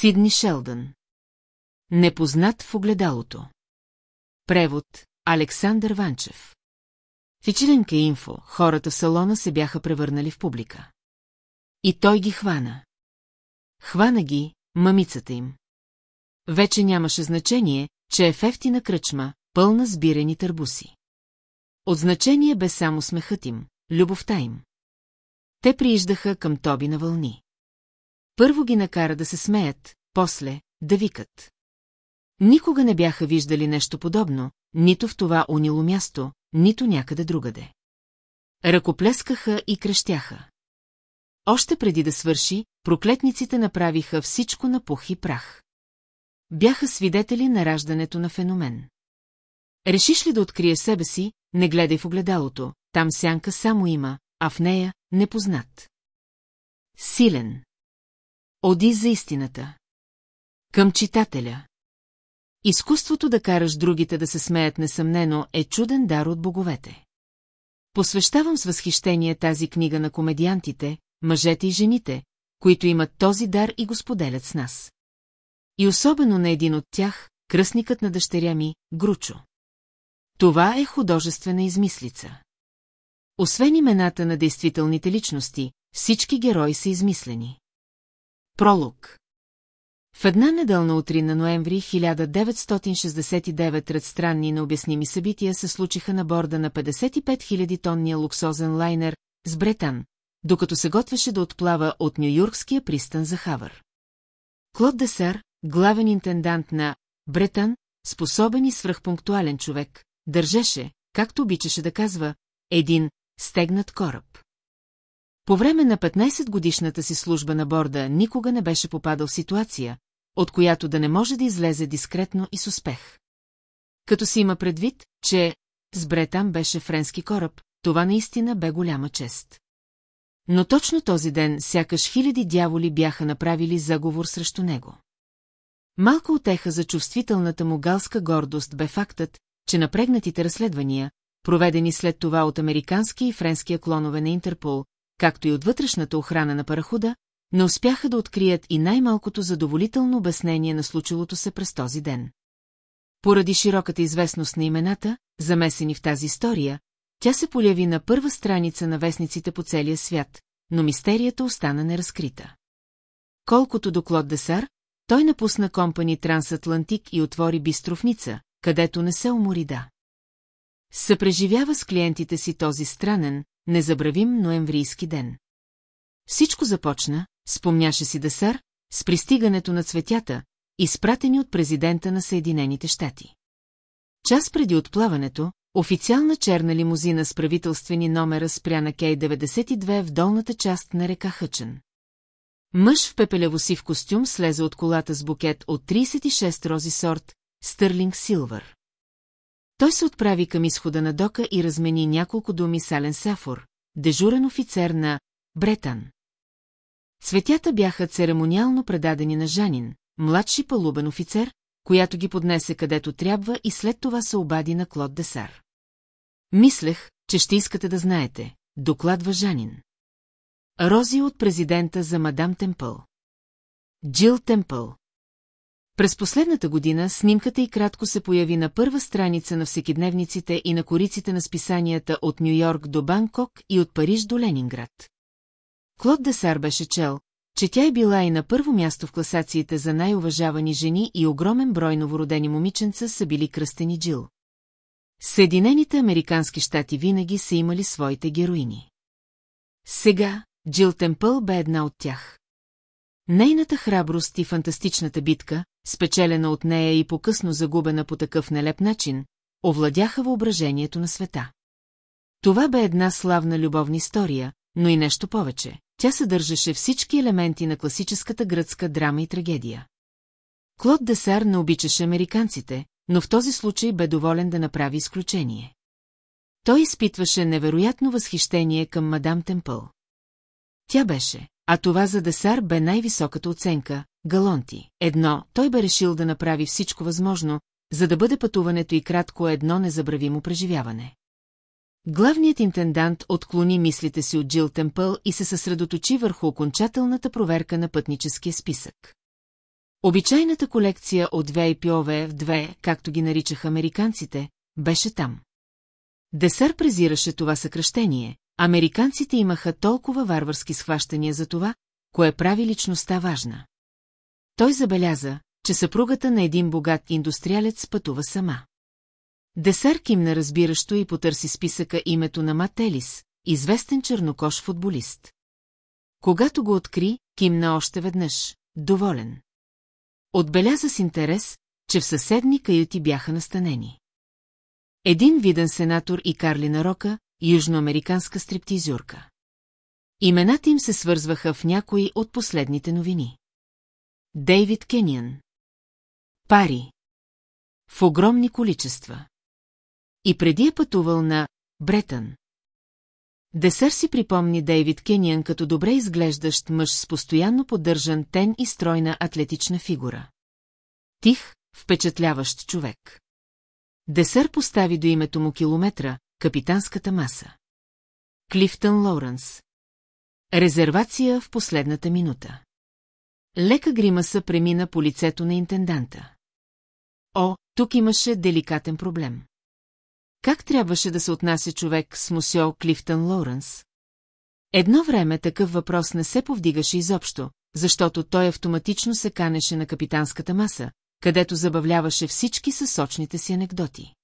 Сидни Шелдън. Непознат в огледалото. Превод Александър Ванчев. В инфо, хората в салона се бяха превърнали в публика. И той ги хвана. Хвана ги, мамицата им. Вече нямаше значение, че е в ефтина кръчма, пълна с бирени търбуси. От значение бе само смехът им, любовта им. Те прииждаха към Тоби на вълни. Първо ги накара да се смеят, после да викат. Никога не бяха виждали нещо подобно, нито в това унило място, нито някъде другаде. Ръкоплескаха и крещяха. Още преди да свърши, проклетниците направиха всичко на пух и прах. Бяха свидетели на раждането на феномен. Решиш ли да открие себе си, не гледай в огледалото, там сянка само има, а в нея – непознат. Силен. Оди за истината. Към читателя. Изкуството да караш другите да се смеят несъмнено е чуден дар от боговете. Посвещавам с възхищение тази книга на комедиантите, мъжете и жените, които имат този дар и го споделят с нас. И особено на един от тях, кръстникът на дъщеря ми, Гручо. Това е художествена измислица. Освен имената на действителните личности, всички герои са измислени. Пролог В една неделна утрин на ноември 1969 ред странни и необясними събития се случиха на борда на 55 000 тонния луксозен лайнер с Бретан, докато се готвеше да отплава от Нью-Йоркския пристан за Хавър. Клод Десер, главен интендант на Бретан, способен и свръхпунктуален човек, държеше, както обичаше да казва, един стегнат кораб. По време на 15-годишната си служба на борда никога не беше попадал в ситуация, от която да не може да излезе дискретно и с успех. Като си има предвид, че с Бретан беше френски кораб, това наистина бе голяма чест. Но точно този ден сякаш хиляди дяволи бяха направили заговор срещу него. Малко отеха за чувствителната му галска гордост бе фактът, че напрегнатите разследвания, проведени след това от американски и френския клонове на Интерпол, както и от вътрешната охрана на парахода, не успяха да открият и най-малкото задоволително обяснение на случилото се през този ден. Поради широката известност на имената, замесени в тази история, тя се появи на първа страница на вестниците по целия свят, но мистерията остана неразкрита. Колкото до Клод Десар, той напусна компани Трансатлантик и отвори бистровница, където не се умори да. Съпреживява с клиентите си този странен, незабравим ноемврийски ден. Всичко започна, спомняше си Десар, с пристигането на цветята, изпратени от президента на Съединените щати. Час преди отплаването, официална черна лимузина с правителствени номера спря на Кей-92 в долната част на река Хъчен. Мъж в пепелявосив костюм слезе от колата с букет от 36 рози сорт, Стърлинг Силвър. Той се отправи към изхода на дока и размени няколко думи с Ален Сафор, дежурен офицер на Бретан. Цветята бяха церемониално предадени на Жанин, младши палубен офицер, която ги поднесе където трябва и след това се обади на Клод Десар. Мислех, че ще искате да знаете, докладва Жанин. Рози от президента за мадам Темпъл. Джил Темпъл. През последната година снимката и кратко се появи на първа страница на всекидневниците и на кориците на списанията от Нью-Йорк до Банкок и от Париж до Ленинград. Клод Десар беше чел, че тя е била и на първо място в класациите за най-уважавани жени и огромен брой новородени момиченца са били кръстени Джил. Съединените американски щати винаги са имали своите героини. Сега Джил Темпъл бе една от тях. Нейната храброст и фантастичната битка, спечелена от нея и покъсно загубена по такъв нелеп начин, овладяха въображението на света. Това бе една славна любовна история, но и нещо повече. Тя съдържаше всички елементи на класическата гръцка драма и трагедия. Клод Десар не обичаше американците, но в този случай бе доволен да направи изключение. Той изпитваше невероятно възхищение към мадам Темпъл. Тя беше, а това за Десар бе най-високата оценка, Галонти. Едно, той бе решил да направи всичко възможно, за да бъде пътуването и кратко едно незабравимо преживяване. Главният интендант отклони мислите си от Джил Темпъл и се съсредоточи върху окончателната проверка на пътническия списък. Обичайната колекция от VIP-ове в две, както ги наричаха американците, беше там. Десър презираше това съкръщение, американците имаха толкова варварски схващания за това, кое прави личността важна. Той забеляза, че съпругата на един богат индустриалец пътува сама. Десар кимна разбиращо и потърси списъка името на Мат Елис, известен чернокош футболист. Когато го откри, кимна още веднъж, доволен. Отбеляза с интерес, че в съседни каюти бяха настанени. Един виден сенатор и Карлина Рока, южноамериканска стриптизюрка. Имената им се свързваха в някои от последните новини. Дейвид Кениан. Пари. В огромни количества. И преди е пътувал на Бретън. Десър си припомни Дейвид Кениан като добре изглеждащ мъж с постоянно поддържан тен и стройна атлетична фигура. Тих, впечатляващ човек. Десър постави до името му километра, капитанската маса. Клифтън Лоуренс. Резервация в последната минута. Лека гримаса премина по лицето на интенданта. О, тук имаше деликатен проблем. Как трябваше да се отнася човек с мусьо Клифтън Лоуренс? Едно време такъв въпрос не се повдигаше изобщо, защото той автоматично се канеше на капитанската маса, където забавляваше всички със сочните си анекдоти.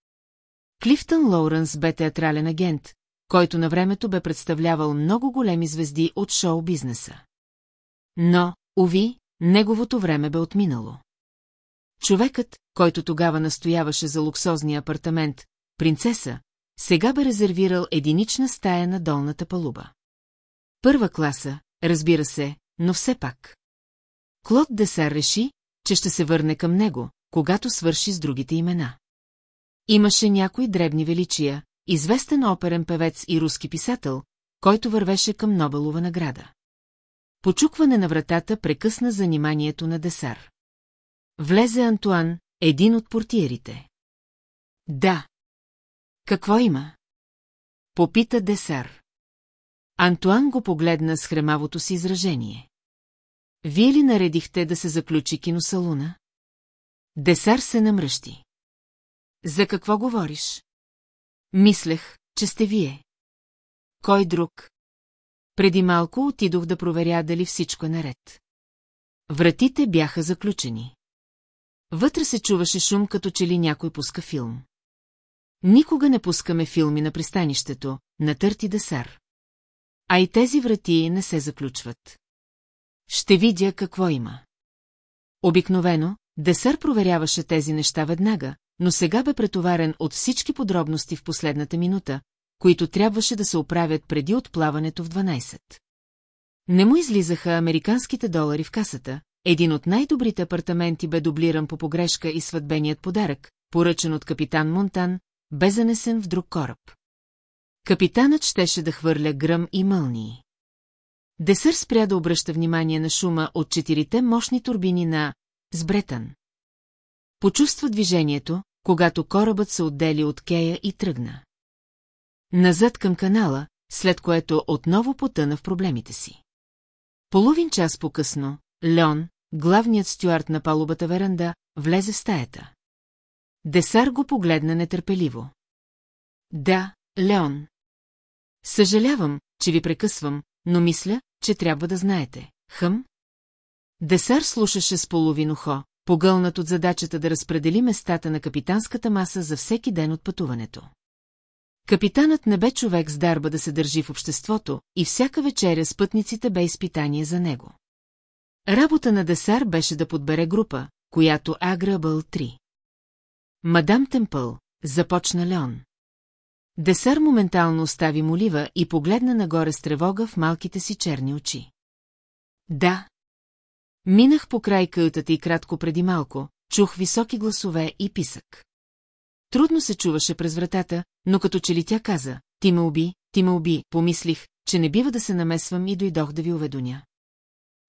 Клифтън Лоуренс бе театрален агент, който на времето бе представлявал много големи звезди от шоу-бизнеса. Но, уви, неговото време бе отминало. Човекът, който тогава настояваше за луксозния апартамент, принцеса, сега бе резервирал единична стая на долната палуба. Първа класа, разбира се, но все пак. Клод Десар реши, че ще се върне към него, когато свърши с другите имена. Имаше някои дребни величия, известен оперен певец и руски писател, който вървеше към Нобелова награда. Почукване на вратата прекъсна заниманието на Десар. Влезе Антуан, един от портиерите. Да. Какво има? Попита Десар. Антуан го погледна с хремавото си изражение. Вие ли наредихте да се заключи киносалуна? Десар се намръщи. За какво говориш? Мислех, че сте вие. Кой друг? Преди малко отидох да проверя дали всичко е наред. Вратите бяха заключени. Вътре се чуваше шум, като че ли някой пуска филм. Никога не пускаме филми на пристанището, на Търти Десар. А и тези врати не се заключват. Ще видя какво има. Обикновено, Десар проверяваше тези неща веднага, но сега бе претоварен от всички подробности в последната минута, които трябваше да се оправят преди отплаването в 12. Не му излизаха американските долари в касата, един от най-добрите апартаменти бе дублиран по погрешка и сватбеният подарък, поръчен от капитан Монтан, бе занесен в друг кораб. Капитанът щеше да хвърля гръм и мълнии. Десър спря да обръща внимание на шума от четирите мощни турбини на Сбретън. Почувства движението, когато корабът се отдели от кея и тръгна. Назад към канала, след което отново потъна в проблемите си. Половин час по-късно, Леон, главният стюарт на палубата веранда, влезе в стаята. Десар го погледна нетърпеливо. Да, Леон. Съжалявам, че ви прекъсвам, но мисля, че трябва да знаете. Хъм? Десар слушаше с половин ухо, погълнат от задачата да разпредели местата на капитанската маса за всеки ден от пътуването. Капитанът не бе човек с дарба да се държи в обществото и всяка вечеря с пътниците бе изпитание за него. Работа на Десар беше да подбере група, която Аграбъл 3. Мадам Темпъл, започна Леон. Десар моментално остави молива и погледна нагоре с тревога в малките си черни очи. Да. Минах по край каютата и кратко преди малко, чух високи гласове и писък. Трудно се чуваше през вратата, но като че ли тя каза, ти ме уби, ти ме уби, помислих, че не бива да се намесвам и дойдох да ви уведоня.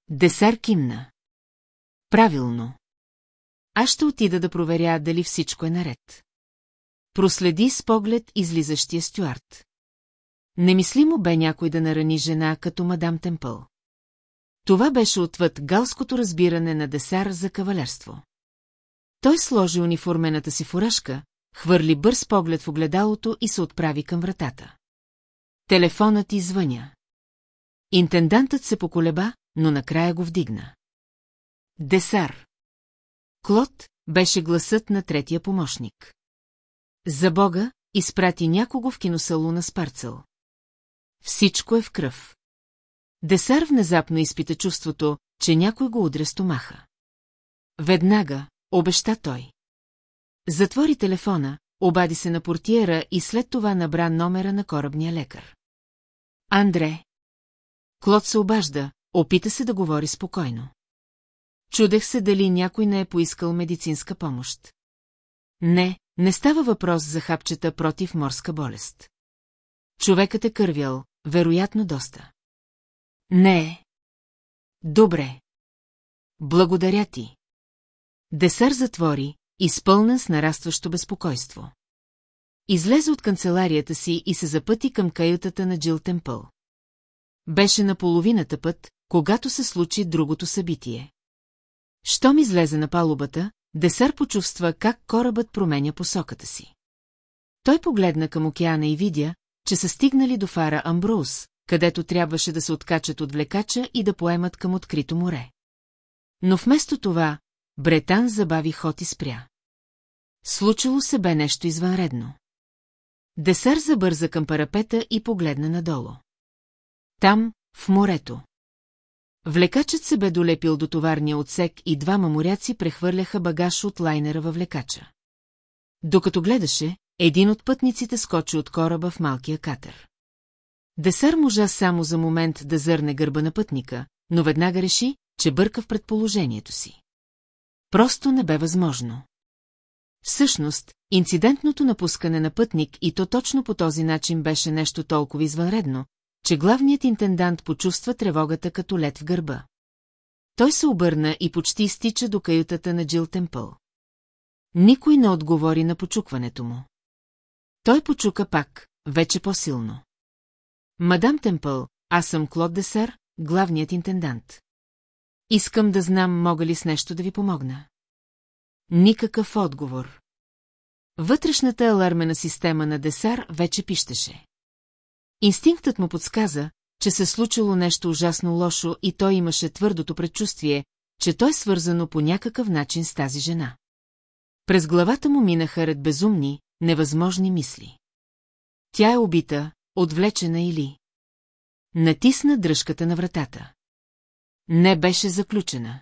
Десар кимна. Правилно. Аз ще отида да проверя дали всичко е наред. Проследи с поглед излизащия стюарт. Немислимо бе някой да нарани жена като мадам Темпъл. Това беше отвъд галското разбиране на Десар за кавалерство. Той сложи униформената си фуражка, хвърли бърз поглед в огледалото и се отправи към вратата. Телефонът извъня. Интендантът се поколеба, но накрая го вдигна. Десар. Клод беше гласът на третия помощник. За Бога, изпрати някого в киносалуна с парцел. Всичко е в кръв. Десар внезапно изпита чувството, че някой го удря стомаха. Веднага, обеща той. Затвори телефона, обади се на портиера и след това набра номера на корабния лекар. Андре. Клод се обажда, опита се да говори спокойно. Чудех се дали някой не е поискал медицинска помощ. Не, не става въпрос за хапчета против морска болест. Човекът е кървял, вероятно доста. Не е. Добре. Благодаря ти. Десар затвори, изпълнен с нарастващо безпокойство. Излезе от канцеларията си и се запъти към каютата на Джил Темпъл. Беше на половината път, когато се случи другото събитие. Щом излезе на палубата, Десар почувства как корабът променя посоката си. Той погледна към океана и видя, че са стигнали до фара Амброуз, където трябваше да се откачат от влекача и да поемат към открито море. Но вместо това, Бретан забави ход и спря. Случило се бе нещо извънредно. Десар забърза към парапета и погледна надолу. Там, в морето. Влекачът се бе долепил до товарния отсек и двама моряци прехвърляха багаж от лайнера във влекача. Докато гледаше, един от пътниците скочи от кораба в малкия катер. Десар можа само за момент да зърне гърба на пътника, но веднага реши, че бърка в предположението си. Просто не бе възможно. Всъщност, инцидентното напускане на пътник и то точно по този начин беше нещо толкова извънредно, че главният интендант почувства тревогата като лед в гърба. Той се обърна и почти изтича до каютата на Джил Темпъл. Никой не отговори на почукването му. Той почука пак, вече по-силно. Мадам Темпъл, аз съм Клод Десер, главният интендант. Искам да знам, мога ли с нещо да ви помогна. Никакъв отговор. Вътрешната алармена система на Десар вече пищеше. Инстинктът му подсказа, че се случило нещо ужасно лошо и той имаше твърдото предчувствие, че той е свързано по някакъв начин с тази жена. През главата му минаха ред безумни, невъзможни мисли. Тя е убита, отвлечена или... Натисна дръжката на вратата. Не беше заключена.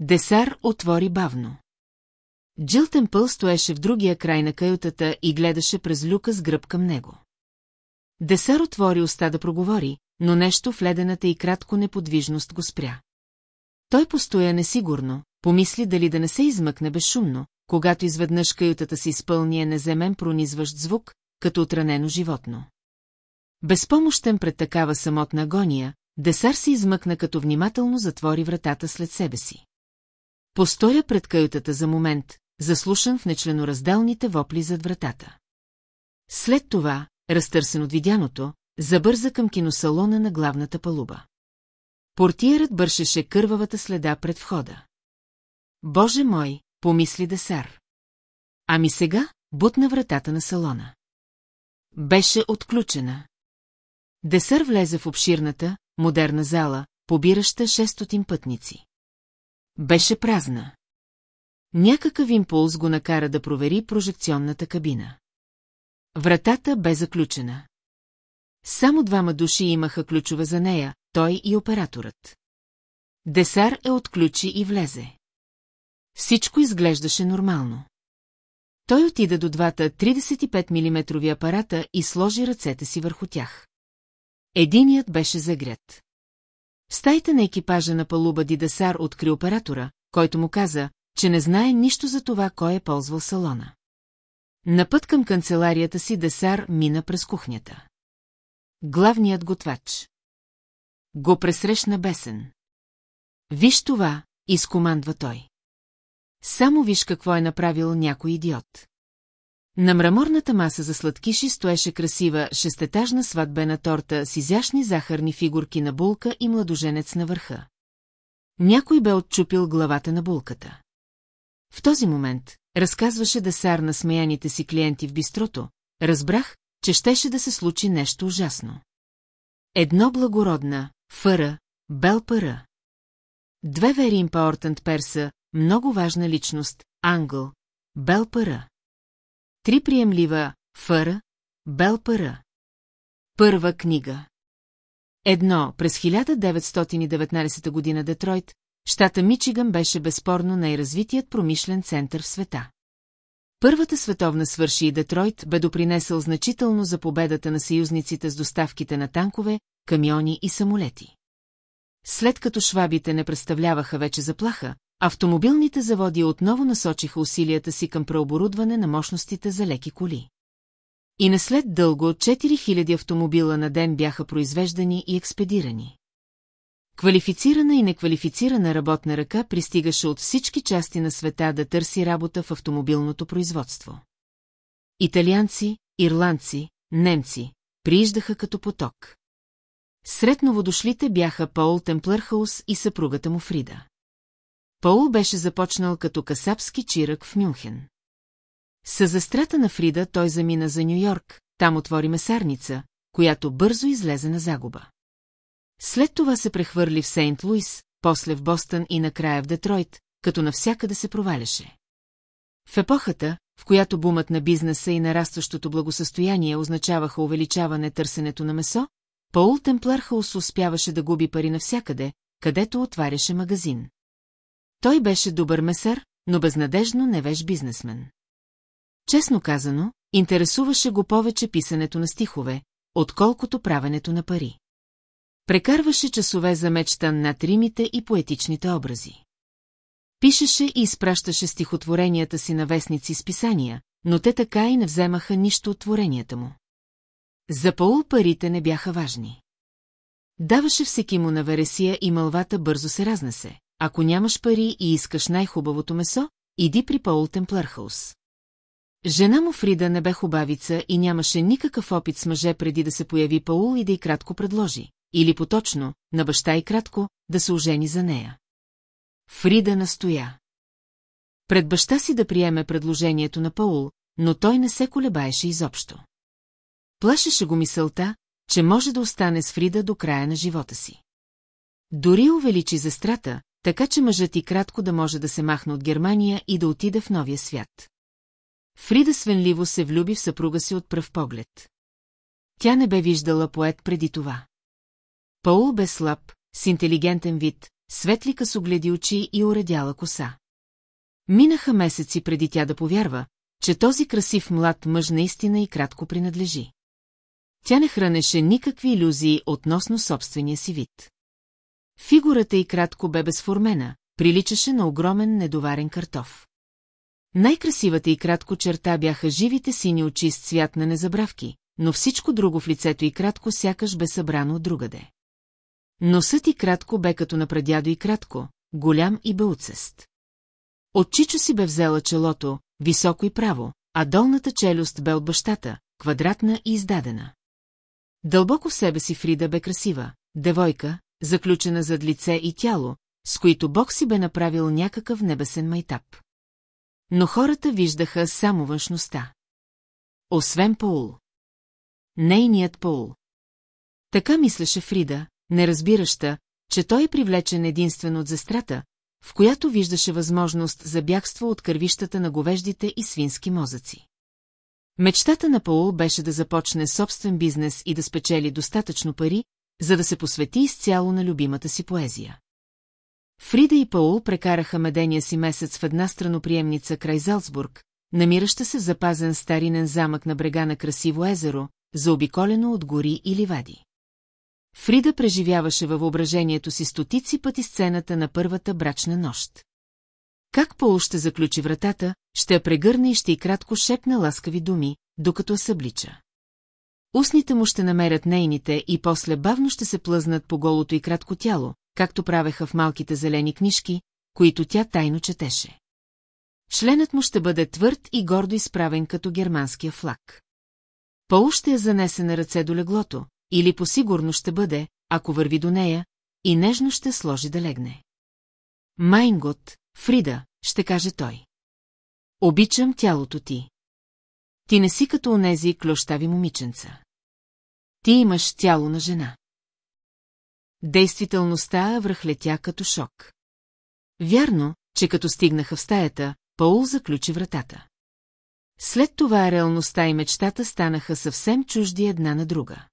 Десар отвори бавно. Джил Темпъл стоеше в другия край на каютата и гледаше през люка с гръб към него. Десар отвори уста да проговори, но нещо в ледената и кратко неподвижност го спря. Той постоя несигурно, помисли дали да не се измъкне безшумно, когато изведнъж каютата си изпълни неземен пронизващ звук, като отранено животно. Безпомощен пред такава самотна агония, Десар се измъкна като внимателно затвори вратата след себе си. Постоя пред каютата за момент, заслушан в нечленоразделните вопли зад вратата. След това, разтърсен от видяното, забърза към киносалона на главната палуба. Портиерът бършеше кървавата следа пред входа. Боже мой, помисли Десар. Ами сега бутна вратата на салона. Беше отключена. Десър влезе в обширната, модерна зала, побираща 600 пътници. Беше празна. Някакъв импулс го накара да провери прожекционната кабина. Вратата бе заключена. Само двама души имаха ключове за нея, той и операторът. Десар е отключи и влезе. Всичко изглеждаше нормално. Той отида до двата 35 мм апарата и сложи ръцете си върху тях. Единият беше загрят. В стаите на екипажа на палуба Дидасар откри оператора, който му каза, че не знае нищо за това, кой е ползвал салона. На път към канцеларията си Десар мина през кухнята. Главният готвач. Го пресрещна бесен. Виж това, изкомандва той. Само виж какво е направил някой идиот. На мраморната маса за сладкиши стоеше красива шестетажна сватбена торта с изящни захарни фигурки на булка и младоженец на върха. Някой бе отчупил главата на булката. В този момент, разказваше Десар на смеяните си клиенти в бистрото, разбрах, че щеше да се случи нещо ужасно. Едно благородна, фъра, бел пара. Две very important перса, много важна личност, ангъл, бел пара. Три приемлива, фъра, бел пара. Първа книга. Едно, през 1919 година Детройт, щата Мичиган беше безспорно най-развитият промишлен център в света. Първата световна свърши и Детройт бе допринесъл значително за победата на съюзниците с доставките на танкове, камиони и самолети. След като швабите не представляваха вече заплаха, автомобилните заводи отново насочиха усилията си към преоборудване на мощностите за леки коли. И не след дълго 4000 автомобила на ден бяха произвеждани и експедирани. Квалифицирана и неквалифицирана работна ръка пристигаше от всички части на света да търси работа в автомобилното производство. Италианци, ирландци, немци прииждаха като поток. Сред новодошлите бяха Паул Темплърхаус и съпругата му Фрида. Паул беше започнал като касапски чирък в Мюнхен. С застрата на Фрида той замина за Нью-Йорк, там отвори месарница, която бързо излезе на загуба. След това се прехвърли в Сейнт Луис, после в Бостън и накрая в Детройт, като навсякъде се проваляше. В епохата, в която бумът на бизнеса и нарастващото благосъстояние означаваха увеличаване търсенето на месо, Паул Темплърхаус успяваше да губи пари навсякъде, където отваряше магазин. Той беше добър месар, но безнадежно невеж бизнесмен. Честно казано, интересуваше го повече писането на стихове, отколкото правенето на пари. Прекарваше часове за мечта над римите и поетичните образи. Пишеше и изпращаше стихотворенията си на вестници с писания, но те така и не вземаха нищо от творенията му. За Паул парите не бяха важни. Даваше всеки му на вересия и мълвата бързо се разнесе. Ако нямаш пари и искаш най-хубавото месо, иди при Паул Темплърхаус. Жена му Фрида не бе хубавица и нямаше никакъв опит с мъже преди да се появи Паул и да й кратко предложи, или поточно, на баща и кратко, да се ожени за нея. Фрида настоя. Пред баща си да приеме предложението на Паул, но той не се колебаеше изобщо. Плашеше го мисълта, че може да остане с Фрида до края на живота си. Дори увеличи застрата, така че мъжът и кратко да може да се махне от Германия и да отиде в новия свят. Фрида свенливо се влюби в съпруга си от пръв поглед. Тя не бе виждала поет преди това. Паул бе слаб, с интелигентен вид, светли късогледи очи и уредяла коса. Минаха месеци преди тя да повярва, че този красив млад мъж наистина и кратко принадлежи. Тя не хранеше никакви иллюзии относно собствения си вид. Фигурата й кратко бе безформена, приличаше на огромен недоварен картоф. Най-красивата и кратко черта бяха живите сини очи с цвят на незабравки, но всичко друго в лицето и кратко сякаш бе събрано от другаде. Носът и кратко бе като на прадядо и кратко, голям и беуцест. От Чичо си бе взела челото, високо и право, а долната челюст бе от бащата, квадратна и издадена. Дълбоко в себе си Фрида бе красива, девойка, заключена зад лице и тяло, с които Бог си бе направил някакъв небесен майтап. Но хората виждаха само външността. Освен Паул. Нейният Паул. Така мислеше Фрида, неразбираща, че той е привлечен единствено от зестрата, в която виждаше възможност за бягство от кървищата на говеждите и свински мозъци. Мечтата на Паул беше да започне собствен бизнес и да спечели достатъчно пари, за да се посвети изцяло на любимата си поезия. Фрида и Паул прекараха медения си месец в една страноприемница край Залцбург, намираща се в запазен старинен замък на брега на красиво езеро, заобиколено от гори и ливади. Фрида преживяваше във въображението си стотици пъти сцената на първата брачна нощ. Как Пол ще заключи вратата, ще я прегърне и ще й кратко шепне ласкави думи, докато я съблича. Устните му ще намерят нейните и после бавно ще се плъзнат по голото и кратко тяло, както правеха в малките зелени книжки, които тя тайно четеше. Членът му ще бъде твърд и гордо изправен като германския флаг. Пол ще я занесе на ръце до леглото, или посигурно ще бъде, ако върви до нея, и нежно ще сложи да легне. Майнгот, Фрида, ще каже той. Обичам тялото ти. Ти не си като онези клощави момиченца. Ти имаш тяло на жена. Действителността връхлетя като шок. Вярно, че като стигнаха в стаята, Паул заключи вратата. След това реалността и мечтата станаха съвсем чужди една на друга.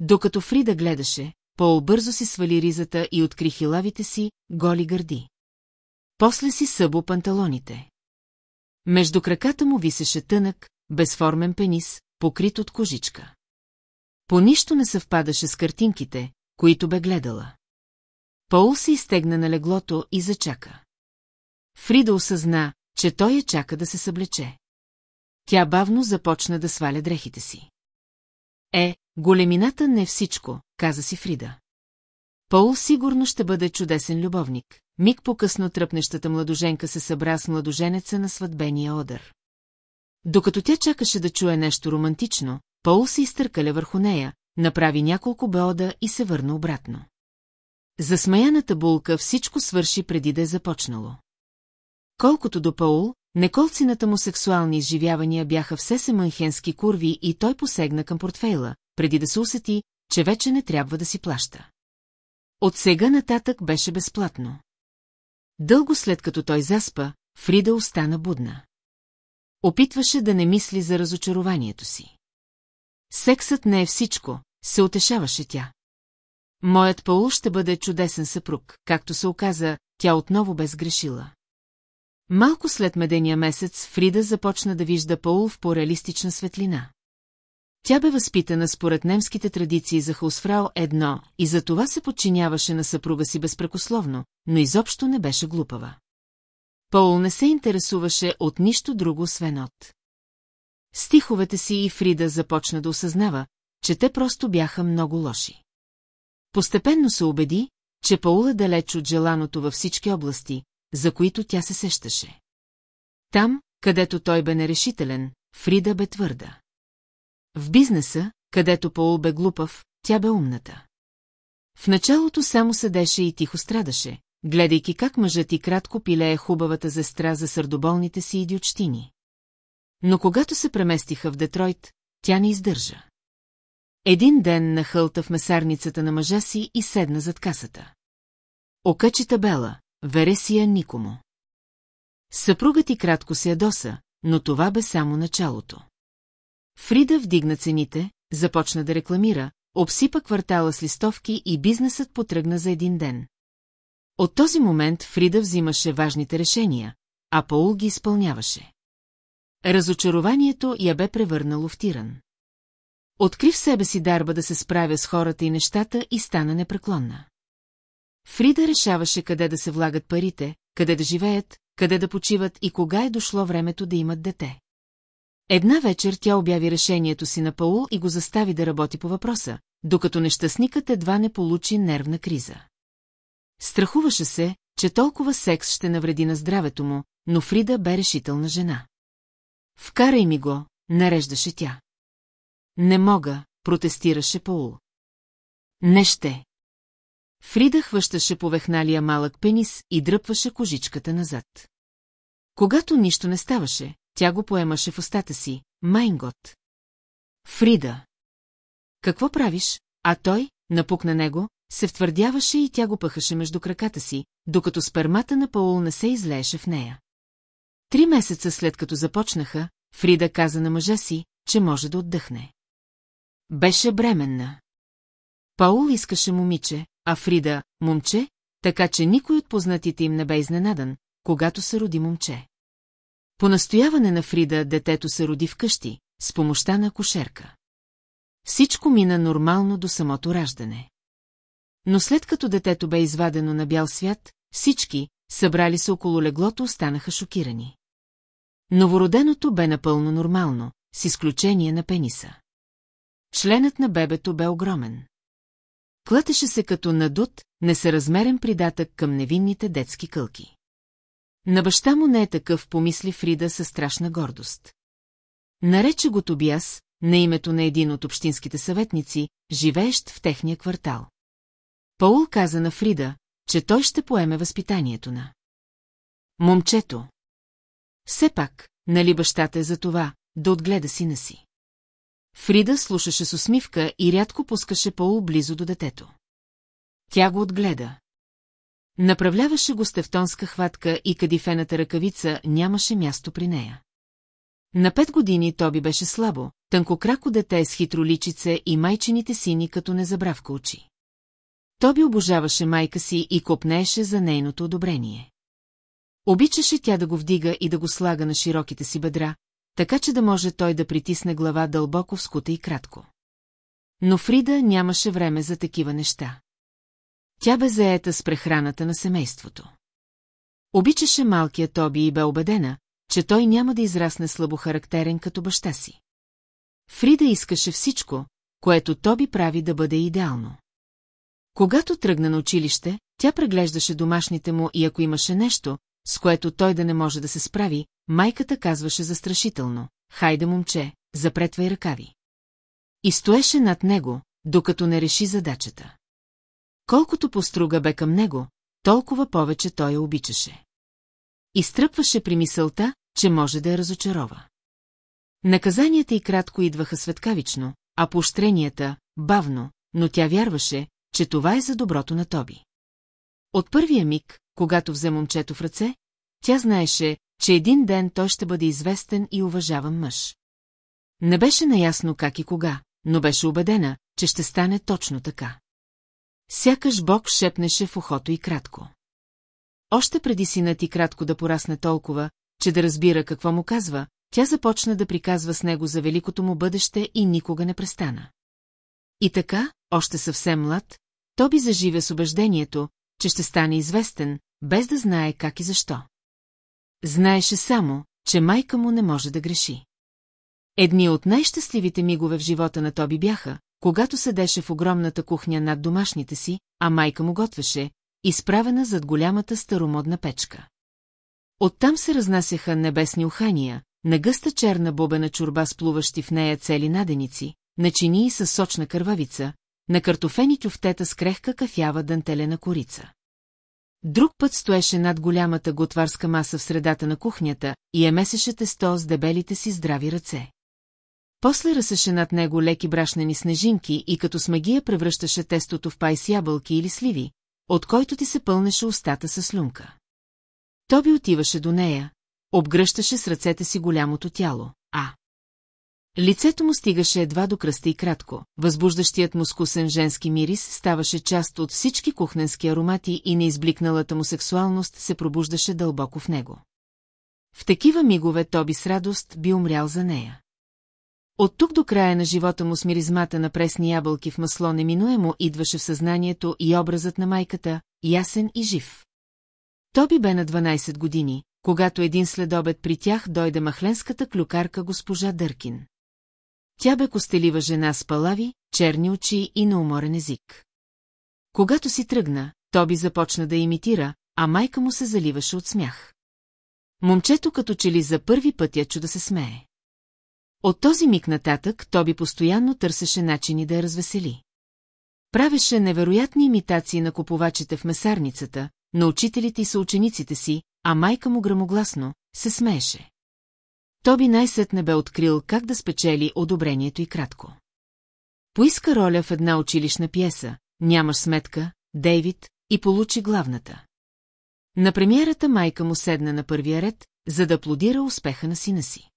Докато Фрида гледаше, Пол бързо си свали ризата и откри хилавите си, голи гърди. После си събо панталоните. Между краката му висеше тънък, безформен пенис, покрит от кожичка. По нищо не съвпадаше с картинките, които бе гледала. Пол се изтегна на леглото и зачака. Фрида осъзна, че той я чака да се съблече. Тя бавно започна да сваля дрехите си. Е, големината не е всичко, каза си Фрида. Пол сигурно ще бъде чудесен любовник. Миг по-късно тръпнещата младоженка се събра с младоженеца на сватбения одър. Докато тя чакаше да чуе нещо романтично, Пол се изтъркаля върху нея, направи няколко беода и се върна обратно. За смаяната булка всичко свърши преди да е започнало. Колкото до Паул, неколцината му сексуални изживявания бяха все семанхенски курви и той посегна към портфейла, преди да се усети, че вече не трябва да си плаща. От сега нататък беше безплатно. Дълго след като той заспа, Фрида остана будна. Опитваше да не мисли за разочарованието си. Сексът не е всичко, се утешаваше тя. Моят Паул ще бъде чудесен съпруг, както се оказа, тя отново бе сгрешила. Малко след медения месец Фрида започна да вижда Паул в по-реалистична светлина. Тя бе възпитана според немските традиции за Хаусфрау едно и за това се подчиняваше на съпруга си безпрекословно, но изобщо не беше глупава. Пол не се интересуваше от нищо друго, освен от. Стиховете си и Фрида започна да осъзнава, че те просто бяха много лоши. Постепенно се убеди, че Паул е далеч от желаното във всички области, за които тя се сещаше. Там, където той бе нерешителен, Фрида бе твърда. В бизнеса, където Паул бе глупав, тя бе умната. В началото само седеше и тихо страдаше, гледайки как мъжът и кратко пилее хубавата зестра за сърдоболните си идиотщини. Но когато се преместиха в Детройт, тя не издържа. Един ден нахълта в месарницата на мъжа си и седна зад касата. Окачи табела, Вересия никому. Съпругът и кратко се ядоса, но това бе само началото. Фрида вдигна цените, започна да рекламира, обсипа квартала с листовки и бизнесът потръгна за един ден. От този момент Фрида взимаше важните решения, а Паул ги изпълняваше. Разочарованието я бе превърнало в тиран. Откри в себе си дарба да се справя с хората и нещата и стана непреклонна. Фрида решаваше къде да се влагат парите, къде да живеят, къде да почиват и кога е дошло времето да имат дете. Една вечер тя обяви решението си на Паул и го застави да работи по въпроса, докато нещастникът едва не получи нервна криза. Страхуваше се, че толкова секс ще навреди на здравето му, но Фрида бе решителна жена. Вкарай ми го, нареждаше тя. Не мога, протестираше Паул. Не ще. Фрида хващаше повехналия малък пенис и дръпваше кожичката назад. Когато нищо не ставаше, тя го поемаше в устата си. Майнгот. Фрида. Какво правиш? А той, напук на него, се втвърдяваше и тя го пъхаше между краката си, докато спермата на Паул не се излееше в нея. Три месеца след като започнаха, Фрида каза на мъжа си, че може да отдъхне. Беше бременна. Паул искаше момиче, а Фрида – момче, така че никой от познатите им не бе изненадан, когато се роди момче. По настояване на Фрида детето се роди вкъщи, с помощта на кошерка. Всичко мина нормално до самото раждане. Но след като детето бе извадено на бял свят, всички, събрали се около леглото, останаха шокирани. Новороденото бе напълно нормално, с изключение на пениса. Членът на бебето бе огромен. Клътеше се като надут, несъразмерен придатък към невинните детски кълки. На баща му не е такъв, помисли Фрида със страшна гордост. Нарече го Тобиас, на името на един от общинските съветници, живеещ в техния квартал. Паул каза на Фрида, че той ще поеме възпитанието на. Момчето. Все пак, нали бащата е за това, да отгледа сина си. Фрида слушаше с усмивка и рядко пускаше Паул близо до детето. Тя го отгледа. Направляваше го стефтонска хватка и кадифената ръкавица нямаше място при нея. На пет години Тоби беше слабо, тънкокрако дете с хитро личице и майчените сини като незабравка очи. Тоби обожаваше майка си и копнееше за нейното одобрение. Обичаше тя да го вдига и да го слага на широките си бедра, така че да може той да притисне глава дълбоко в скута и кратко. Но Фрида нямаше време за такива неща. Тя бе заета с прехраната на семейството. Обичаше малкия Тоби и бе убедена, че той няма да израсне слабохарактерен като баща си. Фрида искаше всичко, което Тоби прави да бъде идеално. Когато тръгна на училище, тя преглеждаше домашните му и ако имаше нещо, с което той да не може да се справи, майката казваше застрашително, хайде момче, запретвай ръкави. И стоеше над него, докато не реши задачата. Колкото поструга бе към него, толкова повече той я обичаше. Изтръпваше при мисълта, че може да я разочарова. Наказанията и кратко идваха светкавично, а поощренията – бавно, но тя вярваше, че това е за доброто на Тоби. От първия миг, когато взе момчето в ръце, тя знаеше, че един ден той ще бъде известен и уважаван мъж. Не беше наясно как и кога, но беше убедена, че ще стане точно така. Сякаш Бог шепнеше в ухото и кратко. Още преди синът и кратко да порасне толкова, че да разбира какво му казва, тя започна да приказва с него за великото му бъдеще и никога не престана. И така, още съвсем млад, Тоби заживя с убеждението, че ще стане известен, без да знае как и защо. Знаеше само, че майка му не може да греши. Едни от най-щастливите мигове в живота на Тоби бяха, когато седеше в огромната кухня над домашните си, а майка му готвеше, изправена зад голямата старомодна печка. Оттам се разнасяха небесни ухания, на гъста черна бобена чурба с плуващи в нея цели наденици, на чинии с сочна кървавица, на картофени тюфтета с крехка кафява дантелена корица. Друг път стоеше над голямата готварска маса в средата на кухнята и я месеше тесто с дебелите си здрави ръце. После разсеше над него леки брашнени снежинки и като с магия превръщаше тестото в пай с ябълки или сливи, от който ти се пълнеше устата с слюнка. Тоби отиваше до нея, обгръщаше с ръцете си голямото тяло, а... Лицето му стигаше едва до кръста и кратко, възбуждащият му скусен женски мирис ставаше част от всички кухненски аромати и неизбликналата му сексуалност се пробуждаше дълбоко в него. В такива мигове Тоби с радост би умрял за нея. От тук до края на живота му с миризмата на пресни ябълки в масло неминуемо идваше в съзнанието и образът на майката, ясен и жив. Тоби бе на 12 години, когато един следобед при тях дойде махленската клюкарка госпожа Дъркин. Тя бе костелива жена с палави, черни очи и науморен език. Когато си тръгна, Тоби започна да имитира, а майка му се заливаше от смях. Момчето като че ли за първи път я чу да се смее. От този миг нататък Тоби постоянно търсеше начини да я развесели. Правеше невероятни имитации на купувачите в месарницата, на учителите и съучениците си, а майка му грамогласно се смееше. Тоби най-сетне бе открил как да спечели одобрението и кратко. Поиска роля в една училищна пиеса, нямаш сметка, Дейвид, и получи главната. На премиерата майка му седна на първия ред, за да аплодира успеха на сина си.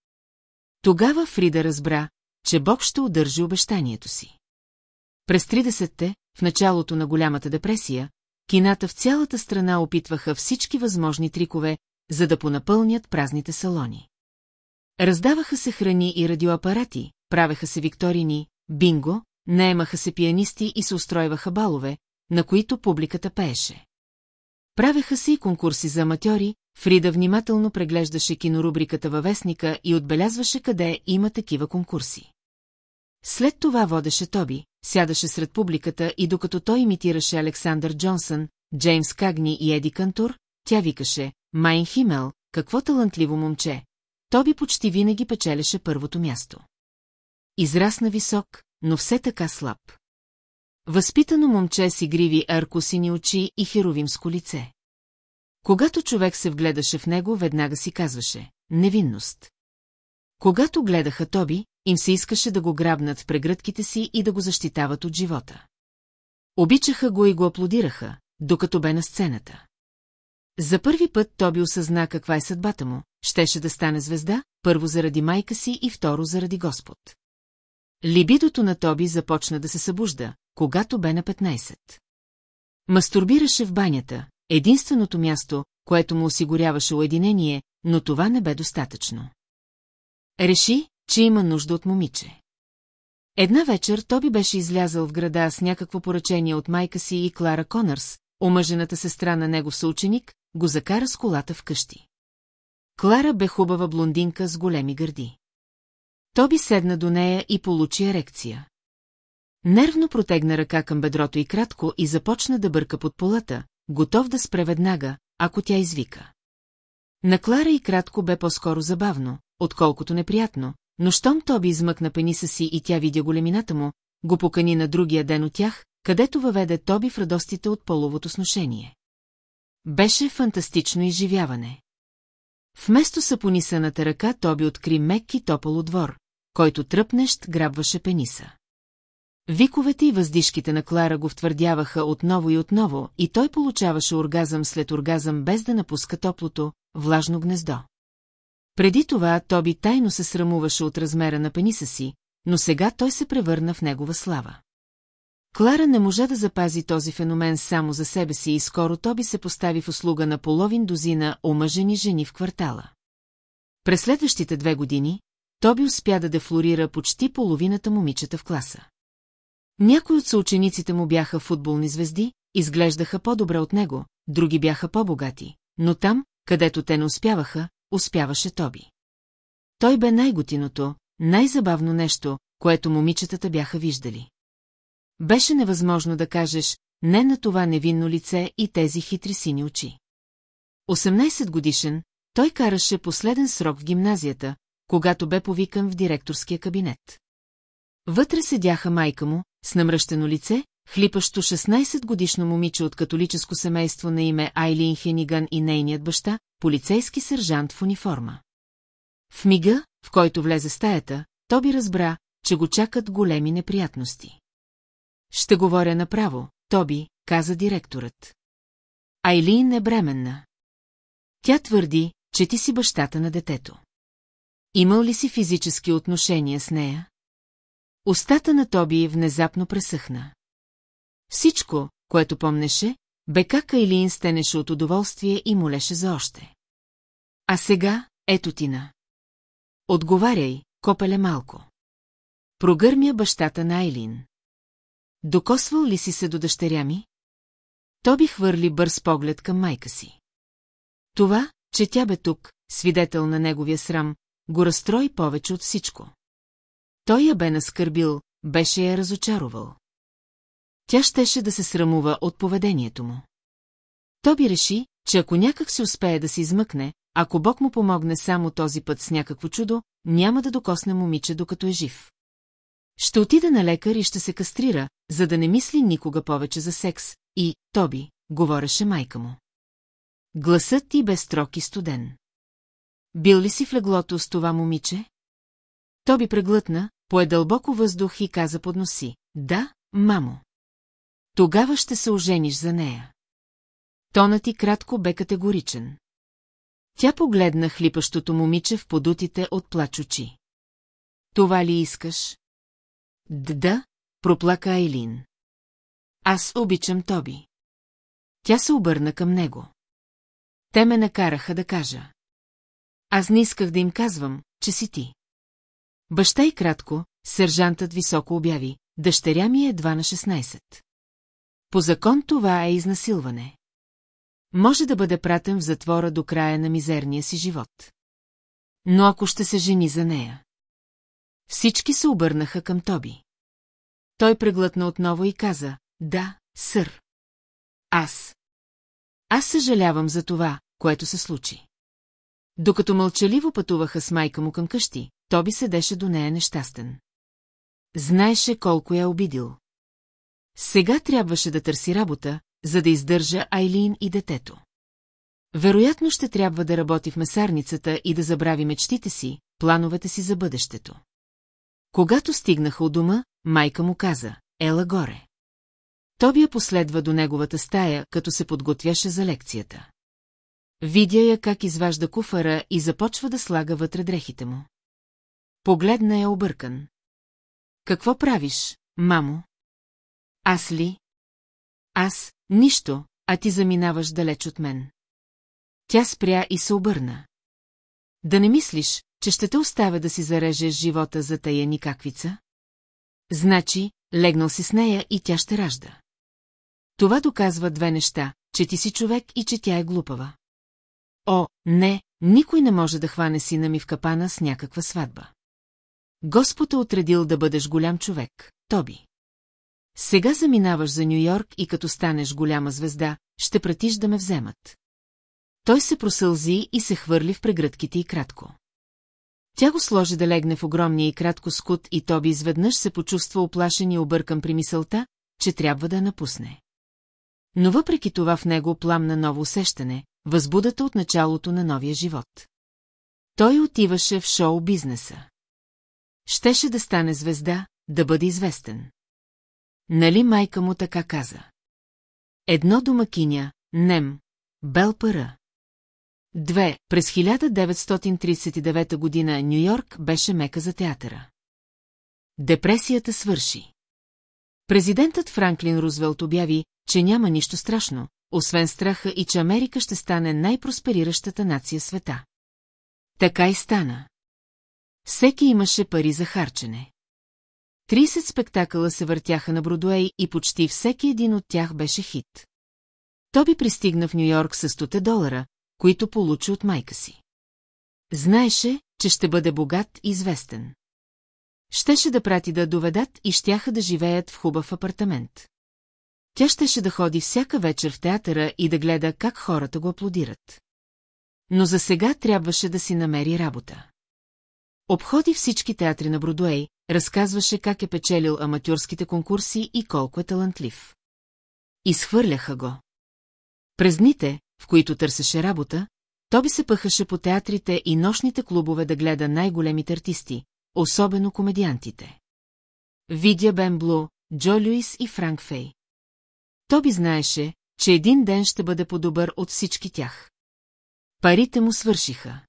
Тогава Фрида разбра, че Бог ще удържи обещанието си. През 30-те, в началото на голямата депресия, кината в цялата страна опитваха всички възможни трикове, за да понапълнят празните салони. Раздаваха се храни и радиоапарати, правеха се викторини, бинго, наемаха се пианисти и се устройваха балове, на които публиката пееше. Правеха се и конкурси за аматьори, Фрида внимателно преглеждаше кинорубриката във вестника и отбелязваше къде има такива конкурси. След това водеше Тоби, сядаше сред публиката и докато той имитираше Александър Джонсън, Джеймс Кагни и Еди Кантур, тя викаше Майн Химел, какво талантливо момче. Тоби почти винаги печелеше първото място. Израсна висок, но все така слаб. Възпитано момче с игриви аркосини очи и херовимско лице. Когато човек се вгледаше в него, веднага си казваше – невинност. Когато гледаха Тоби, им се искаше да го грабнат в прегръдките си и да го защитават от живота. Обичаха го и го аплодираха, докато бе на сцената. За първи път Тоби осъзна каква е съдбата му, щеше да стане звезда, първо заради майка си и второ заради Господ. Либидото на Тоби започна да се събужда, когато бе на 15. Мастурбираше в банята, единственото място, което му осигуряваше уединение, но това не бе достатъчно. Реши, че има нужда от момиче. Една вечер Тоби беше излязъл в града с някакво поръчение от майка си и Клара Конърс, омъжената сестра на негов съученик, го закара с колата вкъщи. Клара бе хубава блондинка с големи гърди. Тоби седна до нея и получи ерекция. Нервно протегна ръка към бедрото и кратко и започна да бърка под полата, готов да спре веднага, ако тя извика. На Клара и кратко бе по-скоро забавно, отколкото неприятно, но щом Тоби измъкна пениса си и тя видя големината му, го покани на другия ден от тях, където въведе Тоби в радостите от половото сношение. Беше фантастично изживяване. Вместо сапонисаната ръка Тоби откри мек и топъл двор, който тръпнещ грабваше пениса. Виковете и въздишките на Клара го втвърдяваха отново и отново, и той получаваше оргазъм след оргазъм без да напуска топлото, влажно гнездо. Преди това Тоби тайно се срамуваше от размера на пениса си, но сега той се превърна в негова слава. Клара не можа да запази този феномен само за себе си и скоро Тоби се постави в услуга на половин дозина омъжени жени в квартала. През следващите две години Тоби успя да дефлорира почти половината момичета в класа. Някои от съучениците му бяха футболни звезди, изглеждаха по-добре от него, други бяха по-богати, но там, където те не успяваха, успяваше Тоби. Той бе най-готиното, най-забавно нещо, което момичетата бяха виждали. Беше невъзможно да кажеш не на това невинно лице и тези хитри сини очи. 18 годишен, той караше последен срок в гимназията, когато бе повикан в директорския кабинет. Вътре седяха майка му, с намръщено лице, хлипащо 16-годишно момиче от католическо семейство на име Айлин Хениган и нейният баща, полицейски сержант в униформа. В мига, в който влезе стаята, Тоби разбра, че го чакат големи неприятности. Ще говоря направо, Тоби, каза директорът. Айлин е бременна. Тя твърди, че ти си бащата на детето. Имал ли си физически отношения с нея? Остата на Тоби внезапно пресъхна. Всичко, което помнеше, бе как Айлин стенеше от удоволствие и молеше за още. А сега, ето тина. Отговаряй, копеле малко. Прогърмя бащата на Айлин. Докосвал ли си се до дъщеря ми? Тоби хвърли бърз поглед към майка си. Това, че тя бе тук, свидетел на неговия срам, го разстрои повече от всичко. Той я бе наскърбил, беше я разочаровал. Тя щеше да се срамува от поведението му. Тоби реши, че ако някак се успее да се измъкне, ако Бог му помогне само този път с някакво чудо, няма да докосне момиче, докато е жив. Ще отида на лекар и ще се кастрира, за да не мисли никога повече за секс, и, Тоби, говореше майка му. Гласът ти бе строг и студен. Бил ли си в леглото с това момиче? Тоби преглътна, пое дълбоко въздух и каза под носи. Да, мамо. Тогава ще се ожениш за нея. Тонът ти кратко бе категоричен. Тя погледна хлипащото момиче в подутите от плач очи. Това ли искаш? Да, проплака Айлин. Аз обичам Тоби. Тя се обърна към него. Те ме накараха да кажа. Аз не исках да им казвам, че си ти. Баща и кратко, сержантът високо обяви, дъщеря ми е едва на 16. По закон това е изнасилване. Може да бъде пратен в затвора до края на мизерния си живот. Но ако ще се жени за нея. Всички се обърнаха към Тоби. Той преглътна отново и каза, да, сър. Аз. Аз съжалявам за това, което се случи. Докато мълчаливо пътуваха с майка му към къщи, Тоби седеше до нея нещастен. Знаеше колко я обидил. Сега трябваше да търси работа, за да издържа Айлин и детето. Вероятно ще трябва да работи в месарницата и да забрави мечтите си, плановете си за бъдещето. Когато стигнаха от дома, майка му каза, ела горе. Тоби я последва до неговата стая, като се подготвяше за лекцията. Видя я как изважда куфара и започва да слага вътре дрехите му. Погледна я объркан. Какво правиш, мамо? Аз ли? Аз, нищо, а ти заминаваш далеч от мен. Тя спря и се обърна. Да не мислиш, че ще те оставя да си зарежеш живота за тая никаквица? Значи, легнал си с нея и тя ще ражда. Това доказва две неща, че ти си човек и че тя е глупава. О, не, никой не може да хване сина ми в капана с някаква сватба. Господ е отредил да бъдеш голям човек, Тоби. Сега заминаваш за Нью-Йорк и като станеш голяма звезда, ще пратиш да ме вземат. Той се просълзи и се хвърли в прегръдките и кратко. Тя го сложи да легне в огромния и кратко скут и Тоби изведнъж се почувства оплашен и объркан при мисълта, че трябва да напусне. Но въпреки това в него пламна ново усещане, възбудата от началото на новия живот. Той отиваше в шоу-бизнеса. Щеше да стане звезда, да бъде известен. Нали майка му така каза? Едно домакиня, Нем, Белпара. Две, през 1939 година Нью-Йорк беше мека за театъра. Депресията свърши. Президентът Франклин Рузвелт обяви, че няма нищо страшно, освен страха и че Америка ще стане най-проспериращата нация света. Така и стана. Всеки имаше пари за харчене. 30 спектакъла се въртяха на Бродуей и почти всеки един от тях беше хит. Тоби пристигна в Нью-Йорк с 100 долара, които получи от майка си. Знаеше, че ще бъде богат и известен. Щеше да прати да доведат и щяха да живеят в хубав апартамент. Тя щеше да ходи всяка вечер в театъра и да гледа как хората го аплодират. Но за сега трябваше да си намери работа. Обходи всички театри на Бродуей, разказваше как е печелил аматюрските конкурси и колко е талантлив. Изхвърляха го. През дните, в които търсеше работа, Тоби се пъхаше по театрите и нощните клубове да гледа най-големите артисти, особено комедиантите. Видя Бен Блу, Джо Люис и Франк Фей. Тоби знаеше, че един ден ще бъде по-добър от всички тях. Парите му свършиха.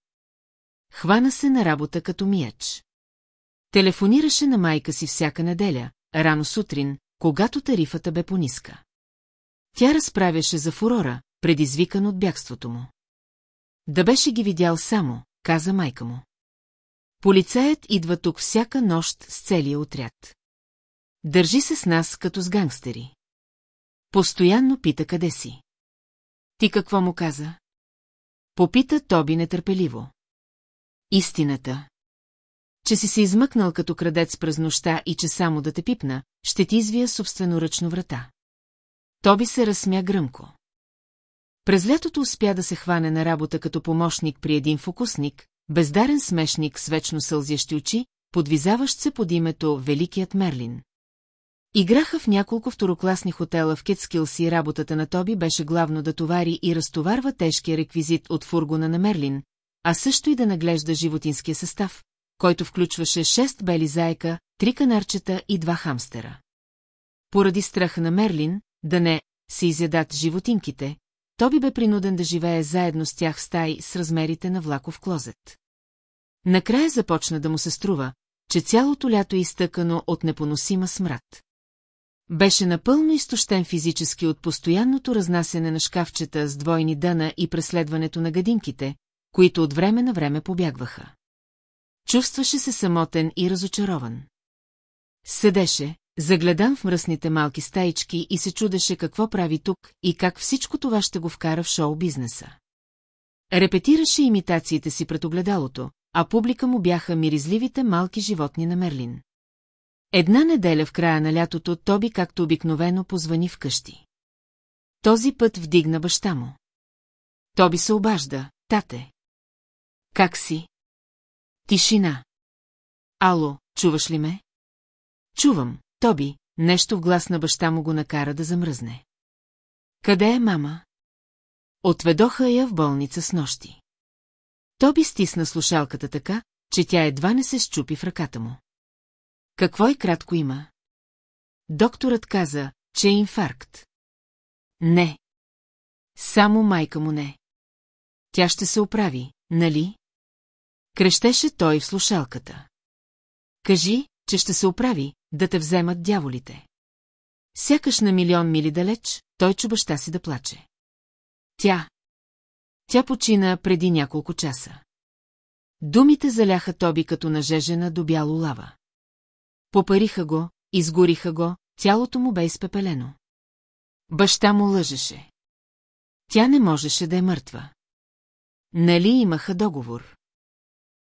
Хвана се на работа като мияч. Телефонираше на майка си всяка неделя, рано сутрин, когато тарифата бе пониска. Тя разправяше за фурора, предизвикан от бягството му. Да беше ги видял само, каза майка му. Полицаят идва тук всяка нощ с целия отряд. Държи се с нас като с гангстери. Постоянно пита къде си. Ти какво му каза? Попита Тоби нетърпеливо. Истината. Че си се измъкнал като крадец през нощта и че само да те пипна, ще ти извия собственоръчно врата. Тоби се разсмя гръмко. През лятото успя да се хване на работа като помощник при един фокусник, бездарен смешник с вечно сълзящи очи, подвизаващ се под името Великият Мерлин. Играха в няколко второкласни хотела в Кетскилс и работата на Тоби беше главно да товари и разтоварва тежкия реквизит от фургона на Мерлин, а също и да наглежда животинския състав, който включваше шест бели заека, три канарчета и два хамстера. Поради страха на Мерлин, да не се изядат животинките, Тоби бе принуден да живее заедно с тях в стаи с размерите на влаков клозет. Накрая започна да му се струва, че цялото лято е изтъкано от непоносима смрад. Беше напълно изтощен физически от постоянното разнасене на шкафчета с двойни дъна и преследването на гадинките, които от време на време побягваха. Чувстваше се самотен и разочарован. Седеше, загледан в мръсните малки стаички и се чудеше какво прави тук и как всичко това ще го вкара в шоу-бизнеса. Репетираше имитациите си пред огледалото, а публика му бяха миризливите малки животни на Мерлин. Една неделя в края на лятото Тоби както обикновено позвани вкъщи. Този път вдигна баща му. Тоби се обажда, тате. Как си? Тишина. Ало, чуваш ли ме? Чувам, Тоби, нещо в глас на баща му го накара да замръзне. Къде е мама? Отведоха я в болница с нощи. Тоби стисна слушалката така, че тя едва не се щупи в ръката му. Какво и кратко има? Докторът каза, че е инфаркт. Не. Само майка му не. Тя ще се оправи, нали? Крещеше той в слушалката. Кажи, че ще се оправи, да те вземат дяволите. Сякаш на милион мили далеч, той чу баща си да плаче. Тя. Тя почина преди няколко часа. Думите заляха Тоби като нажежена до бяло лава. Попариха го, изгориха го, тялото му бе изпепелено. Баща му лъжеше. Тя не можеше да е мъртва. Нали имаха договор?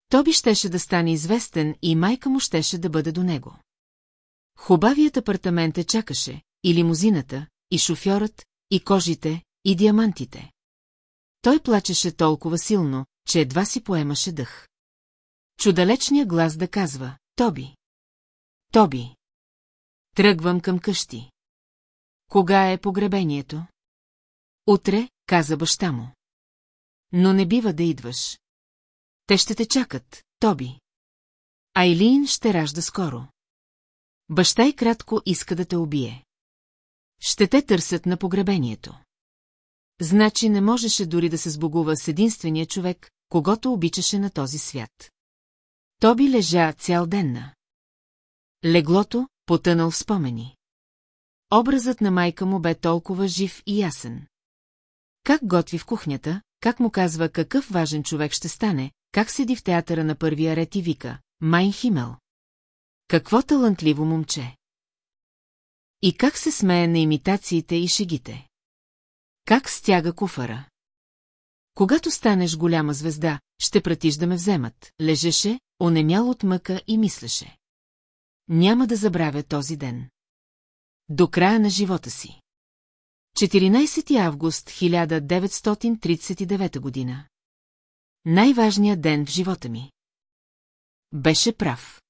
Тоби щеше да стане известен и майка му щеше да бъде до него. Хубавият апартамент е чакаше, и лимузината, и шофьорът, и кожите, и диамантите. Той плачеше толкова силно, че едва си поемаше дъх. Чудалечният глас да казва, Тоби. Тоби. Тръгвам към къщи. Кога е погребението? Утре, каза баща му. Но не бива да идваш. Те ще те чакат, Тоби. Айлин ще ражда скоро. Баща и кратко иска да те убие. Ще те търсят на погребението. Значи не можеше дори да се сбогува с единствения човек, когато обичаше на този свят. Тоби лежа цял ден на. Леглото, потънал в спомени. Образът на майка му бе толкова жив и ясен. Как готви в кухнята, как му казва какъв важен човек ще стане, как седи в театъра на първия ред и вика «Майн Химел». Какво талантливо момче! И как се смее на имитациите и шегите. Как стяга куфара. Когато станеш голяма звезда, ще пратиш да ме вземат, лежеше, онемял от мъка и мислеше. Няма да забравя този ден. До края на живота си. 14 август 1939 година. Най-важният ден в живота ми. Беше прав.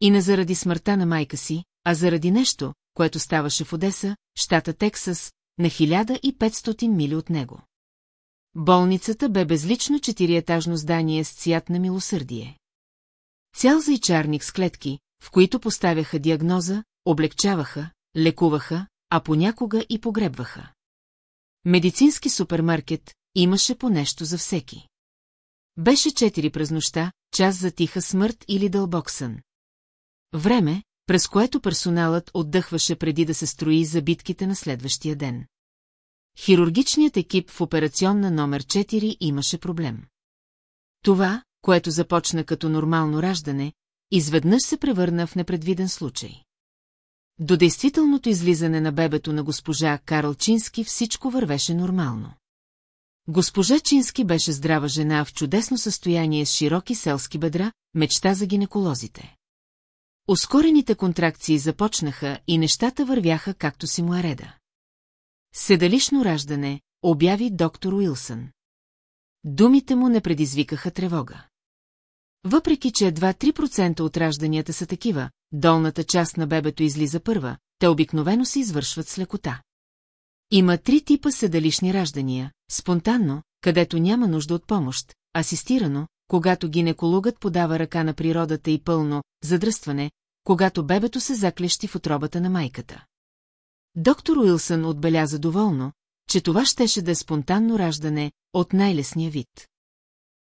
И не заради смъртта на майка си, а заради нещо, което ставаше в Одеса, щата Тексас, на 1500 мили от него. Болницата бе безлично четириетажно здание с цвят на милосърдие. Цял зайчарник с клетки, в които поставяха диагноза, облегчаваха, лекуваха, а понякога и погребваха. Медицински супермаркет имаше по нещо за всеки. Беше четири през нощта, час за тиха смърт или дълбок сън. Време, през което персоналът отдъхваше преди да се строи за битките на следващия ден. Хирургичният екип в операционна номер 4 имаше проблем. Това, което започна като нормално раждане, изведнъж се превърна в непредвиден случай. До действителното излизане на бебето на госпожа Карл Чински всичко вървеше нормално. Госпожа Чински беше здрава жена в чудесно състояние с широки селски бедра, мечта за гинеколозите. Ускорените контракции започнаха и нещата вървяха както си му е реда. Седалищно раждане, обяви доктор Уилсън. Думите му не предизвикаха тревога. Въпреки, че едва 3% от ражданията са такива, долната част на бебето излиза първа, те обикновено се извършват с лекота. Има три типа седалищни раждания – спонтанно, където няма нужда от помощ, асистирано, когато гинекологът подава ръка на природата и пълно задръстване, когато бебето се заклещи в отробата на майката. Доктор Уилсън отбеляза доволно, че това щеше да е спонтанно раждане от най-лесния вид.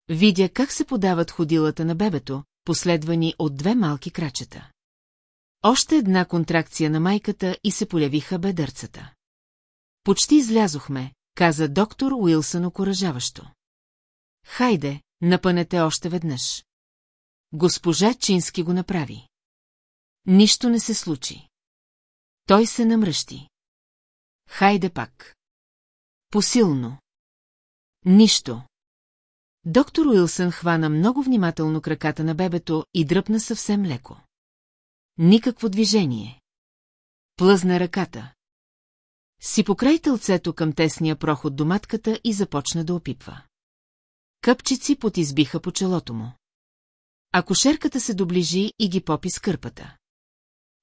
Видя как се подават ходилата на бебето, последвани от две малки крачета. Още една контракция на майката и се полявиха бедърцата. Почти излязохме, каза доктор Уилсън окоръжаващо. Хайде, напънете още веднъж. Госпожа Чински го направи. Нищо не се случи. Той се намръщи. Хайде пак. Посилно. Нищо. Доктор Уилсън хвана много внимателно краката на бебето и дръпна съвсем леко. Никакво движение. Плъзна ръката. Си покрай тълцето към тесния проход до матката и започна да опипва. Къпчици потизбиха по челото му. Акушерката се доближи и ги попи с кърпата.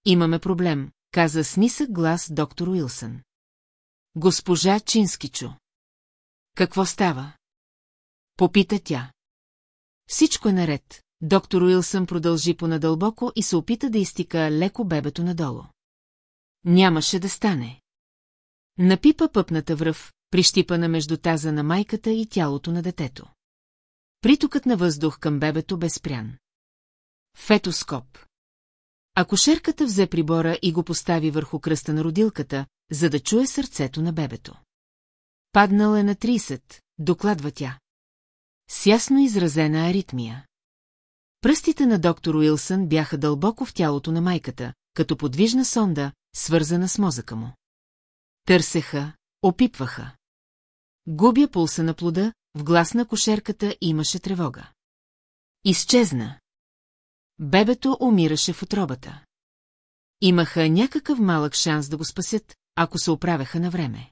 Имаме проблем, каза с нисък глас доктор Уилсън. Госпожа Чинскичо. Какво става? Попита тя. Всичко е наред. Доктор Уилсън продължи понадълбоко и се опита да изтика леко бебето надолу. Нямаше да стане. Напипа пъпната връв, прищипана между таза на майката и тялото на детето. Притокът на въздух към бебето бе спрян. Фетоскоп. Акушерката взе прибора и го постави върху кръста на родилката, за да чуе сърцето на бебето. Паднал е на 30, докладва тя. С ясно изразена аритмия. Пръстите на доктор Уилсън бяха дълбоко в тялото на майката, като подвижна сонда, свързана с мозъка му. Търсеха, опипваха. Губя пулса на плода, в глас на кошерката имаше тревога. Изчезна. Бебето умираше в отробата. Имаха някакъв малък шанс да го спасят, ако се оправяха на време.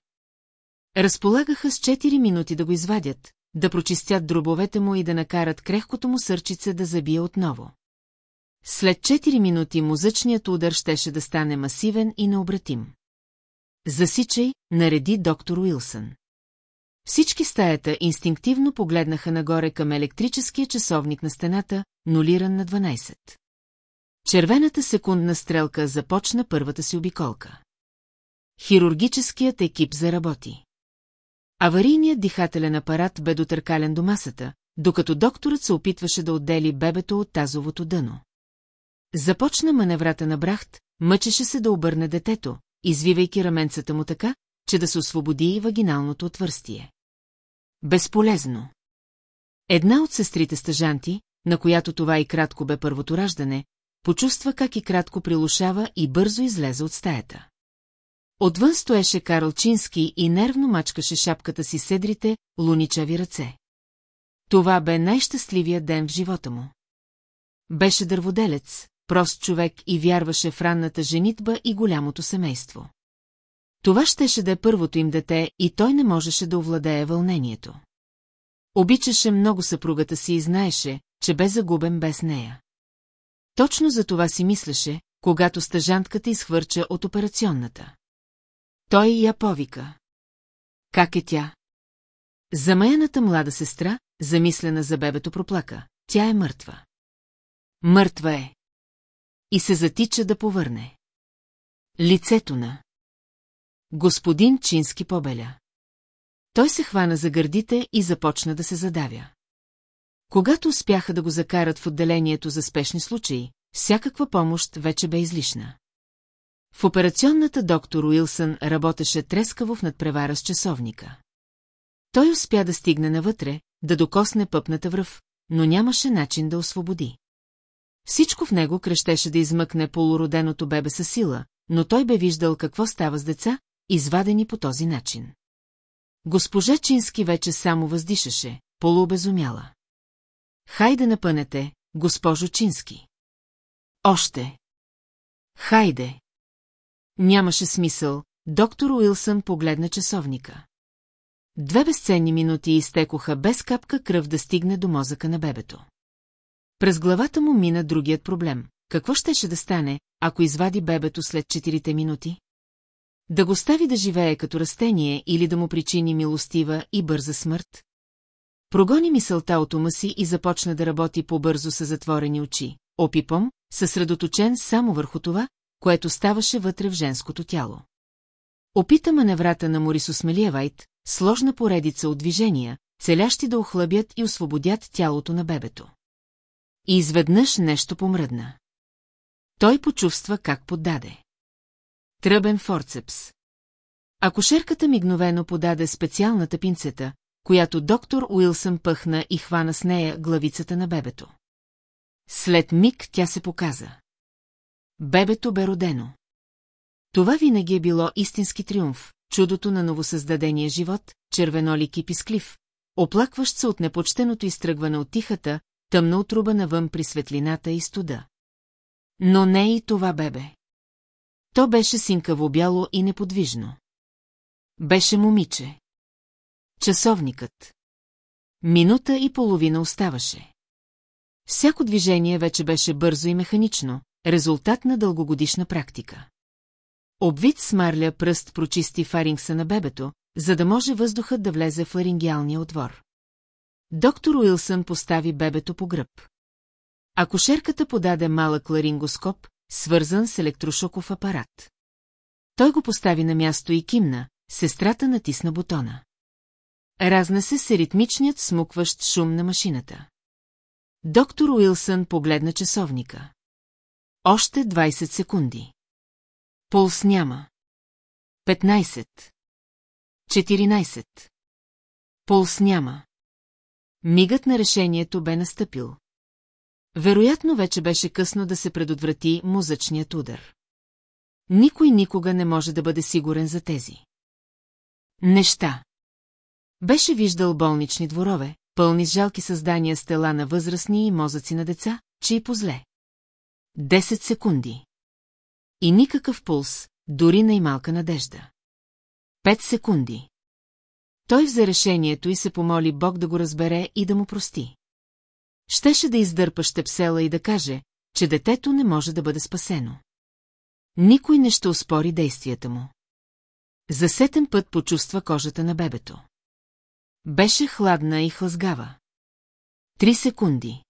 Разполагаха с 4 минути да го извадят, да прочистят дробовете му и да накарат крехкото му сърчице да забие отново. След 4 минути музъчният удар щеше да стане масивен и необратим. Засичай, нареди доктор Уилсън. Всички стаята инстинктивно погледнаха нагоре към електрическия часовник на стената, нулиран на 12. Червената секундна стрелка започна първата си обиколка. Хирургическият екип заработи. Аварийният дихателен апарат бе дотъркален до масата, докато докторът се опитваше да отдели бебето от тазовото дъно. Започна маневрата на Брахт, мъчеше се да обърне детето, извивайки раменцата му така, че да се освободи и вагиналното отвърстие. Безполезно. Една от сестрите стъжанти, на която това и кратко бе първото раждане, почувства как и кратко прилушава и бързо излезе от стаята. Отвън стоеше Карл Чински и нервно мачкаше шапката си седрите, луничави ръце. Това бе най-щастливия ден в живота му. Беше дърводелец, прост човек и вярваше в ранната женитба и голямото семейство. Това щеше да е първото им дете и той не можеше да овладее вълнението. Обичаше много съпругата си и знаеше, че бе загубен без нея. Точно за това си мислеше, когато стъжантката изхвърча от операционната. Той я повика. Как е тя? Замаяната млада сестра, замислена за бебето проплака. Тя е мъртва. Мъртва е. И се затича да повърне. Лицето на. Господин Чински побеля. Той се хвана за гърдите и започна да се задавя. Когато успяха да го закарат в отделението за спешни случаи, всякаква помощ вече бе излишна. В операционната доктор Уилсън работеше трескаво в надпревара с часовника. Той успя да стигне навътре, да докосне пъпната връв, но нямаше начин да освободи. Всичко в него крещеше да измъкне полуроденото бебе със сила, но той бе виждал какво става с деца, извадени по този начин. Госпожа Чински вече само въздишаше, полуобезумяла. Хайде напънете, госпожо Чински. Още. Хайде. Нямаше смисъл, доктор Уилсън погледна часовника. Две безценни минути изтекоха без капка кръв да стигне до мозъка на бебето. През главата му мина другият проблем. Какво щеше да стане, ако извади бебето след четирите минути? Да го стави да живее като растение или да му причини милостива и бърза смърт? Прогони мисълта от ума си и започна да работи по-бързо с затворени очи. Опипом, съсредоточен само върху това, което ставаше вътре в женското тяло. Опита маневрата на Морисо Мелиевайт, сложна поредица от движения, целящи да охлабят и освободят тялото на бебето. И изведнъж нещо помръдна. Той почувства как поддаде. Тръбен форцепс. Акушерката мигновено подаде специалната пинцета, която доктор Уилсън пъхна и хвана с нея главицата на бебето. След миг тя се показа. Бебето бе родено. Това винаги е било истински триумф, чудото на новосъздадения живот, червенолик и писклив, оплакващ се от непочтеното изтръгване от тихата, тъмна отруба навън при светлината и студа. Но не и това бебе. То беше синкаво бяло и неподвижно. Беше момиче. Часовникът. Минута и половина оставаше. Всяко движение вече беше бързо и механично, резултат на дългогодишна практика. Обвид с марля пръст прочисти фарингса на бебето, за да може въздухът да влезе в ларингиалния отвор. Доктор Уилсън постави бебето по гръб. Акушерката подаде малък ларингоскоп, свързан с електрошоков апарат. Той го постави на място и кимна, сестрата натисна бутона. Разнесе се ритмичният смукващ шум на машината. Доктор Уилсън погледна часовника. Още 20 секунди. Пулс няма. 15. 14. Пулс няма. Мигът на решението бе настъпил. Вероятно вече беше късно да се предотврати музъчният удар. Никой никога не може да бъде сигурен за тези. Неща. Беше виждал болнични дворове, пълни с жалки създания с тела на възрастни и мозъци на деца, че и позле. Десет секунди. И никакъв пулс, дори най-малка надежда. Пет секунди. Той взе решението и се помоли Бог да го разбере и да му прости. Щеше да издърпа щепсела и да каже, че детето не може да бъде спасено. Никой не ще успори действията му. За сетен път почувства кожата на бебето. Беше хладна и хлъзгава. Три секунди.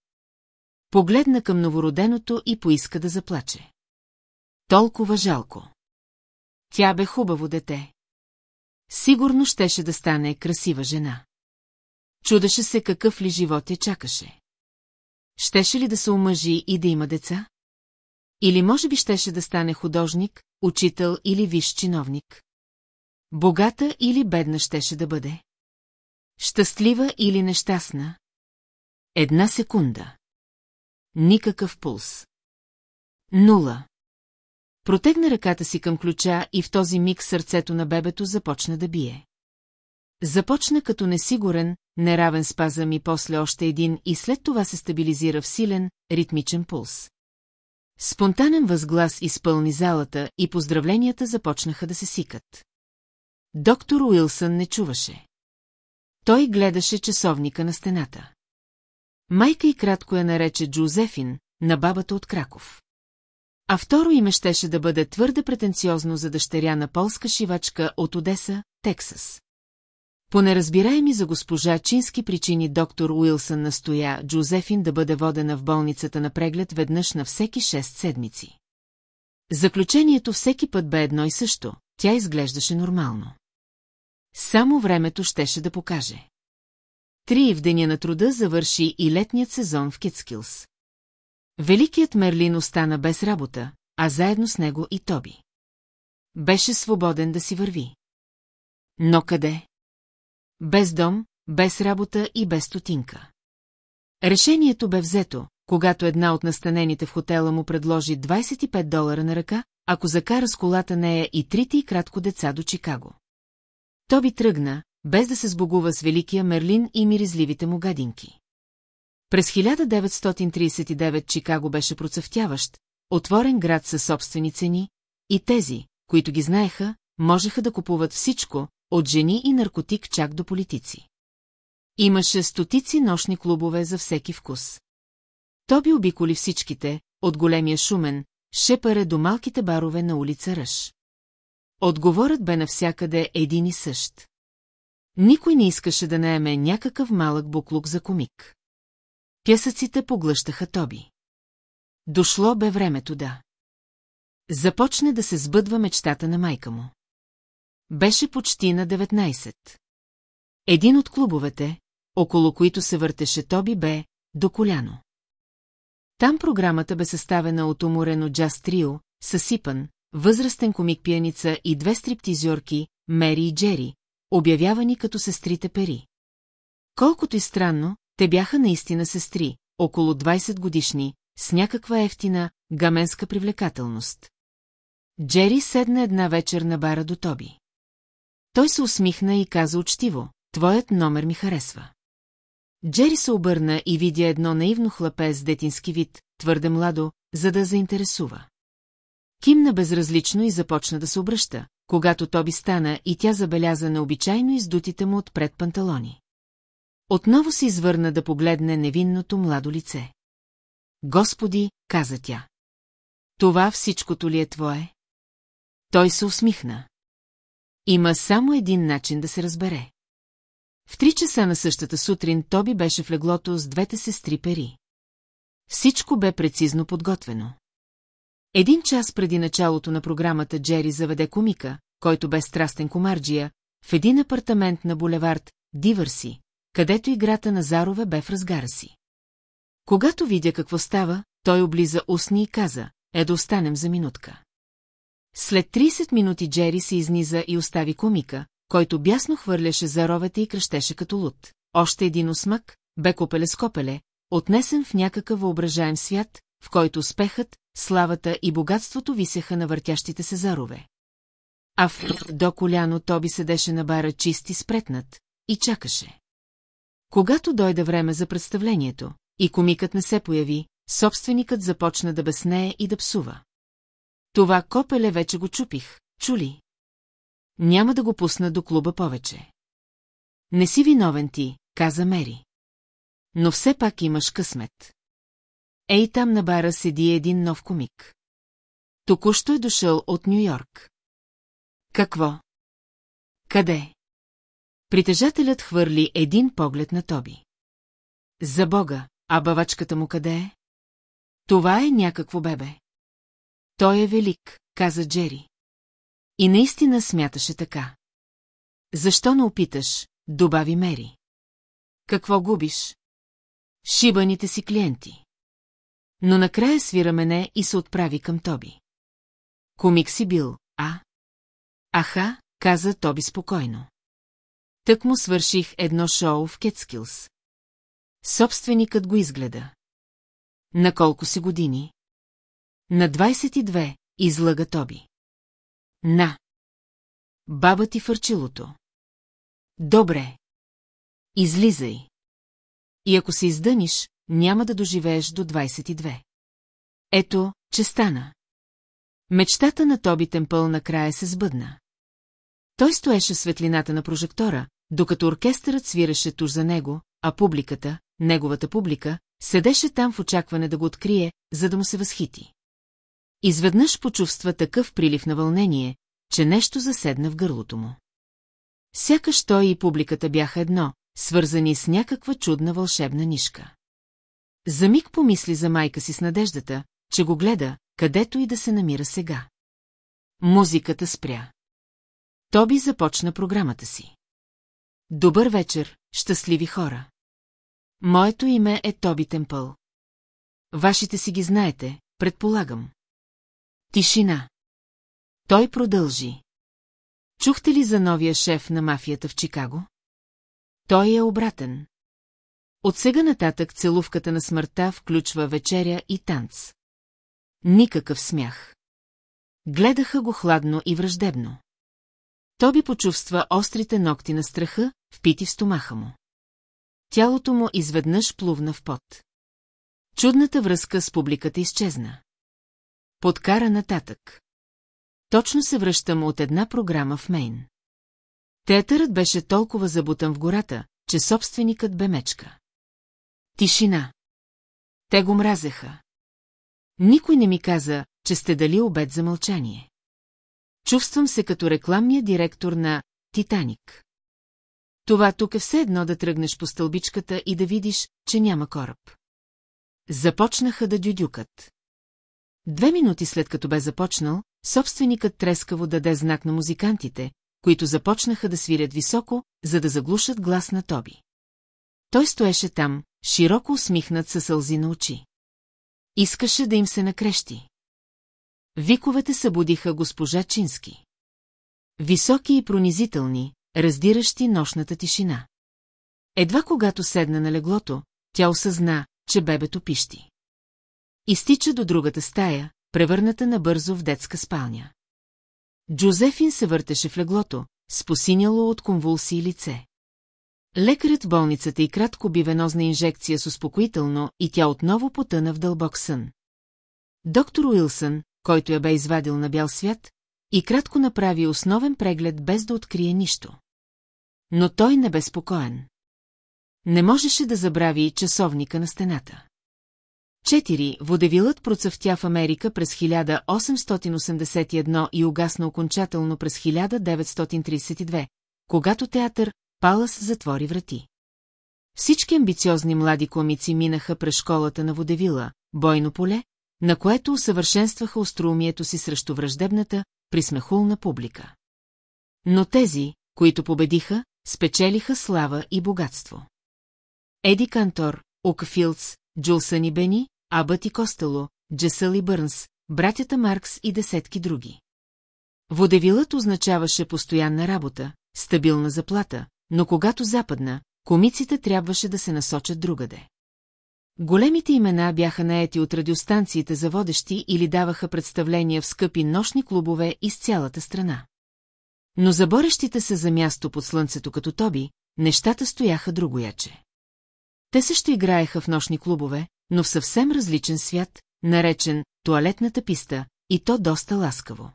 Погледна към новороденото и поиска да заплаче. Толкова жалко. Тя бе хубаво дете. Сигурно щеше да стане красива жена. Чудеше се какъв ли живот я чакаше. Щеше ли да се омъжи и да има деца? Или може би щеше да стане художник, учител или виш чиновник? Богата или бедна щеше да бъде? Щастлива или нещастна? Една секунда. Никакъв пулс. Нула. Протегна ръката си към ключа и в този миг сърцето на бебето започна да бие. Започна като несигурен, неравен спазъм и после още един и след това се стабилизира в силен, ритмичен пулс. Спонтанен възглас изпълни залата и поздравленията започнаха да се сикат. Доктор Уилсън не чуваше. Той гледаше часовника на стената. Майка и кратко я нарече Джозефин, на бабата от Краков. А второ име щеше да бъде твърде претенциозно за дъщеря на полска шивачка от Одеса, Тексас. По неразбираеми за госпожа Чински причини доктор Уилсън настоя Джозефин да бъде водена в болницата на преглед веднъж на всеки 6 седмици. Заключението всеки път бе едно и също, тя изглеждаше нормално. Само времето щеше да покаже. Три в деня на труда завърши и летният сезон в Китскилс. Великият Мерлин остана без работа, а заедно с него и Тоби. Беше свободен да си върви. Но къде? Без дом, без работа и без стотинка. Решението бе взето, когато една от настанените в хотела му предложи 25 долара на ръка, ако закара с колата нея и трите и кратко деца до Чикаго. Тоби тръгна, без да се сбогува с великия Мерлин и миризливите му гадинки. През 1939 Чикаго беше процъфтяващ, отворен град със собствени цени, и тези, които ги знаеха, можеха да купуват всичко, от жени и наркотик чак до политици. Имаше стотици нощни клубове за всеки вкус. Тоби обиколи всичките, от големия шумен, шепаре до малките барове на улица Ръж. Отговорът бе навсякъде един и същ. Никой не искаше да наеме някакъв малък буклук за комик. Пясъците поглъщаха Тоби. Дошло бе времето да. Започне да се сбъдва мечтата на майка му. Беше почти на 19. Един от клубовете, около които се въртеше Тоби, бе до коляно. Там програмата бе съставена от уморено джаз трио, съсипан, възрастен комик-пияница и две стриптизьорки, Мери и Джери, обявявани като сестрите Пери. Колкото и странно, те бяха наистина сестри, около 20 годишни, с някаква ефтина, гаменска привлекателност. Джери седна една вечер на бара до Тоби. Той се усмихна и каза учтиво, твоят номер ми харесва. Джери се обърна и видя едно наивно хлапе с детински вид, твърде младо, за да заинтересува. Кимна безразлично и започна да се обръща, когато Тоби стана и тя забеляза необичайно издутите му отпред панталони. Отново се извърна да погледне невинното младо лице. Господи, каза тя. Това всичкото ли е твое? Той се усмихна. Има само един начин да се разбере. В три часа на същата сутрин Тоби беше в леглото с двете сестри Пери. Всичко бе прецизно подготвено. Един час преди началото на програмата Джери заведе комика, който бе страстен комарджия, в един апартамент на булевард Дивърси, където играта на Зарове бе в разгара си. Когато видя какво става, той облиза устни и каза, е да останем за минутка. След 30 минути Джери се изниза и остави комика, който бясно хвърляше заровете и кръщеше като луд. Още един осмък, бе копеле с копеле, отнесен в някакъв въображаем свят, в който успехът, славата и богатството висеха на въртящите се зарове. А в до коляно Тоби седеше на бара чист и спретнат и чакаше. Когато дойде време за представлението, и комикът не се появи, собственикът започна да безнее и да псува. Това копеле вече го чупих, чули? Няма да го пусна до клуба повече. Не си виновен ти, каза Мери. Но все пак имаш късмет. Ей там на бара седи един нов комик. Току-що е дошъл от Нью-Йорк. Какво? Къде? Притежателят хвърли един поглед на Тоби. За бога, а бавачката му къде е? Това е някакво бебе. Той е велик, каза Джери. И наистина смяташе така. Защо не опиташ, добави Мери. Какво губиш? Шибаните си клиенти. Но накрая свира мене и се отправи към Тоби. Комик си бил, а? Аха, каза Тоби спокойно. Тък му свърших едно шоу в Кетскилс. Собственикът го изгледа. На колко си години? На 22, излага Тоби. На. Баба ти фърчилото. Добре. Излизай. И ако се издъниш, няма да доживееш до 22. Ето, че стана. Мечтата на Тоби Темпъл накрая се сбъдна. Той стоеше светлината на прожектора, докато оркестърът свиреше туш за него, а публиката, неговата публика, седеше там в очакване да го открие, за да му се възхити. Изведнъж почувства такъв прилив на вълнение, че нещо заседна в гърлото му. Сякаш той и публиката бяха едно, свързани с някаква чудна вълшебна нишка. За миг помисли за майка си с надеждата, че го гледа, където и да се намира сега. Музиката спря. Тоби започна програмата си. Добър вечер, щастливи хора. Моето име е Тоби Темпъл. Вашите си ги знаете, предполагам. Тишина. Той продължи. Чухте ли за новия шеф на мафията в Чикаго? Той е обратен. От сега нататък целувката на смъртта включва вечеря и танц. Никакъв смях. Гледаха го хладно и враждебно. Тоби почувства острите ногти на страха, впити в стомаха му. Тялото му изведнъж плувна в пот. Чудната връзка с публиката изчезна. Подкара нататък. Точно се връщам от една програма в Мейн. Театърът беше толкова забутан в гората, че собственикът бе мечка. Тишина. Те го мразеха. Никой не ми каза, че сте дали обед за мълчание. Чувствам се като рекламния директор на «Титаник». Това тук е все едно да тръгнеш по стълбичката и да видиш, че няма кораб. Започнаха да дюдюкат. Две минути след като бе започнал, собственикът трескаво даде знак на музикантите, които започнаха да свирят високо, за да заглушат глас на Тоби. Той стоеше там, широко усмихнат със сълзи на очи. Искаше да им се накрещи. Виковете събудиха госпожа Чински. Високи и пронизителни, раздиращи нощната тишина. Едва когато седна на леглото, тя осъзна, че бебето пищи. Изтича до другата стая, превърната набързо в детска спалня. Джозефин се въртеше в леглото, с посиняло от конвулсии лице. Лекарят в болницата и кратко би венозна инжекция с успокоително и тя отново потъна в дълбок сън. Доктор Уилсън, който я бе извадил на бял свят, и кратко направи основен преглед без да открие нищо. Но той не бе спокоен. Не можеше да забрави часовника на стената. Четири, водевилът процъфтя в Америка през 1881 и угасна окончателно през 1932, когато театър Палас затвори врати. Всички амбициозни млади комици минаха през школата на водевила, бойно поле, на което усъвършенстваха остроумието си срещу враждебната, присмехулна публика. Но тези, които победиха, спечелиха слава и богатство. Еди Кантор, Окафилдс, Джулсън и Бени, Абът и Костело, Джесъл и Бърнс, братята Маркс и десетки други. Водевилът означаваше постоянна работа, стабилна заплата, но когато западна, комиците трябваше да се насочат другаде. Големите имена бяха наети от радиостанциите за водещи или даваха представления в скъпи нощни клубове из цялата страна. Но за борещите се за място под слънцето като Тоби, нещата стояха другояче. Те също играеха в нощни клубове, но в съвсем различен свят, наречен туалетната писта, и то доста ласкаво.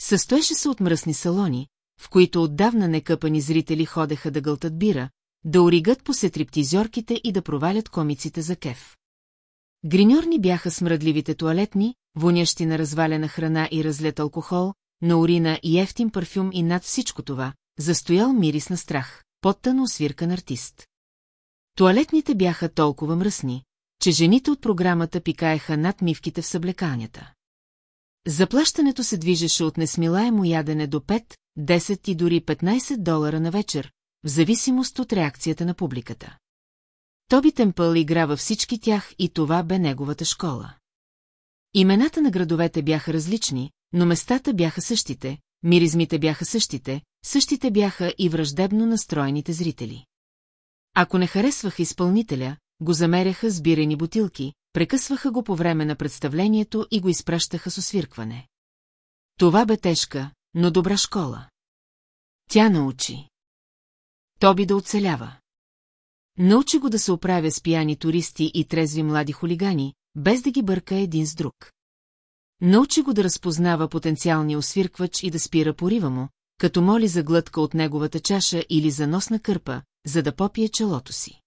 Състоеше се от мръсни салони, в които отдавна некъпани зрители ходеха да гълтат бира, да оригат по сетриптизорките и да провалят комиците за кеф. Гриньорни бяха смръдливите туалетни, вонящи на развалена храна и разлет алкохол, на урина и ефтин парфюм и над всичко това, застоял мирис на страх, подтъно освиркан артист. Туалетните бяха толкова мръсни, че жените от програмата пикаеха над мивките в съблекалнята. Заплащането се движеше от несмилаемо ядене до 5, 10 и дори 15 долара на вечер, в зависимост от реакцията на публиката. Тоби Темпъл игра във всички тях и това бе неговата школа. Имената на градовете бяха различни, но местата бяха същите, миризмите бяха същите, същите бяха и враждебно настроените зрители. Ако не харесваха изпълнителя, го замеряха с бирени бутилки, прекъсваха го по време на представлението и го изпращаха с освиркване. Това бе тежка, но добра школа. Тя научи. Тоби да оцелява. Научи го да се оправя с пияни туристи и трезви млади хулигани, без да ги бърка един с друг. Научи го да разпознава потенциалния освирквач и да спира порива му, като моли за глътка от неговата чаша или за носна кърпа, за да попие челото си.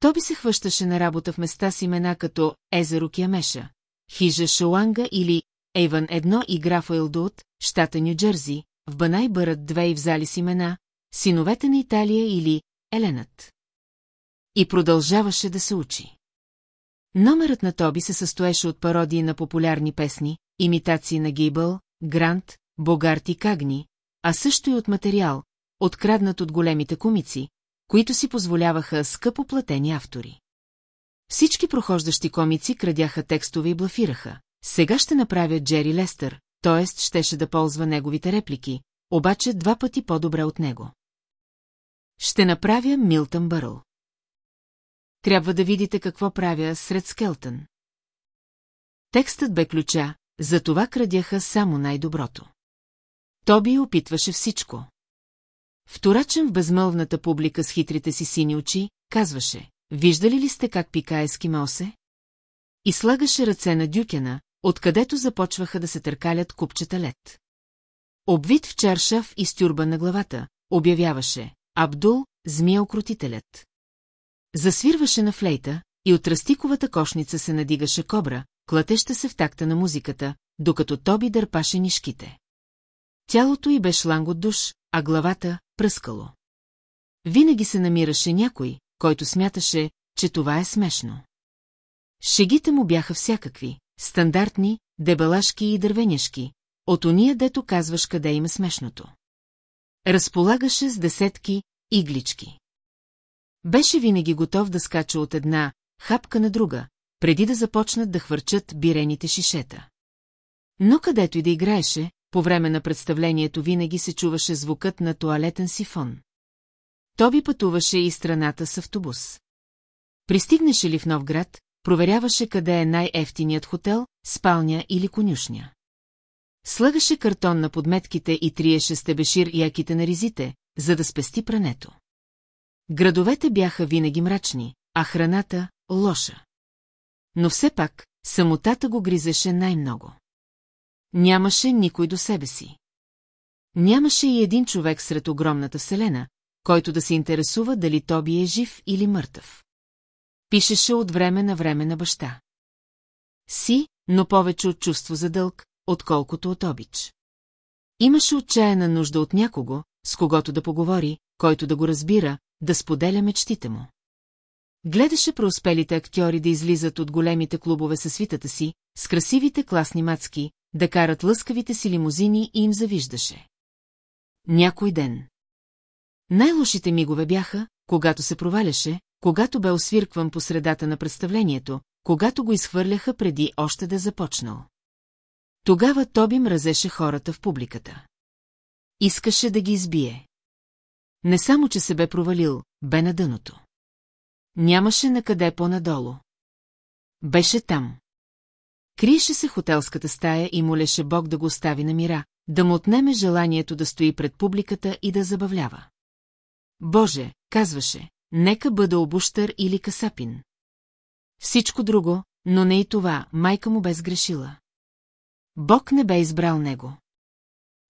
Тоби се хващаше на работа в места с имена като Езеро Кямеша, Хижа Шоанга или Ейвън едно и граф Уилдуот, щата Нью-Джерси, в Банай бърът две и в зали с имена, синовете на Италия или Еленът. И продължаваше да се учи. Номерът на Тоби се състоеше от пародии на популярни песни, имитации на Гейбъл, Грант, Богарт и Кагни, а също и от материал, откраднат от големите комици, които си позволяваха скъпо платени автори. Всички прохождащи комици крадяха текстове и блафираха. Сега ще направя Джери Лестър, т.е. щеше да ползва неговите реплики, обаче два пъти по-добре от него. Ще направя Милтън Бърл. Трябва да видите какво правя сред Скелтън. Текстът бе ключа, за това крадяха само най-доброто. Тоби опитваше всичко. Вторачен в безмълвната публика с хитрите си сини очи, казваше, виждали ли сте как пика ескимосе? И слагаше ръце на дюкена, откъдето започваха да се търкалят купчета лед. Обвит в чаршав и стюрба на главата, обявяваше Абдул, змия-окрутителят. Засвирваше на флейта и от растиковата кошница се надигаше кобра, клатеща се в такта на музиката, докато Тоби дърпаше нишките. Тялото й бе шланг от душ, а главата – пръскало. Винаги се намираше някой, който смяташе, че това е смешно. Шегите му бяха всякакви, стандартни, дебелашки и дървеняшки, от уния дето казваш къде има смешното. Разполагаше с десетки иглички. Беше винаги готов да скача от една хапка на друга, преди да започнат да хвърчат бирените шишета. Но където и да играеше, по време на представлението винаги се чуваше звукът на туалетен сифон. Тоби пътуваше и страната с автобус. Пристигнеше ли в нов град, проверяваше къде е най-ефтиният хотел, спалня или конюшня. Слагаше картон на подметките и триеше стебешир яките на ризите, за да спести прането. Градовете бяха винаги мрачни, а храната – лоша. Но все пак, самотата го гризеше най-много. Нямаше никой до себе си. Нямаше и един човек сред огромната вселена, който да се интересува дали Тоби е жив или мъртъв. Пишеше от време на време на баща. Си, но повече от чувство за дълг, отколкото от обич. Имаше отчаяна нужда от някого, с когото да поговори, който да го разбира, да споделя мечтите му. Гледаше преуспелите актьори да излизат от големите клубове със свитата си, с красивите класни мацки, да карат лъскавите си лимузини и им завиждаше. Някой ден. Най-лошите мигове бяха, когато се проваляше, когато бе освиркван по средата на представлението, когато го изхвърляха преди още да е започнал. Тогава Тоби мразеше хората в публиката. Искаше да ги избие. Не само, че се бе провалил, бе на дъното. Нямаше накъде по-надолу. Беше там. Криеше се хотелската стая и молеше Бог да го остави на мира, да му отнеме желанието да стои пред публиката и да забавлява. Боже, казваше, нека бъда обущър или касапин. Всичко друго, но не и това, майка му бе сгрешила. Бог не бе избрал него.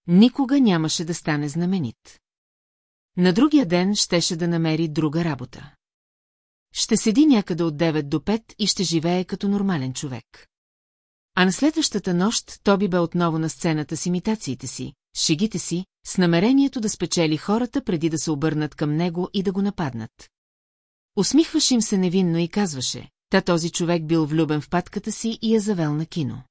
Никога нямаше да стане знаменит. На другия ден щеше да намери друга работа. Ще седи някъде от 9 до 5 и ще живее като нормален човек. А на следващата нощ Тоби бе отново на сцената с имитациите си, шегите си, с намерението да спечели хората преди да се обърнат към него и да го нападнат. Усмихваше им се невинно и казваше, та този човек бил влюбен в патката си и я завел на кино.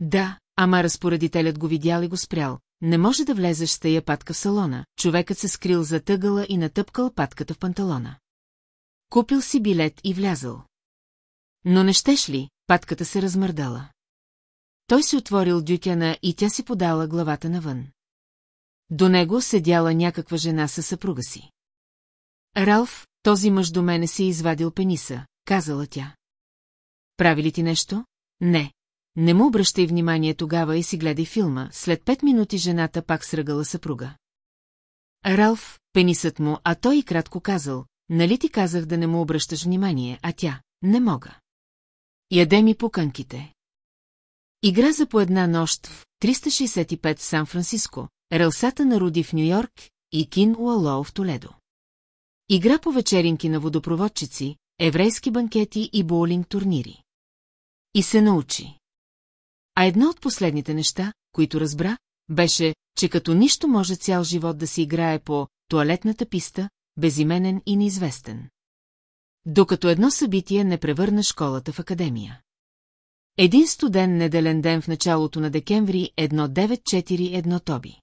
Да, ама разпоредителят го видял и го спрял. Не може да влезеш с тая патка в салона. Човекът се скрил за тъгъла и натъпкал патката в панталона. Купил си билет и влязъл. Но не щеш ли, патката се размърдала. Той си отворил дюкяна и тя си подала главата навън. До него седяла някаква жена със съпруга си. Ралф, този мъж до мене си извадил пениса, казала тя. Прави ли ти нещо? Не. Не му обръщай внимание тогава и си гледай филма, след пет минути жената пак сръгала съпруга. Ралф, пенисът му, а той и кратко казал, нали ти казах да не му обръщаш внимание, а тя, не мога. Яде ми по кънките. Игра за по една нощ в 365 в Сан-Франциско, релсата на Руди в Нью-Йорк и Кин Уало в Толедо. Игра по вечеринки на водопроводчици, еврейски банкети и боулинг турнири. И се научи. А едно от последните неща, които разбра, беше, че като нищо може цял живот да си играе по туалетната писта, безименен и неизвестен. Докато едно събитие не превърна школата в академия. Един студен неделен ден в началото на декември 1941 Тоби.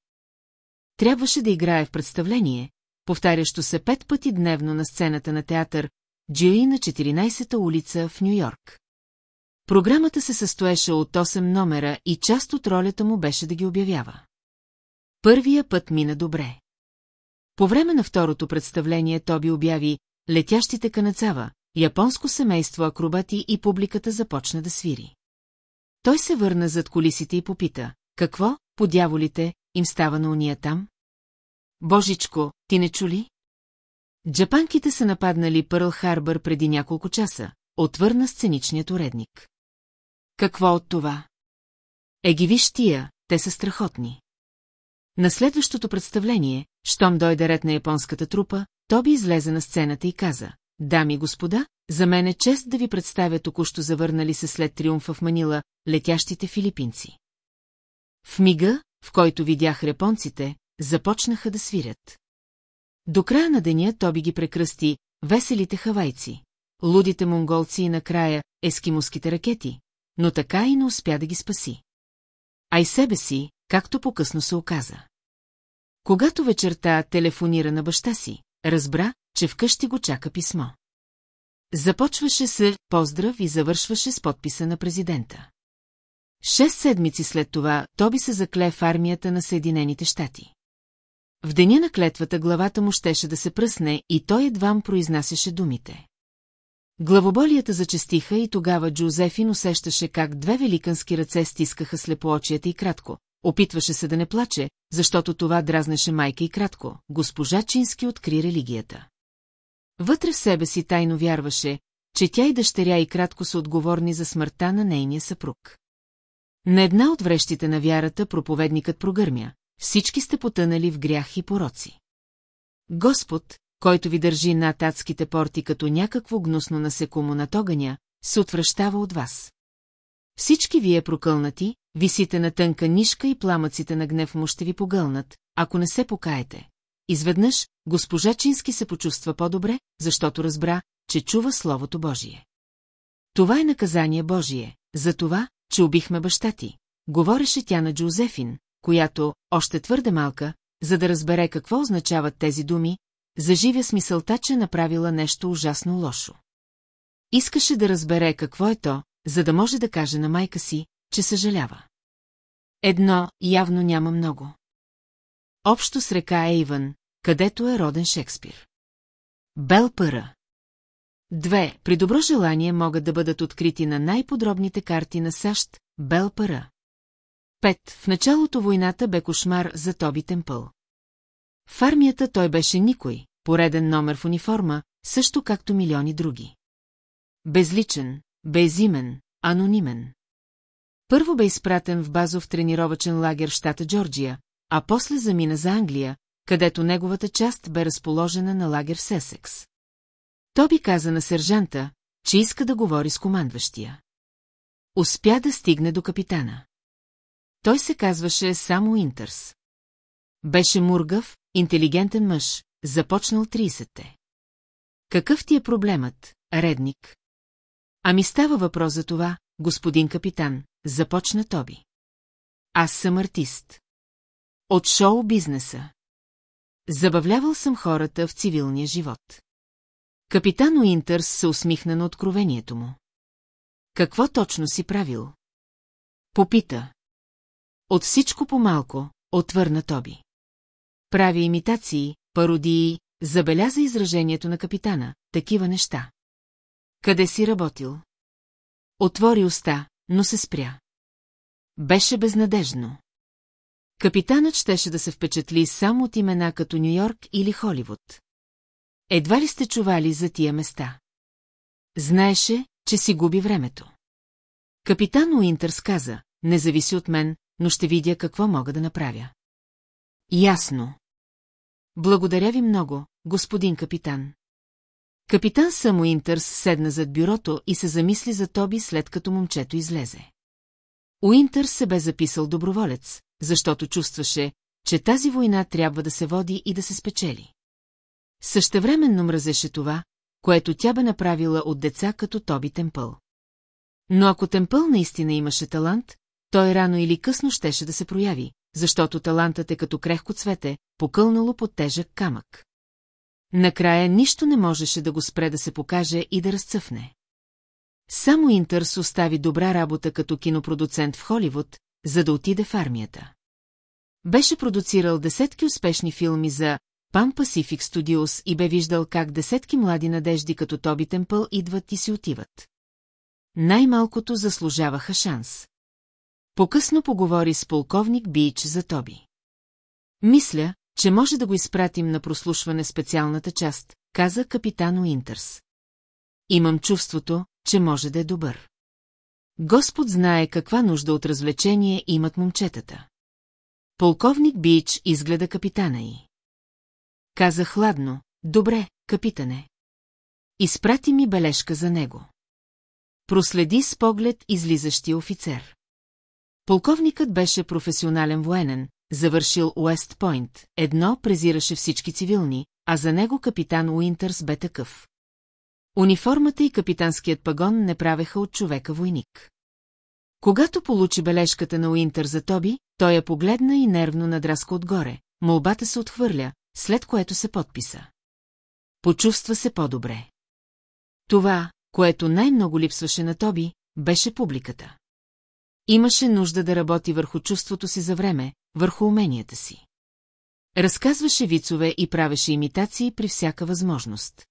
Трябваше да играе в представление, повтарящо се пет пъти дневно на сцената на театър Дюи на 14-та улица в Нью-Йорк. Програмата се състоеше от 8 номера и част от ролята му беше да ги обявява. Първия път мина добре. По време на второто представление Тоби обяви «Летящите канацава», японско семейство акробати и публиката започна да свири. Той се върна зад колисите и попита, какво, по дяволите, им става на уния там? Божичко, ти не чули? Джапанките са нападнали Пърл Харбър преди няколко часа, отвърна сценичният уредник. Какво от това? Е ги виж тия, те са страхотни. На следващото представление, щом дойде ред на японската трупа, Тоби излезе на сцената и каза, дами и господа, за мен е чест да ви представя току-що завърнали се след триумфа в Манила, летящите филипинци. В мига, в който видях японците, започнаха да свирят. До края на деня Тоби ги прекръсти веселите хавайци, лудите монголци и накрая ескимоските ракети, но така и не успя да ги спаси. А и себе си, както по-късно се оказа. Когато вечерта телефонира на баща си, разбра, че вкъщи го чака писмо. Започваше се поздрав и завършваше с подписа на президента. Шест седмици след това Тоби се закле в армията на Съединените щати. В деня на клетвата главата му щеше да се пръсне и той едвам произнасяше думите. Главоболията зачестиха и тогава Джозефин усещаше как две великански ръце стискаха слепоочията и кратко. Опитваше се да не плаче, защото това дразнеше майка и кратко. Госпожа Чински откри религията. Вътре в себе си тайно вярваше, че тя и дъщеря и кратко са отговорни за смъртта на нейния съпруг. На една от врещите на вярата проповедникът прогърмя. Всички сте потънали в грях и пороци. Господ, който ви държи над адските порти като някакво гнусно насекомо над огъня, се отвръщава от вас. Всички вие прокълнати, висите на тънка нишка и пламъците на гнев му ще ви погълнат, ако не се покаете. Изведнъж, госпожа Чински се почувства по-добре, защото разбра, че чува Словото Божие. Това е наказание Божие, за това, че убихме баща ти, говореше тя на Джозефин, която, още твърде малка, за да разбере какво означават тези думи, заживя с мисълта, че направила нещо ужасно лошо. Искаше да разбере какво е то, за да може да каже на майка си, че съжалява. Едно явно няма много. Общо с река Ейвън, където е роден Шекспир. Бел Пъра. Две, при добро желание могат да бъдат открити на най-подробните карти на САЩ, Бел Пъра. Пет, в началото войната бе кошмар за Тоби Темпъл. В армията той беше никой, пореден номер в униформа, също както милиони други. Безличен, безимен, анонимен. Първо бе изпратен в базов тренировачен лагер в щата Джорджия, а после замина за Англия, където неговата част бе разположена на лагер в Сесекс. Тоби каза на сержанта, че иска да говори с командващия. Успя да стигне до капитана. Той се казваше само Интърс. Беше мургав, интелигентен мъж, започнал 30-те. Какъв ти е проблемът, редник? Ами става въпрос за това, господин капитан, започна Тоби. Аз съм артист. От шоу-бизнеса. Забавлявал съм хората в цивилния живот. Капитан Уинтърс се усмихна на откровението му. Какво точно си правил? Попита. От всичко по-малко, отвърна Тоби. Прави имитации, пародии, забеляза изражението на капитана, такива неща. Къде си работил? Отвори уста, но се спря. Беше безнадежно. Капитанът щеше да се впечатли само от имена като Нью-Йорк или Холивуд. Едва ли сте чували за тия места? Знаеше, че си губи времето. Капитан Уинтърс каза, не зависи от мен, но ще видя какво мога да направя. Ясно. Благодаря ви много, господин капитан. Капитан Само Уинтърс седна зад бюрото и се замисли за Тоби след като момчето излезе. Уинтърс се бе записал доброволец, защото чувстваше, че тази война трябва да се води и да се спечели. Същевременно мразеше това, което тя бе направила от деца като Тоби Темпъл. Но ако Темпъл наистина имаше талант, той рано или късно щеше да се прояви, защото талантът е като крехко цвете, покълнало под тежък камък. Накрая нищо не можеше да го спре да се покаже и да разцъфне. Само Интерс остави добра работа като кинопродуцент в Холивуд, за да отиде в армията. Беше продуцирал десетки успешни филми за Pan Pacific Studios и бе виждал как десетки млади надежди като Тоби Темпъл идват и си отиват. Най-малкото заслужаваха шанс. Покъсно поговори с полковник Бич за Тоби. Мисля, че може да го изпратим на прослушване специалната част, каза капитан Уинтърс. Имам чувството, че може да е добър. Господ знае каква нужда от развлечение имат момчетата. Полковник Бич изгледа капитана й. Каза хладно, добре, капитане. Изпрати ми бележка за него. Проследи с поглед излизащия офицер. Полковникът беше професионален военен, завършил Уест Пойнт, едно презираше всички цивилни, а за него капитан Уинтърс бе такъв. Униформата и капитанският пагон не правеха от човека войник. Когато получи бележката на Уинтър за Тоби, той я погледна и нервно надраска отгоре. Молбата се отхвърля, след което се подписа. Почувства се по-добре. Това, което най-много липсваше на Тоби, беше публиката. Имаше нужда да работи върху чувството си за време, върху уменията си. Разказваше вицове и правеше имитации при всяка възможност.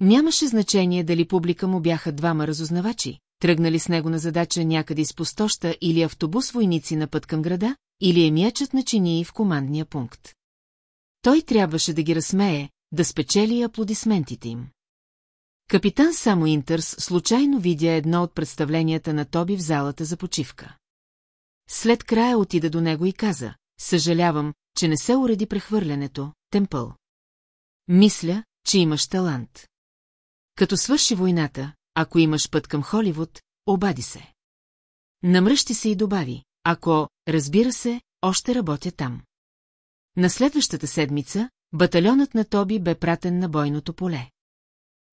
Нямаше значение дали публика му бяха двама разузнавачи, тръгнали с него на задача някъде из пустоща или автобус войници на път към града, или емиячът на чинии в командния пункт. Той трябваше да ги разсмее, да спечели аплодисментите им. Капитан Само Интерс случайно видя едно от представленията на Тоби в залата за почивка. След края отида до него и каза, съжалявам, че не се уреди прехвърлянето, Темпъл. Мисля, че имаш талант. Като свърши войната, ако имаш път към Холивуд, обади се. Намръщи се и добави, ако, разбира се, още работя там. На следващата седмица, батальонът на Тоби бе пратен на бойното поле.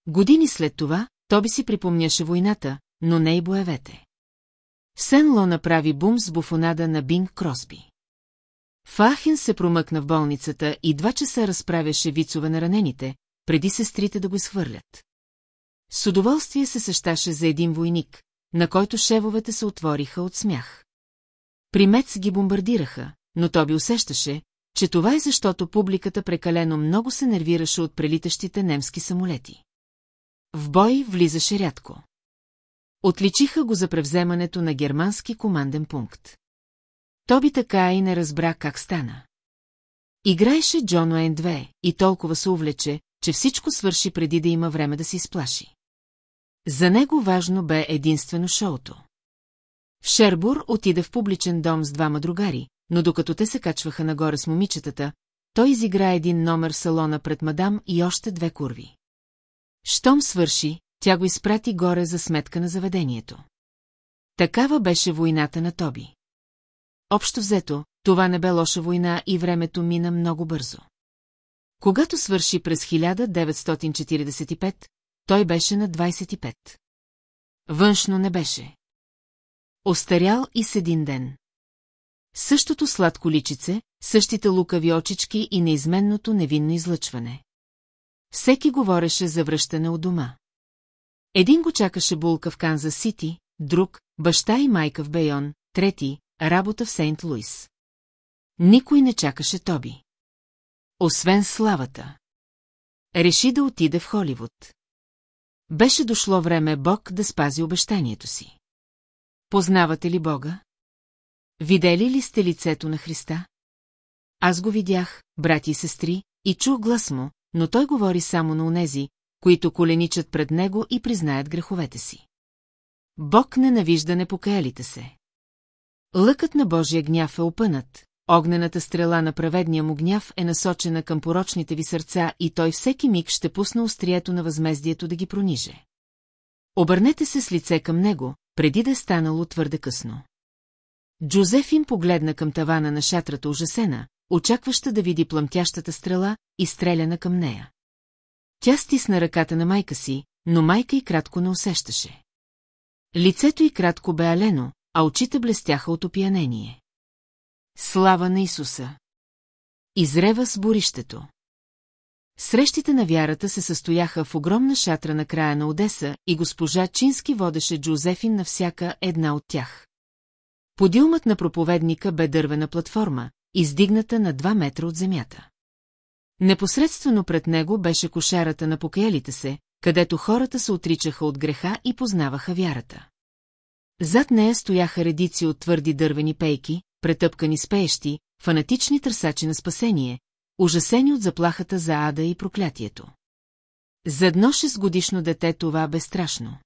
Години след това, Тоби си припомняше войната, но не и боевете. Сен-Ло направи бум с буфонада на Бинг Кросби. Фахин се промъкна в болницата и два часа разправяше вицове на ранените, преди сестрите да го изхвърлят. С удоволствие се същаше за един войник, на който шевовете се отвориха от смях. Примец ги бомбардираха, но Тоби усещаше, че това е защото публиката прекалено много се нервираше от прелитащите немски самолети. В бой влизаше рядко. Отличиха го за превземането на германски команден пункт. Тоби така и не разбра как стана. Играеше Джон Уейн 2 и толкова се увлече, че всичко свърши преди да има време да се изплаши. За него важно бе единствено шоуто. В Шербур отида в публичен дом с двама другари, но докато те се качваха нагоре с момичетата, той изигра един номер в салона пред мадам и още две курви. Щом свърши, тя го изпрати горе за сметка на заведението. Такава беше войната на Тоби. Общо взето, това не бе лоша война и времето мина много бързо. Когато свърши през 1945, той беше на 25. Външно не беше. Остарял и с един ден. Същото сладко личице, същите лукави очички и неизменното невинно излъчване. Всеки говореше за връщане от дома. Един го чакаше булка в Канзас Сити, друг – баща и майка в Бейон, трети – работа в Сейнт Луис. Никой не чакаше Тоби. Освен славата. Реши да отиде в Холивуд. Беше дошло време Бог да спази обещанието си. Познавате ли Бога? Видели ли сте лицето на Христа? Аз го видях, брати и сестри, и чух глас му, но той говори само на онези, които коленичат пред него и признаят греховете си. Бог ненавижда непокаялите се. Лъкът на Божия гняв е опънат, огнената стрела на праведния му гняв е насочена към порочните ви сърца и той всеки миг ще пусне острието на възмездието да ги прониже. Обърнете се с лице към него, преди да е станало твърде късно. Джозефин погледна към тавана на шатрата ужасена, очакваща да види плъмтящата стрела, и стреляна към нея. Тя стисна ръката на майка си, но майка и кратко не усещаше. Лицето й кратко бе алено, а очите блестяха от опиянение. Слава на Исуса! Изрева с борището. Срещите на вярата се състояха в огромна шатра на края на Одеса и госпожа Чински водеше Джозефин на всяка една от тях. Подилмът на проповедника бе дървена платформа, издигната на 2 метра от земята. Непосредствено пред него беше кошарата на покаялите се, където хората се отричаха от греха и познаваха вярата. Зад нея стояха редици от твърди дървени пейки, претъпкани с пеещи, фанатични търсачи на спасение, ужасени от заплахата за ада и проклятието. За едно шестгодишно дете това бе страшно.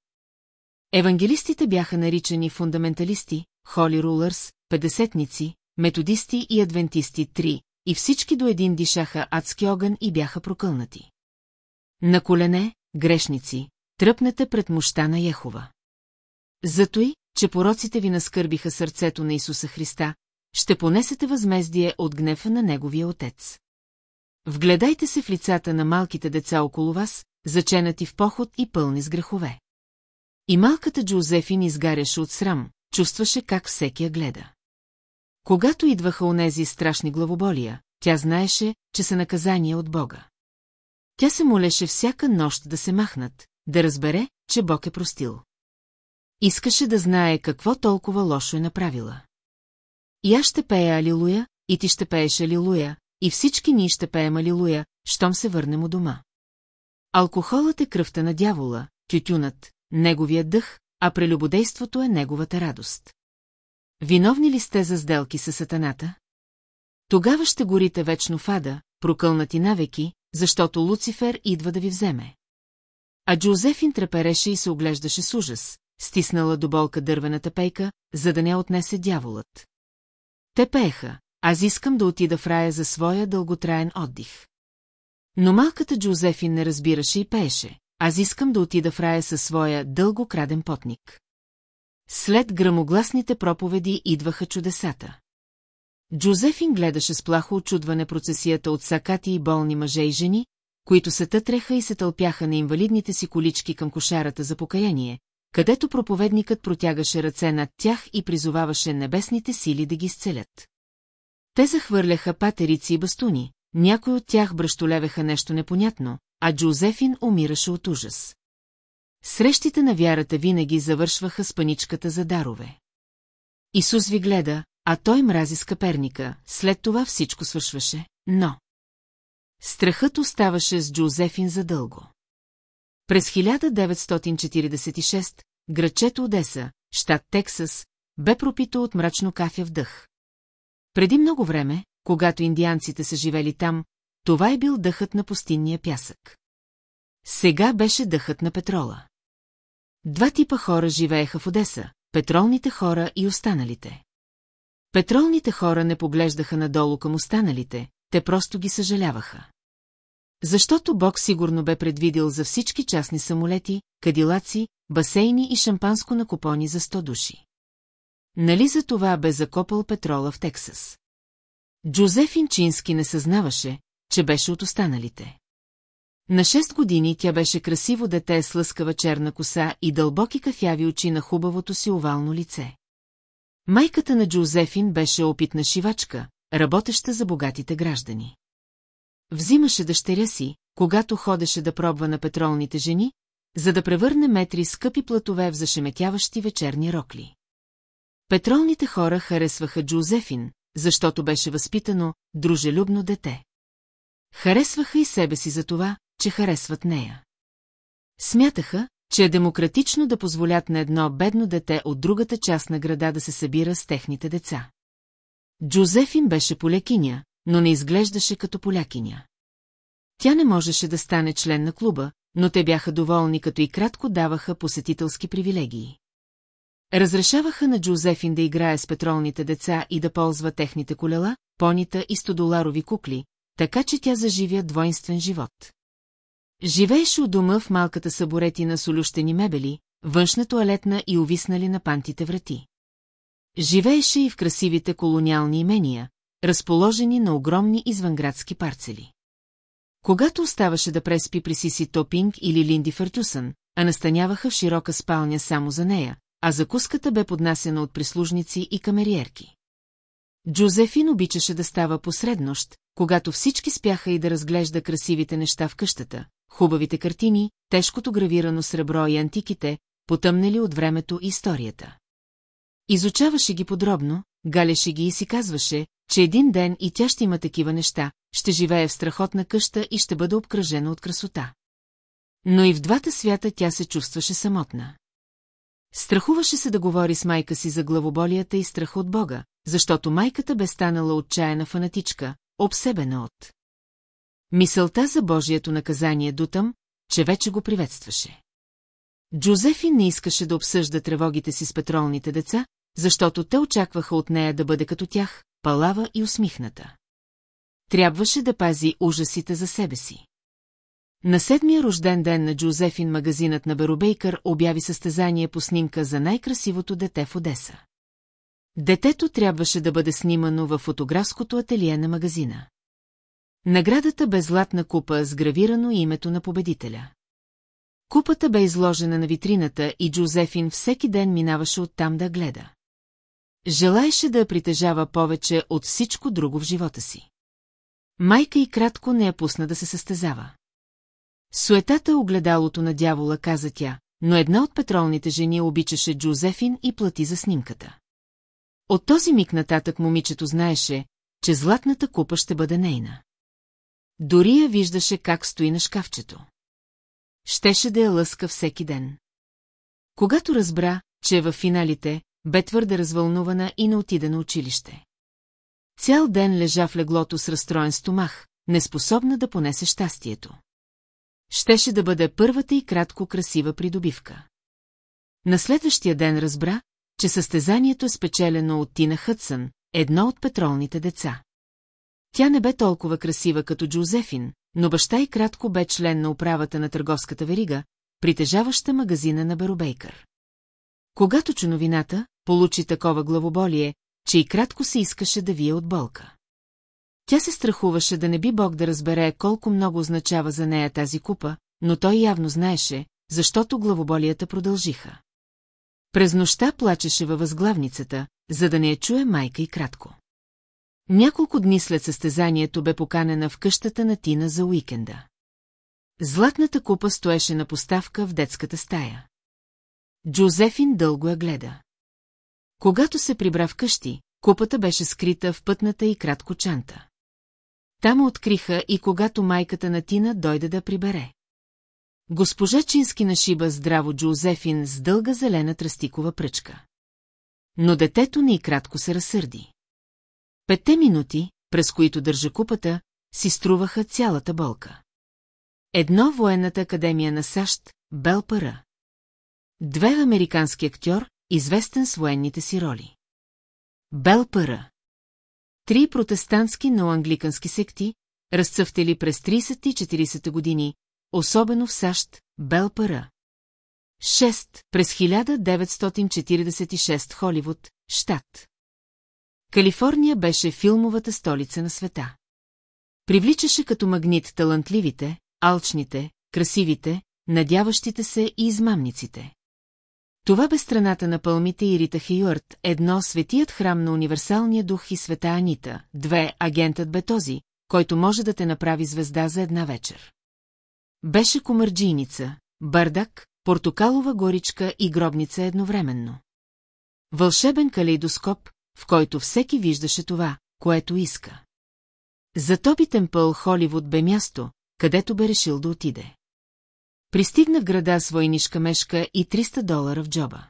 Евангелистите бяха наричани фундаменталисти, холи рулърс, педесетници, методисти и адвентисти три, и всички до един дишаха адски огън и бяха прокълнати. На колене, грешници, тръпнете пред мощта на Ехова. Зато и, че пороците ви наскърбиха сърцето на Исуса Христа, ще понесете възмездие от гнева на Неговия Отец. Вгледайте се в лицата на малките деца около вас, заченати в поход и пълни с грехове. И малката Джозефин изгаряше от срам, чувстваше как всеки я гледа. Когато идваха онези страшни главоболия, тя знаеше, че са наказания от Бога. Тя се молеше всяка нощ да се махнат, да разбере, че Бог е простил. Искаше да знае какво толкова лошо е направила. И аз ще пея Алилуя, и ти ще пееш Алилуя, и всички ние ще пеем Алилуя, щом се върнем у дома. Алкохолът е кръвта на дявола, тютюнът, неговия дъх, а прелюбодейството е неговата радост. Виновни ли сте за сделки с сатаната? Тогава ще горите вечно в ада, прокълнати навеки, защото Луцифер идва да ви вземе. А Джозефин трепереше и се оглеждаше с ужас, стиснала до болка дървената пейка, за да не отнесе дяволът. Те пееха, аз искам да отида в рая за своя дълготраен отдих. Но малката Джозефин не разбираше и пееше. Аз искам да отида в рая със своя дългокраден потник. След грамогласните проповеди идваха чудесата. Джозефин гледаше с плахо очудване процесията от сакати и болни мъже и жени, които се тътреха и се тълпяха на инвалидните си колички към кошарата за покаяние, където проповедникът протягаше ръце над тях и призоваваше небесните сили да ги изцелят. Те захвърляха патерици и бастуни, някой от тях бръщолевеха нещо непонятно, а Джозефин умираше от ужас. Срещите на вярата винаги завършваха с паничката за дарове. Исус ви гледа, а той мрази скъперника, след това всичко свършваше, но... Страхът оставаше с Джозефин задълго. През 1946, грачето Одеса, щат Тексас, бе пропито от мрачно кафя в дъх. Преди много време, когато индианците са живели там, това е бил дъхът на пустинния пясък. Сега беше дъхът на петрола. Два типа хора живееха в Одеса – петролните хора и останалите. Петролните хора не поглеждаха надолу към останалите, те просто ги съжаляваха. Защото Бог сигурно бе предвидил за всички частни самолети, кадилаци, басейни и шампанско на купони за 100 души. Нали за това бе закопал петрола в Тексас? Джозеф Инчински не съзнаваше, че беше от останалите. На 6 години тя беше красиво дете с лъскава черна коса и дълбоки кафяви очи на хубавото си овално лице. Майката на Джозефин беше опитна шивачка, работеща за богатите граждани. Взимаше дъщеря си, когато ходеше да пробва на петролните жени, за да превърне метри скъпи платове в зашеметяващи вечерни рокли. Петролните хора харесваха Джозефин, защото беше възпитано, дружелюбно дете. Харесваха и себе си за това, че харесват нея. Смятаха, че е демократично да позволят на едно бедно дете от другата част на града да се събира с техните деца. Джозефин беше полекиня, но не изглеждаше като полякиня. Тя не можеше да стане член на клуба, но те бяха доволни, като и кратко даваха посетителски привилегии. Разрешаваха на Джозефин да играе с петролните деца и да ползва техните колела, понита и стодоларови кукли, така че тя заживя двойствен живот. Живееше у дома в малката саборетина с олющени мебели, външна туалетна и увиснали на пантите врати. Живееше и в красивите колониални имения, разположени на огромни извънградски парцели. Когато оставаше да преспи при Сиси Топинг или Линди Фъртюсън, а настаняваха в широка спалня само за нея, а закуската бе поднасена от прислужници и камериерки. Джозефин обичаше да става посреднощ, когато всички спяха и да разглежда красивите неща в къщата, хубавите картини, тежкото гравирано сребро и антиките, потъмнели от времето и историята. Изучаваше ги подробно, галеше ги и си казваше, че един ден и тя ще има такива неща, ще живее в страхотна къща и ще бъде обкръжена от красота. Но и в двата свята тя се чувстваше самотна. Страхуваше се да говори с майка си за главоболията и страха от Бога, защото майката бе станала отчаяна фанатичка, обсебена от. Мисълта за Божието наказание дотъм, че вече го приветстваше. Джозефин не искаше да обсъжда тревогите си с петролните деца, защото те очакваха от нея да бъде като тях, палава и усмихната. Трябваше да пази ужасите за себе си. На седмия рожден ден на Джозефин магазинът на Беробейкър обяви състезание по снимка за най-красивото дете в Одеса. Детето трябваше да бъде снимано в фотографското ателие на магазина. Наградата бе златна купа с гравирано името на победителя. Купата бе изложена на витрината и Джозефин всеки ден минаваше оттам да гледа. Желаеше да я притежава повече от всичко друго в живота си. Майка и кратко не я пусна да се състезава. Суетата огледалото на дявола, каза тя, но една от петролните жени обичаше Джозефин и плати за снимката. От този миг нататък момичето знаеше, че златната купа ще бъде нейна. Дори я виждаше как стои на шкафчето. Щеше да я лъска всеки ден. Когато разбра, че е в финалите, бе твърде развълнувана и не отида на училище. Цял ден лежа в леглото с разстроен стомах, неспособна да понесе щастието. Щеше да бъде първата и кратко красива придобивка. На следващия ден разбра, че състезанието е спечелено от Тина Хътсън, едно от петролните деца. Тя не бе толкова красива като Джозефин, но баща и кратко бе член на управата на търговската верига, притежаваща магазина на Беробейкър. Когато чу новината, получи такова главоболие, че и кратко се искаше да вие от болка. Тя се страхуваше да не би Бог да разбере колко много означава за нея тази купа, но той явно знаеше, защото главоболията продължиха. През нощта плачеше във възглавницата, за да не я чуе майка и кратко. Няколко дни след състезанието бе поканена в къщата на Тина за уикенда. Златната купа стоеше на поставка в детската стая. Джозефин дълго я гледа. Когато се прибра в къщи, купата беше скрита в пътната и кратко чанта. Там откриха и когато майката на Тина дойде да прибере. Госпожа Чински нашиба здраво Джозефин с дълга зелена тръстикова пръчка. Но детето ни кратко се разсърди. Петте минути, през които държа купата, си струваха цялата болка. Едно военната академия на САЩ, Бел Пара. Две американски актьор, известен с военните си роли. Бел Пара. Три протестантски неоангликански секти, разцъфтели през 30 и 40 години, особено в САЩ, Бел Пара. Шест През 1946 Холивуд, щат. Калифорния беше филмовата столица на света. Привличаше като магнит талантливите, алчните, красивите, надяващите се и измамниците. Това бе страната на пълмите и Рита Хейуърт, едно светият храм на универсалния дух и света Анита, две агентът бе този, който може да те направи звезда за една вечер. Беше комърджийница, бардак, портокалова горичка и гробница едновременно. Вълшебен калейдоскоп, в който всеки виждаше това, което иска. За Тоби Темпъл Холивуд бе място, където бе решил да отиде. Пристигна в града с войнишка мешка и 300 долара в джоба.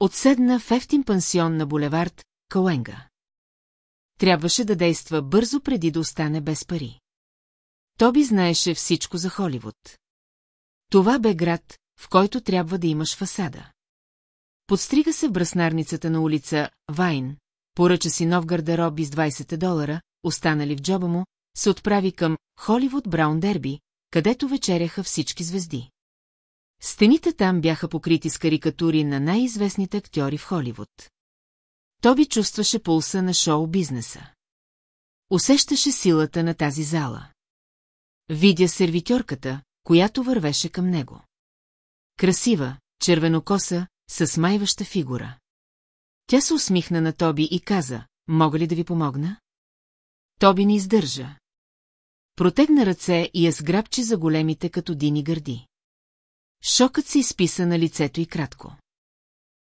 Отседна в ефтин пансион на булевард Кауенга. Трябваше да действа бързо преди да остане без пари. Тоби знаеше всичко за Холивуд. Това бе град, в който трябва да имаш фасада. Подстрига се в браснарницата на улица Вайн, поръча си нов гардероб из 20 долара, останали в джоба му, се отправи към Холивуд Браун Дерби, където вечеряха всички звезди. Стените там бяха покрити с карикатури на най-известните актьори в Холивуд. Тоби чувстваше пулса на шоу-бизнеса. Усещаше силата на тази зала. Видя сервитьорката, която вървеше към него. Красива, червенокоса, с смайваща фигура. Тя се усмихна на Тоби и каза, мога ли да ви помогна? Тоби не издържа. Протегна ръце и я сграбчи за големите като дини гърди. Шокът се изписа на лицето и кратко.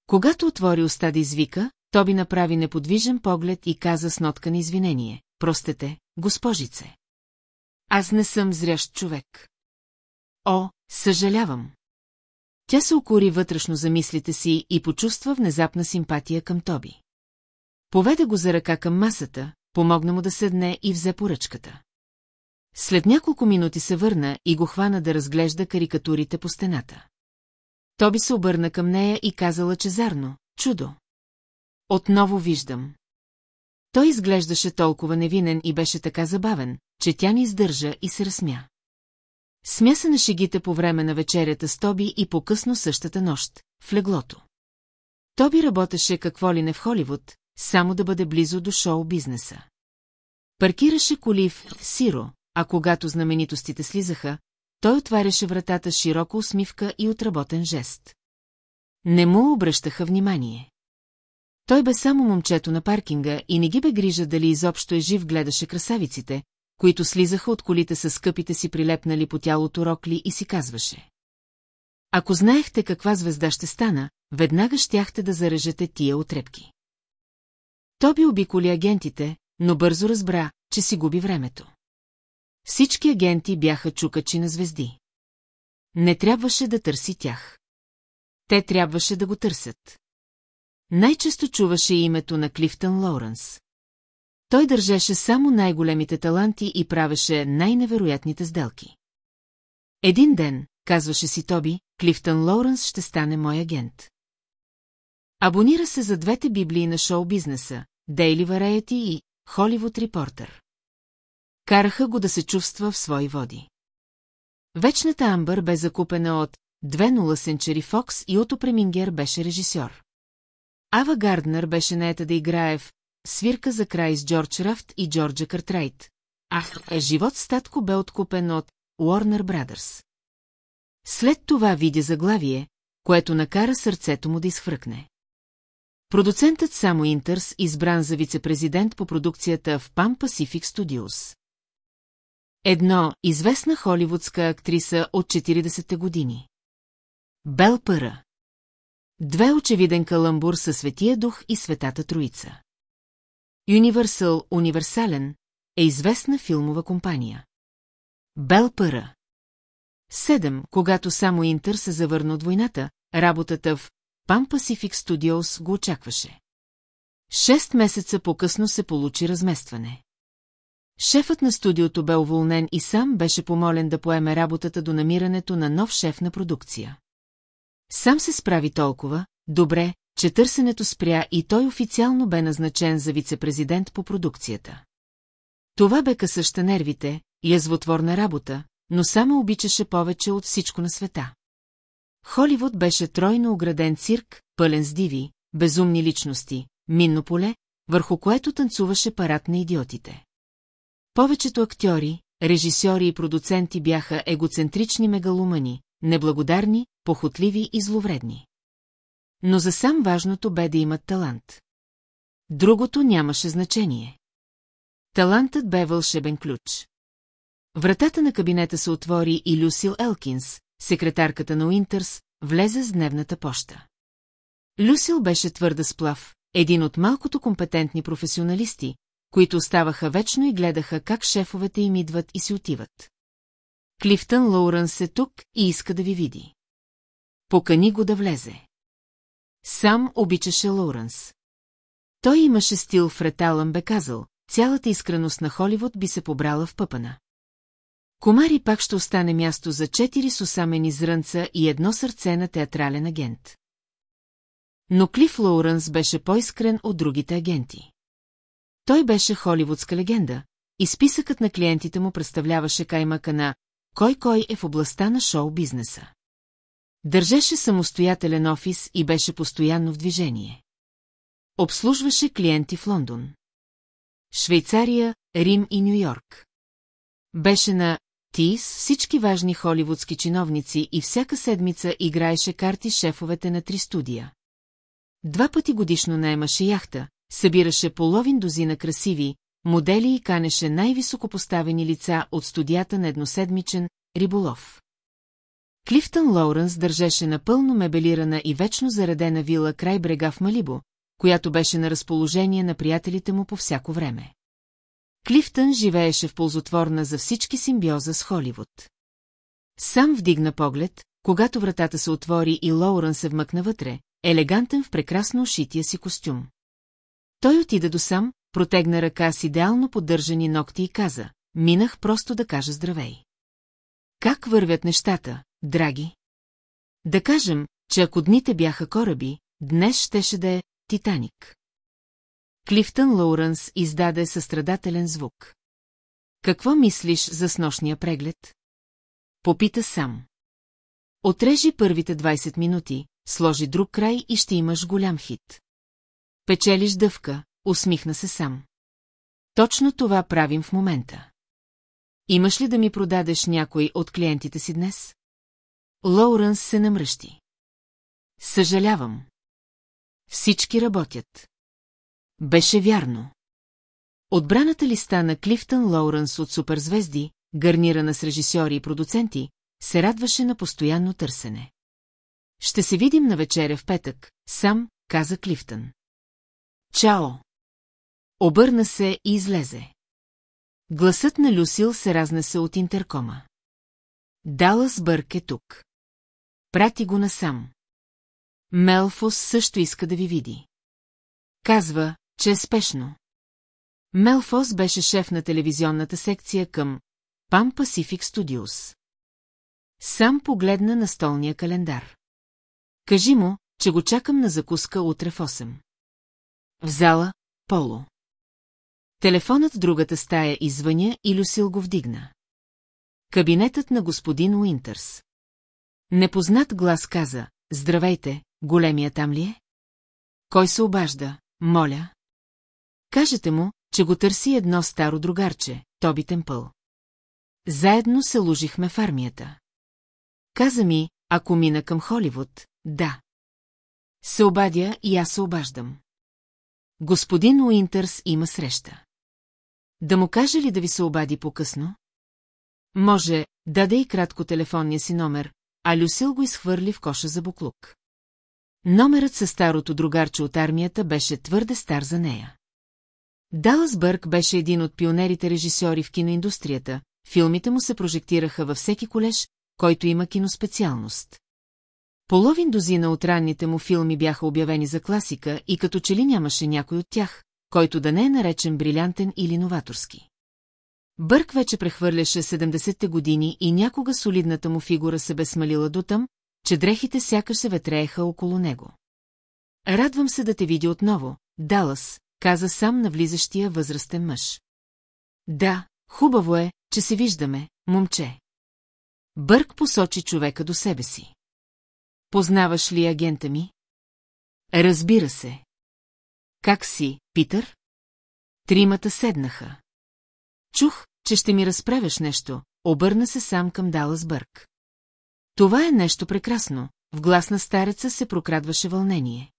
Когато отвори уста да извика, Тоби направи неподвижен поглед и каза с нотка на извинение. Простете, госпожице. Аз не съм зрящ човек. О, съжалявам. Тя се укори вътрешно за мислите си и почувства внезапна симпатия към Тоби. Поведе го за ръка към масата, помогна му да седне и взе поръчката. След няколко минути се върна и го хвана да разглежда карикатурите по стената. Тоби се обърна към нея и каза лъчезарно, чудо. Отново виждам. Той изглеждаше толкова невинен и беше така забавен, че тя ни издържа и се разсмя. Смя се на шегите по време на вечерята с Тоби и по-късно същата нощ, в леглото. Тоби работеше какво ли не в Холивуд, само да бъде близо до шоу-бизнеса. Паркираше коли в Сиро, а когато знаменитостите слизаха, той отваряше вратата с широка усмивка и отработен жест. Не му обръщаха внимание. Той бе само момчето на паркинга и не ги бе грижа дали изобщо е жив гледаше красавиците, които слизаха от колите с скъпите си прилепнали по тялото рокли и си казваше. Ако знаехте каква звезда ще стана, веднага щяхте да зарежете тия отрепки. Тоби обиколи агентите, но бързо разбра, че си губи времето. Всички агенти бяха чукачи на звезди. Не трябваше да търси тях. Те трябваше да го търсят. Най-често чуваше името на Клифтън Лоуренс. Той държеше само най-големите таланти и правеше най-невероятните сделки. Един ден, казваше си Тоби, Клифтън Лоуренс ще стане мой агент. Абонира се за двете библии на шоу-бизнеса, Дейли Variety и Холивуд Репортер. Караха го да се чувства в свои води. Вечната Амбър бе закупена от 2.0 Century Fox и Ото Премингер беше режисьор. Ава Гарднер беше наета да играе в свирка за край с Джордж Рафт и Джорджа Картрайт. Ах, е живот статко бе откупен от Уорнер Брадърс. След това видя заглавие, което накара сърцето му да изхвъркне. Продуцентът Само Интерс избран за вице-президент по продукцията в Pan Pacific Studios. Едно – известна холивудска актриса от 40-те години. Бел Пъра. Две очевиден каламбур със Светия дух и Светата Троица. Universal, универсален, е известна филмова компания. Бел Пъра. Седем, когато само Интер се завърна от войната, работата в Pan Pacific Studios го очакваше. Шест месеца по-късно се получи разместване. Шефът на студиото бе уволнен и сам беше помолен да поеме работата до намирането на нов шеф на продукция. Сам се справи толкова, добре, че търсенето спря и той официално бе назначен за вице-президент по продукцията. Това бе късъща нервите, язвотворна работа, но само обичаше повече от всичко на света. Холивуд беше тройно ограден цирк, пълен с диви, безумни личности, минно поле, върху което танцуваше парад на идиотите. Повечето актьори, режисьори и продуценти бяха егоцентрични мегалумани, неблагодарни, похотливи и зловредни. Но за сам важното бе да имат талант. Другото нямаше значение. Талантът бе вълшебен ключ. Вратата на кабинета се отвори и Люсил Елкинс, секретарката на Уинтърс, влезе с дневната поща. Люсил беше твърда сплав, един от малкото компетентни професионалисти, които оставаха вечно и гледаха как шефовете им идват и си отиват. Клифтън Лоуренс е тук и иска да ви види. Покани го да влезе. Сам обичаше Лоуренс. Той имаше стил в реталън бе казал, цялата искреност на Холивуд би се побрала в пъпана. Комари пак ще остане място за четири сусамени зрънца и едно сърце на театрален агент. Но Клиф Лоуренс беше по-искрен от другите агенти. Той беше холивудска легенда, и списъкът на клиентите му представляваше каймака на кой-кой е в областта на шоу-бизнеса. Държеше самостоятелен офис и беше постоянно в движение. Обслужваше клиенти в Лондон. Швейцария, Рим и Нью-Йорк. Беше на Тис всички важни холивудски чиновници и всяка седмица играеше карти шефовете на три студия. Два пъти годишно наемаше яхта, събираше половин дозина красиви, модели и канеше най-високопоставени лица от студията на едноседмичен риболов. Клифтън Лоуренс държеше напълно мебелирана и вечно заредена вила край брега в Малибо, която беше на разположение на приятелите му по всяко време. Клифтън живееше в ползотворна за всички симбиоза с Холивуд. Сам вдигна поглед, когато вратата се отвори и Лоурен се вмъкна вътре, елегантен в прекрасно ушития си костюм. Той отида до сам, протегна ръка с идеално поддържани ногти и каза, минах просто да кажа здравей. Как вървят нещата, драги? Да кажем, че ако дните бяха кораби, днес щеше да е Титаник. Клифтън Лоуренс издаде състрадателен звук. Какво мислиш за снощния преглед? Попита сам. Отрежи първите 20 минути, сложи друг край и ще имаш голям хит. Печелиш дъвка, усмихна се сам. Точно това правим в момента. Имаш ли да ми продадеш някой от клиентите си днес? Лоуренс се намръщи. Съжалявам. Всички работят. Беше вярно. Отбраната листа на Клифтън Лоуренс от суперзвезди, гарнирана с режисьори и продуценти, се радваше на постоянно търсене. Ще се видим на вечеря в петък, сам, каза Клифтън. Чао! Обърна се и излезе. Гласът на Люсил се разнесе от интеркома. Далас Бърк е тук. Прати го насам. Мелфос също иска да ви види. Казва, че е спешно. Мелфос беше шеф на телевизионната секция към Pan Pacific Studios. Сам погледна на столния календар. Кажи му, че го чакам на закуска утре в 8. В зала, Поло. Телефонът в другата стая извъня и Люсил го вдигна. Кабинетът на господин Уинтърс. Непознат глас каза, здравейте, големия там ли е? Кой се обажда, моля? Кажете му, че го търси едно старо другарче, Тоби Темпъл. Заедно се лужихме в армията. Каза ми, ако мина към Холивуд, да. Се обадя и аз се обаждам. Господин Уинтърс има среща. Да му каже ли да ви се обади по-късно? Може, даде и кратко телефонния си номер, а Люсил го изхвърли в коша за буклук. Номерът със старото другарче от армията беше твърде стар за нея. Далас Бърк беше един от пионерите режисьори в киноиндустрията, филмите му се прожектираха във всеки колеж, който има киноспециалност. Половин дозина от ранните му филми бяха обявени за класика и като че ли нямаше някой от тях, който да не е наречен брилянтен или новаторски. Бърк вече прехвърляше 70-те години и някога солидната му фигура се бе смалила дотъм, че дрехите сякаш се ветрееха около него. Радвам се да те видя отново, Далас, каза сам на влизащия възрастен мъж. Да, хубаво е, че се виждаме, момче. Бърк посочи човека до себе си. Познаваш ли агента ми? Разбира се. Как си, Питър? Тримата седнаха. Чух, че ще ми разправяш нещо, обърна се сам към Далас Бърк. Това е нещо прекрасно, в глас на стареца се прокрадваше вълнение.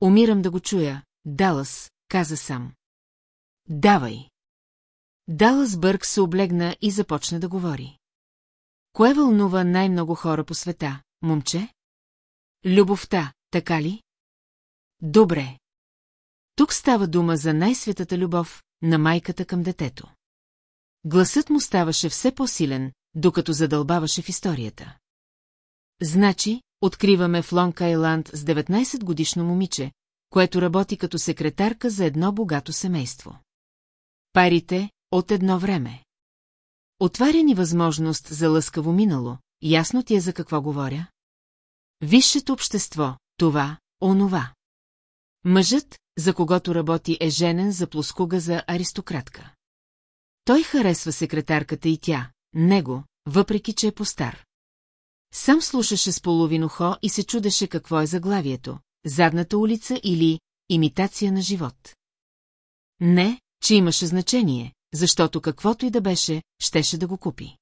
Умирам да го чуя, Далас, каза сам. Давай. Далас Бърк се облегна и започна да говори. Кое вълнува най-много хора по света, момче? Любовта, така ли? Добре. Тук става дума за най-светата любов на майката към детето. Гласът му ставаше все по-силен, докато задълбаваше в историята. Значи, откриваме в Лонг Айланд с 19-годишно момиче, което работи като секретарка за едно богато семейство. Парите от едно време. Отваря ни възможност за лъскаво минало, ясно ти е за какво говоря? Висшето общество, това, онова. Мъжът, за когото работи, е женен за плоскуга за аристократка. Той харесва секретарката и тя, него, въпреки че е по-стар. Сам слушаше с половин ухо и се чудеше какво е заглавието – задната улица или имитация на живот. Не, че имаше значение, защото каквото и да беше, щеше да го купи.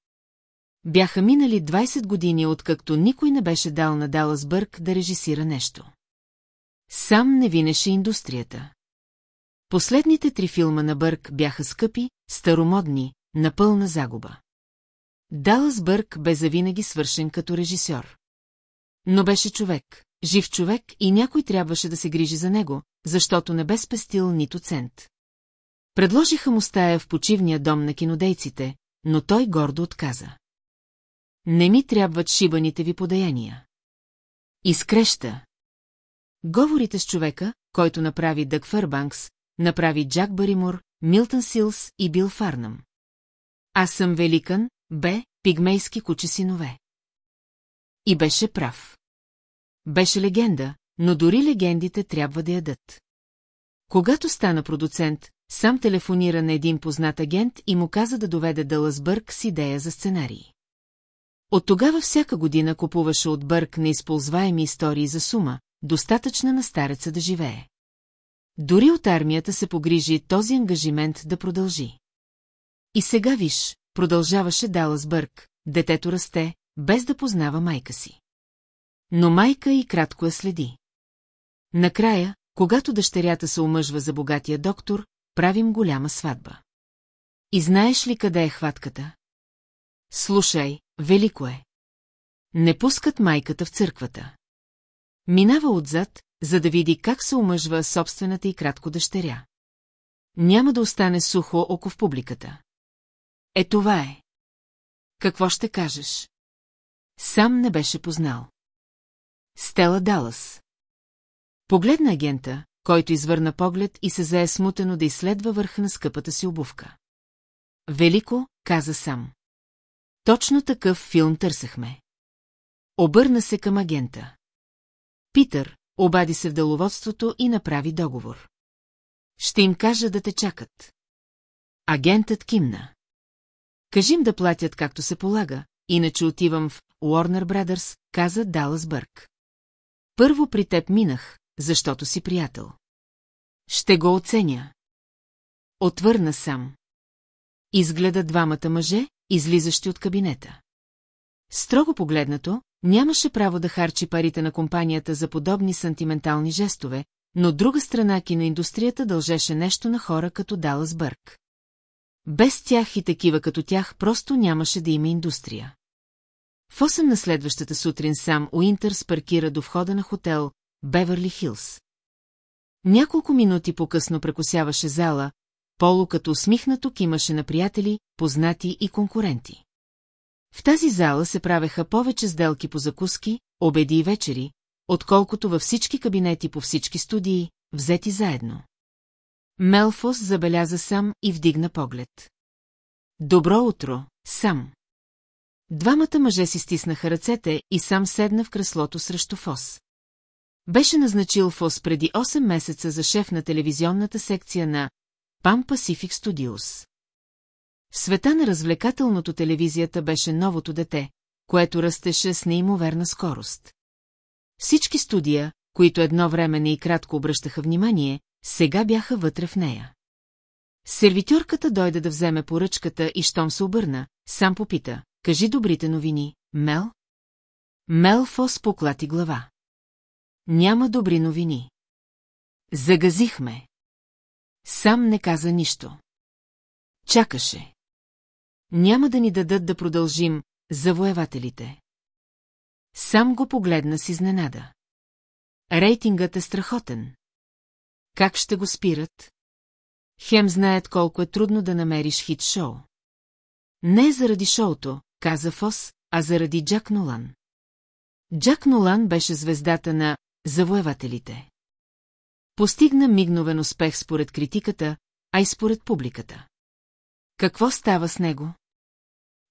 Бяха минали 20 години, откакто никой не беше дал на Далас Бърк да режисира нещо. Сам не винеше индустрията. Последните три филма на Бърк бяха скъпи, старомодни, на пълна загуба. Бърк бе завинаги свършен като режисьор. Но беше човек, жив човек и някой трябваше да се грижи за него, защото не бе спестил нито цент. Предложиха му стая в почивния дом на кинодейците, но той гордо отказа. Не ми трябват шибаните ви подаяния. Изкреща. Говорите с човека, който направи Дък Фърбанкс, направи Джак Баримор, Милтън Силс и Бил Фарнам. Аз съм великан, бе, пигмейски куче синове. И беше прав. Беше легенда, но дори легендите трябва да ядат. Когато стана продуцент, сам телефонира на един познат агент и му каза да доведе Дълъс Бърк с идея за сценарий. От тогава всяка година купуваше от Бърк неизползваеми истории за сума, достатъчна на стареца да живее. Дори от армията се погрижи този ангажимент да продължи. И сега виж, продължаваше Далас Бърк, детето расте, без да познава майка си. Но майка и кратко я следи. Накрая, когато дъщерята се омъжва за богатия доктор, правим голяма сватба. И знаеш ли къде е хватката? Слушай, велико е. Не пускат майката в църквата. Минава отзад, за да види как се омъжва собствената и кратко дъщеря. Няма да остане сухо око в публиката. Е това е. Какво ще кажеш? Сам не беше познал. Стела Далас. Погледна агента, който извърна поглед и се зае смутено да изследва върха на скъпата си обувка. Велико, каза сам. Точно такъв филм търсахме. Обърна се към агента. Питър, обади се в деловодството и направи договор. Ще им кажа да те чакат. Агентът кимна. Кажи им да платят както се полага, иначе отивам в Уорнер Брадърс, каза Далас Бърк. Първо при теб минах, защото си приятел. Ще го оценя. Отвърна сам. Изгледа двамата мъже, излизащи от кабинета. Строго погледнато, нямаше право да харчи парите на компанията за подобни сантиментални жестове, но друга страна киноиндустрията дължеше нещо на хора като Далас Бърк. Без тях и такива като тях просто нямаше да има индустрия. В 8 на следващата сутрин сам Уинтърс паркира до входа на хотел Беверли Хилс. Няколко минути по-късно прекосяваше зала, Поло като усмихнато кимаше на приятели, познати и конкуренти. В тази зала се правеха повече сделки по закуски, обеди и вечери, отколкото във всички кабинети по всички студии, взети заедно. Мелфос забеляза сам и вдигна поглед. Добро утро, сам. Двамата мъже си стиснаха ръцете и сам седна в креслото срещу Фос. Беше назначил Фос преди 8 месеца за шеф на телевизионната секция на Pan Pacific Studios. В света на развлекателното телевизията беше новото дете, което растеше с неимоверна скорост. Всички студия, които едно време не и кратко обръщаха внимание, сега бяха вътре в нея. Сервитьорката дойде да вземе поръчката и щом се обърна, сам попита, кажи добрите новини, Мел? Мел Фос поклати глава. Няма добри новини. Загазихме. Сам не каза нищо. Чакаше. Няма да ни дадат да продължим завоевателите. Сам го погледна с изненада. Рейтингът е страхотен. Как ще го спират? Хем знаят колко е трудно да намериш хит-шоу. Не заради шоуто, каза Фос, а заради Джак Нолан. Джак Нолан беше звездата на завоевателите. Постигна мигновен успех според критиката, а и според публиката. Какво става с него?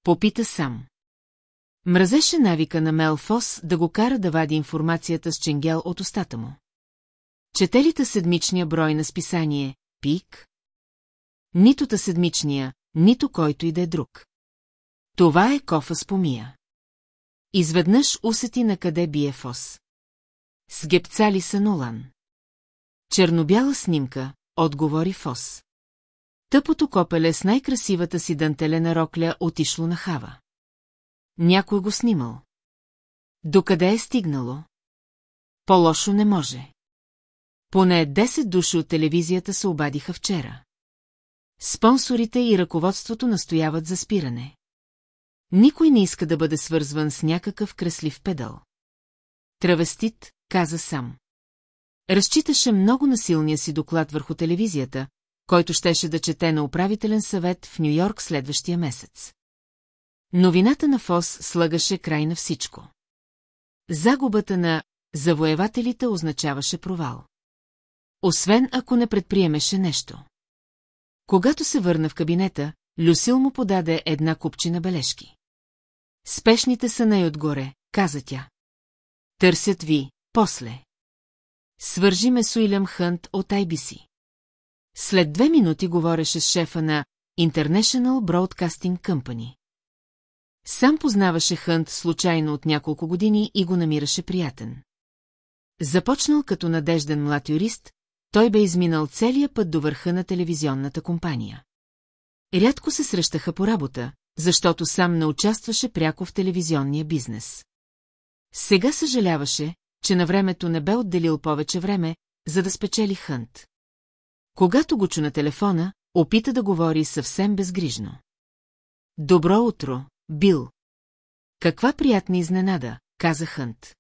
Попита сам. Мразеше навика на Мел Фос да го кара да вади информацията с ченгел от устата му. Четелита седмичния брой на списание «Пик»? Нито та седмичния, нито който и да е друг. Това е кофа с помия. Изведнъж усети на къде бие Фос. С гепцали са Нолан. Чернобяла снимка, отговори Фос. Тъпото копеле с най-красивата си дантелена рокля отишло на хава. Някой го снимал. Докъде е стигнало? По-лошо не може. Поне 10 души от телевизията се обадиха вчера. Спонсорите и ръководството настояват за спиране. Никой не иска да бъде свързван с някакъв креслив педал. Травестит, каза сам. Разчиташе много на силния си доклад върху телевизията, който щеше да чете на управителен съвет в Нью-Йорк следващия месец. Новината на Фос слагаше край на всичко. Загубата на завоевателите означаваше провал. Освен ако не предприемеше нещо. Когато се върна в кабинета, Люсил му подаде една купчина бележки. Спешните са най-отгоре, каза тя. Търсят ви, после. Свържи ме с Уилям Хънт от IBC. След две минути говореше с шефа на International Broadcasting Company. Сам познаваше Хънт случайно от няколко години и го намираше приятен. Започнал като надежден млад юрист, той бе изминал целия път до върха на телевизионната компания. Рядко се срещаха по работа, защото сам не участваше пряко в телевизионния бизнес. Сега съжаляваше, че на времето не бе отделил повече време, за да спечели Хънт. Когато го чу на телефона, опита да говори съвсем безгрижно. Добро утро, Бил. Каква приятна изненада, каза Хънт.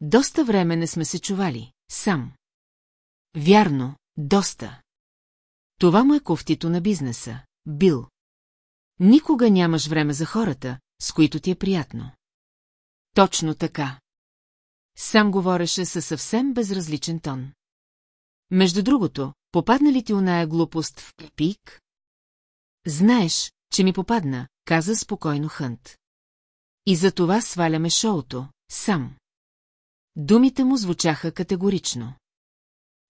Доста време не сме се чували, сам. Вярно, доста. Това му е кофтито на бизнеса, Бил. Никога нямаш време за хората, с които ти е приятно. Точно така. Сам говореше със съвсем безразличен тон. Между другото, попадна ли ти оная глупост в пик? Знаеш, че ми попадна, каза спокойно Хънт. И за това сваляме шоуто, сам. Думите му звучаха категорично.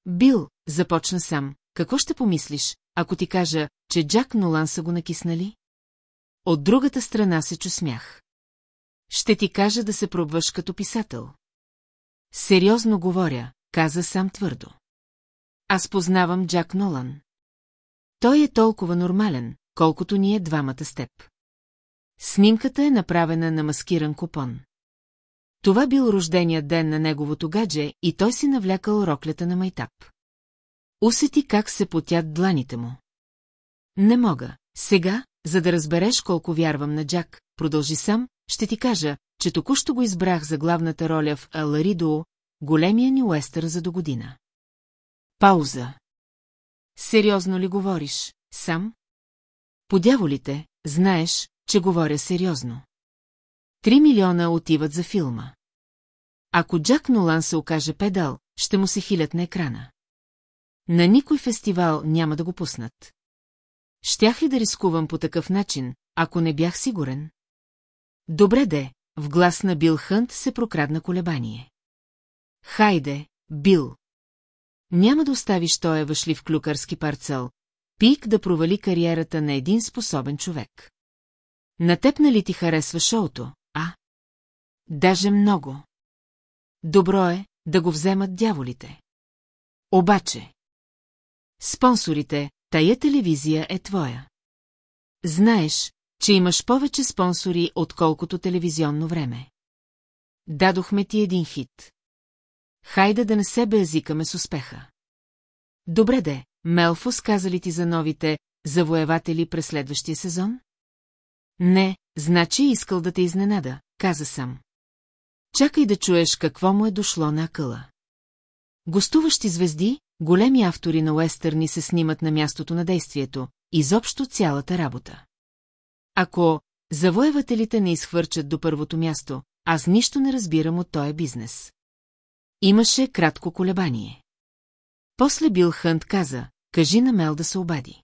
Бил, започна сам, какво ще помислиш, ако ти кажа, че Джак Нолан са го накиснали? От другата страна се чу смях. Ще ти кажа да се пробваш като писател. Сериозно говоря, каза сам твърдо. Аз познавам Джак Нолан. Той е толкова нормален, колкото ние двамата с теб. Снимката е направена на маскиран купон. Това бил рожденият ден на неговото гадже и той си навлякал роклята на майтап. Усети как се потят дланите му. Не мога. Сега, за да разбереш колко вярвам на Джак, продължи сам, ще ти кажа, че току-що го избрах за главната роля в Аларидо, големия ни уестър за до година. Пауза. Сериозно ли говориш, сам? Подяволите, знаеш, че говоря сериозно. Три милиона отиват за филма. Ако Джак Нолан се окаже педал, ще му се хилят на екрана. На никой фестивал няма да го пуснат. Щях ли да рискувам по такъв начин, ако не бях сигурен? Добре де, в глас на Бил Хънт се прокрадна колебание. Хайде, Бил. Няма да оставиш тоя въшлив клюкарски парцел, пик да провали кариерата на един способен човек. На теб нали ти харесва шоуто, а? Даже много. Добро е да го вземат дяволите. Обаче. Спонсорите, тая телевизия е твоя. Знаеш, че имаш повече спонсори, отколкото телевизионно време. Дадохме ти един хит. Хайде да не се безикаме с успеха. Добре де, Мелфос каза ли ти за новите завоеватели през следващия сезон? Не, значи искал да те изненада, каза сам. Чакай да чуеш какво му е дошло на акъла. Гостуващи звезди, големи автори на уестърни се снимат на мястото на действието, изобщо цялата работа. Ако завоевателите не изхвърчат до първото място, аз нищо не разбирам от този бизнес. Имаше кратко колебание. После Бил Хънт каза, кажи на Мел да се обади.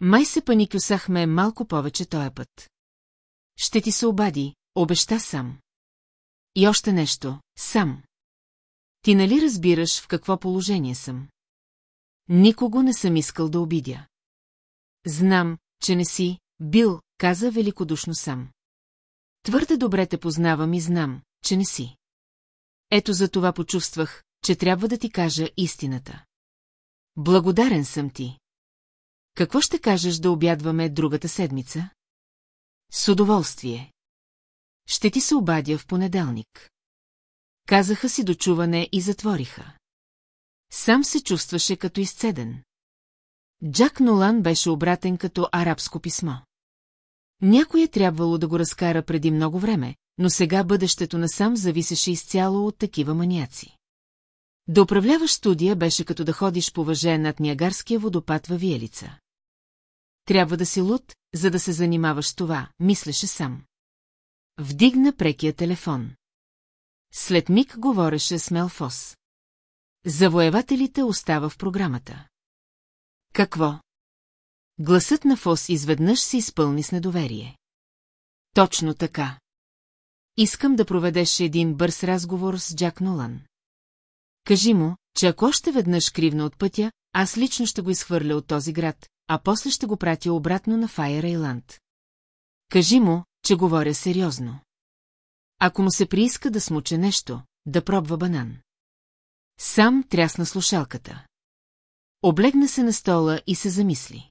Май се паникюсахме малко повече този път. Ще ти се обади, обеща сам. И още нещо, сам. Ти нали разбираш в какво положение съм? Никого не съм искал да обидя. Знам, че не си, бил, каза великодушно сам. Твърде добре те познавам и знам, че не си. Ето за това почувствах, че трябва да ти кажа истината. Благодарен съм ти. Какво ще кажеш да обядваме другата седмица? С удоволствие. Ще ти се обадя в понеделник. Казаха си дочуване и затвориха. Сам се чувстваше като изцеден. Джак Нолан беше обратен като арабско писмо. Някой е трябвало да го разкара преди много време, но сега бъдещето насам зависеше изцяло от такива маняци. Да управляваш студия беше като да ходиш по въже над Ниагарския водопад във Виелица. Трябва да си луд, за да се занимаваш това, мислеше сам. Вдигна прекия телефон. След миг говореше с Мелфос. Завоевателите остава в програмата. Какво? Гласът на Фос изведнъж се изпълни с недоверие. Точно така. Искам да проведеш един бърз разговор с Джак Нолан. Кажи му, че ако още веднъж кривна от пътя, аз лично ще го изхвърля от този град, а после ще го пратя обратно на Файер Айланд. Кажи му, че говоря сериозно. Ако му се прииска да смуче нещо, да пробва банан. Сам трясна слушалката. Облегна се на стола и се замисли.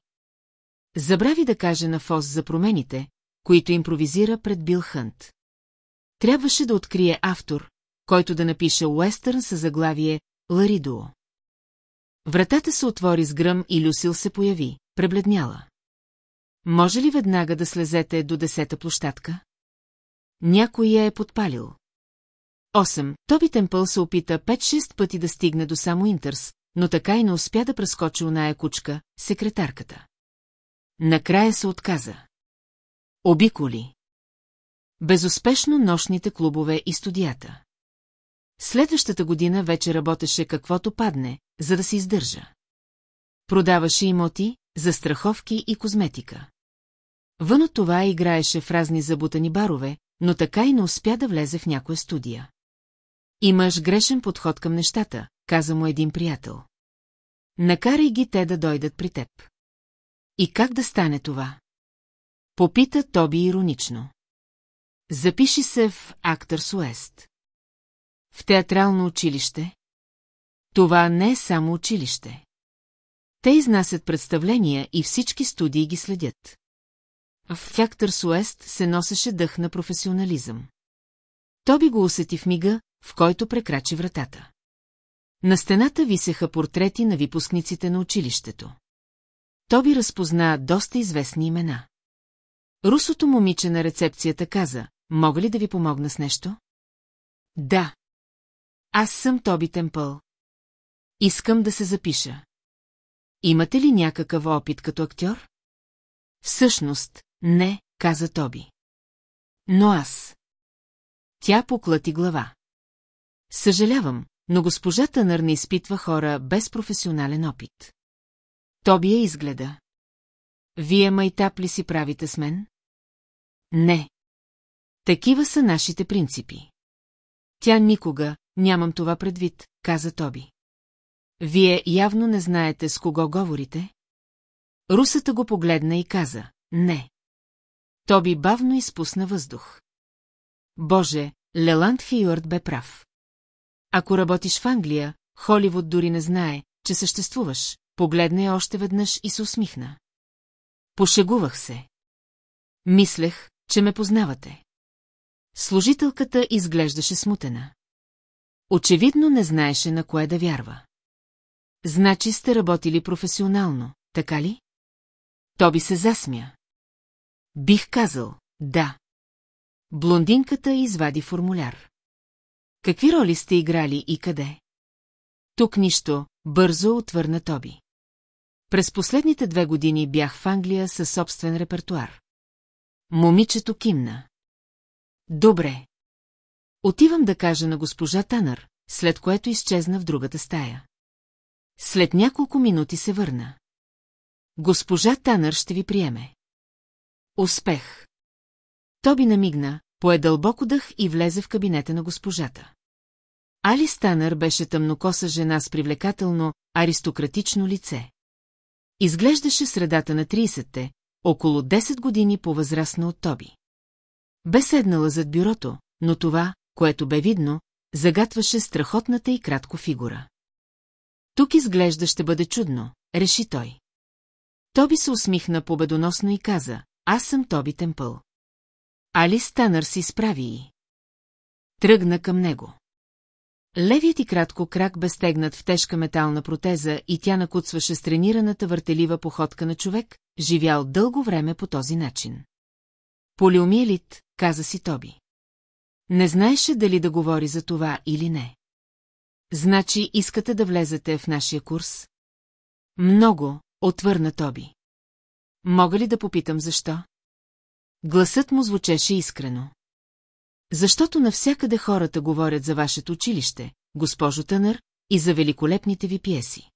Забрави да каже на Фос за промените, които импровизира пред Бил Хънт. Трябваше да открие автор, който да напише уестърн със заглавие Ларидуо. Вратата се отвори с гръм и Люсил се появи, пребледняла. Може ли веднага да слезете до десета площадка? Някой я е подпалил. Осем. Тоби Темпъл се опита 5-6 пъти да стигне до само Интерс, но така и не успя да прескочи оная кучка, секретарката. Накрая се отказа. Обиколи. Безуспешно нощните клубове и студията. Следващата година вече работеше каквото падне, за да се издържа. Продаваше имоти, застраховки и козметика. Вън от това играеше в разни забутани барове, но така и не успя да влезе в някоя студия. Имаш грешен подход към нещата, каза му един приятел. Накарай ги те да дойдат при теб. И как да стане това? Попита Тоби иронично. Запиши се в Актърс Уест. В театрално училище? Това не е само училище. Те изнасят представления и всички студии ги следят. В Актърс Уест се носеше дъх на професионализъм. Тоби го усети в мига, в който прекрачи вратата. На стената висеха портрети на випускниците на училището. Тоби разпозна доста известни имена. Русото момиче на рецепцията каза, мога ли да ви помогна с нещо? Да. Аз съм Тоби Темпъл. Искам да се запиша. Имате ли някакъв опит като актьор? Всъщност, не, каза Тоби. Но аз. Тя поклати глава. Съжалявам, но госпожа Тънър не изпитва хора без професионален опит. Тоби я изгледа. Вие майтап ли си правите с мен? Не. Такива са нашите принципи. Тя никога, нямам това предвид, каза Тоби. Вие явно не знаете с кого говорите? Русата го погледна и каза, не. Тоби бавно изпусна въздух. Боже, Леланд Хейорд бе прав. Ако работиш в Англия, Холивуд дори не знае, че съществуваш, погледна я още веднъж и се усмихна. Пошегувах се. Мислех, че ме познавате. Служителката изглеждаше смутена. Очевидно не знаеше на кое да вярва. Значи сте работили професионално, така ли? Тоби се засмя. Бих казал, да. Блондинката извади формуляр. Какви роли сте играли и къде? Тук нищо, бързо отвърна Тоби. През последните две години бях в Англия със собствен репертуар. Момичето кимна. Добре. Отивам да кажа на госпожа Танър, след което изчезна в другата стая. След няколко минути се върна. Госпожа Танър ще ви приеме. Успех. Тоби намигна, пое дълбоко дъх и влезе в кабинета на госпожата. Али Станър беше тъмнокоса жена с привлекателно, аристократично лице. Изглеждаше средата на 30-те, около 10 години по-възрастна от Тоби. Бе седнала зад бюрото, но това, което бе видно, загатваше страхотната и кратко фигура. Тук изглежда ще бъде чудно, реши той. Тоби се усмихна победоносно и каза, аз съм Тоби Темпъл. Али Станър си справи и. Тръгна към него. Левият и кратко крак бе стегнат в тежка метална протеза и тя накуцваше с тренираната въртелива походка на човек, живял дълго време по този начин. Полиомиелит, каза си Тоби. Не знаеше дали да говори за това или не. Значи искате да влезете в нашия курс? Много, отвърна Тоби. Мога ли да попитам защо? Гласът му звучеше искрено. Защото навсякъде хората говорят за вашето училище, госпожо Тънър, и за великолепните ви пиеси.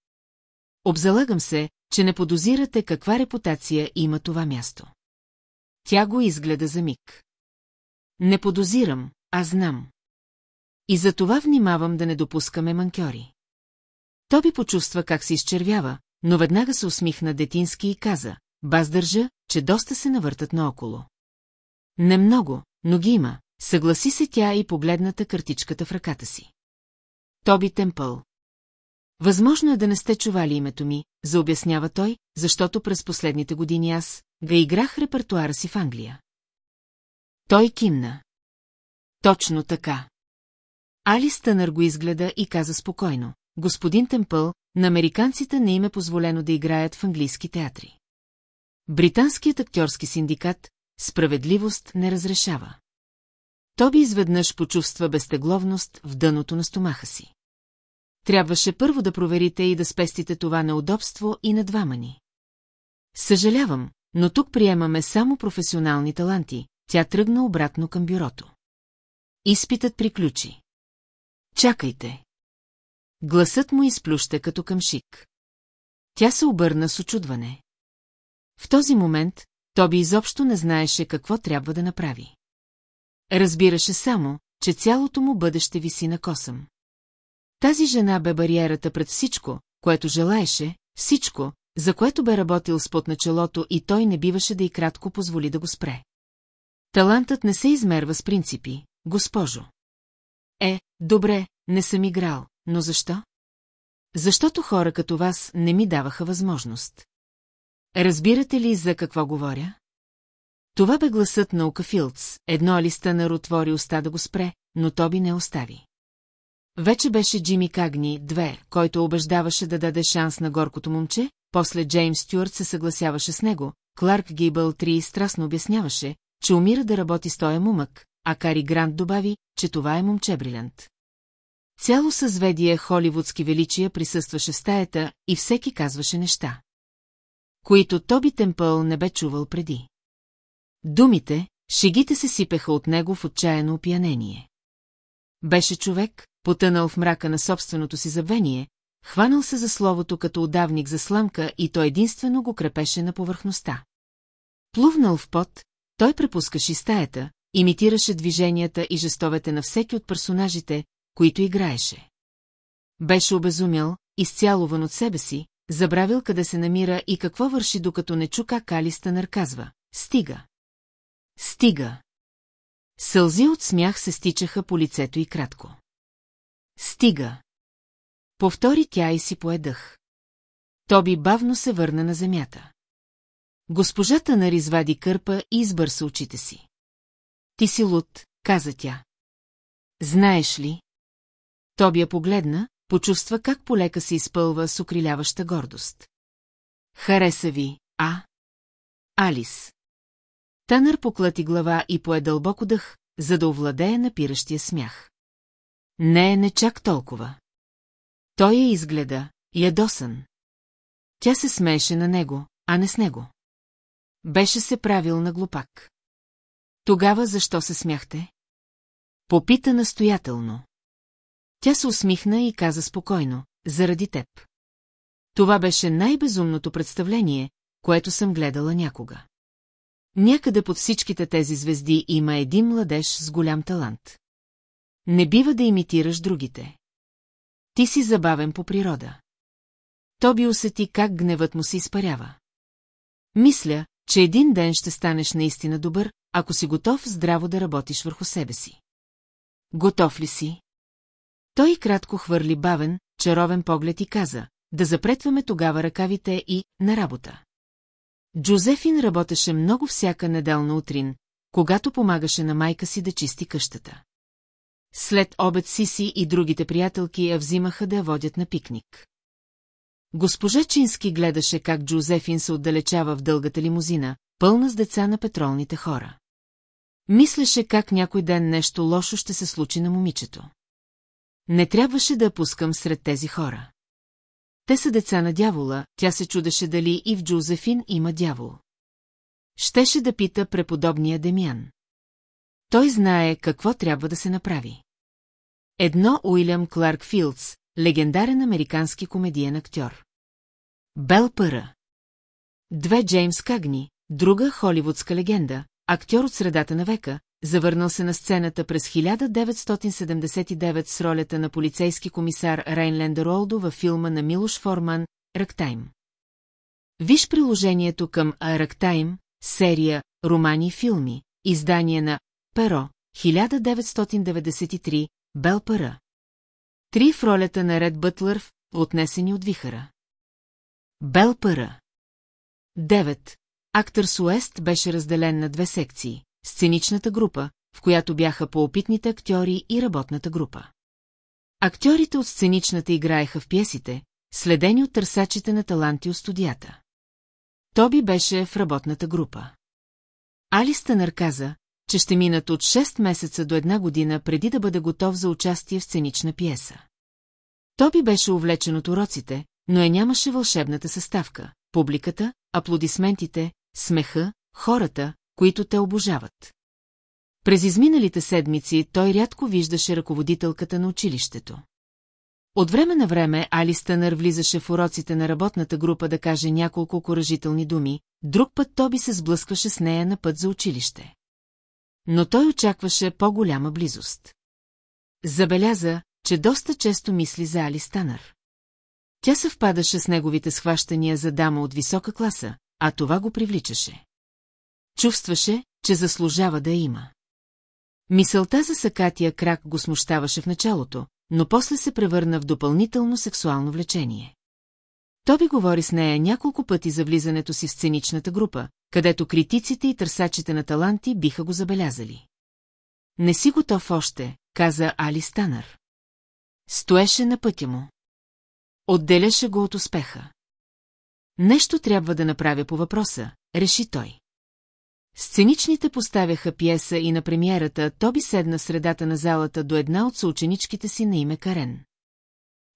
Обзалагам се, че не подозирате каква репутация има това място. Тя го изгледа за миг. Не подозирам, а знам. И за това внимавам да не допускаме манкьори. Тоби почувства как се изчервява, но веднага се усмихна детински и каза, баз държа, че доста се навъртат наоколо. Не много, но ги има, съгласи се тя и погледната картичката в ръката си. Тоби Темпъл. Възможно е да не сте чували името ми, заобяснява той, защото през последните години аз га играх репертуара си в Англия. Той кимна. Точно така. Али Стънър го изгледа и каза спокойно. Господин Темпъл, на американците не им е позволено да играят в английски театри. Британският актьорски синдикат справедливост не разрешава. Тоби изведнъж почувства безтегловност в дъното на стомаха си. Трябваше първо да проверите и да спестите това неудобство и на двама ни. Съжалявам, но тук приемаме само професионални таланти, тя тръгна обратно към бюрото. Изпитът приключи. Чакайте. Гласът му изплюща като към шик. Тя се обърна с очудване. В този момент Тоби изобщо не знаеше какво трябва да направи. Разбираше само, че цялото му бъдеще виси на косъм. Тази жена бе бариерата пред всичко, което желаеше, всичко, за което бе работил с началото и той не биваше да и кратко позволи да го спре. Талантът не се измерва с принципи, госпожо. Е, добре, не съм играл, но защо? Защото хора като вас не ми даваха възможност. Разбирате ли за какво говоря? Това бе гласът на Окафилдс, едно Алистънър отвори уста да го спре, но Тоби не остави. Вече беше Джими Кагни, две, който убеждаваше да даде шанс на горкото момче, после Джеймс Стюарт се съгласяваше с него, Кларк Гейбъл Три страстно обясняваше, че умира да работи с тоя мумък, а Кари Грант добави, че това е момче брилянт. Цяло съзведие холивудски величия присъстваше в стаята и всеки казваше неща. Които Тоби Темпъл не бе чувал преди. Думите, шегите се сипеха от него в отчаяно опиянение. Беше човек, потънал в мрака на собственото си забвение, хванал се за словото като удавник за сламка и то единствено го крепеше на повърхността. Плувнал в пот, той препускаше стаята, имитираше движенията и жестовете на всеки от персонажите, които играеше. Беше обезумял, изцялован от себе си, забравил къде се намира и какво върши, докато не чу как Алиста нарказва. Стига! Стига! Сълзи от смях се стичаха по лицето и кратко. Стига! Повтори тя и си поедъх. Тоби бавно се върна на земята. Госпожата наризвади кърпа и избърса очите си. Ти си луд, каза тя. Знаеш ли? Тоби я погледна, почувства как полека се изпълва с окриляваща гордост. Хареса ви, а? Алис. Танър поклати глава и пое дълбоко дъх, за да овладее напиращия смях. Не, не чак толкова. Той я изгледа, ядосан. Тя се смееше на него, а не с него. Беше се правил на глупак. Тогава защо се смяхте? Попита настоятелно. Тя се усмихна и каза спокойно, заради теб. Това беше най-безумното представление, което съм гледала някога. Някъде под всичките тези звезди има един младеж с голям талант. Не бива да имитираш другите. Ти си забавен по природа. Тоби усети как гневът му се изпарява. Мисля, че един ден ще станеш наистина добър, ако си готов здраво да работиш върху себе си. Готов ли си? Той кратко хвърли бавен, чаровен поглед и каза, да запретваме тогава ръкавите и на работа. Джозефин работеше много всяка неделна утрин, когато помагаше на майка си да чисти къщата. След обед Сиси и другите приятелки я взимаха да я водят на пикник. Госпожа Чински гледаше как Джозефин се отдалечава в дългата лимузина, пълна с деца на петролните хора. Мислеше как някой ден нещо лошо ще се случи на момичето. Не трябваше да я пускам сред тези хора. Те са деца на дявола, тя се чудеше дали и в Джозефин има дявол. Щеше да пита преподобния Демян. Той знае какво трябва да се направи. Едно Уилям Кларк Филдс, легендарен американски комедиен актьор. Бел Пъра. Две Джеймс Кагни, друга холивудска легенда, актьор от средата на века, завърнал се на сцената през 1979 с ролята на полицейски комисар Райнлендер Олдо във филма на Милош Форман «Рактайм». Виж приложението към «Рактайм», серия «Романи и филми», издание на «Перо», 1993, Бел Пара. Три в ролята на Ред Бътлър «Отнесени от вихара». Бел Пара. Девет. Актърс Уест беше разделен на две секции – сценичната група, в която бяха поопитните актьори и работната група. Актьорите от сценичната играеха в пиесите, следени от търсачите на таланти от студията. Тоби беше в работната група. Али Станър каза, че ще минат от 6 месеца до една година преди да бъде готов за участие в сценична пиеса. Тоби беше увлечен от уроците, но я нямаше вълшебната съставка, публиката, аплодисментите, смеха, хората, които те обожават. През изминалите седмици той рядко виждаше ръководителката на училището. От време на време Али Стънър влизаше в уроците на работната група да каже няколко коражителни думи, друг път Тоби се сблъскваше с нея на път за училище. Но той очакваше по-голяма близост. Забеляза, че доста често мисли за Али Станър. Тя съвпадаше с неговите схващания за дама от висока класа, а това го привличаше. Чувстваше, че заслужава да има. Мисълта за сакатия крак го смущаваше в началото, но после се превърна в допълнително сексуално влечение. Тоби говори с нея няколко пъти за влизането си в сценичната група, където критиците и търсачите на таланти биха го забелязали. Не си готов още, каза Али Станър. Стоеше на пътя му. Отделяше го от успеха. Нещо трябва да направя по въпроса, реши той. Сценичните поставяха пиеса и на премиерата Тоби седна в средата на залата до една от съученичките си на име Карен.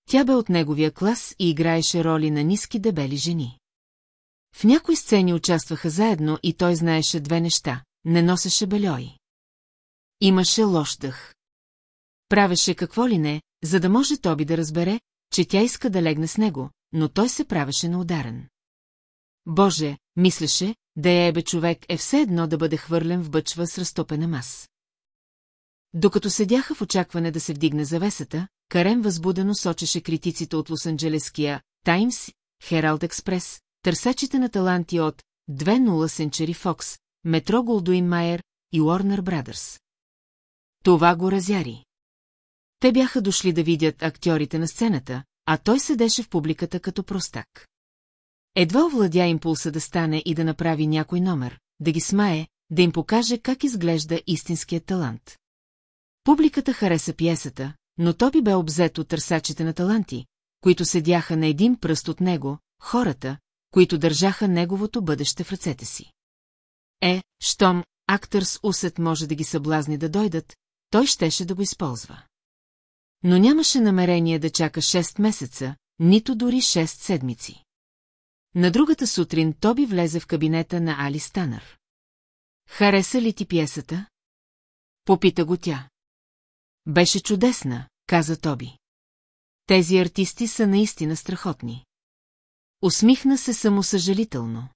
Тя бе от неговия клас и играеше роли на ниски дебели жени. В някои сцени участваха заедно и той знаеше две неща – не носеше бельой. Имаше лош дъх. Правеше какво ли не, за да може Тоби да разбере, че тя иска да легне с него, но той се правеше на ударен. Боже, мислеше, да я ебе човек е все едно да бъде хвърлен в бъчва с разтопена мас. Докато седяха в очакване да се вдигне завесата, Карен възбудено сочеше критиците от Лос-Анджелеския Таймс, Хералд Експрес, търсачите на таланти от 2.0 Century Fox, Метро Голдуин Майер и Уорнер Брадърс. Това го разяри. Те бяха дошли да видят актьорите на сцената, а той седеше в публиката като простак. Едва овладя импулса да стане и да направи някой номер, да ги смае, да им покаже как изглежда истинският талант. Публиката хареса пиесата, но Тоби бе обзет от търсачите на таланти, които седяха на един пръст от него, хората, които държаха неговото бъдеще в ръцете си. Е, щом актърс усет може да ги съблазни да дойдат, той щеше да го използва. Но нямаше намерение да чака 6 месеца, нито дори 6 седмици. На другата сутрин Тоби влезе в кабинета на Али Станър. Хареса ли ти пиесата? Попита го тя. Беше чудесна, каза Тоби. Тези артисти са наистина страхотни. Усмихна се самосъжалително.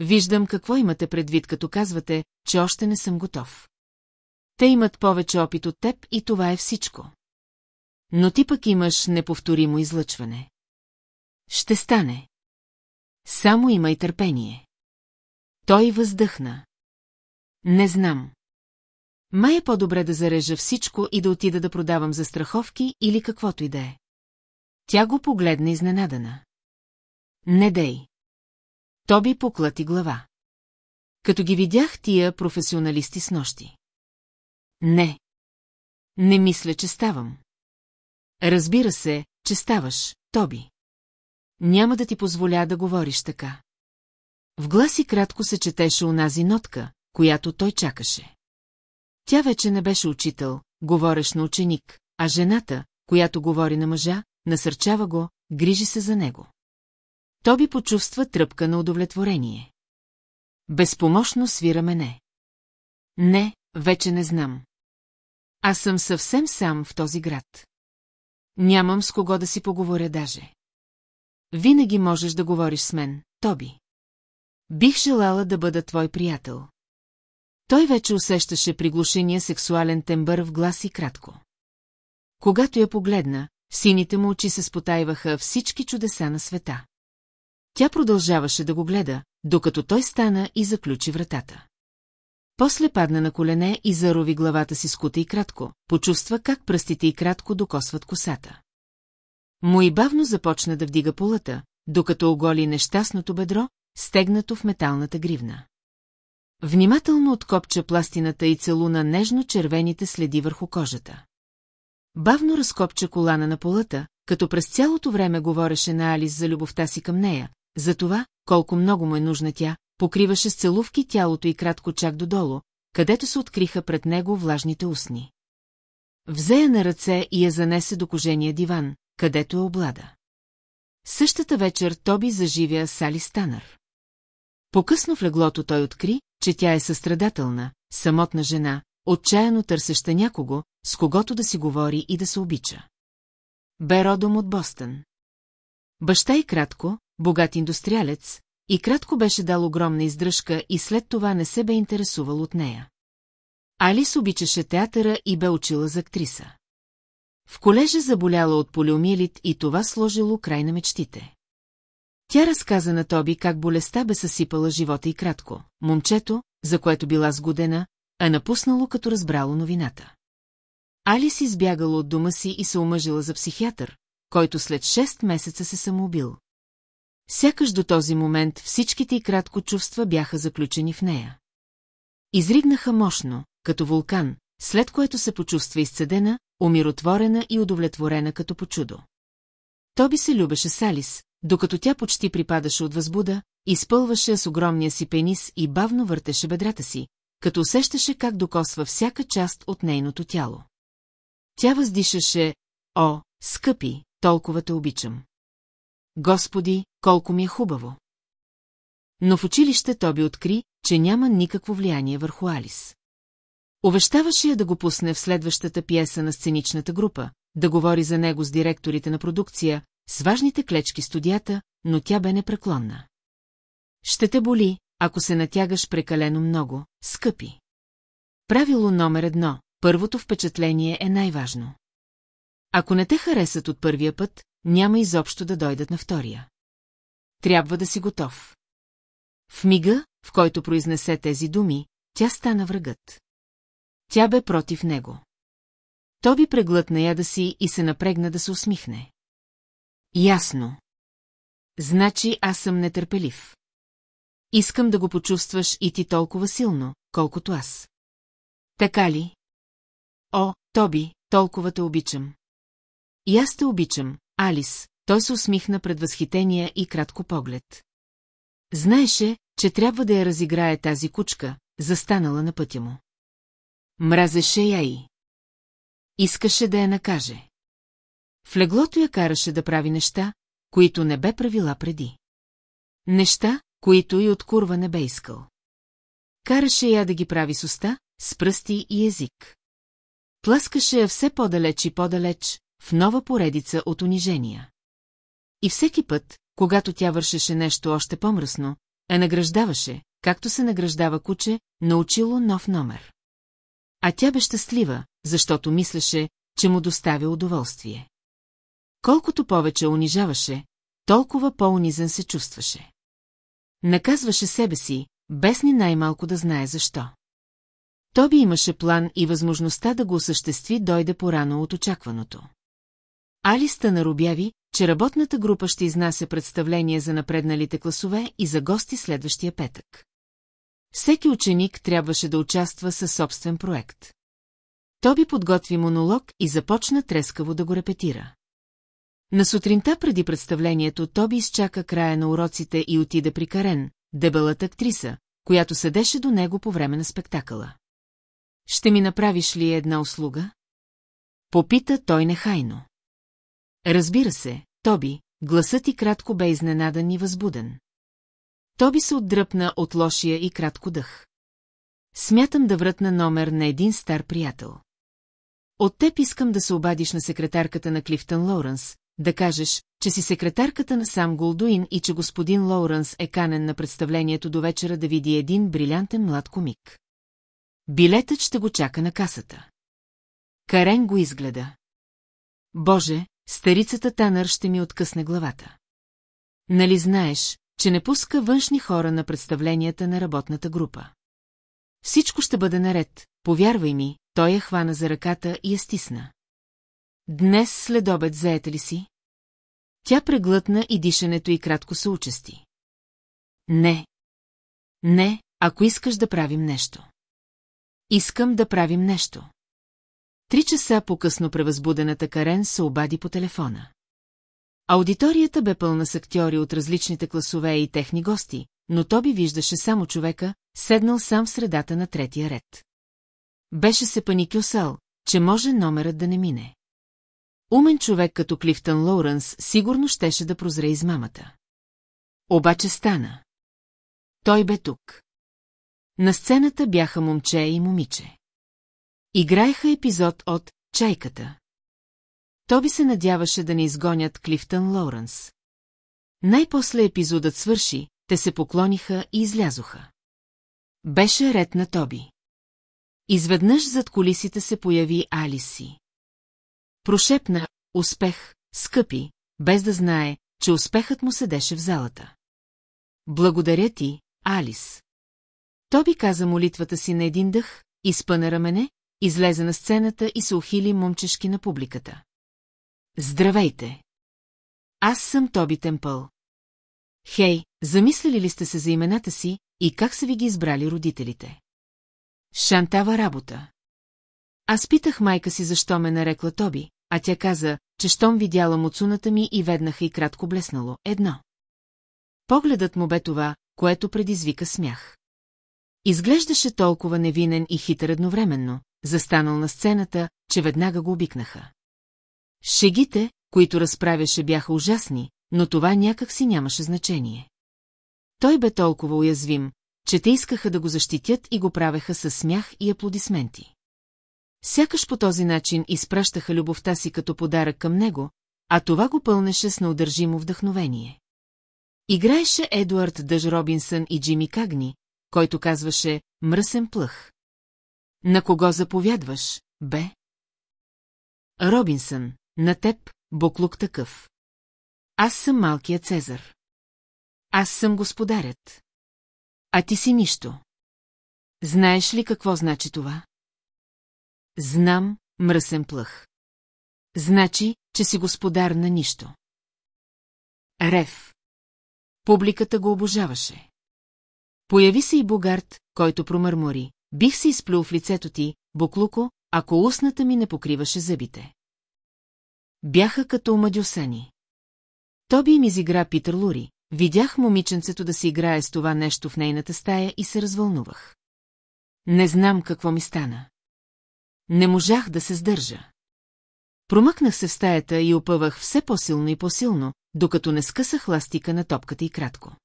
Виждам какво имате предвид, като казвате, че още не съм готов. Те имат повече опит от теб и това е всичко. Но ти пък имаш неповторимо излъчване. Ще стане. Само имай търпение. Той въздъхна. Не знам. Май е по-добре да зарежа всичко и да отида да продавам застраховки или каквото и да е. Тя го погледна изненадана. Не дей. Тоби поклати глава. Като ги видях тия професионалисти с нощи. Не. Не мисля, че ставам. Разбира се, че ставаш, Тоби. Няма да ти позволя да говориш така. В гласи кратко се четеше онази нотка, която той чакаше. Тя вече не беше учител, говореш на ученик, а жената, която говори на мъжа, насърчава го, грижи се за него. Тоби почувства тръпка на удовлетворение. Безпомощно свира мене. Не, вече не знам. Аз съм съвсем сам в този град. Нямам с кого да си поговоря даже. Винаги можеш да говориш с мен, Тоби. Бих желала да бъда твой приятел. Той вече усещаше приглушения сексуален тембър в глас и кратко. Когато я погледна, сините му очи се спотайваха всички чудеса на света. Тя продължаваше да го гледа, докато той стана и заключи вратата. После падна на колене и зарови главата си скута и кратко, почувства как пръстите и кратко докосват косата. Му и бавно започна да вдига полата, докато оголи нещастното бедро, стегнато в металната гривна. Внимателно откопча пластината и целуна нежно-червените следи върху кожата. Бавно разкопча колана на полата, като през цялото време говореше на Алис за любовта си към нея, за това, колко много му е нужна тя, покриваше с целувки тялото и кратко чак додолу, където се откриха пред него влажните устни. Взе я на ръце и я занесе до кожения диван, където е облада. Същата вечер Тоби заживя Сали Станър. Покъсно в леглото той откри, че тя е състрадателна, самотна жена, отчаяно търсеща някого, с когото да си говори и да се обича. Бе родом от Бостън. Баща и кратко, богат индустриалец, и кратко беше дал огромна издръжка и след това не се бе интересувал от нея. Алис обичаше театъра и бе учила за актриса. В колежа заболяла от полиомиелит и това сложило край на мечтите. Тя разказа на Тоби как болестта бе съсипала живота и кратко. Момчето, за което била сгодена, а напуснало като разбрало новината. Алис избягала от дома си и се омъжила за психиатър, който след 6 месеца се самоубил. Сякаш до този момент всичките и кратко чувства бяха заключени в нея. Изригнаха мощно, като вулкан, след което се почувства изцедена, умиротворена и удовлетворена като по чудо. Тоби се любеше с Алис, докато тя почти припадаше от възбуда, изпълваше с огромния си пенис и бавно въртеше бедрата си, като усещаше как докосва всяка част от нейното тяло. Тя въздишаше, о, скъпи, толкова те обичам. Господи, колко ми е хубаво! Но в училище Тоби откри, че няма никакво влияние върху Алис. Овещаваше я да го пусне в следващата пиеса на сценичната група, да говори за него с директорите на продукция, с важните клечки студията, но тя бе непреклонна. Ще те боли, ако се натягаш прекалено много, скъпи. Правило номер едно – първото впечатление е най-важно. Ако не те харесат от първия път, няма изобщо да дойдат на втория. Трябва да си готов. В мига, в който произнесе тези думи, тя стана врагът. Тя бе против него. Тоби преглътна яда си и се напрегна да се усмихне. Ясно. Значи аз съм нетърпелив. Искам да го почувстваш и ти толкова силно, колкото аз. Така ли? О, Тоби, толкова те обичам. И аз те обичам, Алис, той се усмихна пред възхитения и кратко поглед. Знаеше, че трябва да я разиграе тази кучка, застанала на пътя му. Мразеше я и. Искаше да я накаже. В леглото я караше да прави неща, които не бе правила преди. Неща, които и от курва не бе искал. Караше я да ги прави с уста, с пръсти и език. Пласкаше я все по-далеч и по-далеч, в нова поредица от унижения. И всеки път, когато тя вършеше нещо още по-мръсно, е награждаваше, както се награждава куче, научило нов номер. А тя бе щастлива, защото мислеше, че му доставя удоволствие. Колкото повече унижаваше, толкова по-унизен се чувстваше. Наказваше себе си, без ни най-малко да знае защо. Тоби имаше план и възможността да го осъществи дойде порано от очакваното. Алиста наробяви, че работната група ще изнася представление за напредналите класове и за гости следващия петък. Всеки ученик трябваше да участва със собствен проект. Тоби подготви монолог и започна трескаво да го репетира. На сутринта преди представлението Тоби изчака края на уроците и отида при Карен, дебелата актриса, която седеше до него по време на спектакъла. Ще ми направиш ли една услуга? Попита той нехайно. Разбира се, Тоби, гласът ти кратко бе изненадан и възбуден. Тоби се отдръпна от лошия и кратко дъх. Смятам да вратна номер на един стар приятел. От теб искам да се обадиш на секретарката на Клифтън Лоуренс, да кажеш, че си секретарката на сам Голдуин и че господин Лоуренс е канен на представлението до вечера да види един брилянтен млад комик. Билетът ще го чака на касата. Карен го изгледа. Боже, старицата Танър ще ми откъсне главата. Нали знаеш, че не пуска външни хора на представленията на работната група? Всичко ще бъде наред, повярвай ми, той я хвана за ръката и я стисна. Днес след обед заете ли си? Тя преглътна и дишането и кратко се участи. Не. Не, ако искаш да правим нещо. Искам да правим нещо. Три часа по-късно превъзбудената Карен се обади по телефона. Аудиторията бе пълна с актьори от различните класове и техни гости, но Тоби виждаше само човека, седнал сам в средата на третия ред. Беше се паникюсал, че може номерът да не мине. Умен човек като Клифтън Лоуренс сигурно щеше да прозре измамата. Обаче стана. Той бе тук. На сцената бяха момче и момиче. Играеха епизод от «Чайката». Тоби се надяваше да не изгонят Клифтън Лоуренс. Най-после епизодът свърши, те се поклониха и излязоха. Беше ред на Тоби. Изведнъж зад колисите се появи Алиси. Прошепна, успех, скъпи, без да знае, че успехът му седеше в залата. Благодаря ти, Алис. Тоби каза молитвата си на един дъх, изпъна рамене, излезе на сцената и се ухили момчешки на публиката. Здравейте! Аз съм Тоби Темпъл. Хей, замислили ли сте се за имената си и как са ви ги избрали родителите? Шантава работа. Аз питах майка си защо ме нарекла Тоби, а тя каза, че щом видяла муцуната ми и веднаха и кратко блеснало едно. Погледът му бе това, което предизвика смях. Изглеждаше толкова невинен и хитър едновременно, застанал на сцената, че веднага го обикнаха. Шегите, които разправяше, бяха ужасни, но това някак си нямаше значение. Той бе толкова уязвим, че те искаха да го защитят и го правеха със смях и аплодисменти. Сякаш по този начин изпращаха любовта си като подарък към него, а това го пълнеше с неудържимо вдъхновение. Играеше Едуард Дъж Робинсън и Джими Кагни, който казваше «Мръсен плъх». На кого заповядваш, бе? Робинсън, на теб, буклук такъв. Аз съм малкият Цезар. Аз съм господарят. А ти си нищо. Знаеш ли какво значи това? Знам, мръсен плъх. Значи, че си господар на нищо. Рев. Публиката го обожаваше. Появи се и Богарт, който промърмори. Бих се изплюл в лицето ти, Буклуко, ако устната ми не покриваше зъбите. Бяха като омадюсани. Тоби им изигра Питър Лури. Видях момиченцето да си играе с това нещо в нейната стая и се развълнувах. Не знам какво ми стана. Не можах да се сдържа. Промъкнах се в стаята и опъвах все по-силно и по-силно, докато не скъсах ластика на топката и кратко.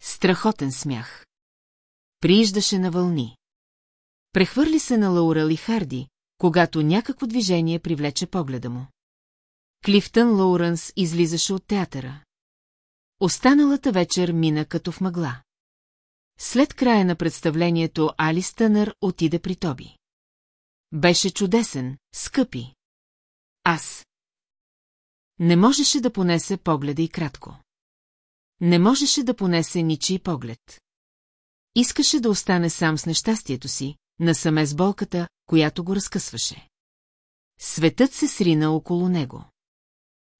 Страхотен смях. Прииждаше на вълни. Прехвърли се на Лаурел и Харди, когато някакво движение привлече погледа му. Клифтън Лоуренс излизаше от театъра. Останалата вечер мина като в мъгла. След края на представлението Алис Тънър отиде при Тоби. Беше чудесен, скъпи. Аз. Не можеше да понесе погледа и кратко. Не можеше да понесе ничий поглед. Искаше да остане сам с нещастието си, насаме с болката, която го разкъсваше. Светът се срина около него.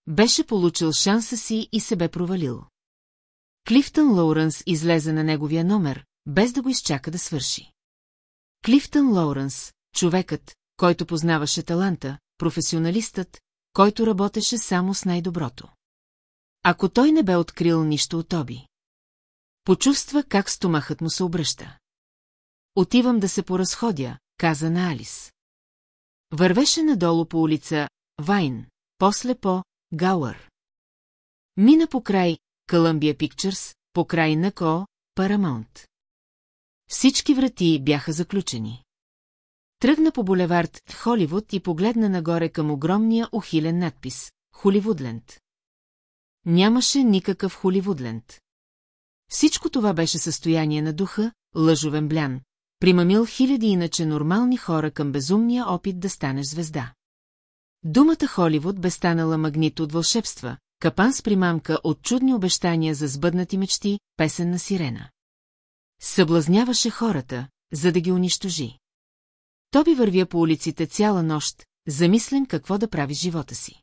Беше получил шанса си и се бе провалил. Клифтън Лоуренс излезе на неговия номер, без да го изчака да свърши. Клифтън Лоуренс, човекът, който познаваше таланта, професионалистът, който работеше само с най-доброто. Ако той не бе открил нищо от Тоби. Почувства как стомахът му се обръща. Отивам да се поразходя, каза на Алис. Вървеше надолу по улица Вайн, после по Гауър. Мина по край Columbia Pictures, по край на Ко, Парамаунт. Всички врати бяха заключени. Тръгна по булевард Холивуд и погледна нагоре към огромния ухилен надпис Холивудленд. Нямаше никакъв Холивудленд. Всичко това беше състояние на духа, лъжовен блян, примамил хиляди иначе нормални хора към безумния опит да станеш звезда. Думата Холивуд бе станала магнит от вълшебства, капан с примамка от чудни обещания за сбъднати мечти, песен на сирена. Съблазняваше хората, за да ги унищожи. Тоби вървя по улиците цяла нощ, замислен какво да прави с живота си.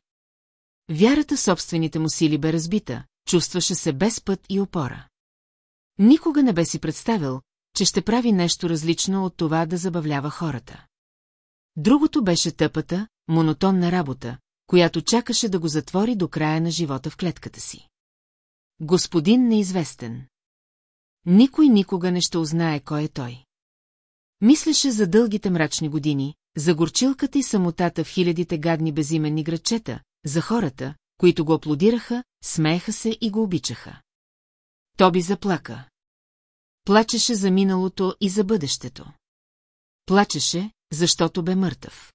Вярата собствените му сили бе разбита, чувстваше се без път и опора. Никога не бе си представил, че ще прави нещо различно от това да забавлява хората. Другото беше тъпата, монотонна работа, която чакаше да го затвори до края на живота в клетката си. Господин неизвестен. Никой никога не ще узнае кой е той. Мислеше за дългите мрачни години, за горчилката и самотата в хилядите гадни безименни градчета, за хората, които го аплодираха, смееха се и го обичаха. Тоби заплака. Плачеше за миналото и за бъдещето. Плачеше, защото бе мъртъв.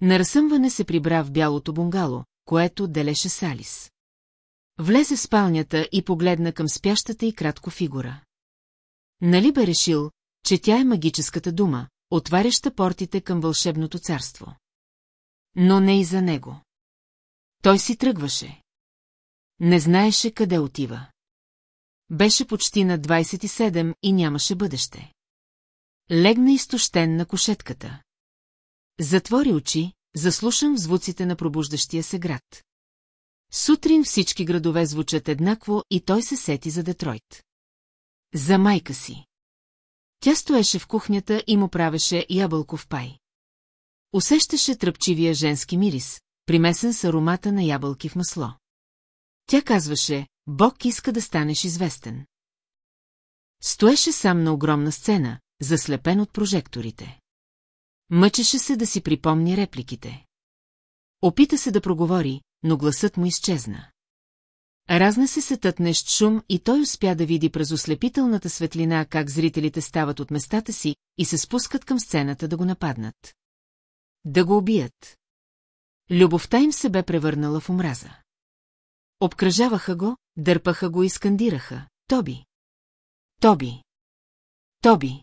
На разсъмване се прибра в бялото бунгало, което делеше Салис. Влезе в спалнята и погледна към спящата и кратко фигура. Нали бе решил, че тя е магическата дума, отваряща портите към вълшебното царство. Но не и за него. Той си тръгваше. Не знаеше къде отива. Беше почти на 27 и нямаше бъдеще. Легна изтощен на кошетката. Затвори очи, заслушам звуците на пробуждащия се град. Сутрин всички градове звучат еднакво и той се сети за Детройт. За майка си. Тя стоеше в кухнята и му правеше ябълков пай. Усещаше тръпчивия женски мирис, примесен с аромата на ябълки в масло. Тя казваше, Бог иска да станеш известен. Стоеше сам на огромна сцена, заслепен от прожекторите. Мъчеше се да си припомни репликите. Опита се да проговори, но гласът му изчезна. Разна се сетът шум и той успя да види през ослепителната светлина как зрителите стават от местата си и се спускат към сцената да го нападнат. Да го убият. Любовта им се бе превърнала в омраза. Обкръжаваха го, дърпаха го и скандираха. Тоби! Тоби! Тоби!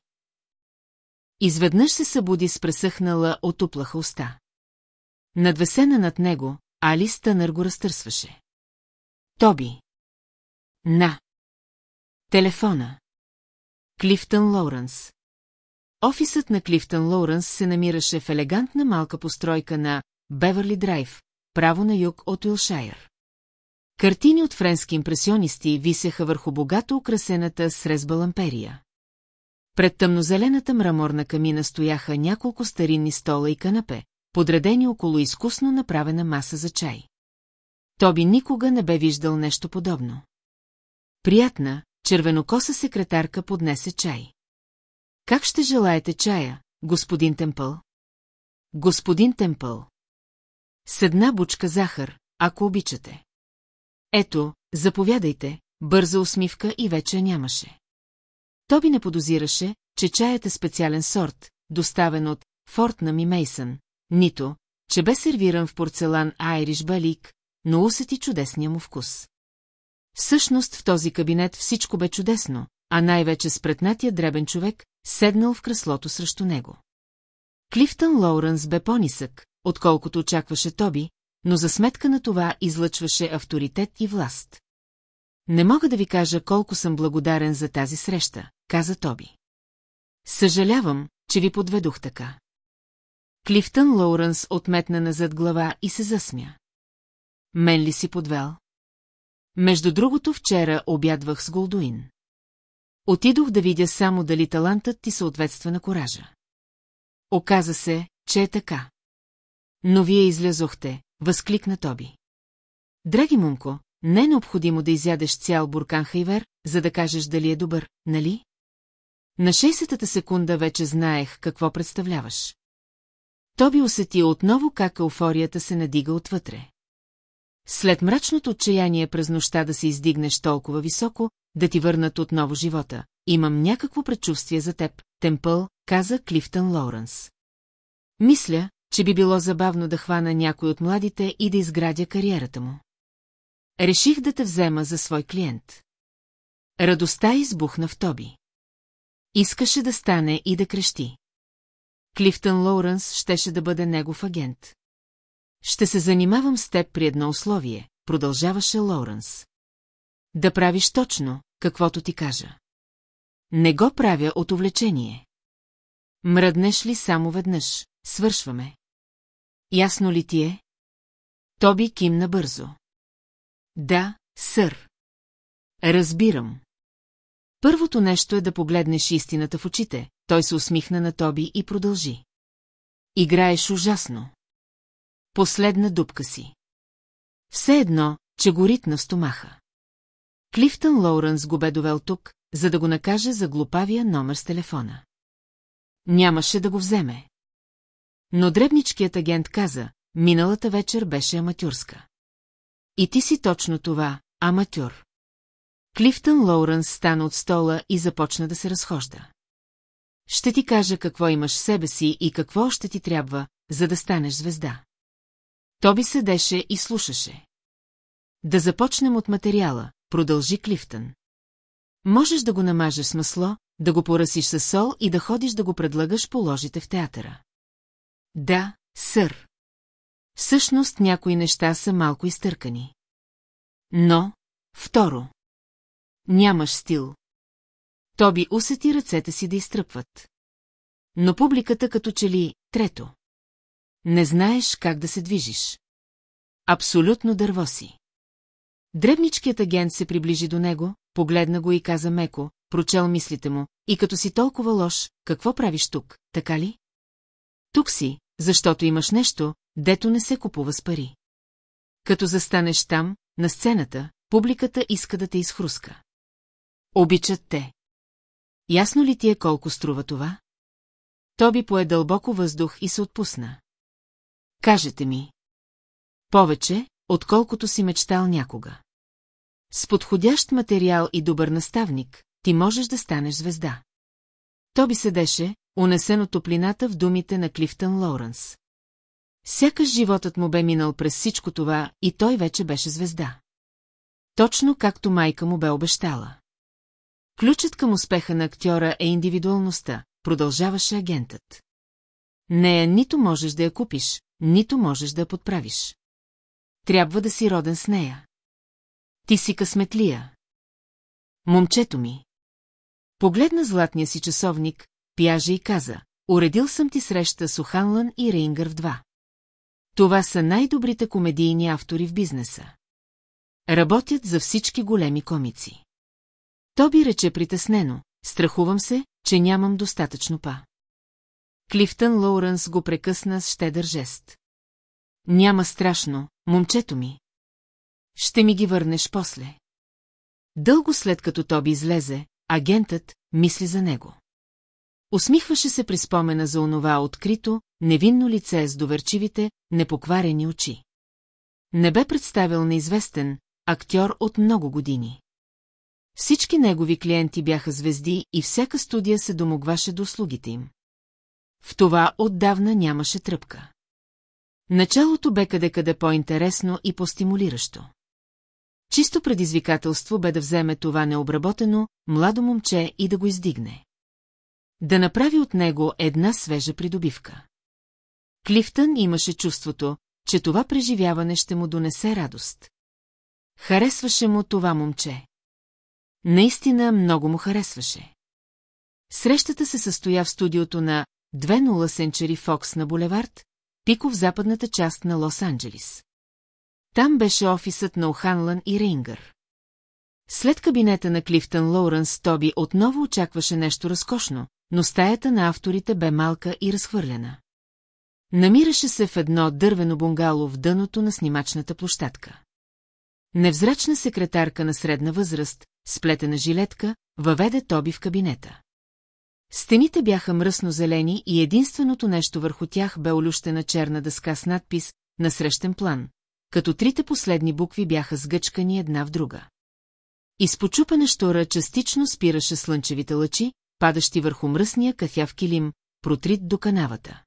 Изведнъж се събуди с пресъхнала отуплаха уста. Надвесена над него, Алис Тънър го разтърсваше. Тоби. На. Телефона. Клифтън Лоуренс. Офисът на Клифтън Лоуренс се намираше в елегантна малка постройка на Беверли Драйв, право на юг от Уилшайр. Картини от френски импресионисти висяха върху богато украсената срезба ламперия. Пред тъмнозелената мраморна камина стояха няколко старинни стола и канапе, подредени около изкусно направена маса за чай. Тоби никога не бе виждал нещо подобно. Приятна, червенокоса секретарка поднесе чай. Как ще желаете чая, господин Темпъл? Господин Темпъл. С една бучка захар, ако обичате. Ето, заповядайте, бърза усмивка и вече нямаше. Тоби не подозираше, че чаят е специален сорт, доставен от Фортнам и Мейсън, нито, че бе сервиран в порцелан Айриш Балик, но усети чудесния му вкус. Всъщност в този кабинет всичко бе чудесно, а най-вече спретнатия дребен човек, седнал в креслото срещу него. Клифтън Лоуренс бе по-нисък, отколкото очакваше Тоби, но за сметка на това излъчваше авторитет и власт. Не мога да ви кажа колко съм благодарен за тази среща, каза Тоби. Съжалявам, че ви подведох така. Клифтън Лоуренс отметна назад глава и се засмя. Мен ли си подвел? Между другото вчера обядвах с Голдуин. Отидох да видя само дали талантът ти съответства на коража. Оказа се, че е така. Но вие излязохте, възкликна Тоби. Драги мумко, не е необходимо да изядеш цял буркан хайвер, за да кажеш дали е добър, нали? На 60-та секунда вече знаех какво представляваш. Тоби усети отново как еуфорията се надига отвътре. След мрачното отчаяние през нощта да се издигнеш толкова високо, да ти върнат отново живота, имам някакво предчувствие за теб, Темпъл, каза Клифтън Лоуренс. Мисля, че би било забавно да хвана някой от младите и да изградя кариерата му. Реших да те взема за свой клиент. Радостта избухна в Тоби. Искаше да стане и да крещи. Клифтън Лоуренс щеше да бъде негов агент. Ще се занимавам с теб при едно условие, продължаваше Лоуренс. Да правиш точно, каквото ти кажа. Не го правя от увлечение. Мръднеш ли само веднъж, свършваме. Ясно ли ти е? Тоби кимна бързо. Да, сър. Разбирам. Първото нещо е да погледнеш истината в очите, той се усмихна на Тоби и продължи. Играеш ужасно. Последна дупка си. Все едно, че горит на стомаха. Клифтън Лоуренс го бе довел тук, за да го накаже за глупавия номер с телефона. Нямаше да го вземе. Но дребничкият агент каза, миналата вечер беше аматюрска. И ти си точно това, аматюр. Клифтън Лоуренс стана от стола и започна да се разхожда. Ще ти кажа какво имаш себе си и какво ще ти трябва, за да станеш звезда. Тоби седеше и слушаше. Да започнем от материала, продължи Клифтън. Можеш да го намажеш с масло, да го поръсиш със сол и да ходиш да го предлагаш по ложите в театъра. Да, сър. Всъщност някои неща са малко изтъркани. Но, второ, нямаш стил. Тоби усети ръцете си да изтръпват. Но публиката като че ли, трето. Не знаеш как да се движиш. Абсолютно дърво си. Дребничкият агент се приближи до него, погледна го и каза меко, прочел мислите му, и като си толкова лош, какво правиш тук, така ли? Тук си, защото имаш нещо, дето не се купува с пари. Като застанеш там, на сцената, публиката иска да те изхруска. Обичат те. Ясно ли ти е колко струва това? Тоби пое дълбоко въздух и се отпусна. Кажете ми. Повече, отколкото си мечтал някога. С подходящ материал и добър наставник, ти можеш да станеш звезда. Тоби седеше, унесен от топлината в думите на Клифтън Лоуренс. Сякаш животът му бе минал през всичко това и той вече беше звезда. Точно както майка му бе обещала. Ключът към успеха на актьора е индивидуалността, продължаваше агентът. Нея нито можеш да я купиш, нито можеш да я подправиш. Трябва да си роден с нея. Ти си късметлия. Момчето ми. Погледна златния си часовник, пяже и каза, уредил съм ти среща с Оханлан и Рейнгър в два. Това са най-добрите комедийни автори в бизнеса. Работят за всички големи комици. Тоби рече притеснено, страхувам се, че нямам достатъчно па. Клифтън Лоуренс го прекъсна с щедър жест. Няма страшно, момчето ми. Ще ми ги върнеш после. Дълго след като Тоби излезе, агентът мисли за него. Усмихваше се при спомена за онова открито, невинно лице с доверчивите, непокварени очи. Не бе представил неизвестен, актьор от много години. Всички негови клиенти бяха звезди и всяка студия се домогваше до услугите им. В това отдавна нямаше тръпка. Началото бе къде-къде по-интересно и по-стимулиращо. Чисто предизвикателство бе да вземе това необработено, младо момче и да го издигне. Да направи от него една свежа придобивка. Клифтън имаше чувството, че това преживяване ще му донесе радост. Харесваше му това момче. Наистина много му харесваше. Срещата се състоя в студиото на 20 Century Fox на булевард, пико в западната част на Лос-Анджелис. Там беше офисът на Оханлан и Рейнгър. След кабинета на Клифтън Лоуренс Тоби отново очакваше нещо разкошно, но стаята на авторите бе малка и разхвърлена. Намираше се в едно дървено бунгало в дъното на снимачната площадка. Невзрачна секретарка на средна възраст, сплетена жилетка, въведе Тоби в кабинета. Стените бяха мръсно-зелени и единственото нещо върху тях бе олющена черна дъска с надпис «На срещен план», като трите последни букви бяха сгъчкани една в друга. Изпочупана штора частично спираше слънчевите лъчи, падащи върху мръсния кафяв килим, протрит до канавата.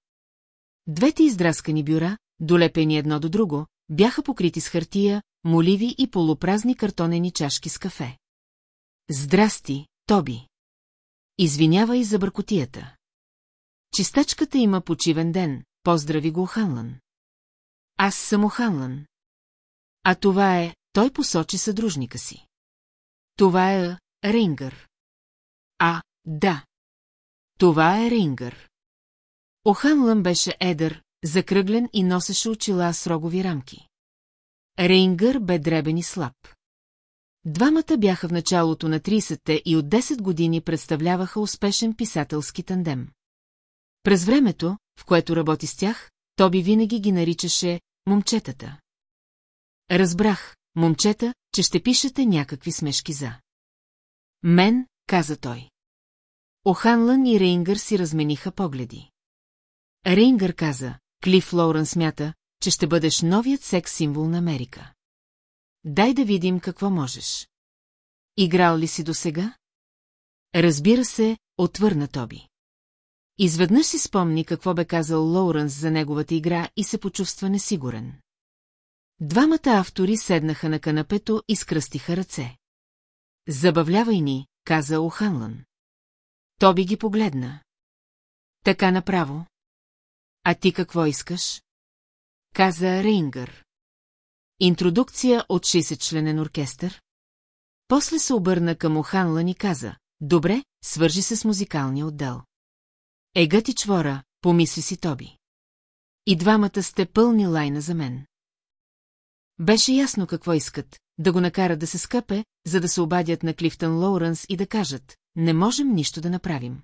Двете издраскани бюра, долепени едно до друго, бяха покрити с хартия, моливи и полупразни картонени чашки с кафе. Здрасти, Тоби! Извинявай за бъркотията. Чистачката има почивен ден, поздрави го Ханлан. Аз съм Оханлан. А това е, той посочи съдружника си. Това е Рейнгър. А, да. Това е Рейнгър. Оханлан беше едър, закръглен и носеше очила с рогови рамки. Рейнгър бе дребен и слаб. Двамата бяха в началото на 30-те и от 10 години представляваха успешен писателски тандем. През времето, в което работи с тях, Тоби винаги ги наричаше «момчетата». Разбрах, момчета, че ще пишете някакви смешки за. Мен, каза той. Оханлън и Рейнгър си размениха погледи. Рейнгър каза, Клиф Лоурен смята, че ще бъдеш новият секс символ на Америка. Дай да видим какво можеш. Играл ли си досега? Разбира се, отвърна Тоби. Изведнъж си спомни какво бе казал Лоуренс за неговата игра и се почувства несигурен. Двамата автори седнаха на канапето и скръстиха ръце. Забавлявай ни, каза Оханлан. Тоби ги погледна. Така направо. А ти какво искаш? каза Рейнгър. Интродукция от 60-членен оркестър? После се обърна към Оханлан и каза, добре, свържи се с музикалния отдел. Ега ти чвора, помисли си Тоби. И двамата сте пълни лайна за мен. Беше ясно какво искат, да го накарат да се скъпе, за да се обадят на Клифтън Лоуренс и да кажат, не можем нищо да направим.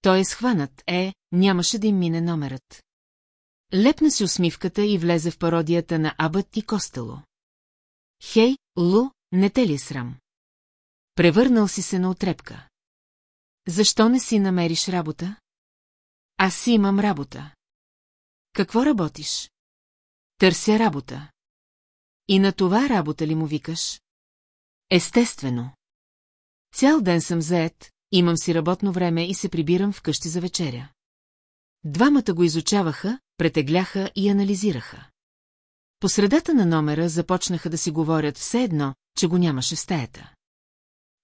Той е схванат, е, нямаше да им мине номерът. Лепна си усмивката и влезе в пародията на Абът и Костело. Хей, Лу, не те ли е срам? Превърнал си се на отрепка. Защо не си намериш работа? Аз си имам работа. Какво работиш? Търся работа. И на това работа ли му викаш? Естествено. Цял ден съм заед, имам си работно време и се прибирам вкъщи за вечеря. Двамата го изучаваха, претегляха и анализираха. По средата на номера започнаха да си говорят все едно, че го нямаше в стаята.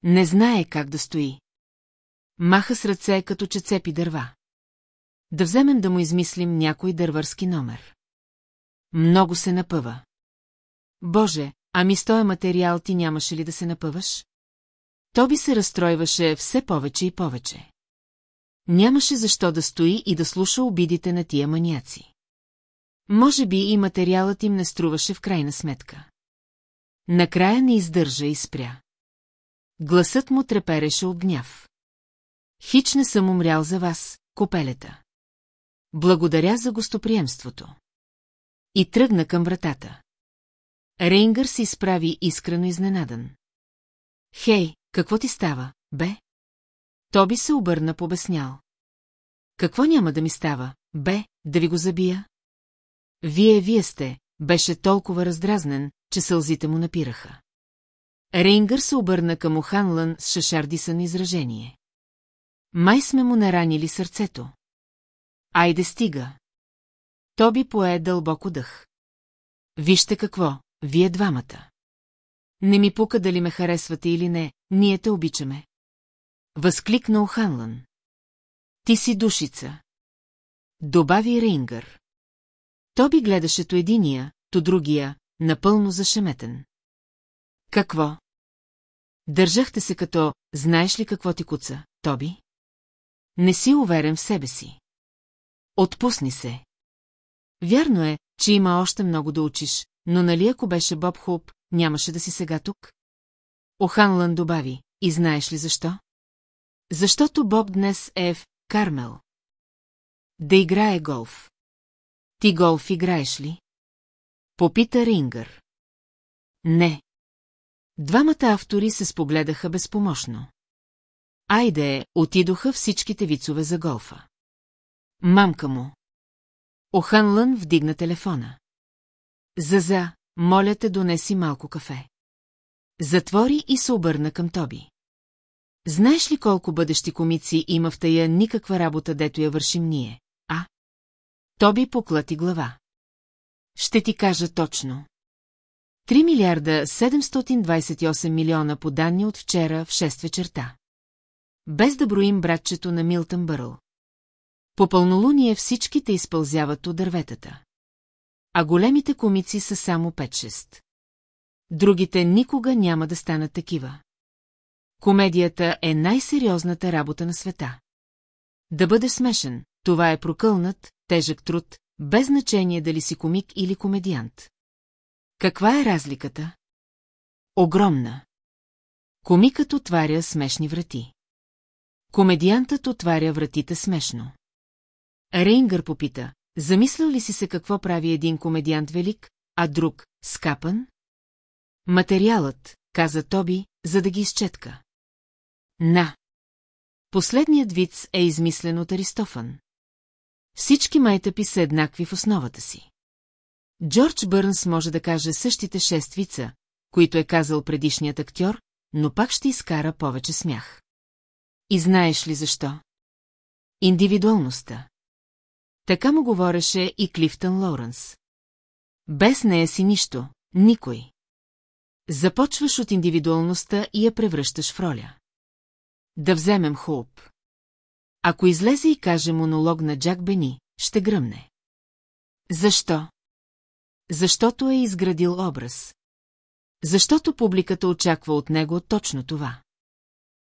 Не знае как да стои. Маха с ръце, като че цепи дърва. Да вземем да му измислим някой дървърски номер. Много се напъва. Боже, ами с този материал ти нямаше ли да се напъваш? Тоби се разстройваше все повече и повече. Нямаше защо да стои и да слуша обидите на тия маняци. Може би и материалът им не струваше в крайна сметка. Накрая не издържа и спря. Гласът му трепереше от гняв. Хич не съм умрял за вас, копелета. Благодаря за гостоприемството. И тръгна към вратата. Рейнгър се изправи искрено изненадан. Хей, какво ти става, бе? Тоби се обърна побеснял. Какво няма да ми става, бе, да ви го забия? Вие, вие сте, беше толкова раздразнен, че сълзите му напираха. Рейнгър се обърна към Оханлън с шашардисан изражение. Май сме му наранили сърцето. Айде стига. Тоби пое дълбоко дъх. Вижте какво, вие двамата. Не ми пука дали ме харесвате или не, ние те обичаме. Възкликна Оханлан. Ти си душица. Добави Рейнгър. Тоби гледаше то единия, то другия, напълно зашеметен. Какво? Държахте се като, знаеш ли какво ти куца, Тоби? Не си уверен в себе си. Отпусни се. Вярно е, че има още много да учиш, но нали ако беше Боб Хуп, нямаше да си сега тук? Оханлан добави, и знаеш ли защо? Защото Боб днес е в Кармел. Да играе голф. Ти голф играеш ли? Попита Рингър. Не. Двамата автори се спогледаха безпомощно. Айде, отидоха всичките вицове за голфа. Мамка му. Оханлън вдигна телефона. Заза, моля те донеси малко кафе. Затвори и се обърна към Тоби. Знаеш ли колко бъдещи комици има в тая никаква работа, дето я вършим ние, а? Тоби поклати глава. Ще ти кажа точно. 3 милиарда 728 милиона по данни от вчера в 6 вечерта. Без да броим братчето на Милтън Бърл. По пълнолуние всичките изпълзяват от дърветата. А големите комици са само 5-6. Другите никога няма да станат такива. Комедията е най-сериозната работа на света. Да бъде смешен, това е прокълнат, тежък труд, без значение дали си комик или комедиант. Каква е разликата? Огромна. Комикът отваря смешни врати. Комедиантът отваря вратите смешно. Рейнгър попита, замислял ли си се какво прави един комедиант велик, а друг – скапан? Материалът, каза Тоби, за да ги изчетка. На. Последният виц е измислен от Аристофан. Всички майтъпи са еднакви в основата си. Джордж Бърнс може да каже същите шест вица, които е казал предишният актьор, но пак ще изкара повече смях. И знаеш ли защо? Индивидуалността. Така му говореше и Клифтън Лоуренс. Без нея си нищо, никой. Започваш от индивидуалността и я превръщаш в роля. Да вземем Хоуп. Ако излезе и каже монолог на Джак Бени, ще гръмне. Защо? защото е изградил образ. Защото публиката очаква от него точно това.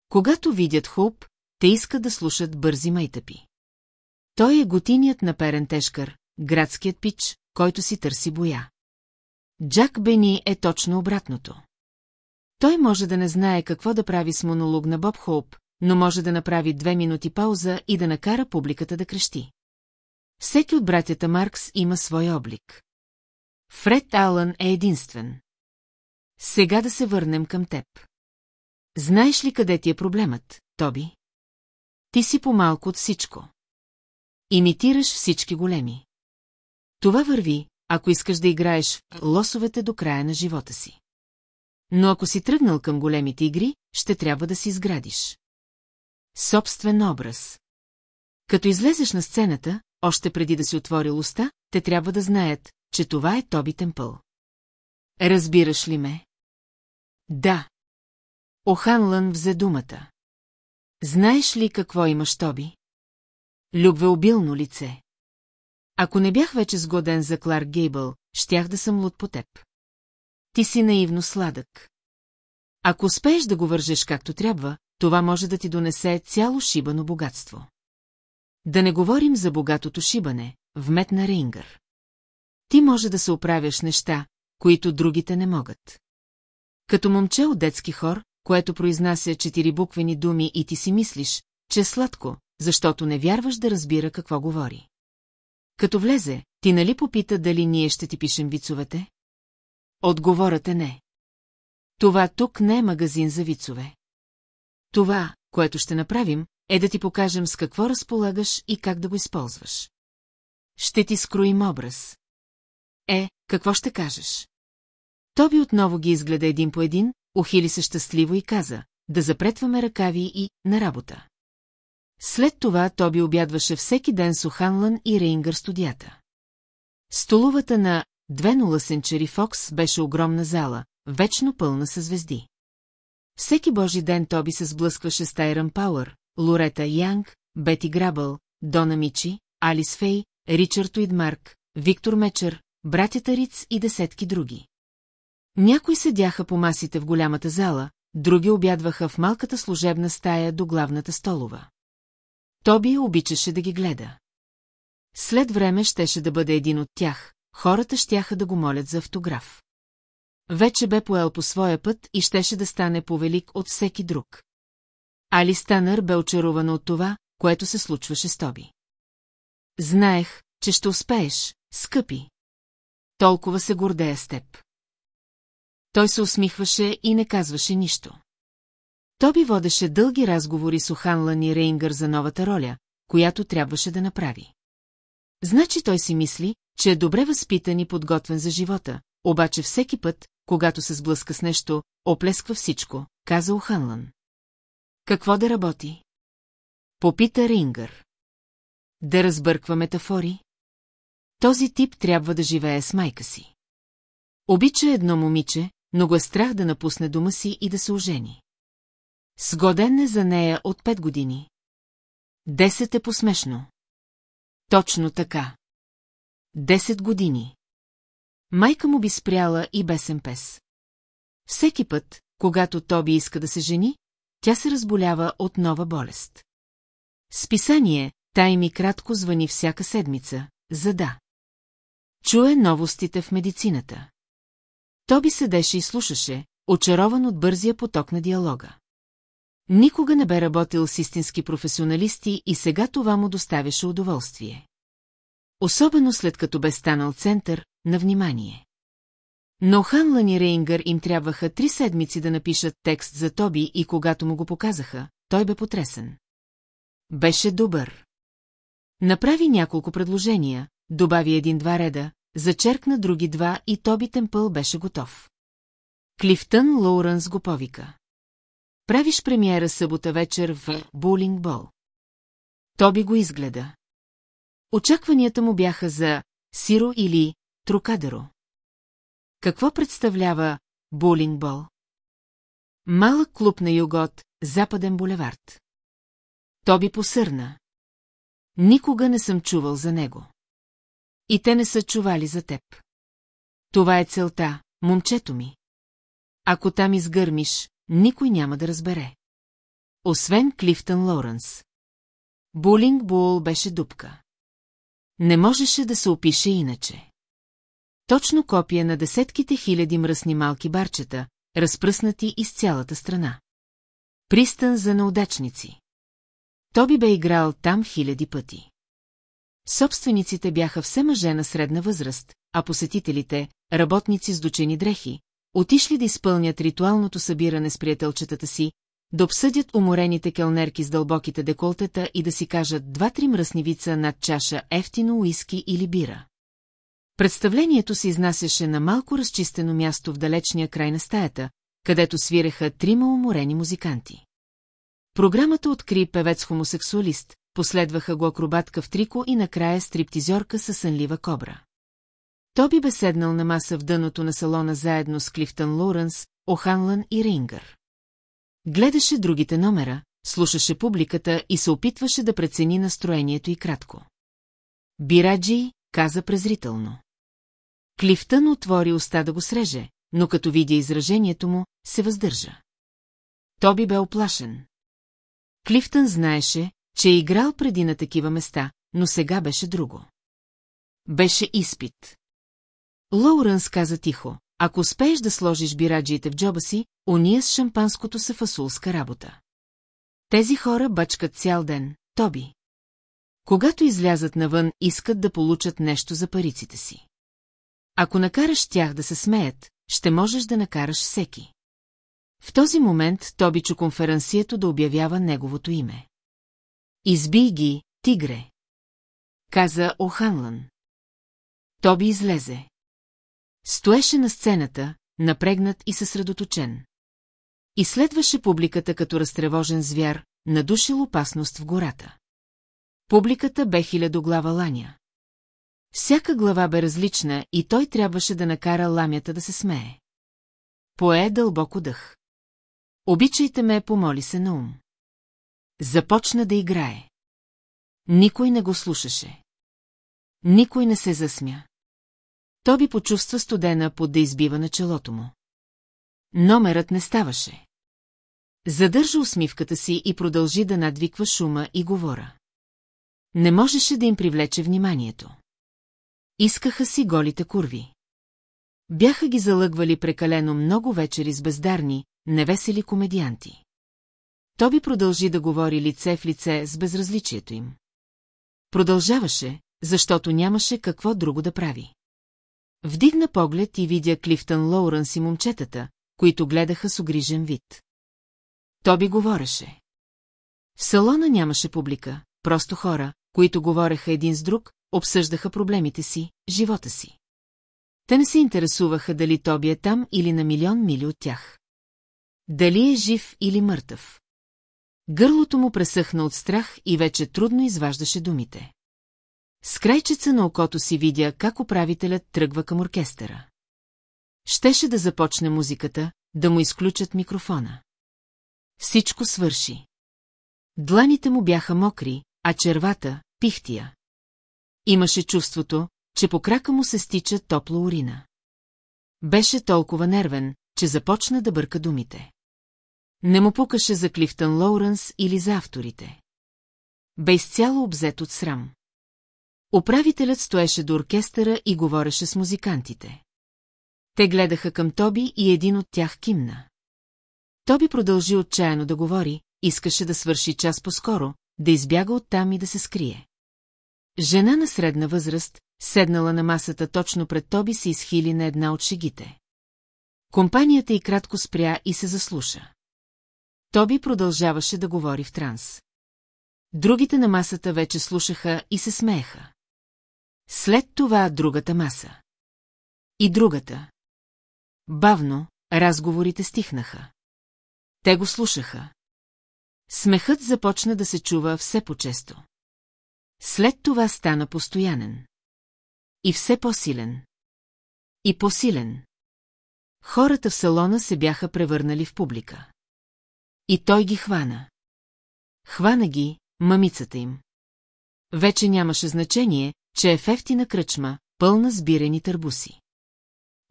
Когато видят Хоуп, те искат да слушат бързи майтъпи. Той е готиният наперен тежкър, градският пич, който си търси боя. Джак Бени е точно обратното. Той може да не знае какво да прави с монолог на Боб Хоуп, но може да направи две минути пауза и да накара публиката да крещи. Всеки от братята Маркс има свой облик. Фред Алън е единствен. Сега да се върнем към теб. Знаеш ли къде ти е проблемът, Тоби? Ти си по-малко от всичко. Имитираш всички големи. Това върви, ако искаш да играеш в лосовете до края на живота си. Но ако си тръгнал към големите игри, ще трябва да си изградиш. Собствен образ. Като излезеш на сцената, още преди да си отвори уста, те трябва да знаят, че това е Тоби Темпъл. Разбираш ли ме? Да. Оханлън взе думата. Знаеш ли какво имаш, Тоби? Любвеобилно лице. Ако не бях вече сгоден за Кларк Гейбъл, щях да съм луд по теб. Ти си наивно сладък. Ако успееш да го вържеш както трябва, това може да ти донесе цяло шибано богатство. Да не говорим за богатото шибане, вметна Рейнгър. Ти може да се оправяш неща, които другите не могат. Като момче от детски хор, което произнася четири буквени думи и ти си мислиш, че сладко, защото не вярваш да разбира какво говори. Като влезе, ти нали попита дали ние ще ти пишем вицовете? Отговорът е не. Това тук не е магазин за вицове. Това, което ще направим, е да ти покажем с какво разполагаш и как да го използваш. Ще ти скроим образ. Е, какво ще кажеш? Тоби отново ги изгледа един по един, ухили се щастливо и каза, да запретваме ръкави и на работа. След това Тоби обядваше всеки ден с Оханлан и Рейнгър студията. Столовата на 2.0 Century Fox беше огромна зала, вечно пълна със звезди. Всеки божи ден Тоби се сблъскваше с Тайрън Пауър, Лорета Янг, Бети Грабъл, Дона Мичи, Алис Фей, Ричард Уидмарк, Виктор Мечер, братята Риц и десетки други. Някои седяха по масите в голямата зала, други обядваха в малката служебна стая до главната столова. Тоби обичаше да ги гледа. След време щеше да бъде един от тях, хората щяха да го молят за автограф. Вече бе поел по своя път и щеше да стане повелик от всеки друг. Али Станър бе очарована от това, което се случваше с Тоби. Знаех, че ще успееш, скъпи. Толкова се гордея с теб. Той се усмихваше и не казваше нищо. Тоби водеше дълги разговори с Оханлан и Рейнгър за новата роля, която трябваше да направи. Значи той си мисли, че е добре възпитан и подготвен за живота, обаче всеки път, когато се сблъска с нещо, оплесква всичко, каза Оханлан. Какво да работи? Попита Рингър. Да разбърква метафори? Този тип трябва да живее с майка си. Обича едно момиче, но го е страх да напусне дома си и да се ожени. Сгоден е за нея от пет години. Десет е посмешно. Точно така. Десет години. Майка му би спряла и бесен пес. Всеки път, когато Тоби иска да се жени, тя се разболява от нова болест. Списание, тай ми кратко звъни всяка седмица, за да. Чуе новостите в медицината. Тоби седеше и слушаше, очарован от бързия поток на диалога. Никога не бе работил с истински професионалисти и сега това му доставяше удоволствие. Особено след като бе станал център на внимание. Но Ханлан и Рейнгър им трябваха три седмици да напишат текст за Тоби и когато му го показаха, той бе потресен. Беше добър. Направи няколко предложения, добави един-два реда, зачеркна други два и Тоби Темпъл беше готов. Клифтън Лоуренс го повика. Правиш премиера събота вечер в Боулинг Бол. Тоби го изгледа. Очакванията му бяха за Сиро или Трукадеро. Какво представлява Боулинг Бол? Малък клуб на югот, Западен булевард. Тоби посърна. Никога не съм чувал за него. И те не са чували за теб. Това е целта, момчето ми. Ако там изгърмиш, никой няма да разбере. Освен Клифтън Лоуренс. Булинг Бул беше дупка. Не можеше да се опише иначе. Точно копия на десетките хиляди мръсни малки барчета, разпръснати из цялата страна. Пристан за неудачници. Тоби бе играл там хиляди пъти. Собствениците бяха все мъже на средна възраст, а посетителите, работници с дочени дрехи, отишли да изпълнят ритуалното събиране с приятелчетата си, да обсъдят уморените келнерки с дълбоките деколтета и да си кажат два-три мръсни вица над чаша ефтино уиски или бира. Представлението се изнасяше на малко разчистено място в далечния край на стаята, където свиреха трима уморени музиканти. Програмата откри певец-хомосексуалист, последваха го акробатка в трико и накрая стриптизорка със сънлива кобра. Тоби бе седнал на маса в дъното на салона заедно с Клифтън Лоуренс, Оханлан и Рингър. Гледаше другите номера, слушаше публиката и се опитваше да прецени настроението и кратко. Бираджи каза презрително. Клифтън отвори уста да го среже, но като видя изражението му, се въздържа. Тоби бе оплашен. Клифтън знаеше, че е играл преди на такива места, но сега беше друго. Беше изпит. Лоуренс каза тихо, ако успееш да сложиш бираджиите в джоба си, уния с шампанското са фасулска работа. Тези хора бачкат цял ден, Тоби. Когато излязат навън, искат да получат нещо за париците си. Ако накараш тях да се смеят, ще можеш да накараш всеки. В този момент Тоби чу конференцието да обявява неговото име. Избий ги, тигре! Каза Оханлан. Тоби излезе. Стоеше на сцената, напрегнат и съсредоточен. Изследваше публиката като разтревожен звяр, надушил опасност в гората. Публиката бе хилядоглава ланя. Всяка глава бе различна и той трябваше да накара ламята да се смее. Пое дълбоко дъх. Обичайте ме, помоли се на ум. Започна да играе. Никой не го слушаше. Никой не се засмя. Тоби почувства студена под да избива на челото му. Номерът не ставаше. Задържа усмивката си и продължи да надвиква шума и говора. Не можеше да им привлече вниманието. Искаха си голите курви. Бяха ги залъгвали прекалено много вечери с бездарни, невесели комедианти. Тоби продължи да говори лице в лице с безразличието им. Продължаваше, защото нямаше какво друго да прави. Вдигна поглед и видя Клифтън Лоуренс и момчетата, които гледаха с огрижен вид. Тоби говореше. В салона нямаше публика, просто хора, които говореха един с друг, обсъждаха проблемите си, живота си. Те не се интересуваха дали Тоби е там или на милион мили от тях. Дали е жив или мъртъв. Гърлото му пресъхна от страх и вече трудно изваждаше думите. С крайчеца на окото си видя как управителят тръгва към оркестъра. Щеше да започне музиката, да му изключат микрофона. Всичко свърши. Дланите му бяха мокри, а червата – пихтия. Имаше чувството, че по крака му се стича топла урина. Беше толкова нервен, че започна да бърка думите. Не му пукаше за Клифтън Лоуренс или за авторите. Бе изцяло обзет от срам. Управителят стоеше до оркестъра и говореше с музикантите. Те гледаха към Тоби и един от тях кимна. Тоби продължи отчаяно да говори, искаше да свърши час по-скоро, да избяга оттам и да се скрие. Жена на средна възраст, седнала на масата точно пред Тоби, се изхили на една от шегите. Компанията й кратко спря и се заслуша. Тоби продължаваше да говори в транс. Другите на масата вече слушаха и се смееха. След това другата маса. И другата. Бавно, разговорите стихнаха. Те го слушаха. Смехът започна да се чува все по-често. След това стана постоянен. И все по-силен. И по-силен. Хората в салона се бяха превърнали в публика. И той ги хвана. Хвана ги, мамицата им. Вече нямаше значение, че е в ефтина кръчма, пълна с бирени търбуси.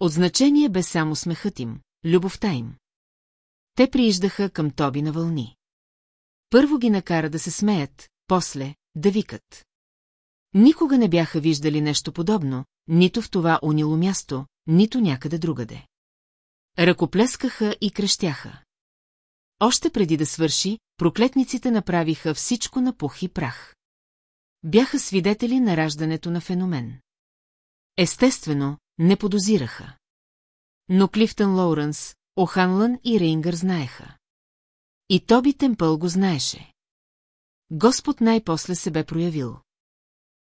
От значение бе само смехът им, любовта им. Те прииждаха към Тоби на вълни. Първо ги накара да се смеят, после да викат. Никога не бяха виждали нещо подобно, нито в това унило място, нито някъде другаде. Ръкоплескаха и крещяха. Още преди да свърши, проклетниците направиха всичко на пух и прах. Бяха свидетели на раждането на феномен. Естествено, не подозираха. Но Клифтън Лоуренс, Оханлън и Рейнгър знаеха. И Тоби Темпъл го знаеше. Господ най-после се бе проявил.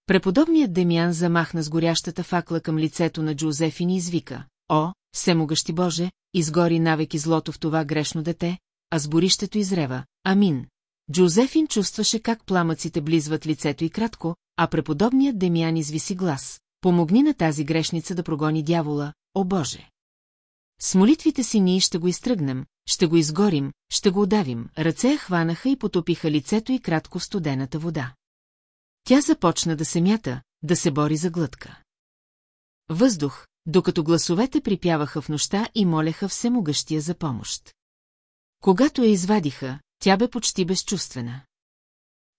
Преподобният Демян замахна с горящата факла към лицето на Джозефин и извика. О, всемогъщи Боже, изгори навеки злото в това грешно дете, а сборището изрева. Амин. Джозефин чувстваше как пламъците близват лицето и кратко, а преподобният Демян извиси глас. Помогни на тази грешница да прогони дявола, о Боже! С молитвите си ние ще го изтръгнем, ще го изгорим, ще го удавим. Ръце хванаха и потопиха лицето и кратко в студената вода. Тя започна да се мята, да се бори за глътка. Въздух, докато гласовете припяваха в нощта и молеха всемогъщия за помощ. Когато я извадиха, тя бе почти безчувствена.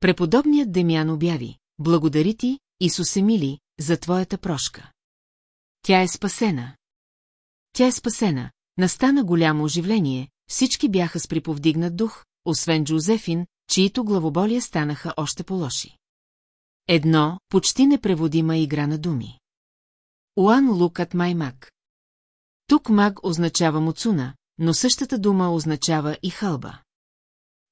Преподобният Демян обяви, благодари ти, Исусе мили, за твоята прошка. Тя е спасена. Тя е спасена. Настана голямо оживление, всички бяха с приповдигнат дух, освен Джозефин, чието главоболия станаха още по-лоши. Едно, почти непреводима игра на думи. Уан лукът май маг. Тук маг означава муцуна, но същата дума означава и хълба.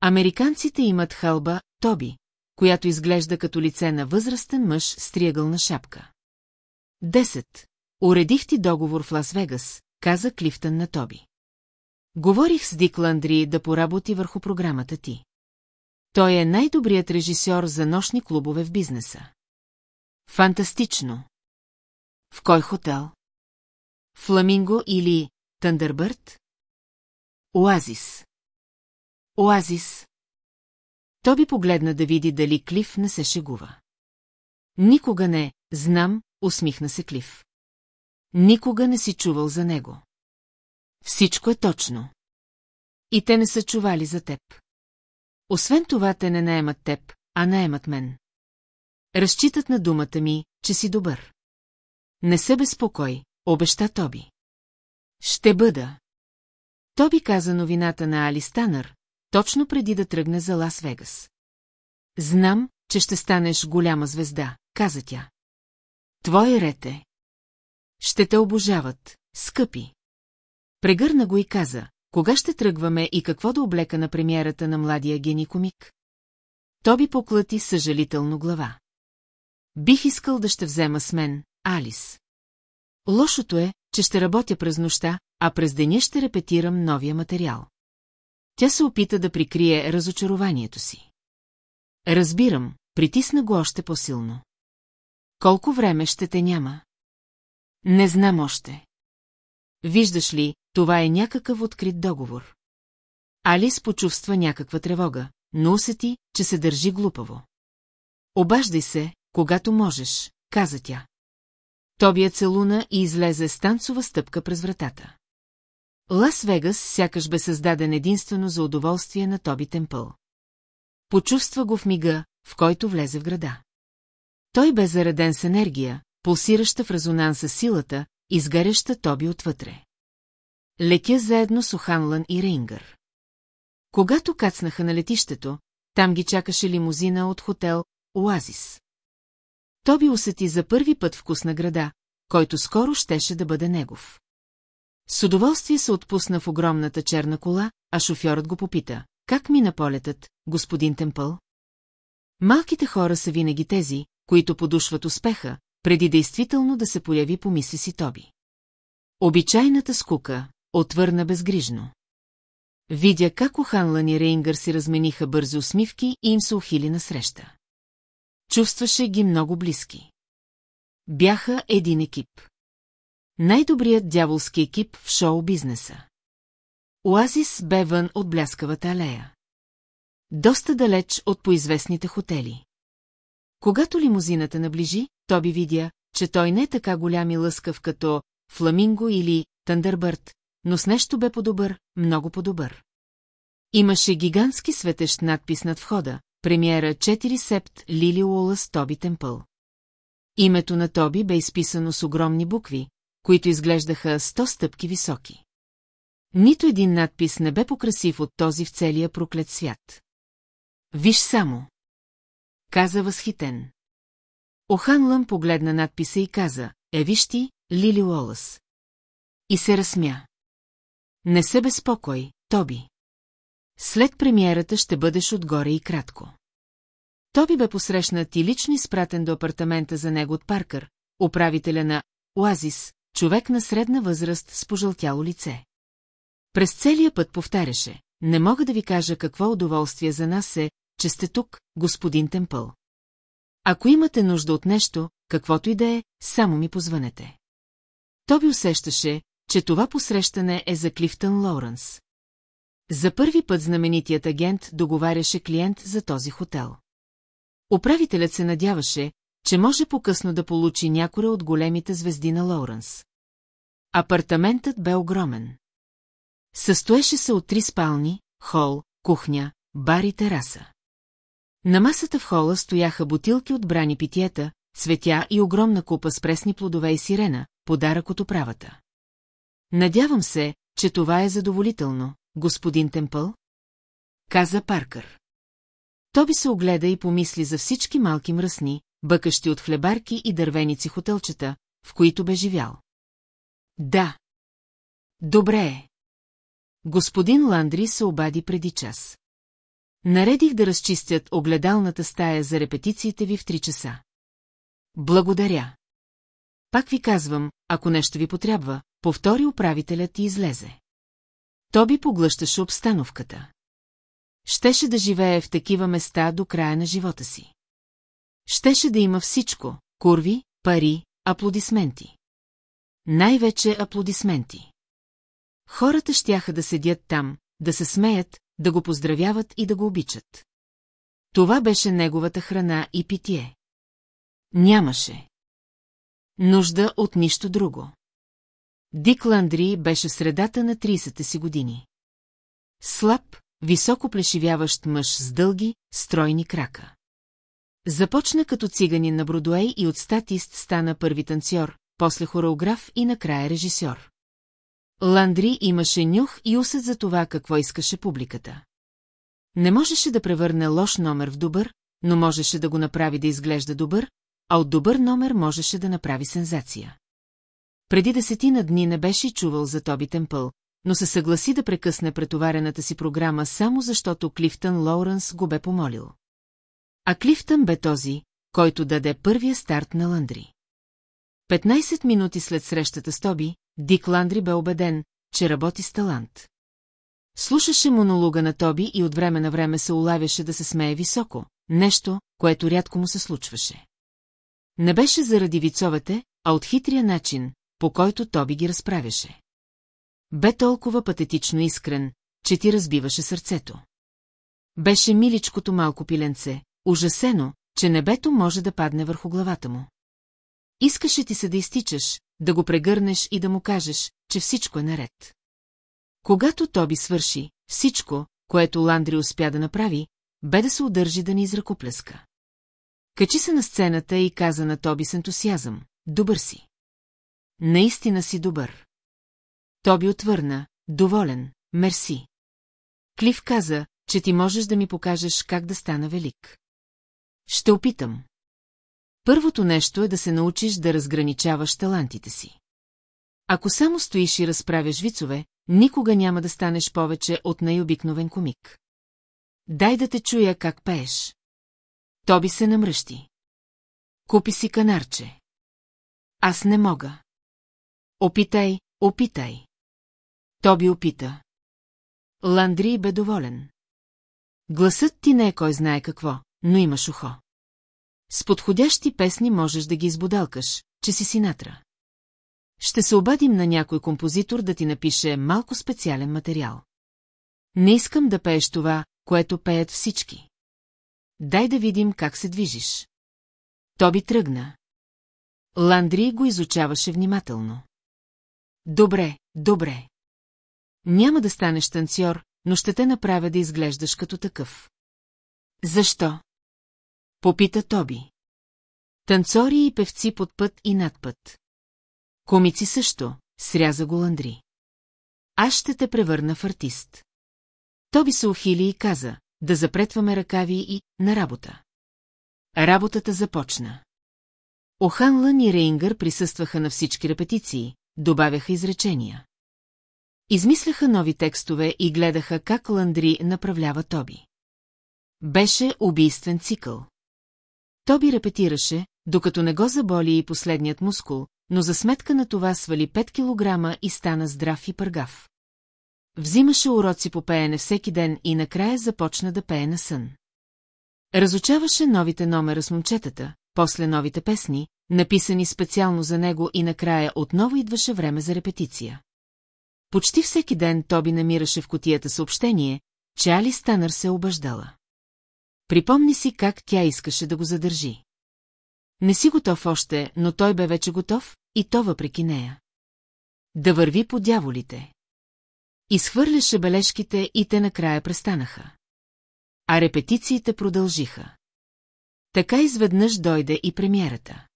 Американците имат хълба, Тоби, която изглежда като лице на възрастен мъж с триъгълна шапка. Десет. Уредих ти договор в Лас-Вегас, каза Клифтън на Тоби. Говорих с Дик Ландри да поработи върху програмата ти. Той е най-добрият режисьор за нощни клубове в бизнеса. Фантастично! В кой хотел? Фламинго или Тъндърбърт? Оазис. Оазис. Тоби погледна да види дали Клиф не се шегува. Никога не, знам, усмихна се Клиф. Никога не си чувал за него. Всичко е точно. И те не са чували за теб. Освен това те не наемат теб, а наемат мен. Разчитат на думата ми, че си добър. Не се безпокой, обеща Тоби. Ще бъда. Тоби каза новината на Али Станър, точно преди да тръгне за Лас-Вегас. Знам, че ще станеш голяма звезда, каза тя. Твой ред е. Ще те обожават, скъпи. Прегърна го и каза, кога ще тръгваме и какво да облека на премиерата на младия гений комик? Тоби поклати съжалително глава. Бих искал да ще взема с мен, Алис. Лошото е, че ще работя през нощта, а през деня ще репетирам новия материал. Тя се опита да прикрие разочарованието си. Разбирам, притисна го още по-силно. Колко време ще те няма? Не знам още. Виждаш ли, това е някакъв открит договор. Алис почувства някаква тревога, но усети, че се държи глупаво. Обаждай се, когато можеш, каза тя. Тоби я целуна и излезе с танцова стъпка през вратата. Лас-Вегас сякаш бе създаден единствено за удоволствие на Тоби Темпъл. Почувства го в мига, в който влезе в града. Той бе зареден с енергия, пулсираща в резонанс с силата, изгаряща Тоби отвътре. Летя заедно с Оханлан и Рейнгър. Когато кацнаха на летището, там ги чакаше лимузина от хотел Оазис. Тоби усети за първи път вкус на града, който скоро щеше да бъде негов. С удоволствие се отпусна в огромната черна кола, а шофьорът го попита. Как мина полетът, господин Темпъл? Малките хора са винаги тези, които подушват успеха, преди действително да се появи по мисли си Тоби. Обичайната скука отвърна безгрижно. Видя как Оханлан и Рейнгър си размениха бързи усмивки и им се ухили насреща. Чувстваше ги много близки. Бяха един екип. Най-добрият дяволски екип в шоу-бизнеса. Оазис бе вън от бляскавата алея. Доста далеч от поизвестните хотели. Когато лимузината наближи, Тоби видя, че той не е така голям и лъскав като Фламинго или Тандърбърт, но с нещо бе по-добър, много по-добър. Имаше гигантски светещ надпис над входа, премиера 4 септ Лили Уолъс Тоби Темпъл. Името на Тоби бе изписано с огромни букви, които изглеждаха сто стъпки високи. Нито един надпис не бе покрасив от този в целия проклет свят. Виж само. Каза възхитен. Оханлъм погледна надписа и каза, е виж ти, Лили Уолъс. И се разсмя. Не се безпокой, Тоби. След премиерата ще бъдеш отгоре и кратко. Тоби бе посрещнат и лично изпратен до апартамента за него от Паркър, управителя на Оазис, човек на средна възраст с пожълтяло лице. През целия път повтаряше, не мога да ви кажа какво удоволствие за нас е, че сте тук, господин Темпъл. Ако имате нужда от нещо, каквото и да е, само ми позвънете. Тоби усещаше, че това посрещане е за Клифтън Лоуренс. За първи път знаменитият агент договаряше клиент за този хотел. Управителят се надяваше, че може по-късно да получи някоя от големите звезди на Лоуренс. Апартаментът бе огромен. Състоеше се от три спални, хол, кухня, бар и тераса. На масата в хола стояха бутилки от брани питиета, цветя и огромна купа с пресни плодове и сирена, подарък от управата. Надявам се, че това е задоволително, господин Темпъл? Каза Паркър. Тоби се огледа и помисли за всички малки мръсни, бъкащи от хлебарки и дървеници хотелчета, в които бе живял. Да. Добре е. Господин Ландри се обади преди час. Наредих да разчистят огледалната стая за репетициите ви в три часа. Благодаря. Пак ви казвам, ако нещо ви потрябва, повтори управителят и излезе. Тоби поглъщаше обстановката. Щеше да живее в такива места до края на живота си. Щеше да има всичко – курви, пари, аплодисменти. Най-вече аплодисменти. Хората щяха да седят там, да се смеят, да го поздравяват и да го обичат. Това беше неговата храна и питие. Нямаше. Нужда от нищо друго. Дик Ландри беше средата на 30-те си години. Слаб, високо плешивяващ мъж с дълги, стройни крака. Започна като циганин на Бродуей и от статист стана първи танцор, после хореограф и накрая режисьор. Ландри имаше нюх и усет за това какво искаше публиката. Не можеше да превърне лош номер в добър, но можеше да го направи да изглежда добър, а от добър номер можеше да направи сензация. Преди десетина дни не беше чувал за Тоби Темпъл, но се съгласи да прекъсне претоварената си програма само защото Клифтън Лоуренс го бе помолил. А Клифтън бе този, който даде първия старт на Ландри. 15 минути след срещата с Тоби, Дик Ландри бе убеден, че работи с талант. Слушаше монолога на Тоби и от време на време се улавяше да се смее високо, нещо, което рядко му се случваше. Не беше заради вицовете, а от хитрия начин, по който Тоби ги разправяше. Бе толкова патетично искрен, че ти разбиваше сърцето. Беше миличкото малко пиленце, ужасено, че небето може да падне върху главата му. Искаше ти се да изтичаш, да го прегърнеш и да му кажеш, че всичко е наред. Когато Тоби свърши, всичко, което Ландри успя да направи, бе да се удържи да ни изръкоплеска. Качи се на сцената и каза на Тоби с ентусиазъм. Добър си. Наистина си добър. Тоби отвърна, доволен, мерси. Клив каза, че ти можеш да ми покажеш как да стана велик. Ще опитам. Първото нещо е да се научиш да разграничаваш талантите си. Ако само стоиш и разправяш вицове, никога няма да станеш повече от най-обикновен комик. Дай да те чуя как пееш. Тоби се намръщи. Купи си канарче. Аз не мога. Опитай, опитай. Тоби опита. Ландри бе доволен. Гласът ти не е кой знае какво, но имаш ухо. С подходящи песни можеш да ги избудалкаш, че си синатра. Ще се обадим на някой композитор да ти напише малко специален материал. Не искам да пееш това, което пеят всички. Дай да видим как се движиш. Тоби тръгна. Ландри го изучаваше внимателно. Добре, добре. Няма да станеш танцор, но ще те направя да изглеждаш като такъв. Защо? Попита Тоби. Танцори и певци под път и над път. Комици също, сряза го Ландри. Аз ще те превърна в артист. Тоби се ухили и каза, да запретваме ръкави и на работа. Работата започна. Оханлън и Рейнгър присъстваха на всички репетиции, добавяха изречения. Измисляха нови текстове и гледаха как Ландри направлява Тоби. Беше убийствен цикъл. Тоби репетираше, докато не го заболи и последният мускул, но за сметка на това свали 5 килограма и стана здрав и пъргав. Взимаше уроци по пеене всеки ден и накрая започна да пее на сън. Разучаваше новите номера с момчетата, после новите песни, написани специално за него и накрая отново идваше време за репетиция. Почти всеки ден Тоби намираше в котията съобщение, че Али Станър се обаждала. Припомни си как тя искаше да го задържи. Не си готов още, но той бе вече готов, и то въпреки нея. Да върви по дяволите. Изхвърляше бележките и те накрая престанаха. А репетициите продължиха. Така изведнъж дойде и премиерата.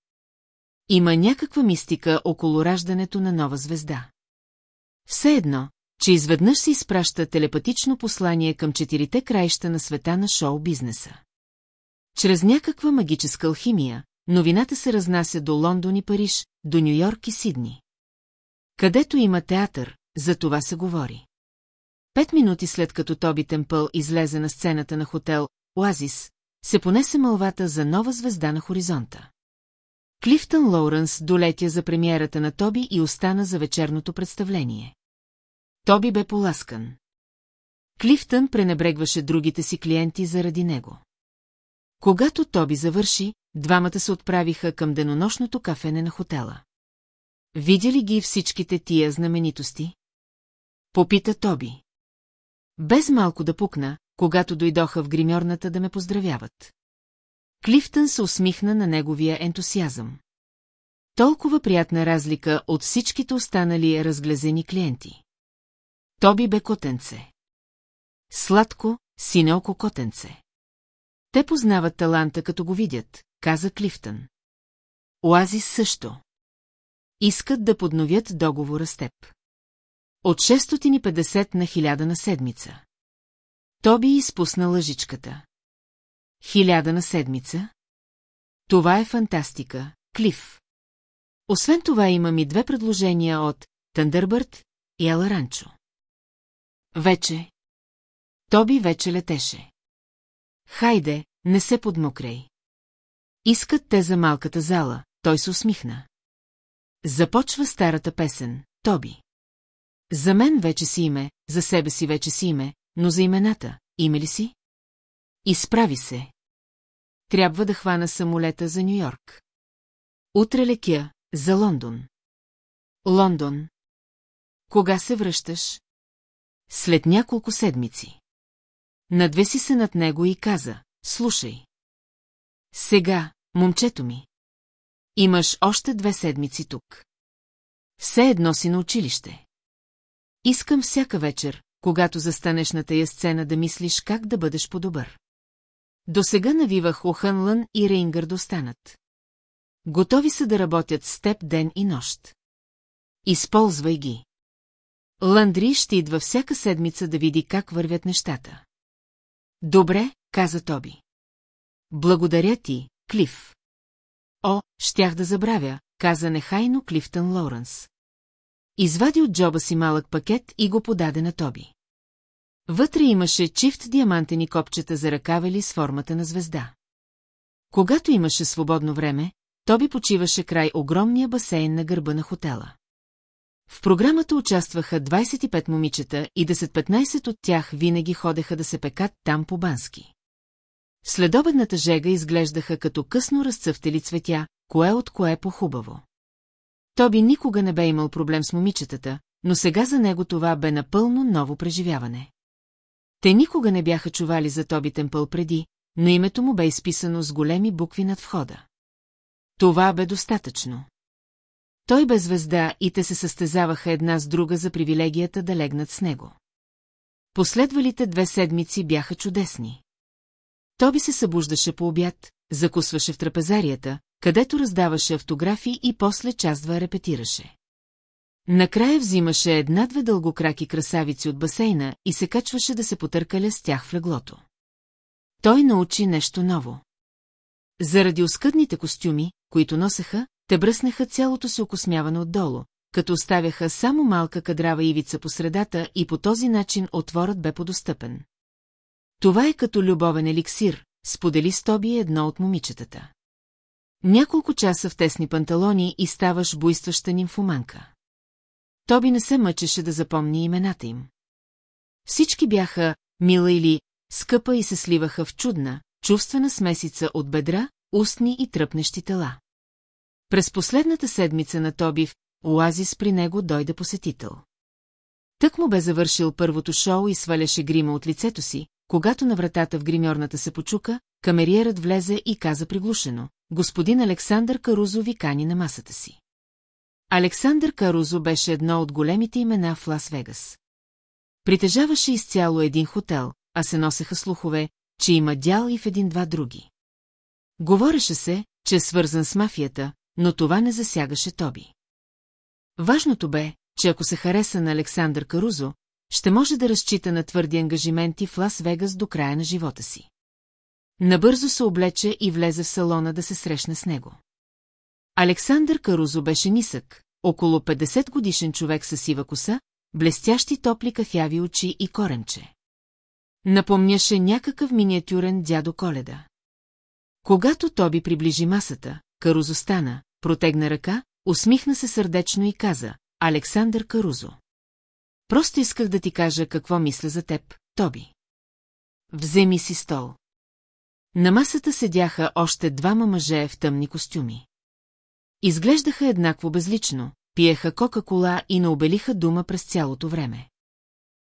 Има някаква мистика около раждането на нова звезда. Все едно, че изведнъж се изпраща телепатично послание към четирите краища на света на шоу-бизнеса. Чрез някаква магическа алхимия, новината се разнася до Лондон и Париж, до Нью-Йорк и Сидни. Където има театър, за това се говори. Пет минути след като Тоби Темпъл излезе на сцената на хотел Оазис, се понесе мълвата за нова звезда на хоризонта. Клифтън Лоуренс долетя за премиерата на Тоби и остана за вечерното представление. Тоби бе поласкан. Клифтън пренебрегваше другите си клиенти заради него. Когато Тоби завърши, двамата се отправиха към денонощното кафене на хотела. Видя ли ги всичките тия знаменитости? Попита Тоби. Без малко да пукна, когато дойдоха в гримьорната да ме поздравяват. Клифтън се усмихна на неговия ентусиазъм. Толкова приятна разлика от всичките останали разглезени клиенти. Тоби бе котенце. Сладко, синеоко котенце. Те познават таланта, като го видят, каза Клифтън. Оазис също. Искат да подновят договора с теб. От 650 на 1000 на седмица. Тоби изпусна лъжичката. Хиляда на седмица? Това е фантастика, Клиф. Освен това имам и две предложения от Тъндърбърт и Еларанчо. Вече. Тоби вече летеше. Хайде, не се подмокрай. Искат те за малката зала, той се усмихна. Започва старата песен, Тоби. За мен вече си име, за себе си вече си име, но за имената, име ли си? Изправи се. Трябва да хвана самолета за Нью-Йорк. Утре лекя, за Лондон. Лондон. Кога се връщаш? След няколко седмици. Надвеси се над него и каза, слушай. Сега, момчето ми. Имаш още две седмици тук. Все едно си на училище. Искам всяка вечер, когато застанеш на тая сцена да мислиш как да бъдеш по-добър. До сега навивах Охънлън и Рейнгър да останат. Готови са да работят с теб ден и нощ. Използвай ги. Ландри ще идва всяка седмица да види как вървят нещата. Добре, каза Тоби. Благодаря ти, Клиф. О, щях да забравя, каза нехайно Клифтън Лоуренс. Извади от джоба си малък пакет и го подаде на Тоби. Вътре имаше чифт диамантени копчета за ръкавели с формата на звезда. Когато имаше свободно време, Тоби почиваше край огромния басейн на гърба на хотела. В програмата участваха 25 момичета и 10-15 от тях винаги ходеха да се пекат там по бански. Следобедната жега изглеждаха като късно разцъфтели цветя, кое от кое по-хубаво. Тоби никога не бе имал проблем с момичетата, но сега за него това бе напълно ново преживяване. Те никога не бяха чували за Тоби Темпъл преди, но името му бе изписано с големи букви над входа. Това бе достатъчно. Той бе звезда и те се състезаваха една с друга за привилегията да легнат с него. Последвалите две седмици бяха чудесни. Тоби се събуждаше по обяд, закусваше в трапезарията, където раздаваше автографи и после част-два репетираше. Накрая взимаше една-две дългокраки красавици от басейна и се качваше да се потъркаля с тях в леглото. Той научи нещо ново. Заради оскъдните костюми, които носеха, те бръснаха цялото се окосмяване отдолу, като оставяха само малка кадрава ивица по средата и по този начин отворът бе подостъпен. Това е като любовен еликсир, сподели с Тоби едно от момичетата. Няколко часа в тесни панталони и ставаш буйстваща нимфоманка. Тоби не се мъчеше да запомни имената им. Всички бяха мила или скъпа и се сливаха в чудна, чувствена смесица от бедра, устни и тръпнещи тела. През последната седмица на Тоби в Оазис при него дойде посетител. Тък му бе завършил първото шоу и сваляше грима от лицето си, когато на вратата в гримьорната се почука, камериерът влезе и каза приглушено. Господин Александър Карузо ви кани на масата си. Александър Карузо беше едно от големите имена в Лас-Вегас. Притежаваше изцяло един хотел, а се носеха слухове, че има дял и в един-два други. Говореше се, че е свързан с мафията, но това не засягаше Тоби. Важното бе, че ако се хареса на Александър Карузо, ще може да разчита на твърди ангажименти в Лас-Вегас до края на живота си. Набързо се облече и влезе в салона да се срещне с него. Александър Карузо беше нисък, около 50 годишен човек с сива коса, блестящи топли кафяви очи и коренче. Напомняше някакъв миниатюрен дядо Коледа. Когато Тоби приближи масата, Карузо стана, протегна ръка, усмихна се сърдечно и каза, Александър Карузо. Просто исках да ти кажа какво мисля за теб, Тоби. Вземи си стол. На масата седяха още двама мъже в тъмни костюми. Изглеждаха еднакво безлично, пиеха кока-кола и не обелиха дума през цялото време.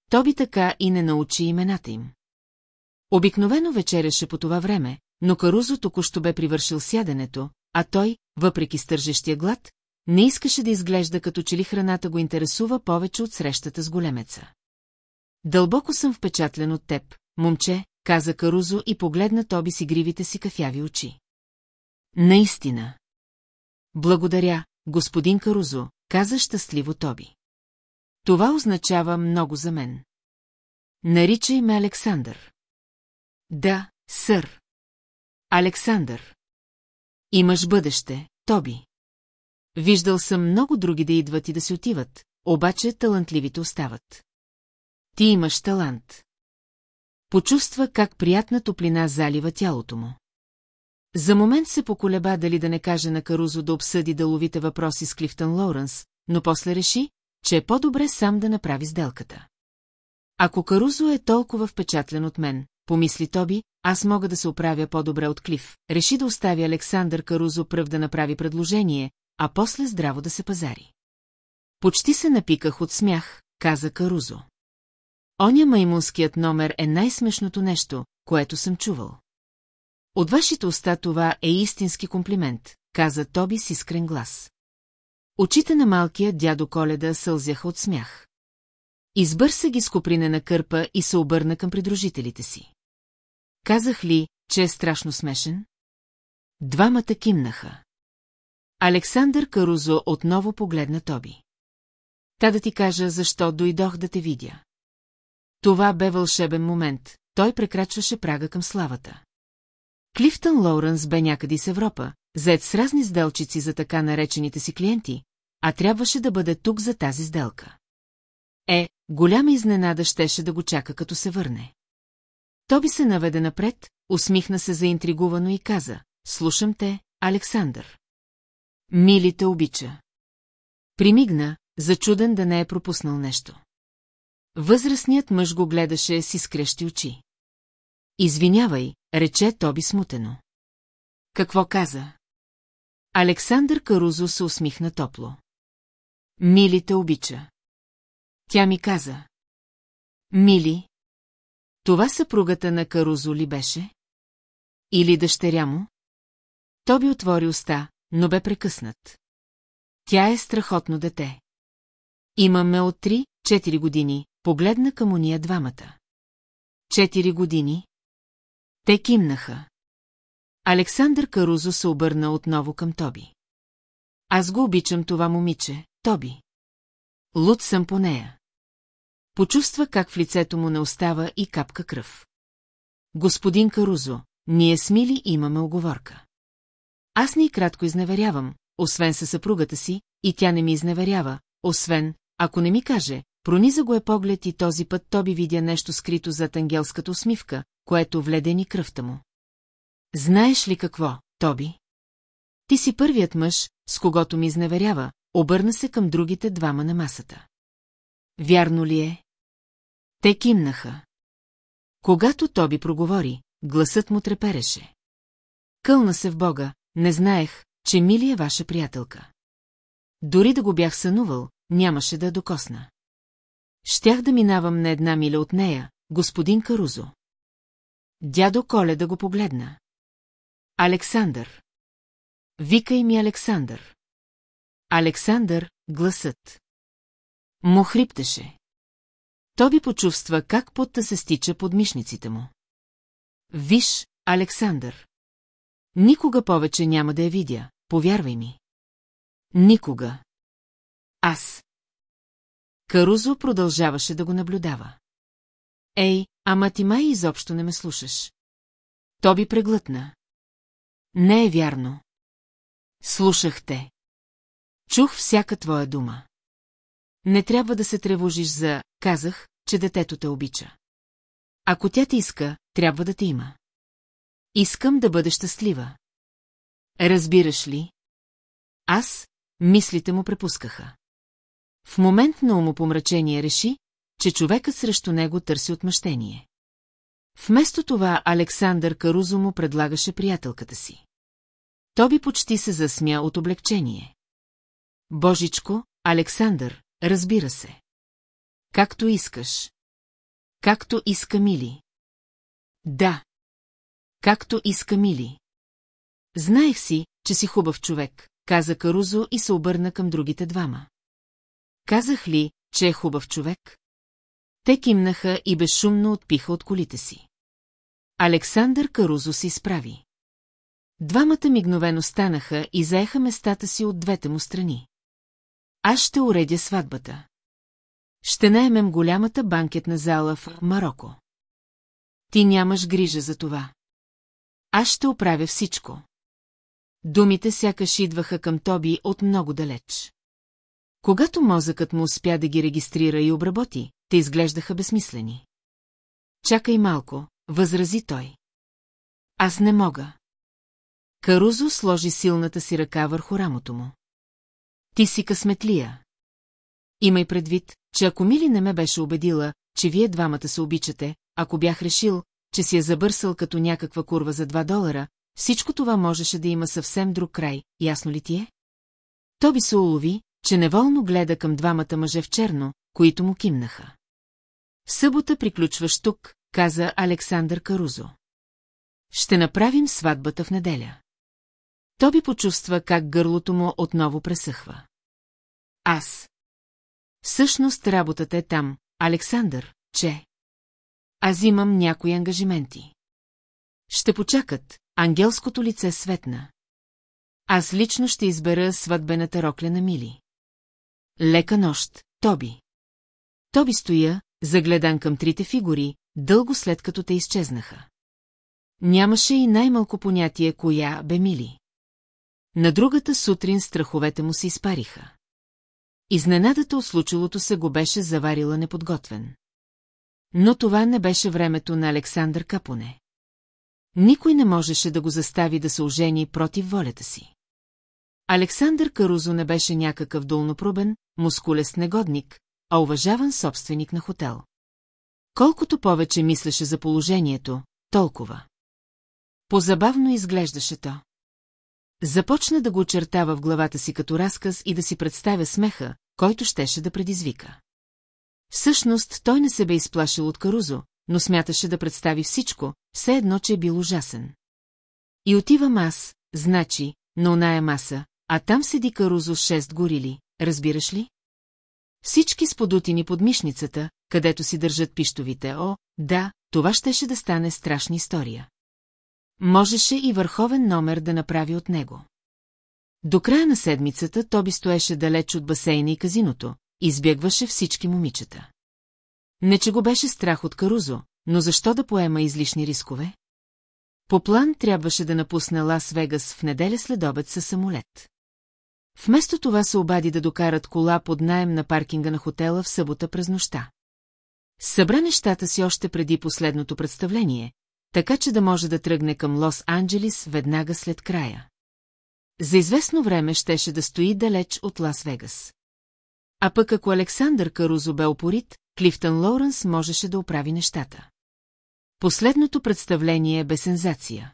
Тоби така и не научи имената им. Обикновено вечеряше по това време, но Карузо току-що бе привършил сяденето, а той, въпреки стържещия глад, не искаше да изглежда като че ли храната го интересува повече от срещата с големеца. Дълбоко съм впечатлен от теб, момче, каза Карузо и погледна Тоби си гривите си кафяви очи. Наистина. Благодаря, господин Карузо, каза щастливо Тоби. Това означава много за мен. Наричай ме Александър. Да, сър. Александър. Имаш бъдеще, Тоби. Виждал съм много други да идват и да си отиват, обаче талантливите остават. Ти имаш талант. Почувства как приятна топлина залива тялото му. За момент се поколеба дали да не каже на Карузо да обсъди деловите въпроси с Клифтън Лоуренс, но после реши, че е по-добре сам да направи сделката. Ако Карузо е толкова впечатлен от мен, помисли Тоби, аз мога да се оправя по-добре от Клиф. Реши да остави Александър Карузо пръв да направи предложение, а после здраво да се пазари. Почти се напиках от смях, каза Карузо. Оня маймунският номер е най-смешното нещо, което съм чувал. От вашите уста това е истински комплимент, каза Тоби с искрен глас. Очите на малкия дядо Коледа сълзяха от смях. Избърса ги с копринена кърпа и се обърна към придружителите си. Казах ли, че е страшно смешен? Двамата кимнаха. Александър Карузо отново погледна Тоби. Та да ти кажа, защо дойдох да те видя. Това бе вълшебен момент, той прекрачваше прага към славата. Клифтън Лоуренс бе някъде с Европа, заед с разни сделчици за така наречените си клиенти, а трябваше да бъде тук за тази сделка. Е, голяма изненада щеше да го чака като се върне. Тоби се наведе напред, усмихна се заинтригувано и каза, слушам те, Александър. Мили те обича. Примигна, зачуден да не е пропуснал нещо. Възрастният мъж го гледаше с изкрещи очи. Извинявай, рече Тоби смутено. Какво каза? Александър Карузо се усмихна топло. Мили те обича. Тя ми каза. Мили. Това съпругата на Карузо ли беше? Или дъщеря му? Тоби отвори уста, но бе прекъснат. Тя е страхотно дете. Имаме от 3-4 години, погледна към уния двамата. Четири години. Те кимнаха. Александър Карузо се обърна отново към Тоби. Аз го обичам това момиче, Тоби. Луд съм по нея. Почувства как в лицето му не остава и капка кръв. Господин Карузо, ние с Мили имаме оговорка. Аз ни кратко изневерявам, освен със съпругата си, и тя не ми изневерява, освен, ако не ми каже, прониза го е поглед и този път Тоби видя нещо скрито зад ангелската усмивка, което вледени кръвта му. Знаеш ли какво, Тоби? Ти си първият мъж, с когото ми изневерява, обърна се към другите двама на масата. Вярно ли е? Те кимнаха. Когато Тоби проговори, гласът му трепереше. Кълна се в Бога, не знаех, че Мили е ваша приятелка. Дори да го бях сънувал, нямаше да докосна. Щях да минавам на една миля от нея, господин Карузо. Дядо Коле да го погледна. Александър. Викай ми Александър. Александър, гласът. Му хриптеше. Тоби почувства как потта се стича под мишниците му. Виж, Александър. Никога повече няма да я видя, повярвай ми. Никога. Аз. Карузо продължаваше да го наблюдава. Ей, ама ти май изобщо не ме слушаш. Тоби преглътна. Не е вярно. Слушах те. Чух всяка твоя дума. Не трябва да се тревожиш за, казах, че детето те обича. Ако тя ти иска, трябва да те има. Искам да бъде щастлива. Разбираш ли? Аз, мислите му препускаха. В момент на умопомрачение реши, че човекът срещу него търси отмъщение. Вместо това Александър Карузо му предлагаше приятелката си. Тоби почти се засмя от облегчение. Божичко, Александър, разбира се. Както искаш. Както иска Мили. Да. Както иска Мили. Знаех си, че си хубав човек, каза Карузо и се обърна към другите двама. Казах ли, че е хубав човек? Те кимнаха и безшумно отпиха от колите си. Александър Карузо се изправи. Двамата мигновено станаха и заеха местата си от двете му страни. Аз ще уредя сватбата. Ще наемем голямата банкетна зала в Марокко. Ти нямаш грижа за това. Аз ще оправя всичко. Думите сякаш идваха към Тоби от много далеч. Когато мозъкът му успя да ги регистрира и обработи, те изглеждаха безсмислени. Чакай малко, възрази той. Аз не мога. Карузо сложи силната си ръка върху рамото му. Ти си късметлия. Имай предвид, че ако Мили не ме беше убедила, че вие двамата се обичате, ако бях решил, че си е забърсал като някаква курва за 2 долара, всичко това можеше да има съвсем друг край, ясно ли ти е? Тоби се улови, че неволно гледа към двамата мъже в черно, които му кимнаха. В събота приключваш тук, каза Александър Карузо. Ще направим сватбата в неделя. Тоби почувства как гърлото му отново пресъхва. Аз. Всъщност работата е там, Александър, че... Аз имам някои ангажименти. Ще почакат, ангелското лице светна. Аз лично ще избера сватбената рокля на Мили. Лека нощ, Тоби. Тоби стоя, загледан към трите фигури, дълго след като те изчезнаха. Нямаше и най-малко понятие, коя бе Мили. На другата сутрин страховете му се изпариха. Изненадата от случилото се го беше заварила неподготвен. Но това не беше времето на Александър Капоне. Никой не можеше да го застави да се ожени против волята си. Александър Карузо не беше някакъв долнопробен, мускулест негодник, а уважаван собственик на хотел. Колкото повече мислеше за положението, толкова. Позабавно изглеждаше то. Започна да го очертава в главата си като разказ и да си представя смеха, който щеше да предизвика. Всъщност той не се бе изплашил от Карузо, но смяташе да представи всичко, все едно, че е бил ужасен. И отивам аз, значи, на оная маса, а там седи Карузо с шест горили, разбираш ли? Всички с подутини под мишницата, където си държат пиштовите. О, да, това щеше да стане страшна история. Можеше и върховен номер да направи от него. До края на седмицата Тоби стоеше далеч от басейна и казиното, избягваше всички момичета. Не, че го беше страх от Карузо, но защо да поема излишни рискове? По план трябваше да напусне Лас-Вегас в неделя след обед със самолет. Вместо това се обади да докарат кола под найем на паркинга на хотела в събота през нощта. Събра нещата си още преди последното представление, така че да може да тръгне към Лос-Анджелис веднага след края. За известно време щеше да стои далеч от Лас-Вегас. А пък ако Александър Карузо бе опорит, Клифтън Лоуренс можеше да оправи нещата. Последното представление бе сензация.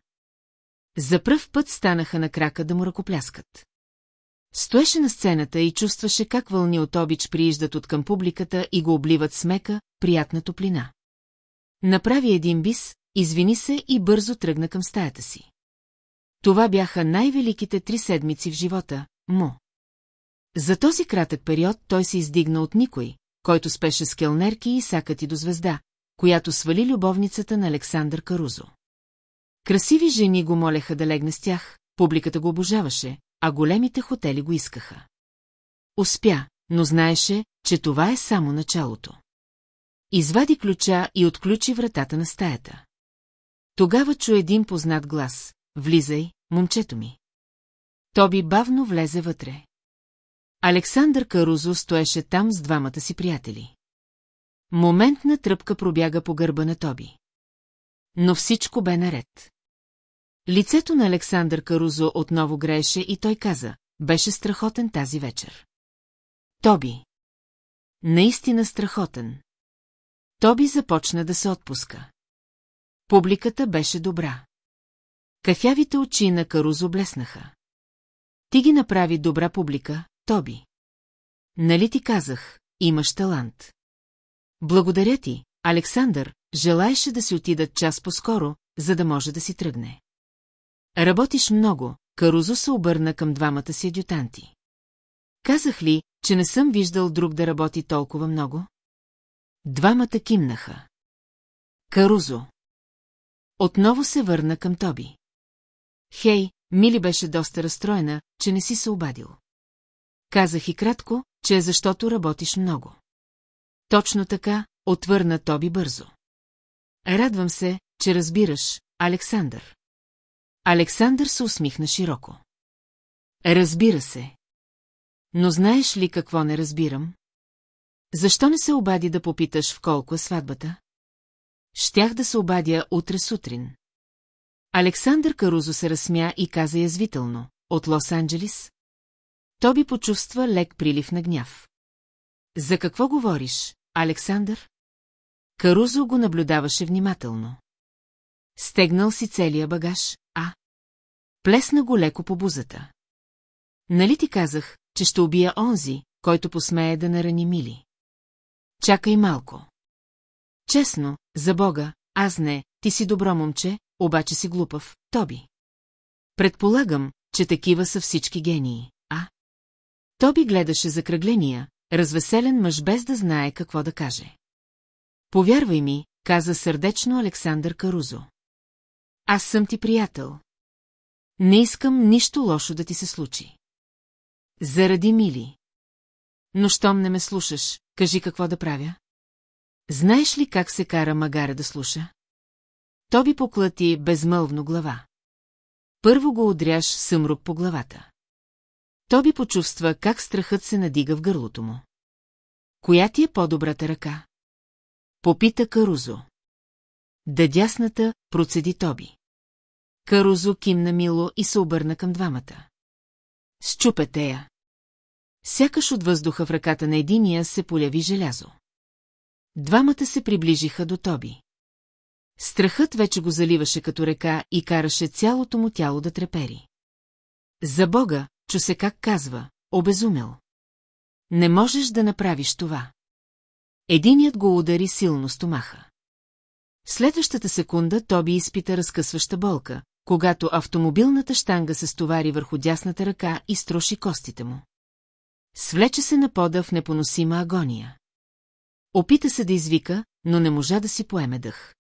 За пръв път станаха на крака да му ръкопляскат. Стоеше на сцената и чувстваше как вълни от обич прииждат от към публиката и го обливат с мека, приятна топлина. Направи един бис, извини се и бързо тръгна към стаята си. Това бяха най-великите три седмици в живота, му. За този кратък период той се издигна от никой, който спеше с келнерки и сакати до звезда, която свали любовницата на Александър Карузо. Красиви жени го молеха да легне с тях, публиката го обожаваше, а големите хотели го искаха. Успя, но знаеше, че това е само началото. Извади ключа и отключи вратата на стаята. Тогава чу един познат глас. Влизай, момчето ми. Тоби бавно влезе вътре. Александър Карузо стоеше там с двамата си приятели. Моментна тръпка пробяга по гърба на Тоби. Но всичко бе наред. Лицето на Александър Карузо отново грееше и той каза, беше страхотен тази вечер. Тоби. Наистина страхотен. Тоби започна да се отпуска. Публиката беше добра. Кафявите очи на Карузо блеснаха. Ти ги направи добра публика, Тоби. Нали ти казах, имаш талант. Благодаря ти, Александър, желаеше да си отидат час по-скоро, за да може да си тръгне. Работиш много, Карузо се обърна към двамата си адютанти. Казах ли, че не съм виждал друг да работи толкова много? Двамата кимнаха. Карузо. Отново се върна към Тоби. Хей, Мили беше доста разстроена, че не си се обадил. Казах и кратко, че е защото работиш много. Точно така, отвърна Тоби бързо. Радвам се, че разбираш, Александър. Александър се усмихна широко. Разбира се. Но знаеш ли какво не разбирам? Защо не се обади да попиташ в колко е сватбата? Щях да се обадя утре сутрин. Александър Карузо се разсмя и каза язвително. От Лос-Анджелис? Тоби почувства лек прилив на гняв. За какво говориш, Александър? Карузо го наблюдаваше внимателно. Стегнал си целия багаж, а? Плесна го леко по бузата. Нали ти казах, че ще убия онзи, който посмее да нарани Мили? Чакай малко. Честно, за Бога, аз не, ти си добро момче, обаче си глупав, Тоби. Предполагам, че такива са всички гении, а? Тоби гледаше закръгления, развеселен мъж без да знае какво да каже. Повярвай ми, каза сърдечно Александър Карузо. Аз съм ти приятел. Не искам нищо лошо да ти се случи. Заради мили. Но щом не ме слушаш, кажи какво да правя. Знаеш ли как се кара магара да слуша? Тоби поклати безмълвно глава. Първо го удряш съмрук по главата. Тоби почувства как страхът се надига в гърлото му. Коя ти е по-добрата ръка? Попита Карузо. Да дясната, процеди Тоби. Карузо кимна мило и се обърна към двамата. Счупете я. Сякаш от въздуха в ръката на единия се поляви желязо. Двамата се приближиха до Тоби. Страхът вече го заливаше като река и караше цялото му тяло да трепери. За Бога, чу се как казва, обезумел. Не можеш да направиш това. Единият го удари силно стомаха. Следващата секунда Тоби изпита разкъсваща болка, когато автомобилната штанга се стовари върху дясната ръка и строши костите му. Свлече се на пода в непоносима агония. Опита се да извика, но не можа да си поеме дъх.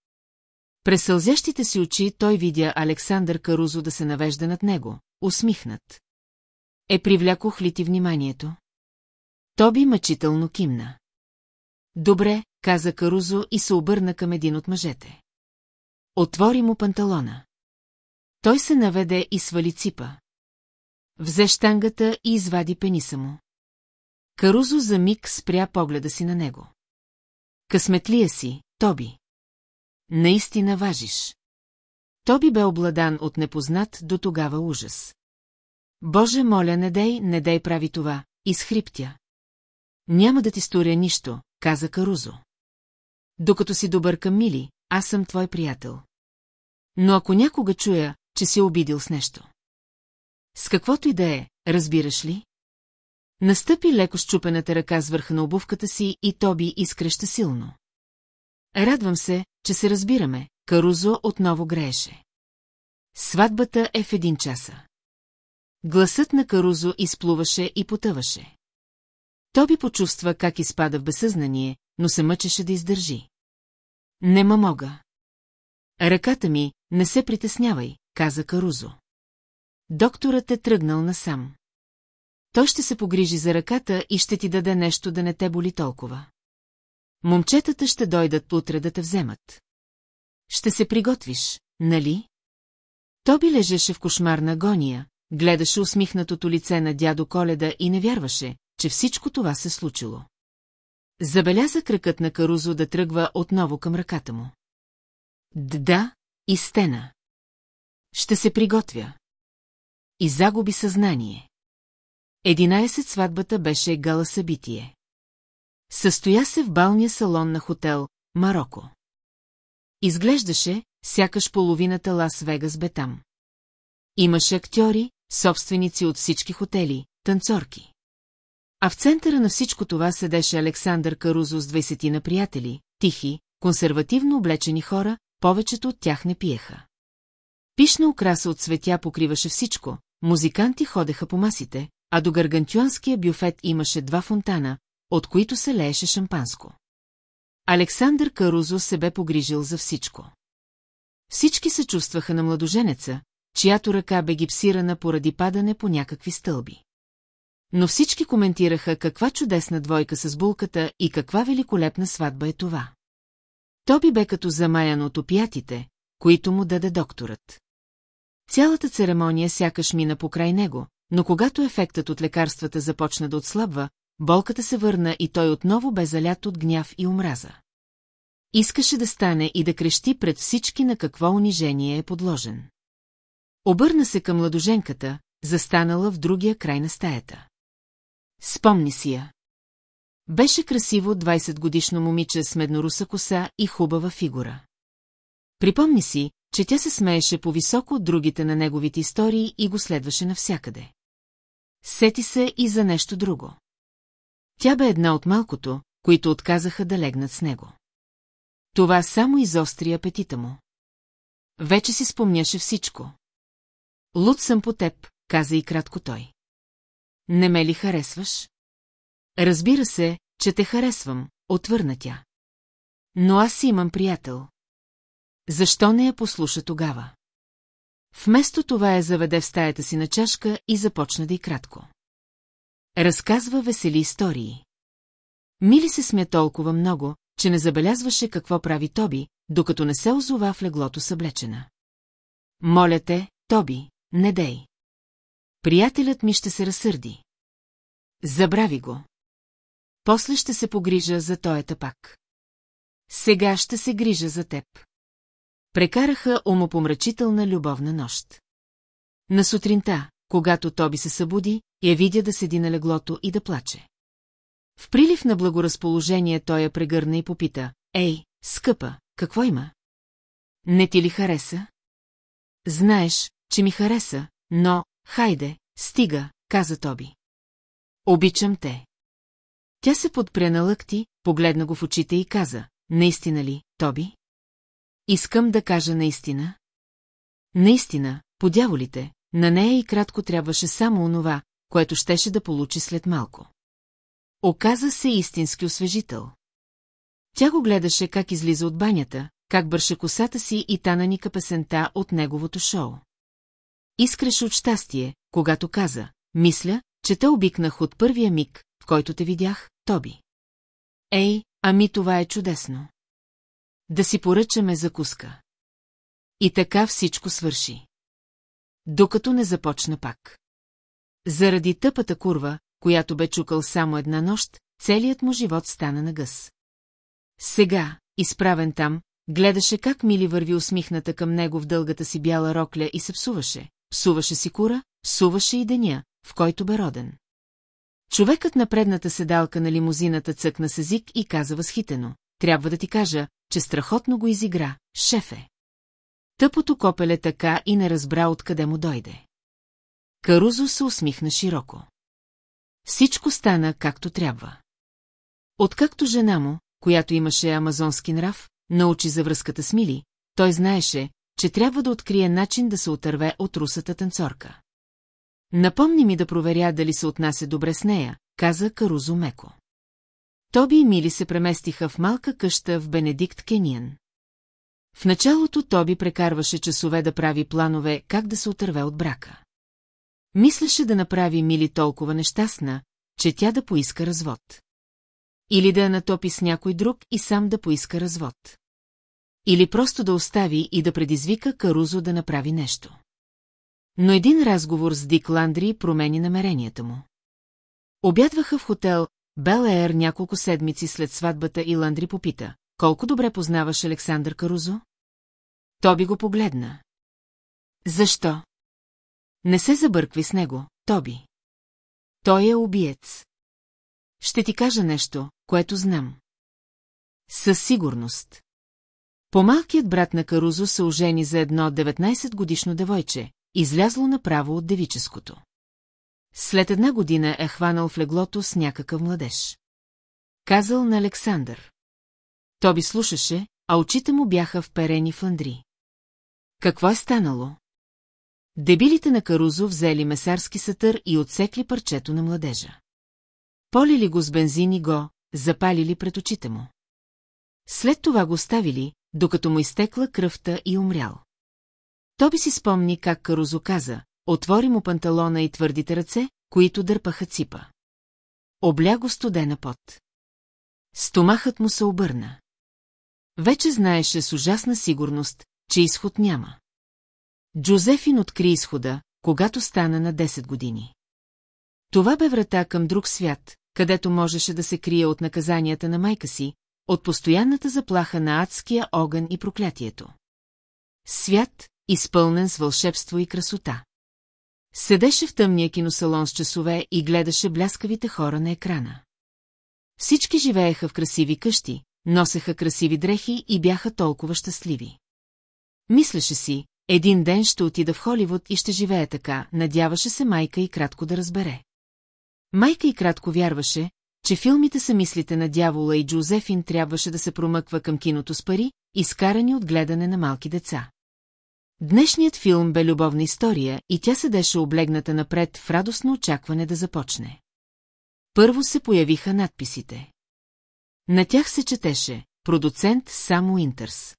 През сълзящите си очи той видя Александър Карузо да се навежда над него, усмихнат. Е привлякох ли ти вниманието? Тоби мъчително кимна. Добре, каза Карузо и се обърна към един от мъжете. Отвори му панталона. Той се наведе и свали ципа. Взе штангата и извади пениса му. Карузо за миг спря погледа си на него. Късметлия си, Тоби. Наистина важиш. Тоби бе обладан от непознат до тогава ужас. Боже, моля, не дей, не дей прави това, изхриптя. Няма да ти сторя нищо, каза Карузо. Докато си добър към Мили, аз съм твой приятел. Но ако някога чуя, че си обидил с нещо. С каквото и да е, разбираш ли? Настъпи леко щупената ръка с върха на обувката си и Тоби изкреща силно. Радвам се, че се разбираме, Карузо отново грееше. Сватбата е в един часа. Гласът на Карузо изплуваше и потъваше. Тоби почувства как изпада в безсъзнание, но се мъчеше да издържи. Нема мога. Ръката ми, не се притеснявай, каза Карузо. Докторът е тръгнал насам. Той ще се погрижи за ръката и ще ти даде нещо да не те боли толкова. Момчетата ще дойдат утре да те вземат. Ще се приготвиш, нали? Тоби лежеше в кошмарна агония, гледаше усмихнатото лице на дядо Коледа и не вярваше, че всичко това се случило. Забеляза кръкът на Карузо да тръгва отново към ръката му. Да, и стена. Ще се приготвя. И загуби съзнание. Единайсет сватбата беше гала събитие. Състоя се в балния салон на хотел Марокко. Изглеждаше, сякаш половината Лас Вегас бе там. Имаше актьори, собственици от всички хотели, танцорки. А в центъра на всичко това седеше Александър Карузо с двайсети на приятели, тихи, консервативно облечени хора, повечето от тях не пиеха. Пишна украса от цветя покриваше всичко, музиканти ходеха по масите, а до гаргантюанския бюфет имаше два фонтана, от които се лееше шампанско. Александър Карузо се бе погрижил за всичко. Всички се чувстваха на младоженеца, чиято ръка бе гипсирана поради падане по някакви стълби. Но всички коментираха каква чудесна двойка с булката и каква великолепна сватба е това. Тоби бе като замаян от опиятите, които му даде докторът. Цялата церемония сякаш мина покрай него, но когато ефектът от лекарствата започна да отслабва, болката се върна и той отново бе залят от гняв и омраза. Искаше да стане и да крещи пред всички на какво унижение е подложен. Обърна се към младоженката, застанала в другия край на стаята. Спомни си я. Беше красиво 20-годишно момиче с медноруса коса и хубава фигура. Припомни си, че тя се смееше по-високо от другите на неговите истории и го следваше навсякъде. Сети се и за нещо друго. Тя бе една от малкото, които отказаха да легнат с него. Това само изостри апетита му. Вече си спомняше всичко. Луд съм по теб, каза и кратко той. Не ме ли харесваш? Разбира се, че те харесвам, отвърна тя. Но аз имам приятел. Защо не я послуша тогава? Вместо това я заведе в стаята си на чашка и започна да и кратко. Разказва весели истории. Мили се смя толкова много, че не забелязваше какво прави Тоби, докато не се озова в леглото съблечена. Моля те, Тоби, не дей. Приятелят ми ще се разсърди. Забрави го. После ще се погрижа за тоята пак. Сега ще се грижа за теб. Прекараха умопомрачителна любовна нощ. На сутринта, когато Тоби се събуди, я видя да седи на леглото и да плаче. В прилив на благоразположение той я прегърна и попита, «Ей, скъпа, какво има?» Не ти ли хареса? Знаеш, че ми хареса, но, хайде, стига, каза Тоби. Обичам те. Тя се подпря на лъкти, погледна го в очите и каза, наистина ли, Тоби? Искам да кажа наистина. Наистина, по дяволите, на нея и кратко трябваше само онова, което щеше да получи след малко. Оказа се истински освежител. Тя го гледаше как излиза от банята, как бърше косата си и тана ника песента от неговото шоу. Искреше от щастие, когато каза, мисля, че те обикнах от първия миг, в който те видях, Тоби. Ей, ами това е чудесно. Да си поръчаме закуска. И така всичко свърши. Докато не започна пак. Заради тъпата курва, която бе чукал само една нощ, целият му живот стана на гъс. Сега, изправен там, гледаше как Мили върви усмихната към него в дългата си бяла рокля и се псуваше. Псуваше си кура, псуваше и деня, в който бе роден. Човекът на предната седалка на лимузината цъкна с език и каза възхитено. Трябва да ти кажа, че страхотно го изигра, шефе. Тъпото копеле така и не разбра откъде му дойде. Карузо се усмихна широко. Всичко стана както трябва. Откакто жена му, която имаше амазонски нрав, научи за връзката с Мили, той знаеше, че трябва да открие начин да се отърве от русата танцорка. Напомни ми да проверя дали се отнася добре с нея, каза Карузо меко. Тоби и Мили се преместиха в малка къща в Бенедикт Кениан. В началото Тоби прекарваше часове да прави планове как да се отърве от брака. Мислеше да направи Мили толкова нещастна, че тя да поиска развод. Или да я натопи с някой друг и сам да поиска развод. Или просто да остави и да предизвика Карузо да направи нещо. Но един разговор с Дик Ландри промени намеренията му. Обядваха в хотел Бел Ейр няколко седмици след сватбата и Ландри попита, колко добре познаваш Александър Карузо? Тоби го погледна. Защо? Не се забъркви с него, Тоби. Той е убиец. Ще ти кажа нещо, което знам. Със сигурност. Помалкият брат на Карузо се ожени за едно 19-годишно девойче, излязло направо от девическото. След една година е хванал в леглото с някакъв младеж. Казал на Александър. Тоби слушаше, а очите му бяха вперени в Андри. Какво е станало? Дебилите на Карузо взели месарски сатър и отсекли парчето на младежа. Полили го с бензин и го, запалили пред очите му. След това го ставили, докато му изтекла кръвта и умрял. Тоби си спомни как Карузо каза, отвори му панталона и твърдите ръце, които дърпаха ципа. Обля го студена пот. Стомахът му се обърна. Вече знаеше с ужасна сигурност, че изход няма. Джозефин откри изхода, когато стана на 10 години. Това бе врата към друг свят, където можеше да се крие от наказанията на майка си, от постоянната заплаха на адския огън и проклятието. Свят, изпълнен с вълшебство и красота. Седеше в тъмния киносалон с часове и гледаше бляскавите хора на екрана. Всички живееха в красиви къщи, носеха красиви дрехи и бяха толкова щастливи. Мислеше си, един ден ще отида в Холивуд и ще живее така, надяваше се майка и кратко да разбере. Майка и кратко вярваше, че филмите са мислите на дявола и Джозефин трябваше да се промъква към киното с пари, изкарани от гледане на малки деца. Днешният филм бе любовна история и тя седеше облегната напред в радостно очакване да започне. Първо се появиха надписите. На тях се четеше «Продуцент Само Интерс».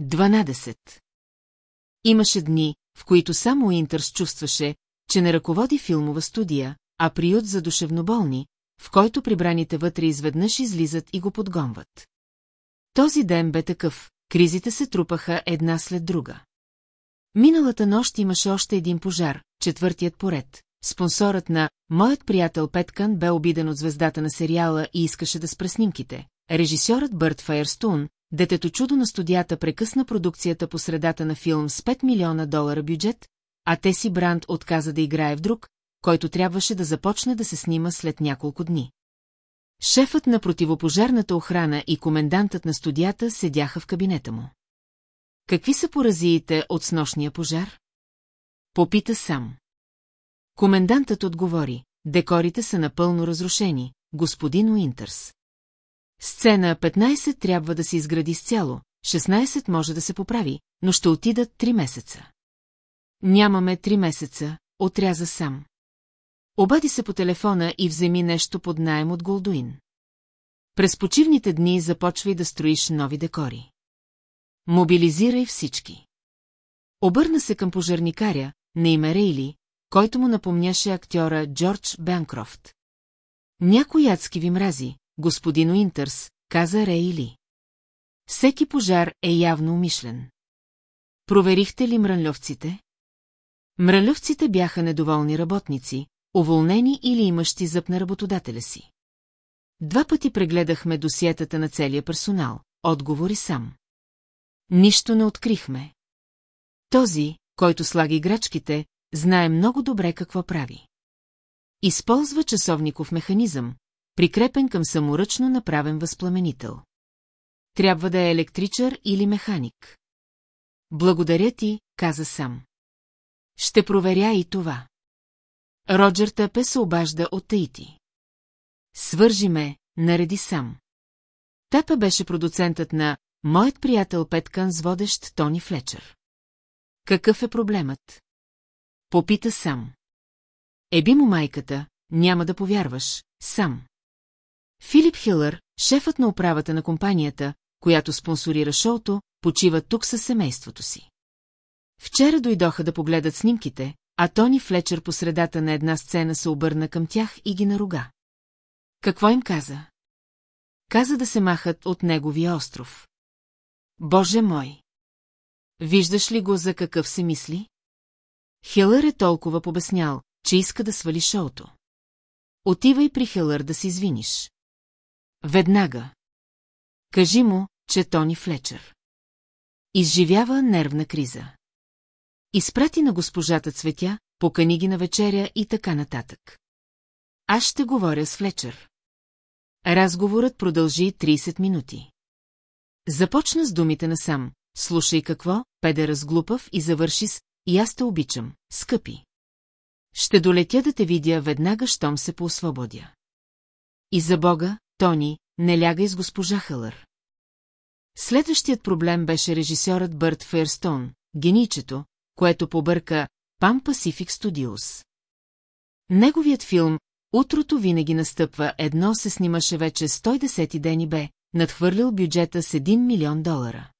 12. Имаше дни, в които само Интерс чувстваше, че не ръководи филмова студия, а приют за душевноболни, в който прибраните вътре изведнъж излизат и го подгонват. Този ден бе такъв, кризите се трупаха една след друга. Миналата нощ имаше още един пожар, четвъртият поред. Спонсорът на «Моят приятел Петкан» бе обиден от звездата на сериала и искаше да спре снимките. Режисьорът Бърт Файерстун, детето чудо на студията прекъсна продукцията по средата на филм с 5 милиона долара бюджет, а Теси Бранд отказа да играе в друг, който трябваше да започне да се снима след няколко дни. Шефът на противопожарната охрана и комендантът на студията седяха в кабинета му. Какви са поразиите от снощния пожар? Попита сам. Комендантът отговори, декорите са напълно разрушени, господин Уинтърс. Сцена 15 трябва да се изгради с цяло, 16 може да се поправи, но ще отидат 3 месеца. Нямаме 3 месеца, отряза сам. Обади се по телефона и вземи нещо под найем от Голдуин. През почивните дни започвай да строиш нови декори. Мобилизирай всички. Обърна се към пожарникаря, на име Рейли, който му напомняше актьора Джордж Бенкрофт. Някой адски ви мрази, господин Уинтърс, каза Рейли. Всеки пожар е явно умишлен. Проверихте ли мрънльовците? Мрънльовците бяха недоволни работници, уволнени или имащи зъб на работодателя си. Два пъти прегледахме досиетата на целия персонал, отговори сам. Нищо не открихме. Този, който слага играчките, знае много добре какво прави. Използва часовников механизъм, прикрепен към саморъчно направен възпламенител. Трябва да е електричър или механик. Благодаря ти, каза сам. Ще проверя и това. Роджер Тъпе се обажда от Таити. Свържи ме, нареди сам. Тъпе беше продуцентът на «Моят приятел Петкан с водещ Тони Флечър». Какъв е проблемът? Попита сам. Еби му майката, няма да повярваш, сам. Филип Хилър, шефът на управата на компанията, която спонсорира шоуто, почива тук със семейството си. Вчера дойдоха да погледат снимките, а Тони Флечер по средата на една сцена се обърна към тях и ги наруга. Какво им каза? Каза да се махат от неговия остров. Боже мой! Виждаш ли го за какъв се мисли? Хелър е толкова побеснял, че иска да свали шоуто. Отивай при Хелър да се извиниш. Веднага. Кажи му, че Тони Флечър. Изживява нервна криза. Изпрати на госпожата цветя, покани ги на вечеря и така нататък. Аз ще говоря с Флечър. Разговорът продължи 30 минути. Започна с думите на сам. Слушай какво, педе разглупав и завърши с «И аз те обичам, скъпи». Ще долетя да те видя веднага, щом се поосвободя. И за Бога, Тони, не лягай с госпожа Хълър. Следващият проблем беше режисьорът Бърт Фейрстон, геничето, което побърка Пам Pacific Studios. Неговият филм «Утрото винаги настъпва» едно се снимаше вече 110 ден и бе, надхвърлил бюджета с 1 милион долара.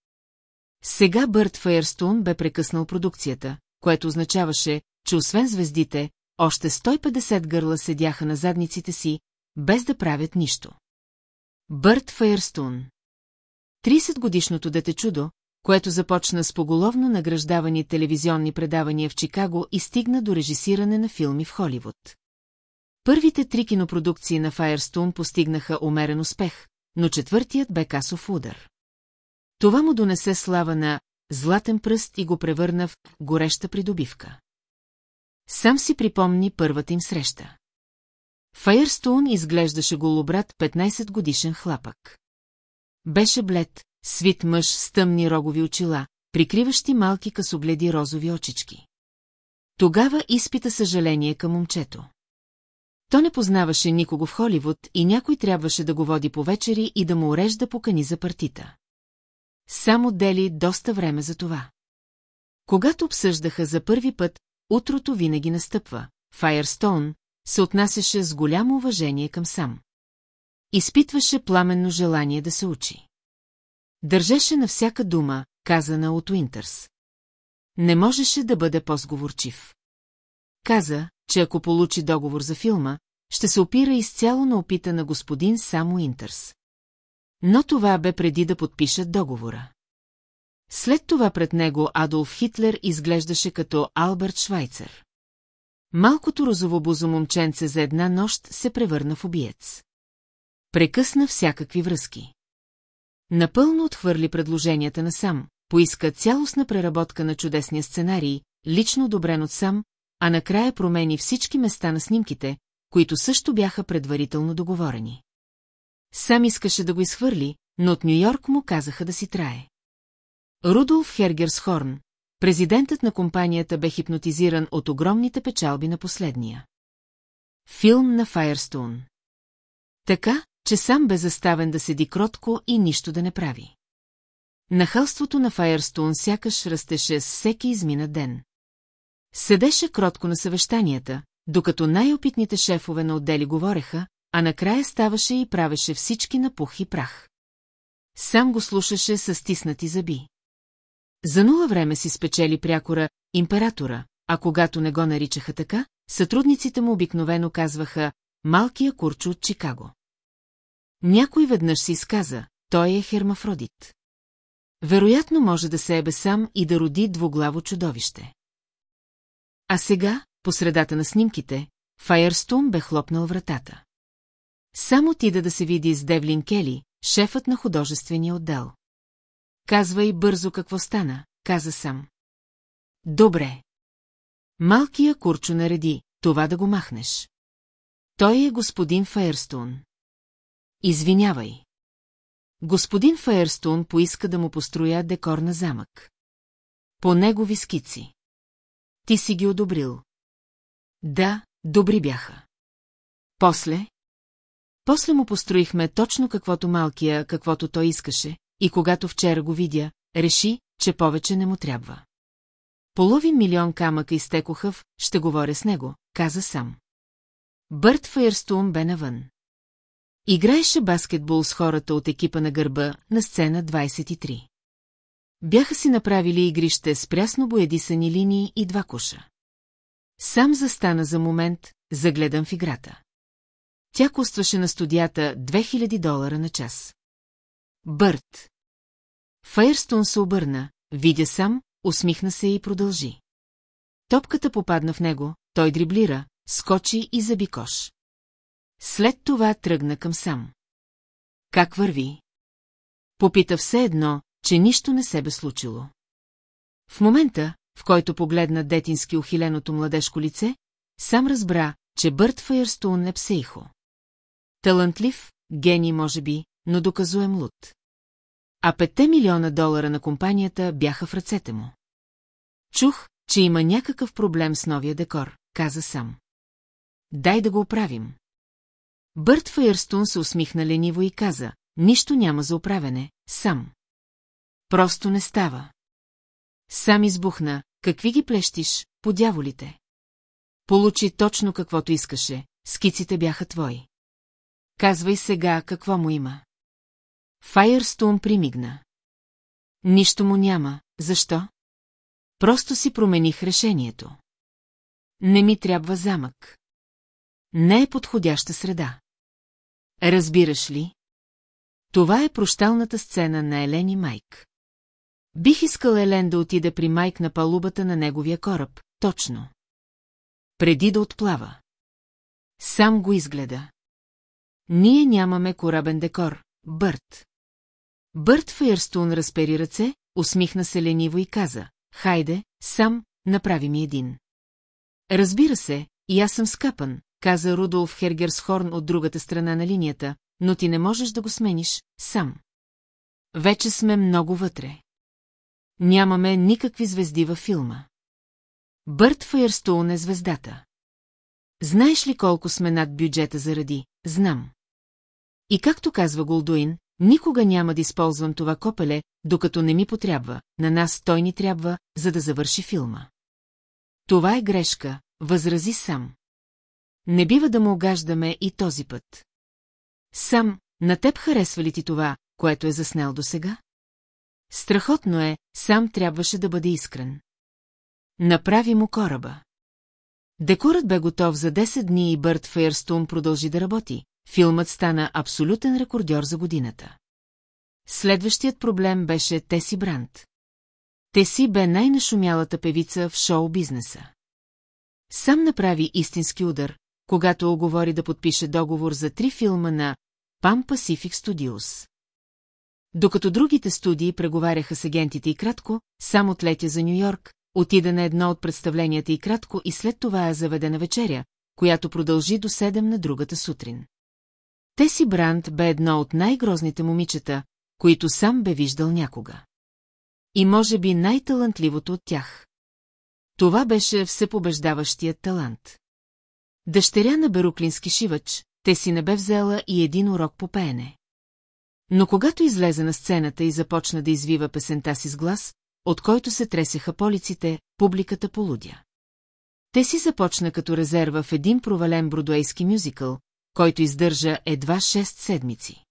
Сега Бърт Фейерстон бе прекъснал продукцията, което означаваше, че освен звездите, още 150 гърла седяха на задниците си, без да правят нищо. Бърт Фейерстун 30-годишното дете чудо, което започна с поголовно награждавани телевизионни предавания в Чикаго и стигна до режисиране на филми в Холивуд. Първите три кинопродукции на Файерстун постигнаха умерен успех, но четвъртият бе касов удар. Това му донесе слава на златен пръст и го превърна в гореща придобивка. Сам си припомни първата им среща. Файерстоун изглеждаше голобрат 15 годишен хлапък. Беше блед, свит мъж с тъмни рогови очила, прикриващи малки късогледи розови очички. Тогава изпита съжаление към момчето. То не познаваше никого в Холивуд и някой трябваше да го води по вечери и да му урежда покани за партита. Само дели доста време за това. Когато обсъждаха за първи път, утрото винаги настъпва. Файерстоун се отнасяше с голямо уважение към сам. Изпитваше пламенно желание да се учи. Държеше на всяка дума, казана от Уинтърс. Не можеше да бъде по-сговорчив. Каза, че ако получи договор за филма, ще се опира изцяло на опита на господин Само Уинтърс. Но това бе преди да подпишат договора. След това пред него Адолф Хитлер изглеждаше като Алберт Швайцер. Малкото розовобузо момченце за една нощ се превърна в обиец. Прекъсна всякакви връзки. Напълно отхвърли предложенията на сам, поиска цялостна преработка на чудесния сценарий, лично одобрен от сам, а накрая промени всички места на снимките, които също бяха предварително договорени. Сам искаше да го изхвърли, но от Нью-Йорк му казаха да си трае. Рудолф Хергерсхорн, президентът на компанията бе хипнотизиран от огромните печалби на последния. Филм на Файерстоун. Така, че сам бе заставен да седи кротко и нищо да не прави. Нахалството на Файерстоун сякаш растеше с всеки измина ден. Седеше кротко на съвещанията, докато най-опитните шефове на отдели говореха, а накрая ставаше и правеше всички на пух и прах. Сам го слушаше с стиснати зъби. За нула време си спечели прякора императора, а когато не го наричаха така, сътрудниците му обикновено казваха «малкия курчо от Чикаго». Някой веднъж си изказа, той е хермафродит. Вероятно може да се ебе сам и да роди двуглаво чудовище. А сега, по средата на снимките, Файерстун бе хлопнал вратата. Само ти да се види с Девлин Кели, шефът на художествения отдел. Казвай бързо какво стана, каза сам. Добре. Малкия курчо нареди, това да го махнеш. Той е господин Фаерстун. Извинявай. Господин Фаерстун поиска да му построя декор на замък. По негови скици. Ти си ги одобрил. Да, добри бяха. После? После му построихме точно каквото малкия, каквото той искаше, и когато вчера го видя, реши, че повече не му трябва. Половин милион камъка изтекоха в «Ще говоря с него», каза сам. Бърт Фейерстун бе навън. Играеше баскетбол с хората от екипа на гърба на сцена 23. Бяха си направили игрище с прясно боядисани линии и два куша. Сам застана за момент, загледан в играта. Тя костваше на студията 2000 долара на час. Бърт. Фейерстон се обърна, видя сам, усмихна се и продължи. Топката попадна в него, той дриблира, скочи и заби кош. След това тръгна към сам. Как върви? Попита все едно, че нищо не се бе случило. В момента, в който погледна детински ухиленото младежко лице, сам разбра, че Бърт Файерстоун е псейхо. Талантлив, гений може би, но доказуем луд. А петте милиона долара на компанията бяха в ръцете му. Чух, че има някакъв проблем с новия декор, каза сам. Дай да го оправим. Бърт Файерстун се усмихна лениво и каза, нищо няма за оправене, сам. Просто не става. Сам избухна, какви ги плещиш, по дяволите. Получи точно каквото искаше, скиците бяха твои. Казвай сега какво му има. Файерстун примигна. Нищо му няма, защо? Просто си промених решението. Не ми трябва замък. Не е подходяща среда. Разбираш ли? Това е прощалната сцена на Елен и Майк. Бих искал Елен да отиде при Майк на палубата на неговия кораб, точно. Преди да отплава. Сам го изгледа. Ние нямаме корабен декор, Бърт. Бърт Фейерстун разпери ръце, усмихна се лениво и каза, хайде, сам, направи ми един. Разбира се, и аз съм скапан, каза Рудолф Хергерсхорн от другата страна на линията, но ти не можеш да го смениш, сам. Вече сме много вътре. Нямаме никакви звезди във филма. Бърт Файерстоун е звездата. Знаеш ли колко сме над бюджета заради? Знам. И както казва Голдуин, никога няма да използвам това копеле, докато не ми потрябва, на нас той ни трябва, за да завърши филма. Това е грешка, възрази сам. Не бива да му огаждаме и този път. Сам, на теб харесва ли ти това, което е заснел досега? Страхотно е, сам трябваше да бъде искрен. Направи му кораба. Декорът бе готов за 10 дни и Бърт Фейерстун продължи да работи. Филмът стана абсолютен рекордьор за годината. Следващият проблем беше Теси Бранд. Теси бе най-нашумялата певица в шоу-бизнеса. Сам направи истински удар, когато оговори да подпише договор за три филма на Pan Pacific Studios. Докато другите студии преговаряха с агентите и кратко, сам отлетя за Нью-Йорк, отида на едно от представленията и кратко и след това я заведе на вечеря, която продължи до седем на другата сутрин. Теси Бранд бе едно от най-грозните момичета, които сам бе виждал някога. И може би най-талантливото от тях. Това беше всепобеждаващият талант. Дъщеря на беруклински шивач, те си не бе взела и един урок по пеене. Но когато излезе на сцената и започна да извива песента си с глас, от който се тресеха полиците, публиката полудя. Те си започна като резерва в един провален бродуейски мюзикъл, който издържа едва 6 седмици.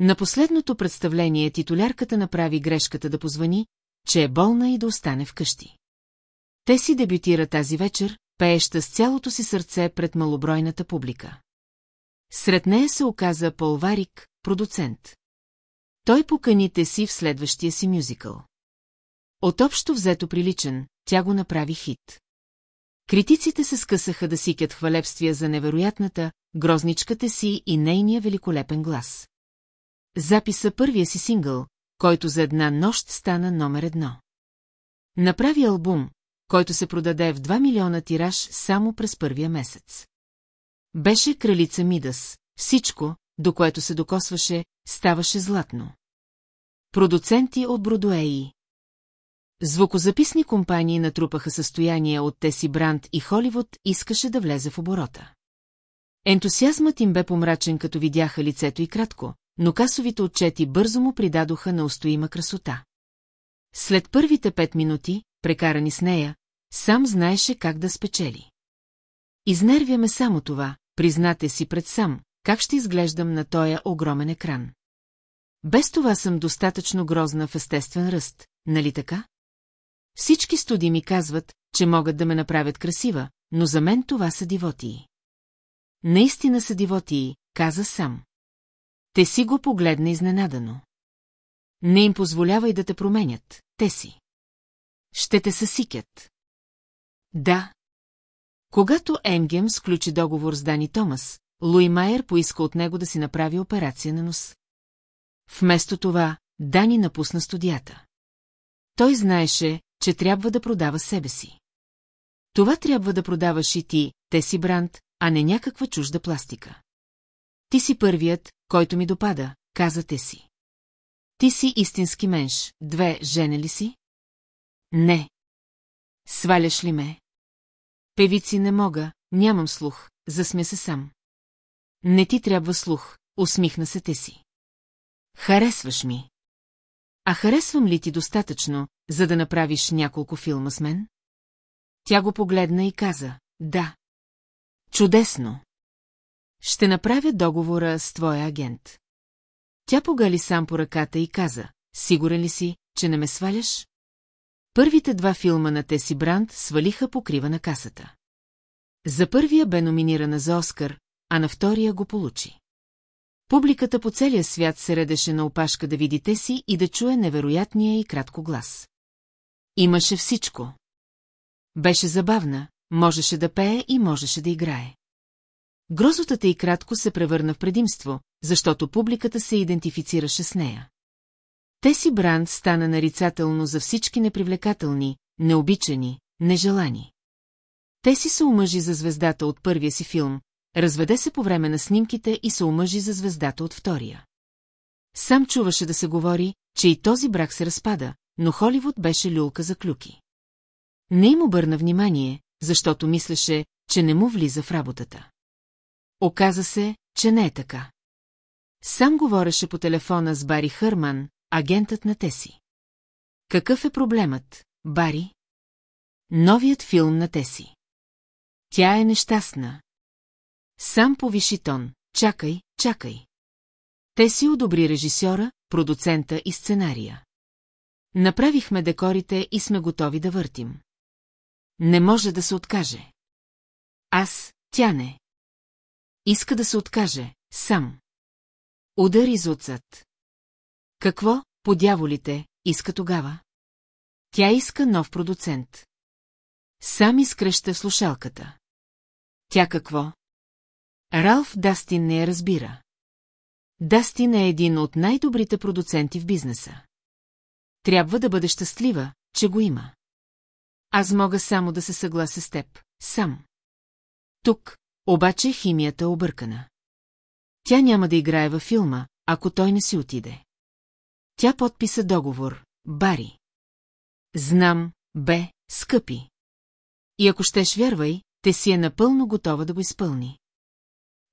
На последното представление титулярката направи грешката да позвани, че е болна и да остане вкъщи. Те си дебютира тази вечер, пееща с цялото си сърце пред малобройната публика. Сред нея се оказа Пол Варик, продуцент. Той поканите си в следващия си мюзикъл. От общо взето приличен, тя го направи хит. Критиците се скъсаха да сикят хвалебствия за невероятната, грозничката си и нейния великолепен глас. Записа първия си сингъл, който за една нощ стана номер едно. Направи албум, който се продаде в 2 милиона тираж само през първия месец. Беше кралица Мидас, всичко, до което се докосваше, ставаше златно. Продуценти от Бродуеи Звукозаписни компании натрупаха състояние от Теси Бранд и Холивуд искаше да влезе в оборота. Ентусиазмът им бе помрачен, като видяха лицето и кратко, но касовите отчети бързо му придадоха на устоима красота. След първите пет минути, прекарани с нея, сам знаеше как да спечели. Изнервяме само това, признате си пред сам, как ще изглеждам на тоя огромен екран. Без това съм достатъчно грозна в естествен ръст, нали така? Всички студии ми казват, че могат да ме направят красива, но за мен това са дивотии. Наистина са дивотии, каза сам. Те си го погледна изненадано. Не им позволявай да те променят, те си. Ще те съсикят. Да. Когато Енгем сключи договор с Дани Томас, Луи Майер поиска от него да си направи операция на нос. Вместо това, Дани напусна студията. Той знаеше, че трябва да продава себе си. Това трябва да продаваш и ти, те си бранд, а не някаква чужда пластика. Ти си първият, който ми допада, каза те си. Ти си истински менш, две, жене ли си? Не. Сваляш ли ме? Певици не мога, нямам слух, засмя се сам. Не ти трябва слух, усмихна се те си. Харесваш ми. А харесвам ли ти достатъчно, за да направиш няколко филма с мен? Тя го погледна и каза, да. Чудесно. Ще направя договора с твоя агент. Тя погали сам по ръката и каза, сигурен ли си, че не ме сваляш? Първите два филма на Теси Бранд свалиха покрива на касата. За първия бе номинирана за Оскар, а на втория го получи. Публиката по целия свят се редеше на опашка да види Теси и да чуе невероятния и кратко глас. Имаше всичко. Беше забавна, можеше да пее и можеше да играе. Грозотата и кратко се превърна в предимство, защото публиката се идентифицираше с нея. Теси Бранд стана нарицателно за всички непривлекателни, необичани, нежелани. Теси се омъжи за звездата от първия си филм, разведе се по време на снимките и се омъжи за звездата от втория. Сам чуваше да се говори, че и този брак се разпада, но Холивуд беше люлка за клюки. Не им обърна внимание, защото мислеше, че не му влиза в работата. Оказа се, че не е така. Сам говореше по телефона с Бари Хърман, агентът на Теси. Какъв е проблемът, Бари? Новият филм на Теси. Тя е нещастна. Сам повиши тон. Чакай, чакай. Теси одобри режисьора, продуцента и сценария. Направихме декорите и сме готови да въртим. Не може да се откаже. Аз, тя не. Иска да се откаже, сам. Удари зуцът. Какво, по дяволите, иска тогава? Тя иска нов продуцент. Сам изкръща слушалката. Тя какво? Ралф Дастин не я разбира. Дастин е един от най-добрите продуценти в бизнеса. Трябва да бъде щастлива, че го има. Аз мога само да се съглася с теб, сам. Тук, обаче химията е объркана. Тя няма да играе във филма, ако той не си отиде. Тя подписа договор, Бари. Знам, бе, скъпи. И ако щеш вярвай, те си е напълно готова да го изпълни.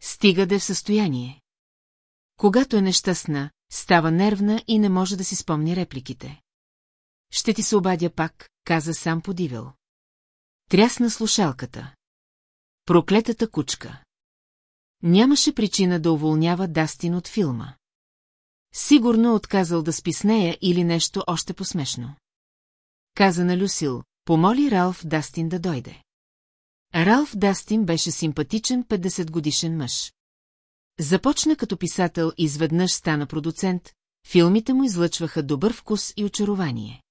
Стига да е в състояние. Когато е нещастна, става нервна и не може да си спомни репликите. Ще ти се обадя пак, каза сам подивил. Трясна слушалката. Проклетата кучка. Нямаше причина да уволнява Дастин от филма. Сигурно отказал да спи с нея или нещо още посмешно. Каза на Люсил, помоли Ралф Дастин да дойде. Ралф Дастин беше симпатичен 50-годишен мъж. Започна като писател и изведнъж стана продуцент, филмите му излъчваха добър вкус и очарование.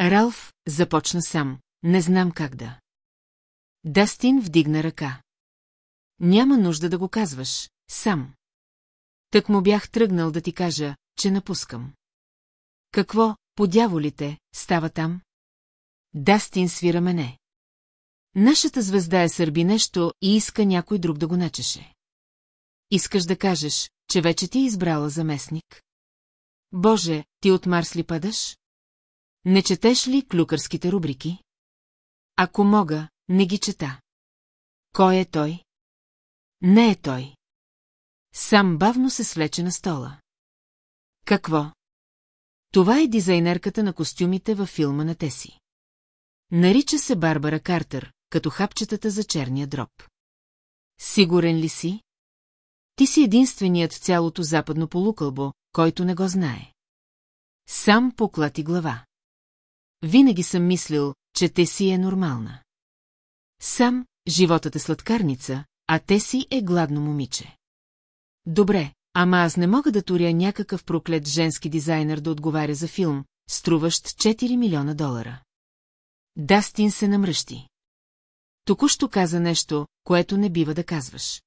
Ралф започна сам, не знам как да. Дастин вдигна ръка. Няма нужда да го казваш, сам. Так му бях тръгнал да ти кажа, че напускам. Какво, по дяволите, става там? Дастин свира мене. Нашата звезда е сърби нещо и иска някой друг да го начеше. Искаш да кажеш, че вече ти е избрала заместник? Боже, ти от Марс ли падаш? Не четеш ли клюкърските рубрики? Ако мога, не ги чета. Кой е той? Не е той. Сам бавно се свлече на стола. Какво? Това е дизайнерката на костюмите във филма на Теси. Нарича се Барбара Картер, като хапчетата за черния дроб. Сигурен ли си? Ти си единственият в цялото западно полукълбо, който не го знае. Сам поклати глава. Винаги съм мислил, че те си е нормална. Сам, животът е сладкарница, а те си е гладно момиче. Добре, ама аз не мога да туря някакъв проклет женски дизайнер да отговаря за филм, струващ 4 милиона долара. Дастин се намръщи. Току-що каза нещо, което не бива да казваш.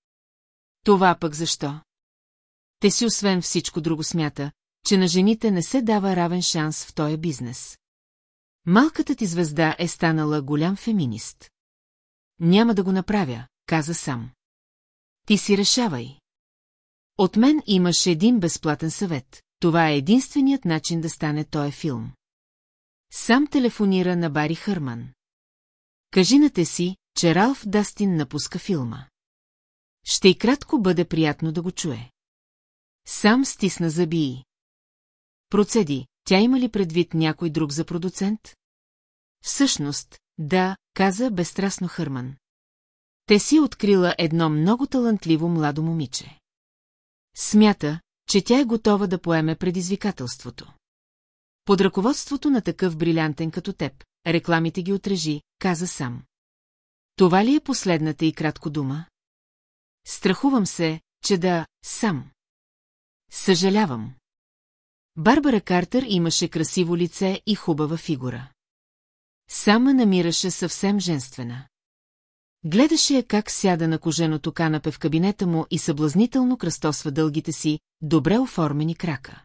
Това пък защо? Те си освен всичко друго смята, че на жените не се дава равен шанс в този бизнес. Малката ти звезда е станала голям феминист. Няма да го направя, каза сам. Ти си решавай. От мен имаш един безплатен съвет. Това е единственият начин да стане този филм. Сам телефонира на Бари Хърман. Кажи на те си, че Ралф Дастин напуска филма. Ще и кратко бъде приятно да го чуе. Сам стисна зъби Процеди, тя има ли предвид някой друг за продуцент? Всъщност, да, каза безстрастно Хърман. Те си открила едно много талантливо младо момиче. Смята, че тя е готова да поеме предизвикателството. Под ръководството на такъв брилянтен като теб, рекламите ги отрежи, каза сам. Това ли е последната и кратко дума? Страхувам се, че да, сам. Съжалявам. Барбара Картер имаше красиво лице и хубава фигура. Сама намираше съвсем женствена. Гледаше я как сяда на коженото канапе в кабинета му и съблазнително кръстосва дългите си, добре оформени крака.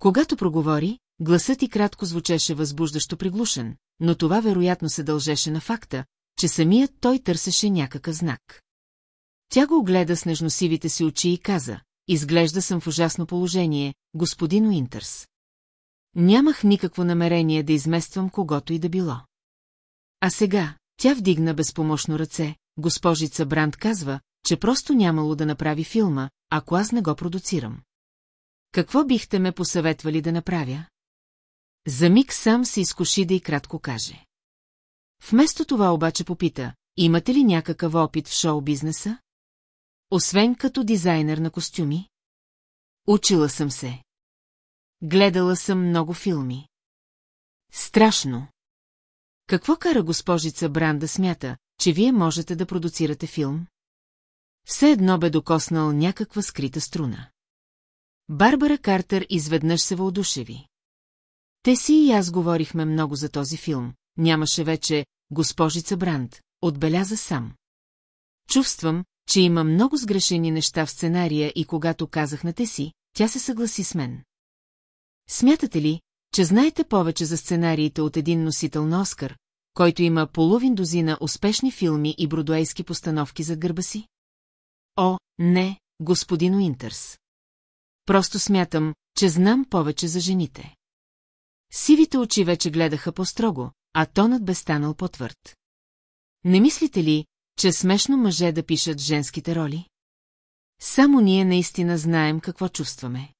Когато проговори, гласът и кратко звучеше възбуждащо приглушен, но това вероятно се дължеше на факта, че самият той търсеше някакъв знак. Тя го огледа с нежносивите си очи и каза, изглежда съм в ужасно положение, господин Уинтърс. Нямах никакво намерение да измествам когото и да било. А сега, тя вдигна безпомощно ръце, госпожица Бранд казва, че просто нямало да направи филма, ако аз не го продуцирам. Какво бихте ме посъветвали да направя? За миг сам се изкуши да и кратко каже. Вместо това обаче попита, имате ли някакъв опит в шоу-бизнеса? Освен като дизайнер на костюми? Учила съм се. Гледала съм много филми. Страшно. Какво кара госпожица Бран да смята, че вие можете да продуцирате филм? Все едно бе докоснал някаква скрита струна. Барбара Картер изведнъж се въодушеви. Те си и аз говорихме много за този филм. Нямаше вече госпожица Бранд, отбеляза сам. Чувствам, че има много сгрешени неща в сценария и когато казах на те си, тя се съгласи с мен. Смятате ли, че знаете повече за сценариите от един носител на Оскар, който има половин дозина успешни филми и бродуейски постановки за гърба си? О, не, господин Уинтърс. Просто смятам, че знам повече за жените. Сивите очи вече гледаха по-строго, а тонът бе станал по-твърд. Не мислите ли, че е смешно мъже да пишат женските роли? Само ние наистина знаем какво чувстваме.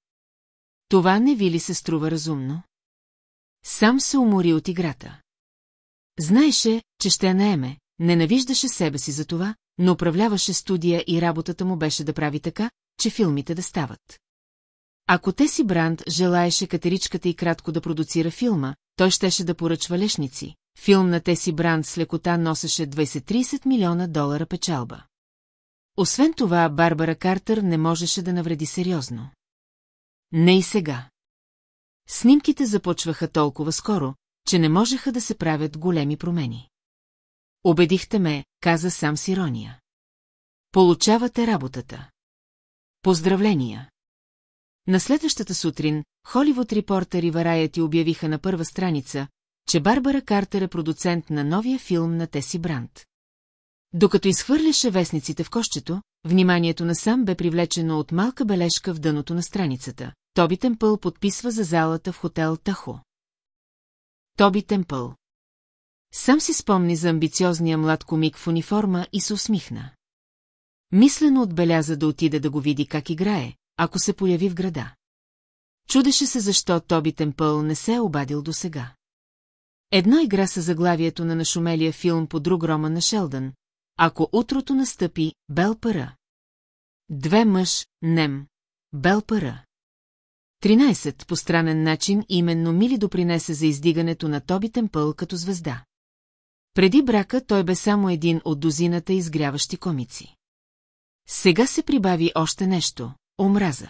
Това не ви ли се струва разумно? Сам се умори от играта. Знаеше, че ще я наеме, ненавиждаше себе си за това, но управляваше студия и работата му беше да прави така, че филмите да стават. Ако Теси Бранд желаеше катеричката и кратко да продуцира филма, той щеше да поръчва лешници. Филм на Теси Бранд с лекота носеше 20-30 милиона долара печалба. Освен това, Барбара Картер не можеше да навреди сериозно. Не и сега. Снимките започваха толкова скоро, че не можеха да се правят големи промени. Обедихте ме, каза сам с ирония. Получавате работата. Поздравления! На следващата сутрин Холивуд репортер и Варайати обявиха на първа страница, че Барбара Картер е продуцент на новия филм на Теси Бранд. Докато изхвърляше вестниците в кощето, вниманието на сам бе привлечено от малка бележка в дъното на страницата. Тоби Темпъл подписва за залата в хотел Тахо. Тоби Темпъл. Сам си спомни за амбициозния млад комик в униформа и се усмихна. Мислено отбеляза да отиде да го види как играе, ако се появи в града. Чудеше се защо Тоби Темпъл не се е обадил до сега. Едно игра с заглавието на нашумелия филм по друг роман на Шелдън, ако утрото настъпи, Бел Пара. Две мъж, Нем, Бел Пара. 13 по странен начин именно Мили допринесе за издигането на Тоби Темпъл като звезда. Преди брака той бе само един от дозината изгряващи комици. Сега се прибави още нещо – омраза.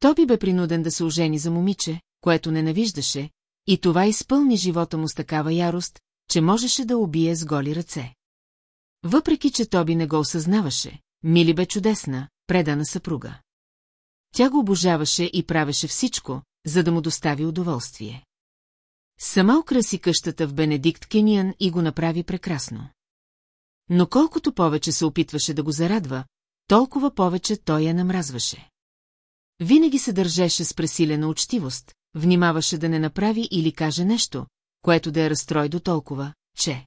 Тоби бе принуден да се ожени за момиче, което ненавиждаше, и това изпълни живота му с такава ярост, че можеше да убие с голи ръце. Въпреки, че Тоби не го осъзнаваше, Мили бе чудесна, предана съпруга. Тя го обожаваше и правеше всичко, за да му достави удоволствие. Сама украси къщата в Бенедикт Кениан и го направи прекрасно. Но колкото повече се опитваше да го зарадва, толкова повече той я намразваше. Винаги се държеше с пресилена учтивост, внимаваше да не направи или каже нещо, което да я разстрой до толкова, че...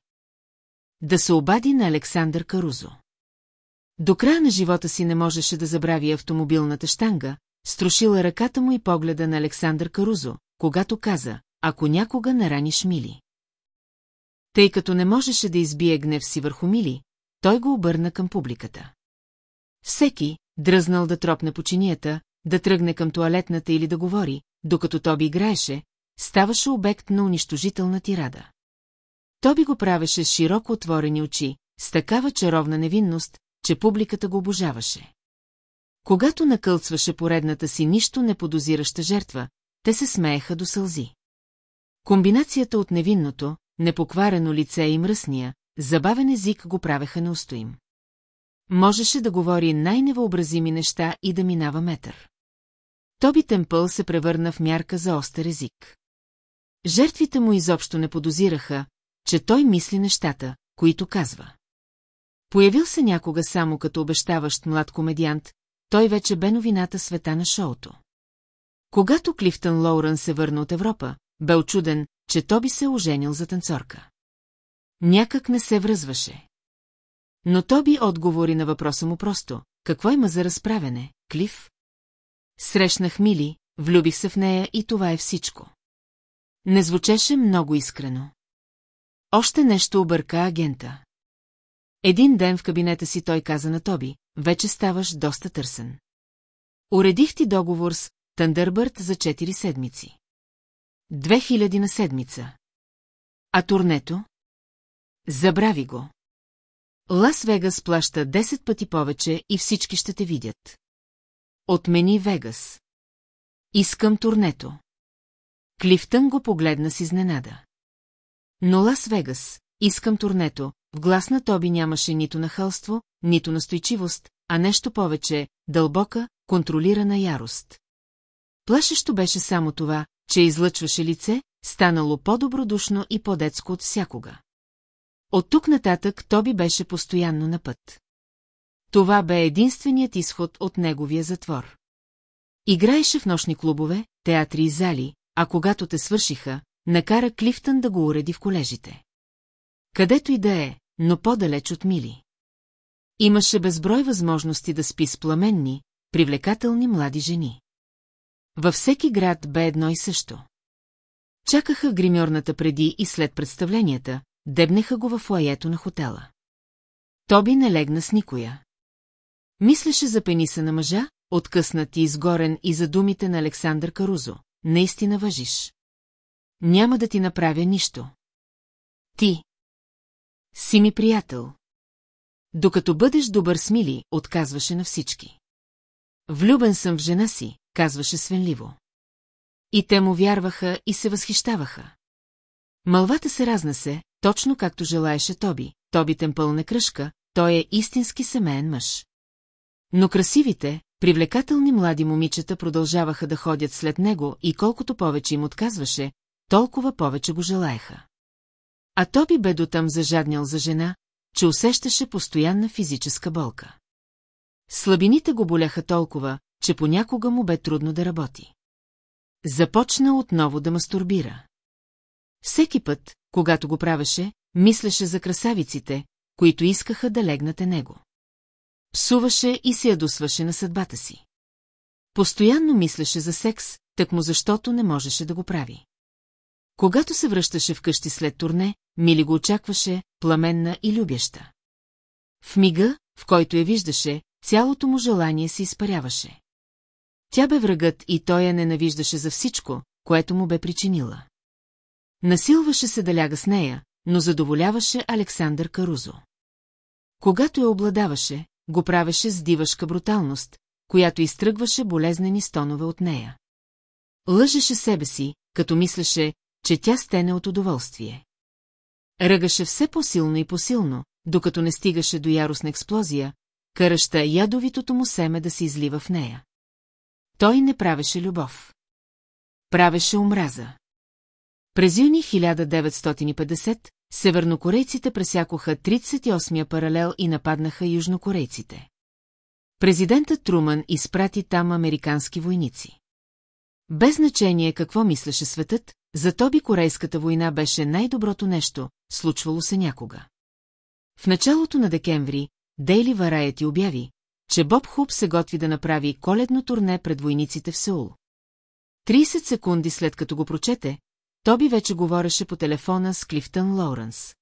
Да се обади на Александър Карузо. До края на живота си не можеше да забрави автомобилната штанга, струшила ръката му и погледа на Александър Карузо, когато каза, ако някога нараниш Мили. Тъй като не можеше да избие гнев си върху Мили, той го обърна към публиката. Всеки, дръзнал да тропне по чинията, да тръгне към туалетната или да говори, докато Тоби играеше, ставаше обект на унищожителна тирада. Тоби го правеше с широко отворени очи, с такава чаровна невинност, че публиката го обожаваше. Когато накълцваше поредната си нищо не подозираща жертва, те се смееха до сълзи. Комбинацията от невинното, непокварено лице и мръсния, забавен език го правеха неустоим. Можеше да говори най-невъобразими неща и да минава метър. Тоби Темпъл се превърна в мярка за остър език. Жертвите му изобщо не подозираха, че той мисли нещата, които казва. Появил се някога само като обещаващ млад комедиант, той вече бе новината света на шоуто. Когато Клифтън Лоурън се върна от Европа, бе очуден, че Тоби се е оженил за танцорка. Някак не се връзваше. Но Тоби отговори на въпроса му просто. Какво има за разправене, Клиф? Срещнах Мили, влюбих се в нея и това е всичко. Не звучеше много искрено. Още нещо обърка агента. Един ден в кабинета си той каза на Тоби, вече ставаш доста търсен. Уредих ти договор с Тандърбърт за 4 седмици. 2000 на седмица. А турнето? Забрави го. Лас Вегас плаща 10 пъти повече и всички ще те видят. Отмени Вегас. Искам турнето. Клифтън го погледна с изненада. Но Лас Вегас, искам турнето, в глас на Тоби нямаше нито нахълство, нито настойчивост, а нещо повече, дълбока, контролирана ярост. Плашещо беше само това, че излъчваше лице, станало по-добродушно и по-детско от всякога. От тук нататък Тоби беше постоянно на път. Това бе единственият изход от неговия затвор. Играеше в нощни клубове, театри и зали, а когато те свършиха, накара Клифтън да го уреди в колежите. Където и да е, но по-далеч от Мили. Имаше безброй възможности да спи с пламенни, привлекателни млади жени. Във всеки град бе едно и също. Чакаха гримьорната преди и след представленията, дебнеха го в лаето на хотела. Тоби не легна с никоя. Мислеше за пениса на мъжа, откъснат и изгорен и за думите на Александър Карузо. Наистина въжиш. Няма да ти направя нищо. Ти. Си ми приятел. Докато бъдеш добър с Мили, отказваше на всички. Влюбен съм в жена си, казваше свенливо. И те му вярваха и се възхищаваха. Мълвата се разнесе, точно както желаеше Тоби. Тоби темпъл не кръжка, той е истински семейен мъж. Но красивите, привлекателни млади момичета продължаваха да ходят след него и колкото повече им отказваше, толкова повече го желаеха. А Тоби бе дотъм зажаднял за жена, че усещаше постоянна физическа болка. Слабините го боляха толкова, че понякога му бе трудно да работи. Започна отново да мастурбира. Всеки път, когато го правеше, мислеше за красавиците, които искаха да легнате него. Псуваше и се ядосваше на съдбата си. Постоянно мислеше за секс, так му защото не можеше да го прави. Когато се връщаше вкъщи след турне, Мили го очакваше, пламенна и любяща. В мига, в който я виждаше, цялото му желание се изпаряваше. Тя бе врагът и той я ненавиждаше за всичко, което му бе причинила. Насилваше се да ляга с нея, но задоволяваше Александър Карузо. Когато я обладаваше, го правеше с дивашка бруталност, която изтръгваше болезнени стонове от нея. Лъжеше себе си, като мислеше, че тя стене от удоволствие. Ръгаше все по-силно и по-силно, докато не стигаше до яростна експлозия, караща ядовитото му семе да се излива в нея. Той не правеше любов. Правеше омраза. През юни 1950 севернокорейците пресякоха 38-я паралел и нападнаха южнокорейците. Президентът Труман изпрати там американски войници. Без значение какво мислеше светът, за Тоби Корейската война беше най-доброто нещо, случвало се някога. В началото на декември Дейли Варайет обяви, че Боб Хуб се готви да направи коледно турне пред войниците в Сеул. 30 секунди след като го прочете, Тоби вече говореше по телефона с Клифтън Лоуренс.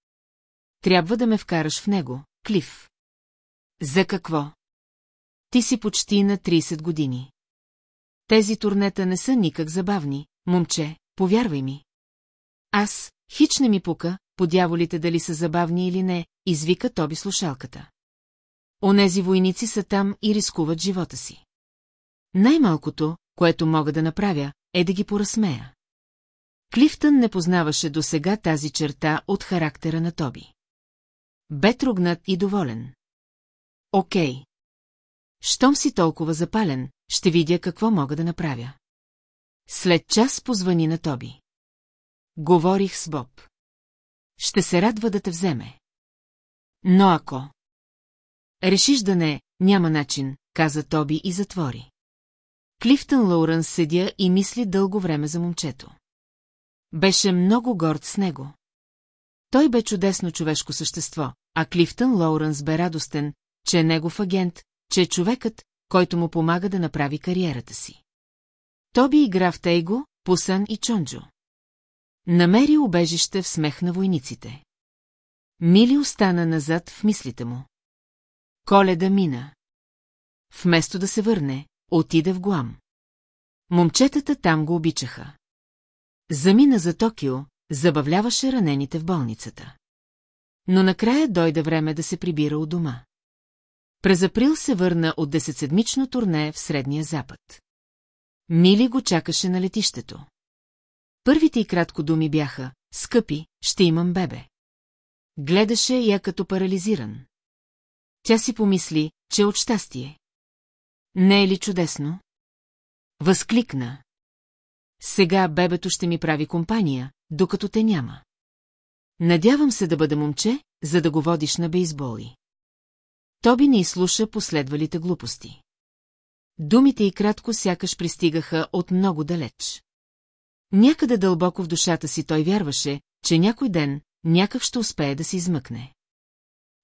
Трябва да ме вкараш в него, Клиф. За какво? Ти си почти на 30 години. Тези турнета не са никак забавни, момче, повярвай ми. Аз, хич не ми пука, по дяволите дали са забавни или не, извика Тоби слушалката. Онези войници са там и рискуват живота си. Най-малкото, което мога да направя, е да ги поразсмея. Клифтън не познаваше до сега тази черта от характера на Тоби. Бе трогнат и доволен. Окей. Щом си толкова запален, ще видя какво мога да направя. След час позвани на Тоби. Говорих с Боб. Ще се радва да те вземе. Но ако... Решиш да не, няма начин, каза Тоби и затвори. Клифтън Лоуренс седя и мисли дълго време за момчето. Беше много горд с него. Той бе чудесно човешко същество, а Клифтън Лоуренс бе радостен, че е негов агент, че е човекът, който му помага да направи кариерата си. Тоби игра в Тейго, Пусан и Чонджо. Намери убежище в смех на войниците. Мили остана назад в мислите му. Коледа мина. Вместо да се върне, отиде в Гуам. Момчетата там го обичаха. Замина за Токио, забавляваше ранените в болницата. Но накрая дойде време да се прибира от дома. През април се върна от десетседмично турне в Средния Запад. Мили го чакаше на летището. Първите и кратко думи бяха, скъпи, ще имам бебе. Гледаше я като парализиран. Тя си помисли, че от щастие. Не е ли чудесно? Възкликна. Сега бебето ще ми прави компания, докато те няма. Надявам се да бъда момче, за да го водиш на бейсболи. Тоби не изслуша последвалите глупости. Думите и кратко сякаш пристигаха от много далеч. Някъде дълбоко в душата си той вярваше, че някой ден, някак ще успее да се измъкне.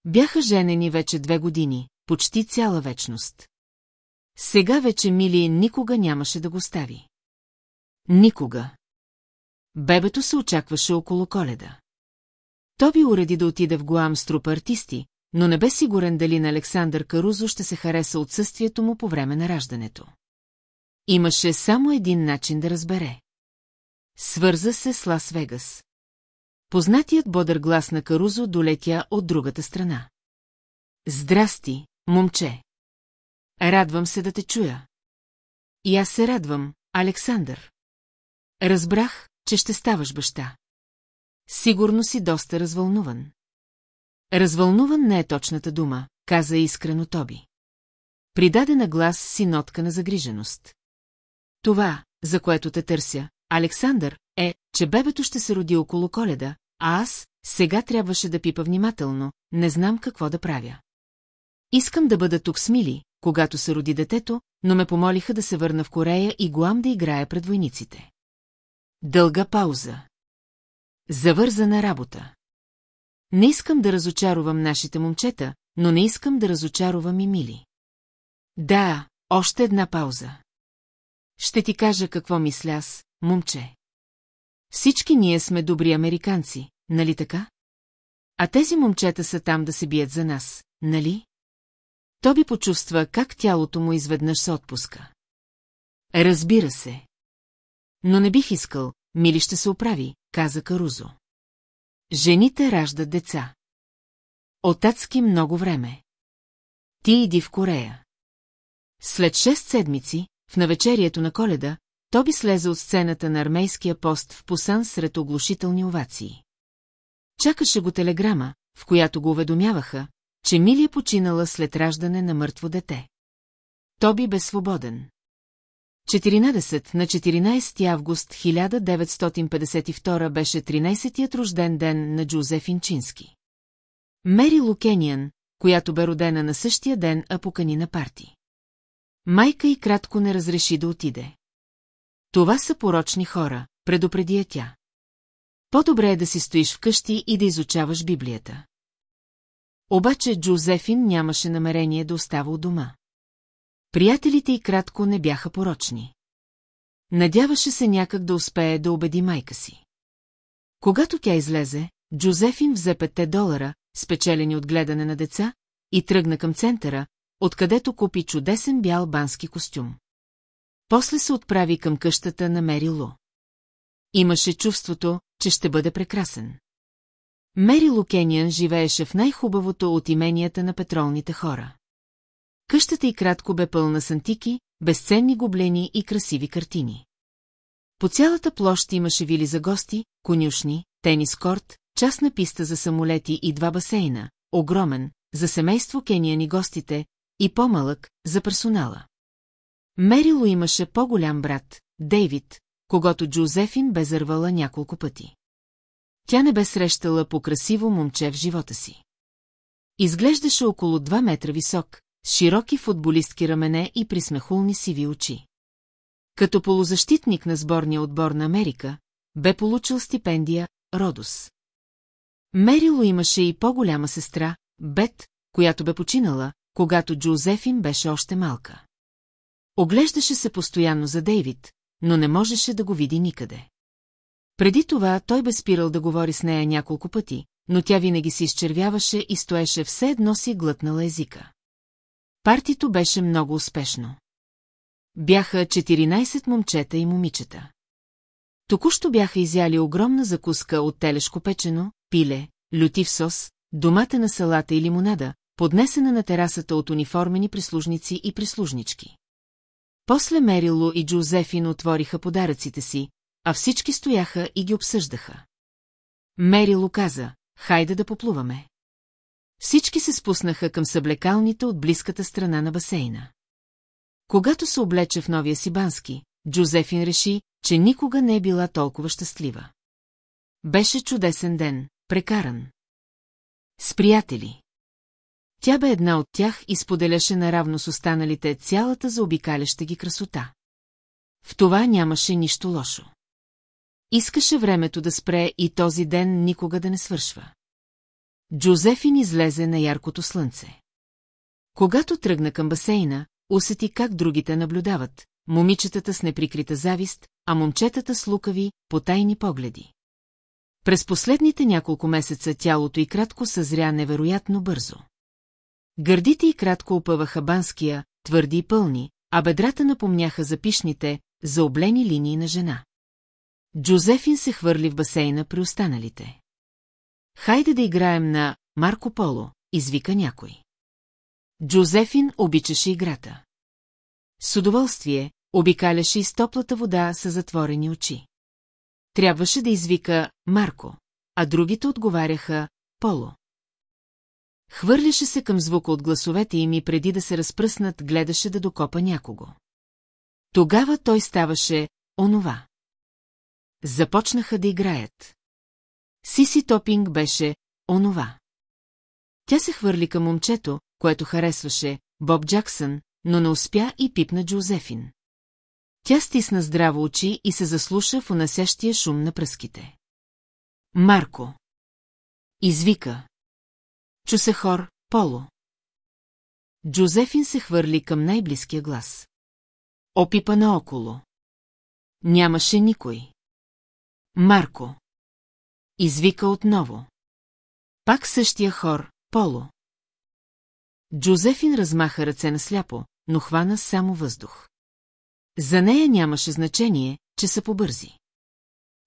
Бяха женени вече две години, почти цяла вечност. Сега вече Мили никога нямаше да го стави. Никога. Бебето се очакваше около коледа. Тоби уреди да отиде в Гуам с трупа артисти, но не бе сигурен дали на Александър Карузо ще се хареса отсъствието му по време на раждането. Имаше само един начин да разбере. Свърза се с Лас Вегас. Познатият бодър глас на Карузо долетя от другата страна. Здрасти, момче. Радвам се да те чуя. И аз се радвам, Александър. Разбрах, че ще ставаш баща. Сигурно си доста развълнуван. Развълнуван не е точната дума, каза искрено Тоби. Придаде на глас си нотка на загриженост. Това, за което те търся, Александър, е, че бебето ще се роди около коледа, а аз сега трябваше да пипа внимателно, не знам какво да правя. Искам да бъда тук с Мили, когато се роди детето, но ме помолиха да се върна в Корея и Гуам да играя пред войниците. Дълга пауза. Завързана работа. Не искам да разочаровам нашите момчета, но не искам да разочаровам и Мили. Да, още една пауза. Ще ти кажа какво мисля аз, момче. Всички ние сме добри американци, нали така? А тези момчета са там да се бият за нас, нали? Тоби почувства как тялото му изведнъж се отпуска. Разбира се. Но не бих искал, мили ще се оправи, каза Карузо. Жените раждат деца. Отацки много време. Ти иди в Корея. След шест седмици, в навечерието на коледа, Тоби слезе от сцената на армейския пост в Пусан сред оглушителни овации. Чакаше го телеграма, в която го уведомяваха, че Мили е починала след раждане на мъртво дете. Тоби бе свободен. 14 на 14 август 1952 беше 13-тият рожден ден на Джузеф Инчински. Мери Лукениан, която бе родена на същия ден, а покани на парти. Майка и кратко не разреши да отиде. Това са порочни хора, предупреди я тя. По-добре е да си стоиш вкъщи и да изучаваш Библията. Обаче Джозефин нямаше намерение да остава у дома. Приятелите и кратко не бяха порочни. Надяваше се някак да успее да убеди майка си. Когато тя излезе, Джозефин взе петте долара, спечелени от гледане на деца, и тръгна към центъра, откъдето купи чудесен бял бански костюм. После се отправи към къщата на Мери Лу. Имаше чувството, че ще бъде прекрасен. Мери Лукениан живееше в най-хубавото от именията на петролните хора. Къщата й кратко бе пълна с антики, безценни гоблени и красиви картини. По цялата площ имаше вили за гости, конюшни, тенис корт, частна писта за самолети и два басейна, огромен, за семейство Кениан и гостите, и по-малък, за персонала. Мерило имаше по-голям брат, Дейвид, когато Джозефин бе зървала няколко пъти. Тя не бе срещала по красиво момче в живота си. Изглеждаше около 2 метра висок, широки футболистки рамене и присмехулни сиви очи. Като полузащитник на сборния отбор на Америка, бе получил стипендия Родос. Мерило имаше и по-голяма сестра, Бет, която бе починала, когато Джозефин беше още малка. Оглеждаше се постоянно за Дейвид, но не можеше да го види никъде. Преди това той бе спирал да говори с нея няколко пъти, но тя винаги се изчервяваше и стоеше все едно си глътнала езика. Партито беше много успешно. Бяха 14 момчета и момичета. Току-що бяха изяли огромна закуска от телешко печено, пиле, лютив сос, домата на салата и лимонада, поднесена на терасата от униформени прислужници и прислужнички. После Мерило и Джозефин отвориха подаръците си, а всички стояха и ги обсъждаха. Мерило каза, хайде да поплуваме. Всички се спуснаха към съблекалните от близката страна на басейна. Когато се облече в новия си бански, Джозефин реши, че никога не е била толкова щастлива. Беше чудесен ден, прекаран. С приятели. Тя бе една от тях и споделяше наравно с останалите цялата заобикаляща ги красота. В това нямаше нищо лошо. Искаше времето да спре и този ден никога да не свършва. Джозефин излезе на яркото слънце. Когато тръгна към басейна, усети как другите наблюдават, момичетата с неприкрита завист, а момчетата с лукави, потайни погледи. През последните няколко месеца тялото й кратко съзря невероятно бързо. Гърдите й кратко опъваха банския, твърди и пълни, а бедрата напомняха за пишните, заоблени линии на жена. Джозефин се хвърли в басейна при останалите. Хайде да играем на Марко Поло, извика някой. Джозефин обичаше играта. С удоволствие обикаляше из топлата вода с затворени очи. Трябваше да извика Марко, а другите отговаряха Поло. Хвърляше се към звука от гласовете им и преди да се разпръснат, гледаше да докопа някого. Тогава той ставаше онова. Започнаха да играят. Сиси Топинг беше онова. Тя се хвърли към момчето, което харесваше, Боб Джаксън, но не успя и пипна Джозефин. Тя стисна здраво очи и се заслуша в унасящия шум на пръските. Марко. Извика. Чу се хор, Поло. Джозефин се хвърли към най-близкия глас. Опипа наоколо. Нямаше никой. Марко. Извика отново. Пак същия хор, Поло. Джозефин размаха ръце на сляпо, но хвана само въздух. За нея нямаше значение, че са побързи.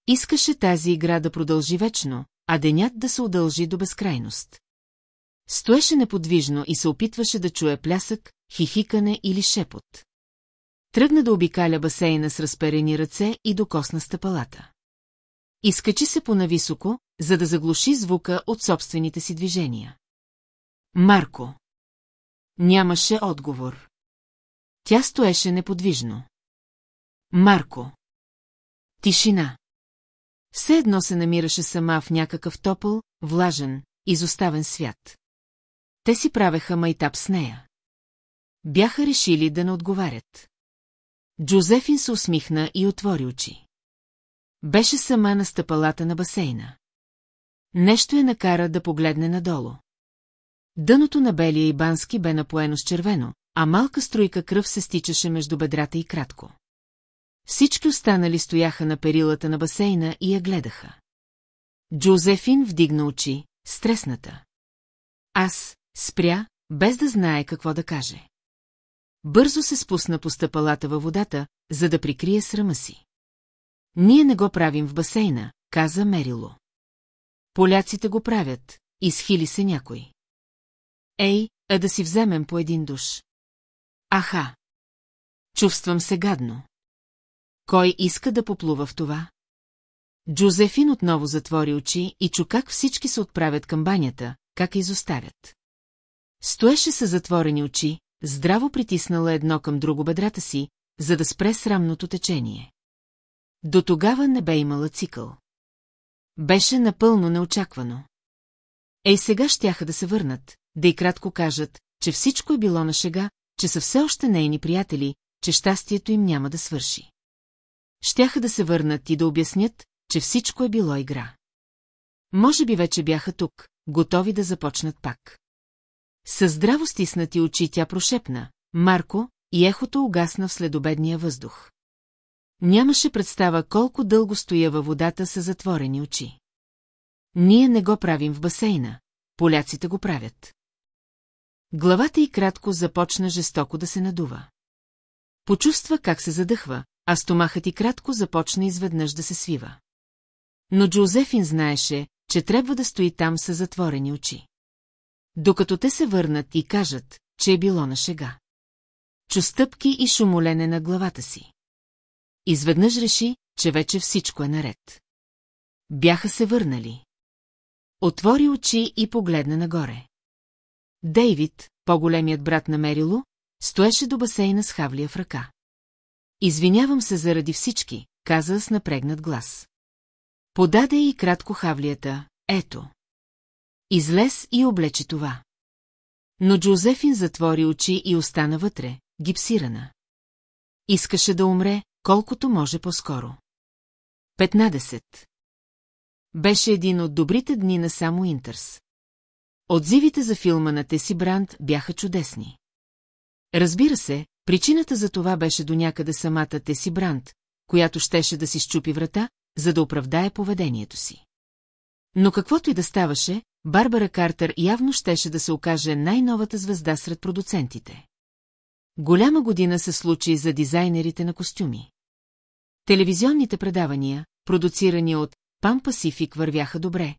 Искаше тази игра да продължи вечно, а денят да се удължи до безкрайност. Стоеше неподвижно и се опитваше да чуе плясък, хихикане или шепот. Тръгна да обикаля басейна с разперени ръце и докосна стъпалата. Изкачи се понависоко, за да заглуши звука от собствените си движения. Марко. Нямаше отговор. Тя стоеше неподвижно. Марко. Тишина. Все едно се намираше сама в някакъв топъл, влажен, изоставен свят. Те си правеха майтап с нея. Бяха решили да не отговарят. Джозефин се усмихна и отвори очи. Беше сама на стъпалата на басейна. Нещо я накара да погледне надолу. Дъното на белия ибански бе напоено с червено, а малка струйка кръв се стичаше между бедрата и кратко. Всички останали стояха на перилата на басейна и я гледаха. Джозефин вдигна очи, стресната. Аз спря, без да знае какво да каже. Бързо се спусна по стъпалата във водата, за да прикрие срама си. Ние не го правим в басейна, каза Мерило. Поляците го правят, изхили се някой. Ей, а да си вземем по един душ. Аха. Чувствам се гадно. Кой иска да поплува в това? Джозефин отново затвори очи и чу как всички се отправят към банята, как изоставят. Стоеше с затворени очи, здраво притиснала едно към друго бедрата си, за да спре срамното течение. До тогава не бе имала цикъл. Беше напълно неочаквано. Ей сега щяха да се върнат, да и кратко кажат, че всичко е било на шега, че са все още нейни приятели, че щастието им няма да свърши. Щяха да се върнат и да обяснят, че всичко е било игра. Може би вече бяха тук, готови да започнат пак. Със здраво стиснати очи тя прошепна, Марко, и ехото угасна в следобедния въздух. Нямаше представа колко дълго стоя във водата с затворени очи. Ние не го правим в басейна, поляците го правят. Главата й кратко започна жестоко да се надува. Почувства как се задъхва, а стомахът и кратко започна изведнъж да се свива. Но Джозефин знаеше, че трябва да стои там с затворени очи. Докато те се върнат и кажат, че е било на шега. Чу стъпки и шумолене на главата си. Изведнъж реши, че вече всичко е наред. Бяха се върнали. Отвори очи и погледна нагоре. Дейвид, по-големият брат на Мерило, стоеше до басейна с хавлия в ръка. Извинявам се заради всички, каза с напрегнат глас. Подаде и кратко хавлията, ето. Излез и облечи това. Но Джозефин затвори очи и остана вътре, гипсирана. Искаше да умре, колкото може по-скоро. 15. Беше един от добрите дни на само Интерс. Отзивите за филма на Теси Бранд бяха чудесни. Разбира се, причината за това беше до някъде самата Теси Бранд, която щеше да си щупи врата, за да оправдае поведението си. Но каквото и да ставаше, Барбара Картер явно щеше да се окаже най-новата звезда сред продуцентите. Голяма година се случи за дизайнерите на костюми. Телевизионните предавания, продуцирани от Пан Пасифик, вървяха добре.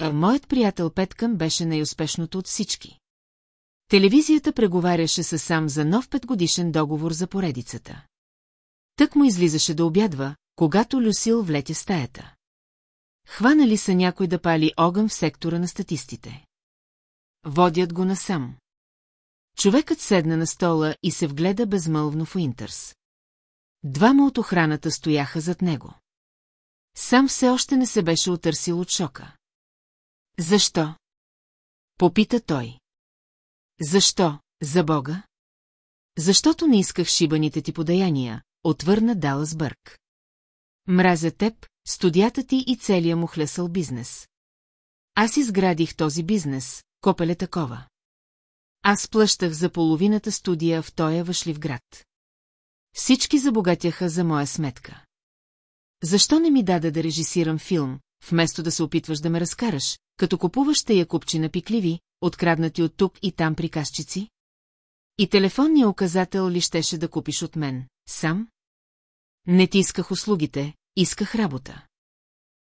А моят приятел Петкън беше най-успешното от всички. Телевизията преговаряше се сам за нов петгодишен договор за поредицата. Тък му излизаше да обядва, когато Люсил влетя в стаята. Хванали са някой да пали огън в сектора на статистите. Водят го насам. Човекът седна на стола и се вгледа безмълвно в Уинтърс. Двама от охраната стояха зад него. Сам все още не се беше отърсил от шока. Защо? Попита той. Защо, за Бога? Защото не исках шибаните ти подаяния, отвърна Далас Бърк. Мразя теб, студията ти и целия му хлесъл бизнес. Аз изградих този бизнес, копеле такова. Аз плащах за половината студия в тоя въшлив град. Всички забогатяха за моя сметка. Защо не ми даде да режисирам филм, вместо да се опитваш да ме разкараш, като купуваш тая купчина пикливи, откраднати от тук и там приказчици? И телефонния указател ли щеше да купиш от мен, сам? Не ти исках услугите, исках работа.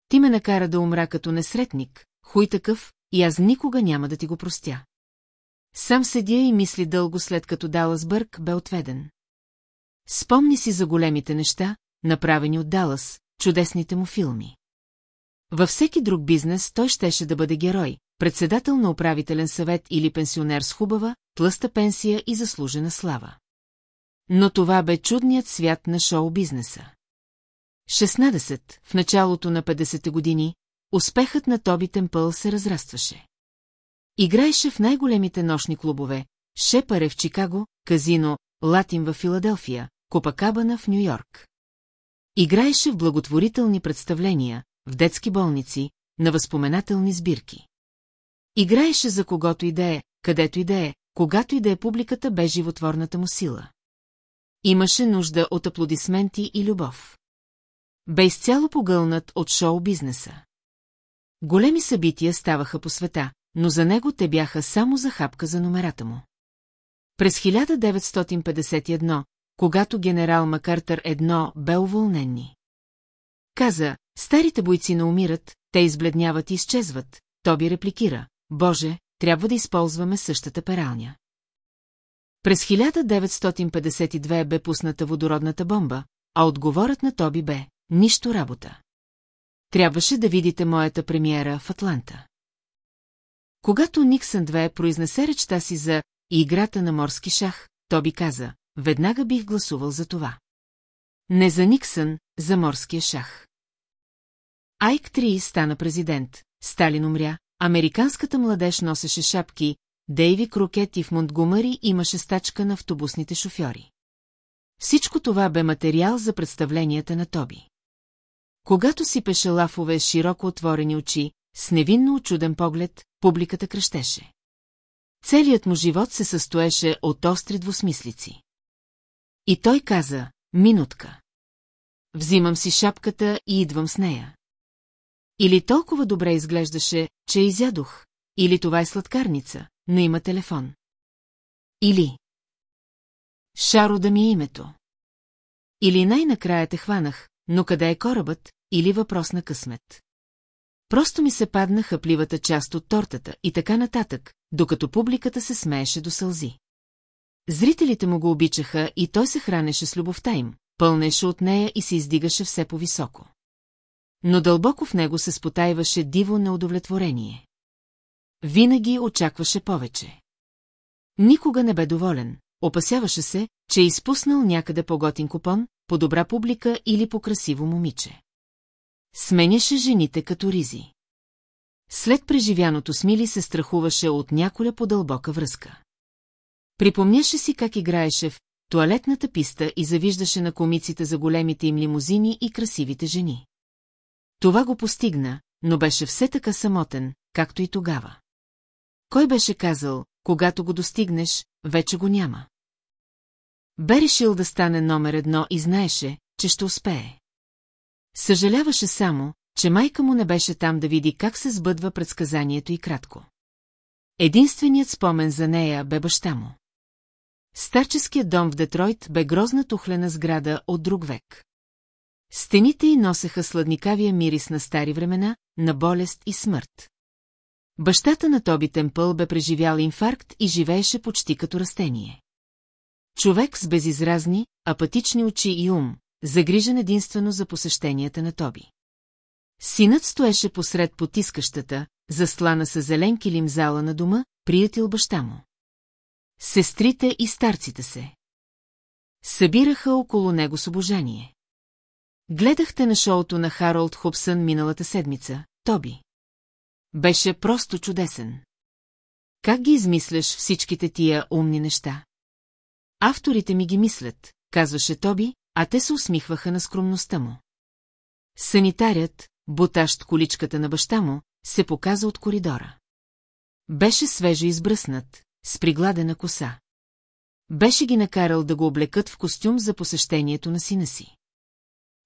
Ти ме накара да умра като несретник, хуй такъв, и аз никога няма да ти го простя. Сам седя и мисли дълго след като Далас Бърк бе отведен. Спомни си за големите неща, направени от Далас, чудесните му филми. Във всеки друг бизнес той щеше да бъде герой, председател на управителен съвет или пенсионер с хубава, тлъста пенсия и заслужена слава. Но това бе чудният свят на шоу-бизнеса. 16. В началото на 50-те години, успехът на Тоби Темпъл се разрастваше. Играеше в най-големите нощни клубове, Шепаре в Чикаго, Казино, Латин в Филаделфия, Копакабана в Нью-Йорк. Играеше в благотворителни представления, в детски болници, на възпоменателни сбирки. Играеше за когото и да е, където и да е, когато и да е публиката бе животворната му сила. Имаше нужда от аплодисменти и любов. Бе изцяло погълнат от шоу-бизнеса. Големи събития ставаха по света, но за него те бяха само за хапка за номерата му. През 1951, когато генерал Макартър едно бе уволнени. Каза, старите бойци не умират, те избледняват и изчезват. Тоби репликира, Боже, трябва да използваме същата пералня. През 1952 бе пусната водородната бомба, а отговорът на Тоби бе «Нищо работа». Трябваше да видите моята премиера в Атланта. Когато Никсън 2 произнесе речта си за играта на морски шах, Тоби каза, веднага бих гласувал за това. Не за Никсън, за морския шах. Айк 3 стана президент, Сталин умря, американската младеж носеше шапки, Дейви Крокет и в Монтгомъри имаше стачка на автобусните шофьори. Всичко това бе материал за представленията на Тоби. Когато си пеше лафове с широко отворени очи, с невинно очуден поглед, публиката кръщеше. Целият му живот се състоеше от остри двусмислици. И той каза, минутка. Взимам си шапката и идвам с нея. Или толкова добре изглеждаше, че изядох, или това е сладкарница, но има телефон. Или... Шаро да ми е името. Или най-накрая те хванах, но къде е корабът, или въпрос на късмет. Просто ми се падна хъпливата част от тортата и така нататък, докато публиката се смееше до сълзи. Зрителите му го обичаха и той се хранеше с любовта им, пълнеше от нея и се издигаше все по-високо. Но дълбоко в него се спотайваше диво неудовлетворение. Винаги очакваше повече. Никога не бе доволен, опасяваше се, че е изпуснал някъде по-готин купон, по добра публика или по красиво момиче. Сменяше жените като ризи. След преживяното смили се страхуваше от няколя по-дълбока връзка. Припомняше си как играеше в туалетната писта и завиждаше на комиците за големите им лимузини и красивите жени. Това го постигна, но беше все така самотен, както и тогава. Кой беше казал, когато го достигнеш, вече го няма. Бе решил да стане номер едно и знаеше, че ще успее. Съжаляваше само, че майка му не беше там да види как се сбъдва предсказанието и кратко. Единственият спомен за нея бе баща му. Старческият дом в Детройт бе грозна тухлена сграда от друг век. Стените й носеха сладникавия мирис на стари времена, на болест и смърт. Бащата на Тоби Темпъл бе преживял инфаркт и живееше почти като растение. Човек с безизразни, апатични очи и ум, загрижен единствено за посещенията на Тоби. Синът стоеше посред потискащата, заслана с зелен килим зала на дома, приятел баща му. Сестрите и старците се. Събираха около него с обожание. Гледахте на шоуто на Харолд Хобсън миналата седмица, Тоби. Беше просто чудесен. Как ги измисляш всичките тия умни неща? Авторите ми ги мислят, казваше Тоби, а те се усмихваха на скромността му. Санитарят, бутащ количката на баща му, се показа от коридора. Беше свежо избръснат, с пригладена коса. Беше ги накарал да го облекат в костюм за посещението на сина си.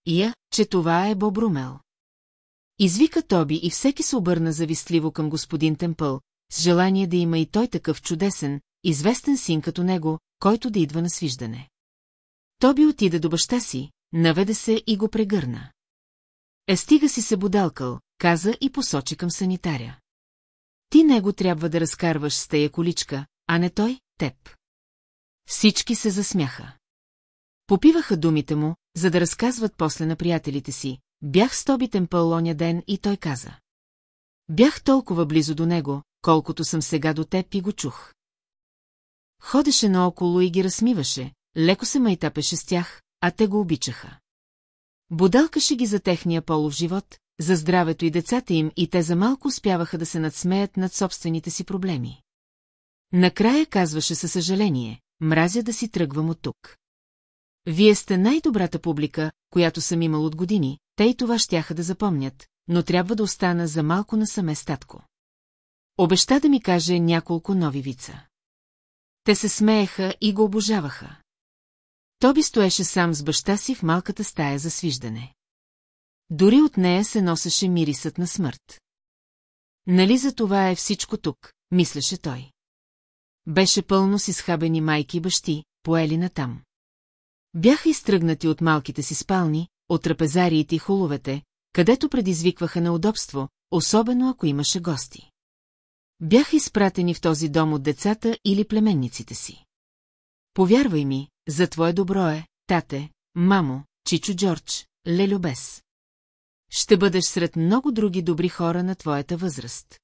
Ия, че това е Боб Румел. Извика Тоби и всеки се обърна завистливо към господин Темпъл, с желание да има и той такъв чудесен, известен син като него, който да идва на свиждане. Тоби отида до баща си, наведе се и го прегърна. Е, стига си се будалкал, каза и посочи към санитаря. Ти него трябва да разкарваш с тая количка, а не той, теб. Всички се засмяха. Попиваха думите му, за да разказват после на приятелите си. Бях с Тоби Темпъл оня ден и той каза. Бях толкова близо до него, колкото съм сега до теб и го чух. Ходеше наоколо и ги разсмиваше, леко се майтапеше с тях, а те го обичаха. Будалкаше ги за техния полов живот, за здравето и децата им и те за малко успяваха да се надсмеят над собствените си проблеми. Накрая казваше със съжаление, мразя да си тръгвам от тук. Вие сте най-добрата публика, която съм имал от години, те и това щяха да запомнят, но трябва да остана за малко насаме статко. Обеща да ми каже няколко нови вица. Те се смееха и го обожаваха. Тоби стоеше сам с баща си в малката стая за свиждане. Дори от нея се носеше мирисът на смърт. Нали за това е всичко тук, мислеше той. Беше пълно с изхабени майки и бащи, поели натам. Бяха изтръгнати от малките си спални, от трапезариите и хуловете, където предизвикваха неудобство, особено ако имаше гости. Бяха изпратени в този дом от децата или племенниците си. Повярвай ми, за твое добро е, тате, мамо, Чичо Джордж, Лелю Бес. Ще бъдеш сред много други добри хора на твоята възраст.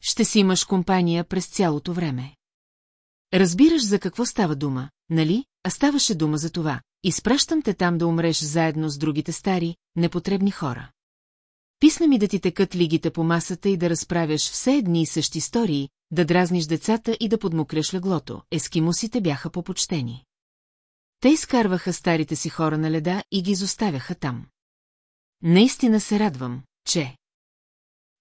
Ще си имаш компания през цялото време. Разбираш за какво става дума, нали? А ставаше дума за това. Изпращам те там да умреш заедно с другите стари, непотребни хора. Писна ми да ти текат лигите по масата и да разправяш все едни и същи истории, да дразниш децата и да подмокреш леглото. Ескимусите бяха попочтени. Те изкарваха старите си хора на леда и ги изоставяха там. Наистина се радвам, че...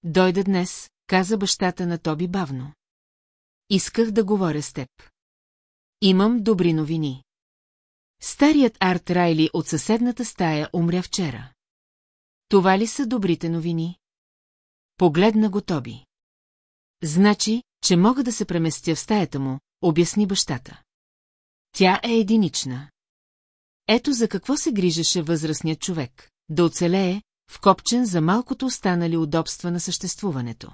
Дойде днес, каза бащата на Тоби бавно. Исках да говоря с теб. Имам добри новини. Старият Арт Райли от съседната стая умря вчера. Това ли са добрите новини? Погледна го Тоби. Значи, че мога да се преместя в стаята му, обясни бащата. Тя е единична. Ето за какво се грижеше възрастният човек. Да оцелее, вкопчен за малкото останали удобства на съществуването.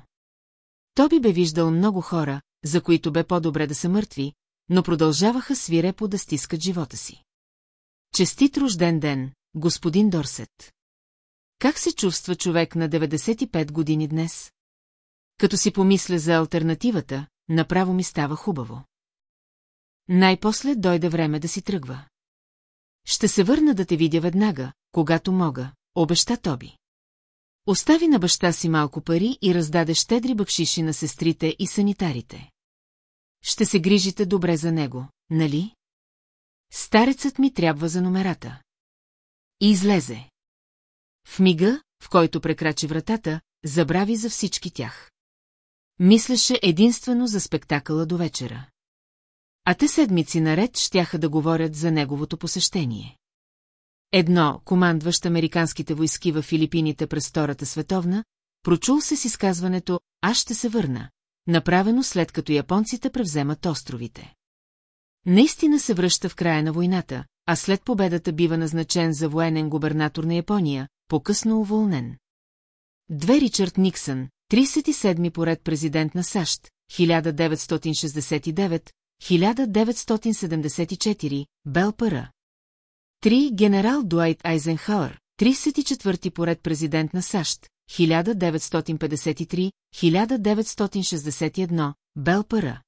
Тоби бе виждал много хора, за които бе по-добре да са мъртви, но продължаваха свирепо да стискат живота си. Честит рожден ден, господин Дорсет. Как се чувства човек на 95 години днес? Като си помисля за альтернативата, направо ми става хубаво. Най-после дойде време да си тръгва. Ще се върна да те видя веднага, когато мога, обеща Тоби. Остави на баща си малко пари и раздаде щедри бъкшиши на сестрите и санитарите. Ще се грижите добре за него, нали? Старецът ми трябва за номерата. И излезе. В мига, в който прекрачи вратата, забрави за всички тях. Мислеше единствено за спектакъла до вечера. А те седмици наред щяха да говорят за неговото посещение. Едно, командващ американските войски във Филипините през Втората световна, прочул се с изказването «Аз ще се върна», направено след като японците превземат островите. Наистина се връща в края на войната, а след победата бива назначен за военен губернатор на Япония, по-късно уволнен. Две Ричард Никсън, 37-ми поред президент на САЩ, 1969, 1974, Белпара. 3. Генерал Дуайт Айзенхауър, 34-ти поред президент на САЩ, 1953, 1961, Белпара.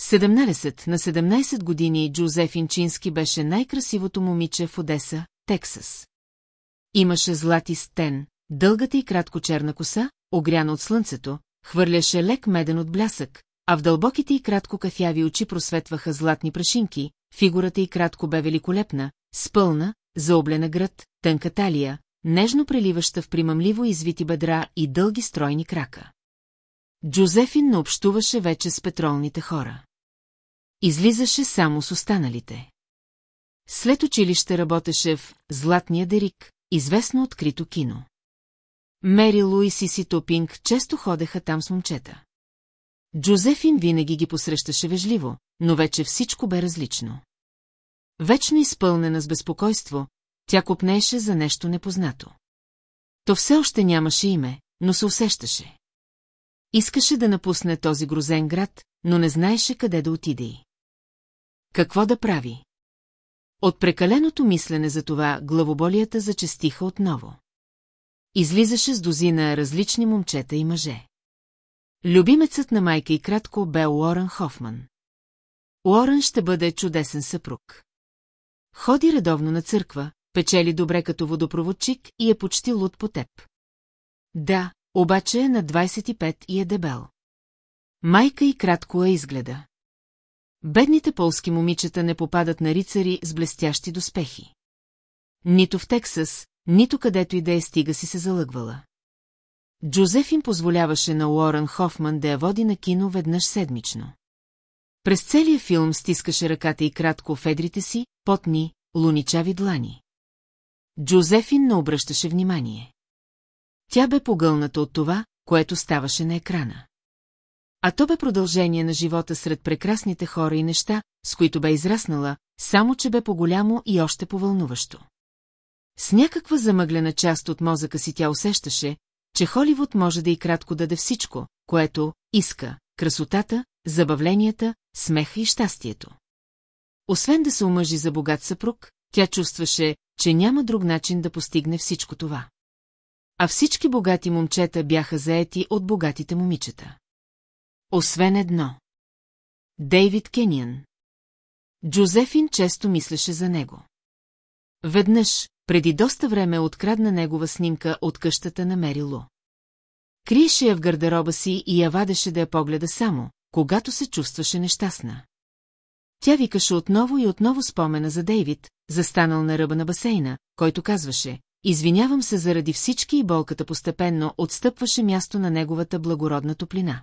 17 на 17 години Джозефин Чински беше най-красивото момиче в Одеса, Тексас. Имаше злати стен, дългата и кратко черна коса, огряна от слънцето, хвърляше лек меден от блясък, а в дълбоките и кратко кафяви очи просветваха златни прашинки, фигурата и кратко бе великолепна, спълна, заоблена град, тънка талия, нежно преливаща в примамливо извити бедра и дълги стройни крака. Джозефин не общуваше вече с петролните хора. Излизаше само с останалите. След училище работеше в «Златния Дерик», известно открито кино. Мери Луис и Си Топинг често ходеха там с момчета. Джозефин винаги ги посрещаше вежливо, но вече всичко бе различно. Вечно изпълнена с безпокойство, тя копнеше за нещо непознато. То все още нямаше име, но се усещаше. Искаше да напусне този грозен град, но не знаеше къде да отиде и. Какво да прави? От прекаленото мислене за това главоболията зачестиха отново. Излизаше с дозина различни момчета и мъже. Любимецът на майка и кратко бе Уорън Хофман. Уорън ще бъде чудесен съпруг. Ходи редовно на църква, печели добре като водопроводчик и е почти луд по теб. Да, обаче е на 25 и е дебел. Майка и кратко е изгледа. Бедните полски момичета не попадат на рицари с блестящи доспехи. Нито в Тексас, нито където и да е стига си се залъгвала. Джозефин позволяваше на Уорън Хофман да я води на кино веднъж седмично. През целия филм стискаше ръката и кратко в едрите си, потни, луничави длани. Джозефин не обръщаше внимание. Тя бе погълната от това, което ставаше на екрана. А то бе продължение на живота сред прекрасните хора и неща, с които бе израснала, само че бе по-голямо и още повълнуващо. С някаква замъглена част от мозъка си тя усещаше, че Холивуд може да и кратко даде всичко, което иска – красотата, забавленията, смеха и щастието. Освен да се омъжи за богат съпруг, тя чувстваше, че няма друг начин да постигне всичко това. А всички богати момчета бяха заети от богатите момичета. Освен едно. Дейвид Кениан. Джозефин често мислеше за него. Веднъж, преди доста време открадна негова снимка от къщата на Мерило. Криеше я в гардероба си и я вадеше да я погледа само, когато се чувстваше нещастна. Тя викаше отново и отново спомена за Дейвид, застанал на ръба на басейна, който казваше, извинявам се заради всички и болката постепенно отстъпваше място на неговата благородна топлина.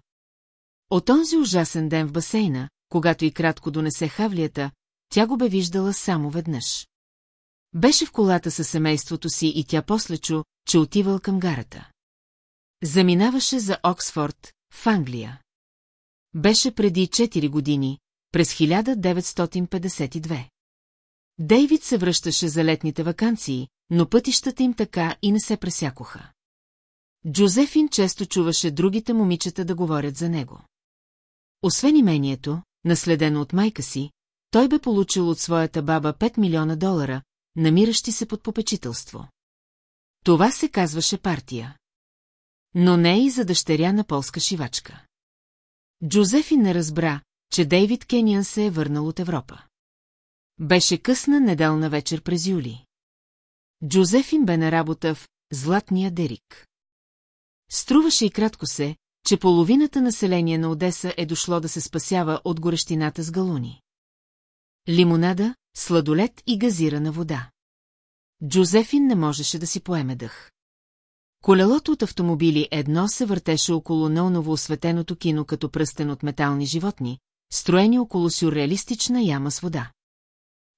От онзи ужасен ден в басейна, когато и кратко донесе хавлията, тя го бе виждала само веднъж. Беше в колата със семейството си и тя после чу, че отивал към гарата. Заминаваше за Оксфорд, в Англия. Беше преди 4 години, през 1952. Дейвид се връщаше за летните вакансии, но пътищата им така и не се пресякоха. Джозефин често чуваше другите момичета да говорят за него. Освен имението, наследено от майка си, той бе получил от своята баба 5 милиона долара, намиращи се под попечителство. Това се казваше партия. Но не и за дъщеря на полска шивачка. Джозефин не разбра, че Дейвид Кениан се е върнал от Европа. Беше късна неделна вечер през юли. Джозефин бе на работа в Златния Дерик. Струваше и кратко се, че половината население на Одеса е дошло да се спасява от горещината с галуни. Лимонада, сладолет и газирана вода. Джозефин не можеше да си поеме дъх. Колелото от автомобили едно се въртеше около неоново осветеното кино като пръстен от метални животни, строени около сюрреалистична яма с вода.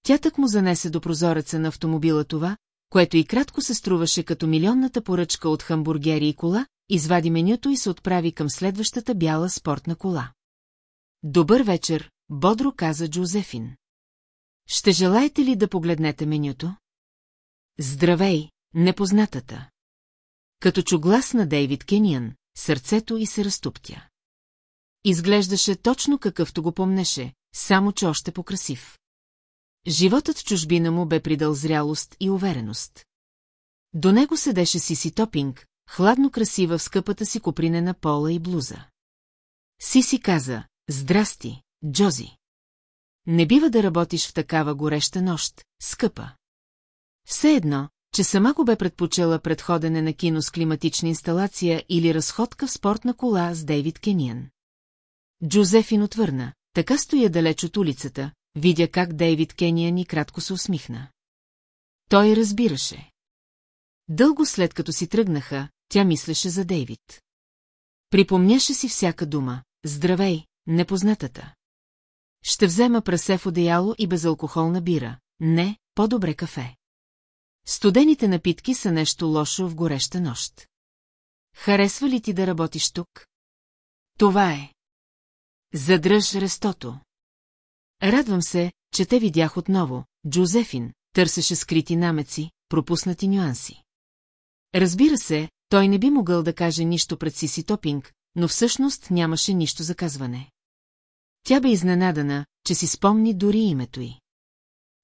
Тя так му занесе до прозореца на автомобила това, което и кратко се струваше като милионната поръчка от хамбургери и кола, извади менюто и се отправи към следващата бяла спортна кола. Добър вечер, бодро каза Джозефин. Ще желаете ли да погледнете менюто? Здравей, непознатата. Като чу глас на Дейвид Кениан, сърцето й се разтуптя. Изглеждаше точно какъвто го помнеше, само че още покрасив. Животът в чужбина му бе придал зрялост и увереност. До него седеше Сиси Топинг, хладно красива в скъпата си копринена пола и блуза. Сиси каза, здрасти, Джози. Не бива да работиш в такава гореща нощ, скъпа. Все едно, че сама го бе предпочела пред ходене на кино с климатична инсталация или разходка в спортна кола с Дейвид Кениан. Джозефин отвърна, така стоя далеч от улицата, видя как Дейвид Кениан и кратко се усмихна. Той разбираше. Дълго след като си тръгнаха, тя мислеше за Дейвид. Припомняше си всяка дума. Здравей, непознатата. Ще взема прасе в одеяло и безалкохолна бира. Не, по-добре кафе. Студените напитки са нещо лошо в гореща нощ. Харесва ли ти да работиш тук? Това е. Задръж рестото. Радвам се, че те видях отново. Джозефин търсеше скрити намеци, пропуснати нюанси. Разбира се, той не би могъл да каже нищо пред Сиси Топинг, но всъщност нямаше нищо за казване. Тя бе изненадана, че си спомни дори името й.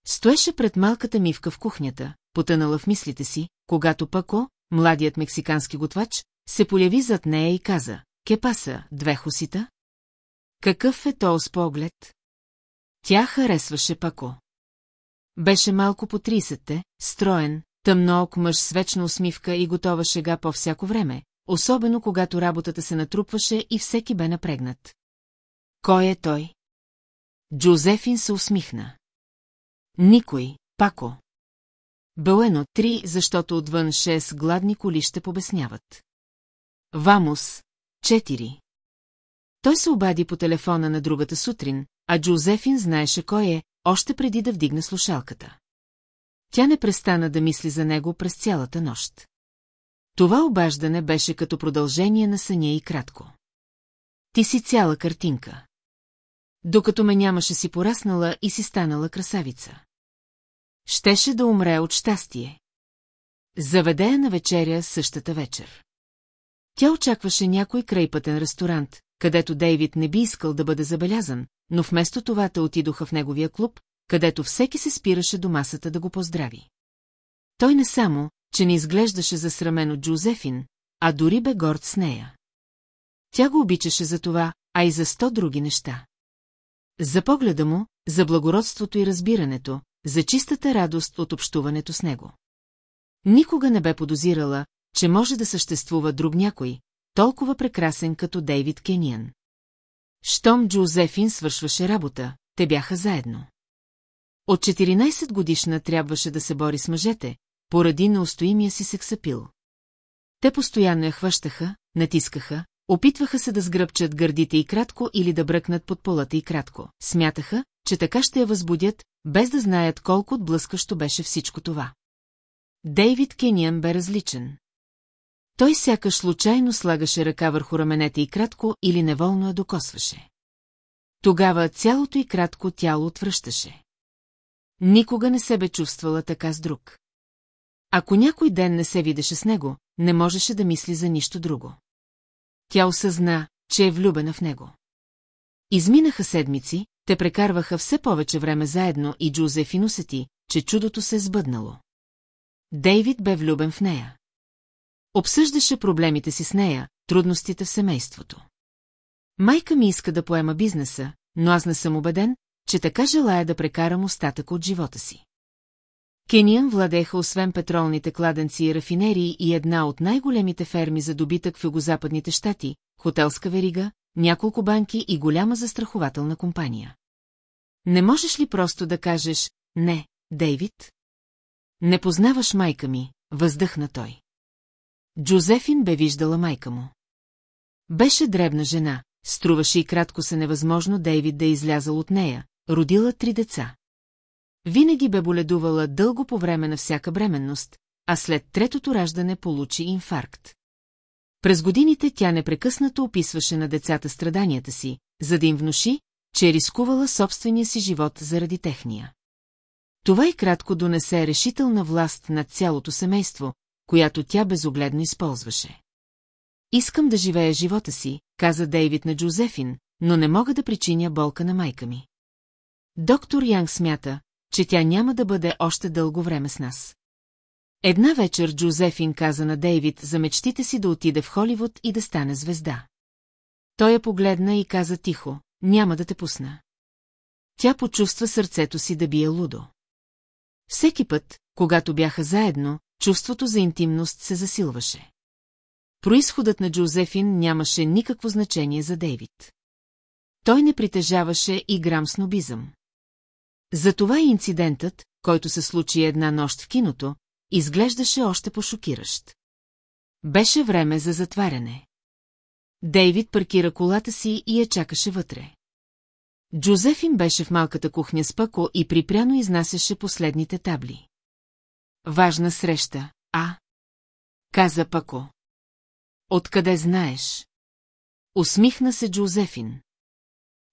Стоеше пред малката мивка в кухнята, потънала в мислите си, когато Пако, младият мексикански готвач, се появи зад нея и каза, «Кепаса, две хусита?» Какъв е то с поглед? Тя харесваше Пако. Беше малко по 30-те, строен, тъмноок мъж с вечна усмивка и готова шега по всяко време, особено когато работата се натрупваше и всеки бе напрегнат. Кой е той? Джозефин се усмихна. Никой, Пако. Белено три, защото отвън шест гладни коли ще побесняват. Вамус, четири. Той се обади по телефона на другата сутрин, а Джозефин знаеше кой е, още преди да вдигне слушалката. Тя не престана да мисли за него през цялата нощ. Това обаждане беше като продължение на съня и кратко. Ти си цяла картинка. Докато ме нямаше си пораснала и си станала красавица. Щеше да умре от щастие. Заведе я на вечеря същата вечер. Тя очакваше някой крайпътен ресторант, където Дейвид не би искал да бъде забелязан, но вместо това те отидоха в неговия клуб, където всеки се спираше до масата да го поздрави. Той не само, че не изглеждаше засрамен от Джозефин, а дори бе горд с нея. Тя го обичаше за това, а и за сто други неща. За погледа му, за благородството и разбирането, за чистата радост от общуването с него. Никога не бе подозирала, че може да съществува друг някой, толкова прекрасен като Дейвид Кениан. Штом Джозефин свършваше работа, те бяха заедно. От 14 годишна трябваше да се бори с мъжете, поради неустоимия си сексапил. Те постоянно я хващаха, натискаха, опитваха се да сгръбчат гърдите и кратко или да бръкнат под полата и кратко. Смятаха, че така ще я възбудят, без да знаят колко отблъскащо беше всичко това. Дейвид Кениан бе различен. Той сякаш случайно слагаше ръка върху раменете и кратко или неволно я докосваше. Тогава цялото и кратко тяло отвръщаше. Никога не се бе чувствала така с друг. Ако някой ден не се видеше с него, не можеше да мисли за нищо друго. Тя осъзна, че е влюбена в него. Изминаха седмици, те прекарваха все повече време заедно и Джузефин усети, че чудото се е сбъднало. Дейвид бе влюбен в нея. Обсъждаше проблемите си с нея, трудностите в семейството. Майка ми иска да поема бизнеса, но аз не съм убеден, че така желая да прекарам остатък от живота си. Кениан владееха освен петролните кладенци и рафинерии и една от най-големите ферми за добитък в югозападните щати, хотелска верига, няколко банки и голяма застрахователна компания. Не можеш ли просто да кажеш «Не, Дейвид»? Не познаваш майка ми, въздъхна той. Джозефин бе виждала майка му. Беше дребна жена, струваше и кратко се невъзможно Дейвид да е излязал от нея, родила три деца. Винаги бе боледувала дълго по време на всяка бременност, а след третото раждане получи инфаркт. През годините тя непрекъснато описваше на децата страданията си, за да им внуши, че е рискувала собствения си живот заради техния. Това и кратко донесе решителна власт над цялото семейство, която тя безогледно използваше. Искам да живея живота си, каза Дейвид на Джозефин, но не мога да причиня болка на майка ми. Доктор Янг смята, че тя няма да бъде още дълго време с нас. Една вечер Джозефин каза на Дейвид за мечтите си да отиде в Холивуд и да стане звезда. Той я погледна и каза тихо, няма да те пусна. Тя почувства сърцето си да бие лудо. Всеки път, когато бяха заедно, чувството за интимност се засилваше. Произходът на Джозефин нямаше никакво значение за Дейвид. Той не притежаваше и грам снобизъм. Затова и инцидентът, който се случи една нощ в киното, изглеждаше още по-шокиращ. Беше време за затваряне. Дейвид паркира колата си и я чакаше вътре. Джозефин беше в малката кухня с Пако и припряно изнасяше последните табли. Важна среща, а? Каза Пако. Откъде знаеш? Усмихна се Джозефин.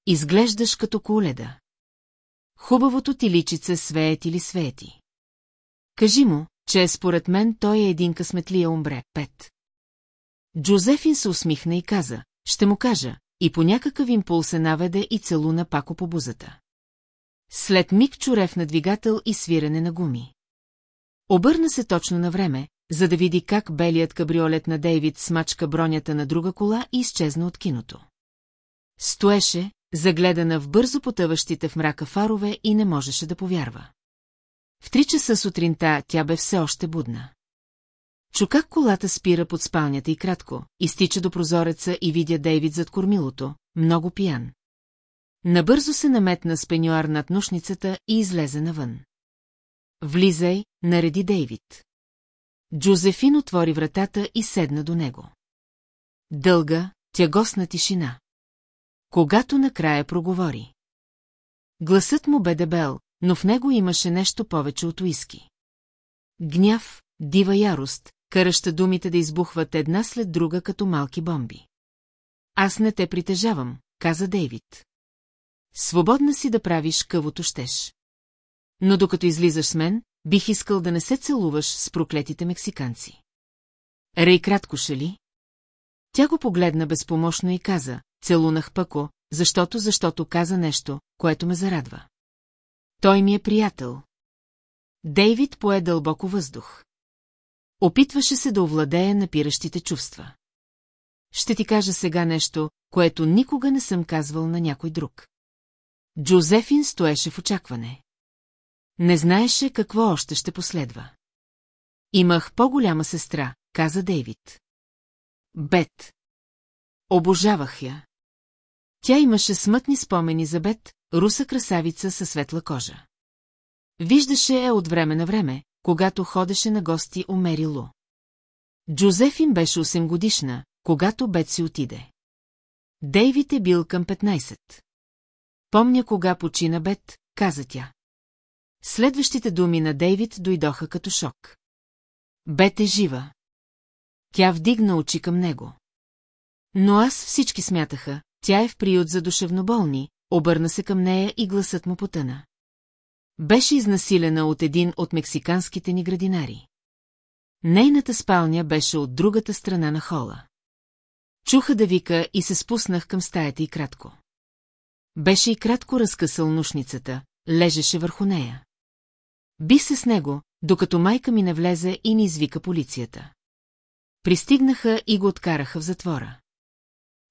Изглеждаш като коледа. Хубавото ти личице свеети ли свети. Кажи му, че според мен той е един късметлия умбре, пет. Джозефин се усмихна и каза, ще му кажа, и по някакъв импулс се наведе и целуна пако по бузата. След миг чурев на двигател и свирене на гуми. Обърна се точно на време, за да види как белият кабриолет на Дейвид смачка бронята на друга кола и изчезна от киното. Стоеше, загледана в бързо потъващите в мрака фарове и не можеше да повярва. В три часа сутринта тя бе все още будна. Чу как колата спира под спалнята и кратко, изтича до прозореца и видя Дейвид зад кормилото, много пиян. Набързо се наметна с пенюар над нушницата и излезе навън. Влизай, нареди Дейвид. Джозефин отвори вратата и седна до него. Дълга, тягосна тишина. Когато накрая проговори. Гласът му бе дебел, но в него имаше нещо повече от уиски. Гняв, дива ярост, караща думите да избухват една след друга като малки бомби. Аз не те притежавам, каза Дейвид. Свободна си да правиш къвото щеш. Но докато излизаш с мен, бих искал да не се целуваш с проклетите мексиканци. Рей кратко ли? Тя го погледна безпомощно и каза, целунах пъко, защото, защото каза нещо, което ме зарадва. Той ми е приятел. Дейвид пое дълбоко въздух. Опитваше се да овладее напиращите чувства. Ще ти кажа сега нещо, което никога не съм казвал на някой друг. Джозефин стоеше в очакване. Не знаеше какво още ще последва. Имах по-голяма сестра, каза Дейвид. Бет. Обожавах я. Тя имаше смътни спомени за Бет, руса красавица със светла кожа. Виждаше я от време на време, когато ходеше на гости у Мери Лу. Джозефин беше 8 годишна, когато Бет си отиде. Дейвид е бил към 15. Помня кога почина Бет, каза тя. Следващите думи на Дейвид дойдоха като шок. Бет е жива. Тя вдигна очи към него. Но аз всички смятаха, тя е в приют за душевноболни, обърна се към нея и гласът му потъна. Беше изнасилена от един от мексиканските ни градинари. Нейната спалня беше от другата страна на хола. Чуха да вика и се спуснах към стаята и кратко. Беше и кратко разкъсал нушницата, лежеше върху нея. Би се с него, докато майка ми не влезе и ни извика полицията. Пристигнаха и го откараха в затвора.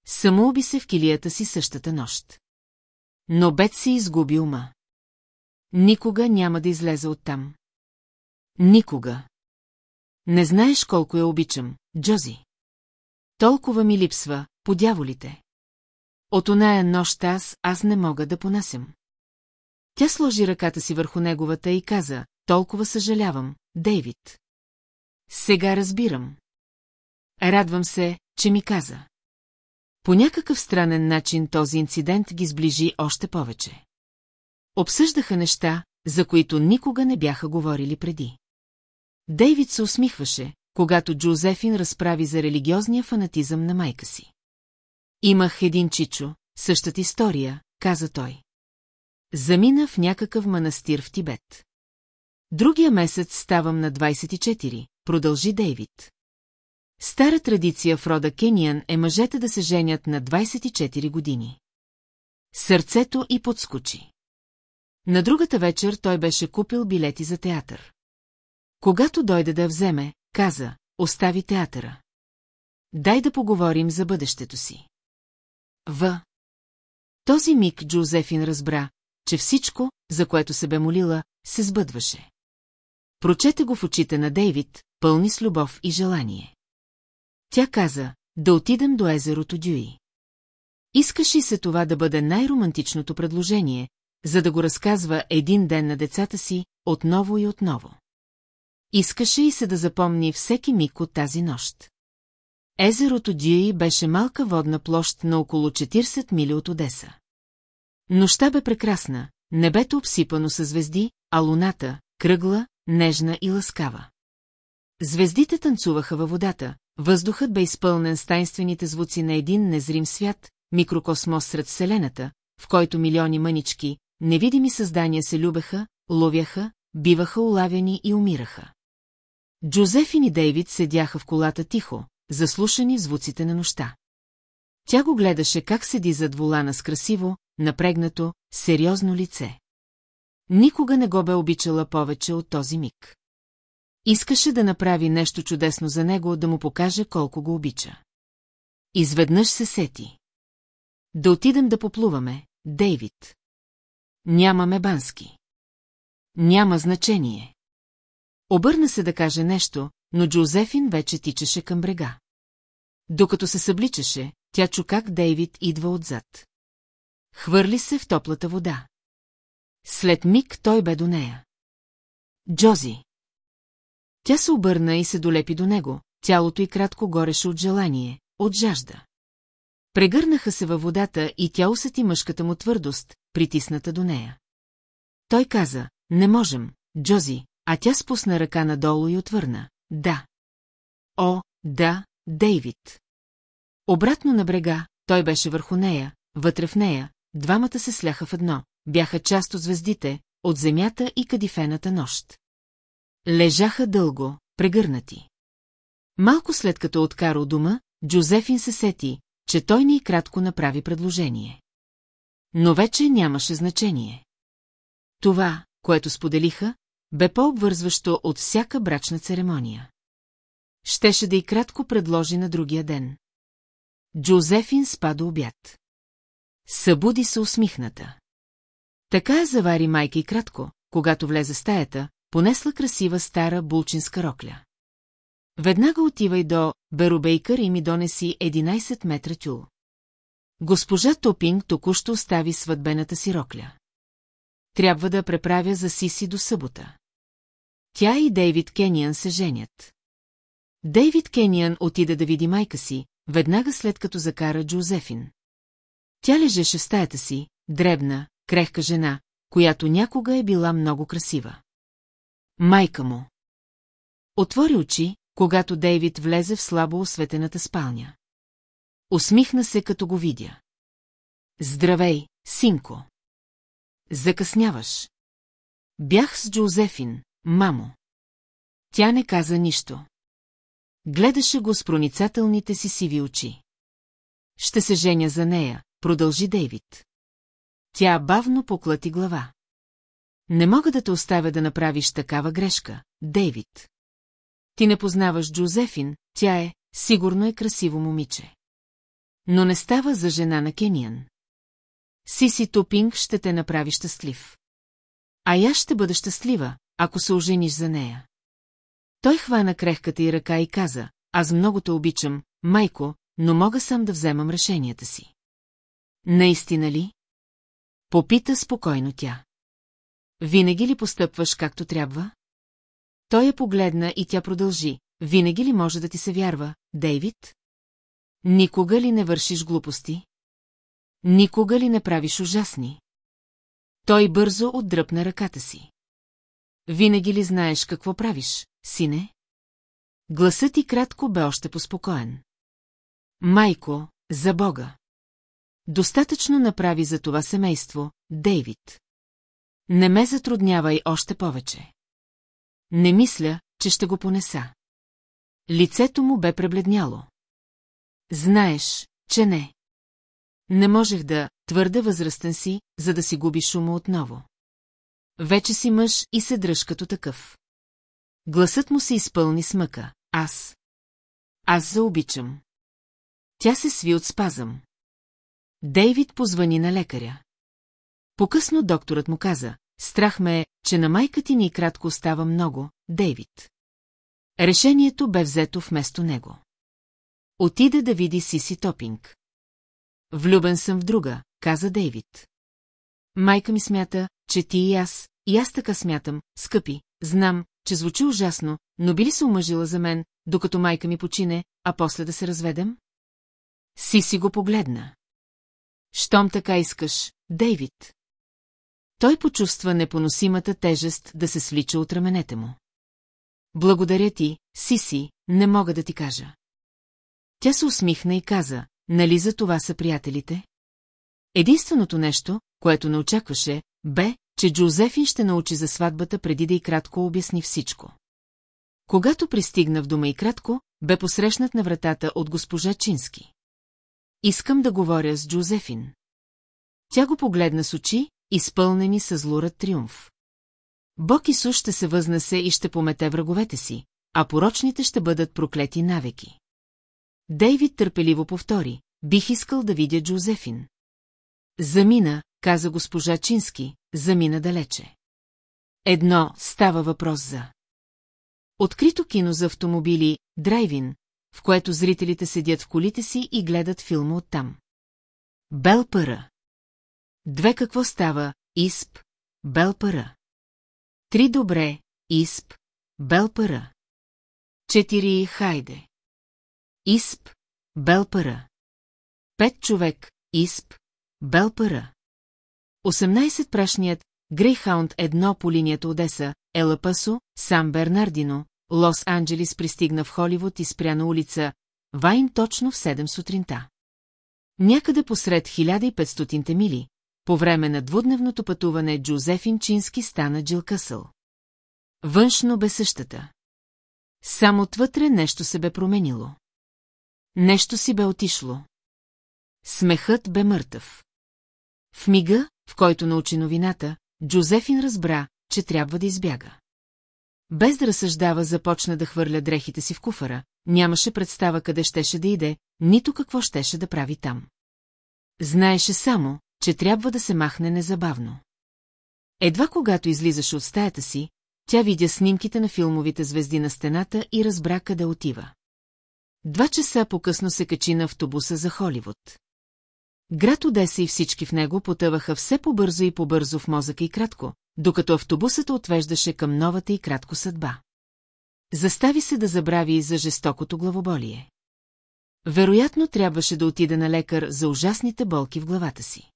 Самоуби се в килията си същата нощ. Но Бет си изгуби ума. Никога няма да излезе оттам. Никога. Не знаеш колко я обичам, Джози. Толкова ми липсва, по дяволите. От оная нощ аз, аз не мога да понасям. Тя сложи ръката си върху неговата и каза, толкова съжалявам, Дейвид. Сега разбирам. Радвам се, че ми каза. По някакъв странен начин този инцидент ги сближи още повече. Обсъждаха неща, за които никога не бяха говорили преди. Дейвид се усмихваше, когато Джозефин разправи за религиозния фанатизъм на майка си. Имах един чичо, същата история, каза той. Замина в някакъв манастир в Тибет. Другия месец ставам на 24, продължи Дейвид. Стара традиция в рода Кениан е мъжете да се женят на 24 години. Сърцето и подскочи. На другата вечер той беше купил билети за театър. Когато дойде да я вземе, каза, остави театъра. Дай да поговорим за бъдещето си. В. Този миг Джозефин разбра, че всичко, за което се бе молила, се сбъдваше. Прочете го в очите на Дейвид, пълни с любов и желание. Тя каза, да отидем до езерото Дюи. Искаше се това да бъде най-романтичното предложение, за да го разказва един ден на децата си, отново и отново. Искаше и се да запомни всеки миг от тази нощ. Езерото Дюи беше малка водна площ на около 40 мили от Одеса. Нощта бе прекрасна, небето обсипано със звезди, а луната – кръгла, нежна и ласкава. Звездите танцуваха във водата, въздухът бе изпълнен с тайнствените звуци на един незрим свят, микрокосмос сред Вселената, в който милиони мънички, невидими създания се любеха, ловяха, биваха улавяни и умираха. Джозефин и Дейвид седяха в колата тихо, заслушани в звуците на нощта. Тя го гледаше как седи зад волана с красиво, напрегнато, сериозно лице. Никога не го бе обичала повече от този миг. Искаше да направи нещо чудесно за него, да му покаже колко го обича. Изведнъж се сети. Да отидем да поплуваме, Дейвид. Нямаме бански. Няма значение. Обърна се да каже нещо, но Джозефин вече тичаше към брега. Докато се събличаше, тя чу как Дейвид идва отзад. Хвърли се в топлата вода. След миг той бе до нея. Джози. Тя се обърна и се долепи до него, тялото й кратко гореше от желание, от жажда. Прегърнаха се във водата и тя усети мъжката му твърдост, притисната до нея. Той каза, не можем, Джози, а тя спусна ръка надолу и отвърна. Да. О, да, Дейвид. Обратно на брега, той беше върху нея, вътре в нея, двамата се сляха в едно, бяха част от звездите, от земята и кадифената нощ. Лежаха дълго, прегърнати. Малко след като откара дома, Джозефин се сети, че той ни кратко направи предложение. Но вече нямаше значение. Това, което споделиха, бе по-обвързващо от всяка брачна церемония. Щеше да и кратко предложи на другия ден. Джозефин спа до обяд. Събуди се усмихната. Така я завари майка и кратко, когато влезе стаята, понесла красива стара булчинска рокля. Веднага отивай до Беробейкър и ми донеси 11 метра тюл. Госпожа Топинг току-що остави сватбената си рокля. Трябва да преправя за Сиси до събота. Тя и Дейвид Кениан се женят. Дейвид Кениан отида да види майка си, веднага след като закара Джозефин. Тя лежеше в стаята си, дребна, крехка жена, която някога е била много красива. Майка му. Отвори очи, когато Дейвид влезе в слабо осветената спалня. Усмихна се, като го видя. Здравей, синко. Закъсняваш. Бях с Джозефин, мамо. Тя не каза нищо. Гледаше го с проницателните си сиви очи. Ще се женя за нея, продължи Дейвид. Тя бавно поклати глава. Не мога да те оставя да направиш такава грешка, Дейвид. Ти не познаваш Джозефин, тя е, сигурно е красиво момиче. Но не става за жена на Кениан. Сиси Топинг ще те направи щастлив. А я ще бъда щастлива, ако се ожениш за нея. Той хвана крехката й ръка и каза, аз много те обичам, майко, но мога сам да вземам решенията си. Наистина ли? Попита спокойно тя. Винаги ли постъпваш както трябва? Той я погледна и тя продължи. Винаги ли може да ти се вярва, Дейвид? Никога ли не вършиш глупости? Никога ли не правиш ужасни? Той бързо отдръпна ръката си. Винаги ли знаеш какво правиш, сине? Гласът ти кратко бе още поспокоен. Майко, за Бога! Достатъчно направи за това семейство, Дейвид. Не ме затруднявай още повече. Не мисля, че ще го понеса. Лицето му бе пребледняло. Знаеш, че не. Не можех да, твърде възрастен си, за да си губиш шума отново. Вече си мъж и се дръж като такъв. Гласът му се изпълни с мъка. Аз. Аз заобичам. Тя се сви от спазъм. Дейвид позвани на лекаря. Покъсно докторът му каза, страх ме е, че на майка ти ни кратко остава много, Дейвид. Решението бе взето вместо него. Отиде да види Сиси Топинг. Влюбен съм в друга, каза Дейвид. Майка ми смята, че ти и аз, и аз така смятам, скъпи, знам, че звучи ужасно, но би ли се омъжила за мен, докато майка ми почине, а после да се разведем? Сиси го погледна. Щом така искаш, Дейвид. Той почувства непоносимата тежест да се свлича от раменете му. Благодаря ти, Сиси, не мога да ти кажа. Тя се усмихна и каза, нали за това са приятелите? Единственото нещо, което не очакваше, бе, че Джозефин ще научи за сватбата преди да и кратко обясни всичко. Когато пристигна в дома и кратко, бе посрещнат на вратата от госпожа Чински. Искам да говоря с Джозефин. Тя го погледна с очи, изпълнени с злорът триумф. Бог Исус ще се възнесе и ще помете враговете си, а порочните ще бъдат проклети навеки. Дейвид търпеливо повтори, бих искал да видя Джозефин. Замина, каза госпожа Чински, замина далече. Едно става въпрос за. Открито кино за автомобили, драйвин, в което зрителите седят в колите си и гледат филма оттам. Бел пъра. Две какво става, Исп, Бел пъра. Три добре, Исп, Бел пъра. Четири хайде. Исп, Бел пъра. Пет човек, Исп, Бел пъра. 18 прашният Грейхаунд едно по линията Одеса, Елапасо, Сан Бернардино, Лос-Анджелис пристигна в Холивуд и спря на улица Вайн точно в 7 сутринта. Някъде посред 1500-те мили, по време на двудневното пътуване Джозефин Чински стана Джил Късъл. Външно бе същата. Само отвътре нещо се бе променило. Нещо си бе отишло. Смехът бе мъртъв. В мига, в който научи новината, Джозефин разбра, че трябва да избяга. Без да разсъждава, започна да хвърля дрехите си в куфара, нямаше представа къде щеше да иде, нито какво щеше да прави там. Знаеше само, че трябва да се махне незабавно. Едва когато излизаше от стаята си, тя видя снимките на филмовите звезди на стената и разбра къде отива. Два часа по-късно се качи на автобуса за Холивуд. Град Одеса и всички в него потъваха все по-бързо и по-бързо в мозъка и кратко, докато автобусът отвеждаше към новата и кратко съдба. Застави се да забрави за жестокото главоболие. Вероятно трябваше да отида на лекар за ужасните болки в главата си.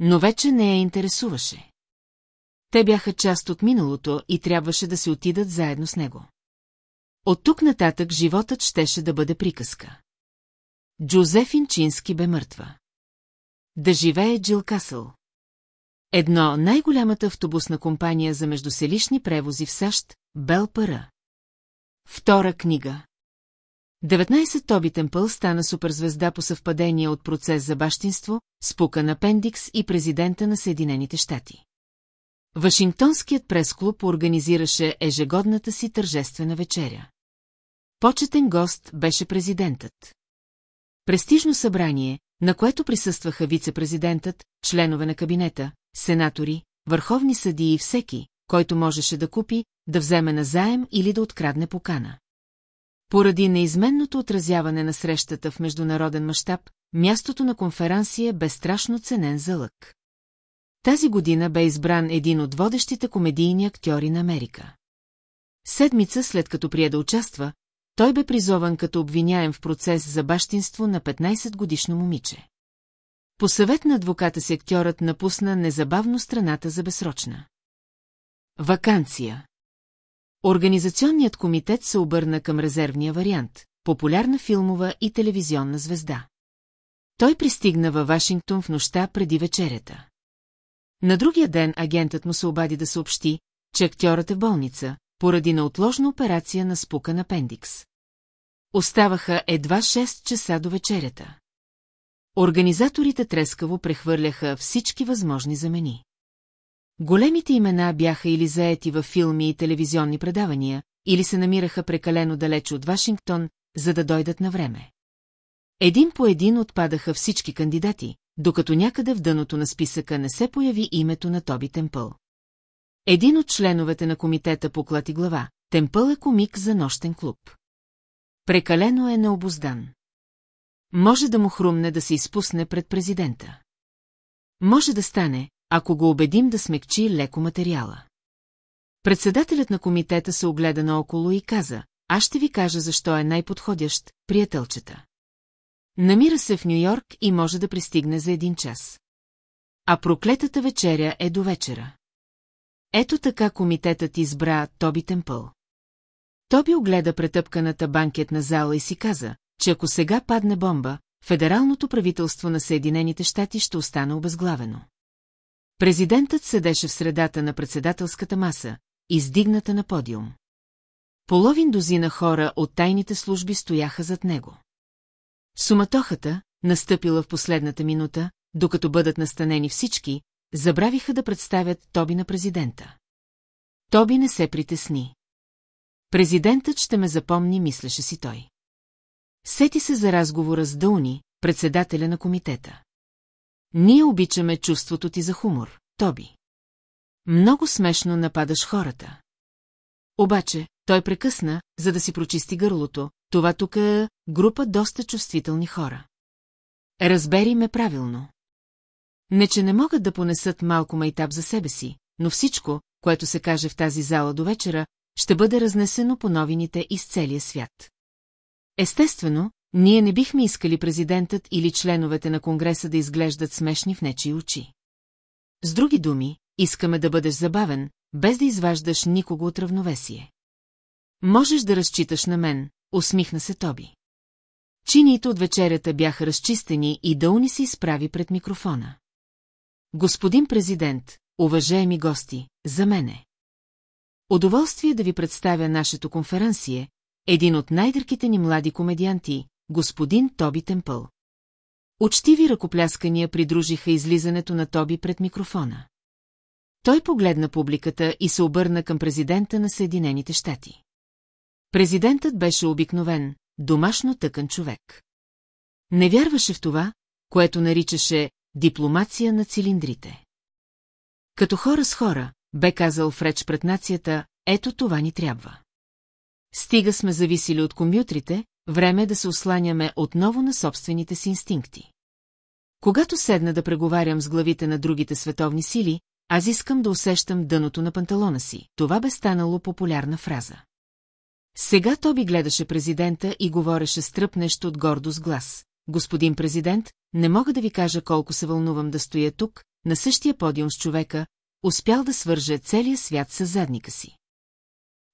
Но вече не я интересуваше. Те бяха част от миналото и трябваше да се отидат заедно с него. От тук нататък животът щеше да бъде приказка. Джозефин Чински бе мъртва. Да живее Джил Касъл. Едно най-голямата автобусна компания за междуселищни превози в САЩ, Бел Пара. Втора книга. 19-тобитен пъл стана суперзвезда по съвпадение от процес за бащинство, спука на Пендикс и президента на Съединените щати. Вашингтонският прес-клуб организираше ежегодната си тържествена вечеря. Почетен гост беше президентът. Престижно събрание, на което присъстваха вице-президентът, членове на кабинета, сенатори, върховни съдии и всеки, който можеше да купи, да вземе на заем или да открадне покана. Поради неизменното отразяване на срещата в международен мащаб, мястото на конференция бе страшно ценен за лък. Тази година бе избран един от водещите комедийни актьори на Америка. Седмица след като прие да участва, той бе призован като обвиняем в процес за бащинство на 15-годишно момиче. По съвет на адвоката си актьорът напусна незабавно страната за безсрочна. Ваканция. Организационният комитет се обърна към резервния вариант – популярна филмова и телевизионна звезда. Той пристигна във Вашингтон в нощта преди вечерята. На другия ден агентът му се обади да съобщи, че актьорът е в болница, поради неотложна операция на спукан апендикс. Оставаха едва 6 часа до вечерята. Организаторите трескаво прехвърляха всички възможни замени. Големите имена бяха или заети във филми и телевизионни предавания, или се намираха прекалено далеч от Вашингтон, за да дойдат на време. Един по един отпадаха всички кандидати, докато някъде в дъното на списъка не се появи името на Тоби Темпъл. Един от членовете на комитета поклати глава. Темпъл е комик за нощен клуб. Прекалено е необоздан. Може да му хрумне да се изпусне пред президента. Може да стане, ако го убедим да смекчи леко материала. Председателят на комитета се огледа наоколо и каза, аз ще ви кажа защо е най-подходящ, приятелчета. Намира се в Нью-Йорк и може да пристигне за един час. А проклетата вечеря е до вечера. Ето така комитетът избра Тоби Темпъл. Тоби огледа претъпканата банкетна зала и си каза, че ако сега падне бомба, федералното правителство на Съединените щати ще остане обезглавено. Президентът седеше в средата на председателската маса, издигната на подиум. Половин дозина хора от тайните служби стояха зад него. Суматохата, настъпила в последната минута, докато бъдат настанени всички, забравиха да представят Тоби на президента. Тоби не се притесни. Президентът ще ме запомни, мислеше си той. Сети се за разговора с Дълни, председателя на комитета. Ние обичаме чувството ти за хумор, Тоби. Много смешно нападаш хората. Обаче, той прекъсна, за да си прочисти гърлото, това тук е група доста чувствителни хора. Разбери ме правилно. Не, че не могат да понесат малко майтап за себе си, но всичко, което се каже в тази зала до вечера, ще бъде разнесено по новините из целия свят. Естествено, ние не бихме искали президентът или членовете на Конгреса да изглеждат смешни в нечи очи. С други думи, искаме да бъдеш забавен, без да изваждаш никого от равновесие. Можеш да разчиташ на мен, усмихна се Тоби. Чиниите от вечерята бяха разчистени и Дълни се изправи пред микрофона. Господин президент, уважаеми гости, за мене. Удоволствие да ви представя нашето конференция, един от най-дърките ни млади комедианти, господин Тоби Темпъл. Учтиви ръкопляскания придружиха излизането на Тоби пред микрофона. Той погледна публиката и се обърна към президента на Съединените щати. Президентът беше обикновен, домашно тъкан човек. Не вярваше в това, което наричаше дипломация на цилиндрите. Като хора с хора, бе казал в реч пред нацията, ето това ни трябва. Стига сме зависили от компютрите, време е да се осланяме отново на собствените си инстинкти. Когато седна да преговарям с главите на другите световни сили, аз искам да усещам дъното на панталона си. Това бе станало популярна фраза. Сега Тоби гледаше президента и говореше стръпнещо от гордост глас. Господин президент, не мога да ви кажа колко се вълнувам да стоя тук, на същия подиум с човека, успял да свърже целия свят с задника си.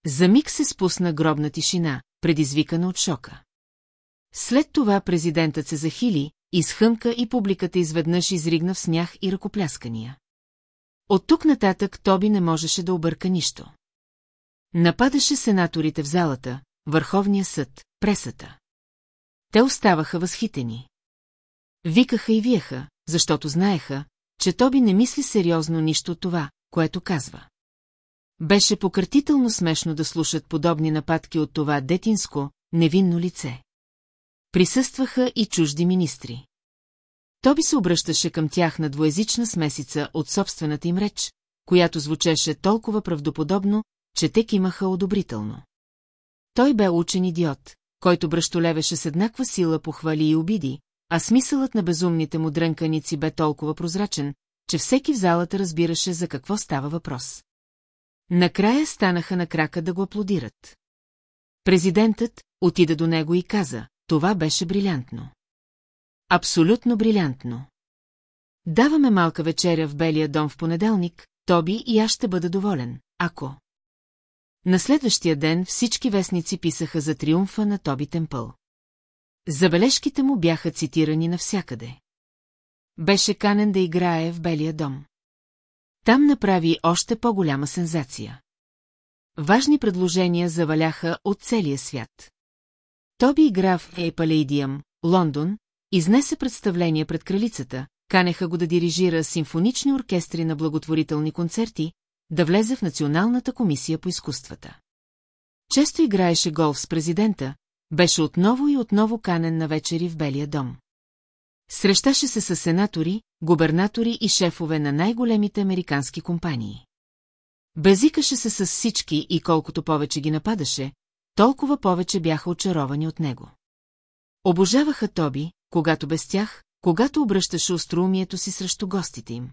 За миг се спусна гробна тишина, предизвикана от шока. След това президентът се захили, изхъмка и публиката изведнъж изригна в смях и ръкопляскания. От тук нататък Тоби не можеше да обърка нищо. Нападаше сенаторите в залата, Върховния съд, пресата. Те оставаха възхитени. Викаха и виеха, защото знаеха, че Тоби не мисли сериозно нищо от това, което казва. Беше пократително смешно да слушат подобни нападки от това детинско, невинно лице. Присъстваха и чужди министри. Тоби се обръщаше към тях на двоезична смесица от собствената им реч, която звучеше толкова правдоподобно, че те кимаха одобрително. Той бе учен идиот, който бръщолевеше с еднаква сила похвали и обиди, а смисълът на безумните му дрънканици бе толкова прозрачен, че всеки в залата разбираше за какво става въпрос. Накрая станаха на крака да го аплодират. Президентът отида до него и каза, това беше брилянтно. Абсолютно брилянтно. Даваме малка вечеря в Белия дом в понеделник, Тоби и аз ще бъда доволен, ако... На следващия ден всички вестници писаха за триумфа на Тоби Темпъл. Забележките му бяха цитирани навсякъде. Беше канен да играе в Белия дом. Там направи още по-голяма сензация. Важни предложения заваляха от целия свят. Тоби игра в Епалейдиям, Лондон, изнесе представление пред кралицата, канеха го да дирижира симфонични оркестри на благотворителни концерти, да влезе в Националната комисия по изкуствата. Често играеше голф с президента, беше отново и отново канен на вечери в Белия дом. Срещаше се с сенатори, губернатори и шефове на най-големите американски компании. Безикаше се с всички и колкото повече ги нападаше, толкова повече бяха очаровани от него. Обожаваха Тоби, когато без тях, когато обръщаше остроумието си срещу гостите им.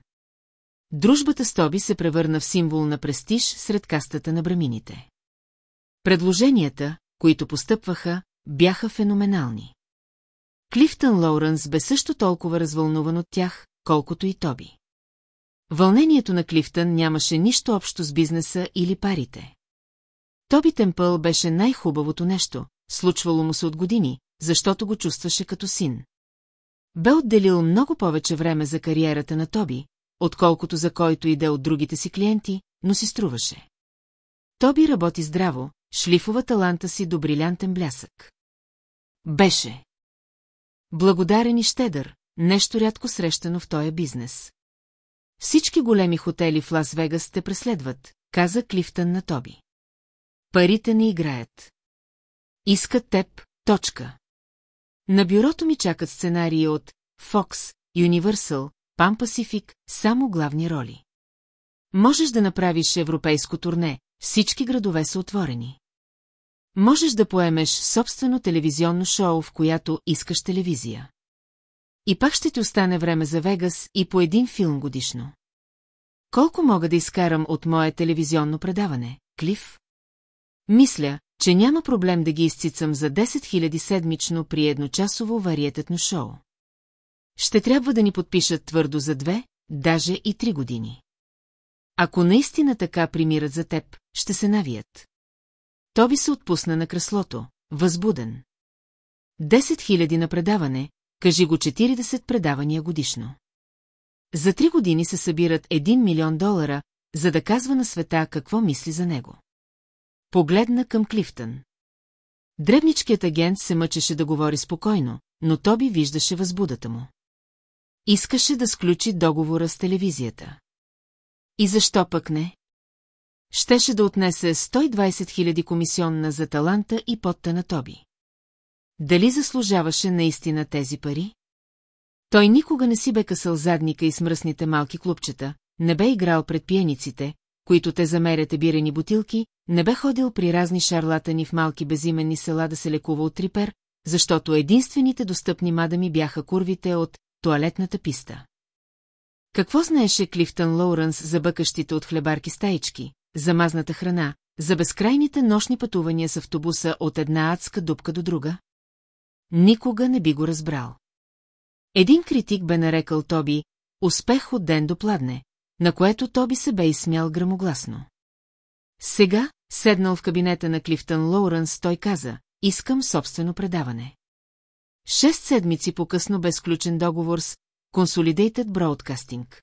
Дружбата с Тоби се превърна в символ на престиж сред кастата на брамините. Предложенията, които постъпваха, бяха феноменални. Клифтън Лоуренс бе също толкова развълнуван от тях, колкото и Тоби. Вълнението на Клифтън нямаше нищо общо с бизнеса или парите. Тоби Темпъл беше най-хубавото нещо, случвало му се от години, защото го чувстваше като син. Бе отделил много повече време за кариерата на Тоби, отколкото за който иде от другите си клиенти, но си струваше. Тоби работи здраво, шлифова таланта си до брилянтен блясък. Беше. Благодарен и щедър, нещо рядко срещано в този бизнес. Всички големи хотели в Лас-Вегас те преследват, каза Клифтън на Тоби. Парите не играят. Искат теб, точка. На бюрото ми чакат сценарии от Fox, Universal, Pan Pacific, само главни роли. Можеш да направиш европейско турне, всички градове са отворени. Можеш да поемеш собствено телевизионно шоу, в която искаш телевизия. И пак ще ти остане време за Вегас и по един филм годишно. Колко мога да изкарам от мое телевизионно предаване, Клиф? Мисля, че няма проблем да ги изцицам за 10 000 седмично при едночасово вариететно шоу. Ще трябва да ни подпишат твърдо за две, даже и три години. Ако наистина така примират за теб, ще се навият. То би се отпусна на креслото, възбуден. 10 000 на предаване, кажи го 40 предавания годишно. За три години се събират 1 милион долара, за да казва на света какво мисли за него. Погледна към Клифтън. Дребничкият агент се мъчеше да говори спокойно, но Тоби виждаше възбудата му. Искаше да сключи договора с телевизията. И защо пък не? Щеше да отнесе 120 000 комисионна за таланта и потта на Тоби. Дали заслужаваше наистина тези пари? Той никога не си бе късал задника и смръсните малки клубчета, не бе играл пред пиениците, които те замеряте бирени бутилки, не бе ходил при разни шарлатани в малки безименни села да се лекува от трипер, защото единствените достъпни мадами бяха курвите от туалетната писта. Какво знаеше Клифтън Лоуренс за бъкащите от хлебарки стаички, за мазната храна, за безкрайните нощни пътувания с автобуса от една адска дупка до друга? Никога не би го разбрал. Един критик бе нарекал Тоби «Успех от ден до пладне», на което Тоби се бе изсмял грамогласно. Сега, седнал в кабинета на Клифтън Лоуренс, той каза, искам собствено предаване. Шест седмици по-късно бе сключен договор с Consolidated Broadcasting.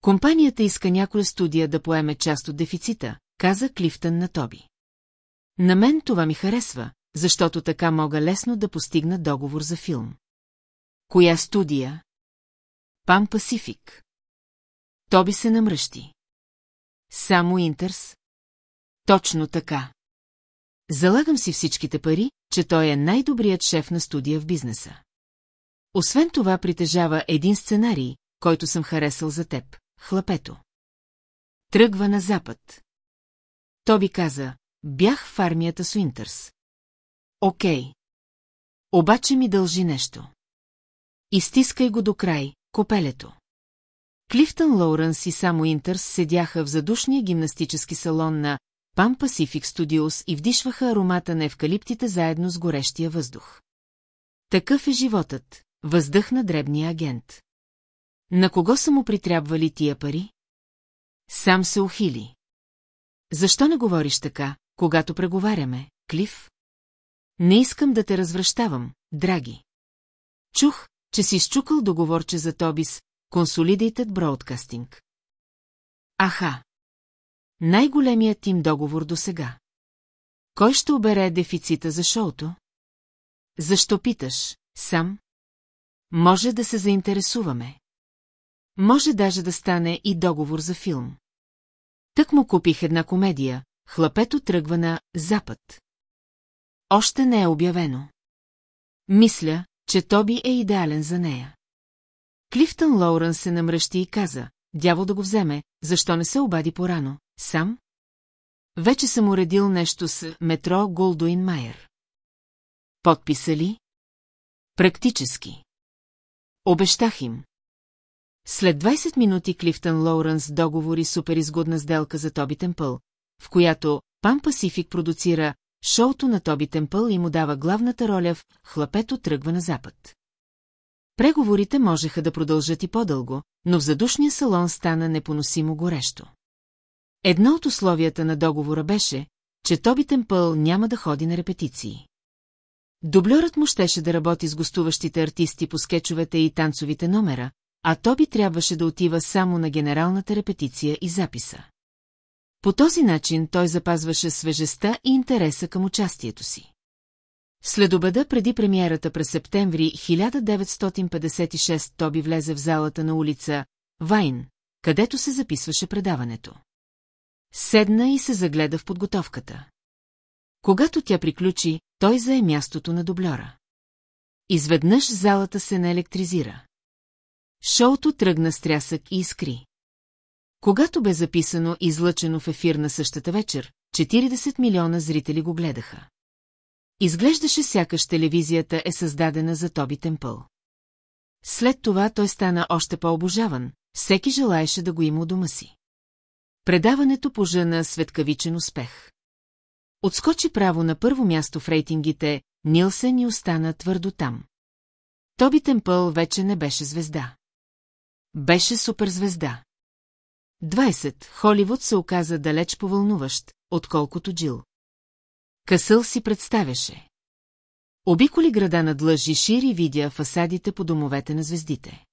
Компанията иска някоя студия да поеме част от дефицита, каза Клифтън на Тоби. На мен това ми харесва, защото така мога лесно да постигна договор за филм. Коя студия? Пан Пасифик. Тоби се намръщи. Само Интерс? Точно така. Залагам си всичките пари, че той е най-добрият шеф на студия в бизнеса. Освен това притежава един сценарий, който съм харесал за теб – хлапето. Тръгва на запад. Тоби каза, бях в армията с Уинтърс. Окей. Обаче ми дължи нещо. Изтискай го до край, копелето. Клифтън Лоуренс и само Интерс седяха в задушния гимнастически салон на Pan Pacific Studios и вдишваха аромата на евкалиптите заедно с горещия въздух. Такъв е животът, въздъхна дребния агент. На кого са му притрябвали тия пари? Сам се ухили. Защо не говориш така, когато преговаряме, Клиф? Не искам да те развръщавам, драги. Чух, че си изчукал договорче за Тобис, Consolidated Broadcasting. Аха. Най-големият им договор до сега. Кой ще обере дефицита за шоуто? Защо питаш, сам? Може да се заинтересуваме. Може даже да стане и договор за филм. Тък му купих една комедия, хлапето тръгва на Запад. Още не е обявено. Мисля, че Тоби е идеален за нея. Клифтън Лоурън се намръщи и каза, дявол да го вземе, защо не се обади порано, сам? Вече съм уредил нещо с метро Голдуин Майер. Подписа ли? Практически. Обещах им. След 20 минути Клифтън Лоуренс договори суперизгодна сделка за Тоби Темпъл, в която Пан Пасифик продуцира шоуто на Тоби Темпъл и му дава главната роля в «Хлапето тръгва на запад». Преговорите можеха да продължат и по-дълго, но в задушния салон стана непоносимо горещо. Едно от условията на договора беше, че Тоби Темпъл няма да ходи на репетиции. Дублерът му щеше да работи с гостуващите артисти по скетчовете и танцовите номера, а Тоби трябваше да отива само на генералната репетиция и записа. По този начин той запазваше свежестта и интереса към участието си. След обеда преди премиерата през септември 1956 Тоби влезе в залата на улица Вайн, където се записваше предаването. Седна и се загледа в подготовката. Когато тя приключи, той зае мястото на дублера. Изведнъж залата се наелектризира. Шоуто тръгна с трясък и искри. Когато бе записано и излъчено в ефир на същата вечер, 40 милиона зрители го гледаха. Изглеждаше сякаш телевизията е създадена за Тоби Темпъл. След това той стана още по-обожаван, всеки желаеше да го има у дома си. Предаването пожена светкавичен успех. Отскочи право на първо място в рейтингите, Нилсен и остана твърдо там. Тоби Темпъл вече не беше звезда. Беше суперзвезда. 20. Холивуд се оказа далеч повълнуващ, отколкото Джил. Късъл си представяше. Обиколи града над лъжи шири видя фасадите по домовете на звездите.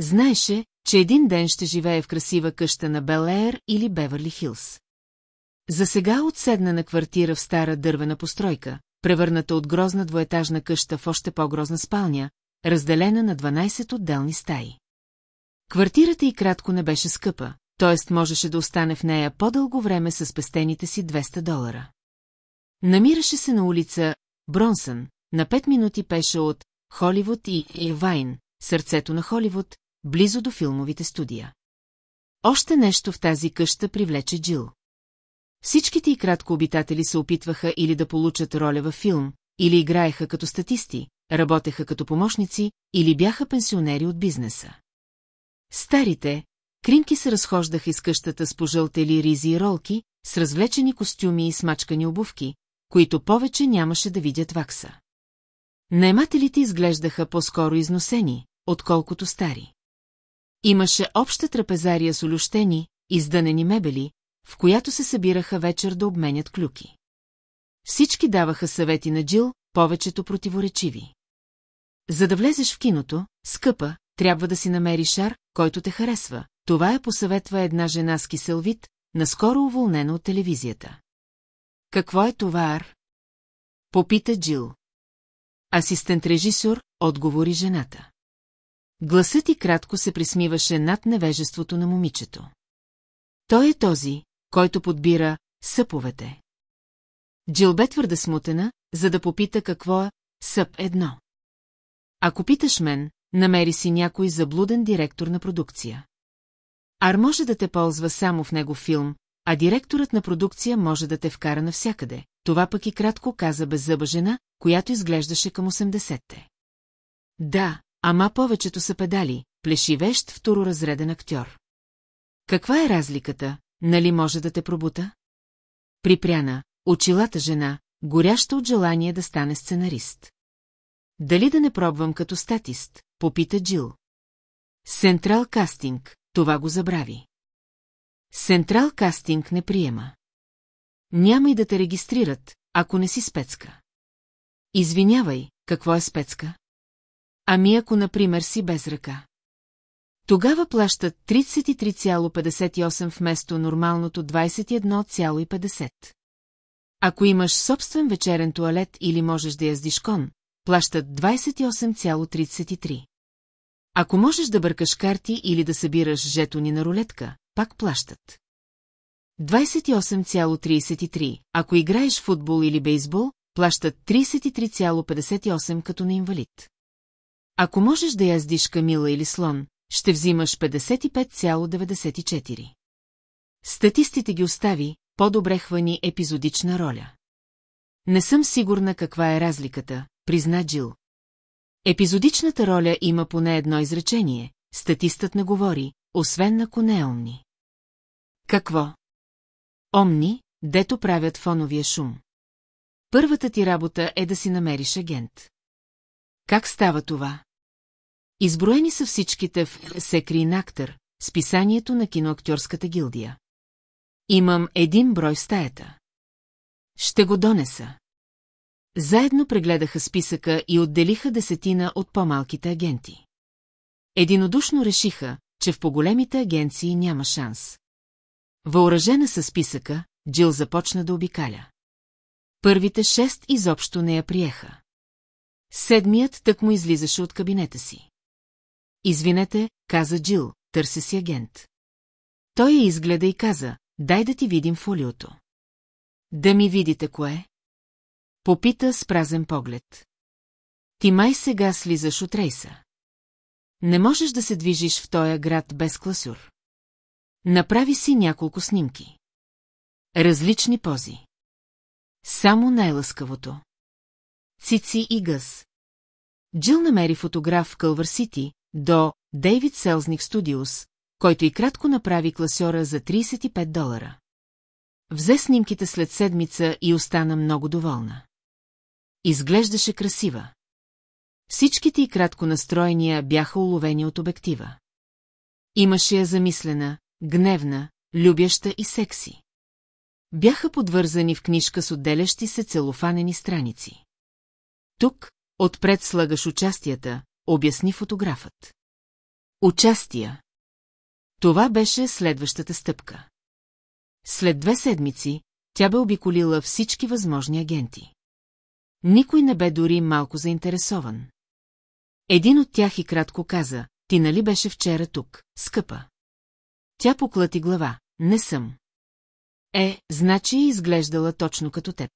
Знаеше, че един ден ще живее в красива къща на Белеер или Беверли Хилс. За сега отседна на квартира в стара дървена постройка, превърната от грозна двоетажна къща в още по-грозна спалня, разделена на 12 отделни стаи. Квартирата и кратко не беше скъпа, т.е. можеше да остане в нея по-дълго време с пестените си 200 долара. Намираше се на улица Бронсън, на 5 минути пеше от Холивуд и Ивайн, сърцето на Холивуд, близо до филмовите студия. Още нещо в тази къща привлече Джил. Всичките и кратко обитатели се опитваха или да получат роля във филм, или играеха като статисти, работеха като помощници, или бяха пенсионери от бизнеса. Старите, Кримки се разхождаха из къщата с пожълтели ризи и ролки, с развлечени костюми и смачкани обувки, които повече нямаше да видят вакса. Наемателите изглеждаха по-скоро износени, отколкото стари. Имаше обща трапезария с олющени, издънени мебели, в която се събираха вечер да обменят клюки. Всички даваха съвети на Джил, повечето противоречиви. За да влезеш в киното, скъпа, трябва да си намериш шар, който те харесва. Това е посъветва една жена с кисел наскоро уволнена от телевизията. Какво е това, Ар? Попита Джил. Асистент-режисор, отговори жената. Гласът и кратко се присмиваше над невежеството на момичето. Той е този, който подбира съповете. Джил бе твърде смутена, за да попита какво е съп едно. Ако питаш мен, намери си някой заблуден директор на продукция. Ар може да те ползва само в него филм, а директорът на продукция може да те вкара навсякъде. Това пък и кратко каза беззъба жена, която изглеждаше към 80-те. Да, ама повечето са педали, плешивещ второразреден актьор. Каква е разликата, нали може да те пробута? Припряна, очилата жена, горяща от желание да стане сценарист. Дали да не пробвам като статист, попита Джил. Сентрал кастинг, това го забрави. Сентрал кастинг не приема. Няма и да те регистрират, ако не си спецка. Извинявай, какво е спецка? Ами ако, например, си без ръка. Тогава плащат 33,58 вместо нормалното 21,50. Ако имаш собствен вечерен туалет или можеш да яздиш кон, плащат 28,33. Ако можеш да бъркаш карти или да събираш жетони на рулетка, пак плащат. 28,33. Ако играеш футбол или бейсбол, плащат 33,58 като на инвалид. Ако можеш да яздиш камила или слон, ще взимаш 55,94. Статистите ги остави, по-добре хвани епизодична роля. Не съм сигурна каква е разликата, призна Джил. Епизодичната роля има поне едно изречение, статистът не говори, освен ако не е. Какво? Омни, дето правят фоновия шум. Първата ти работа е да си намериш агент. Как става това? Изброени са всичките в Секрин Актър, списанието на киноактьорската гилдия. Имам един брой в стаята. Ще го донеса. Заедно прегледаха списъка и отделиха десетина от по-малките агенти. Единодушно решиха, че в по-големите агенции няма шанс. Въоръжена със списъка, Джил започна да обикаля. Първите шест изобщо не я приеха. Седмият тък му излизаше от кабинета си. Извинете, каза Джил, търся си агент. Той я изгледа и каза, дай да ти видим фолиото. Да ми видите кое? Попита с празен поглед. Ти май сега слизаш от рейса. Не можеш да се движиш в този град без класур. Направи си няколко снимки. Различни пози. Само най-лъскавото. Цици и гъс. Джил намери фотограф в Кълвър Сити, до Дейвид Селзник Студиус, който и кратко направи класьора за 35 долара. Взе снимките след седмица и остана много доволна. Изглеждаше красива. Всичките и кратко настроения бяха уловени от обектива. Имаше я замислена, гневна, любяща и секси. Бяха подвързани в книжка с отделящи се целофанени страници. Тук, отпред слагаш участията, обясни фотографът. Участия. Това беше следващата стъпка. След две седмици, тя бе обиколила всички възможни агенти. Никой не бе дори малко заинтересован. Един от тях и кратко каза, ти нали беше вчера тук, скъпа? Тя поклати глава, не съм. Е, значи е изглеждала точно като теб.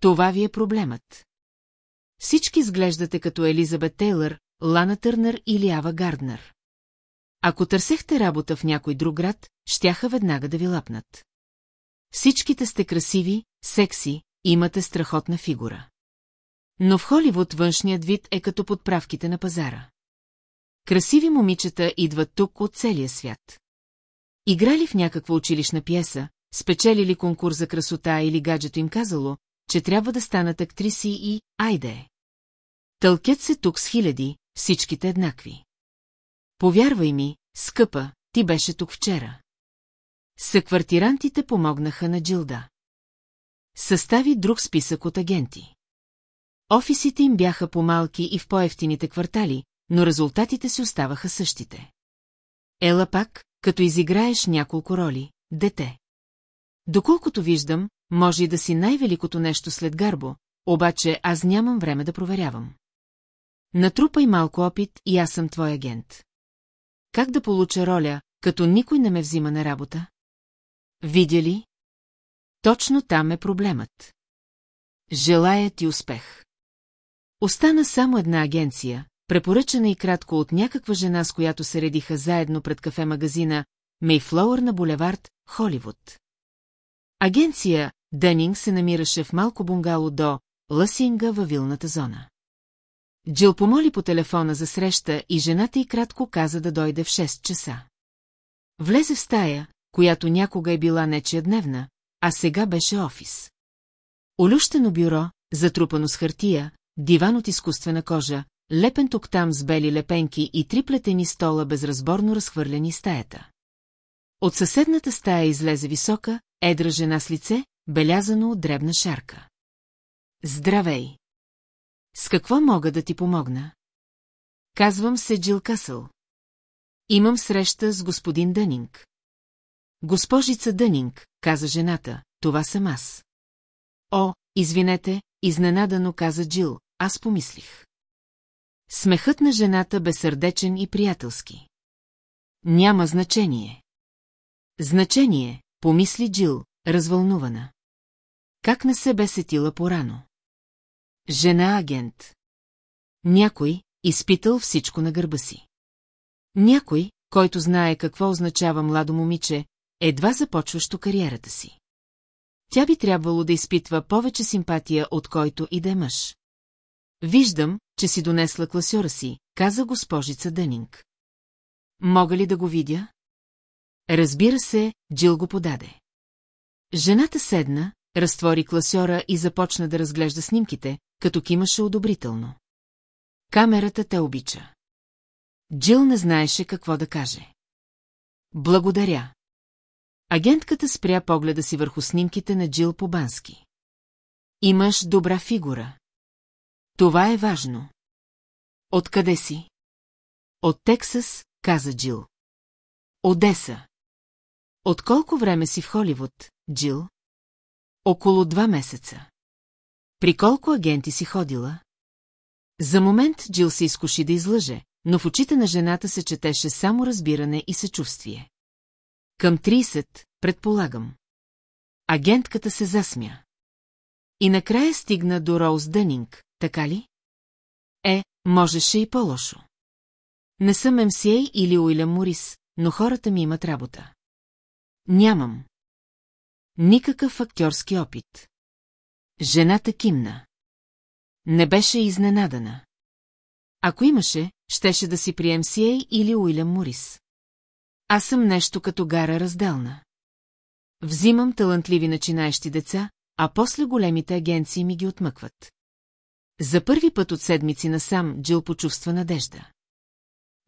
Това ви е проблемът. Всички изглеждате като Елизабет Тейлър, Лана Търнър или Ава Гарднер. Ако търсехте работа в някой друг град, щяха веднага да ви лапнат. Всичките сте красиви, секси, имате страхотна фигура. Но в Холивуд външният вид е като подправките на пазара. Красиви момичета идват тук от целия свят. Играли в някаква училищна пиеса, спечелили конкурс за красота или гаджето им казало, че трябва да станат актриси и айде. Тълкят се тук с хиляди, всичките еднакви. Повярвай ми, скъпа, ти беше тук вчера. Съквартирантите помогнаха на Джилда. Състави друг списък от агенти. Офисите им бяха по-малки и в по-ефтините квартали, но резултатите си оставаха същите. Ела пак, като изиграеш няколко роли, дете. Доколкото виждам, може и да си най-великото нещо след Гарбо, обаче аз нямам време да проверявам. Натрупай малко опит и аз съм твой агент. Как да получа роля, като никой не ме взима на работа? Видя ли? Точно там е проблемът. Желая ти успех. Остана само една агенция, препоръчана и кратко от някаква жена, с която се редиха заедно пред кафе-магазина Мейфлоуър на булевард, Холивуд. Агенция Дънинг се намираше в малко бунгало до Лъсинга във вилната зона. Джил помоли по телефона за среща и жената й кратко каза да дойде в 6 часа. Влезе в стая, която някога е била нечия дневна, а сега беше офис. Олющено бюро, затрупано с хартия, диван от изкуствена кожа, лепен тук там с бели лепенки и три плетени стола безразборно разхвърлени стаята. От съседната стая излезе висока, едра жена с лице, белязано от дребна шарка. Здравей! С какво мога да ти помогна? Казвам се Джил Касъл. Имам среща с господин Дънинг. Госпожица Дънинг, каза жената, това съм аз. О, извинете, изненадано каза Джил, аз помислих. Смехът на жената бе сърдечен и приятелски. Няма значение. Значение, помисли Джил, развълнувана. Как не се бе сетила порано? Жена-агент. Някой, изпитал всичко на гърба си. Някой, който знае какво означава младо момиче, едва започващо кариерата си. Тя би трябвало да изпитва повече симпатия, от който и да е мъж. Виждам, че си донесла класьора си, каза госпожица Дънинг. Мога ли да го видя? Разбира се, Джил го подаде. Жената седна, разтвори класьора и започна да разглежда снимките, като кимаше одобрително. Камерата те обича. Джил не знаеше какво да каже. Благодаря. Агентката спря погледа си върху снимките на Джил Побански. Имаш добра фигура. Това е важно. Откъде си? От Тексас, каза Джил. Одеса. От колко време си в Холивуд, Джил? Около два месеца. При колко агенти си ходила? За момент Джил се изкуши да излъже, но в очите на жената се четеше само разбиране и съчувствие. Към 30, предполагам. Агентката се засмя. И накрая стигна до Роуз Дънинг, така ли? Е, можеше и по-лошо. Не съм МСА или Уилям Морис, но хората ми имат работа. Нямам. Никакъв актьорски опит. Жената кимна. Не беше изненадана. Ако имаше, щеше да си прием Сией или Уилям Морис. Аз съм нещо като гара разделна. Взимам талантливи начинаещи деца, а после големите агенции ми ги отмъкват. За първи път от седмици насам Джил почувства надежда.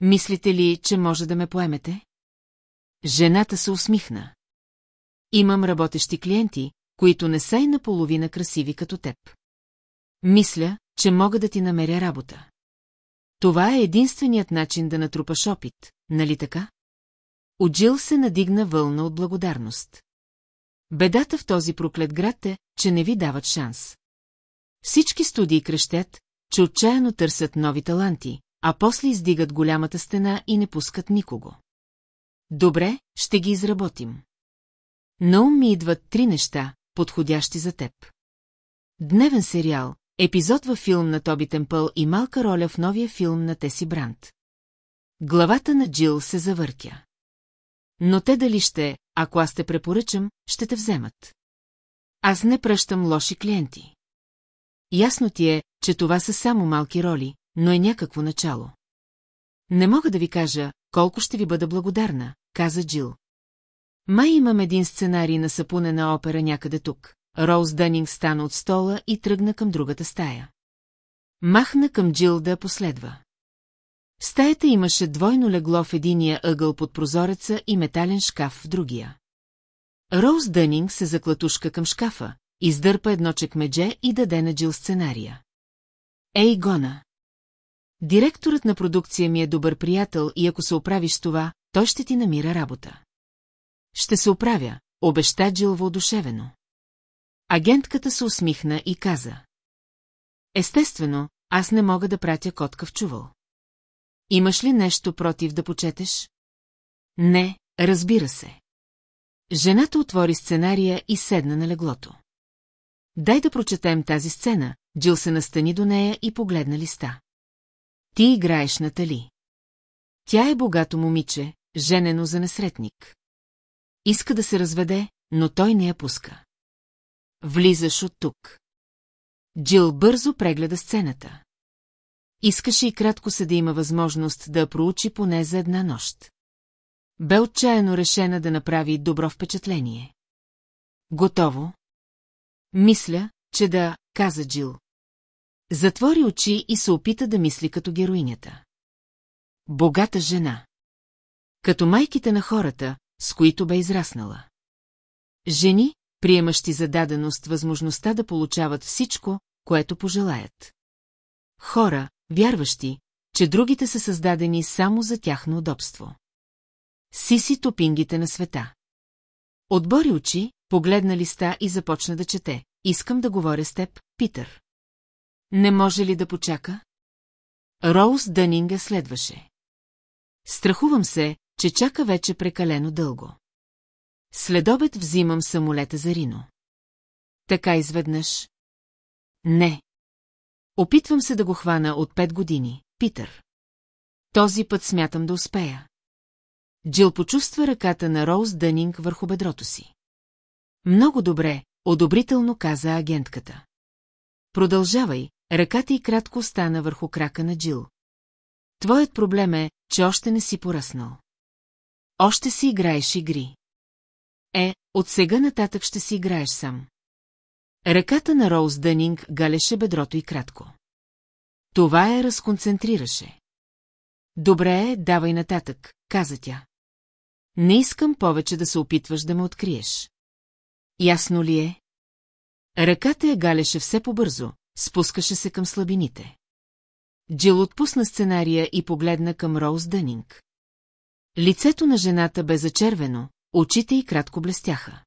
Мислите ли, че може да ме поемете? Жената се усмихна. Имам работещи клиенти, които не са и наполовина красиви като теб. Мисля, че мога да ти намеря работа. Това е единственият начин да натрупаш опит, нали така? Оджил се надигна вълна от благодарност. Бедата в този проклет град е, че не ви дават шанс. Всички студии крещят, че отчаяно търсят нови таланти, а после издигат голямата стена и не пускат никого. Добре, ще ги изработим. На ум ми идват три неща, подходящи за теб. Дневен сериал, епизод във филм на Тоби Темпъл и малка роля в новия филм на Теси Брант. Главата на Джил се завъртя. Но те дали ще, ако аз те препоръчам, ще те вземат. Аз не пръщам лоши клиенти. Ясно ти е, че това са само малки роли, но е някакво начало. Не мога да ви кажа, колко ще ви бъда благодарна, каза Джил. Май имам един сценарий на сапунена опера някъде тук. Роуз Дънинг стана от стола и тръгна към другата стая. Махна към Джил да последва. Стаята имаше двойно легло в единия ъгъл под прозореца и метален шкаф в другия. Роуз Дънинг се заклатушка към шкафа, издърпа едно чекмедже и даде на Джил сценария. Ей, Гона! Директорът на продукция ми е добър приятел и ако се оправиш това, той ще ти намира работа. Ще се оправя, обеща Джил воодушевено. Агентката се усмихна и каза. Естествено, аз не мога да пратя котка в чувал. Имаш ли нещо против да почетеш? Не, разбира се. Жената отвори сценария и седна на леглото. Дай да прочетем тази сцена, Джил се настани до нея и погледна листа. Ти играеш на Тали. Тя е богато момиче, женено за несретник. Иска да се разведе, но той не я пуска. Влизаш от тук. Джил бързо прегледа сцената. Искаше и кратко се да има възможност да проучи поне за една нощ. Бе отчаяно решена да направи добро впечатление. Готово? Мисля, че да, каза Джил. Затвори очи и се опита да мисли като героинята. Богата жена. Като майките на хората, с които бе израснала. Жени, приемащи за даденост възможността да получават всичко, което пожелаят. Хора, вярващи, че другите са създадени само за тяхно удобство. Сиси топингите на света. Отбори очи, погледна листа и започна да чете. Искам да говоря с теб, Питър. Не може ли да почака? Роуз Дънинга следваше. Страхувам се, че чака вече прекалено дълго. След обед взимам самолета за Рино. Така изведнъж. Не. Опитвам се да го хвана от пет години, Питър. Този път смятам да успея. Джил почувства ръката на Роуз Дънинг върху бедрото си. Много добре, одобрително каза агентката. Продължавай, ръката й кратко остана върху крака на Джил. Твоят проблем е, че още не си поръснал. Още си играеш игри. Е, от сега нататък ще си играеш сам. Ръката на Роуз Дънинг галеше бедрото и кратко. Това е разконцентрираше. Добре е, давай нататък, каза тя. Не искам повече да се опитваш да ме откриеш. Ясно ли е? Ръката я галеше все по-бързо, спускаше се към слабините. Джил отпусна сценария и погледна към Роуз Дънинг. Лицето на жената бе зачервено, очите й кратко блестяха.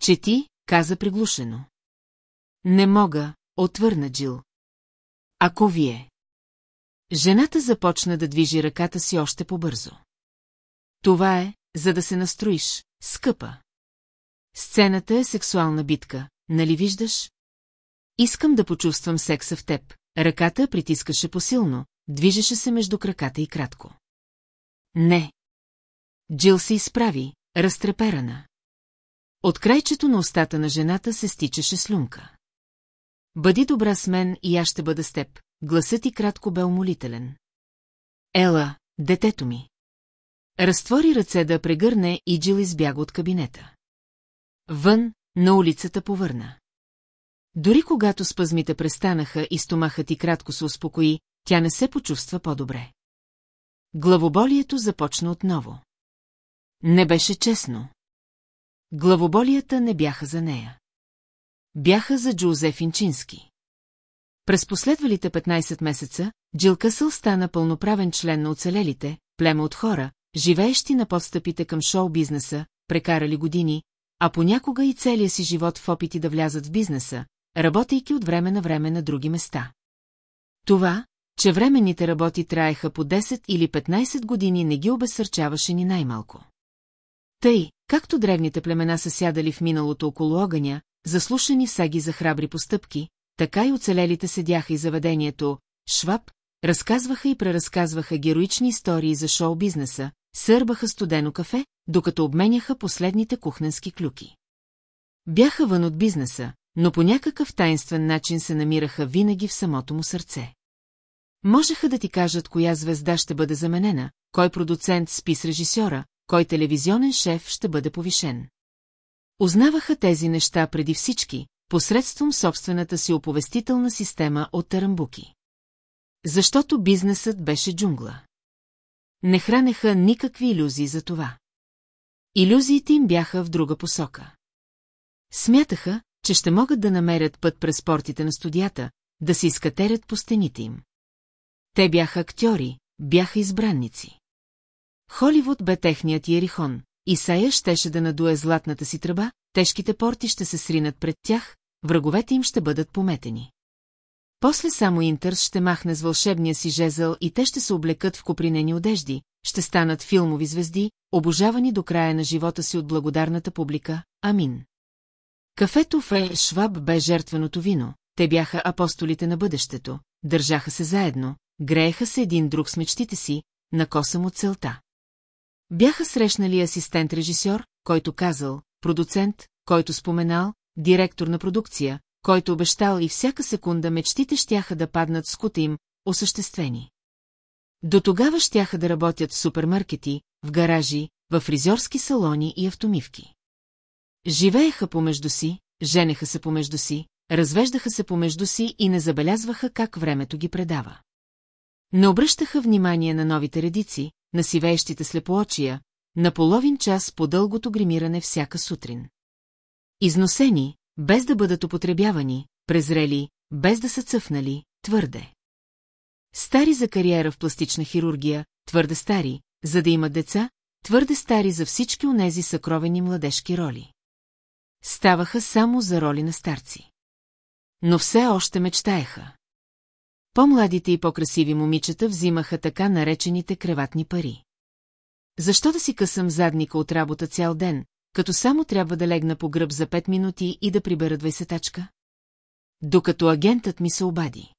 Чети, каза приглушено. Не мога, отвърна Джил. Ако вие. Жената започна да движи ръката си още по-бързо. Това е, за да се настроиш, скъпа. Сцената е сексуална битка, нали виждаш? Искам да почувствам секса в теб. Ръката притискаше посилно, движеше се между краката и кратко. Не. Джил се изправи, разтреперана. От крайчето на устата на жената се стичаше слюнка. Бъди добра с мен и аз ще бъда с теб, гласът ти кратко бе умолителен. Ела, детето ми. Разтвори ръце да прегърне и Джил избяга от кабинета. Вън, на улицата повърна. Дори когато спазмите престанаха и стомахът ти кратко се успокои, тя не се почувства по-добре. Главоболието започна отново. Не беше честно. Главоболията не бяха за нея. Бяха за Джузеф Инчински. През последвалите 15 месеца, Джил Късъл стана пълноправен член на оцелелите, племе от хора, живеещи на подстъпите към шоу-бизнеса, прекарали години, а понякога и целия си живот в опити да влязат в бизнеса, работейки от време на време на други места. Това, че временните работи траеха по 10 или 15 години не ги обесърчаваше ни най-малко. Тъй, както древните племена са сядали в миналото около огъня, заслушани саги за храбри постъпки, така и оцелелите седяха и заведението, Шваб, разказваха и преразказваха героични истории за шоу-бизнеса, сърбаха студено кафе, докато обменяха последните кухненски клюки. Бяха вън от бизнеса, но по някакъв тайнствен начин се намираха винаги в самото му сърце. Можеха да ти кажат коя звезда ще бъде заменена, кой продуцент спи с режисьора, кой телевизионен шеф ще бъде повишен. Узнаваха тези неща преди всички, посредством собствената си оповестителна система от тарамбуки. Защото бизнесът беше джунгла. Не хранеха никакви иллюзии за това. Иллюзиите им бяха в друга посока. Смятаха, че ще могат да намерят път през портите на студията, да се изкатерят по стените им. Те бяха актьори, бяха избранници. Холивуд бе техният Ерихон, Исая щеше да надуе златната си тръба, тежките порти ще се сринат пред тях, враговете им ще бъдат пометени. После само Интерс ще махне с вълшебния си жезъл и те ще се облекат в копринени одежди, ще станат филмови звезди, обожавани до края на живота си от благодарната публика. Амин. Кафето Е. Шваб бе жертвеното вино, те бяха апостолите на бъдещето, държаха се заедно, грееха се един друг с мечтите си, на косъм от целта. Бяха срещнали асистент-режисьор, който казал, продуцент, който споменал, директор на продукция, който обещал и всяка секунда мечтите щяха да паднат с кута им, осъществени. До тогава щяха да работят в супермаркети, в гаражи, в фризьорски салони и автомивки. Живееха помежду си, женеха се помежду си, развеждаха се помежду си и не забелязваха как времето ги предава. Не обръщаха внимание на новите редици, на сивеещите слепоочия, на половин час по дългото гримиране всяка сутрин. Износени, без да бъдат употребявани, презрели, без да са цъфнали, твърде. Стари за кариера в пластична хирургия, твърде стари, за да имат деца, твърде стари за всички онези съкровени младежки роли. Ставаха само за роли на старци. Но все още мечтаеха. По-младите и по-красиви момичета взимаха така наречените креватни пари. Защо да си късам задника от работа цял ден, като само трябва да легна по гръб за пет минути и да прибера двайсетачка? Докато агентът ми се обади.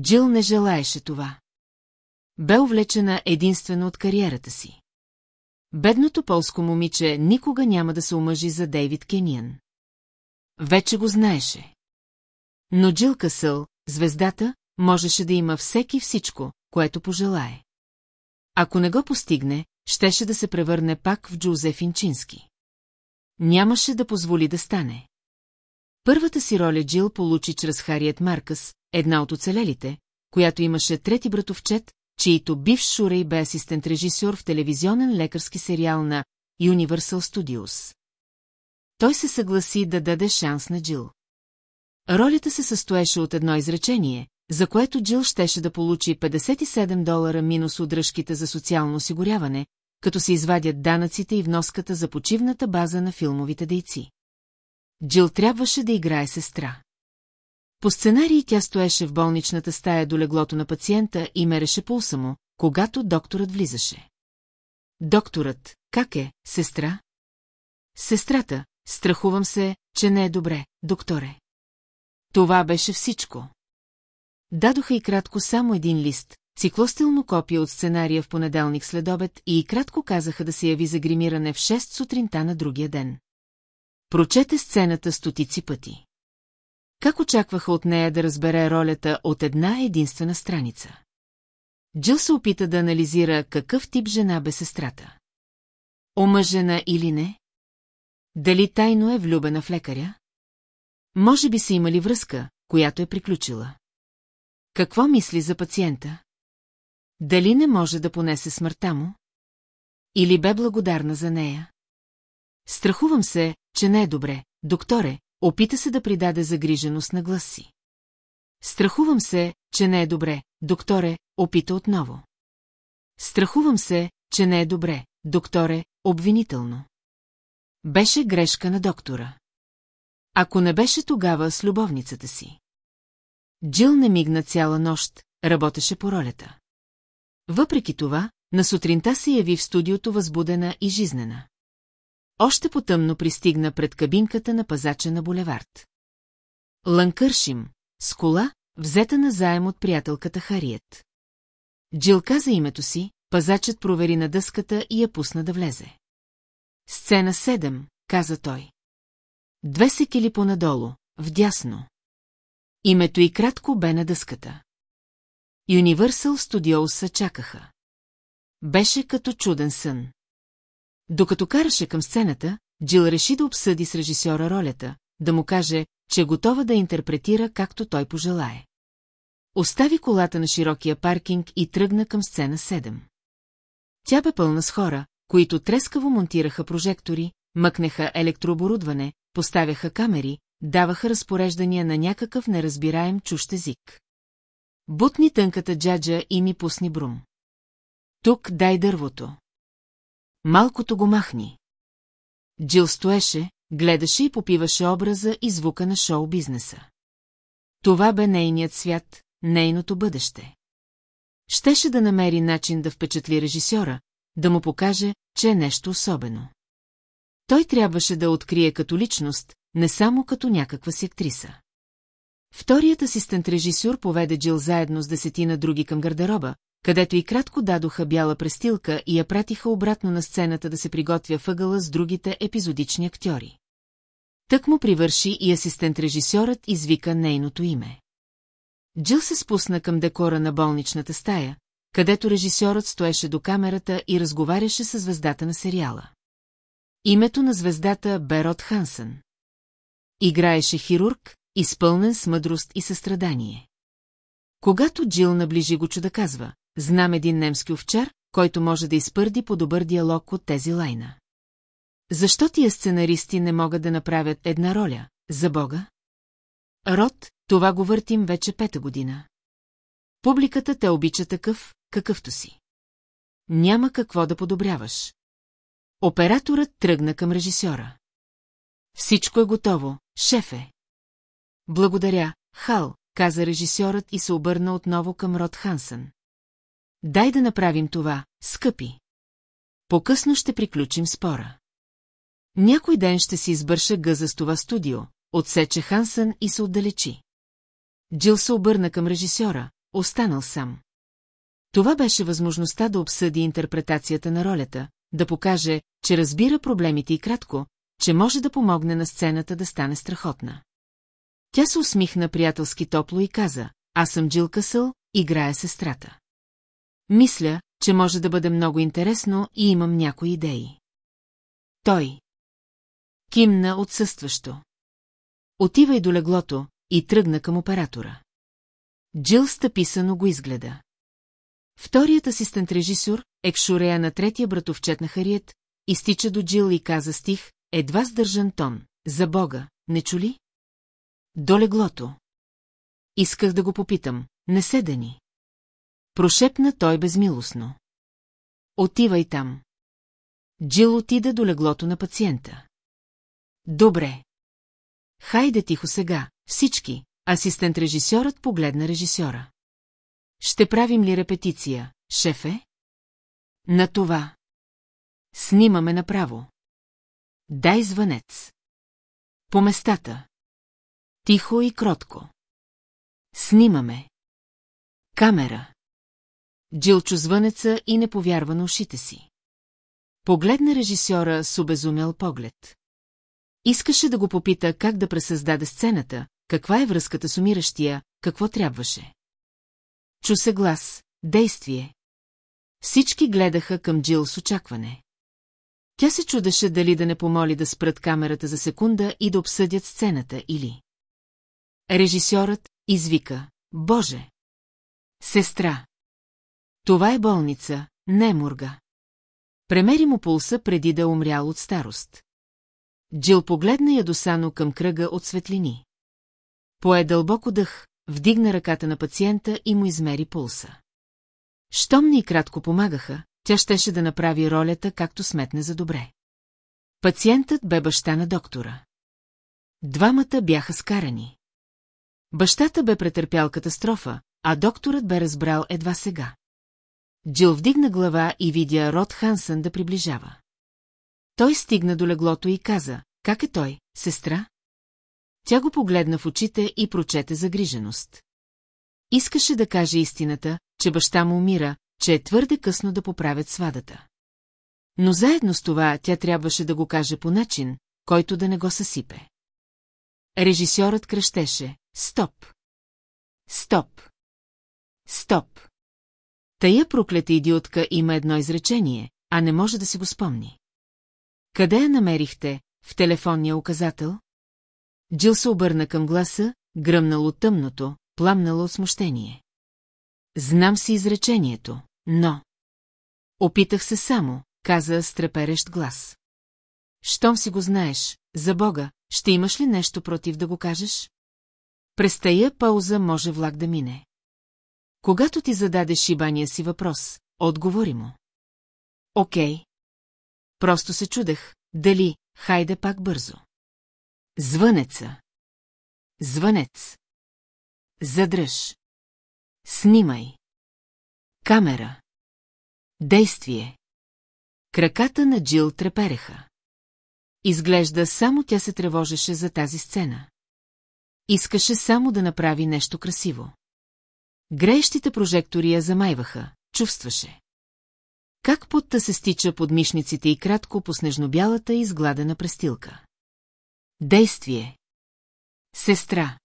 Джил не желаеше това. Бе увлечена единствено от кариерата си. Бедното полско момиче никога няма да се омъжи за Дейвид Кениан. Вече го знаеше. Но Джил Късъл, звездата, можеше да има всеки всичко, което пожелае. Ако не го постигне, щеше да се превърне пак в Джузеф Инчински. Нямаше да позволи да стане. Първата си роля Джил получи чрез Хариет Маркъс, една от оцелелите, която имаше трети братовчет, чието бивш Шурей бе асистент-режисьор в телевизионен лекарски сериал на Universal Studios. Той се съгласи да даде шанс на Джил. Ролята се състоеше от едно изречение, за което Джил щеше да получи 57 долара минус удръжките за социално осигуряване, като се извадят данъците и вноската за почивната база на филмовите дейци. Джил трябваше да играе сестра. По сценарий тя стоеше в болничната стая до леглото на пациента и мереше пулса му, когато докторът влизаше. Докторът, как е, сестра? Сестрата, страхувам се, че не е добре, докторе. Това беше всичко. Дадоха и кратко само един лист, циклостилно копие от сценария в понеделник след обед и кратко казаха да се яви за гримиране в 6 сутринта на другия ден. Прочете сцената стотици пъти. Как очакваха от нея да разбере ролята от една единствена страница? Джил се опита да анализира какъв тип жена бе сестрата. Омъжена или не? Дали тайно е влюбена в лекаря? Може би са имали връзка, която е приключила. Какво мисли за пациента? Дали не може да понесе смъртта му? Или бе благодарна за нея? Страхувам се, че не е добре, докторе, опита се да придаде загриженост на глас си. Страхувам се, че не е добре, докторе, опита отново. Страхувам се, че не е добре, докторе, обвинително. Беше грешка на доктора. Ако не беше тогава с любовницата си. Джил не мигна цяла нощ, работеше по ролята. Въпреки това, на сутринта се яви в студиото възбудена и жизнена. Още потъмно пристигна пред кабинката на пазача на булевард. Лънкършим, с кола, взета на заем от приятелката Хариет. Джил каза името си, пазачът провери на дъската и я пусна да влезе. Сцена 7, каза той. Две секили понадолу, вдясно. Името и кратко бе на дъската. Universal Studios чакаха. Беше като чуден сън. Докато караше към сцената, Джил реши да обсъди с режисьора ролята, да му каже, че е готова да интерпретира както той пожелае. Остави колата на широкия паркинг и тръгна към сцена 7. Тя бе пълна с хора, които трескаво монтираха прожектори, мъкнеха електрооборудване, поставяха камери, даваха разпореждания на някакъв неразбираем чущ език. Бутни тънката джаджа и ми пусни брум. Тук дай дървото. Малкото го махни. Джил стоеше, гледаше и попиваше образа и звука на шоу-бизнеса. Това бе нейният свят, нейното бъдеще. Щеше да намери начин да впечатли режисьора, да му покаже, че е нещо особено. Той трябваше да открие като личност, не само като някаква си актриса. Вторият асистент-режисюр поведе Джил заедно с десетина други към гардероба, където и кратко дадоха бяла престилка и я пратиха обратно на сцената да се приготвя въгъла с другите епизодични актьори. Тък му привърши и асистент-режисьорът извика нейното име. Джил се спусна към декора на болничната стая, където режисьорът стоеше до камерата и разговаряше с звездата на сериала. Името на звездата бе Род Хансън. Играеше хирург, изпълнен с мъдрост и състрадание. Когато Джил наближи го чуда казва, знам един немски овчар, който може да изпърди по добър диалог от тези лайна. Защо тия сценаристи не могат да направят една роля, за Бога? Род, това го въртим вече пета година. Публиката те обича такъв, какъвто си. Няма какво да подобряваш. Операторът тръгна към режисьора. Всичко е готово, шефе. Благодаря, Хал, каза режисьорът и се обърна отново към Род Хансън. Дай да направим това, скъпи. По-късно ще приключим спора. Някой ден ще си избърша гъза с това студио, отсече Хансън и се отдалечи. Джил се обърна към режисьора, останал сам. Това беше възможността да обсъди интерпретацията на ролята, да покаже, че разбира проблемите и кратко, че може да помогне на сцената да стане страхотна. Тя се усмихна приятелски топло и каза, аз съм Джил Късъл, играя сестрата. Мисля, че може да бъде много интересно и имам някои идеи. Той. Кимна отсъстващо. Отивай до леглото и тръгна към оператора. Джил стъписано го изгледа. Вторият асистент-режисюр, екшурея на третия братовчет на Хариет, изтича до Джил и каза стих, едва сдържан тон. За Бога, не чули? До леглото. Исках да го попитам, не се да ни. Прошепна той безмилостно. Отивай там. Джил отида до леглото на пациента. Добре. Хайде тихо сега, всички, асистент-режисьорът погледна режисьора. Ще правим ли репетиция, шефе? На това. Снимаме направо. Дай звънец. По местата. Тихо и кротко. Снимаме. Камера. Джилчо звънеца и не повярва на ушите си. Погледна режисьора с обезумел поглед. Искаше да го попита как да пресъздаде сцената, каква е връзката с умиращия, какво трябваше. Чу се глас, действие. Всички гледаха към Джил с очакване. Тя се чудеше дали да не помоли да спрат камерата за секунда и да обсъдят сцената или... Режисьорът извика. Боже! Сестра! Това е болница, не е мурга. Премери му пулса преди да е умрял от старост. Джил погледна ядосано към кръга от светлини. Пое дълбоко дъх, вдигна ръката на пациента и му измери пулса. Щом ни кратко помагаха, тя щеше да направи ролята, както сметне за добре. Пациентът бе баща на доктора. Двамата бяха скарани. Бащата бе претърпял катастрофа, а докторът бе разбрал едва сега. Джил вдигна глава и видя Род Хансън да приближава. Той стигна до леглото и каза, как е той, сестра? Тя го погледна в очите и прочете загриженост. Искаше да каже истината, че баща му умира, че е твърде късно да поправят свадата. Но заедно с това тя трябваше да го каже по начин, който да не го съсипе. Режисьорът кръщеше. Стоп! Стоп! Стоп! Тая проклета идиотка има едно изречение, а не може да си го спомни. Къде я намерихте, в телефонния указател? Джил се обърна към гласа, гръмнало тъмното, пламнало от смущение. Знам си изречението, но... Опитах се само, каза с треперещ глас. Щом си го знаеш, за Бога, ще имаш ли нещо против да го кажеш? През тая пауза може влак да мине. Когато ти зададеш шибания си въпрос, отговори му. Окей. Просто се чудех, дали, хайде пак бързо. Звънеца. Звънец. Задръж. Снимай. Камера. Действие. Краката на Джил трепереха. Изглежда само тя се тревожеше за тази сцена. Искаше само да направи нещо красиво. Греещите прожектори я замайваха, чувстваше. Как потта се стича под мишниците и кратко по снежнобялата и изгладена престилка. Действие. Сестра.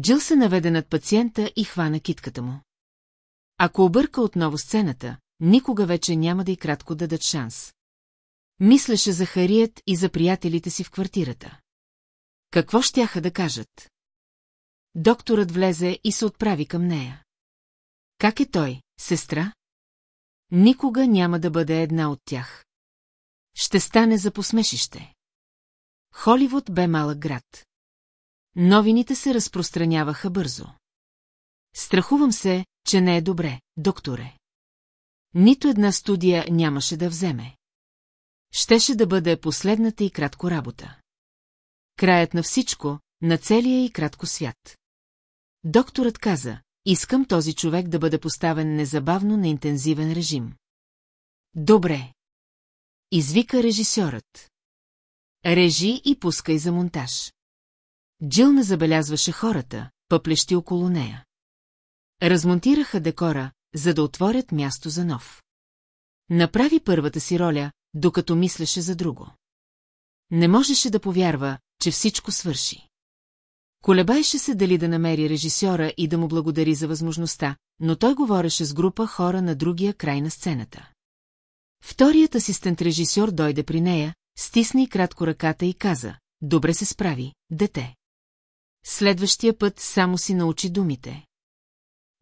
Джил се наведе над пациента и хвана китката му. Ако обърка отново сцената, никога вече няма да и кратко дадат шанс. Мислеше за Хариет и за приятелите си в квартирата. Какво щяха да кажат? Докторът влезе и се отправи към нея. Как е той, сестра? Никога няма да бъде една от тях. Ще стане за посмешище. Холивуд бе малък град. Новините се разпространяваха бързо. Страхувам се, че не е добре, докторе. Нито една студия нямаше да вземе. Щеше да бъде последната и кратко работа. Краят на всичко, на целия и кратко свят. Докторът каза, искам този човек да бъде поставен незабавно на интензивен режим. Добре. Извика режисьорът. Режи и пускай за монтаж. Джил не забелязваше хората, пъплещи около нея. Размонтираха декора, за да отворят място за нов. Направи първата си роля, докато мислеше за друго. Не можеше да повярва, че всичко свърши. Колебаеше се дали да намери режисьора и да му благодари за възможността, но той говореше с група хора на другия край на сцената. Вторият асистент-режисьор дойде при нея, стисна и кратко ръката и каза, добре се справи, дете. Следващия път само си научи думите.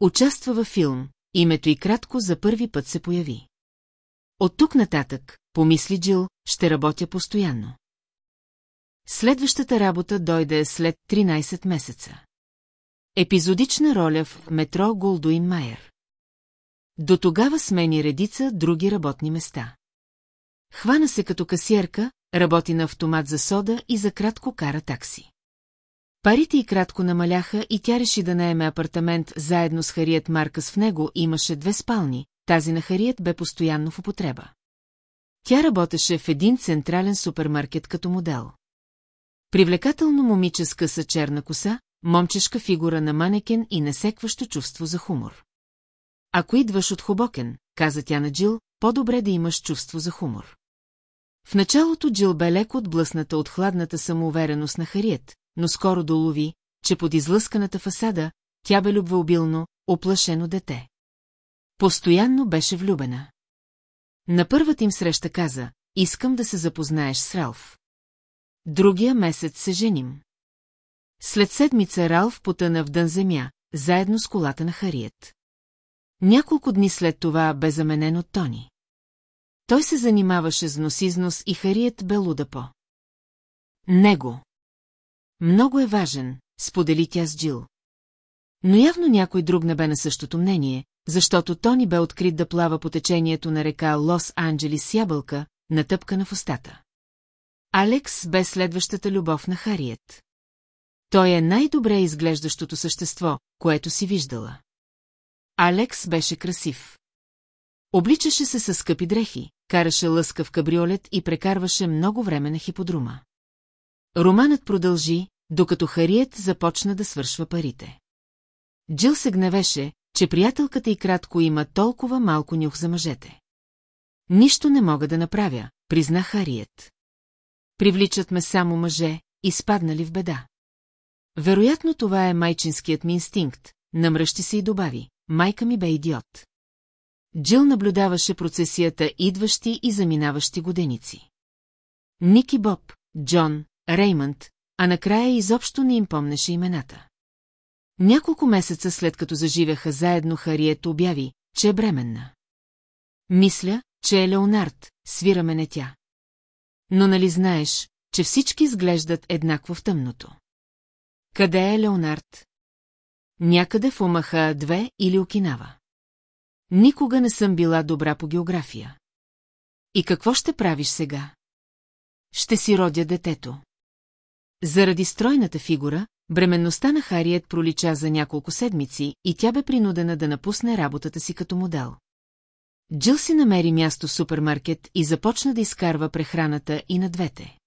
Участва във филм, името и кратко за първи път се появи. От тук нататък, помисли Джил, ще работя постоянно. Следващата работа дойде след 13 месеца. Епизодична роля в метро Голдуин Майер. До тогава смени редица други работни места. Хвана се като касиерка, работи на автомат за сода и за кратко кара такси. Парите и кратко намаляха и тя реши да наеме апартамент заедно с Хариет Маркъс в него имаше две спални, тази на Хариет бе постоянно в употреба. Тя работеше в един централен супермаркет като модел. Привлекателно момиче с къса черна коса, момчешка фигура на манекен и несекващо чувство за хумор. Ако идваш от Хобокен, каза тя на Джил, по-добре да имаш чувство за хумор. В началото Джил бе леко отблъсната от хладната самоувереност на Хариет, но скоро долови, че под излъсканата фасада тя бе любвеобилно, оплашено дете. Постоянно беше влюбена. На първата им среща каза, искам да се запознаеш с Ралф. Другия месец се женим. След седмица Ралф потъна в дън земя, заедно с колата на Хариет. Няколко дни след това бе заменен от Тони. Той се занимаваше с носизнос и Хариет бе луда по. Него. Много е важен, сподели тя с Джил. Но явно някой друг не бе на същото мнение, защото Тони бе открит да плава по течението на река Лос-Анджелис с ябълка, натъпкана в устата. Алекс бе следващата любов на Хариет. Той е най-добре изглеждащото същество, което си виждала. Алекс беше красив. Обличаше се с скъпи дрехи, караше лъскав кабриолет и прекарваше много време на хиподрума. Романът продължи, докато Хариет започна да свършва парите. Джил се гневеше, че приятелката и кратко има толкова малко нюх за мъжете. Нищо не мога да направя, призна Хариет. Привличат ме само мъже, изпаднали в беда. Вероятно това е майчинският ми инстинкт, намръщи се и добави, майка ми бе идиот. Джил наблюдаваше процесията идващи и заминаващи годеници. Ники Боб, Джон, Реймънд, а накрая изобщо не им помнеше имената. Няколко месеца след като заживяха заедно, Хариет обяви, че е бременна. Мисля, че е Леонард, свира мене тя. Но нали знаеш, че всички изглеждат еднакво в тъмното? Къде е Леонард? Някъде в Омаха две или Окинава. Никога не съм била добра по география. И какво ще правиш сега? Ще си родя детето. Заради стройната фигура, бременността на Хариет пролича за няколко седмици и тя бе принудена да напусне работата си като модел. Джил си намери място в супермаркет и започна да изкарва прехраната и на двете.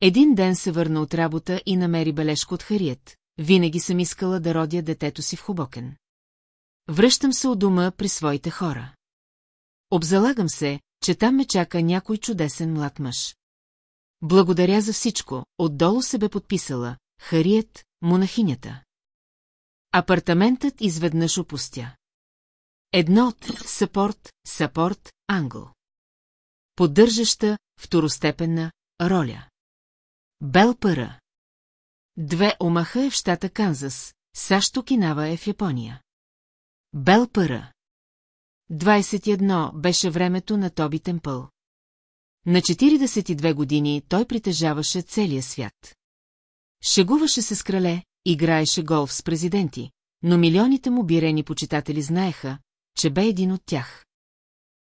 Един ден се върна от работа и намери бележка от Хариет. Винаги съм искала да родя детето си в Хубокен. Връщам се от дома при своите хора. Обзалагам се, че там ме чака някой чудесен млад мъж. Благодаря за всичко, отдолу се бе подписала, Хариет, монахинята. Апартаментът изведнъж опустя. Едно от Сапорт, Сапорт, Англ. Поддържаща второстепенна роля. Бел Пъра. Две Омаха е в щата Канзас, САЩ Окинава е в Япония. Бел Пъра. 21 беше времето на Тоби Темпъл. На 42 години той притежаваше целия свят. Шегуваше се с крале, играеше голф с президенти, но милионите му бирени почитатели знаеха, че бе един от тях.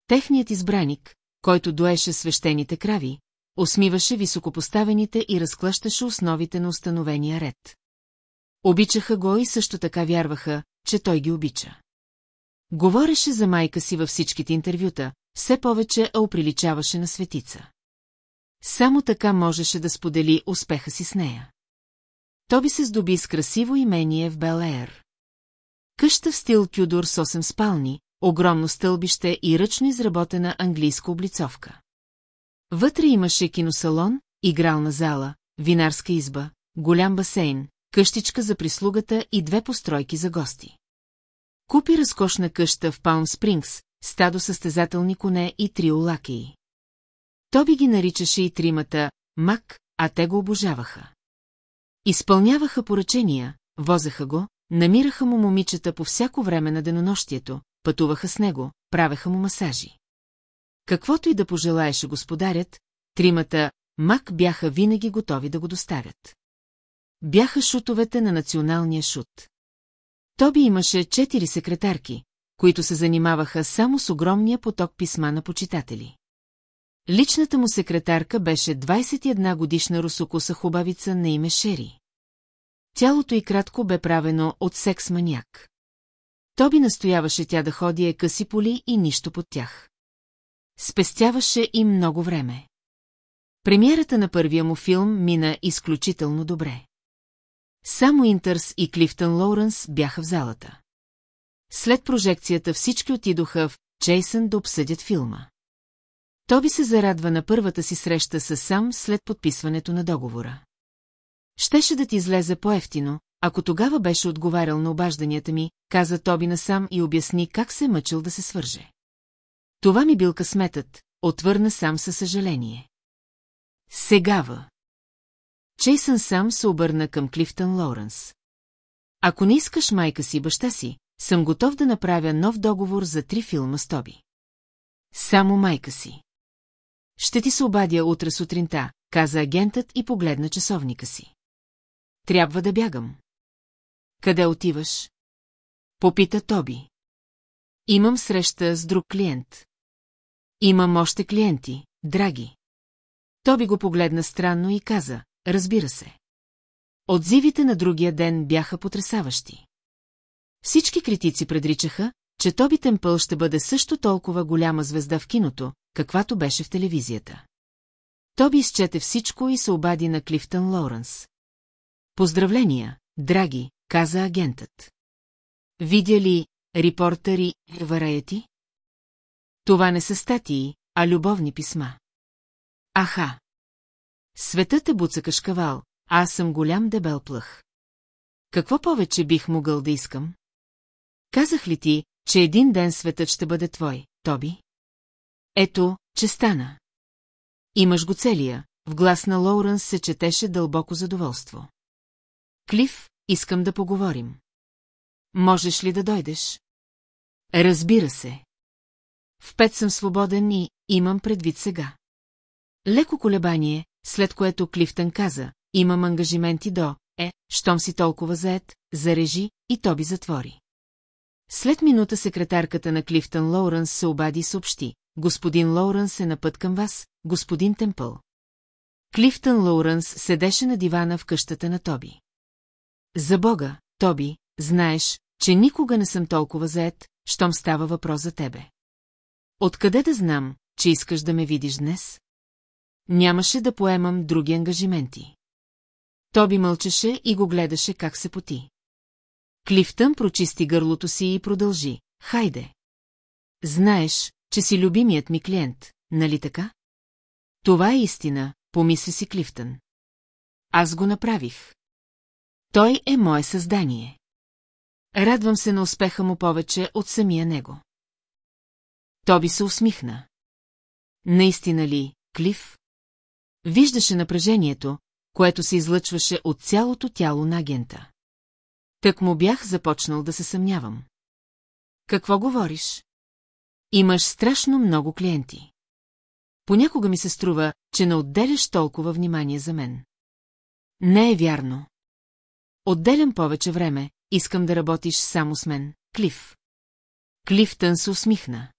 Техният избраник, който доеше свещените крави, усмиваше високопоставените и разклащаше основите на установения ред. Обичаха го и също така вярваха, че той ги обича. Говореше за майка си във всичките интервюта, все повече а оприличаваше на светица. Само така можеше да сподели успеха си с нея. Тоби се здоби с красиво имение в Белеер. Къща в стил Кюдор с 8 спални, огромно стълбище и ръчно изработена английска облицовка. Вътре имаше киносалон, игрална зала, винарска изба, голям басейн, къщичка за прислугата и две постройки за гости. Купи разкошна къща в Палм Спрингс, стадо състезателни коне и три лакеи. Тоби ги наричаше и тримата Мак, а те го обожаваха. Изпълняваха поръчения, возеха го, намираха му момичета по всяко време на денонощието, пътуваха с него, правеха му масажи. Каквото и да пожелаеше господарят, тримата Мак бяха винаги готови да го доставят. Бяха шутовете на националния шут. Тоби имаше четири секретарки, които се занимаваха само с огромния поток писма на почитатели. Личната му секретарка беше 21 годишна русокоса хубавица на име Шери. Тялото й кратко бе правено от секс-маняк. Тоби настояваше тя да ходи е къси поли и нищо под тях. Спестяваше им много време. Премиерата на първия му филм мина изключително добре. Само Интерс и Клифтън Лоуренс бяха в залата. След прожекцията всички отидоха в Джейсън да обсъдят филма. Тоби се зарадва на първата си среща с сам след подписването на договора. Щеше да ти излезе по-ефтино, ако тогава беше отговарял на обажданията ми, каза Тоби насам и обясни как се е мъчил да се свърже. Това ми бил късметът, отвърна сам със съжаление. Сегава. Чейсън сам се обърна към Клифтън Лоуренс. Ако не искаш майка си баща си, съм готов да направя нов договор за три филма с Тоби. Само майка си. Ще ти се обадя утре сутринта, каза агентът и погледна часовника си. Трябва да бягам. Къде отиваш? Попита Тоби. Имам среща с друг клиент. Имам още клиенти, драги. Тоби го погледна странно и каза, разбира се. Отзивите на другия ден бяха потрясаващи. Всички критици предричаха, че Тоби Темпъл ще бъде също толкова голяма звезда в киното, каквато беше в телевизията. Тоби изчете всичко и се обади на Клифтън Лоуренс. Поздравления, драги, каза агентът. Видя ли репортери Вараети? Това не са статии, а любовни писма. Аха. Светът е буцакашкавал, а аз съм голям дебел плъх. Какво повече бих могъл да искам? Казах ли ти, че един ден светът ще бъде твой, Тоби? Ето, че стана. Имаш го целия, в глас на Лоуренс се четеше дълбоко задоволство. Клиф, искам да поговорим. Можеш ли да дойдеш? Разбира се. В пет съм свободен и имам предвид сега. Леко колебание, след което Клифтън каза, имам ангажименти до, е, щом си толкова заед, зарежи и Тоби затвори. След минута секретарката на Клифтън Лоуренс се обади и съобщи. Господин Лоуренс е на път към вас, господин Темпъл. Клифтън Лоуренс седеше на дивана в къщата на Тоби. За Бога, Тоби, знаеш, че никога не съм толкова заед, щом става въпрос за тебе. Откъде да знам, че искаш да ме видиш днес? Нямаше да поемам други ангажименти. Тоби мълчеше и го гледаше как се поти. Клифтън прочисти гърлото си и продължи. Хайде. Знаеш, че си любимият ми клиент, нали така? Това е истина, помисли си Клифтън. Аз го направих. Той е мое създание. Радвам се на успеха му повече от самия него. Тоби се усмихна. Наистина ли, Клиф? Виждаше напрежението, което се излъчваше от цялото тяло на агента. Так му бях започнал да се съмнявам. Какво говориш? Имаш страшно много клиенти. Понякога ми се струва, че не отделяш толкова внимание за мен. Не е вярно. Отделям повече време, искам да работиш само с мен, Клиф. Клифтън се усмихна.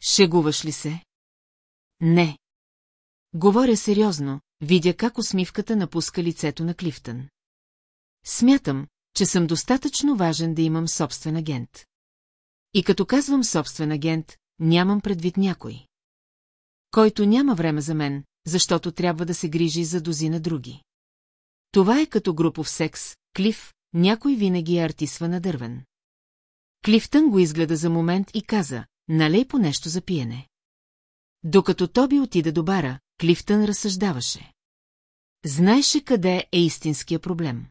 Шегуваш ли се? Не. Говоря сериозно, видя как усмивката напуска лицето на Клифтън. Смятам, че съм достатъчно важен да имам собствен агент. И като казвам собствен агент, нямам предвид някой. Който няма време за мен, защото трябва да се грижи за дози на други. Това е като групов секс, Клиф, някой винаги е артисва на дървен. Клифтън го изгледа за момент и каза, налей по нещо за пиене. Докато Тоби отида до бара, Клифтън разсъждаваше. Знаеше къде е истинския проблем.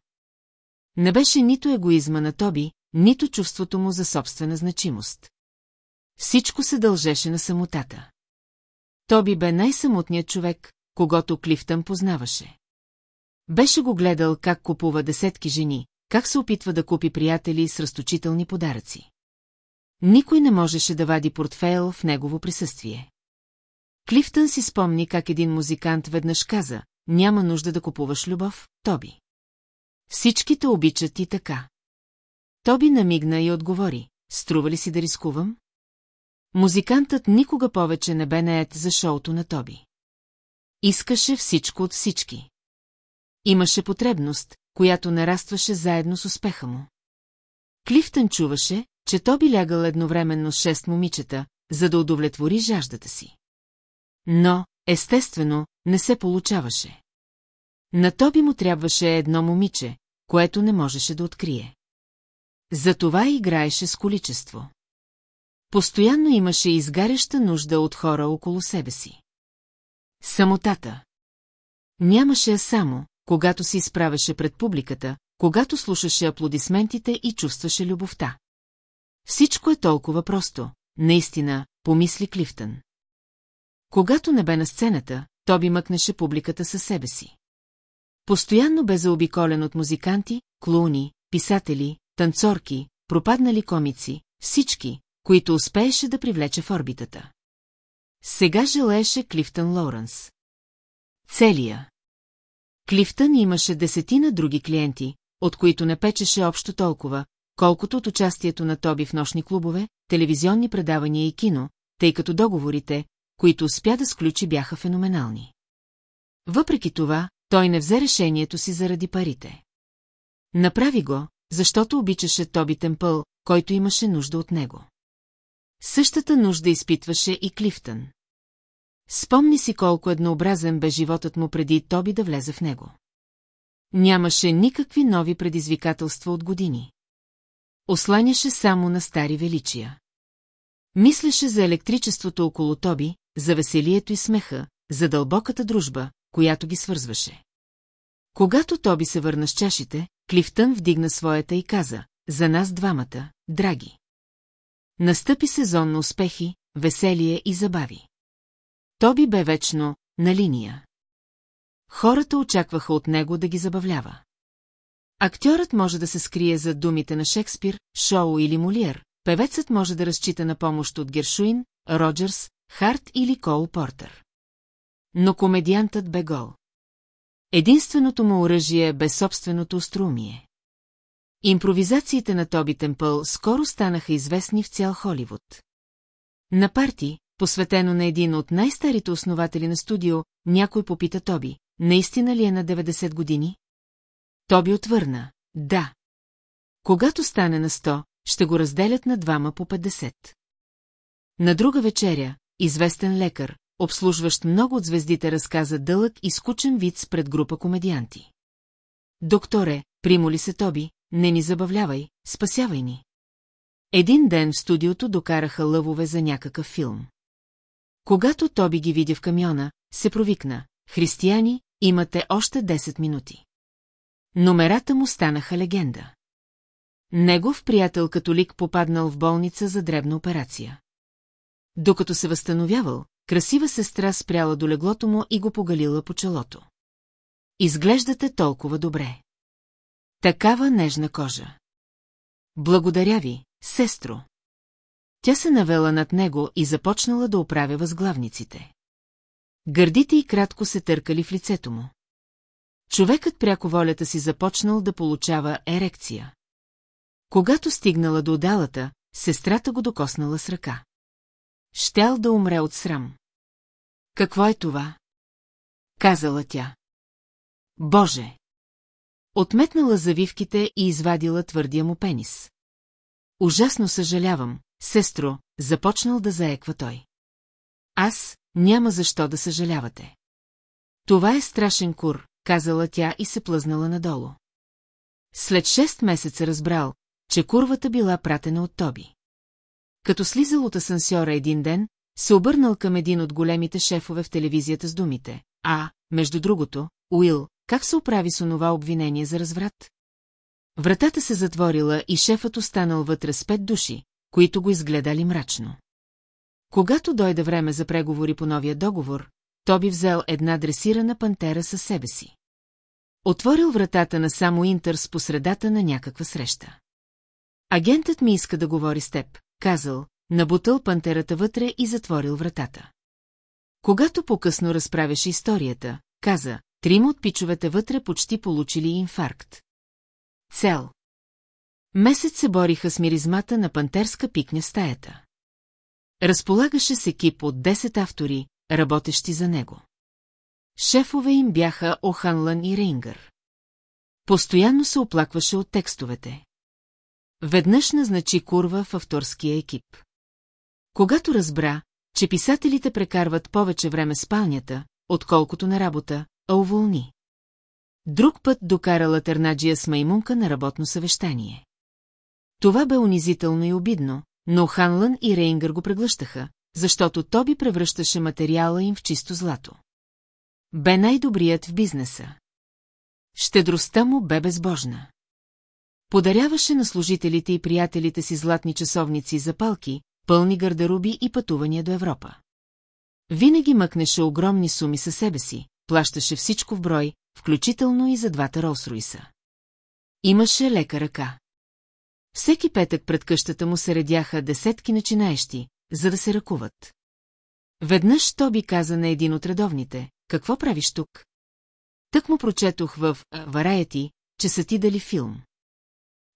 Не беше нито егоизма на Тоби, нито чувството му за собствена значимост. Всичко се дължеше на самотата. Тоби бе най-самотният човек, когато Клифтън познаваше. Беше го гледал как купува десетки жени, как се опитва да купи приятели с разточителни подаръци. Никой не можеше да вади портфейл в негово присъствие. Клифтън си спомни как един музикант веднъж каза, няма нужда да купуваш любов, Тоби. Всичките обичат и така. Тоби намигна и отговори, струва ли си да рискувам? Музикантът никога повече не бе наед за шоуто на Тоби. Искаше всичко от всички. Имаше потребност, която нарастваше заедно с успеха му. Клифтън чуваше, че Тоби лягал едновременно с шест момичета, за да удовлетвори жаждата си. Но, естествено, не се получаваше. На Тоби му трябваше едно момиче, което не можеше да открие. Затова играеше с количество. Постоянно имаше изгаряща нужда от хора около себе си. Самотата. Нямаше я само, когато се изправеше пред публиката, когато слушаше аплодисментите и чувстваше любовта. Всичко е толкова просто, наистина, помисли Клифтън. Когато не бе на сцената, Тоби мъкнеше публиката със себе си. Постоянно бе заобиколен от музиканти, клоуни, писатели, танцорки, пропаднали комици, всички, които успееше да привлече в орбитата. Сега желаеше Клифтън Лоуренс. Целия. Клифтън имаше десетина други клиенти, от които не печеше общо толкова, колкото от участието на Тоби в нощни клубове, телевизионни предавания и кино, тъй като договорите, които успя да сключи, бяха феноменални. Въпреки това, той не взе решението си заради парите. Направи го, защото обичаше Тоби Темпъл, който имаше нужда от него. Същата нужда изпитваше и Клифтън. Спомни си колко еднообразен бе животът му преди Тоби да влезе в него. Нямаше никакви нови предизвикателства от години. Осланяше само на стари величия. Мислеше за електричеството около Тоби, за веселието и смеха, за дълбоката дружба, която ги свързваше. Когато Тоби се върна с чашите, Клифтън вдигна своята и каза, за нас двамата, драги. Настъпи сезон на успехи, веселие и забави. Тоби бе вечно на линия. Хората очакваха от него да ги забавлява. Актьорът може да се скрие за думите на Шекспир, Шоу или Молиер, певецът може да разчита на помощ от Гершуин, Роджерс, Харт или Кол Портер. Но комедиантът бе гол. Единственото му оръжие бе собственото острумие. Импровизациите на Тоби Темпъл скоро станаха известни в цял Холивуд. На парти, посветено на един от най-старите основатели на студио, някой попита Тоби, наистина ли е на 90 години? Тоби отвърна, да. Когато стане на 100, ще го разделят на двама по 50. На друга вечеря, известен лекар, обслужващ много от звездите, разказа дълъг и скучен вид пред група комедианти. Докторе, примоли се Тоби, не ни забавлявай, спасявай ни. Един ден в студиото докараха лъвове за някакъв филм. Когато Тоби ги видя в камиона, се провикна. Християни, имате още 10 минути. Номерата му станаха легенда. Негов приятел католик попаднал в болница за дребна операция. Докато се възстановявал, красива сестра спряла до леглото му и го погалила по челото. Изглеждате толкова добре. Такава нежна кожа. Благодаря ви, сестро. Тя се навела над него и започнала да оправя възглавниците. Гърдите и кратко се търкали в лицето му. Човекът пряко волята си започнал да получава ерекция. Когато стигнала до отдалата, сестрата го докоснала с ръка. Щял да умре от срам. Какво е това? Казала тя. Боже! Отметнала завивките и извадила твърдия му пенис. Ужасно съжалявам, сестро, започнал да заеква той. Аз няма защо да съжалявате. Това е страшен кур, казала тя и се плъзнала надолу. След шест месеца разбрал, че курвата била пратена от Тоби. Като слизал от асансьора един ден, се обърнал към един от големите шефове в телевизията с думите. А, между другото, Уил, как се оправи с онова обвинение за разврат? Вратата се затворила и шефът останал вътре с пет души, които го изгледали мрачно. Когато дойде време за преговори по новия договор, Тоби взел една дресирана пантера със себе си. Отворил вратата на само Интерс по средата на някаква среща. Агентът ми иска да говори с теб, казал, набутал пантерата вътре и затворил вратата. Когато по-късно разправяше историята, каза, трима от пичовете вътре почти получили инфаркт. Цел. Месец се бориха с миризмата на пантерска пикня стаята. Разполагаше с екип от 10 автори, работещи за него. Шефове им бяха Оханлан и Рейнгър. Постоянно се оплакваше от текстовете. Веднъж назначи курва в авторския екип. Когато разбра, че писателите прекарват повече време спалнята, отколкото на работа, а уволни. Друг път докарала Тернаджия с маймунка на работно съвещание. Това бе унизително и обидно, но Ханлън и Рейнгър го преглъщаха, защото Тоби превръщаше материала им в чисто злато. Бе най-добрият в бизнеса. Щедростта му бе безбожна. Подаряваше на служителите и приятелите си златни часовници и запалки, пълни гардероби и пътувания до Европа. Винаги мъкнеше огромни суми със себе си, плащаше всичко в брой, включително и за двата Ролсруиса. Имаше лека ръка. Всеки петък пред къщата му се редяха десетки начинаещи, за да се ръкуват. Веднъж Тоби каза на един от редовните, какво правиш тук? Тък му прочетох в Вараяти, че са ти дали филм.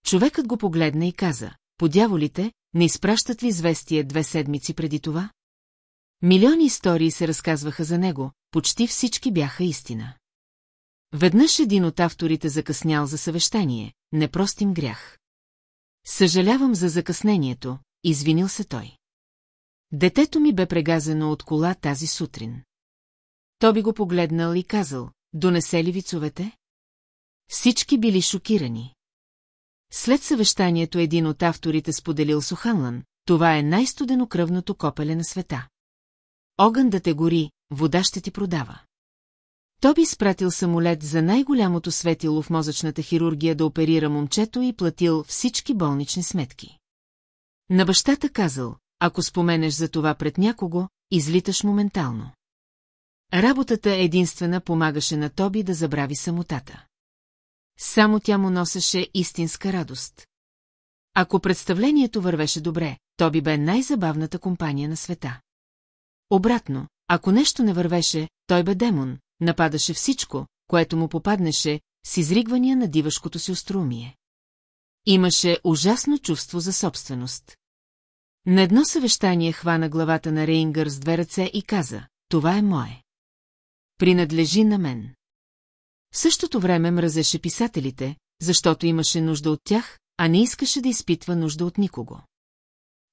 Човекът го погледна и каза, подяволите, не изпращат ли известие две седмици преди това? Милиони истории се разказваха за него, почти всички бяха истина. Веднъж един от авторите закъснял за съвещание, непростим грях. Съжалявам за закъснението, извинил се той. Детето ми бе прегазено от кола тази сутрин. То би го погледнал и казал, донесе ли вицовете? Всички били шокирани. След съвещанието един от авторите споделил с това е най-студенокръвното копеле на света. Огън да те гори, вода ще ти продава. Той би спратил самолет за най-голямото светило в мозъчната хирургия да оперира момчето и платил всички болнични сметки. На бащата казал, ако споменеш за това пред някого, излиташ моментално. Работата единствена помагаше на Тоби да забрави самотата. Само тя му носеше истинска радост. Ако представлението вървеше добре, Тоби бе най-забавната компания на света. Обратно, ако нещо не вървеше, той бе демон, нападаше всичко, което му попаднеше, с изригвания на дивашкото си остроумие. Имаше ужасно чувство за собственост. На едно съвещание хвана главата на Рейнгър с две ръце и каза, това е мое. Принадлежи на мен. В същото време мразеше писателите, защото имаше нужда от тях, а не искаше да изпитва нужда от никого.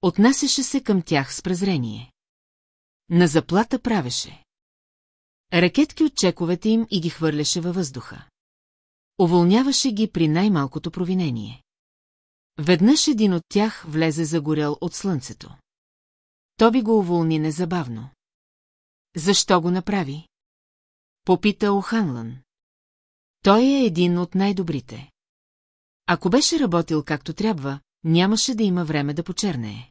Отнасяше се към тях с презрение. На заплата правеше. Ракетки от чековете им и ги хвърляше във въздуха. Уволняваше ги при най-малкото провинение. Веднъж един от тях влезе загорял от слънцето. То би го уволни незабавно. Защо го направи? Попита Оханлан. Той е един от най-добрите. Ако беше работил както трябва, нямаше да има време да почернее.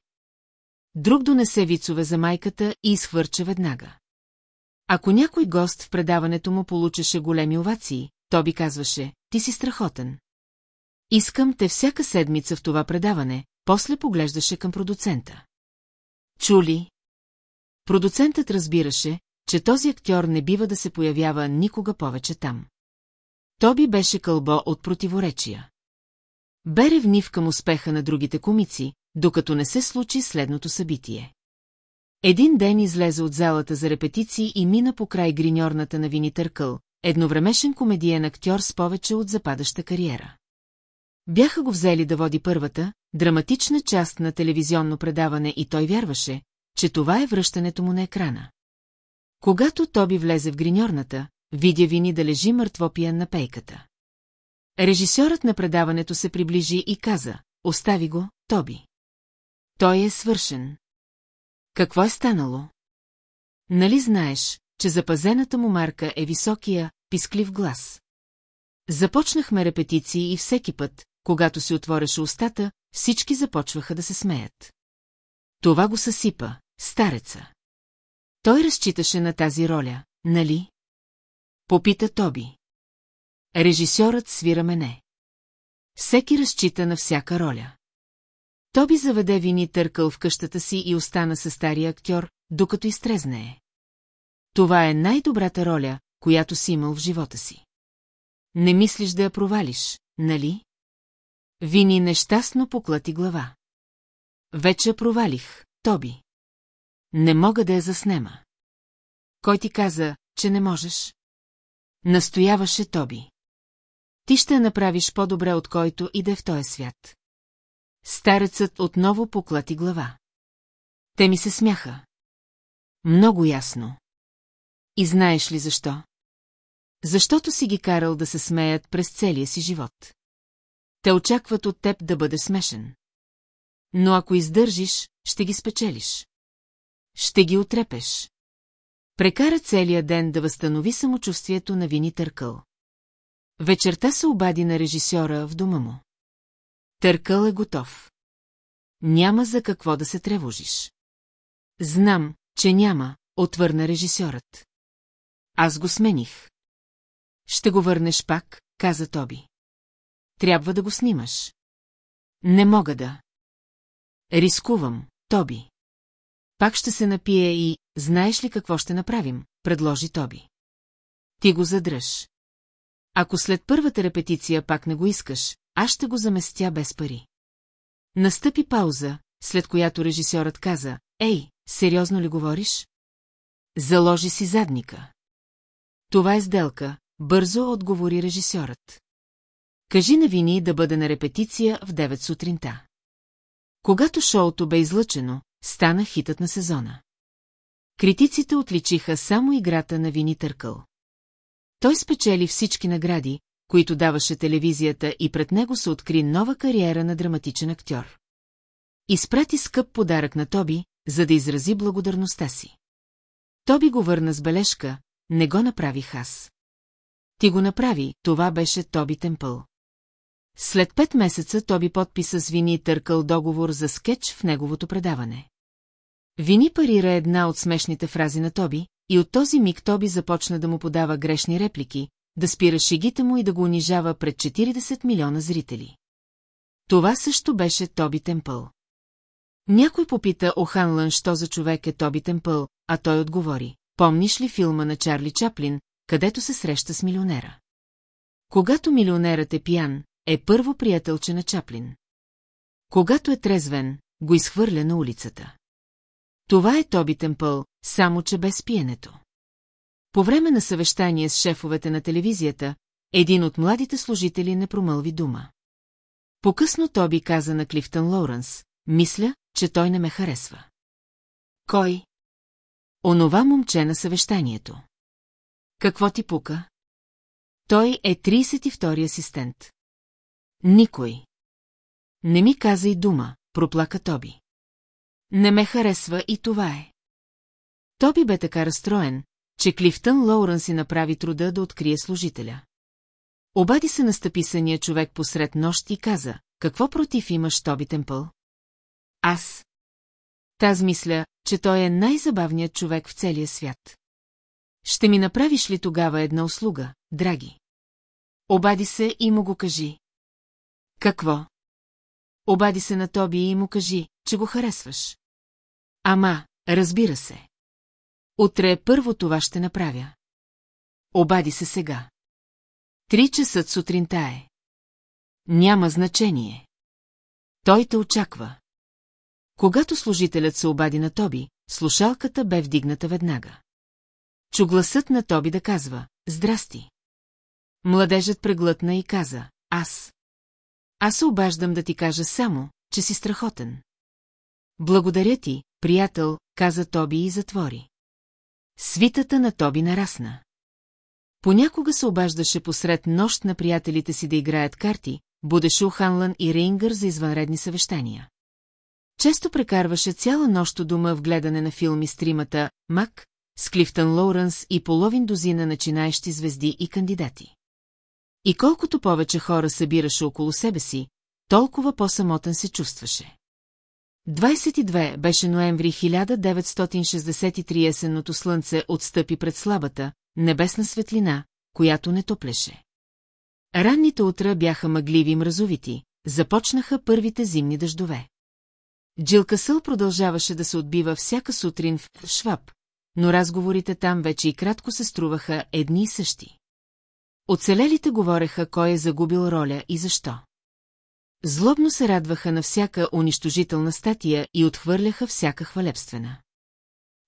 Друг донесе вицове за майката и изхвърча веднага. Ако някой гост в предаването му получеше големи овации, то би казваше, ти си страхотен. Искам те всяка седмица в това предаване, после поглеждаше към продуцента. Чули? Продуцентът разбираше, че този актьор не бива да се появява никога повече там. Тоби беше кълбо от противоречия. Бе ревнив към успеха на другите комици, докато не се случи следното събитие. Един ден излезе от залата за репетиции и мина по край гриньорната на Вини Търкъл, едновремешен комедиен актьор с повече от западаща кариера. Бяха го взели да води първата, драматична част на телевизионно предаване и той вярваше, че това е връщането му на екрана. Когато Тоби влезе в гриньорната, видя Вини да лежи мъртвопиян на пейката. Режисьорът на предаването се приближи и каза, остави го, Тоби. Той е свършен. Какво е станало? Нали знаеш, че запазената му марка е високия, писклив глас? Започнахме репетиции и всеки път, когато си отвореше устата, всички започваха да се смеят. Това го съсипа, стареца. Той разчиташе на тази роля, нали? Попита Тоби. Режисьорът свира мене. Всеки разчита на всяка роля. Тоби заведе вини търкал в къщата си и остана със стария актьор, докато изтрезнее. Това е най-добрата роля, която си имал в живота си. Не мислиш да я провалиш, нали? Вини нещастно поклати глава. Вече провалих, Тоби. Не мога да я заснема. Кой ти каза, че не можеш? Настояваше Тоби. Ти ще направиш по-добре от който и да е в този свят. Старецът отново поклати глава. Те ми се смяха. Много ясно. И знаеш ли защо? Защото си ги карал да се смеят през целия си живот. Те очакват от теб да бъде смешен. Но ако издържиш, ще ги спечелиш. Ще ги отрепеш. Прекара целия ден да възстанови самочувствието на Вини Търкъл. Вечерта се обади на режисьора в дома му. Търкъл е готов. Няма за какво да се тревожиш. Знам, че няма, отвърна режисьорът. Аз го смених. Ще го върнеш пак, каза Тоби. Трябва да го снимаш. Не мога да. Рискувам, Тоби. Пак ще се напие и, знаеш ли какво ще направим, предложи Тоби. Ти го задръж. Ако след първата репетиция пак не го искаш, аз ще го заместя без пари. Настъпи пауза, след която режисьорът каза, Ей, сериозно ли говориш? Заложи си задника. Това е сделка, бързо отговори режисьорът. Кажи на Вини да бъде на репетиция в 9 сутринта. Когато шоуто бе излъчено, стана хитът на сезона. Критиците отличиха само играта на Вини Търкъл. Той спечели всички награди, които даваше телевизията и пред него се откри нова кариера на драматичен актьор. Изпрати скъп подарък на Тоби, за да изрази благодарността си. Тоби го върна с бележка, не го направих аз. Ти го направи, това беше Тоби Темпъл. След пет месеца Тоби подписа с Вини търкал договор за скетч в неговото предаване. Вини парира една от смешните фрази на Тоби, и от този миг Тоби започна да му подава грешни реплики, да спира шегите му и да го унижава пред 40 милиона зрители. Това също беше Тоби Темпъл. Някой попита Оханлън, що за човек е Тоби Темпъл, а той отговори. Помниш ли филма на Чарли Чаплин, където се среща с милионера? Когато милионерът е пиян, е първо приятелче на Чаплин. Когато е трезвен, го изхвърля на улицата. Това е Тоби Темпъл, само че без пиенето. По време на съвещание с шефовете на телевизията, един от младите служители не промълви дума. Покъсно Тоби каза на Клифтън Лоуренс, мисля, че той не ме харесва. Кой? Онова момче на съвещанието. Какво ти пука? Той е 32-и асистент. Никой. Не ми каза и дума, проплака Тоби. Не ме харесва и това е. Тоби бе така разстроен, че Клифтън Лоурен си направи труда да открие служителя. Обади се на стъписания човек посред нощ и каза, какво против имаш Тоби Темпъл? Аз. Таз мисля, че той е най-забавният човек в целия свят. Ще ми направиш ли тогава една услуга, драги? Обади се и му го кажи. Какво? Обади се на Тоби и му кажи, че го харесваш. Ама, разбира се. Утре първо това ще направя. Обади се сега. Три часа сутринта е. Няма значение. Той те очаква. Когато служителят се обади на Тоби, слушалката бе вдигната веднага. Чу гласът на Тоби да казва «Здрасти». Младежът преглътна и каза «Аз». Аз се обаждам да ти кажа само, че си страхотен. Благодаря ти, приятел, каза Тоби и затвори. Свитата на Тоби нарасна. Понякога се обаждаше посред нощ на приятелите си да играят карти, будеше Ханлан и Рейнгър за извънредни съвещания. Често прекарваше цяла нощ у дома в гледане на филми с тримата Мак, с Клифтън Лоуренс и половин дозина начинаещи звезди и кандидати. И колкото повече хора събираше около себе си, толкова по-самотен се чувстваше. 22 беше ноември 1963 есенното слънце отстъпи пред слабата, небесна светлина, която не топлеше. Ранните утра бяха мъгливи и мразовити, започнаха първите зимни дъждове. Джил Касъл продължаваше да се отбива всяка сутрин в Шваб, но разговорите там вече и кратко се струваха едни и същи. Оцелелите говореха кой е загубил роля и защо. Злобно се радваха на всяка унищожителна статия и отхвърляха всяка хвалебствена.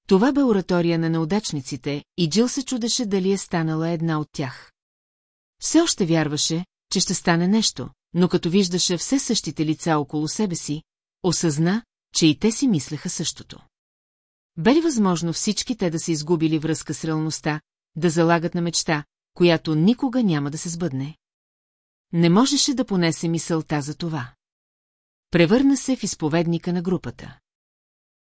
Това бе оратория на неудачниците и Джил се чудеше дали е станала една от тях. Все още вярваше, че ще стане нещо, но като виждаше все същите лица около себе си, осъзна, че и те си мислеха същото. Бе ли възможно всички те да се изгубили връзка с реалността, да залагат на мечта, която никога няма да се сбъдне? Не можеше да понесе мисълта за това. Превърна се в изповедника на групата.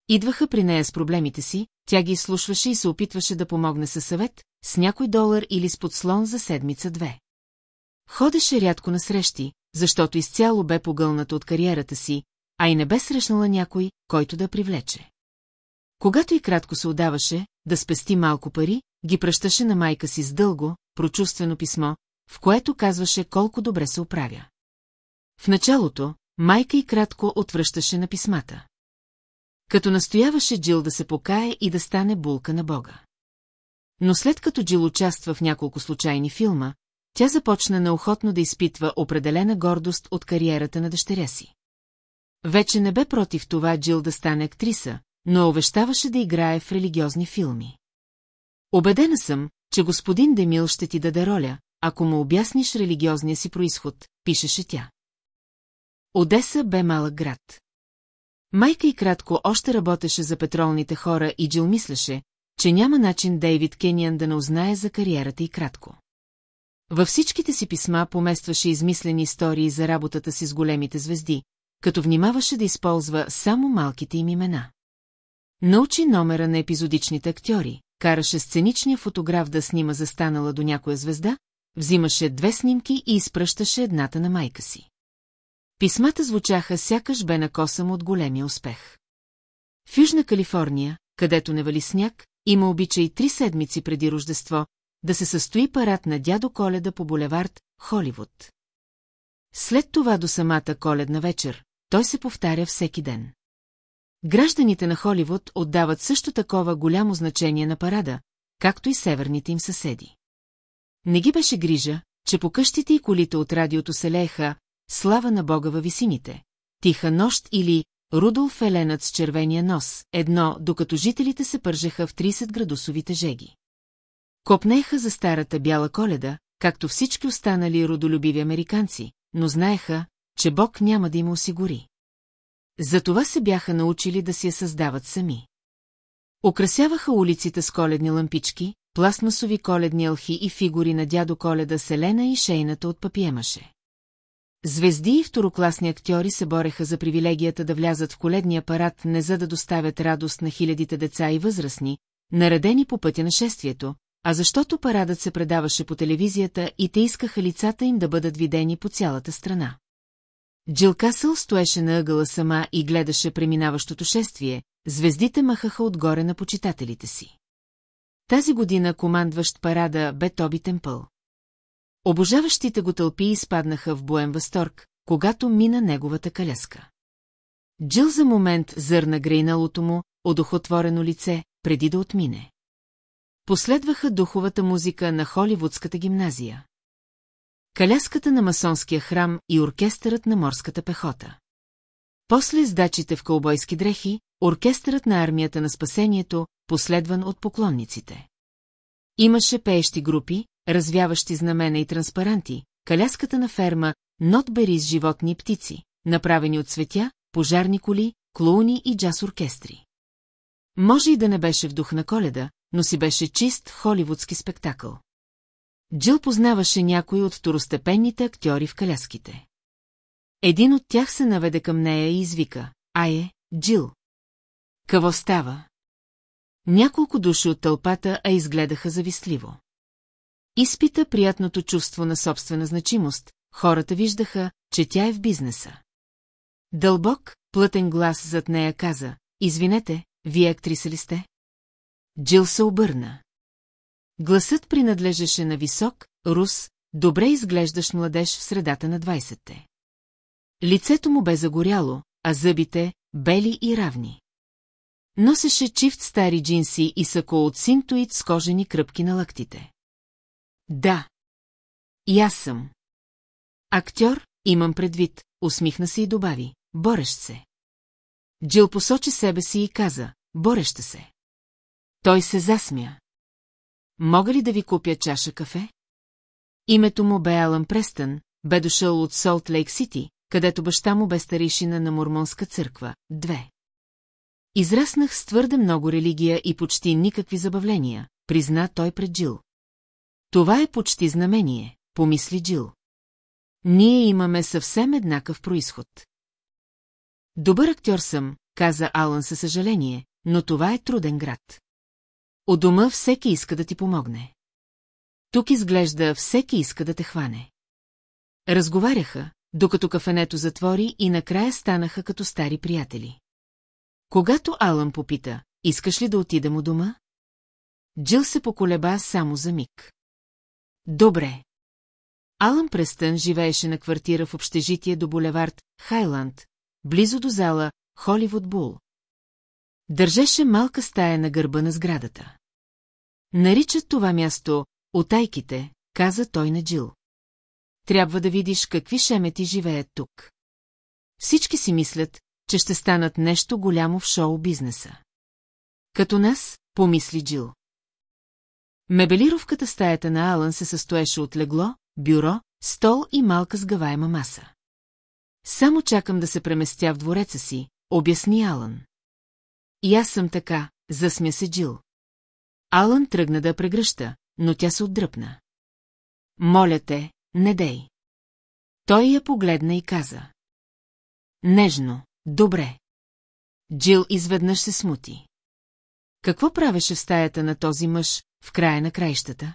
Идваха при нея с проблемите си, тя ги изслушваше и се опитваше да помогне със съвет, с някой долар или с подслон за седмица-две. Ходеше рядко на срещи, защото изцяло бе погълната от кариерата си, а и не бе срещнала някой, който да привлече. Когато и кратко се отдаваше, да спести малко пари, ги пръщаше на майка си с дълго, прочувствено писмо, в което казваше колко добре се оправя. В началото, майка и кратко отвръщаше на писмата. Като настояваше Джил да се покае и да стане булка на Бога. Но след като Джил участва в няколко случайни филма, тя започна неохотно да изпитва определена гордост от кариерата на дъщеря си. Вече не бе против това Джил да стане актриса, но обещаваше да играе в религиозни филми. Обедена съм, че господин Демил ще ти даде роля, ако му обясниш религиозния си происход, пишеше тя. Одеса бе малък град. Майка и кратко още работеше за петролните хора и Джил мислеше, че няма начин Дейвид Кениан да не узнае за кариерата и кратко. Във всичките си писма поместваше измислени истории за работата си с големите звезди, като внимаваше да използва само малките им имена. Научи номера на епизодичните актьори, караше сценичния фотограф да снима застанала до някоя звезда, взимаше две снимки и изпръщаше едната на майка си. Писмата звучаха сякаш бе накосам от големия успех. В Южна Калифорния, където не вали сняг, има обичай три седмици преди Рождество да се състои парад на дядо Коледа по булевард Холивуд. След това до самата коледна вечер, той се повтаря всеки ден. Гражданите на Холивуд отдават също такова голямо значение на парада, както и северните им съседи. Не ги беше грижа, че по къщите и колите от радиото се лееха «Слава на Бога във висините», «Тиха нощ» или «Рудолф Еленът с червения нос», едно, докато жителите се пържеха в 30 градусовите жеги. Копнеха за старата бяла коледа, както всички останали родолюбиви американци, но знаеха, че Бог няма да им осигури. Затова се бяха научили да си я създават сами. Украсяваха улиците с коледни лампички, пластмасови коледни алхи и фигури на дядо Коледа Селена и шейната от папиемаше. Звезди и второкласни актьори се бореха за привилегията да влязат в коледния апарат не за да доставят радост на хилядите деца и възрастни, наредени по пътя на шествието, а защото парадът се предаваше по телевизията и те искаха лицата им да бъдат видени по цялата страна. Джил Касъл стоеше на ъгъла сама и гледаше преминаващото шествие, звездите махаха отгоре на почитателите си. Тази година командващ парада бе Тоби Темпъл. Обожаващите го тълпи изпаднаха в боем възторг, когато мина неговата каляска. Джил за момент зърна грейналото му, одухотворено лице, преди да отмине. Последваха духовата музика на Холивудската гимназия. Каляската на масонския храм и оркестърът на морската пехота. После сдачите в кълбойски дрехи, оркестърът на армията на спасението, последван от поклонниците. Имаше пеещи групи, развяващи знамена и транспаранти, каляската на ферма, нотбери с животни и птици, направени от цветя, пожарни коли, клоуни и джаз-оркестри. Може и да не беше в дух на коледа, но си беше чист холивудски спектакъл. Джил познаваше някой от второстепенните актьори в каляските. Един от тях се наведе към нея и извика. Ае, Джил. Какво става? Няколко души от тълпата, а изгледаха завистливо. Изпита приятното чувство на собствена значимост, хората виждаха, че тя е в бизнеса. Дълбок, плътен глас зад нея каза, извинете, вие актриса ли сте? Джил се обърна. Гласът принадлежеше на висок, рус, добре изглеждащ младеж в средата на 20-те. Лицето му бе загоряло, а зъбите – бели и равни. Носеше чифт стари джинси и сако от синтоид с кожени кръпки на лактите. Да. И аз съм. Актьор, имам предвид, усмихна се и добави, борещ се. Джил посочи себе си и каза, бореща се. Той се засмя. Мога ли да ви купя чаша кафе? Името му бе Алън Престън, бе дошъл от Солт Лейк Сити, където баща му бе старейшина на Мормонска църква. Две. Израснах с твърде много религия и почти никакви забавления, призна той пред Джил. Това е почти знамение, помисли Джил. Ние имаме съвсем еднакъв происход. Добър актьор съм, каза Алън със съжаление, но това е труден град. У дома всеки иска да ти помогне. Тук изглежда всеки иска да те хване. Разговаряха, докато кафенето затвори и накрая станаха като стари приятели. Когато Алън попита, искаш ли да отидем у дома? Джил се поколеба само за миг. Добре. Алън Престън живееше на квартира в общежитие до булевард Хайланд, близо до зала Холивуд Бул. Държеше малка стая на гърба на сградата. Наричат това място «Отайките», каза той на Джил. Трябва да видиш какви шемети живеят тук. Всички си мислят, че ще станат нещо голямо в шоу-бизнеса. Като нас, помисли Джил. Мебелировката стаята на Алън се състоеше от легло, бюро, стол и малка сгъваема маса. Само чакам да се преместя в двореца си, обясни Алън. И аз съм така, засмя се Джил. Алън тръгна да прегръща, но тя се отдръпна. Моля те, не дей. Той я погледна и каза. Нежно, добре. Джил изведнъж се смути. Какво правеше в стаята на този мъж, в края на краищата?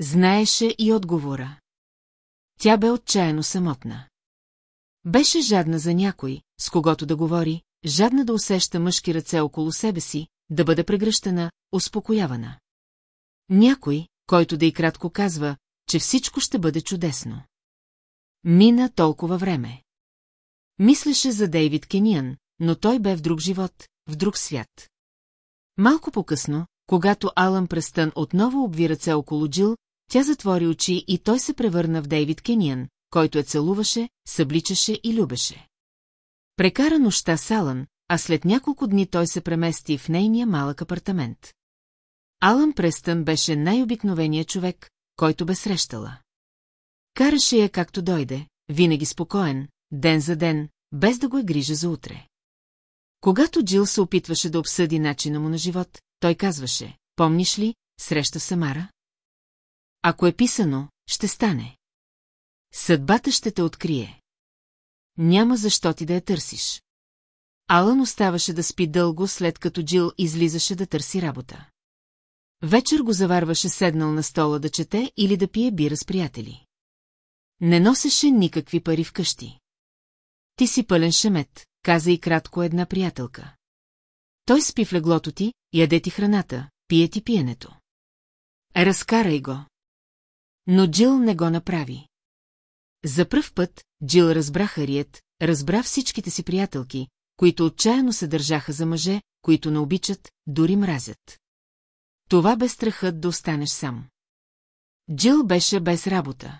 Знаеше и отговора. Тя бе отчаяно самотна. Беше жадна за някой, с когото да говори, жадна да усеща мъжки ръце около себе си, да бъде прегръщана, успокоявана. Някой, който да и кратко казва, че всичко ще бъде чудесно. Мина толкова време. Мислеше за Дейвид Кениан, но той бе в друг живот, в друг свят. Малко по-късно, когато Алън Престън отново обви ръце около Джил, тя затвори очи и той се превърна в Дейвид Кениан, който я целуваше, събличаше и любеше. Прекара нощта с Алън, а след няколко дни той се премести в нейния малък апартамент. Алън Престън беше най-обикновеният човек, който бе срещала. Караше я както дойде, винаги спокоен, ден за ден, без да го е грижа за утре. Когато Джил се опитваше да обсъди начина му на живот, той казваше, помниш ли, среща Самара? Ако е писано, ще стане. Съдбата ще те открие. Няма защо ти да я търсиш. Алън оставаше да спи дълго, след като Джил излизаше да търси работа. Вечер го заварваше седнал на стола да чете или да пие бира с приятели. Не носеше никакви пари вкъщи. Ти си пълен шемет, каза и кратко една приятелка. Той спи в леглото ти, яде ти храната, пие ти пиенето. Разкарай го. Но Джил не го направи. За пръв път Джил разбра Хариет, разбра всичките си приятелки, които отчаяно се държаха за мъже, които не обичат, дори мразят. Това бе страхът да останеш сам. Джил беше без работа.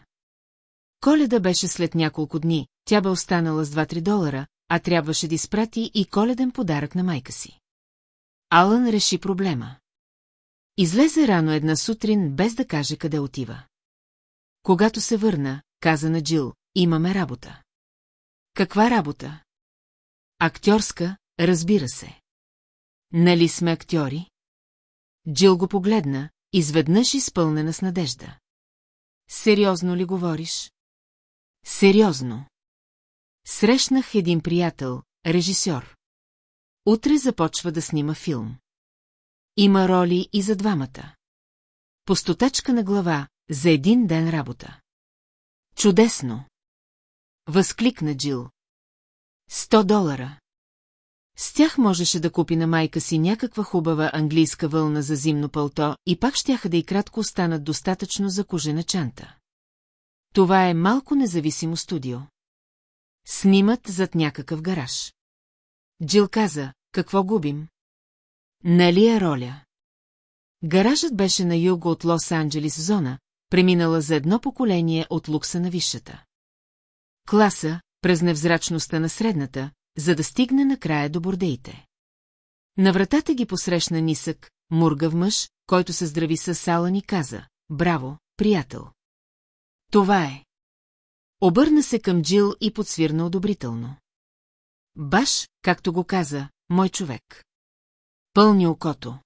Коледа беше след няколко дни, тя бе останала с 2-3 долара, а трябваше да изпрати и коледен подарък на майка си. Алън реши проблема. Излезе рано една сутрин, без да каже къде отива. Когато се върна, каза на Джил, имаме работа. Каква работа? Актьорска, разбира се. Нали сме актьори? Джил го погледна, изведнъж изпълнена с надежда. Сериозно ли говориш? Сериозно. Срещнах един приятел, режисьор. Утре започва да снима филм. Има роли и за двамата. Постотачка на глава, за един ден работа. Чудесно! Възкликна Джил. Сто долара. С тях можеше да купи на майка си някаква хубава английска вълна за зимно пълто и пак щяха да и кратко останат достатъчно за кожена чанта. Това е малко независимо студио. Снимат зад някакъв гараж. Джил каза, какво губим? Нали е роля? Гаражът беше на юго от Лос-Анджелис зона, преминала за едно поколение от лукса на висшата. Класа, през невзрачността на средната, за да стигне накрая до бордеите. На вратата ги посрещна нисък, мургав мъж, който се здрави с Салан и каза, браво, приятел. Това е. Обърна се към Джил и подсвирна одобрително. Баш, както го каза, мой човек. Пълни окото.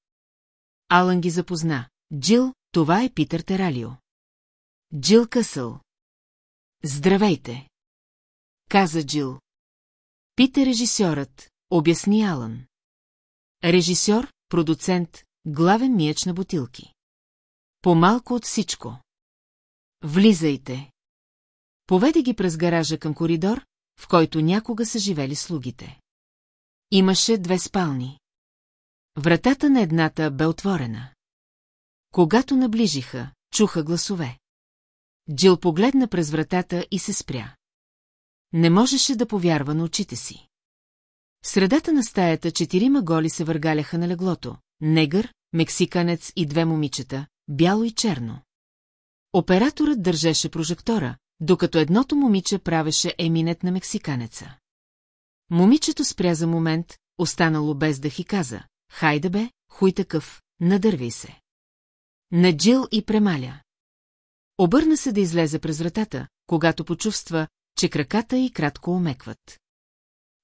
Алън ги запозна. Джил, това е Питър Тералио. Джил Късъл. Здравейте. Каза Джил. Питър режисьорът, обясни Алън. Режисьор, продуцент, главен миеч на бутилки. По-малко от всичко. Влизайте. Поведе ги през гаража към коридор, в който някога са живели слугите. Имаше две спални. Вратата на едната бе отворена. Когато наближиха, чуха гласове. Джил погледна през вратата и се спря. Не можеше да повярва на очите си. В средата на стаята четирима голи се въргаляха на леглото. Негър, мексиканец и две момичета, бяло и черно. Операторът държеше прожектора, докато едното момиче правеше еминет на мексиканеца. Момичето спря за момент, останало без дъх и каза, хайде бе, хуй такъв, надървай се. Наджил и премаля. Обърна се да излезе през вратата, когато почувства, че краката й кратко омекват.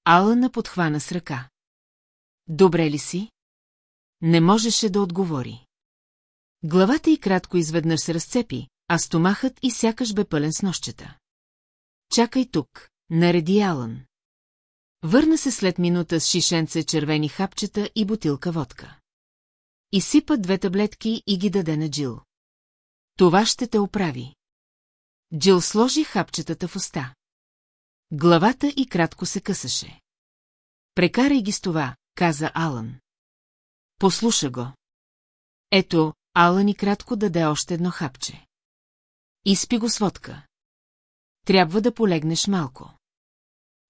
Алана подхвана с ръка. Добре ли си? Не можеше да отговори. Главата й кратко изведнъж се разцепи, а стомахът и сякаш бе пълен с нощчета. Чакай тук, нареди Алън. Върна се след минута с шишенце червени хапчета и бутилка водка. Изсипа две таблетки и ги даде на Джил. Това ще те оправи. Джил сложи хапчетата в уста. Главата и кратко се късаше. Прекарай ги с това, каза Алън. Послуша го. Ето, Алън и кратко даде още едно хапче. Изпи го с водка. Трябва да полегнеш малко.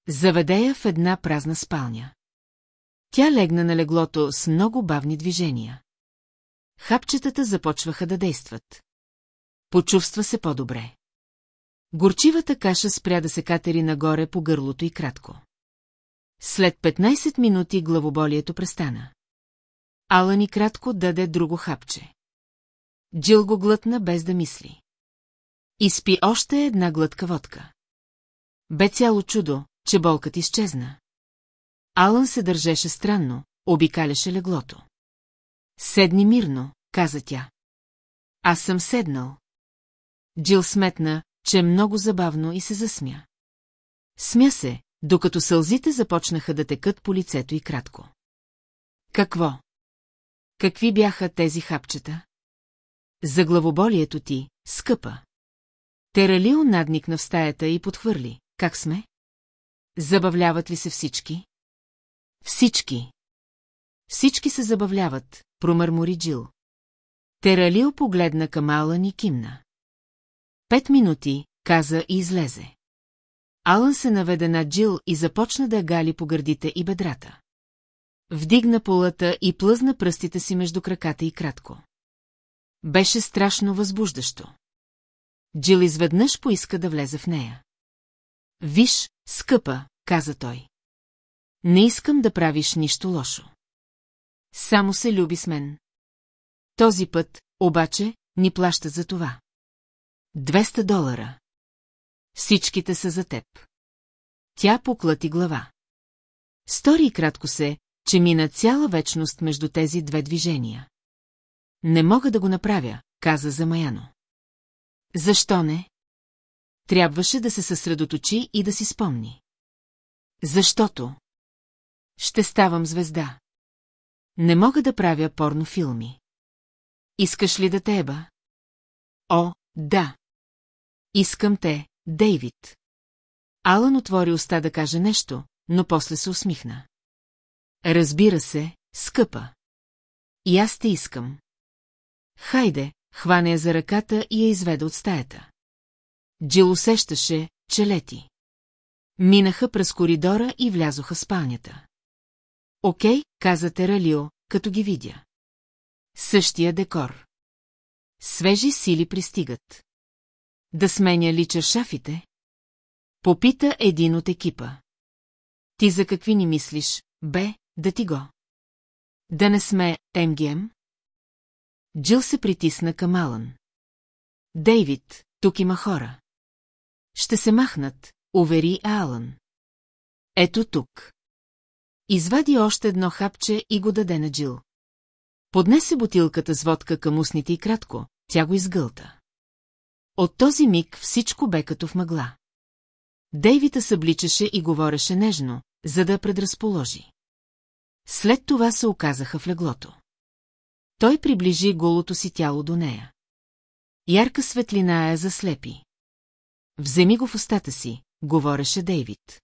Заведе я в една празна спалня. Тя легна на леглото с много бавни движения. Хапчетата започваха да действат. Почувства се по-добре. Горчивата каша спря да се катери нагоре по гърлото и кратко. След 15 минути главоболието престана. Ала ни кратко даде друго хапче. Джил го глътна без да мисли. Изпи още една глътка водка. Бе цяло чудо, че болката изчезна. Алън се държеше странно, обикаляше леглото. Седни мирно, каза тя. Аз съм седнал. Джил сметна, че е много забавно и се засмя. Смя се, докато сълзите започнаха да текат по лицето и кратко. Какво? Какви бяха тези хапчета? За главоболието ти, скъпа. Тералио надникна в стаята и подхвърли. Как сме? Забавляват ли се всички? Всички. Всички се забавляват, промърмори Джил. Тералио погледна към Алън и кимна. Пет минути, каза и излезе. Алън се наведе на Джил и започна да гали по гърдите и бедрата. Вдигна полата и плъзна пръстите си между краката и кратко. Беше страшно възбуждащо. Джил изведнъж поиска да влезе в нея. Виж, скъпа, каза той. Не искам да правиш нищо лошо. Само се люби с мен. Този път, обаче, ни плащат за това. 200 долара. Всичките са за теб. Тя поклати глава. Стори кратко се, че мина цяла вечност между тези две движения. Не мога да го направя, каза замаяно. Защо не? Трябваше да се съсредоточи и да си спомни. Защото. Ще ставам звезда. Не мога да правя порнофилми. Искаш ли да теба? О, да. Искам те, Дейвид. Алън отвори уста да каже нещо, но после се усмихна. Разбира се, скъпа. И аз те искам. Хайде, хване я за ръката и я изведе от стаята. Джил усещаше, че лети. Минаха през коридора и влязоха в спалнята. Окей, каза Тералио, като ги видя. Същия декор. Свежи сили пристигат. Да сменя ли шафите? Попита един от екипа. Ти за какви ни мислиш, бе, да ти го? Да не сме МГМ? Джил се притисна към Алън. Дейвид, тук има хора. Ще се махнат, увери Алън. Ето тук. Извади още едно хапче и го даде на Джил. Поднесе бутилката с водка към устните и кратко, тя го изгълта. От този миг всичко бе като в мъгла. Дейвита събличаше и говореше нежно, за да предразположи. След това се оказаха в леглото. Той приближи голото си тяло до нея. Ярка светлина я заслепи. Вземи го в устата си, говореше Дейвид.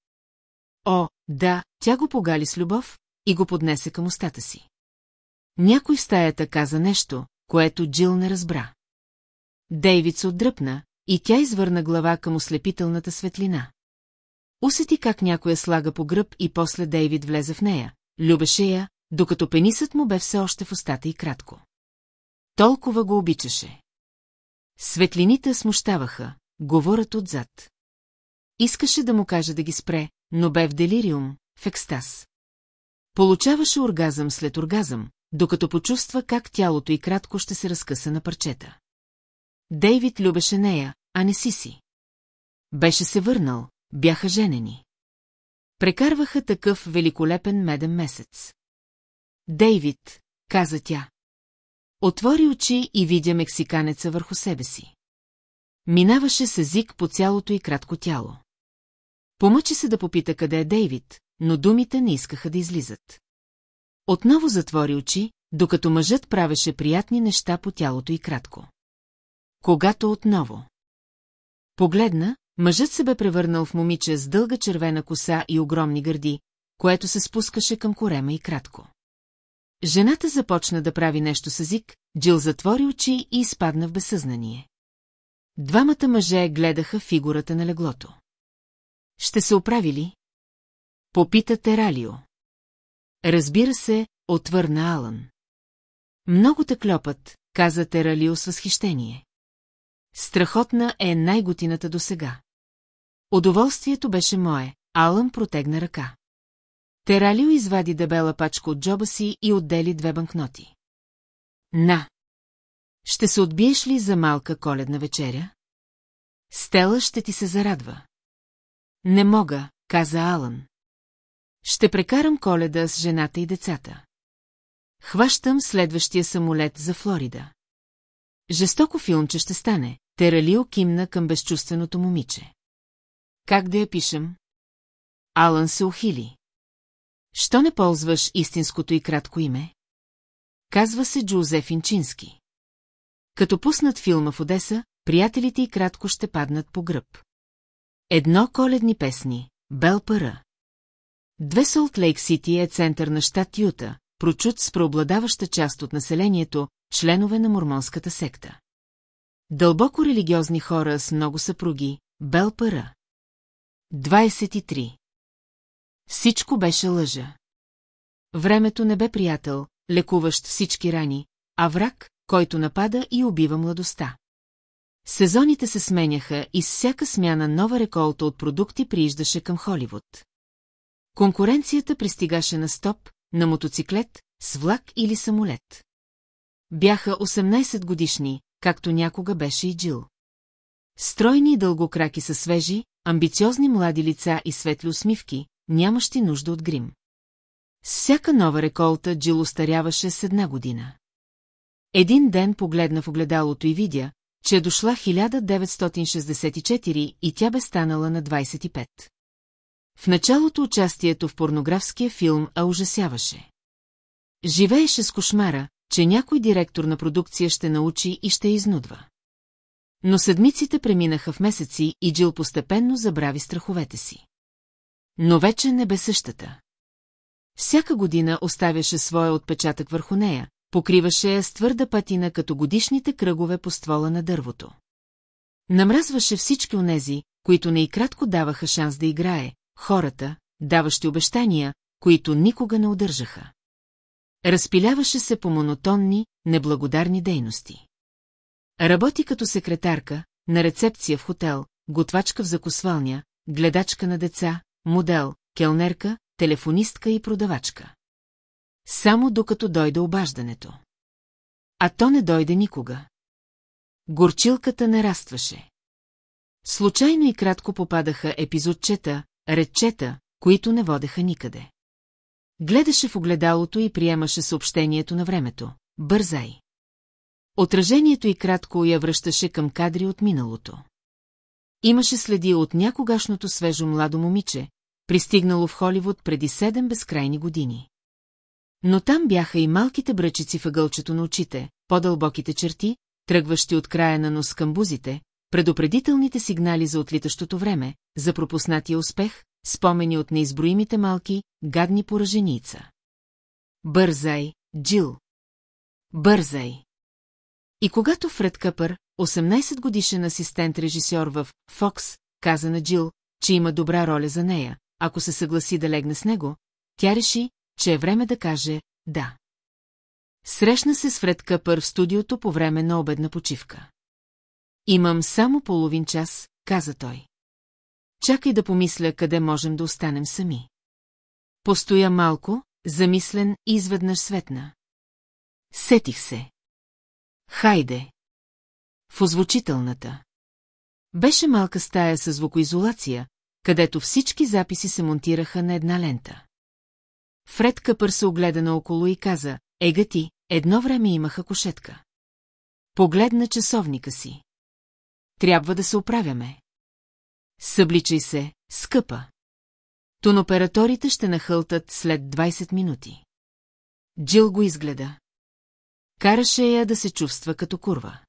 О, да, тя го погали с любов и го поднесе към устата си. Някой в стаята каза нещо, което Джил не разбра. Дейвид се отдръпна и тя извърна глава към ослепителната светлина. Усети как някоя слага по гръб и после Дейвид влезе в нея, любеше я, докато пенисът му бе все още в устата и кратко. Толкова го обичаше. Светлините смущаваха, говорят отзад. Искаше да му каже да ги спре, но бе в делириум, в екстаз. Получаваше оргазъм след оргазъм, докато почувства как тялото и кратко ще се разкъса на парчета. Дейвид любеше нея, а не си. Беше се върнал, бяха женени. Прекарваха такъв великолепен меден месец. Дейвид, каза тя. Отвори очи и видя мексиканеца върху себе си. Минаваше с език по цялото и кратко тяло. Помъчи се да попита къде е Дейвид, но думите не искаха да излизат. Отново затвори очи, докато мъжът правеше приятни неща по тялото и кратко. Когато отново. Погледна, мъжът се бе превърнал в момиче с дълга червена коса и огромни гърди, което се спускаше към корема и кратко. Жената започна да прави нещо с език, Джил затвори очи и изпадна в безсъзнание. Двамата мъже гледаха фигурата на леглото. Ще се оправи ли? Попита Тералио. Разбира се, отвърна Алън. Много те клепат, каза Тералио с възхищение. Страхотна е най-готината досега. Удоволствието беше мое, Алън протегна ръка. Тералио извади дебела пачка от джоба си и отдели две банкноти. На! Ще се отбиеш ли за малка коледна вечеря? Стела ще ти се зарадва. Не мога, каза Алън. Ще прекарам коледа с жената и децата. Хващам следващия самолет за Флорида. Жестоко филмче ще стане, Тералио кимна към безчувственото момиче. Как да я пишем? Алън се ухили. Що не ползваш истинското и кратко име? Казва се Джозеф Инчински. Като пуснат филма в Одеса, приятелите и кратко ще паднат по гръб. Едно коледни песни, Бел. Две Солт Лейк Сити е център на щат Юта, прочут с преобладаваща част от населението, членове на мормонската секта. Дълбоко религиозни хора с много съпруги, Бел Пара. 23. Всичко беше лъжа. Времето не бе приятел, лекуващ всички рани, а враг, който напада и убива младостта. Сезоните се сменяха и с всяка смяна нова реколта от продукти прииждаше към Холивуд. Конкуренцията пристигаше на стоп, на мотоциклет, с влак или самолет. Бяха 18 годишни, както някога беше и Джил. Стройни и дългокраки са свежи, амбициозни млади лица и светли усмивки, нямащи нужда от грим. С всяка нова реколта Джил остаряваше с една година. Един ден погледна в огледалото и видя, че е дошла 1964 и тя бе станала на 25. В началото участието в порнографския филм а ужасяваше. Живееше с кошмара, че някой директор на продукция ще научи и ще изнудва. Но седмиците преминаха в месеци и Джил постепенно забрави страховете си. Но вече не бе същата. Всяка година оставяше своя отпечатък върху нея, покриваше я с твърда патина като годишните кръгове по ствола на дървото. Намразваше всички онези, които не и кратко даваха шанс да играе, хората, даващи обещания, които никога не удържаха. Разпиляваше се по монотонни, неблагодарни дейности. Работи като секретарка, на рецепция в хотел, готвачка в закусвалня, гледачка на деца, модел, келнерка, телефонистка и продавачка. Само докато дойде обаждането. А то не дойде никога. Горчилката нарастваше. Случайно и кратко попадаха епизодчета, редчета, които не водеха никъде. Гледаше в огледалото и приемаше съобщението на времето. Бързай! Отражението и кратко я връщаше към кадри от миналото. Имаше следи от някогашното свежо младо момиче, пристигнало в Холивуд преди седем безкрайни години. Но там бяха и малките бръчици въгълчето на очите, по-дълбоките черти, тръгващи от края на нос към бузите, предупредителните сигнали за отлитащото време, за пропуснатия успех, спомени от неизброимите малки, гадни пораженица. Бързай, Джил! Бързай! И когато Фред Къпър, 18 годишен асистент-режисьор в «Фокс», каза на Джил, че има добра роля за нея, ако се съгласи да легне с него, тя реши, че е време да каже «да». Срещна се с Фред Къпър в студиото по време на обедна почивка. Имам само половин час, каза той. Чакай да помисля къде можем да останем сами. Постоя малко, замислен и изведнъж светна. Сетих се. Хайде. В озвучителната. Беше малка стая с звукоизолация, където всички записи се монтираха на една лента. Фред Къпър се огледа наоколо и каза, ега ти, едно време имаха кошетка. Погледна часовника си. Трябва да се оправяме. Събличай се, скъпа. Тоноператорите ще нахълтат след 20 минути. Джил го изгледа. Караше я да се чувства като курва.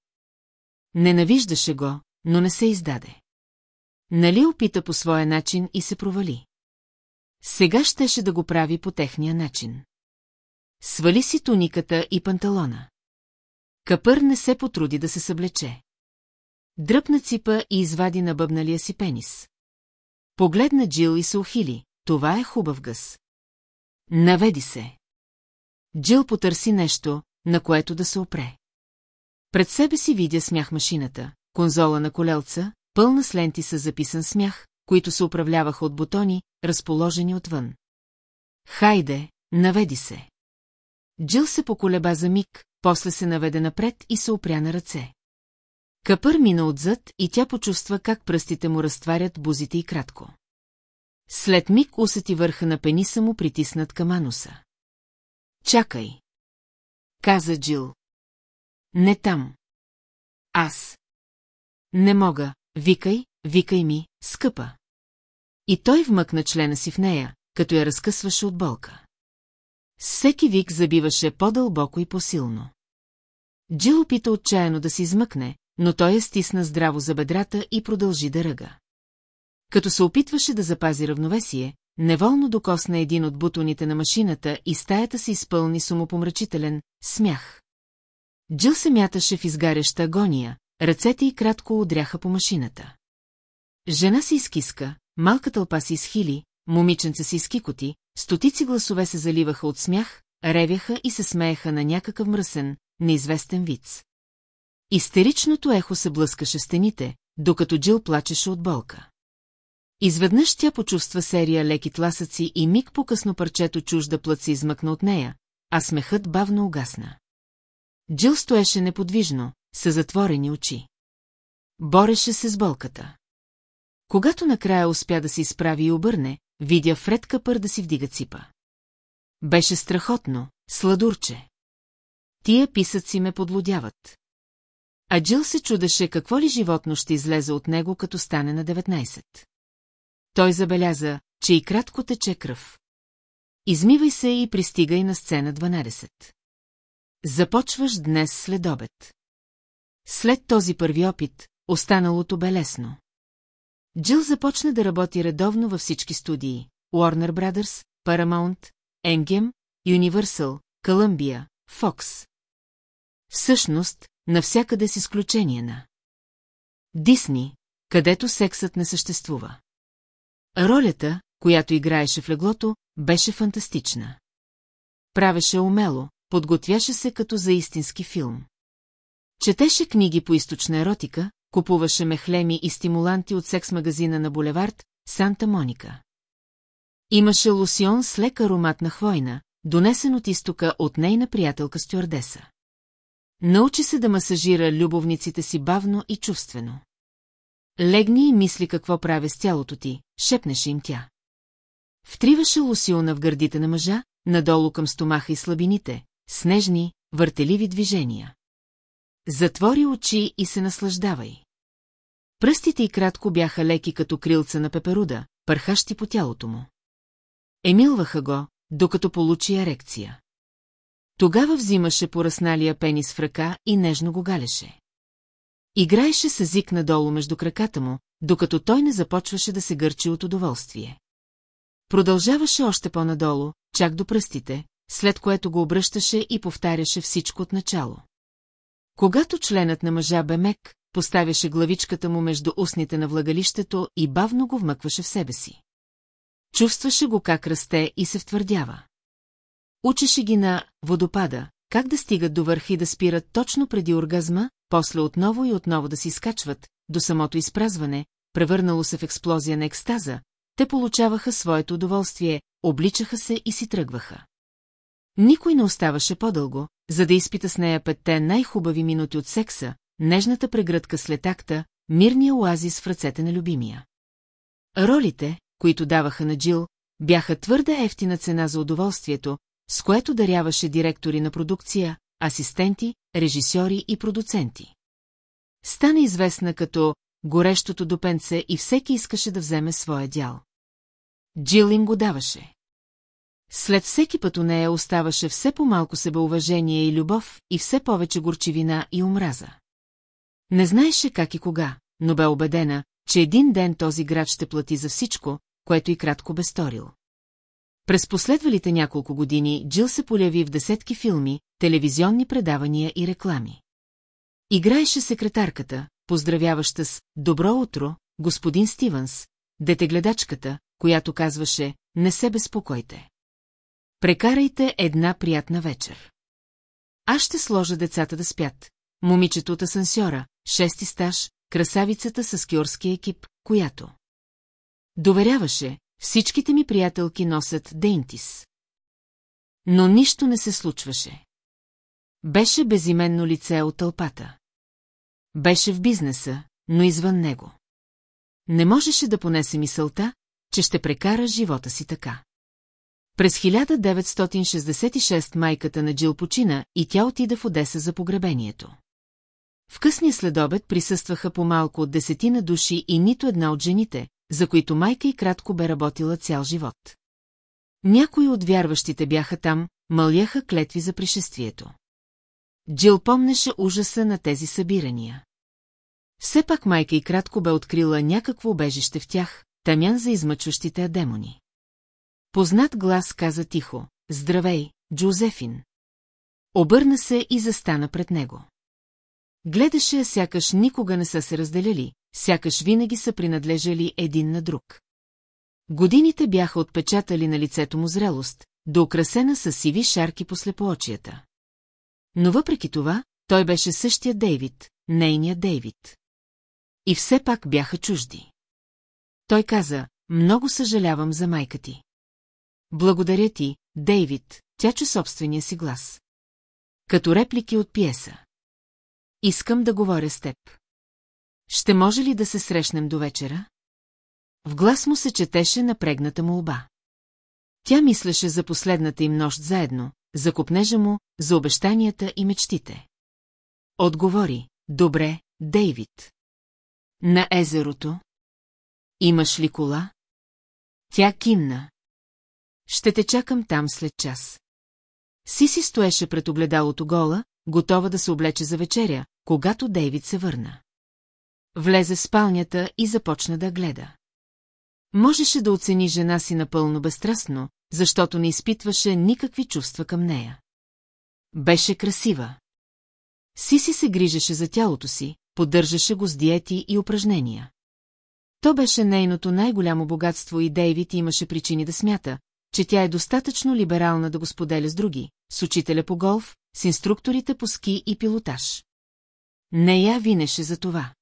Ненавиждаше го, но не се издаде. Нали опита по своя начин и се провали. Сега щеше да го прави по техния начин. Свали си туниката и панталона. Капър не се потруди да се съблече. Дръпна ципа и извади на бъбналия си пенис. Погледна Джил и се ухили. Това е хубав гъс. Наведи се. Джил потърси нещо, на което да се опре. Пред себе си видя смях машината, конзола на колелца, пълна с ленти с записан смях, които се управляваха от бутони, разположени отвън. Хайде, наведи се. Джил се поколеба за миг, после се наведе напред и се опря на ръце. Капър мина отзад и тя почувства как пръстите му разтварят бузите и кратко. След миг усети върха на пениса му притиснат към ануса. Чакай! Каза Джил. Не там. Аз. Не мога, викай, викай ми, скъпа. И той вмъкна члена си в нея, като я разкъсваше от болка. Всеки вик забиваше по-дълбоко и по-силно. Джил опита отчаяно да се измъкне, но той я стисна здраво за бедрата и продължи да ръга. Като се опитваше да запази равновесие, неволно докосна един от бутоните на машината и стаята се изпълни с смях. Джил се мяташе в изгаряща агония, ръцете й кратко удряха по машината. Жена се изкиска, малка тълпа си изхили, момиченца си изкикоти, стотици гласове се заливаха от смях, ревяха и се смееха на някакъв мръсен, неизвестен виц. Истеричното ехо се блъскаше стените, докато Джил плачеше от болка. Изведнъж тя почувства серия леки тласъци и миг по-късно парчето чужда плът се измъкна от нея, а смехът бавно угасна. Джил стоеше неподвижно, с затворени очи. Бореше се с болката. Когато накрая успя да се изправи и обърне, видя Фред Капър да си вдига ципа. Беше страхотно, сладурче. Тия писъци ме подлодяват. А Джил се чудеше какво ли животно ще излезе от него, като стане на 19. Той забеляза, че и кратко тече кръв. Измивай се и пристигай на сцена 12. Започваш днес след обед. След този първи опит, останалото бе лесно. Джил започна да работи редовно във всички студии. Warner Brothers, Paramount, Engem, Universal, Columbia, Fox. Всъщност, навсякъде с изключение на Дисни, където сексът не съществува. Ролята, която играеше в леглото, беше фантастична. Правеше умело, подготвяше се като за истински филм. Четеше книги по източна еротика, купуваше мехлеми и стимуланти от секс-магазина на булевард Санта Моника. Имаше лосион с лек аромат на хвойна, донесен от изтока от нейна приятелка стюардеса. Научи се да масажира любовниците си бавно и чувствено. Легни и мисли какво правя с тялото ти, шепнеше им тя. Втриваше лосиона в гърдите на мъжа, надолу към стомаха и слабините, снежни, въртеливи движения. Затвори очи и се наслаждавай. Пръстите й кратко бяха леки като крилца на пеперуда, пърхащи по тялото му. Емилваха го, докато получи ерекция. Тогава взимаше поръсналия пенис в ръка и нежно го галеше. Играеше с език надолу между краката му, докато той не започваше да се гърчи от удоволствие. Продължаваше още по-надолу, чак до пръстите, след което го обръщаше и повтаряше всичко от начало. Когато членът на мъжа бе мек, поставяше главичката му между устните на влагалището и бавно го вмъкваше в себе си. Чувстваше го как расте и се втвърдява. Учеше ги на водопада, как да стигат до върх и да спират точно преди оргазма, после отново и отново да се изкачват, до самото изпразване, превърнало се в експлозия на екстаза, те получаваха своето удоволствие, обличаха се и си тръгваха. Никой не оставаше по-дълго, за да изпита с нея петте най-хубави минути от секса, нежната прегръдка след акта, мирния оазис в ръцете на любимия. Ролите, които даваха на Джил, бяха твърда ефтина цена за удоволствието, с което даряваше директори на продукция, асистенти, режисьори и продуценти. Стана известна като горещото допенце и всеки искаше да вземе своя дял. Джил им го даваше. След всеки път у нея оставаше все по-малко себеуважение и любов и все повече горчивина и омраза. Не знаеше как и кога, но бе убедена, че един ден този град ще плати за всичко, което и кратко бе сторил. През последвалите няколко години Джил се поляви в десетки филми, телевизионни предавания и реклами. Играеше секретарката, поздравяваща с «Добро утро, господин Стивенс», детегледачката, която казваше «Не се безпокойте». Прекарайте една приятна вечер. Аз ще сложа децата да спят. Момичето от асансьора, шести стаж, красавицата с кьорския екип, която... Доверяваше, всичките ми приятелки носят Дейнтис. Но нищо не се случваше. Беше безименно лице от тълпата. Беше в бизнеса, но извън него. Не можеше да понесе мисълта, че ще прекара живота си така. През 1966 майката на Джил почина и тя отида в Одеса за погребението. В късния следобед присъстваха по-малко от десетина души и нито една от жените, за които майка и кратко бе работила цял живот. Някои от вярващите бяха там, мъляха клетви за пришествието. Джил помнеше ужаса на тези събирания. Все пак майка и кратко бе открила някакво обежище в тях, тамян за измъчващите демони. Познат глас каза тихо, здравей, Джозефин. Обърна се и застана пред него. Гледаше я сякаш никога не са се разделяли, сякаш винаги са принадлежали един на друг. Годините бяха отпечатали на лицето му зрелост, доукрасена с сиви шарки по слепоочията. Но въпреки това, той беше същия Дейвид, нейният Дейвид. И все пак бяха чужди. Той каза, много съжалявам за майка ти. Благодаря ти, Дейвид, тя чу собствения си глас. Като реплики от пиеса. Искам да говоря с теб. Ще може ли да се срещнем до вечера? В глас му се четеше напрегната молба. Тя мислеше за последната им нощ заедно, за купнежа му, за обещанията и мечтите. Отговори, добре, Дейвид. На езерото? Имаш ли кола? Тя кимна. Ще те чакам там след час. Сиси стоеше пред огледалото гола, готова да се облече за вечеря, когато Дейвид се върна. Влезе в спалнята и започна да гледа. Можеше да оцени жена си напълно безстрастно, защото не изпитваше никакви чувства към нея. Беше красива. Сиси се грижеше за тялото си, поддържаше го с диети и упражнения. То беше нейното най-голямо богатство и Дейвид имаше причини да смята, че тя е достатъчно либерална да го споделя с други, с учителя по голф, с инструкторите по ски и пилотаж. Не я винеше за това.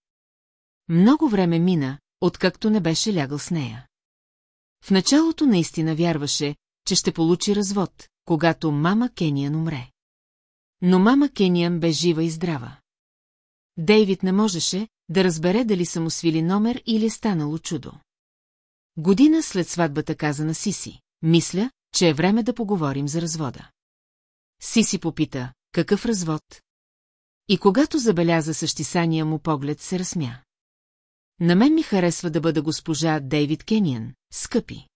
Много време мина, откакто не беше лягал с нея. В началото наистина вярваше, че ще получи развод, когато мама Кениан умре. Но мама Кениан бе жива и здрава. Дейвид не можеше да разбере дали са му свили номер или е станало чудо. Година след сватбата каза на Сиси, мисля, че е време да поговорим за развода. Сиси попита, какъв развод? И когато забеляза същисания му поглед, се разсмя. На мен ми харесва да бъда госпожа Дейвид Кениан, скъпи.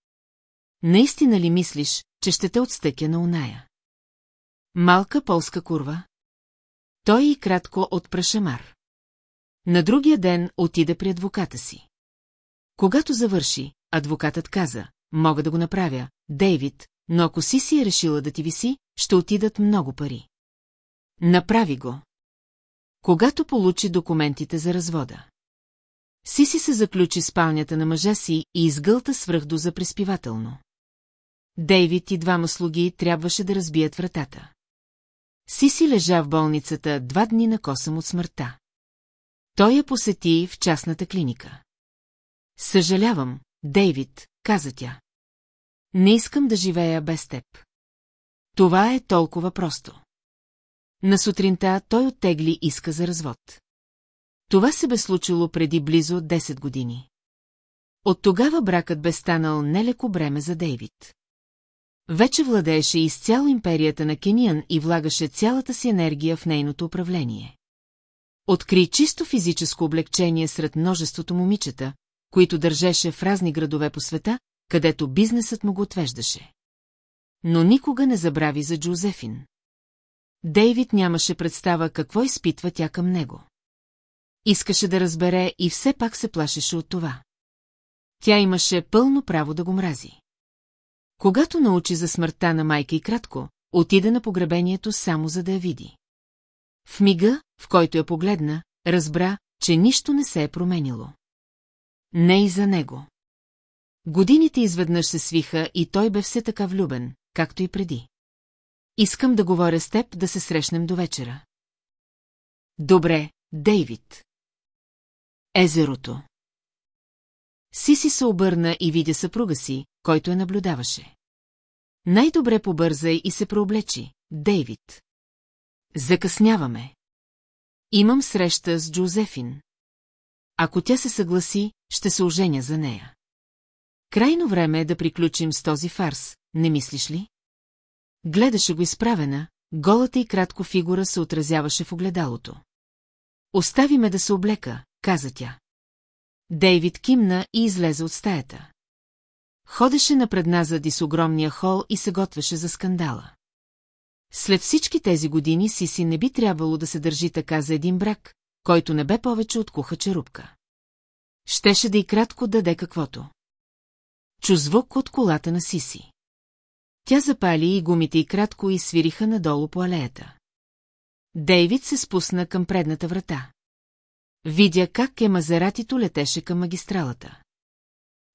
Наистина ли мислиш, че ще те отстъкя на уная? Малка полска курва. Той и кратко от Шамар. На другия ден отида при адвоката си. Когато завърши, адвокатът каза, мога да го направя, Дейвид, но ако си си е решила да ти виси, ще отидат много пари. Направи го. Когато получи документите за развода. Сиси се заключи спалнята на мъжа си и изгълта свръхдо за преспивателно. Дейвид и двама слуги трябваше да разбият вратата. Сиси лежа в болницата два дни на косъм от смъртта. Той я посети в частната клиника. Съжалявам, Дейвид, каза тя. Не искам да живея без теб. Това е толкова просто. На сутринта той оттегли иска за развод. Това се бе случило преди близо 10 години. От тогава бракът бе станал нелеко бреме за Дейвид. Вече владееше изцяло империята на Кениан и влагаше цялата си енергия в нейното управление. Откри чисто физическо облегчение сред множеството момичета, които държеше в разни градове по света, където бизнесът му го отвеждаше. Но никога не забрави за Джозефин. Дейвид нямаше представа какво изпитва тя към него. Искаше да разбере и все пак се плашеше от това. Тя имаше пълно право да го мрази. Когато научи за смъртта на майка и кратко, отида на погребението само за да я види. В мига, в който я погледна, разбра, че нищо не се е променило. Не и за него. Годините изведнъж се свиха и той бе все така влюбен, както и преди. Искам да говоря с теб да се срещнем до вечера. Добре, Дейвид. Езерото. Сиси се обърна и видя съпруга си, който я наблюдаваше. Най-добре побързай и се прооблечи, Дейвид. Закъсняваме. Имам среща с Джозефин. Ако тя се съгласи, ще се оженя за нея. Крайно време е да приключим с този фарс, не мислиш ли? Гледаше го изправена, голата и кратко фигура се отразяваше в огледалото. Остави ме да се облека, каза тя. Дейвид кимна и излезе от стаята. Ходеше напредназади с огромния хол и се готвеше за скандала. След всички тези години Сиси не би трябвало да се държи така за един брак, който не бе повече от куха черупка. Щеше да и кратко даде каквото. Чу звук от колата на Сиси. Тя запали и гумите и кратко и свириха надолу по алеята. Дейвид се спусна към предната врата. Видя как е мазератито летеше към магистралата.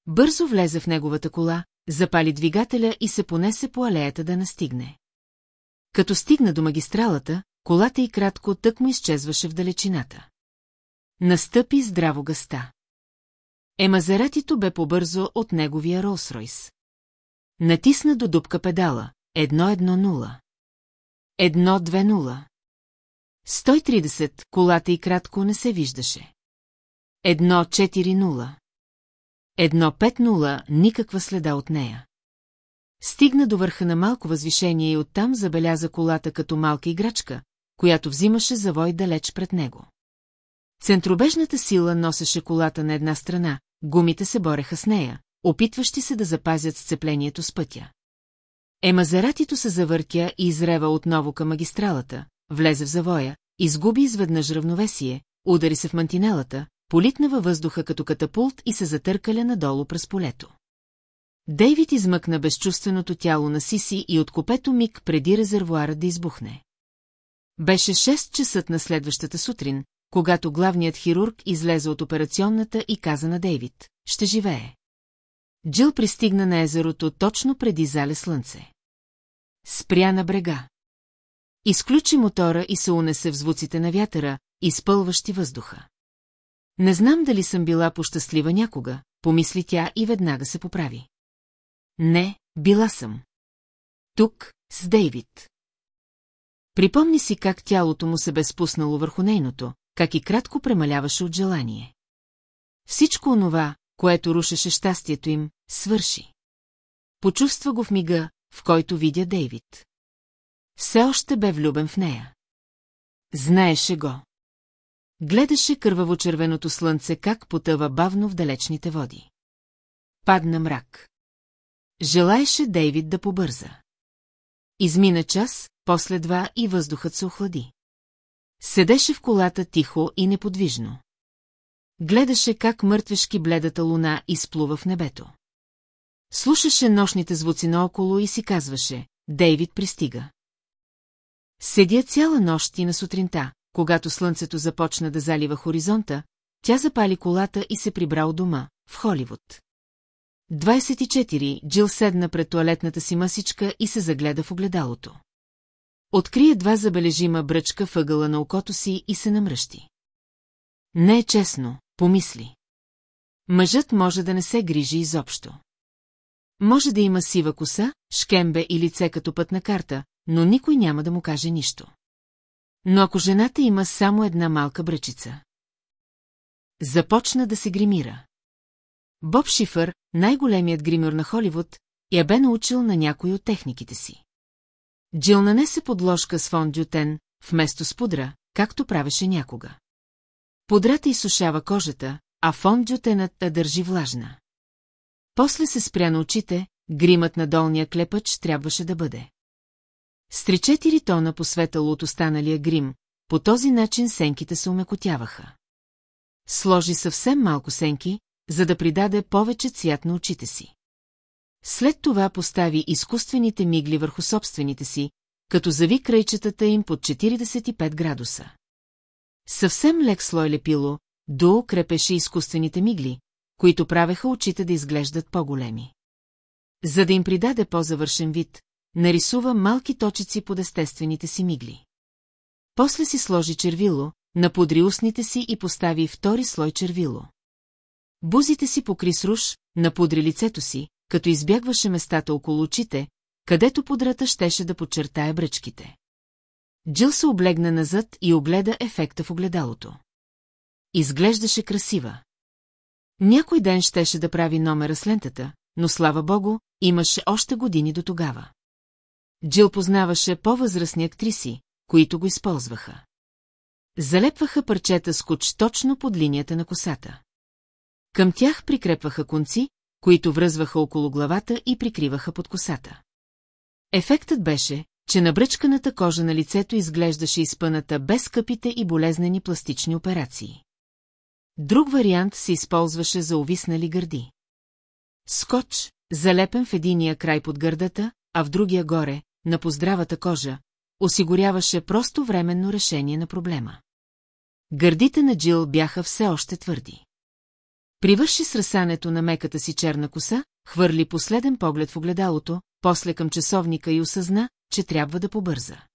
Бързо влезе в неговата кола, запали двигателя и се понесе по алеята да настигне. Като стигна до магистралата, колата и кратко тък му изчезваше в далечината. Настъпи здраво гъста. Емазератито бе побързо от неговия Ролс-Ройс. Натисна до дупка педала. Едно едно нула. Едно две нула. 130, колата и кратко не се виждаше. Едно 4-0. Едно 5-0, никаква следа от нея. Стигна до върха на малко възвишение и оттам забеляза колата като малка играчка, която взимаше завой далеч пред него. Центробежната сила носеше колата на една страна, гумите се бореха с нея, опитващи се да запазят сцеплението с пътя. Емазератито се завъртя и изрева отново към магистралата, влезе в завоя, изгуби изведнъж равновесие, удари се в мантинелата, политна във въздуха като катапулт и се затъркаля надолу през полето. Дейвид измъкна безчувственото тяло на Сиси и от копето миг преди резервуара да избухне. Беше 6 часът на следващата сутрин, когато главният хирург излезе от операционната и каза на Дейвид, ще живее. Джил пристигна на езерото точно преди зале слънце. Спря на брега. Изключи мотора и се унесе в звуците на вятъра, изпълващи въздуха. Не знам дали съм била пощастлива някога, помисли тя и веднага се поправи. Не, била съм. Тук, с Дейвид. Припомни си как тялото му се бе спуснало върху нейното, как и кратко премаляваше от желание. Всичко онова, което рушеше щастието им, свърши. Почувства го в мига, в който видя Дейвид. Все още бе влюбен в нея. Знаеше го. Гледаше кърваво-червеното слънце как потъва бавно в далечните води. Падна мрак. Желаеше Дейвид да побърза. Измина час, после два и въздухът се охлади. Седеше в колата тихо и неподвижно. Гледаше как мъртвешки бледата луна изплува в небето. Слушаше нощните звуци наоколо и си казваше, Дейвид пристига. Седя цяла нощ и на сутринта, когато слънцето започна да залива хоризонта, тя запали колата и се прибра у дома, в Холивуд. 24. Джил седна пред туалетната си масичка и се загледа в огледалото. Откри едва забележима бръчка въгъла на окото си и се намръщи. Не е честно, помисли. Мъжът може да не се грижи изобщо. Може да има сива коса, шкембе и лице като пътна карта, но никой няма да му каже нищо. Но ако жената има само една малка бръчица. Започна да се гримира. Боб Шифър, най-големият гример на Холивуд, я бе научил на някой от техниките си. Джил нанесе подложка с фондютен, вместо с пудра, както правеше някога. Пудрата изсушава кожата, а фондютенът да държи влажна. После се спря на очите, гримът на долния клепач трябваше да бъде. С 3-4 тона посветало от останалия грим, по този начин сенките се умекотяваха. Сложи съвсем малко сенки, за да придаде повече цвят на очите си. След това постави изкуствените мигли върху собствените си, като зави крайчетата им под 45 градуса. Съвсем лек слой лепило, Дуо крепеше изкуствените мигли, които правеха очите да изглеждат по-големи. За да им придаде по-завършен вид, нарисува малки точици под естествените си мигли. После си сложи червило, напудри устните си и постави втори слой червило. Бузите си покри с руш, напудри лицето си, като избягваше местата около очите, където подрата щеше да подчертая бръчките. Джил се облегна назад и огледа ефекта в огледалото. Изглеждаше красива. Някой ден щеше да прави номера с лентата, но слава богу, имаше още години до тогава. Джил познаваше по-възрастни актриси, които го използваха. Залепваха парчета скотч точно под линията на косата. Към тях прикрепваха конци, които връзваха около главата и прикриваха под косата. Ефектът беше, че набръчканата кожа на лицето изглеждаше изпъната без скъпите и болезнени пластични операции. Друг вариант се използваше за увиснали гърди. Скотч, залепен в единия край под гърдата, а в другия горе, на поздравата кожа, осигуряваше просто временно решение на проблема. Гърдите на Джил бяха все още твърди. Привърши с разсането на меката си черна коса, хвърли последен поглед в огледалото, после към часовника и осъзна, че трябва да побърза.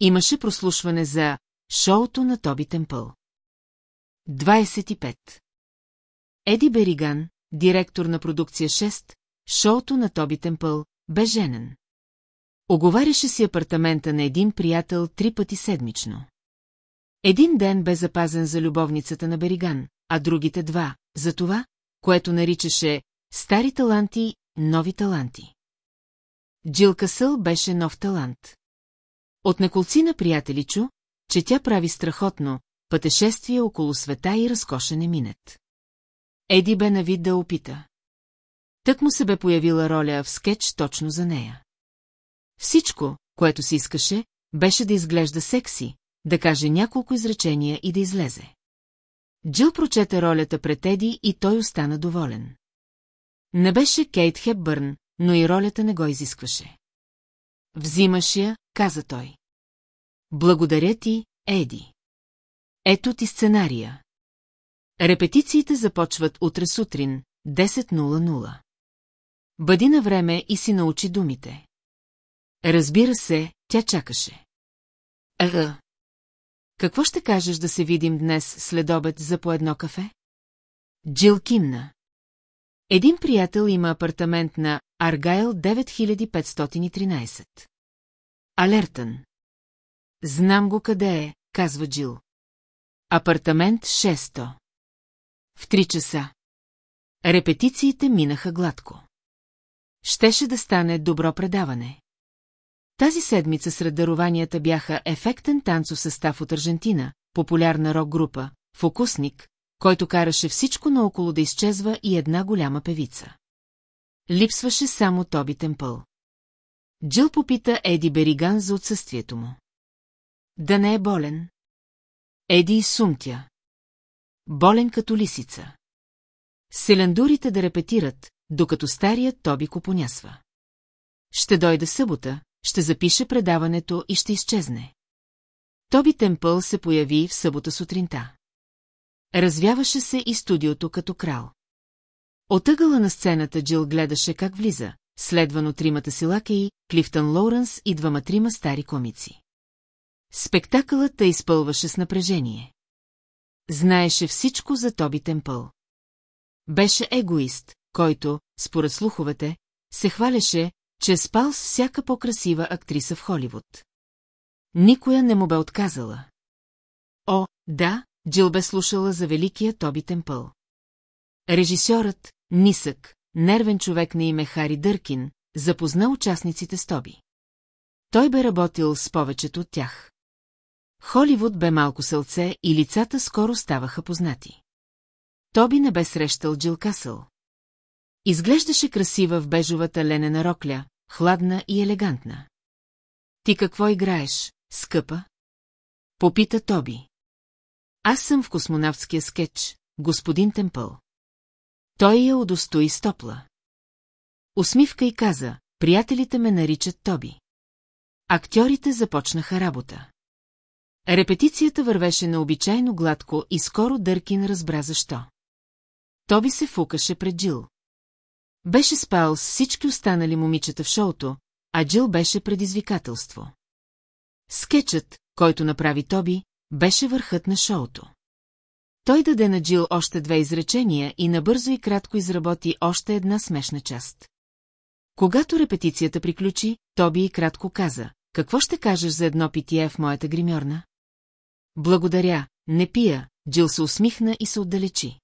Имаше прослушване за шоуто на Тоби Темпъл. 25. Еди Бериган, директор на продукция 6, шоуто на Тоби Темпъл, бе женен. Оговаряше си апартамента на един приятел три пъти седмично. Един ден бе запазен за любовницата на Бериган, а другите два, за това, което наричаше «стари таланти, нови таланти». Джил Касъл беше нов талант. От неколци на приятели чу, че тя прави страхотно пътешествие около света и разкошен еминет. Еди бе на вид да опита. Тък му се бе появила роля в скетч точно за нея. Всичко, което си искаше, беше да изглежда секси, да каже няколко изречения и да излезе. Джил прочете ролята пред Еди и той остана доволен. Не беше Кейт Хепбърн, но и ролята не го изискваше. Взимаш я, каза той. Благодаря ти, Еди. Ето ти сценария. Репетициите започват утре сутрин, 10.00. Бъди на време и си научи думите. Разбира се, тя чакаше. Ага. Какво ще кажеш да се видим днес след обед за по едно кафе? Джил кимна. Един приятел има апартамент на Аргайл 9513. Алертън. Знам го къде е, казва Джил. Апартамент 600. В три часа. Репетициите минаха гладко. Щеше да стане добро предаване. Тази седмица сред дарованията бяха ефектен танцов състав от Аржентина, популярна рок-група, фокусник, който караше всичко наоколо да изчезва и една голяма певица. Липсваше само Тоби Темпъл. Джил попита Еди Бериган за отсъствието му. Да не е болен. Еди и сумтя. Болен като лисица. Селендурите да репетират, докато старият Тоби купонясва. Ще дойде събота, ще запише предаването и ще изчезне. Тоби Темпъл се появи в събота сутринта. Развяваше се и студиото като крал. От ъгъла на сцената Джил гледаше как влиза, следвано тримата си лакеи, Клифтън Лоуренс и двама-трима стари комици. Спектакълът те изпълваше с напрежение. Знаеше всичко за Тоби Темпъл. Беше егоист, който, според слуховете, се хваляше, че спал с всяка по-красива актриса в Холивуд. Никоя не му бе отказала. О, да, Джил бе слушала за великия Тоби Темпъл. Режисьорът, нисък, нервен човек на име Хари Дъркин, запозна участниците с Тоби. Той бе работил с повечето от тях. Холивуд бе малко сълце и лицата скоро ставаха познати. Тоби не бе срещал Джил Касъл. Изглеждаше красива в бежовата ленена рокля, хладна и елегантна. Ти какво играеш, скъпа? Попита Тоби. Аз съм в космонавтския скетч, господин Темпъл. Той я удостои стопла. Усмивка и каза, приятелите ме наричат Тоби. Актьорите започнаха работа. Репетицията вървеше необичайно гладко и скоро Дъркин разбра защо. Тоби се фукаше пред Джил. Беше спал с всички останали момичета в шоуто, а Джил беше предизвикателство. Скетчът, който направи Тоби, беше върхът на шоуто. Той даде на Джил още две изречения и набързо и кратко изработи още една смешна част. Когато репетицията приключи, Тоби и кратко каза, какво ще кажеш за едно питие в моята гримьорна? Благодаря, не пия, Джил се усмихна и се отдалечи.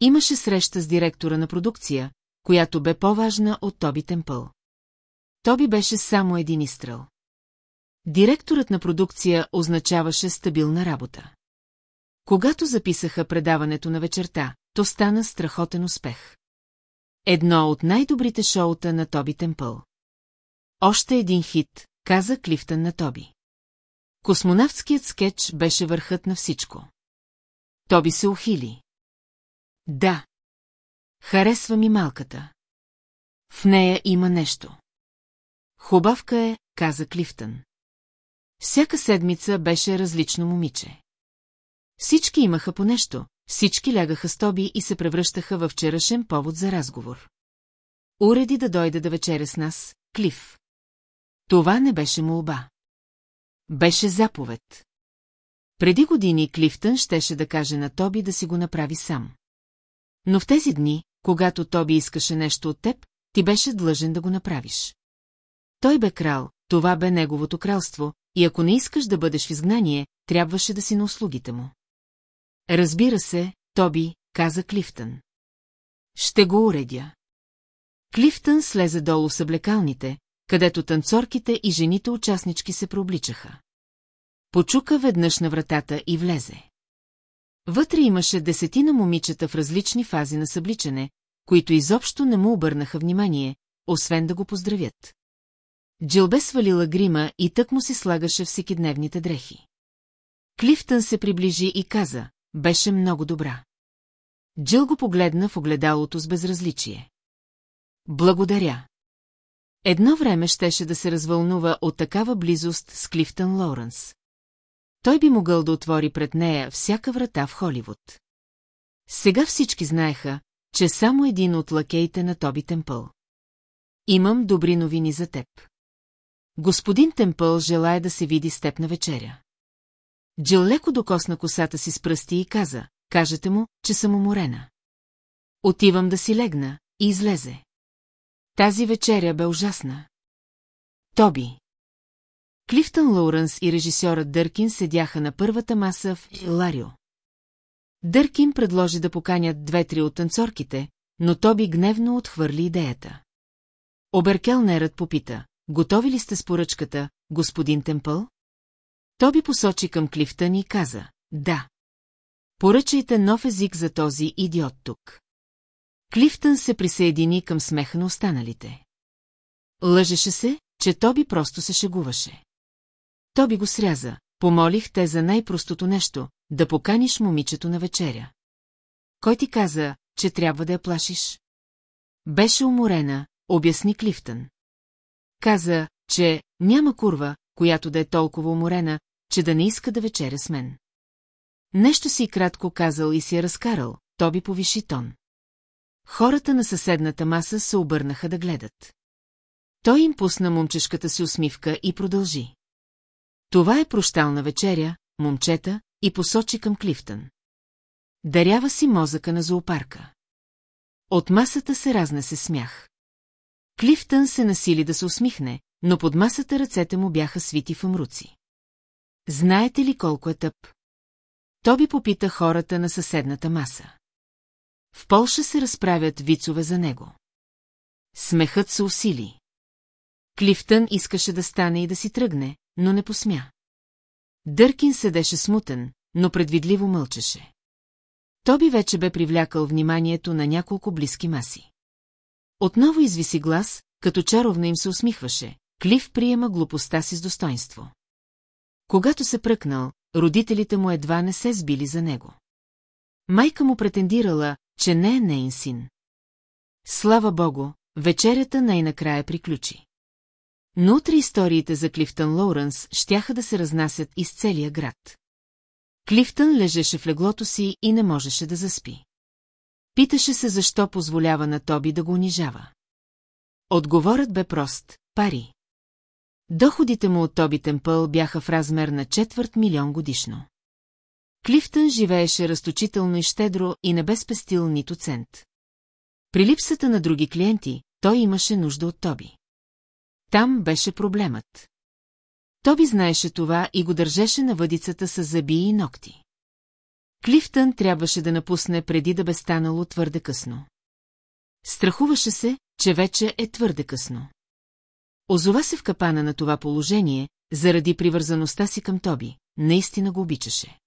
Имаше среща с директора на продукция, която бе по-важна от Тоби Темпъл. Тоби беше само един изстрел. Директорът на продукция означаваше стабилна работа. Когато записаха предаването на вечерта, то стана страхотен успех. Едно от най-добрите шоута на Тоби Темпъл. Още един хит, каза Клифтън на Тоби. Космонавтският скетч беше върхът на всичко. Тоби се ухили. Да. Харесва ми малката. В нея има нещо. Хубавка е, каза Клифтън. Всяка седмица беше различно момиче. Всички имаха по нещо, всички лягаха с Тоби и се превръщаха във вчерашен повод за разговор. Уреди да дойде да вечеря с нас, Клиф. Това не беше молба. Беше заповед. Преди години Клифтън щеше да каже на Тоби да си го направи сам. Но в тези дни, когато Тоби искаше нещо от теб, ти беше длъжен да го направиш. Той бе крал, това бе неговото кралство, и ако не искаш да бъдеш в изгнание, трябваше да си на услугите му. Разбира се, Тоби, каза Клифтън. Ще го уредя. Клифтън слезе долу с облекалните, където танцорките и жените участнички се прообличаха. Почука веднъж на вратата и влезе. Вътре имаше десетина момичета в различни фази на събличане, които изобщо не му обърнаха внимание, освен да го поздравят. Джил бе свалила грима и тък му си слагаше всекидневните дрехи. Клифтън се приближи и каза, беше много добра. Джил го погледна в огледалото с безразличие. Благодаря. Едно време щеше да се развълнува от такава близост с Клифтън Лоуренс. Той би могъл да отвори пред нея всяка врата в Холивуд. Сега всички знаеха, че само един от лакеите на Тоби Темпъл. Имам добри новини за теб. Господин Темпъл желая да се види с теб на вечеря. Джил леко докосна косата си с пръсти и каза, кажете му, че съм уморена. Отивам да си легна и излезе. Тази вечеря бе ужасна. Тоби. Клифтън Лоуренс и режисьорът Дъркин седяха на първата маса в Ларио. Дъркин предложи да поканят две-три от танцорките, но Тоби гневно отхвърли идеята. Оберкелнерът попита, готови ли сте с поръчката, господин Темпъл? Тоби посочи към Клифтън и каза, да. Поръчайте нов език за този идиот тук. Клифтън се присъедини към смеха на останалите. Лъжеше се, че Тоби просто се шегуваше. Тоби го сряза. Помолих те за най-простото нещо, да поканиш момичето на вечеря. Кой ти каза, че трябва да я плашиш? Беше уморена, обясни Клифтън. Каза, че няма курва, която да е толкова уморена, че да не иска да вечеря с мен. Нещо си кратко казал и си е разкарал, Тоби повиши тон. Хората на съседната маса се обърнаха да гледат. Той им пусна момчешката си усмивка и продължи. Това е прощална вечеря, момчета, и посочи към Клифтън. Дарява си мозъка на зоопарка. От масата се разнесе смях. Клифтън се насили да се усмихне, но под масата ръцете му бяха свити в умруци. Знаете ли колко е тъп? Тоби попита хората на съседната маса. В Полша се разправят вицове за него. Смехът се усили. Клифтън искаше да стане и да си тръгне, но не посмя. Дъркин седеше смутен, но предвидливо мълчеше. Тоби вече бе привлякал вниманието на няколко близки маси. Отново извиси глас, като чаровна им се усмихваше. Клиф приема глупостта си с достоинство. Когато се пръкнал, родителите му едва не се сбили за него. Майка му претендирала, че не е нейн син. Слава богу, вечерята най-накрая приключи. Но утре историите за Клифтън Лоуренс щяха да се разнасят из целия град. Клифтън лежеше в леглото си и не можеше да заспи. Питаше се защо позволява на Тоби да го унижава. Отговорът бе прост – пари. Доходите му от Тоби Темпъл бяха в размер на четвърт милион годишно. Клифтън живееше разточително и щедро и не бе спестил нито цент. При липсата на други клиенти, той имаше нужда от Тоби. Там беше проблемът. Тоби знаеше това и го държеше на въдицата с зъби и ногти. Клифтън трябваше да напусне преди да бе станало твърде късно. Страхуваше се, че вече е твърде късно. Озова се в капана на това положение, заради привързаността си към Тоби, наистина го обичаше.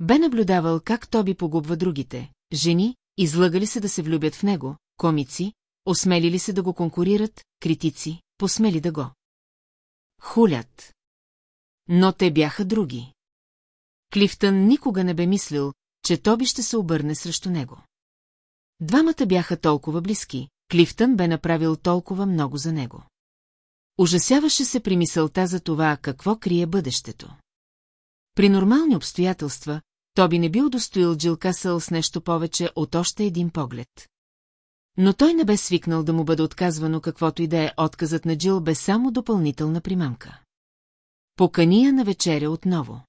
Бе наблюдавал как Тоби погубва другите, жени, излъгали се да се влюбят в него, комици, осмелили се да го конкурират, критици, посмели да го. Хулят. Но те бяха други. Клифтън никога не бе мислил, че Тоби ще се обърне срещу него. Двамата бяха толкова близки, Клифтън бе направил толкова много за него. Ужасяваше се при мисълта за това, какво крие бъдещето. При нормални обстоятелства, Тоби не би удостоил Джил Касъл с нещо повече от още един поглед. Но той не бе свикнал да му бъде отказвано каквото и да е, отказът на Джил бе само допълнителна примамка. Покания на вечеря отново.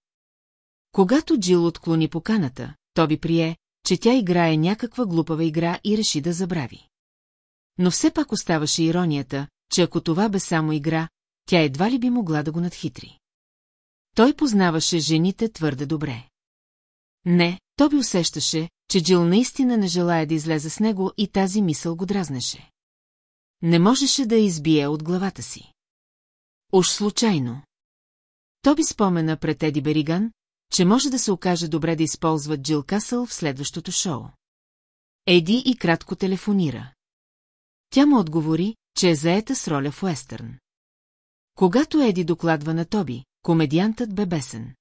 Когато Джил отклони поканата, Тоби прие, че тя играе някаква глупава игра и реши да забрави. Но все пак оставаше иронията, че ако това бе само игра, тя едва ли би могла да го надхитри. Той познаваше жените твърде добре. Не, Тоби усещаше, че Джил наистина не желая да излезе с него и тази мисъл го дразнеше. Не можеше да избие от главата си. Уж случайно. Тоби спомена пред Еди Бериган, че може да се окаже добре да използват Джил Касъл в следващото шоу. Еди и кратко телефонира. Тя му отговори, че е заета с роля в Уестърн. Когато Еди докладва на Тоби, комедиантът бе бесен.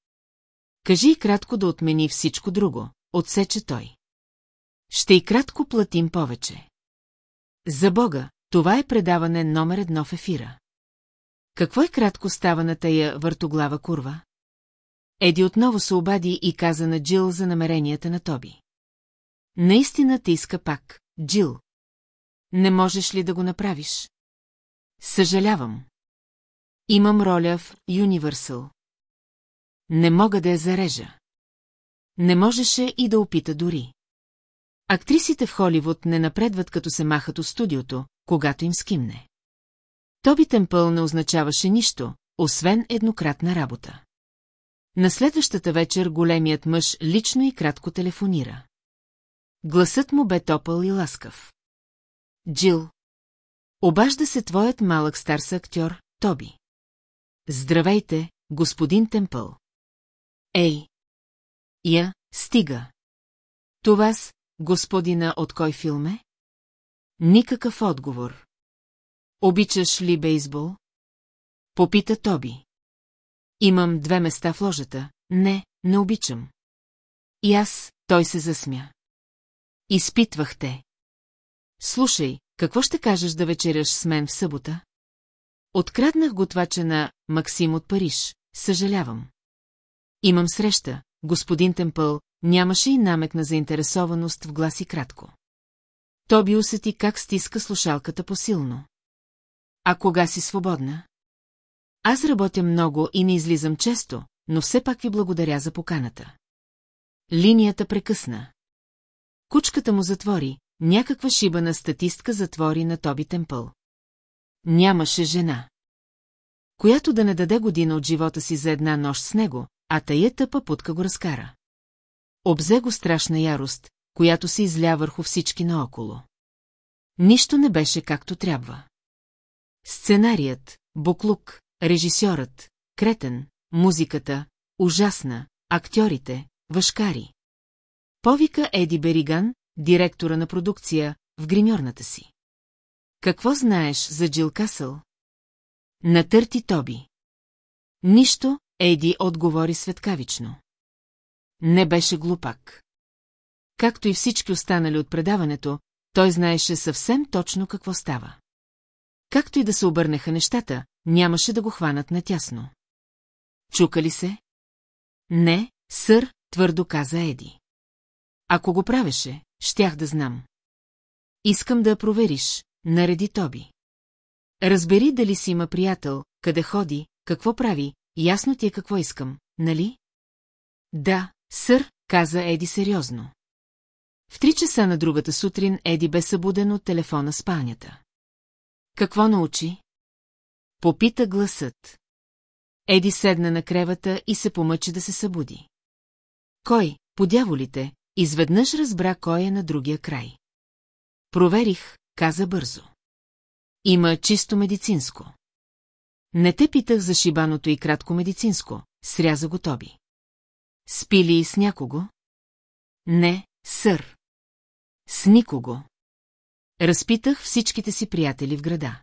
Кажи и кратко да отмени всичко друго, отсече той. Ще и кратко платим повече. За Бога, това е предаване номер едно в ефира. Какво е кратко става на тая въртоглава курва? Еди отново се обади и каза на Джил за намеренията на Тоби. Наистина те иска пак, Джил. Не можеш ли да го направиш? Съжалявам. Имам роля в Юниверсал. Не мога да я зарежа. Не можеше и да опита дори. Актрисите в Холивуд не напредват като се махат от студиото, когато им скимне. Тоби Темпъл не означаваше нищо, освен еднократна работа. На следващата вечер големият мъж лично и кратко телефонира. Гласът му бе топъл и ласкав. Джил. Обажда се твоят малък стар актьор, Тоби. Здравейте, господин Темпъл. Ей! Я, стига. Това с, господина, от кой филм е? Никакъв отговор. Обичаш ли бейсбол? Попита Тоби. Имам две места в ложата. Не, не обичам. И аз, той се засмя. Изпитвах те. Слушай, какво ще кажеш да вечеряш с мен в събота? Откраднах готвача на Максим от Париж. Съжалявам. Имам среща, господин Темпъл, нямаше и намек на заинтересованост в гласи кратко. Тоби усети как стиска слушалката посилно. А кога си свободна? Аз работя много и не излизам често, но все пак ви благодаря за поканата. Линията прекъсна. Кучката му затвори, някаква шибана статистка затвори на Тоби Темпъл. Нямаше жена. Която да не даде година от живота си за една нощ с него, а тая тъпа путка го разкара. Обзе го страшна ярост, която се изля върху всички наоколо. Нищо не беше както трябва. Сценарият, буклук, режисьорът, кретен, музиката, ужасна, актьорите, въшкари. Повика Еди Бериган, директора на продукция, в гримьорната си. Какво знаеш за Джил Касъл? Натърти Тоби. Нищо, Еди отговори светкавично. Не беше глупак. Както и всички останали от предаването, той знаеше съвсем точно какво става. Както и да се обърнеха нещата, нямаше да го хванат натясно. Чука ли се? Не, сър, твърдо каза Еди. Ако го правеше, щях да знам. Искам да я провериш, нареди Тоби. Разбери дали си има приятел, къде ходи, какво прави, ясно ти е какво искам, нали? Да, сър, каза Еди сериозно. В три часа на другата сутрин Еди бе събуден от телефона спалнята. Какво научи? Попита гласът. Еди седна на кревата и се помъчи да се събуди. Кой, подяволите, изведнъж разбра кой е на другия край. Проверих, каза бързо. Има чисто медицинско. Не те питах за шибаното и кратко медицинско, сряза го Тоби. Спи ли с някого? Не, сър. С никого. Разпитах всичките си приятели в града.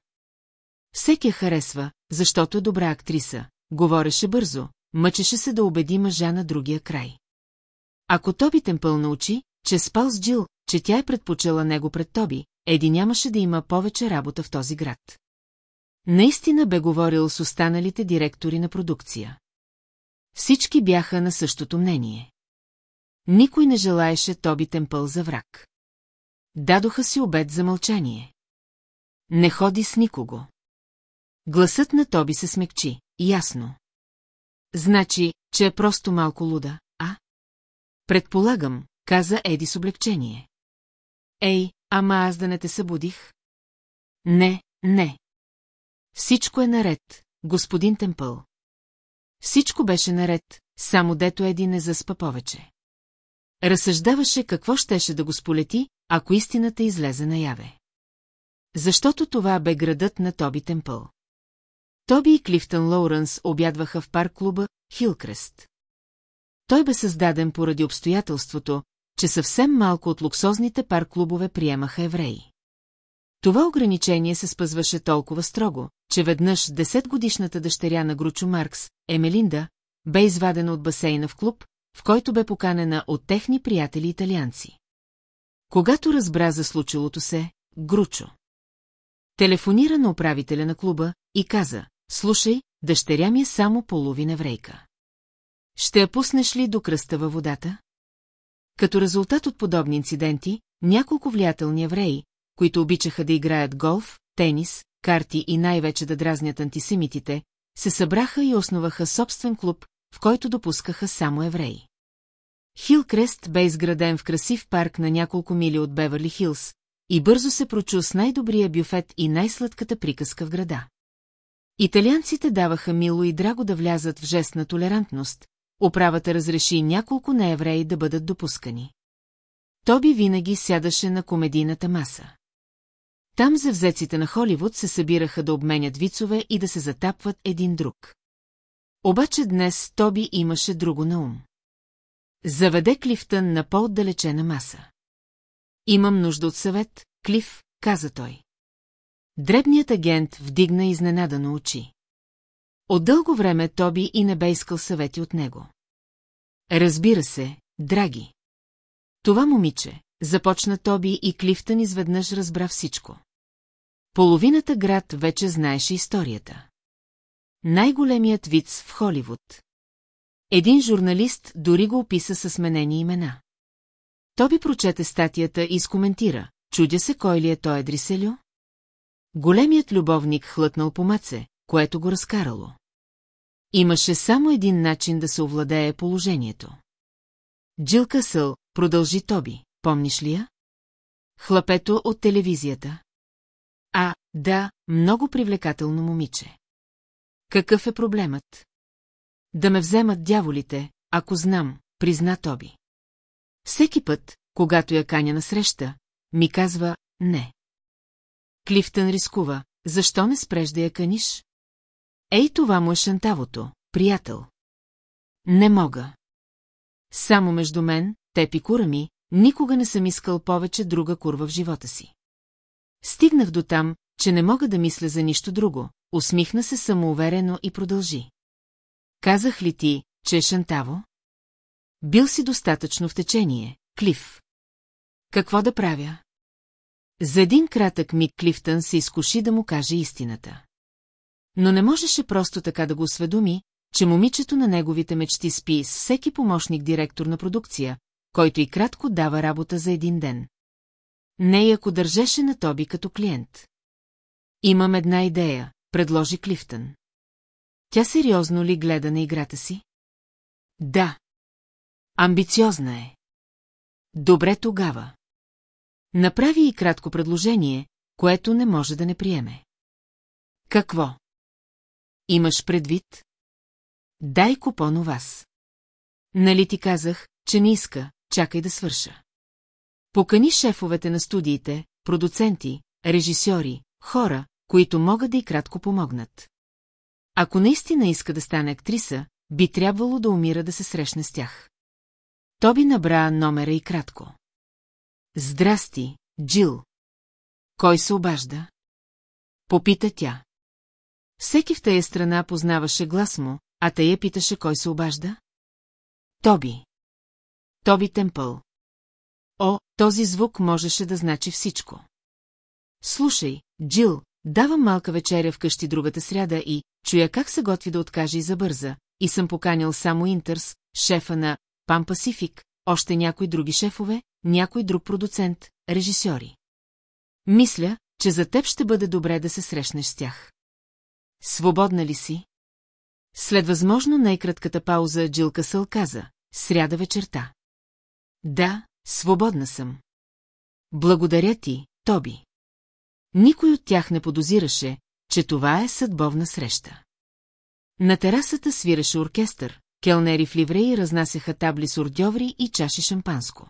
Всеки я харесва, защото е добра актриса, говореше бързо, мъчеше се да убеди мъжа на другия край. Ако Тоби Темпъл научи, че спал с Джил, че тя е предпочела него пред Тоби, Еди нямаше да има повече работа в този град. Наистина бе говорил с останалите директори на продукция. Всички бяха на същото мнение. Никой не желаеше Тоби Темпъл за враг. Дадоха си обед за мълчание. Не ходи с никого. Гласът на Тоби се смекчи. Ясно. Значи, че е просто малко луда, а? Предполагам, каза Еди с облегчение. Ей, ама аз да не те събудих? Не, не. Всичко е наред, господин Темпъл. Всичко беше наред, само дето Еди не заспа повече. Разсъждаваше какво щеше да го сполети, ако истината излезе наяве. Защото това бе градът на Тоби Темпъл. Тоби и Клифтън Лоуренс обядваха в парк-клуба Хилкрест. Той бе създаден поради обстоятелството, че съвсем малко от луксозните парк-клубове приемаха евреи. Това ограничение се спъзваше толкова строго, че веднъж 10-годишната дъщеря на Гручо Маркс, Емелинда, бе извадена от басейна в клуб, в който бе поканена от техни приятели италианци. Когато разбра за случилото се, Гручо. Телефонира на управителя на клуба и каза, слушай, дъщеря ми е само половин еврейка. Ще я пуснеш ли до кръста във водата? Като резултат от подобни инциденти, няколко влиятелни евреи, които обичаха да играят голф, тенис, карти и най-вече да дразнят антисемитите, се събраха и основаха собствен клуб, в който допускаха само евреи. Хилкрест бе изграден в красив парк на няколко мили от Беверли Хилс и бързо се прочу с най-добрия бюфет и най-сладката приказка в града. Италианците даваха мило и драго да влязат в жест на толерантност, управата разреши няколко неевреи да бъдат допускани. Тоби винаги сядаше на комедийната маса. Там завзеците на Холивуд се събираха да обменят вицове и да се затапват един друг. Обаче днес Тоби имаше друго на ум. Заведе Клифтън на по-отдалечена маса. Имам нужда от съвет, Клиф, каза той. Дребният агент вдигна изненадано очи. От дълго време Тоби и не бе искал съвети от него. Разбира се, драги. Това момиче, започна Тоби и Клифтън изведнъж разбра всичко. Половината град вече знаеше историята. Най-големият виц в Холивуд. Един журналист дори го описа със сменени имена. Тоби прочете статията и скоментира. Чудя се кой ли е той Дриселю? Големият любовник хлътнал по маце, което го разкарало. Имаше само един начин да се овладее положението. Джил Късъл, продължи Тоби, помниш ли я? Хлапето от телевизията. А, да, много привлекателно момиче. Какъв е проблемът? Да ме вземат дяволите, ако знам, призна Тоби. Всеки път, когато я каня на среща, ми казва «не». Клифтън рискува, защо не спреш да я каниш? Ей, това му е шантавото, приятел. Не мога. Само между мен, теб и кура ми, никога не съм искал повече друга курва в живота си. Стигнах до там, че не мога да мисля за нищо друго, усмихна се самоуверено и продължи. Казах ли ти, че е шантаво? Бил си достатъчно в течение, Клиф. Какво да правя? За един кратък миг Клифтън се изкуши да му каже истината. Но не можеше просто така да го осведоми, че момичето на неговите мечти спи с всеки помощник директор на продукция, който и кратко дава работа за един ден. Не ако държеше на Тоби като клиент. Имам една идея, предложи Клифтън. Тя сериозно ли гледа на играта си? Да. Амбициозна е. Добре тогава. Направи и кратко предложение, което не може да не приеме. Какво? Имаш предвид? Дай купон у вас. Нали ти казах, че не иска, чакай да свърша. Покани шефовете на студиите, продуценти, режисьори, хора, които могат да и кратко помогнат. Ако наистина иска да стане актриса, би трябвало да умира да се срещне с тях. Тоби набра номера и кратко. Здрасти, Джил. Кой се обажда? Попита тя. Всеки в тая страна познаваше глас му, а тая питаше кой се обажда? Тоби. Тоби Темпъл. О, този звук можеше да значи всичко. Слушай, Джил, давам малка вечеря вкъщи другата сряда и, чуя как се готви да откаже и забърза, и съм поканил само Интерс, шефа на Пан Пасифик, още някои други шефове, някой друг продуцент, режисьори. Мисля, че за теб ще бъде добре да се срещнеш с тях. Свободна ли си? След възможно най-кратката пауза Джил Късъл каза, сряда вечерта. Да, свободна съм. Благодаря ти, Тоби. Никой от тях не подозираше, че това е съдбовна среща. На терасата свиреше оркестър, келнери в ливреи разнасяха табли с ордьоври и чаши шампанско.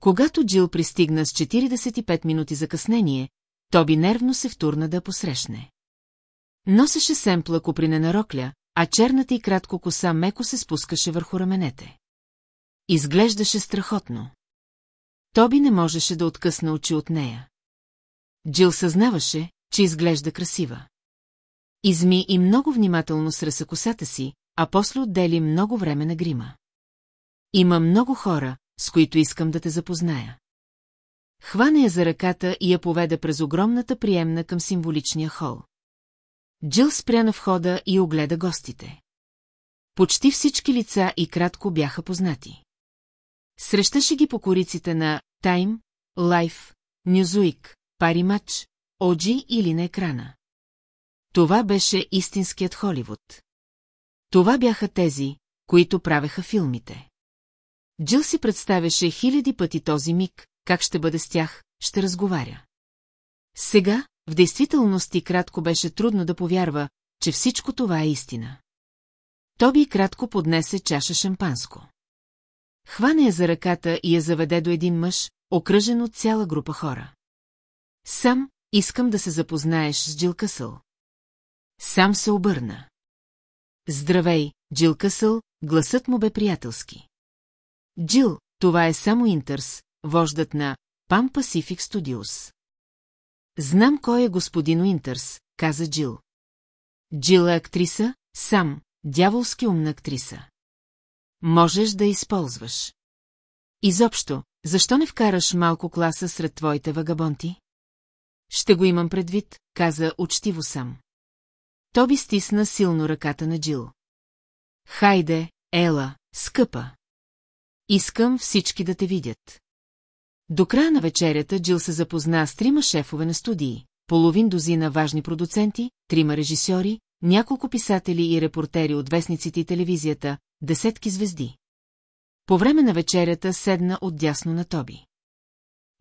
Когато Джил пристигна с 45 минути закъснение, Тоби нервно се втурна да посрещне. Носеше семпла купринена рокля, а черната и кратко коса меко се спускаше върху раменете. Изглеждаше страхотно. Тоби не можеше да откъсна очи от нея. Джил съзнаваше, че изглежда красива. Изми и много внимателно среса косата си, а после отдели много време на грима. Има много хора, с които искам да те запозная. Хвана я за ръката и я поведе през огромната приемна към символичния хол. Джил спря на входа и огледа гостите. Почти всички лица и кратко бяха познати. Срещаше ги по кориците на Time, Life, Newsweek, Матч, Оджи или на екрана. Това беше истинският Холивуд. Това бяха тези, които правеха филмите. Джил си представяше хиляди пъти този миг, как ще бъде с тях, ще разговаря. Сега, в действителност и кратко беше трудно да повярва, че всичко това е истина. Тоби кратко поднесе чаша шампанско. Хване я за ръката и я заведе до един мъж, окръжен от цяла група хора. Сам искам да се запознаеш с Джил Късъл. Сам се обърна. Здравей, Джил Късъл, гласът му бе приятелски. Джил, това е само Интерс, вождат на Пам Pacific Studios. Знам кой е господин Уинтърс, каза Джил. Джил е актриса, сам, дяволски умна актриса. Можеш да използваш. Изобщо, защо не вкараш малко класа сред твоите вагабонти? Ще го имам предвид, каза учтиво сам. Тоби стисна силно ръката на Джил. Хайде, Ела, скъпа. Искам всички да те видят. До края на вечерята Джил се запозна с трима шефове на студии, половин дозина важни продуценти, трима режисьори, няколко писатели и репортери от вестниците и телевизията, десетки звезди. По време на вечерята седна отдясно на Тоби.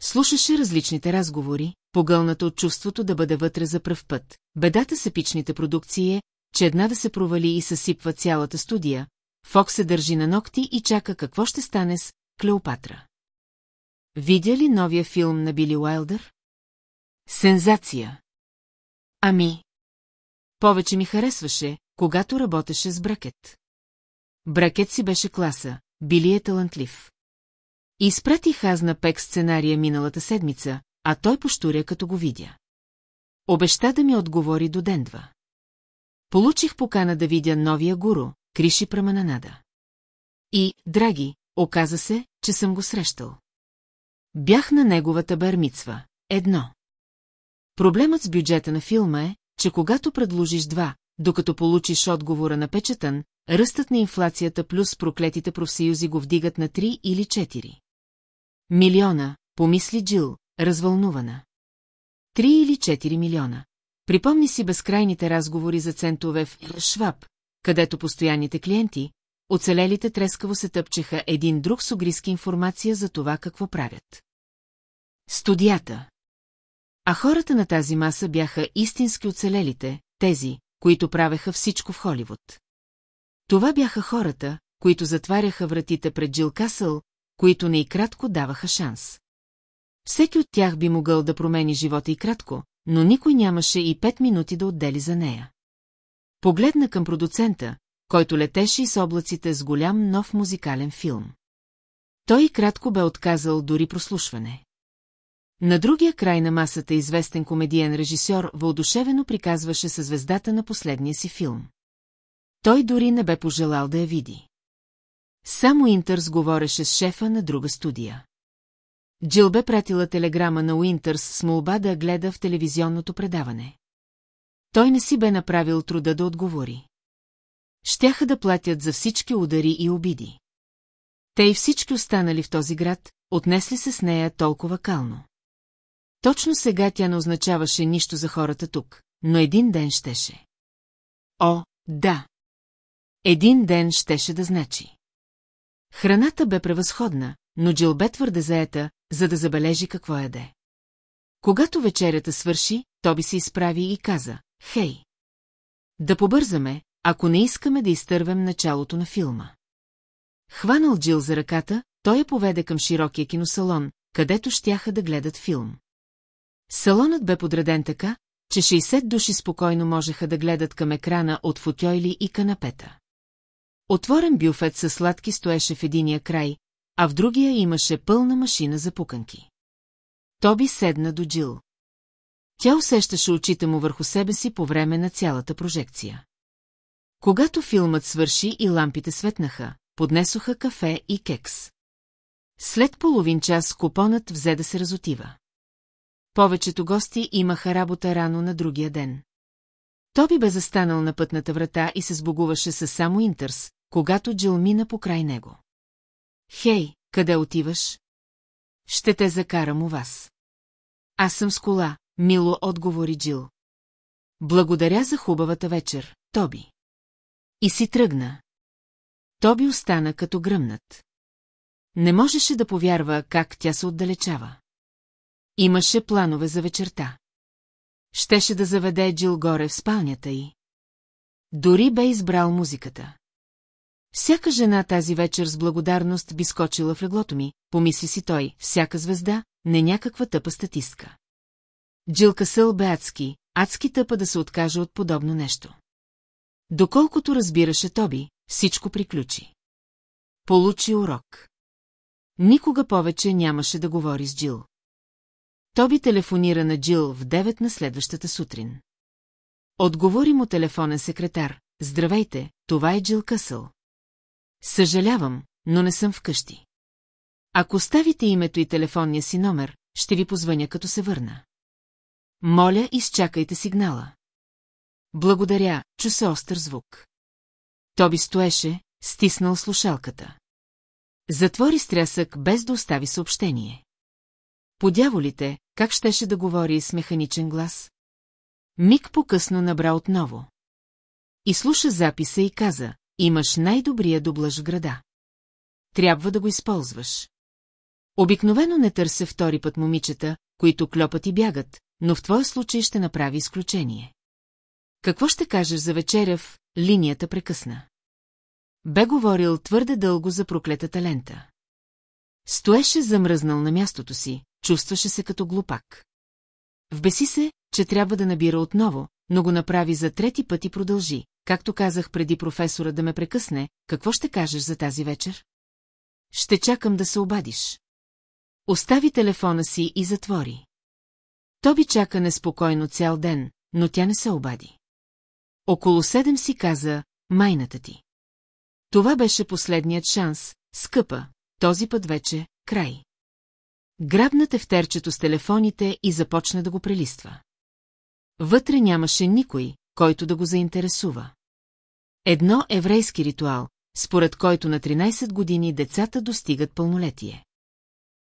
Слушаше различните разговори, погълната от чувството да бъде вътре за пръв път. Бедата с епичните продукции е, че една да се провали и съсипва цялата студия, Фок се държи на ногти и чака какво ще стане с Клеопатра. Видя ли новия филм на Били Уайлдър? Сензация. Ами. Повече ми харесваше, когато работеше с Бракет. Бракет си беше класа, Били е талантлив. Изпратих аз на Пек сценария миналата седмица, а той поштуря като го видя. Обеща да ми отговори до ден-два. Получих покана да видя новия гуру, Криши Прамананада. И, драги, оказа се, че съм го срещал. Бях на неговата бармицва. Едно. Проблемът с бюджета на филма е, че когато предложиш два, докато получиш отговора на печатан, ръстът на инфлацията плюс проклетите профсъюзи го вдигат на 3 или 4. Милиона, помисли Джил, развълнувана. Три или 4 милиона. Припомни си безкрайните разговори за центове в Шваб, където постоянните клиенти, оцелелите трескаво се тъпчеха един друг с огриски информация за това какво правят. Студията. А хората на тази маса бяха истински оцелелите, тези, които правеха всичко в Холивуд. Това бяха хората, които затваряха вратите пред Джил Касъл, които не и кратко даваха шанс. Всеки от тях би могъл да промени живота и кратко, но никой нямаше и пет минути да отдели за нея. Погледна към продуцента, който летеше и с облаците с голям нов музикален филм. Той и кратко бе отказал дори прослушване. На другия край на масата известен комедиен режисьор въодушевено приказваше със звездата на последния си филм. Той дори не бе пожелал да я види. Само Интерс говореше с шефа на друга студия. Джил бе пратила телеграма на Уинтърс с молба да гледа в телевизионното предаване. Той не си бе направил труда да отговори. Щяха да платят за всички удари и обиди. Те и всички останали в този град, отнесли се с нея толкова кално. Точно сега тя не означаваше нищо за хората тук, но един ден щеше. О, да! Един ден щеше да значи. Храната бе превъзходна, но Джил бе твърде заета, за да забележи какво яде. Когато вечерята свърши, Тоби се изправи и каза, «Хей! Да побързаме, ако не искаме да изтървем началото на филма». Хванал Джил за ръката, той я поведе към широкия киносалон, където щяха да гледат филм. Салонът бе подреден така, че 60 души спокойно можеха да гледат към екрана от футойли и канапета. Отворен бюфет със сладки стоеше в единия край, а в другия имаше пълна машина за пуканки. Тоби седна до Джил. Тя усещаше очите му върху себе си по време на цялата прожекция. Когато филмът свърши и лампите светнаха, поднесоха кафе и кекс. След половин час купонът взе да се разотива. Повечето гости имаха работа рано на другия ден. Тоби бе застанал на пътната врата и се сбогуваше с само Интерс, когато Джил мина покрай него. Хей, къде отиваш? Ще те закарам у вас. Аз съм с кола, мило отговори Джил. Благодаря за хубавата вечер, Тоби. И си тръгна. Тоби остана като гръмнат. Не можеше да повярва как тя се отдалечава. Имаше планове за вечерта. Щеше да заведе Джил горе в спалнята й. Дори бе избрал музиката. Всяка жена тази вечер с благодарност би скочила в леглото ми, помисли си той, всяка звезда, не някаква тъпа статистка. Джил Касъл бе адски, адски тъпа да се откаже от подобно нещо. Доколкото разбираше Тоби, всичко приключи. Получи урок. Никога повече нямаше да говори с Джил. Тоби телефонира на Джил в 9 на следващата сутрин. Отговори му телефонен секретар. Здравейте, това е Джил Късъл. Съжалявам, но не съм вкъщи. Ако ставите името и телефонния си номер, ще ви позвъня като се върна. Моля, изчакайте сигнала. Благодаря, чу се остър звук. Тоби стоеше, стиснал слушалката. Затвори стрясък, без да остави съобщение. Подяволите, как щеше да говори с механичен глас? Миг по-късно набра отново. И слуша записа и каза, имаш най-добрия дублъж в града. Трябва да го използваш. Обикновено не търся втори път момичета, които клопат и бягат, но в твоя случай ще направи изключение. Какво ще кажеш за вечеря в линията прекъсна? Бе говорил твърде дълго за проклетата лента. Стоеше замръзнал на мястото си, чувстваше се като глупак. Вбеси се, че трябва да набира отново, но го направи за трети път и продължи. Както казах преди професора да ме прекъсне, какво ще кажеш за тази вечер? Ще чакам да се обадиш. Остави телефона си и затвори. Тоби чака неспокойно цял ден, но тя не се обади. Около седем си каза, майната ти. Това беше последният шанс, скъпа, този път вече, край. Грабна тефтерчето с телефоните и започна да го прелиства. Вътре нямаше никой, който да го заинтересува. Едно еврейски ритуал, според който на 13 години децата достигат пълнолетие.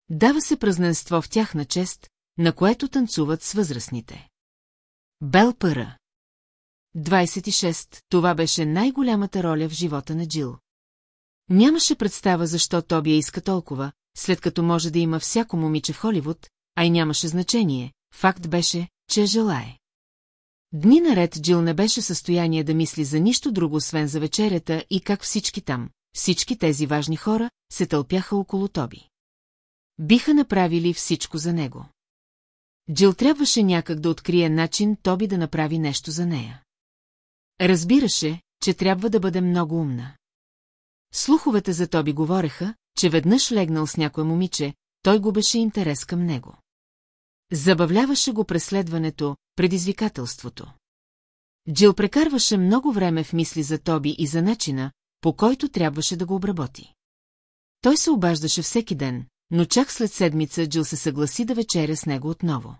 Дава се празненство в тяхна чест, на което танцуват с възрастните. Бел Пъра 26. Това беше най-голямата роля в живота на Джил. Нямаше представа защо Тоби я иска толкова, след като може да има всяко момиче в Холивуд, а и нямаше значение, факт беше, че желае. Дни наред Джил не беше в състояние да мисли за нищо друго, освен за вечерята и как всички там, всички тези важни хора, се тълпяха около Тоби. Биха направили всичко за него. Джил трябваше някак да открие начин Тоби да направи нещо за нея. Разбираше, че трябва да бъде много умна. Слуховете за Тоби говореха, че веднъж легнал с някое момиче, той губеше интерес към него. Забавляваше го преследването, предизвикателството. Джил прекарваше много време в мисли за Тоби и за начина, по който трябваше да го обработи. Той се обаждаше всеки ден, но чак след седмица Джил се съгласи да вечеря с него отново.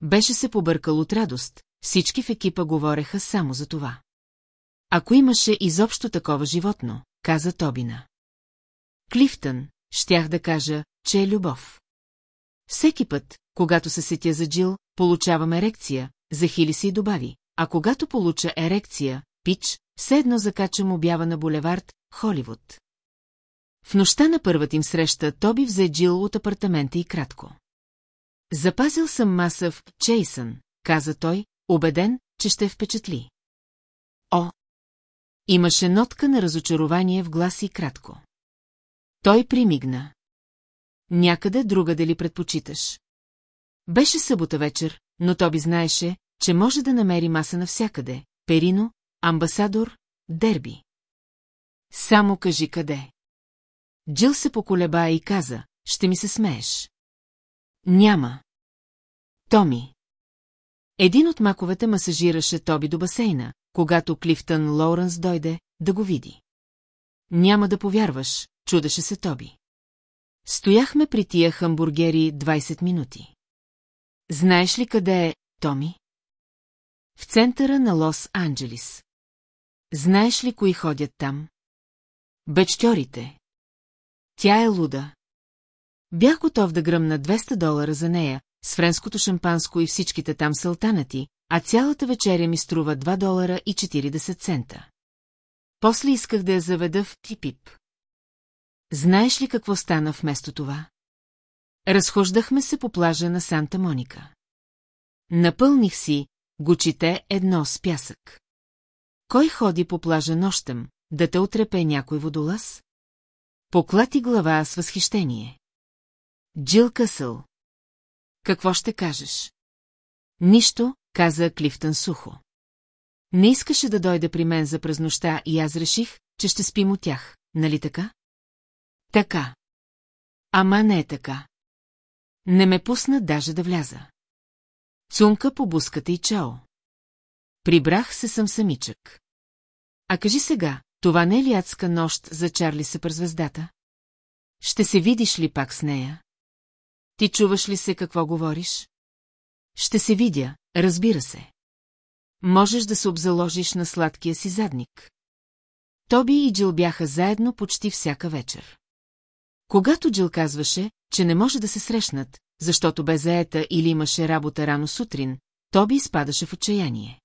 Беше се побъркал от радост, всички в екипа говореха само за това. Ако имаше изобщо такова животно, каза Тобина. Клифтън, щях да кажа, че е любов. Всеки път, когато се сетя за Джил, получавам ерекция, захили се и добави, а когато получа ерекция, пич, все едно закачам обява на булевард, Холивуд. В нощта на първата им среща Тоби взе Джил от апартамента и кратко. Запазил съм маса в Чейсън, каза той, убеден, че ще впечатли. О! Имаше нотка на разочарование в глас и кратко. Той примигна. Някъде друга да ли предпочиташ? Беше събота вечер, но Тоби знаеше, че може да намери маса навсякъде. Перино, амбасадор, дерби. Само кажи къде. Джил се поколеба и каза, ще ми се смееш. Няма. Томи. Един от маковете масажираше Тоби до басейна, когато Клифтън Лоуренс дойде да го види. Няма да повярваш, чудеше се Тоби. Стояхме при тия хамбургери 20 минути. Знаеш ли къде е Томи? В центъра на Лос-Анджелис. Знаеш ли кои ходят там? Бечтьорите. Тя е луда. Бях готов да гръмна 200 долара за нея, с френското шампанско и всичките там салтанати, а цялата вечеря ми струва 2 долара и 40 цента. После исках да я заведа в Типип. Знаеш ли какво стана вместо това? Разхождахме се по плажа на Санта Моника. Напълних си, гучите едно с пясък. Кой ходи по плажа нощем, да те отрепе някой водолаз? Поклати глава с възхищение. Джил Късъл. Какво ще кажеш? Нищо, каза Клифтън сухо. Не искаше да дойде при мен за през нощта и аз реших, че ще спим от тях, нали така? Така. Ама не е така. Не ме пусна даже да вляза. Цунка по буската и чао. Прибрах се съм самичък. А кажи сега, това не е ли адска нощ за Чарли Съпързвездата? Ще се видиш ли пак с нея? Ти чуваш ли се какво говориш? Ще се видя, разбира се. Можеш да се обзаложиш на сладкия си задник. Тоби и Джил бяха заедно почти всяка вечер. Когато Джил казваше, че не може да се срещнат, защото бе заета или имаше работа рано сутрин, Тоби изпадаше в отчаяние.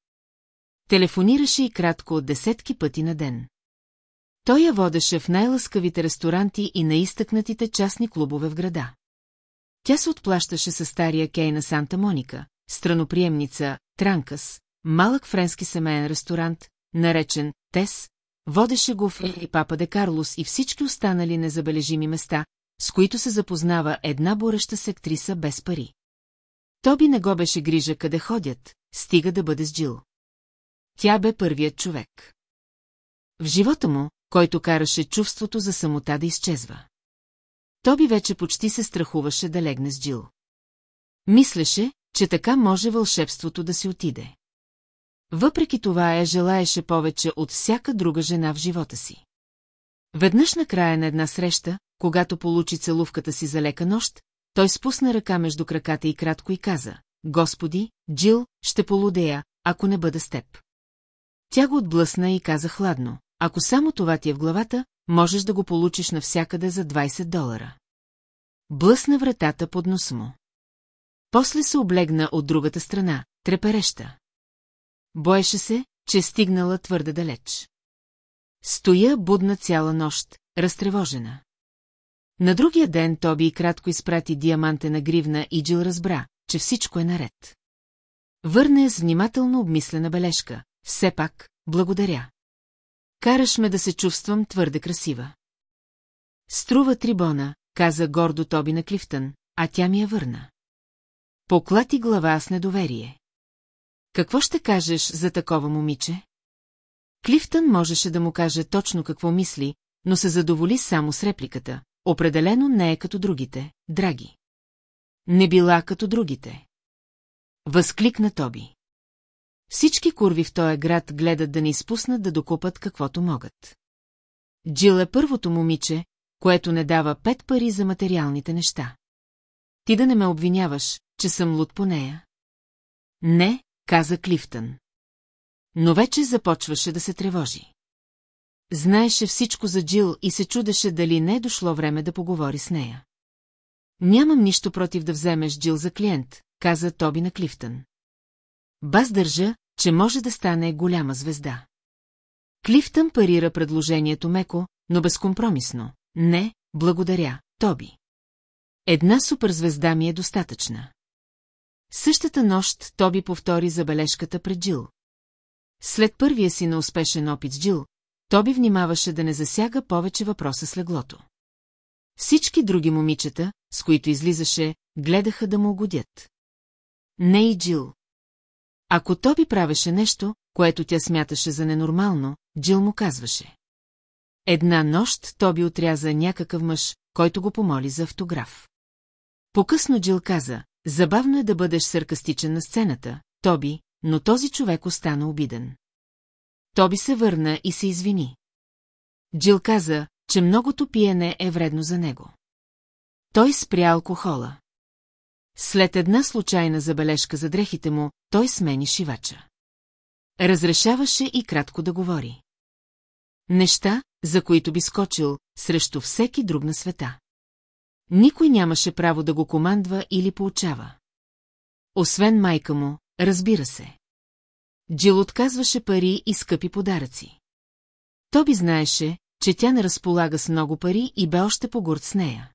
Телефонираше и кратко от десетки пъти на ден. Той я водеше в най-лъскавите ресторанти и наистъкнатите частни клубове в града. Тя се отплащаше с стария кей на Санта Моника, страноприемница, Транкас, малък френски семейен ресторант, наречен Тес, водеше го в и Папа де Карлос и всички останали незабележими места, с които се запознава една бореща сектриса без пари. Тоби не го беше грижа къде ходят, стига да бъде с Джил. Тя бе първият човек. В живота му, който караше чувството за самота да изчезва. Тоби вече почти се страхуваше да легне с Джил. Мислеше, че така може вълшебството да си отиде. Въпреки това я желаеше повече от всяка друга жена в живота си. Веднъж на края на една среща, когато получи целувката си за лека нощ, той спусна ръка между краката и кратко и каза, Господи, Джил, ще полудея, ако не бъда с теб. Тя го отблъсна и каза хладно, ако само това ти е в главата, можеш да го получиш навсякъде за 20 долара. Блъсна вратата под нос му. После се облегна от другата страна, трепереща. Боеше се, че е стигнала твърде далеч. Стоя будна цяла нощ, разтревожена. На другия ден Тоби и кратко изпрати диаманте на гривна и Джил разбра, че всичко е наред. Върне с внимателно обмислена бележка. Все пак, благодаря. Караш ме да се чувствам твърде красива. Струва трибона, каза гордо Тоби на Клифтън, а тя ми я върна. Поклати глава с недоверие. Какво ще кажеш за такова момиче? Клифтън можеше да му каже точно какво мисли, но се задоволи само с репликата. Определено не е като другите, драги. Не била като другите. Възкликна Тоби. Всички курви в този град гледат да не изпуснат да докупат каквото могат. Джил е първото момиче, което не дава пет пари за материалните неща. Ти да не ме обвиняваш, че съм луд по нея. Не, каза Клифтън. Но вече започваше да се тревожи. знаеше всичко за Джил и се чудеше дали не е дошло време да поговори с нея. Нямам нищо против да вземеш Джил за клиент, каза Тоби на Клифтън. Баз държа, че може да стане голяма звезда. Клифтън парира предложението меко, но безкомпромисно. Не, благодаря, Тоби. Една суперзвезда ми е достатъчна. Същата нощ Тоби повтори забележката пред Джил. След първия си неуспешен опит с Джил, Тоби внимаваше да не засяга повече въпроса с леглото. Всички други момичета, с които излизаше, гледаха да му угодят. Не и Джил. Ако Тоби правеше нещо, което тя смяташе за ненормално, Джил му казваше. Една нощ Тоби отряза някакъв мъж, който го помоли за автограф. Покъсно Джил каза, забавно е да бъдеш саркастичен на сцената, Тоби, но този човек остана обиден. Тоби се върна и се извини. Джил каза, че многото пиене е вредно за него. Той спря алкохола. След една случайна забележка за дрехите му, той смени шивача. Разрешаваше и кратко да говори. Неща, за които би скочил, срещу всеки друг на света. Никой нямаше право да го командва или поучава. Освен майка му, разбира се. Джил отказваше пари и скъпи подаръци. Тоби знаеше, че тя не разполага с много пари и бе още по-горд с нея.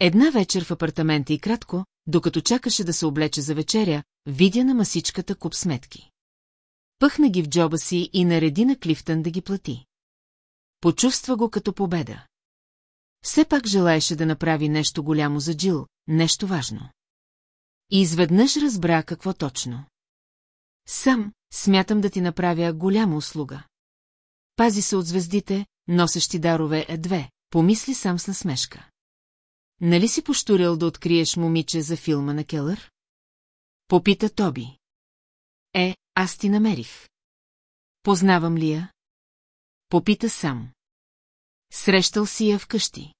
Една вечер в апартамента и кратко, докато чакаше да се облече за вечеря, видя на масичката куп сметки. Пъхна ги в джоба си и нареди на Клифтън да ги плати. Почувства го като победа. Все пак желаеше да направи нещо голямо за Джил, нещо важно. И изведнъж разбра какво точно. Сам смятам да ти направя голяма услуга. Пази се от звездите, носещи дарове е две, помисли сам с насмешка. Нали си поштурил да откриеш момиче за филма на Келър? Попита Тоби. Е, аз ти намерих. Познавам ли я? Попита сам. Срещал си я вкъщи.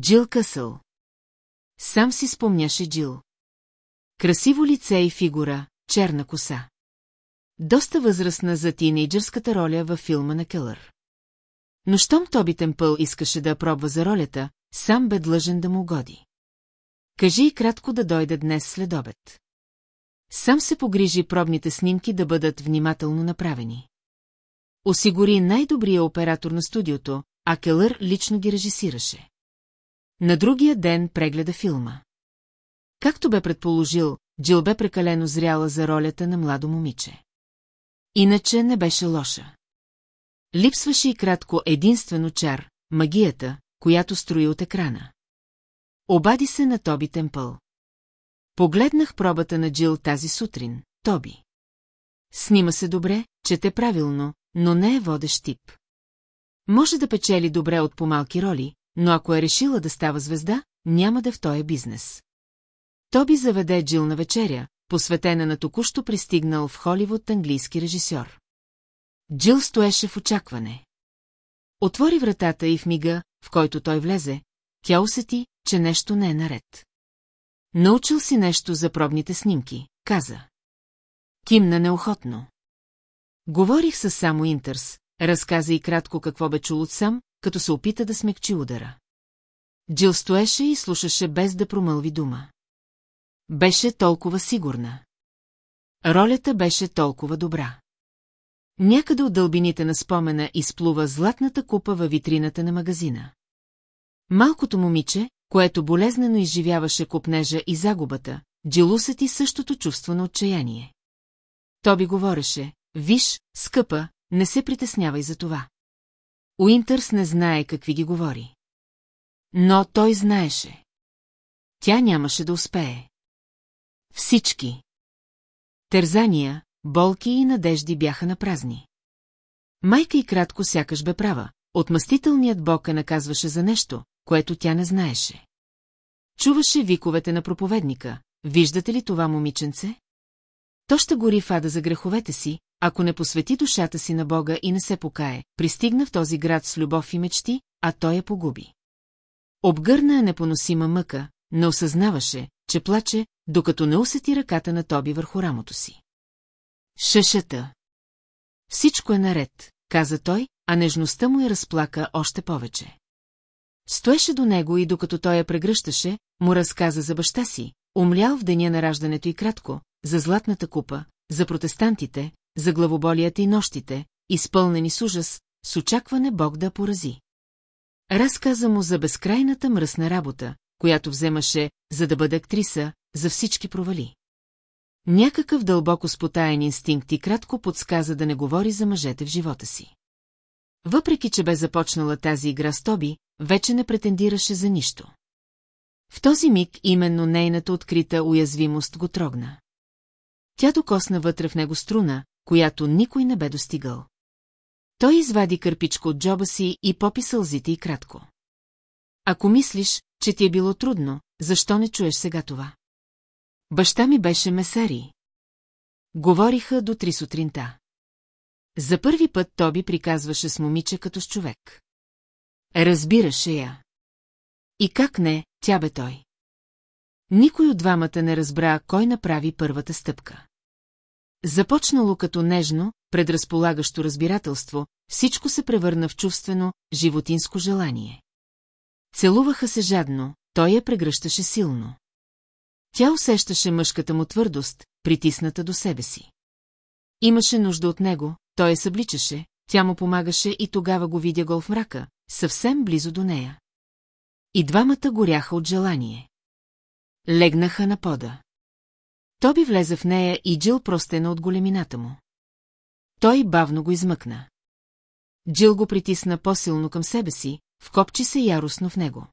Джил Късъл. Сам си спомняше Джил. Красиво лице и фигура, черна коса. Доста възрастна за тинейджърската роля във филма на Келър. Но щом Тоби Темпъл искаше да пробва за ролята, сам бе длъжен да му годи. Кажи и кратко да дойде днес след обед. Сам се погрижи пробните снимки да бъдат внимателно направени. Осигури най-добрия оператор на студиото, а Келър лично ги режисираше. На другия ден прегледа филма. Както бе предположил, Джил бе прекалено зряла за ролята на младо момиче. Иначе не беше лоша. Липсваше и кратко единствено чар, магията, която строи от екрана. Обади се на Тоби Темпъл. Погледнах пробата на Джил тази сутрин, Тоби. Снима се добре, чете правилно, но не е водещ тип. Може да печели добре от помалки роли, но ако е решила да става звезда, няма да в този бизнес. Тоби заведе Джил на вечеря, посветена на току-що пристигнал в Холивуд английски режисьор. Джил стоеше в очакване. Отвори вратата и в мига, в който той влезе, тя усети, че нещо не е наред. Научил си нещо за пробните снимки, каза. Кимна неохотно. Говорих с само Интерс, разказа и кратко какво бе чул от сам, като се опита да смекчи удара. Джил стоеше и слушаше без да промълви дума. Беше толкова сигурна. Ролята беше толкова добра. Някъде от дълбините на спомена изплува златната купа във витрината на магазина. Малкото момиче, което болезнено изживяваше купнежа и загубата, джилусът същото чувство на отчаяние. Тоби говореше, виж, скъпа, не се притеснявай за това. Уинтърс не знае какви ги говори. Но той знаеше. Тя нямаше да успее. Всички. Терзания, болки и надежди бяха на празни. Майка и кратко сякаш бе права, отмъстителният бог я наказваше за нещо, което тя не знаеше. Чуваше виковете на проповедника. Виждате ли това момиченце? То ще гори в ада за греховете си, ако не посвети душата си на Бога и не се покае, пристигна в този град с любов и мечти, а той я погуби. Обгърна е непоносима мъка, не осъзнаваше, че плаче, докато не усети ръката на Тоби върху рамото си. Шешата. Всичко е наред, каза той, а нежността му я разплака още повече. Стоеше до него и докато той я прегръщаше, му разказа за баща си, умлял в деня на раждането и кратко, за златната купа, за протестантите, за главоболията и нощите, изпълнени с ужас, с очакване Бог да порази. Разказа му за безкрайната мръсна работа, която вземаше, за да бъде актриса, за всички провали. Някакъв дълбоко спотаен инстинкт и кратко подсказа да не говори за мъжете в живота си. Въпреки, че бе започнала тази игра с Тоби, вече не претендираше за нищо. В този миг именно нейната открита уязвимост го трогна. Тя докосна вътре в него струна, която никой не бе достигал. Той извади кърпичко от джоба си и попи сълзите и кратко. Ако мислиш, че ти е било трудно, защо не чуеш сега това? Баща ми беше месари. Говориха до три сутринта. За първи път Тоби приказваше с момиче като с човек. Разбираше я. И как не, тя бе той. Никой от двамата не разбра, кой направи първата стъпка. Започнало като нежно, предразполагащо разбирателство, всичко се превърна в чувствено, животинско желание. Целуваха се жадно, той я прегръщаше силно. Тя усещаше мъжката му твърдост, притисната до себе си. Имаше нужда от него, той я събличаше, тя му помагаше и тогава го видя гол в мрака, съвсем близо до нея. И двамата горяха от желание. Легнаха на пода. Тоби влезе в нея и Джил простена от големината му. Той бавно го измъкна. Джил го притисна по-силно към себе си, вкопчи се яростно в него.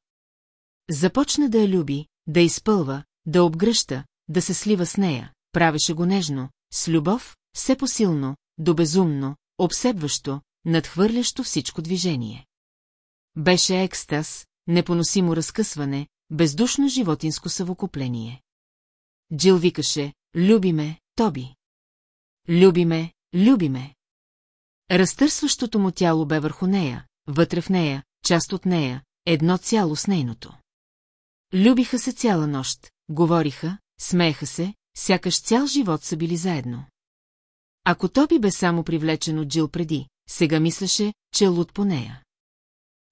Започна да я люби, да изпълва, да обгръща, да се слива с нея, правеше го нежно, с любов, все посилно, до безумно, обсебващо, надхвърлящо всичко движение. Беше екстаз, непоносимо разкъсване, бездушно животинско съвокупление. Джил викаше, люби ме, Тоби. Люби ме, люби ме. Разтърсващото му тяло бе върху нея, вътре в нея, част от нея, едно цяло с нейното. Любиха се цяла нощ, говориха, смееха се, сякаш цял живот са били заедно. Ако Тоби бе само привлечен от Джил преди, сега мислеше, че е луд по нея.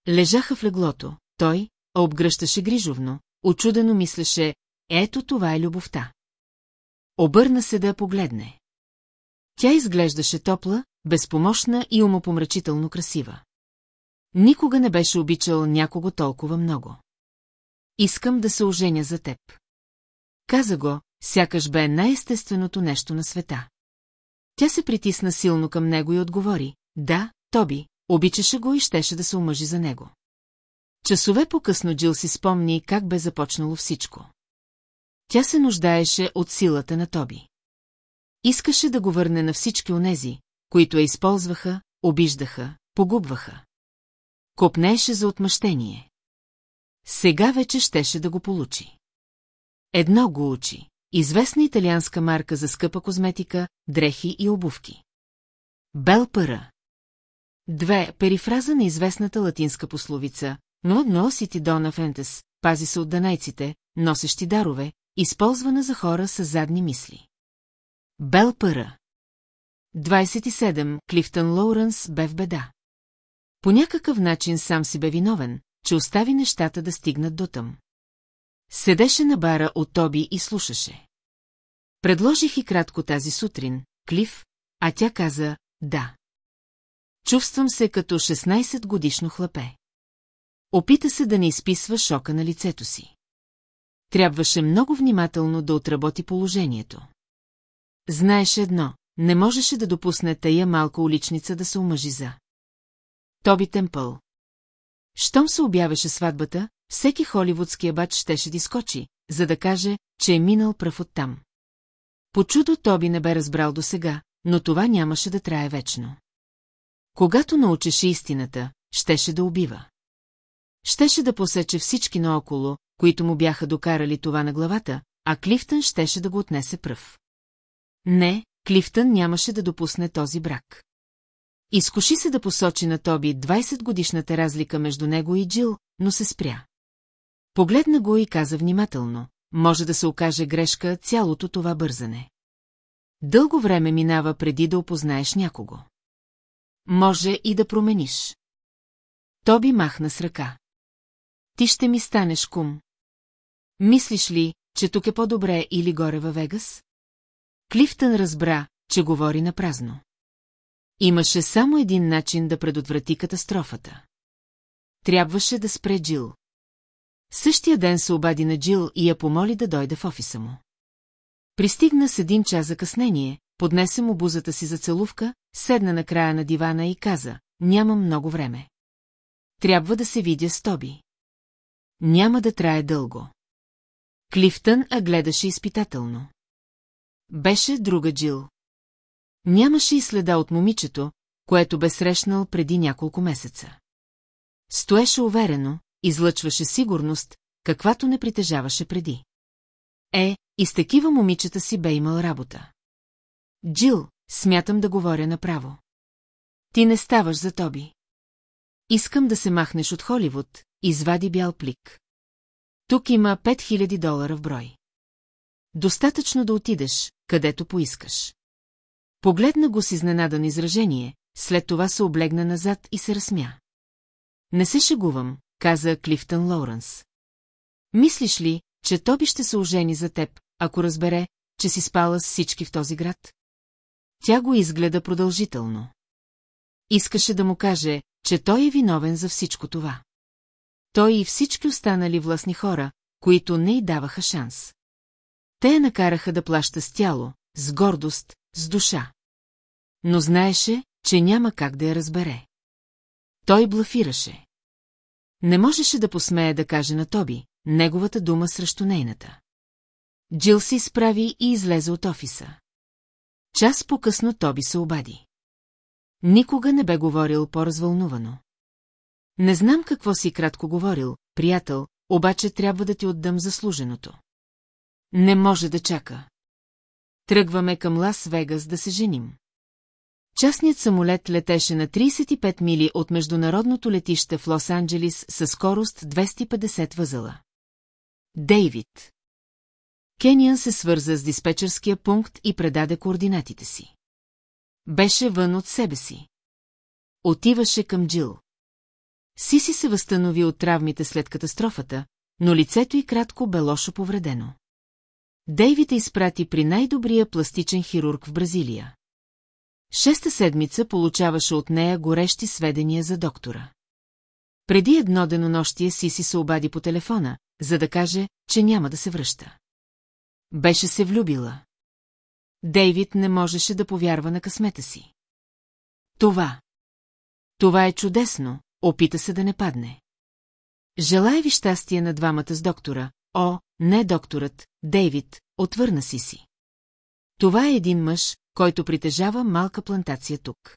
Лежаха в леглото, той, обгръщаше грижовно, очудено мислеше, ето това е любовта. Обърна се да я погледне. Тя изглеждаше топла, безпомощна и умопомрачително красива. Никога не беше обичал някого толкова много. Искам да се оженя за теб. Каза го, сякаш бе най-естественото нещо на света. Тя се притисна силно към него и отговори, да, Тоби, обичаше го и щеше да се омъжи за него. Часове по-късно Джил си спомни как бе започнало всичко. Тя се нуждаеше от силата на Тоби. Искаше да го върне на всички онези, които я използваха, обиждаха, погубваха. Копнеше за отмъщение. Сега вече щеше да го получи. Едно го учи. Известна италианска марка за скъпа козметика, дрехи и обувки. Бел Пъра. Две. Перифраза на известната латинска пословица. Но носити дона фентес, пази се от данайците, носещи дарове, използвана за хора с задни мисли. Бел Пъра. 27. Клифтън Лоуренс бе в беда. По някакъв начин сам си бе виновен, че остави нещата да стигнат до тъм. Седеше на бара от Тоби и слушаше. Предложих и кратко тази сутрин, Клиф, а тя каза «да». Чувствам се като 16 годишно хлапе. Опита се да не изписва шока на лицето си. Трябваше много внимателно да отработи положението. Знаеше едно, не можеше да допусне тая малка уличница да се омъжи за. Тоби Темпъл. Щом се обявеше сватбата, всеки холивудски абач щеше да скочи, за да каже, че е минал пръв оттам. По чудо Тоби не бе разбрал до сега, но това нямаше да трае вечно. Когато научеше истината, щеше да убива. Щеше да посече всички наоколо, които му бяха докарали това на главата, а Клифтън щеше да го отнесе пръв. Не, Клифтън нямаше да допусне този брак. Изкуши се да посочи на Тоби 20-годишната разлика между него и Джил, но се спря. Погледна го и каза внимателно, може да се окаже грешка цялото това бързане. Дълго време минава преди да опознаеш някого. Може и да промениш. Тоби махна с ръка. Ти ще ми станеш кум. Мислиш ли, че тук е по-добре или горе във Вегас? Клифтън разбра, че говори на празно. Имаше само един начин да предотврати катастрофата. Трябваше да спре Джил. Същия ден се обади на Джил и я помоли да дойде в офиса му. Пристигна с един час закъснение, поднесе му бузата си за целувка, седна на края на дивана и каза, нямам много време. Трябва да се видя с Тоби. Няма да трае дълго. Клифтън а гледаше изпитателно. Беше друга Джил. Нямаше и следа от момичето, което бе срещнал преди няколко месеца. Стоеше уверено, излъчваше сигурност, каквато не притежаваше преди. Е, и с такива момичета си бе имал работа. Джил, смятам да говоря направо. Ти не ставаш за Тоби. Искам да се махнеш от Холивуд, извади бял плик. Тук има 5000 долара в брой. Достатъчно да отидеш, където поискаш. Погледна го с изненадан изражение, след това се облегна назад и се разсмя. Не се шегувам, каза Клифтън Лоуренс. Мислиш ли, че Тоби ще се ожени за теб, ако разбере, че си спала с всички в този град? Тя го изгледа продължително. Искаше да му каже, че той е виновен за всичко това. Той и всички останали властни хора, които не й даваха шанс. Те я накараха да плаща с тяло, с гордост, с душа. Но знаеше, че няма как да я разбере. Той блафираше. Не можеше да посмее да каже на Тоби, неговата дума срещу нейната. Джил се изправи и излезе от офиса. Час по-късно Тоби се обади. Никога не бе говорил по-развълнувано. Не знам какво си кратко говорил, приятел, обаче трябва да ти отдам заслуженото. Не може да чака. Тръгваме към Лас-Вегас да се женим. Частният самолет летеше на 35 мили от международното летище в Лос-Анджелис със скорост 250 възела. Дейвид. Кениан се свърза с диспетчерския пункт и предаде координатите си. Беше вън от себе си. Отиваше към Джил. Сиси се възстанови от травмите след катастрофата, но лицето й кратко бе лошо повредено. Дейвид е изпрати при най-добрия пластичен хирург в Бразилия. Шеста седмица получаваше от нея горещи сведения за доктора. Преди едно денонощие Сиси се обади по телефона, за да каже, че няма да се връща. Беше се влюбила. Дейвид не можеше да повярва на късмета си. Това. Това е чудесно, опита се да не падне. Желая ви щастие на двамата с доктора. О, не докторът, Дейвид, отвърна си си. Това е един мъж, който притежава малка плантация тук.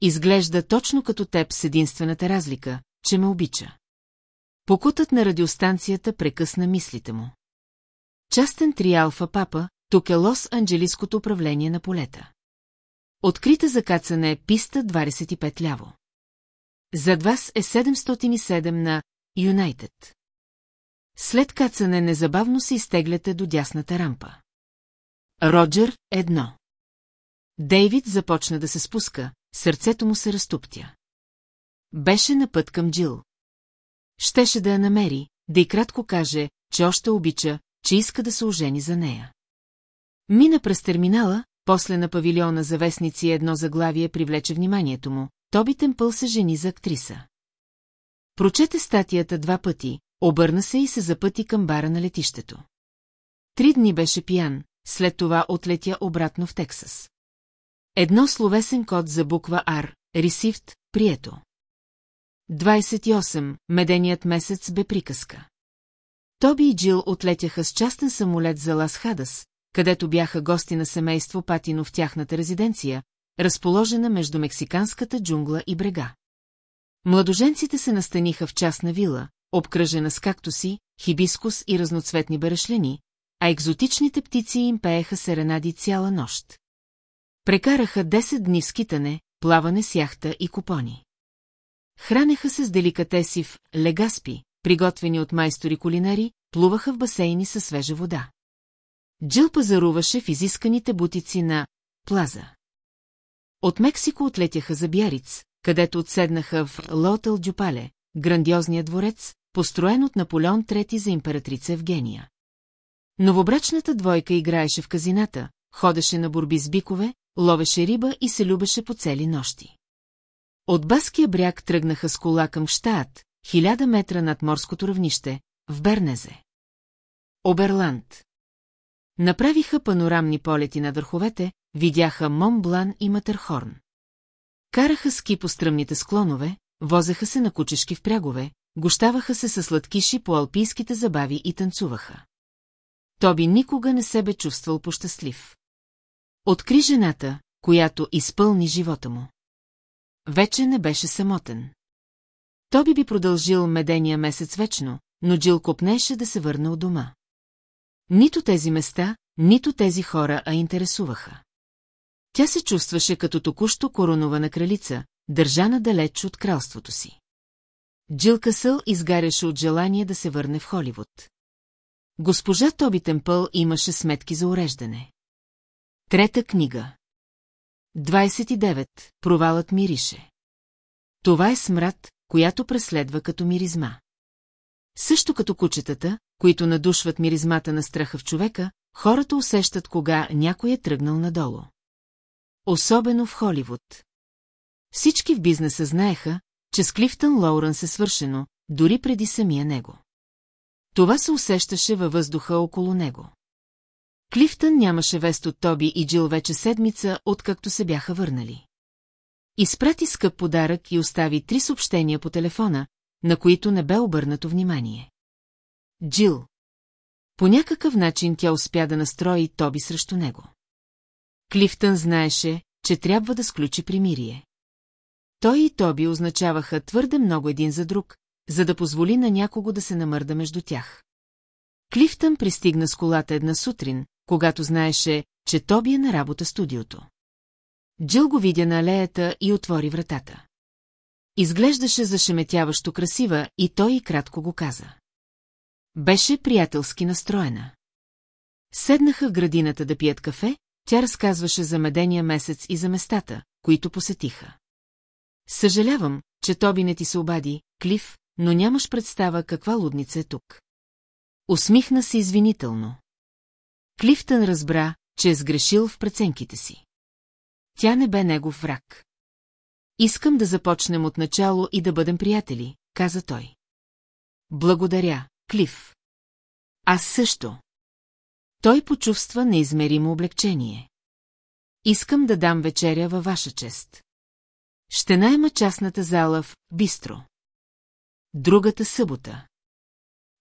Изглежда точно като теб с единствената разлика, че ме обича. Покутът на радиостанцията прекъсна мислите му. Частен триалфа папа, тук е Лос-Анджелиското управление на полета. Открита за кацане е писта 25 ляво. Зад вас е 707 на Юнайтед. След кацане незабавно се изтегляте до дясната рампа. Роджер, едно. Дейвид започна да се спуска, сърцето му се разтуптя. Беше на път към Джил. Щеше да я намери, да и кратко каже, че още обича, че иска да се ожени за нея. Мина през терминала, после на павилиона за вестници едно заглавие привлече вниманието му. Тоби Темпъл се жени за актриса. Прочете статията два пъти, обърна се и се запъти към бара на летището. Три дни беше пиян, след това отлетя обратно в Тексас. Едно словесен код за буква R, Ресифт, прието. 28. Меденият месец бе приказка. Тоби и Джил отлетяха с частен самолет за Лас Хадас, където бяха гости на семейство Патино в тяхната резиденция, разположена между мексиканската джунгла и брега. Младоженците се настаниха в частна вила, обкръжена с кактуси, хибискус и разноцветни берешлени, а екзотичните птици им пееха серенади цяла нощ. Прекараха 10 дни в скитане, плаване с яхта и купони. Хранеха се с деликатеси в легаспи, приготвени от майстори кулинари, плуваха в басейни със свежа вода. Джил пазаруваше в изисканите бутици на Плаза. От Мексико отлетяха за Бяриц, където отседнаха в Лотел Дюпале, грандиозния дворец, построен от Наполеон III за императрица Евгения. Новобрачната двойка играеше в казината, ходеше на борби с бикове, ловеше риба и се любеше по цели нощи. От Баския бряг тръгнаха с кола към Штаат, хиляда метра над морското равнище, в Бернезе. Оберланд. Направиха панорамни полети над върховете, видяха Монблан и Матерхорн. Караха ски по стръмните склонове, возеха се на кучешки в прягове, гощаваха се със сладкиши по алпийските забави и танцуваха. Тоби никога не се бе чувствал пощастлив. Откри жената, която изпълни живота му. Вече не беше самотен. Тоби би продължил медения месец вечно, но Джил копнеше да се върне от дома. Нито тези места, нито тези хора а интересуваха. Тя се чувстваше като току-що коронована кралица, държана далеч от кралството си. Джил Късъл изгаряше от желание да се върне в Холивуд. Госпожа Тоби Темпъл имаше сметки за уреждане. Трета книга 29. Провалът мирише. Това е смрад, която преследва като миризма. Също като кучетата, които надушват миризмата на страха в човека, хората усещат кога някой е тръгнал надолу. Особено в Холивуд. Всички в бизнеса знаеха, че с Клифтън Лоуренс е свършено, дори преди самия него. Това се усещаше във въздуха около него. Клифтън нямаше вест от Тоби и Джил вече седмица, откакто се бяха върнали. Изпрати скъп подарък и остави три съобщения по телефона, на които не бе обърнато внимание. Джил. По някакъв начин тя успя да настрои Тоби срещу него. Клифтън знаеше, че трябва да сключи примирие. Той и Тоби означаваха твърде много един за друг, за да позволи на някого да се намърда между тях. Клифтън пристигна с колата една сутрин, когато знаеше, че Тоби е на работа студиото. Джил го видя на алеята и отвори вратата. Изглеждаше зашеметяващо красива и той и кратко го каза. Беше приятелски настроена. Седнаха в градината да пият кафе, тя разказваше за медения месец и за местата, които посетиха. Съжалявам, че Тоби не ти се обади, Клиф, но нямаш представа каква лудница е тук. Усмихна се извинително. Клифтън разбра, че е сгрешил в преценките си. Тя не бе негов враг. Искам да започнем от начало и да бъдем приятели, каза той. Благодаря, Клиф. Аз също. Той почувства неизмеримо облегчение. Искам да дам вечеря във ваша чест. Ще найма частната зала в Бистро. Другата събота.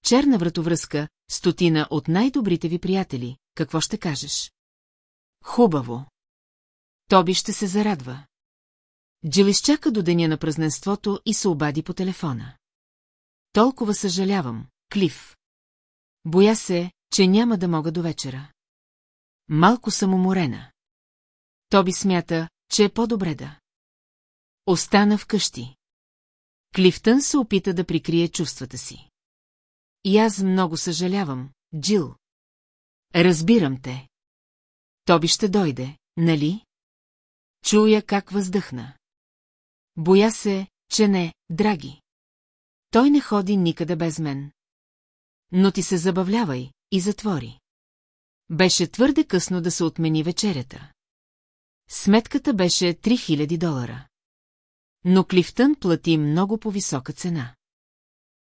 Черна вратовръзка, стотина от най-добрите ви приятели, какво ще кажеш? Хубаво. Тоби ще се зарадва. Джил изчака до деня на празненството и се обади по телефона. Толкова съжалявам, Клиф. Боя се, че няма да мога до вечера. Малко съм уморена. Тоби смята, че е по-добре да. Остана вкъщи. Клифтън се опита да прикрие чувствата си. И аз много съжалявам, Джил. Разбирам те. Тоби ще дойде, нали? Чуя как въздъхна. Боя се, че не, драги. Той не ходи никъде без мен. Но ти се забавлявай и затвори. Беше твърде късно да се отмени вечерята. Сметката беше 3000 долара. Но Клифтън плати много по-висока цена.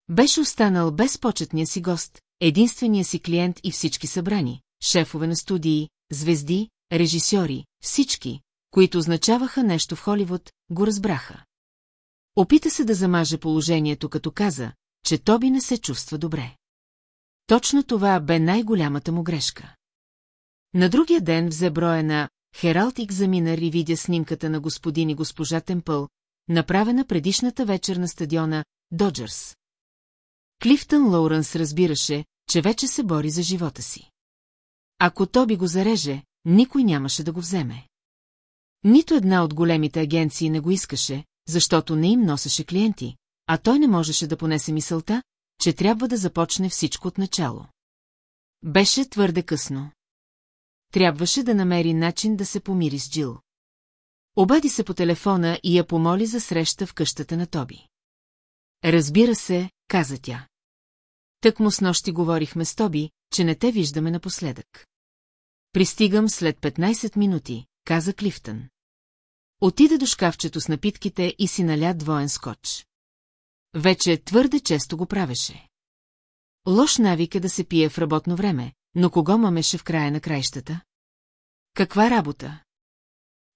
Беше останал без почетния си гост, единствения си клиент и всички събрани, шефове на студии, звезди, режисьори, всички, които означаваха нещо в Холивуд, го разбраха. Опита се да замаже положението, като каза, че Тоби не се чувства добре. Точно това бе най-голямата му грешка. На другия ден взе броя на Хералд Екзаминър и видя снимката на господин и госпожа Темпъл, направена предишната вечер на стадиона Доджърс. Клифтън Лоуренс разбираше, че вече се бори за живота си. Ако Тоби го зареже, никой нямаше да го вземе. Нито една от големите агенции не го искаше, защото не им носеше клиенти, а той не можеше да понесе мисълта, че трябва да започне всичко от начало. Беше твърде късно. Трябваше да намери начин да се помири с Джил. Обади се по телефона и я помоли за среща в къщата на Тоби. Разбира се, каза тя. Тък му с нощи говорихме с Тоби, че не те виждаме напоследък. Пристигам след 15 минути, каза Клифтън. Отида до шкафчето с напитките и си наля двоен скоч. Вече твърде често го правеше. Лош навик е да се пие в работно време, но кого мамеше в края на краищата? Каква работа?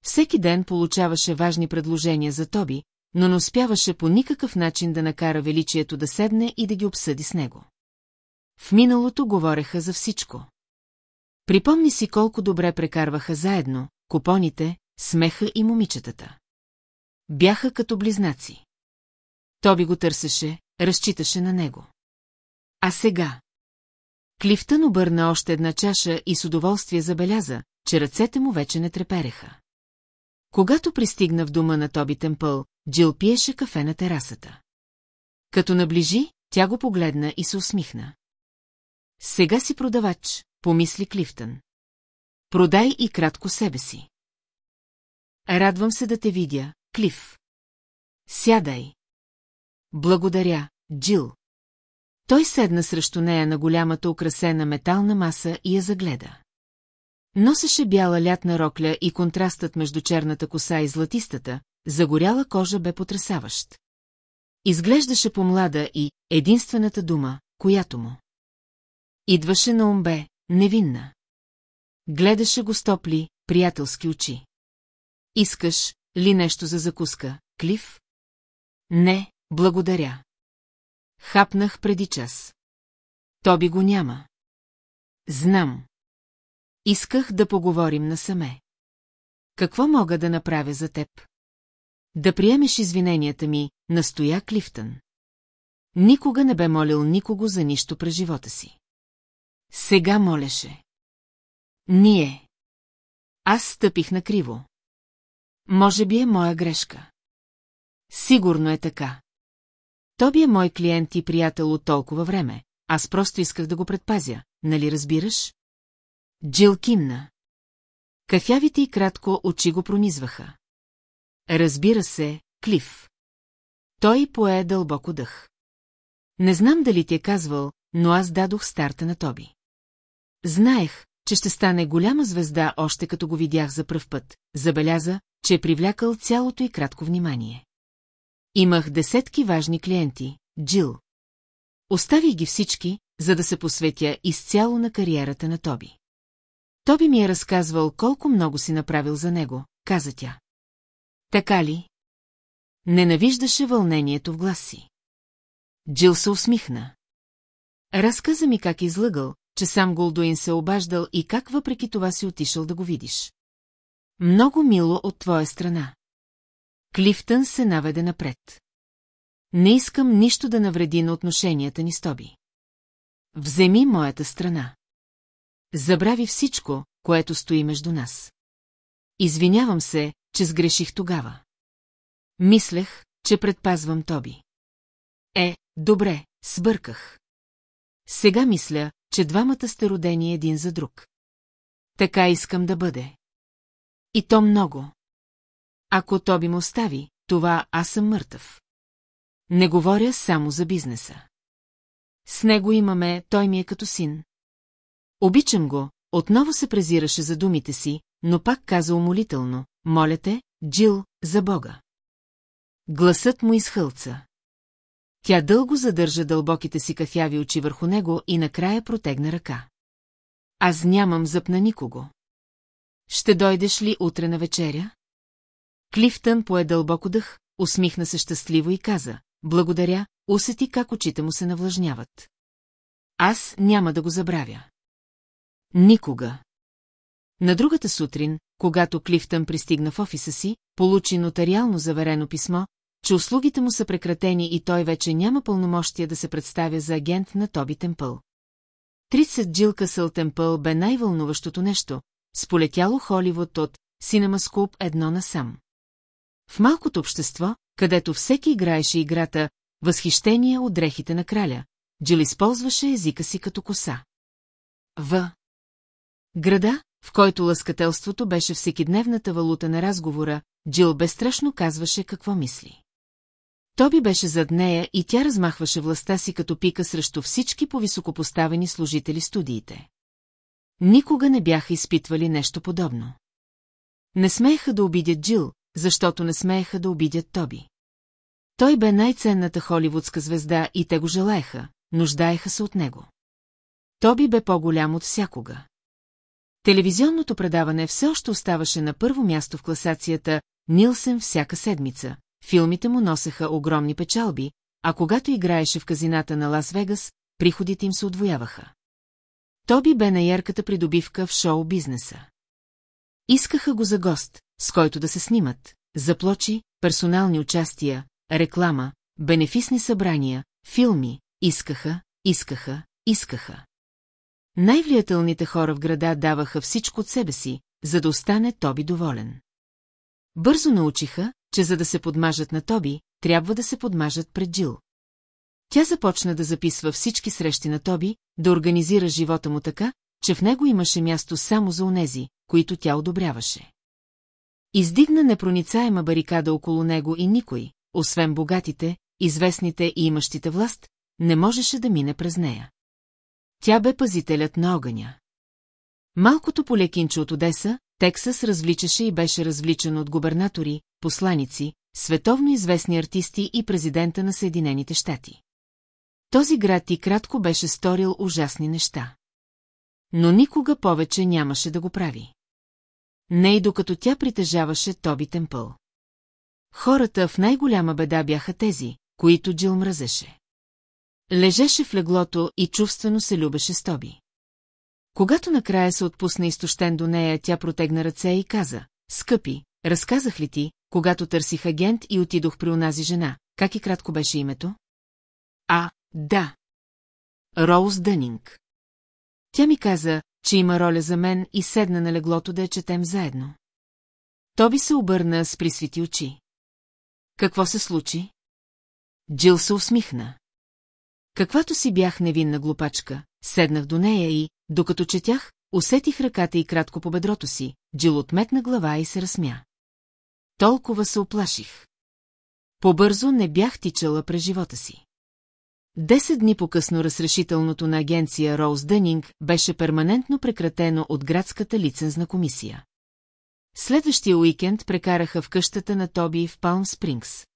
Всеки ден получаваше важни предложения за Тоби, но не успяваше по никакъв начин да накара величието да седне и да ги обсъди с него. В миналото говореха за всичко. Припомни си колко добре прекарваха заедно, купоните, смеха и момичетата. Бяха като близнаци. Тоби го търсеше, разчиташе на него. А сега? Клифтън обърна още една чаша и с удоволствие забеляза, че ръцете му вече не трепереха. Когато пристигна в дома на Тоби Темпъл, Джил пиеше кафе на терасата. Като наближи, тя го погледна и се усмихна. Сега си продавач, помисли Клифтън. Продай и кратко себе си. Радвам се да те видя, Клиф. Сядай. Благодаря, Джил. Той седна срещу нея на голямата украсена метална маса и я загледа. Носеше бяла лятна рокля и контрастът между черната коса и златистата, загоряла кожа бе потрясаващ. Изглеждаше по-млада и единствената дума, която му. Идваше на умбе, невинна. Гледаше го стопли, приятелски очи. Искаш ли нещо за закуска, Клиф? Не, благодаря. Хапнах преди час. Тоби го няма. Знам. Исках да поговорим насаме. Какво мога да направя за теб? Да приемеш извиненията ми, настоя Клифтън. Никога не бе молил никого за нищо през живота си. Сега молеше. Ние. Аз стъпих на криво. Може би е моя грешка. Сигурно е така. Тоби е мой клиент и приятел от толкова време. Аз просто исках да го предпазя, нали разбираш? Джил кимна. Кафявите и кратко очи го пронизваха. Разбира се, Клиф. Той пое дълбоко дъх. Не знам дали ти е казвал, но аз дадох старта на Тоби. Знаех, че ще стане голяма звезда още като го видях за пръв път, забеляза, че е привлякал цялото и кратко внимание. Имах десетки важни клиенти, Джил. Оставих ги всички, за да се посветя изцяло на кариерата на Тоби. Тоби ми е разказвал колко много си направил за него, каза тя. Така ли? Ненавиждаше вълнението в глас си. Джил се усмихна. Разказа ми как излъгал, че сам Голдуин се обаждал и как въпреки това си отишъл да го видиш. Много мило от твоя страна. Клифтън се наведе напред. Не искам нищо да навреди на отношенията ни с Тоби. Вземи моята страна. Забрави всичко, което стои между нас. Извинявам се, че сгреших тогава. Мислех, че предпазвам Тоби. Е, добре, сбърках. Сега мисля, че двамата сте родени един за друг. Така искам да бъде. И то много. Ако Тоби му остави, това аз съм мъртъв. Не говоря само за бизнеса. С него имаме, той ми е като син. Обичам го, отново се презираше за думите си, но пак каза умолително, моля те, Джил, за Бога. Гласът му изхълца. Тя дълго задържа дълбоките си кафяви очи върху него и накрая протегна ръка. Аз нямам зъб на никого. Ще дойдеш ли утре на вечеря? Клифтън пое дълбоко дъх, усмихна се щастливо и каза, благодаря, усети как очите му се навлажняват. Аз няма да го забравя. Никога. На другата сутрин, когато Клифтън пристигна в офиса си, получи нотариално заверено писмо, че услугите му са прекратени и той вече няма пълномощия да се представя за агент на Тоби Темпъл. 30 Джил Късъл Темпъл бе най-вълнуващото нещо, сполетяло Холивуд от Синемаскоп едно насам. В малкото общество, където всеки играеше играта «Възхищение от дрехите на краля», Джил използваше езика си като коса. В. Града, в който лъскателството беше всекидневната валута на разговора, Джил безстрашно казваше какво мисли. Тоби беше зад нея и тя размахваше властта си като пика срещу всички повисокопоставени служители студиите. Никога не бяха изпитвали нещо подобно. Не смееха да обидят Джил, защото не смееха да обидят Тоби. Той бе най-ценната холивудска звезда и те го желаеха, нуждаеха се от него. Тоби бе по-голям от всякога. Телевизионното предаване все още оставаше на първо място в класацията Нилсен всяка седмица. Филмите му носеха огромни печалби, а когато играеше в казината на Лас-Вегас, приходите им се отвояваха. Тоби бе на ярката придобивка в шоу-бизнеса. Искаха го за гост, с който да се снимат, заплочи, персонални участия, реклама, бенефисни събрания, филми, искаха, искаха, искаха. Най-влиятелните хора в града даваха всичко от себе си, за да остане Тоби доволен. Бързо научиха, че за да се подмажат на Тоби, трябва да се подмажат пред Джил. Тя започна да записва всички срещи на Тоби, да организира живота му така, че в него имаше място само за онези, които тя одобряваше. Издигна непроницаема барикада около него и никой, освен богатите, известните и имащите власт, не можеше да мине през нея. Тя бе пазителят на огъня. Малкото полекинче от Одеса, Тексас развличаше и беше развличан от губернатори, посланици, световно известни артисти и президента на Съединените щати. Този град и кратко беше сторил ужасни неща. Но никога повече нямаше да го прави. Не и докато тя притежаваше Тоби Темпъл. Хората в най-голяма беда бяха тези, които Джил мразеше. Лежеше в леглото и чувствено се любеше с Тоби. Когато накрая се отпусна изтощен до нея, тя протегна ръце и каза, «Скъпи, разказах ли ти, когато търсих агент и отидох при онази жена, как и кратко беше името?» А, да. Роуз Дънинг. Тя ми каза, че има роля за мен и седна на леглото да я четем заедно. Тоби се обърна с присвити очи. Какво се случи? Джил се усмихна. Каквато си бях невинна глупачка, седнах до нея и, докато четях, усетих ръката и кратко по бедрото си, Джил отметна глава и се разсмя. Толкова се оплаших. Побързо не бях тичала през живота си. Десет дни по-късно разрешителното на агенция Роуз Дънинг беше перманентно прекратено от градската лицензна комисия. Следващия уикенд прекараха в къщата на Тоби в Палм Спрингс.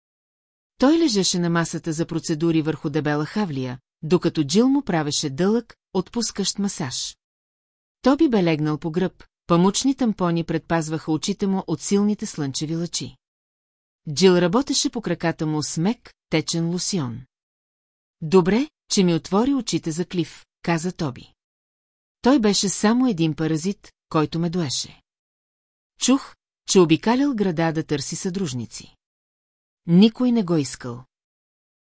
Той лежеше на масата за процедури върху дебела хавлия, докато Джил му правеше дълъг, отпускащ масаж. Тоби бе легнал по гръб, памучни тампони предпазваха очите му от силните слънчеви лъчи. Джил работеше по краката му с мек, течен лусион. Добре, че ми отвори очите за Клиф, каза Тоби. Той беше само един паразит, който ме доеше. Чух, че обикалял града да търси съдружници. Никой не го искал.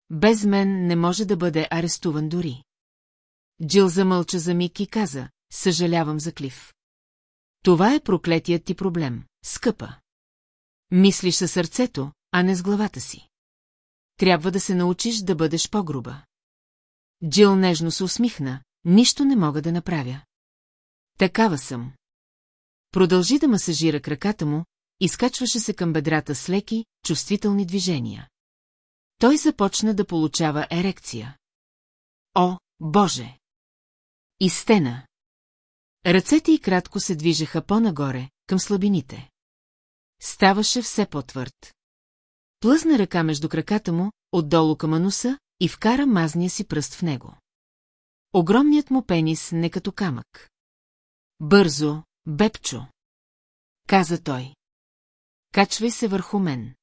Без мен не може да бъде арестуван дори. Джил замълча за миг и каза, съжалявам за Клиф. Това е проклетият ти проблем, скъпа. Мислиш със сърцето, а не с главата си. Трябва да се научиш да бъдеш по-груба. Джил нежно се усмихна, нищо не мога да направя. Такава съм. Продължи да масажира краката му, изкачваше се към бедрата с леки, чувствителни движения. Той започна да получава ерекция. О, Боже! И стена. Ръцете й кратко се движеха по-нагоре, към слабините. Ставаше все по-твърд. Плъзна ръка между краката му, отдолу към ануса, и вкара мазния си пръст в него. Огромният му пенис не като камък. Бързо, бепчо! Каза той. Качвай се върху мен.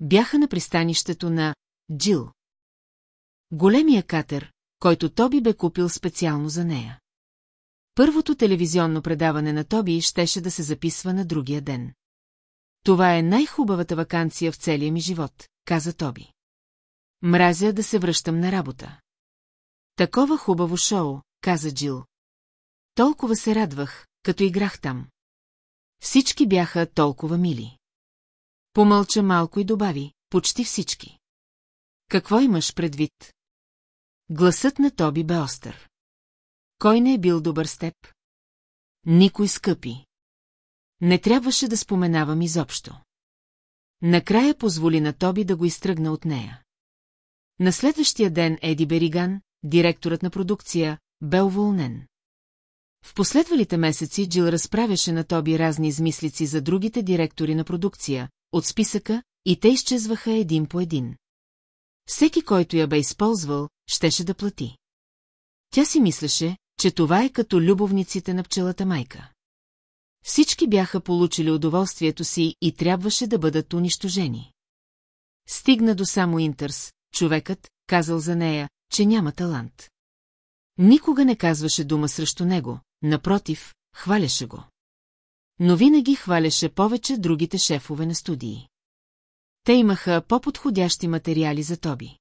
Бяха на пристанището на Джил. Големия катер, който Тоби бе купил специално за нея. Първото телевизионно предаване на Тоби щеше да се записва на другия ден. Това е най-хубавата вакансия в целия ми живот, каза Тоби. Мразя да се връщам на работа. Такова хубаво шоу, каза Джил. Толкова се радвах, като играх там. Всички бяха толкова мили. Помълча малко и добави, почти всички. Какво имаш предвид? Гласът на Тоби бе остър. Кой не е бил добър с теб? Никой скъпи. Не трябваше да споменавам изобщо. Накрая позволи на Тоби да го изтръгна от нея. На следващия ден Еди Бериган, директорът на продукция, бе уволнен. В последвалите месеци Джил разправяше на Тоби разни измислици за другите директори на продукция, от списъка, и те изчезваха един по един. Всеки, който я бе използвал, щеше да плати. Тя си мислеше, че това е като любовниците на пчелата майка. Всички бяха получили удоволствието си и трябваше да бъдат унищожени. Стигна до само Интерс, човекът, казал за нея, че няма талант. Никога не казваше дума срещу него, напротив, хваляше го. Но винаги хваляше повече другите шефове на студии. Те имаха по-подходящи материали за Тоби.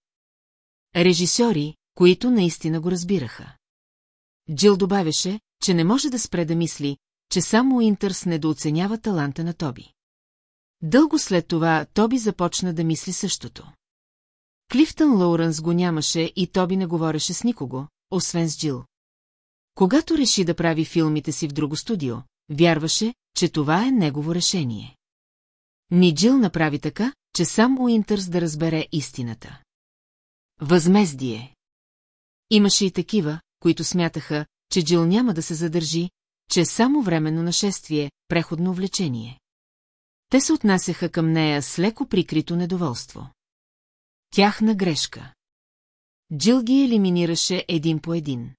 Режисьори, които наистина го разбираха. Джил добавяше, че не може да спре да мисли, че само Интерс недооценява таланта на Тоби. Дълго след това Тоби започна да мисли същото. Клифтън Лоуренс го нямаше и Тоби не говореше с никого, освен с Джил. Когато реши да прави филмите си в друго студио, вярваше, че това е негово решение. Ни Джил направи така, че сам Уинтърс да разбере истината. Възмездие. Имаше и такива, които смятаха, че Джил няма да се задържи, че е само временно нашествие, преходно влечение. Те се отнасяха към нея с леко прикрито недоволство. Тяхна грешка. Джил ги елиминираше един по един.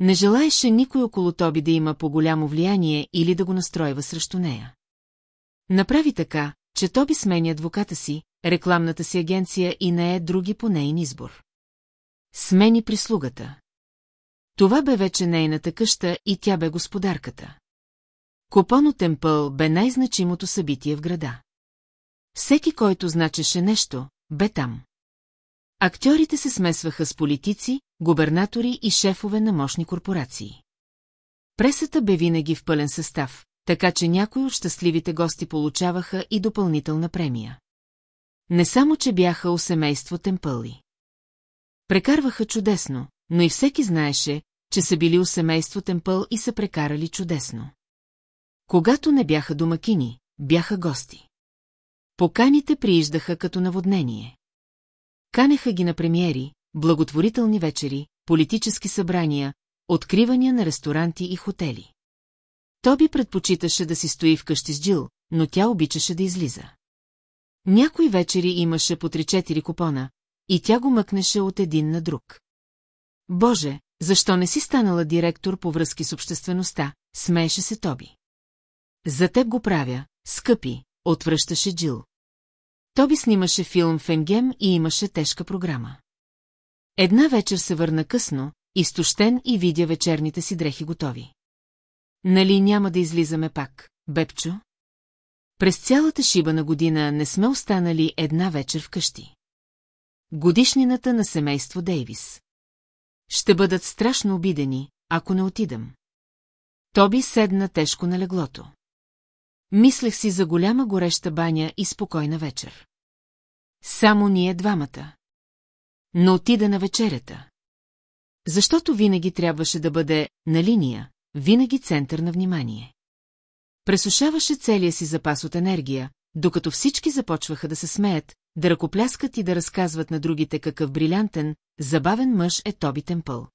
Не желаеше никой около Тоби да има по-голямо влияние или да го настройва срещу нея. Направи така, че Тоби смени адвоката си, рекламната си агенция и не е други по нейн избор. Смени прислугата. Това бе вече нейната къща и тя бе господарката. Купоно Темпъл бе най-значимото събитие в града. Всеки, който значеше нещо, бе там. Актьорите се смесваха с политици, губернатори и шефове на мощни корпорации. Пресата бе винаги в пълен състав, така че някои от щастливите гости получаваха и допълнителна премия. Не само, че бяха у семейство Темпъли. Прекарваха чудесно, но и всеки знаеше, че са били у семейство Темпъл и са прекарали чудесно. Когато не бяха домакини, бяха гости. Поканите прииждаха като наводнение. Канеха ги на премиери, благотворителни вечери, политически събрания, откривания на ресторанти и хотели. Тоби предпочиташе да си стои вкъщи с Джил, но тя обичаше да излиза. Някои вечери имаше по 3-4 купона, и тя го мъкнеше от един на друг. Боже, защо не си станала директор по връзки с обществеността, смееше се Тоби. За теб го правя, скъпи, отвръщаше Джил. Тоби снимаше филм в Енгем и имаше тежка програма. Една вечер се върна късно, изтощен и видя вечерните си дрехи готови. Нали няма да излизаме пак, Бепчо? През цялата шибана година не сме останали една вечер вкъщи. Годишнината на семейство Дейвис. Ще бъдат страшно обидени, ако не отидам. Тоби седна тежко на леглото. Мислех си за голяма гореща баня и спокойна вечер. Само ние двамата. Но отида на вечерята. Защото винаги трябваше да бъде на линия, винаги център на внимание. Пресушаваше целия си запас от енергия, докато всички започваха да се смеят, да ръкопляскат и да разказват на другите какъв брилянтен, забавен мъж е Тоби Темпъл.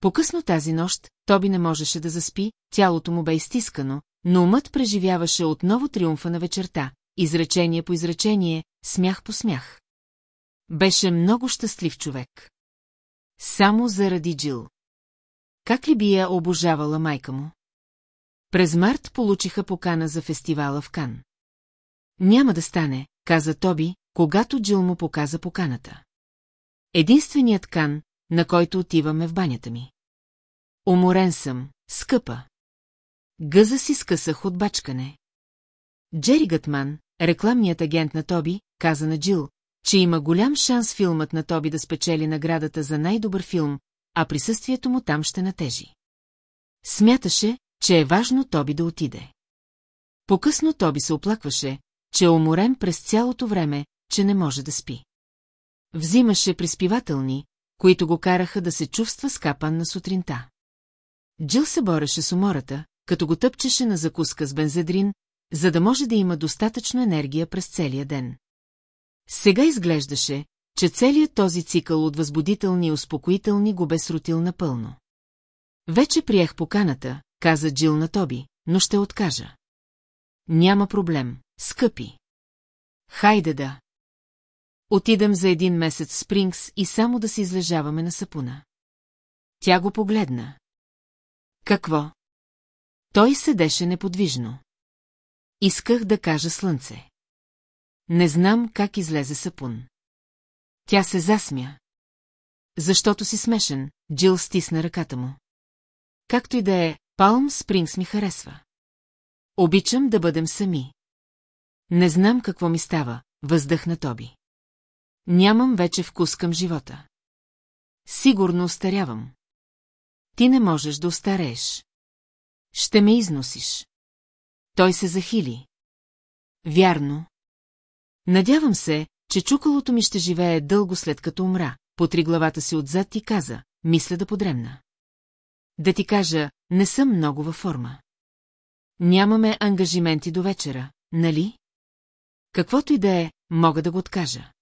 По-късно тази нощ Тоби не можеше да заспи, тялото му бе изтискано, но умът преживяваше отново триумфа на вечерта, изречение по изречение, смях по смях. Беше много щастлив човек. Само заради Джил. Как ли би я обожавала майка му? През март получиха покана за фестивала в Кан. Няма да стане, каза Тоби, когато Джил му показа поканата. Единственият Кан, на който отиваме в банята ми. Уморен съм, скъпа. Гъза си скъсах от бачкане. Джери Гатман, рекламният агент на Тоби, каза на Джил, че има голям шанс филмът на Тоби да спечели наградата за най-добър филм, а присъствието му там ще натежи. Смяташе, че е важно Тоби да отиде. По-късно Тоби се оплакваше, че е уморен през цялото време, че не може да спи. Взимаше приспивателни, които го караха да се чувства скапан на сутринта. Джил се бореше с умората, като го тъпчеше на закуска с бензедрин, за да може да има достатъчно енергия през целия ден. Сега изглеждаше, че целият този цикъл от възбудителни и успокоителни го бе срутил напълно. Вече приех поканата, каза Джил на Тоби, но ще откажа. Няма проблем, скъпи. Хайде да. Отидем за един месец в Спрингс и само да се излежаваме на сапуна. Тя го погледна. Какво? Той седеше неподвижно. Исках да кажа слънце. Не знам как излезе сапун. Тя се засмя. Защото си смешен, Джил стисна ръката му. Както и да е, Палм Спрингс ми харесва. Обичам да бъдем сами. Не знам какво ми става, въздъхна Тоби. Нямам вече вкус към живота. Сигурно остарявам. Ти не можеш да остарееш. Ще ме износиш. Той се захили. Вярно. Надявам се, че чукалото ми ще живее дълго след като умра, потри главата си отзад и каза, мисля да подремна. Да ти кажа, не съм много във форма. Нямаме ангажименти до вечера, нали? Каквото и да е, мога да го откажа.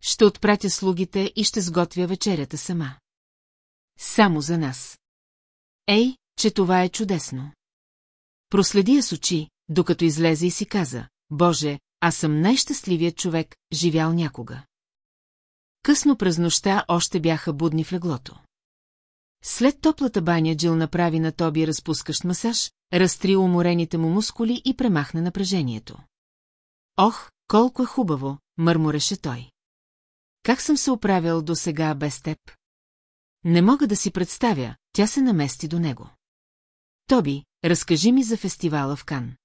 Ще отпратя слугите и ще сготвя вечерята сама. Само за нас. Ей, че това е чудесно. Проследи я с очи, докато излезе и си каза, Боже, аз съм най-щастливият човек, живял някога. Късно през нощта още бяха будни в леглото. След топлата баня Джил направи на Тоби разпускащ масаж, разтри уморените му мускули и премахна напрежението. Ох, колко е хубаво, мърмореше той. Как съм се оправил до сега без теб? Не мога да си представя, тя се намести до него. Тоби, разкажи ми за фестивала в Кан.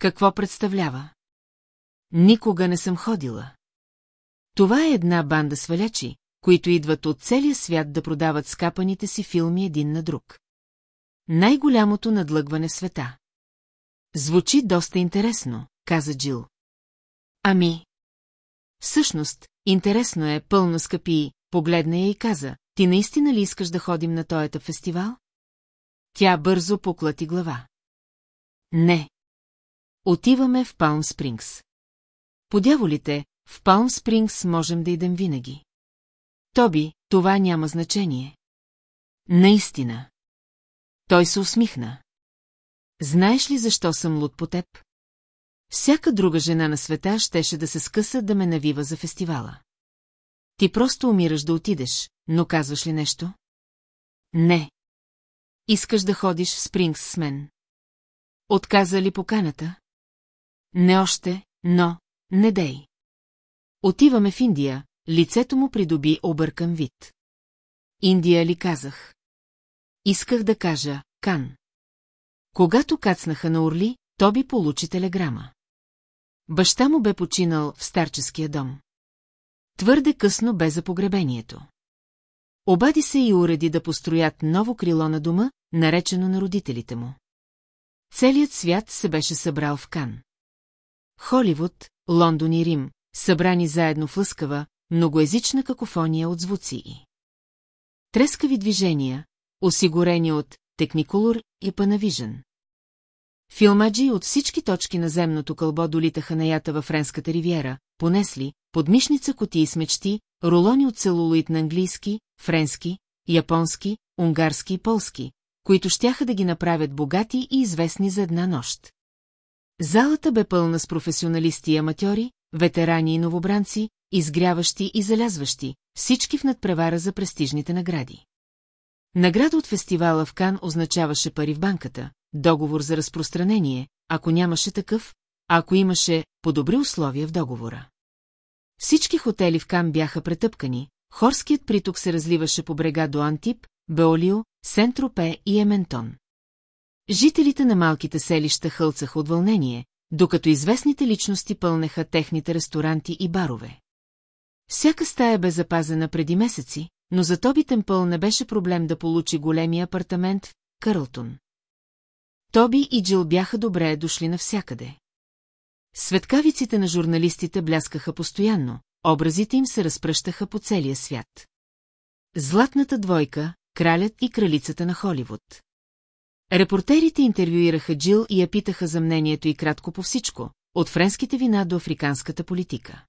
Какво представлява? Никога не съм ходила. Това е една банда свалячи, които идват от целия свят да продават скапаните си филми един на друг. Най-голямото надлъгване в света. Звучи доста интересно, каза Джил. Ами. Всъщност, интересно е, пълно скъпи, погледна я и каза, ти наистина ли искаш да ходим на тоята фестивал? Тя бързо поклати глава. Не. Отиваме в Палм Спрингс. Подяволите, в Палм Спрингс можем да идем винаги. Тоби, това няма значение. Наистина. Той се усмихна. Знаеш ли защо съм луд по теб? Всяка друга жена на света щеше да се скъса да ме навива за фестивала. Ти просто умираш да отидеш, но казваш ли нещо? Не. Искаш да ходиш в Спрингс с мен. Отказа ли поканата? Не още, но не дей. Отиваме в Индия, лицето му придоби объркан вид. Индия ли казах? Исках да кажа Кан. Когато кацнаха на Орли, Тоби получи телеграма. Баща му бе починал в старческия дом. Твърде късно бе за погребението. Обади се и уреди да построят ново крило на дома, наречено на родителите му. Целият свят се беше събрал в Кан. Холивуд, Лондон и Рим, събрани заедно в лъскава, многоезична какофония от звуци и. Трескави движения, осигурени от Техниколор и Панавижен. Филмаджи от всички точки на земното кълбо долитаха на ята във Френската ривиера, понесли, подмишница котии с мечти, рулони от целулоид на английски, френски, японски, унгарски и полски, които щяха да ги направят богати и известни за една нощ. Залата бе пълна с професионалисти и аматьори, ветерани и новобранци, изгряващи и залязващи, всички в надпревара за престижните награди. Награда от фестивала в Кан означаваше пари в банката, договор за разпространение, ако нямаше такъв, а ако имаше по-добри условия в договора. Всички хотели в Кан бяха претъпкани, хорският приток се разливаше по брега до Антип, Беолио, Сентропе и Ементон. Жителите на малките селища хълцаха от вълнение, докато известните личности пълнеха техните ресторанти и барове. Всяка стая бе запазена преди месеци, но за Тоби Темпъл не беше проблем да получи големия апартамент в Кърлтон. Тоби и Джил бяха добре дошли навсякъде. Светкавиците на журналистите бляскаха постоянно, образите им се разпръщаха по целия свят. Златната двойка, кралят и кралицата на Холивуд. Репортерите интервюираха Джил и я питаха за мнението и кратко по всичко, от френските вина до африканската политика.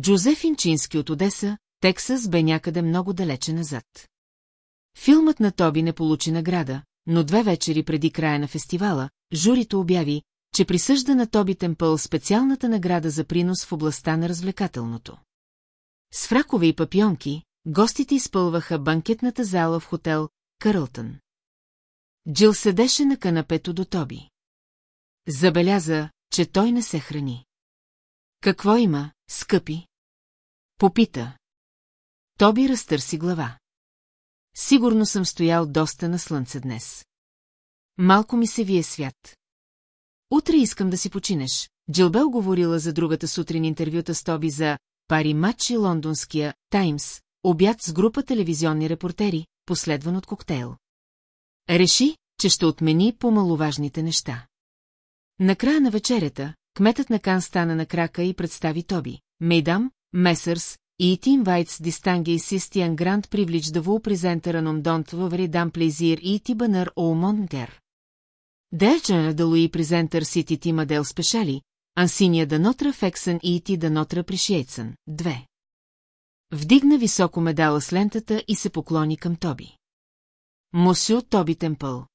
Джозеф Инчински от Одеса, Тексас бе някъде много далече назад. Филмът на Тоби не получи награда, но две вечери преди края на фестивала, журито обяви, че присъжда на Тоби Темпъл специалната награда за принос в областта на развлекателното. С фракове и папионки, гостите изпълваха банкетната зала в хотел Карлтън. Джил седеше на канапето до Тоби. Забеляза, че той не се храни. Какво има, скъпи? Попита. Тоби разтърси глава. Сигурно съм стоял доста на слънце днес. Малко ми се вие свят. Утре искам да си починеш. Джилбел говорила за другата сутрин интервюта с Тоби за пари матчи лондонския Таймс, обяд с група телевизионни репортери, последван от коктейл. Реши, че ще отмени по-маловажните неща. Накрая на вечерята, кметът на Кан стана на крака и представи Тоби. Мейдам, Месърс, и it invites distingue assist un grand privilege de vous présenter un dont verrez d'un plaisir et et bonheur au monde. Дерча да Луи презентър сити ти модел спешали, ансиния да нотра фексън и ти да нотра пришейцън. Две. Вдигна високо медала с лентата и се поклони към Тоби. Мосю Тоби Темпъл.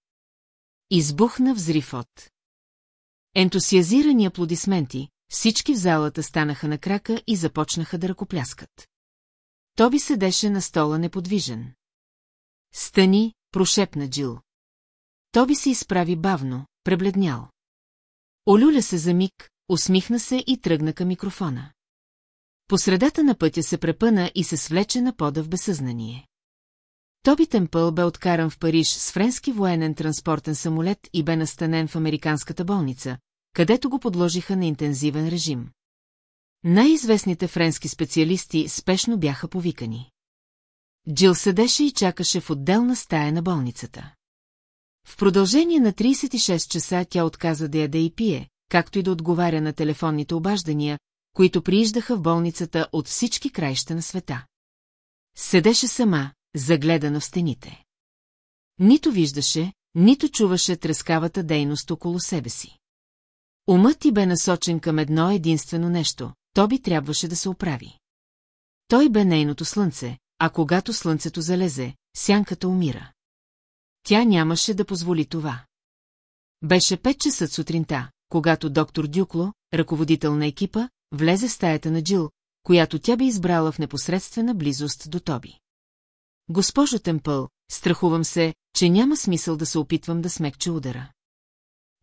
Избухна взрив от. Ентусиазирани аплодисменти, всички в залата станаха на крака и започнаха да ръкопляскат. Тоби седеше на стола неподвижен. Стани, прошепна Джил. Тоби се изправи бавно, пребледнял. Олюля се за миг, усмихна се и тръгна към микрофона. По средата на пътя се препъна и се свлече на пода в безсъзнание. Тоби Темпъл бе откаран в Париж с френски военен транспортен самолет и бе настанен в американската болница, където го подложиха на интензивен режим. Най-известните френски специалисти спешно бяха повикани. Джил седеше и чакаше в отделна стая на болницата. В продължение на 36 часа тя отказа да яде и пие, както и да отговаря на телефонните обаждания, които прииждаха в болницата от всички краища на света. Седеше сама, загледана в стените. Нито виждаше, нито чуваше трескавата дейност около себе си. Умът ти бе насочен към едно единствено нещо, то би трябваше да се оправи. Той бе нейното слънце, а когато слънцето залезе, сянката умира. Тя нямаше да позволи това. Беше пет часа сутринта, когато доктор Дюкло, ръководител на екипа, влезе в стаята на Джил, която тя би избрала в непосредствена близост до Тоби. Госпожо Темпъл, страхувам се, че няма смисъл да се опитвам да смекча удара.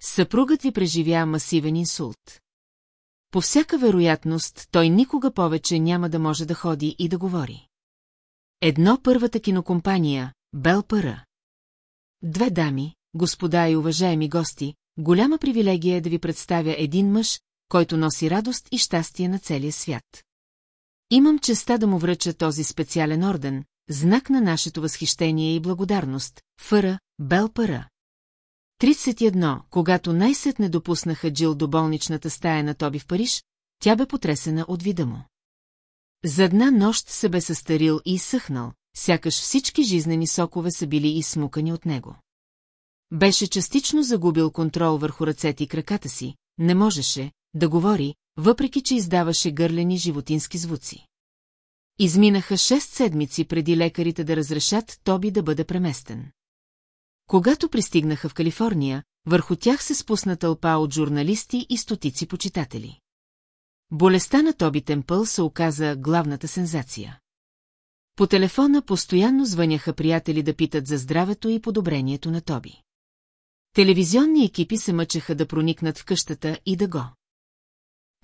Съпругът ви преживя масивен инсулт. По всяка вероятност, той никога повече няма да може да ходи и да говори. Едно първата кинокомпания, Бел Пъра. Две дами, господа и уважаеми гости, голяма привилегия е да ви представя един мъж, който носи радост и щастие на целия свят. Имам честа да му връча този специален орден, знак на нашето възхищение и благодарност, Фъра, Бел Пъра. 31, когато най-сетне допуснаха Джил до болничната стая на Тоби в Париж, тя бе потресена от вида му. За една нощ се бе състарил и изсъхнал, сякаш всички жизнени сокове са били изсмукани от него. Беше частично загубил контрол върху ръцете и краката си, не можеше да говори, въпреки че издаваше гърлени животински звуци. Изминаха шест седмици преди лекарите да разрешат Тоби да бъде преместен. Когато пристигнаха в Калифорния, върху тях се спусна тълпа от журналисти и стотици почитатели. Болестта на Тоби Темпъл се оказа главната сензация. По телефона постоянно звъняха приятели да питат за здравето и подобрението на Тоби. Телевизионни екипи се мъчеха да проникнат в къщата и да го.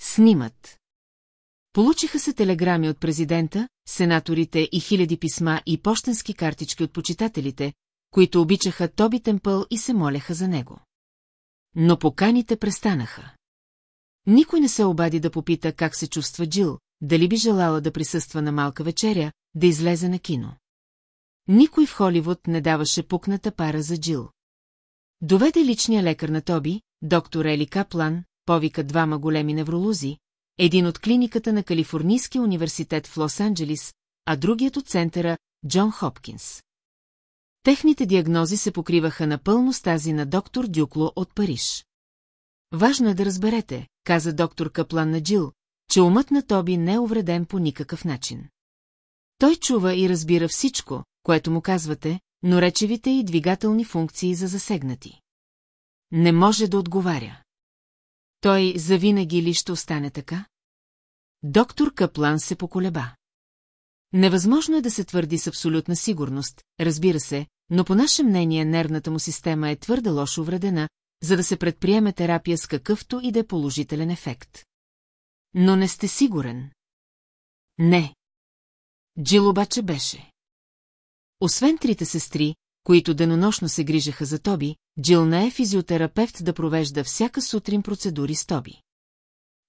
Снимат. Получиха се телеграми от президента, сенаторите и хиляди писма и почтенски картички от почитателите, които обичаха Тоби Темпъл и се молеха за него. Но поканите престанаха. Никой не се обади да попита как се чувства Джил, дали би желала да присъства на малка вечеря, да излезе на кино. Никой в Холивуд не даваше пукната пара за Джил. Доведе личния лекар на Тоби, доктор Ели Каплан, повика двама големи невролози, един от клиниката на Калифорнийския университет в Лос-Анджелис, а другият от центъра Джон Хопкинс. Техните диагнози се покриваха напълно с тази на доктор Дюкло от Париж. Важно е да разберете, каза доктор Каплан на Джил, че умът на Тоби не е увреден по никакъв начин. Той чува и разбира всичко, което му казвате, но речевите и двигателни функции за засегнати. Не може да отговаря. Той завинаги ли ще остане така? Доктор Каплан се поколеба. Невъзможно е да се твърди с абсолютна сигурност, разбира се, но по наше мнение нервната му система е твърде лошо вредена, за да се предприеме терапия с какъвто и да е положителен ефект. Но не сте сигурен. Не. Джил обаче беше. Освен трите сестри, които денонощно се грижаха за Тоби, Джил не е физиотерапевт да провежда всяка сутрин процедури с Тоби.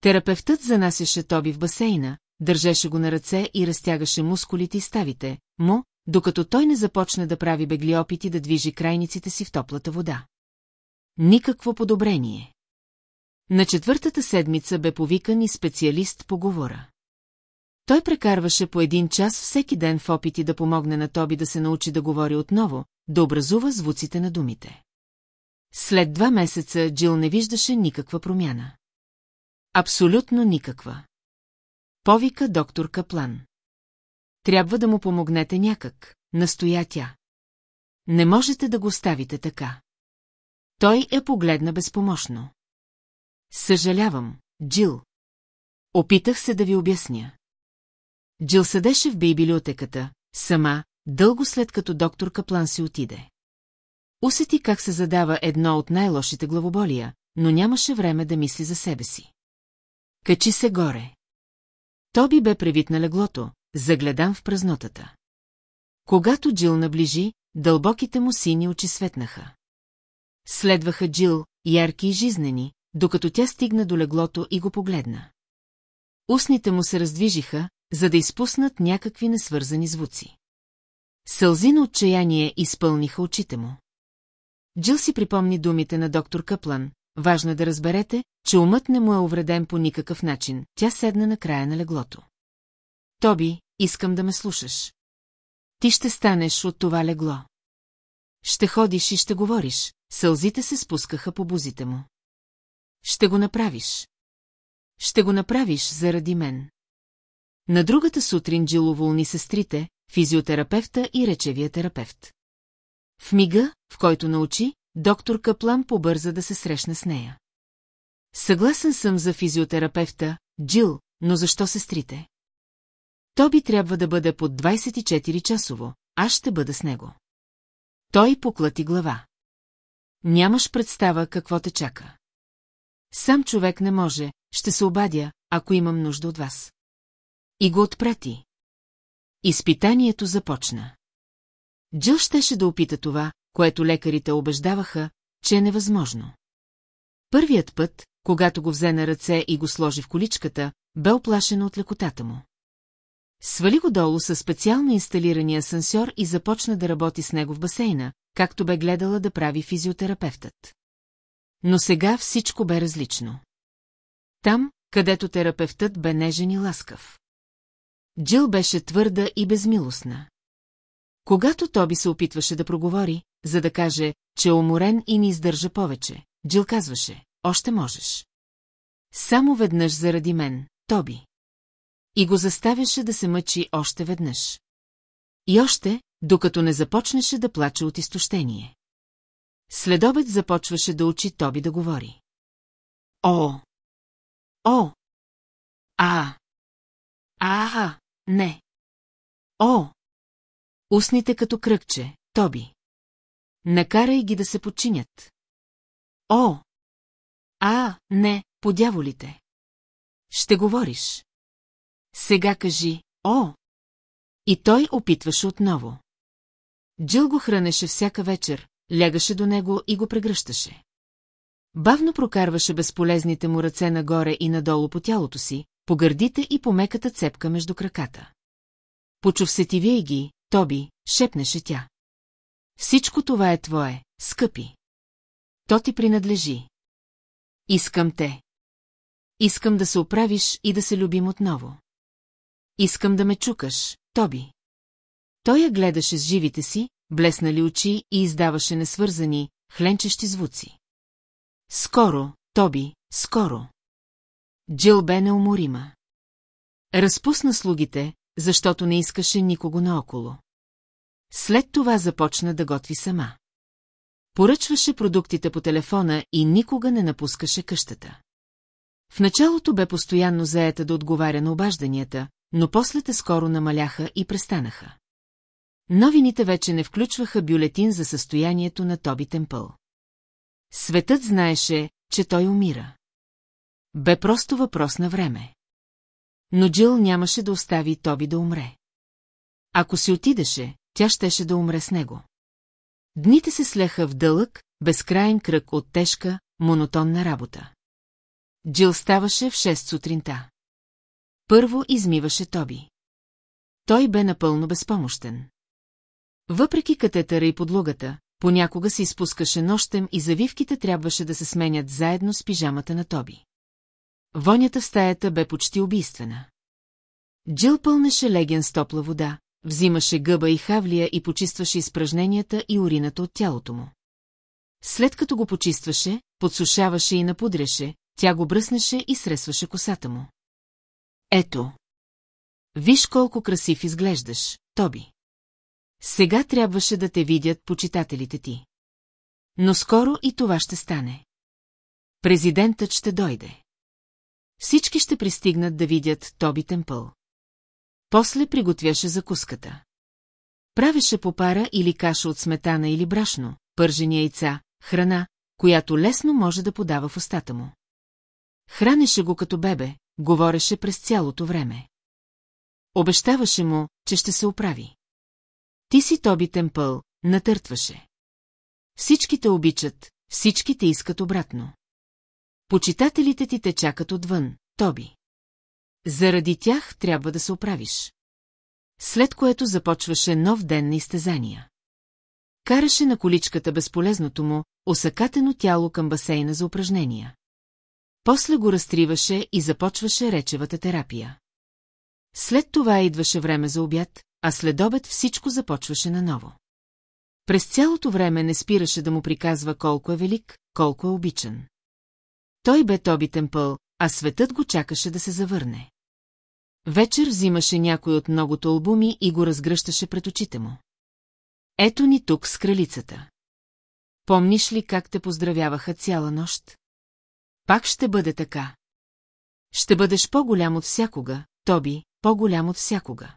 Терапевтът занасяше Тоби в басейна, държеше го на ръце и разтягаше мускулите и ставите му, докато той не започне да прави бегли опити да движи крайниците си в топлата вода. Никакво подобрение. На четвъртата седмица бе повикан и специалист по говора. Той прекарваше по един час всеки ден в опити да помогне на Тоби да се научи да говори отново, да образува звуците на думите. След два месеца Джил не виждаше никаква промяна. Абсолютно никаква. Повика доктор Каплан. Трябва да му помогнете някак, настоя тя. Не можете да го оставите така. Той е погледна безпомощно. Съжалявам, Джил. Опитах се да ви обясня. Джил седеше в библиотеката, сама, дълго след като доктор Каплан си отиде. Усети как се задава едно от най-лошите главоболия, но нямаше време да мисли за себе си. Качи се горе. Тоби бе превит на леглото, загледан в празнотата. Когато Джил наближи, дълбоките му сини очи светнаха. Следваха Джил, ярки и жизнени, докато тя стигна до леглото и го погледна. Устните му се раздвижиха, за да изпуснат някакви несвързани звуци. Сълзи на отчаяние изпълниха очите му. Джил си припомни думите на доктор Каплан. Важно е да разберете, че умът не му е увреден по никакъв начин. Тя седна на края на леглото. Тоби, искам да ме слушаш. Ти ще станеш от това легло. Ще ходиш и ще говориш. Сълзите се спускаха по бузите му. Ще го направиш. Ще го направиш заради мен. На другата сутрин Джил уволни сестрите, физиотерапевта и речевия терапевт. В мига, в който научи, доктор Каплан побърза да се срещне с нея. Съгласен съм за физиотерапевта, Джил, но защо сестрите? То би трябва да бъде под 24 часово, аз ще бъда с него. Той поклати глава. Нямаш представа какво те чака. Сам човек не може, ще се обадя, ако имам нужда от вас. И го отпрати. Изпитанието започна. Джил щеше да опита това, което лекарите убеждаваха, че е невъзможно. Първият път, когато го взе на ръце и го сложи в количката, бе оплашено от лекотата му. Свали го долу със специално инсталирания асансьор и започна да работи с него в басейна, както бе гледала да прави физиотерапевтът. Но сега всичко бе различно. Там, където терапевтът бе нежен и ласкав. Джил беше твърда и безмилостна. Когато Тоби се опитваше да проговори, за да каже, че е уморен и ни издържа повече, Джил казваше, още можеш. Само веднъж заради мен, Тоби. И го заставяше да се мъчи още веднъж. И още, докато не започнеше да плаче от изтощение. Следобед започваше да учи Тоби да говори. О! О! А! А! Не! О! Устните като кръгче, Тоби. Накарай ги да се подчинят. О! А, не, подяволите. Ще говориш. Сега кажи, о! И той опитваше отново. Джил го хранеше всяка вечер, лягаше до него и го прегръщаше. Бавно прокарваше безполезните му ръце нагоре и надолу по тялото си, по гърдите и по меката цепка между краката. Почув се ти ги, Тоби, шепнеше тя. Всичко това е твое, скъпи. То ти принадлежи. Искам те. Искам да се оправиш и да се любим отново. Искам да ме чукаш, Тоби. Той я гледаше с живите си, блеснали очи и издаваше несвързани, хленчещи звуци. Скоро, Тоби, скоро. Джил бе неуморима. Разпусна слугите, защото не искаше никого наоколо. След това започна да готви сама. Поръчваше продуктите по телефона и никога не напускаше къщата. В началото бе постоянно заета да отговаря на обажданията, но после те скоро намаляха и престанаха. Новините вече не включваха бюлетин за състоянието на Тоби Темпъл. Светът знаеше, че той умира. Бе просто въпрос на време. Но Джил нямаше да остави Тоби да умре. Ако си отидеше, тя щеше да умре с него. Дните се слеха в дълъг, безкрайен кръг от тежка, монотонна работа. Джил ставаше в 6 сутринта. Първо измиваше Тоби. Той бе напълно безпомощен. Въпреки катетъра и подлугата, понякога се изпускаше нощем и завивките трябваше да се сменят заедно с пижамата на Тоби. Вонята в стаята бе почти убийствена. Джил пълнеше леген с топла вода, взимаше гъба и хавлия и почистваше изпражненията и урината от тялото му. След като го почистваше, подсушаваше и напудряше, тя го бръснеше и сресваше косата му. Ето. Виж колко красив изглеждаш, Тоби. Сега трябваше да те видят почитателите ти. Но скоро и това ще стане. Президентът ще дойде. Всички ще пристигнат да видят Тоби Темпъл. После приготвяше закуската. Правеше попара или каша от сметана или брашно, пържени яйца, храна, която лесно може да подава в устата му. Хранеше го като бебе, говореше през цялото време. Обещаваше му, че ще се оправи. Ти си Тоби Темпъл, натъртваше. Всички те обичат, всички те искат обратно. Почитателите ти те чакат отвън, Тоби. Заради тях трябва да се оправиш. След което започваше нов ден на изтезания. Караше на количката безполезното му, осъкатено тяло към басейна за упражнения. После го разтриваше и започваше речевата терапия. След това идваше време за обяд, а след обед всичко започваше наново. През цялото време не спираше да му приказва колко е велик, колко е обичан. Той бе Тоби Темпъл, а светът го чакаше да се завърне. Вечер взимаше някой от многото албуми и го разгръщаше пред очите му. Ето ни тук с кралицата. Помниш ли как те поздравяваха цяла нощ? Пак ще бъде така. Ще бъдеш по-голям от всякога, Тоби, по-голям от всякога.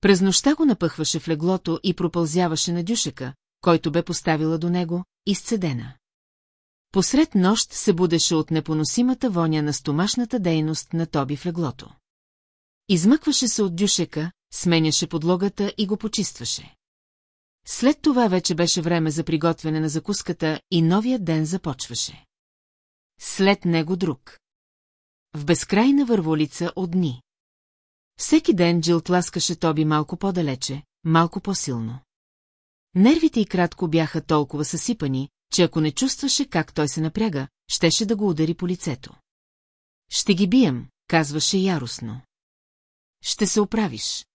През нощта го напъхваше в леглото и пропълзяваше на дюшека, който бе поставила до него, изцедена. Посред нощ се будеше от непоносимата воня на стомашната дейност на Тоби в леглото. Измъкваше се от дюшека, сменяше подлогата и го почистваше. След това вече беше време за приготвяне на закуската и новия ден започваше. След него друг. В безкрайна върволица от дни. Всеки ден Джил тласкаше Тоби малко по-далече, малко по-силно. Нервите й кратко бяха толкова съсипани, че ако не чувстваше как той се напряга, щеше да го удари по лицето. Ще ги бием, казваше яростно. Ще се оправиш.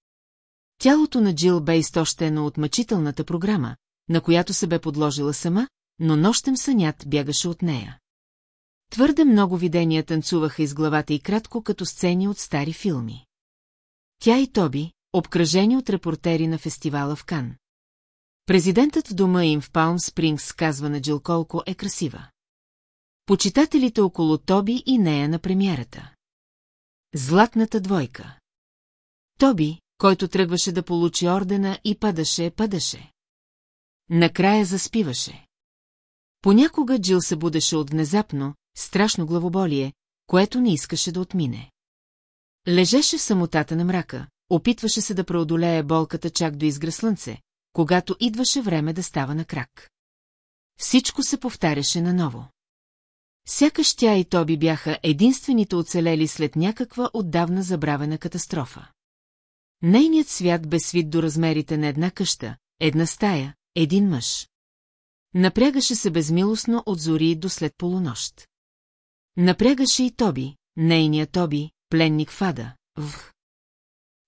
Тялото на Джил бе изтощено от мъчителната програма, на която се бе подложила сама, но нощем сънят бягаше от нея. Твърде много видения танцуваха из главата и кратко като сцени от стари филми. Тя и Тоби, обкръжени от репортери на фестивала в Кан. Президентът в дома им в Палм Спрингс казва на Джил колко е красива. Почитателите около Тоби и нея на премиерата. Златната двойка. Тоби, който тръгваше да получи ордена и падаше, падаше. Накрая заспиваше. Понякога Джил се будеше от внезапно, страшно главоболие, което не искаше да отмине. Лежеше в самотата на мрака, опитваше се да преодолее болката чак до изгра слънце, когато идваше време да става на крак. Всичко се повтаряше наново. Сякаш тя и Тоби бяха единствените оцелели след някаква отдавна забравена катастрофа. Нейният свят бе свит до размерите на една къща, една стая, един мъж. Напрягаше се безмилостно от зори до след полунощ. Напрягаше и Тоби, нейният Тоби, пленник Фада, в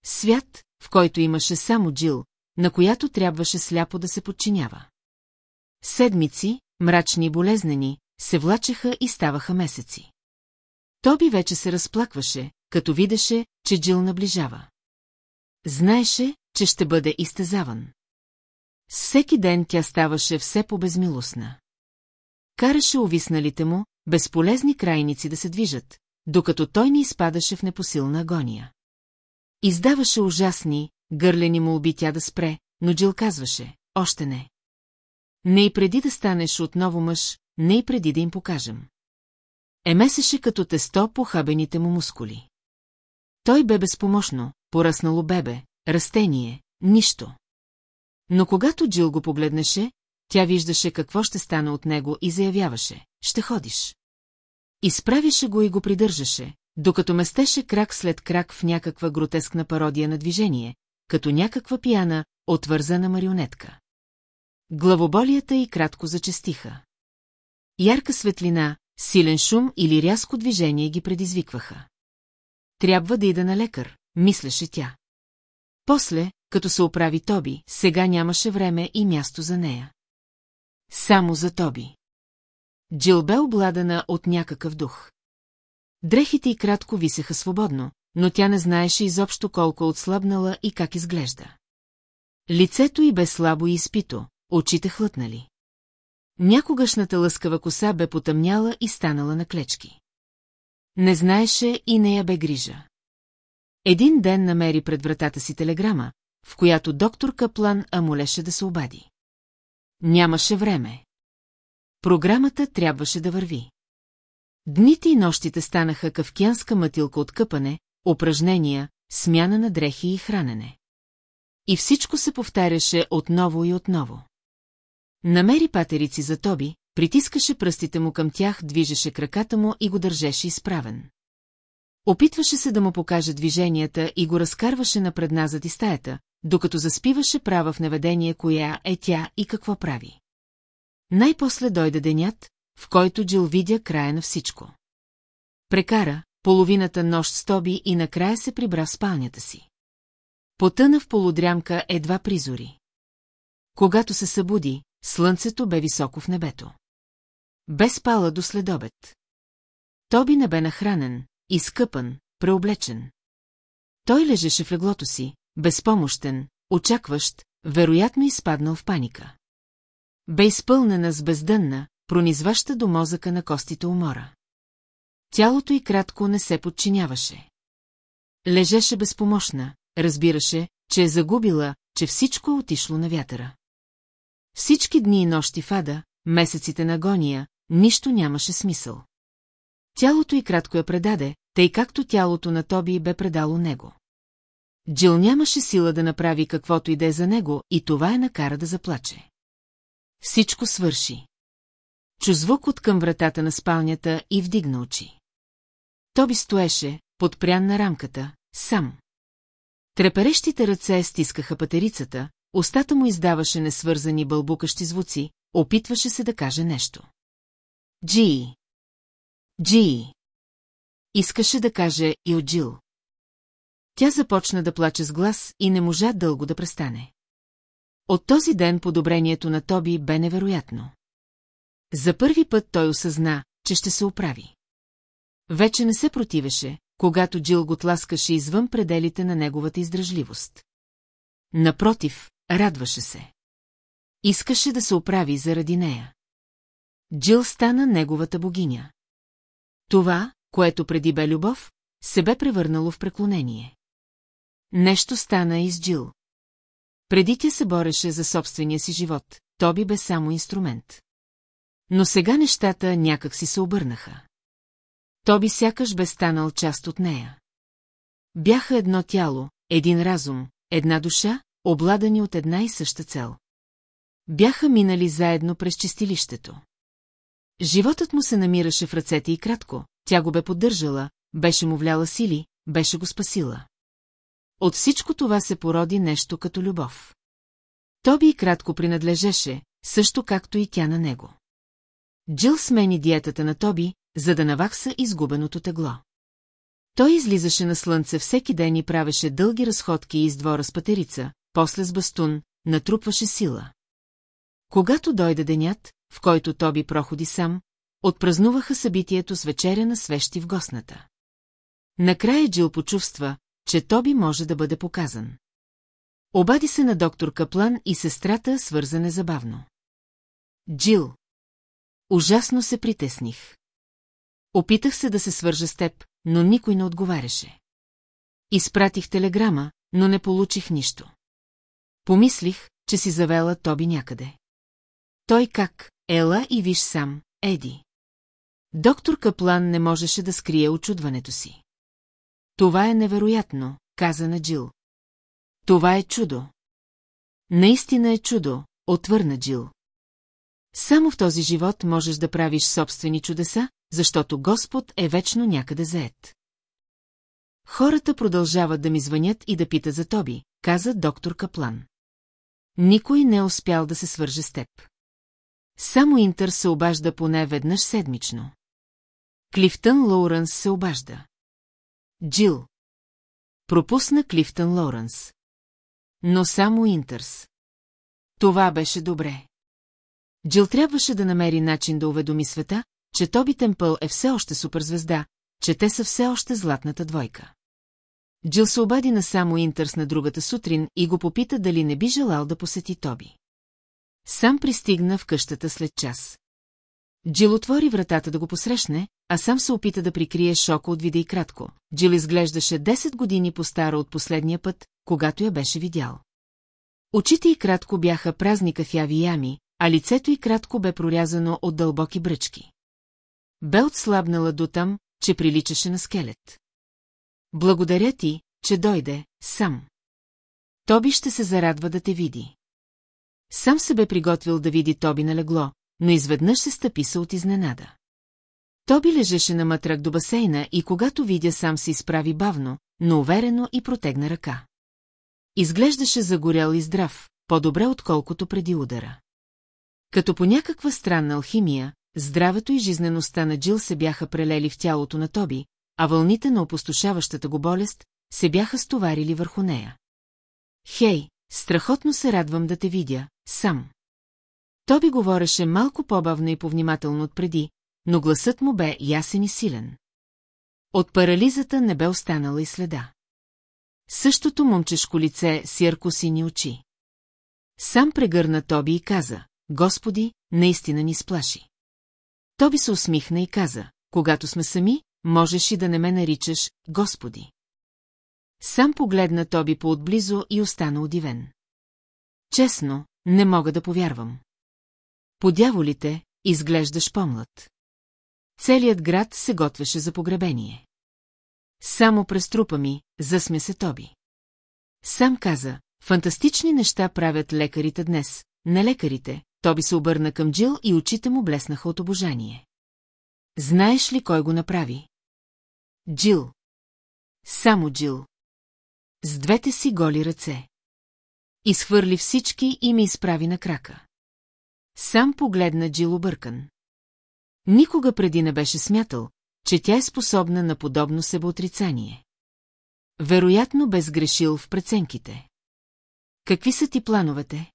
свят, в който имаше само Джил, на която трябваше сляпо да се подчинява. Седмици, мрачни и болезнени, се влачеха и ставаха месеци. Тоби вече се разплакваше, като видеше, че Джил наближава. Знаеше, че ще бъде изтезаван. Всеки ден тя ставаше все по-безмилостна. Караше увисналите му, безполезни крайници да се движат, докато той не изпадаше в непосилна агония. Издаваше ужасни, гърлени му оби тя да спре, но Джил казваше, още не. Не и преди да станеш отново мъж, не и преди да им покажем. Емесеше като тесто по хабените му мускули. Той бе безпомощно, поръснало бебе, растение, нищо. Но когато Джил го погледнеше, тя виждаше какво ще стане от него и заявяваше, ще ходиш. Изправише го и го придържаше, докато местеше крак след крак в някаква гротескна пародия на движение, като някаква пияна, отвързана марионетка. Главоболията и кратко зачестиха. Ярка светлина, силен шум или рязко движение ги предизвикваха. Трябва да ида на лекар, мислеше тя. После, като се оправи Тоби, сега нямаше време и място за нея. Само за Тоби. Джил бе обладана от някакъв дух. Дрехите й кратко висеха свободно, но тя не знаеше изобщо колко отслабнала и как изглежда. Лицето й бе слабо и изпито, очите хлътнали. Някогашната лъскава коса бе потъмняла и станала на клечки. Не знаеше и не я бе грижа. Един ден намери пред вратата си телеграма, в която доктор Каплан амолеше да се обади. Нямаше време. Програмата трябваше да върви. Дните и нощите станаха кавкянска мътилка от къпане, упражнения, смяна на дрехи и хранене. И всичко се повтаряше отново и отново. Намери патерици за Тоби, притискаше пръстите му към тях, движеше краката му и го държеше изправен. Опитваше се да му покаже движенията и го разкарваше напредназад и стаята, докато заспиваше права в неведение коя е тя и какво прави. Най-после дойде денят, в който Джил видя края на всичко. Прекара половината нощ с Тоби и накрая се прибра в спалнята си. Потъна в полудрямка едва призори. Когато се събуди, слънцето бе високо в небето. Бе спала до следобед. Тоби не бе нахранен, изкъпан, преоблечен. Той лежеше в леглото си, безпомощен, очакващ, вероятно изпаднал в паника. Бе изпълнена с бездънна, пронизваща до мозъка на костите умора. Тялото й кратко не се подчиняваше. Лежеше безпомощна, разбираше, че е загубила, че всичко е отишло на вятъра. Всички дни и нощи фада, месеците на агония, нищо нямаше смисъл. Тялото й кратко я предаде, тъй както тялото на Тоби бе предало него. Джил нямаше сила да направи каквото и да е за него и това е накара да заплаче. Всичко свърши. Чу звук от към вратата на спалнята и вдигна очи. Тоби стоеше, подпрян на рамката, сам. Треперещите ръце стискаха патерицата, устата му издаваше несвързани бълбукащи звуци, опитваше се да каже нещо. Джи! Джи! Искаше да каже и от. Тя започна да плаче с глас и не можа дълго да престане. От този ден подобрението на Тоби бе невероятно. За първи път той осъзна, че ще се оправи. Вече не се противеше, когато Джил го тласкаше извън пределите на неговата издръжливост. Напротив, радваше се. Искаше да се оправи заради нея. Джил стана неговата богиня. Това, което преди бе любов, се бе превърнало в преклонение. Нещо стана и с Джил. Преди тя се бореше за собствения си живот, Тоби бе само инструмент. Но сега нещата някак си се обърнаха. Тоби сякаш бе станал част от нея. Бяха едно тяло, един разум, една душа, обладани от една и съща цел. Бяха минали заедно през чистилището. Животът му се намираше в ръцете и кратко, тя го бе поддържала, беше му вляла сили, беше го спасила. От всичко това се породи нещо като любов. Тоби и кратко принадлежеше, също както и тя на него. Джил смени диетата на Тоби, за да навакса изгубеното тегло. Той излизаше на слънце всеки ден и правеше дълги разходки из двора с патерица, после с бастун, натрупваше сила. Когато дойде денят, в който Тоби проходи сам, отпразнуваха събитието с вечеря на свещи в гостната. Накрая Джил почувства, че Тоби може да бъде показан. Обади се на доктор Каплан и сестрата свърза незабавно. Джил. Ужасно се притесних. Опитах се да се свържа с теб, но никой не отговаряше. Изпратих телеграма, но не получих нищо. Помислих, че си завела Тоби някъде. Той как, ела и виж сам, Еди. Доктор Каплан не можеше да скрие очудването си. Това е невероятно, каза на Джил. Това е чудо. Наистина е чудо, отвърна Джил. Само в този живот можеш да правиш собствени чудеса, защото Господ е вечно някъде заед. Хората продължават да ми звънят и да питат за Тоби, каза доктор Каплан. Никой не е успял да се свърже с теб. Само Интер се обажда поне веднъж седмично. Клифтън Лоуренс се обажда. Джил. Пропусна Клифтън Лоуренс. Но само Интерс. Това беше добре. Джил трябваше да намери начин да уведоми света, че Тоби Темпъл е все още суперзвезда, че те са все още златната двойка. Джил се обади на само Интерс на другата сутрин и го попита дали не би желал да посети Тоби. Сам пристигна в къщата след час. Джил отвори вратата да го посрещне, а сам се опита да прикрие шока от вида и кратко. Джил изглеждаше 10 години по-стара от последния път, когато я беше видял. Очите й кратко бяха празни кафяви ями, а лицето й кратко бе прорязано от дълбоки бръчки. Бе отслабнала до там, че приличаше на скелет. Благодаря ти, че дойде, сам. Тоби ще се зарадва да те види. Сам се бе приготвил да види Тоби на легло, но изведнъж се стъписа от изненада. Тоби лежеше на матрак до басейна и когато видя сам се изправи бавно, но уверено и протегна ръка. Изглеждаше загорял и здрав, по-добре отколкото преди удара. Като по някаква странна алхимия, здравето и жизнеността на Джил се бяха прелели в тялото на Тоби, а вълните на опустошаващата го болест се бяха стоварили върху нея. Хей, страхотно се радвам да те видя, сам. Тоби говореше малко по-бавно и повнимателно от преди, но гласът му бе ясен и силен. От парализата не бе останала и следа. Същото момчешко лице с ярко-сини очи. Сам прегърна Тоби и каза, Господи, наистина ни сплаши. Тоби се усмихна и каза, когато сме сами, можеш и да не ме наричаш Господи. Сам погледна Тоби по-отблизо и остана удивен. Честно, не мога да повярвам. Подяволите, изглеждаш помлад. Целият град се готвеше за погребение. Само през трупа ми, засмя се Тоби. Сам каза, фантастични неща правят лекарите днес, не лекарите, Тоби се обърна към Джил и очите му блеснаха от обожание. Знаеш ли кой го направи? Джил. Само Джил. С двете си голи ръце. Изхвърли всички и ми изправи на крака. Сам погледна Джил объркан. Никога преди не беше смятал, че тя е способна на подобно себеотрицание. Вероятно бе сгрешил в преценките. Какви са ти плановете?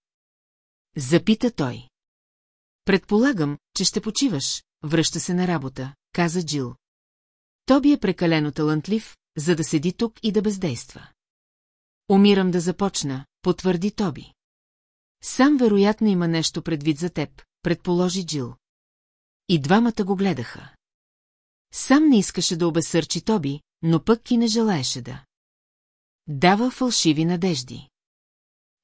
Запита той. Предполагам, че ще почиваш, връща се на работа, каза Джил. Тоби е прекалено талантлив, за да седи тук и да бездейства. Умирам да започна, потвърди Тоби. Сам вероятно има нещо предвид за теб, предположи Джил. И двамата го гледаха. Сам не искаше да обесърчи Тоби, но пък и не желаеше да. Дава фалшиви надежди.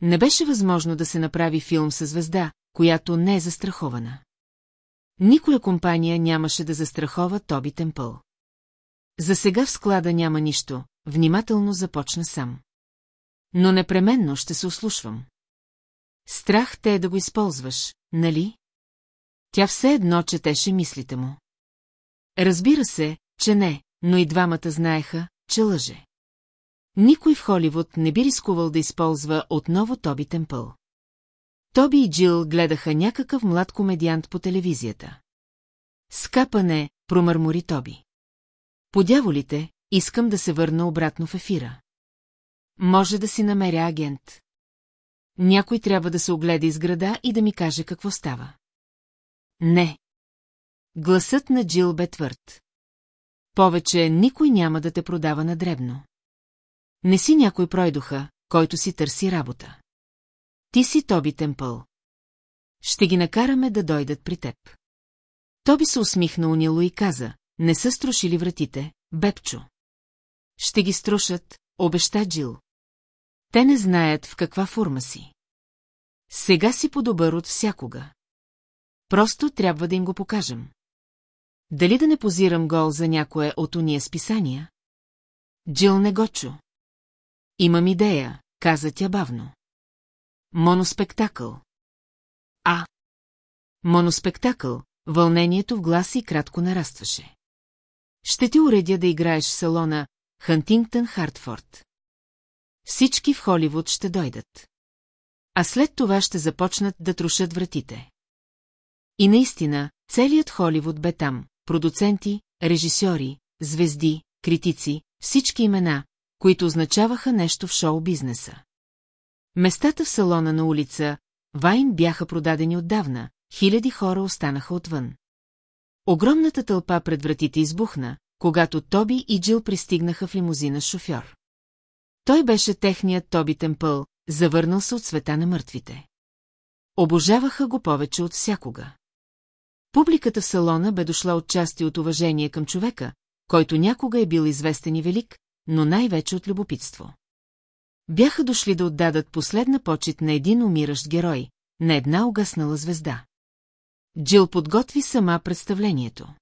Не беше възможно да се направи филм със звезда, която не е застрахована. Никоя компания нямаше да застрахова Тоби Темпъл. За сега в склада няма нищо, внимателно започна сам. Но непременно ще се ослушвам. Страх те е да го използваш, нали? Тя все едно четеше мислите му. Разбира се, че не, но и двамата знаеха, че лъже. Никой в Холивуд не би рискувал да използва отново Тоби Темпъл. Тоби и Джил гледаха някакъв млад комедиант по телевизията. Скапане, промърмори Тоби. Подяволите, искам да се върна обратно в ефира. Може да си намеря агент. някой трябва да се огледа из града и да ми каже какво става. Не. Гласът на Джил бе твърд. Повече никой няма да те продава на дребно. Не си някой пройдоха, който си търси работа. Ти си Тоби Темпъл. Ще ги накараме да дойдат при теб. Тоби се усмихна унило и каза, не са струшили вратите, Бепчо. Ще ги струшат, обеща Джил. Те не знаят в каква форма си. Сега си по-добър от всякога. Просто трябва да им го покажем. Дали да не позирам гол за някое от уния списания? Джил не го чу. Имам идея, каза тя бавно. Моноспектакъл. А. Моноспектакъл, вълнението в гласа и кратко нарастваше. Ще ти уредя да играеш в салона Хантингтън Хартфорд. Всички в Холивуд ще дойдат. А след това ще започнат да трошат вратите. И наистина, целият Холивуд бе там, продуценти, режисьори, звезди, критици, всички имена, които означаваха нещо в шоу-бизнеса. Местата в салона на улица Вайн бяха продадени отдавна, хиляди хора останаха отвън. Огромната тълпа пред вратите избухна, когато Тоби и Джил пристигнаха в лимузина шофьор. Той беше техният Тоби Темпъл, завърнал се от света на мъртвите. Обожаваха го повече от всякога. Публиката в салона бе дошла от части от уважение към човека, който някога е бил известен и велик, но най-вече от любопитство. Бяха дошли да отдадат последна почет на един умиращ герой, на една угаснала звезда. Джил подготви сама представлението.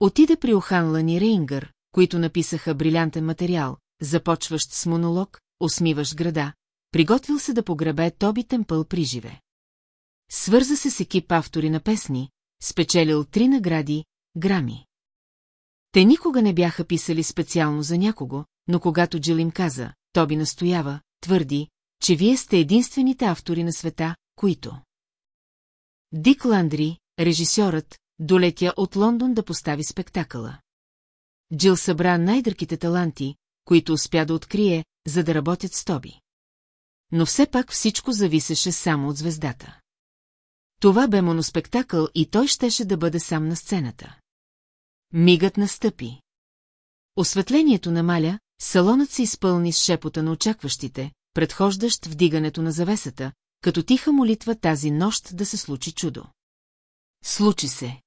Отиде при Оханлан и Рейнгър, които написаха брилянтен материал, започващ с монолог, усмиващ града, приготвил се да погребе Тоби Темпъл приживе. Свърза се с екип автори на песни, спечелил три награди, грами. Те никога не бяха писали специално за някого, но когато Джил им каза, Тоби настоява, твърди, че вие сте единствените автори на света, които... Дик Ландри, режисьорът, долетя от Лондон да постави спектакъла. Джил събра най-дърките таланти, които успя да открие, за да работят с Тоби. Но все пак всичко зависеше само от звездата. Това бе моноспектакъл и той щеше да бъде сам на сцената. Мигът настъпи. Осветлението намаля, салонът се изпълни с шепота на очакващите, предхождащ вдигането на завесата, като тиха молитва тази нощ да се случи чудо. Случи се.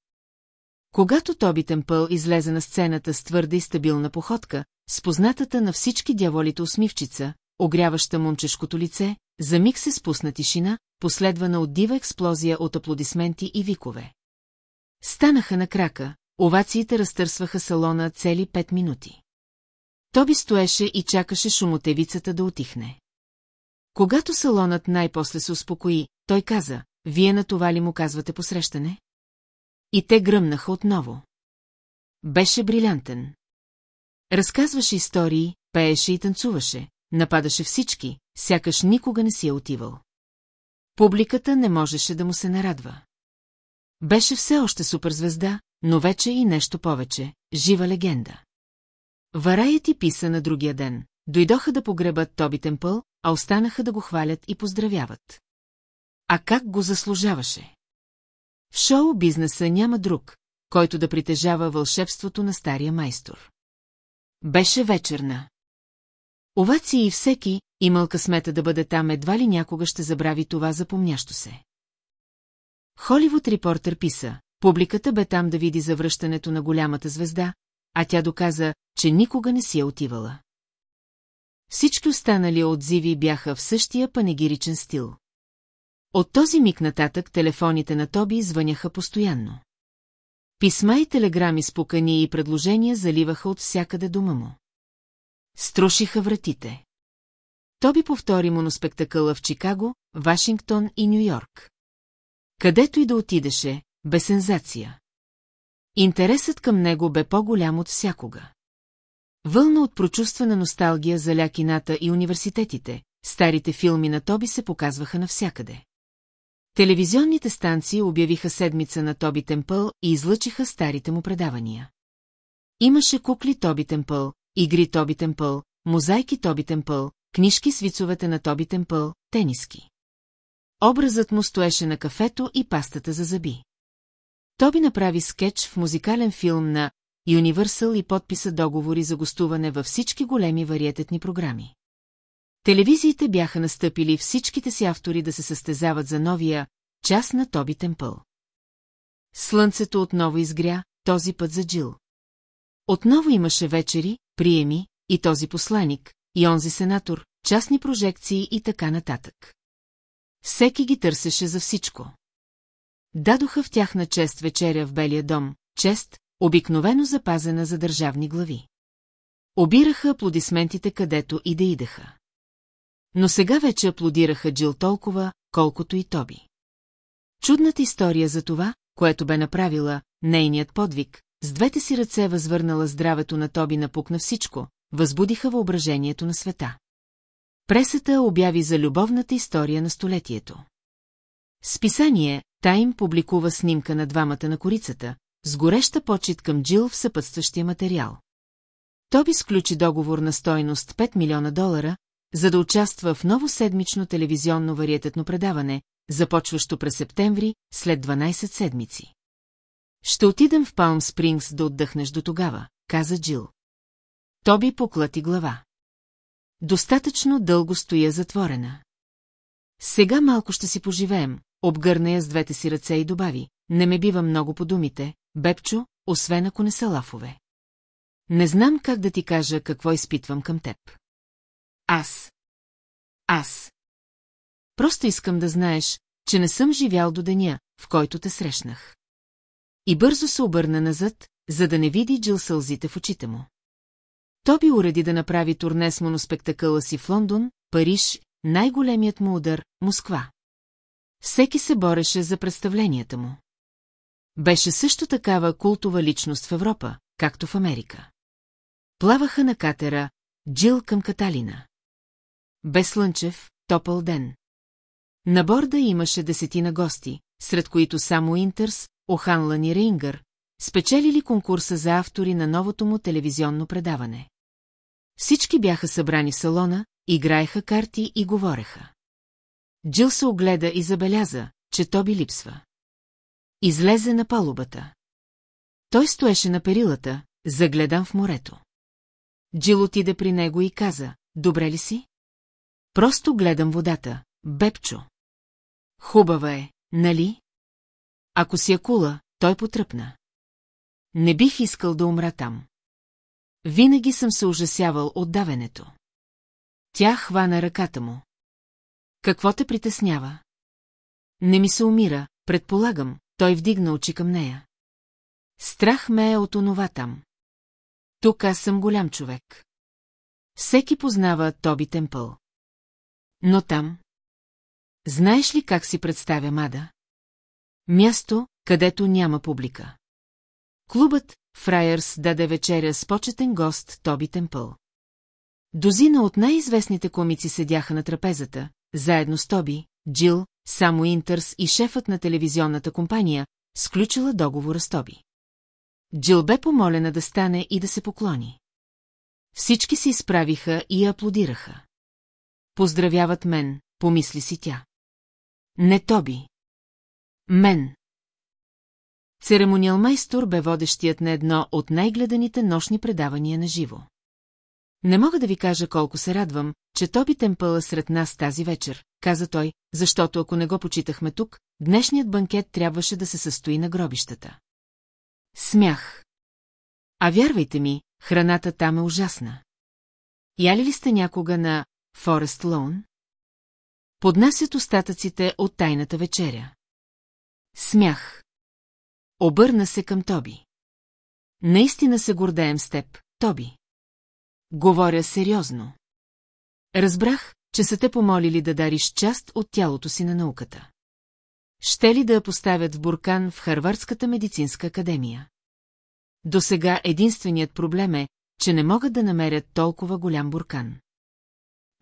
Когато Тоби Темпъл излезе на сцената с твърда и стабилна походка, с познатата на всички дяволите усмивчица, огряваща момчешкото лице, за миг се спусна тишина, последвана от дива експлозия от аплодисменти и викове. Станаха на крака, овациите разтърсваха салона цели пет минути. Тоби стоеше и чакаше шумотевицата да отихне. Когато салонът най-после се успокои, той каза, вие на това ли му казвате посрещане? И те гръмнаха отново. Беше брилянтен. Разказваше истории, пееше и танцуваше, нападаше всички, сякаш никога не си е отивал. Публиката не можеше да му се нарадва. Беше все още суперзвезда, но вече и нещо повече, жива легенда. Варая ти писа на другия ден. Дойдоха да погребат Тоби Темпъл, а останаха да го хвалят и поздравяват. А как го заслужаваше? В шоу-бизнеса няма друг, който да притежава вълшебството на стария майстор. Беше вечерна. Овации и всеки, имал късмета да бъде там, едва ли някога ще забрави това запомнящо се. Холивуд репортер писа, публиката бе там да види завръщането на голямата звезда, а тя доказа, че никога не си е отивала. Всички останали отзиви бяха в същия панегиричен стил. От този миг нататък телефоните на Тоби звъняха постоянно. Писма и телеграми с покани и предложения заливаха от всякъде дома му. Струшиха вратите. Тоби повтори моноспектакъла в Чикаго, Вашингтон и Нью-Йорк. Където и да отидеше, бе сензация. Интересът към него бе по-голям от всякога. Вълна от прочувствана носталгия за лякината и университетите, старите филми на Тоби се показваха навсякъде. Телевизионните станции обявиха седмица на Тоби Темпъл и излъчиха старите му предавания. Имаше кукли Тоби Темпъл, игри Тоби Темпъл, мозайки Тоби Темпъл, книжки с вицовете на Тоби Темпъл, тениски. Образът му стоеше на кафето и пастата за зъби. Тоби направи скетч в музикален филм на Universal и подписа договори за гостуване във всички големи вариететни програми. Телевизиите бяха настъпили всичките си автори да се състезават за новия час на Тоби Темпъл. Слънцето отново изгря, този път за Джил. Отново имаше вечери, приеми, и този посланик, и онзи сенатор, частни прожекции и така нататък. Всеки ги търсеше за всичко. Дадоха в тяхна чест вечеря в Белия дом, чест, обикновено запазена за държавни глави. Обираха аплодисментите където и да идеха. Но сега вече аплодираха Джил толкова, колкото и Тоби. Чудната история за това, което бе направила, нейният подвиг, с двете си ръце възвърнала здравето на Тоби напукна всичко, възбудиха въображението на света. Пресата обяви за любовната история на столетието. Списание Тайм публикува снимка на двамата на корицата, с гореща почет към Джил в съпътстващия материал. Тоби сключи договор на стойност 5 милиона долара, за да участва в ново седмично телевизионно вариететно предаване, започващо през септември, след 12 седмици. Ще отидем в Палм Спрингс да отдъхнеш до тогава, каза Джил. Тоби поклати глава. Достатъчно дълго стоя затворена. Сега малко ще си поживеем, обгърна я с двете си ръце и добави. Не ме бива много по думите, Бепчо, освен ако не са лафове. Не знам как да ти кажа какво изпитвам към теб. Аз. Аз. Просто искам да знаеш, че не съм живял до деня, в който те срещнах. И бързо се обърна назад, за да не види Джил сълзите в очите му. Тоби уреди да направи турне с моноспектакъла си в Лондон, Париж, най-големият му удар – Москва. Всеки се бореше за представленията му. Беше също такава култова личност в Европа, както в Америка. Плаваха на катера Джил към Каталина. Без слънчев, топъл ден. На борда имаше десетина гости, сред които само Интерс, Оханлан и Рейнгър, спечелили конкурса за автори на новото му телевизионно предаване. Всички бяха събрани в салона, играеха карти и говореха. Джил се огледа и забеляза, че Тоби липсва. Излезе на палубата. Той стоеше на перилата, загледан в морето. Джил отиде при него и каза, добре ли си? Просто гледам водата, бепчо. Хубава е, нали? Ако си акула, той потръпна. Не бих искал да умра там. Винаги съм се ужасявал от давенето. Тя хвана ръката му. Какво те притеснява? Не ми се умира, предполагам, той вдигна очи към нея. Страх ме е от онова там. Тук аз съм голям човек. Всеки познава Тоби Темпъл. Но там... Знаеш ли как си представя Мада? Място, където няма публика. Клубът Фрайърс даде вечеря с почетен гост Тоби Темпъл. Дозина от най-известните комици седяха на трапезата, заедно с Тоби, Джил, само Интерс и шефът на телевизионната компания, сключила договора с Тоби. Джил бе помолена да стане и да се поклони. Всички се изправиха и аплодираха. Поздравяват мен, помисли си тя. Не Тоби. Мен. Церемониал майстор бе водещият на едно от най-гледаните нощни предавания на живо. Не мога да ви кажа колко се радвам, че Тоби Темпъл е сред нас тази вечер, каза той, защото ако не го почитахме тук, днешният банкет трябваше да се състои на гробищата. Смях. А вярвайте ми, храната там е ужасна. Яли ли сте някога на Форест Лоун? Поднасят остатъците от тайната вечеря. Смях. Обърна се към Тоби. Наистина се гордеем с теб, Тоби. Говоря сериозно. Разбрах, че са те помолили да дариш част от тялото си на науката. Ще ли да я поставят в буркан в Харвардската медицинска академия? До сега единственият проблем е, че не могат да намерят толкова голям буркан.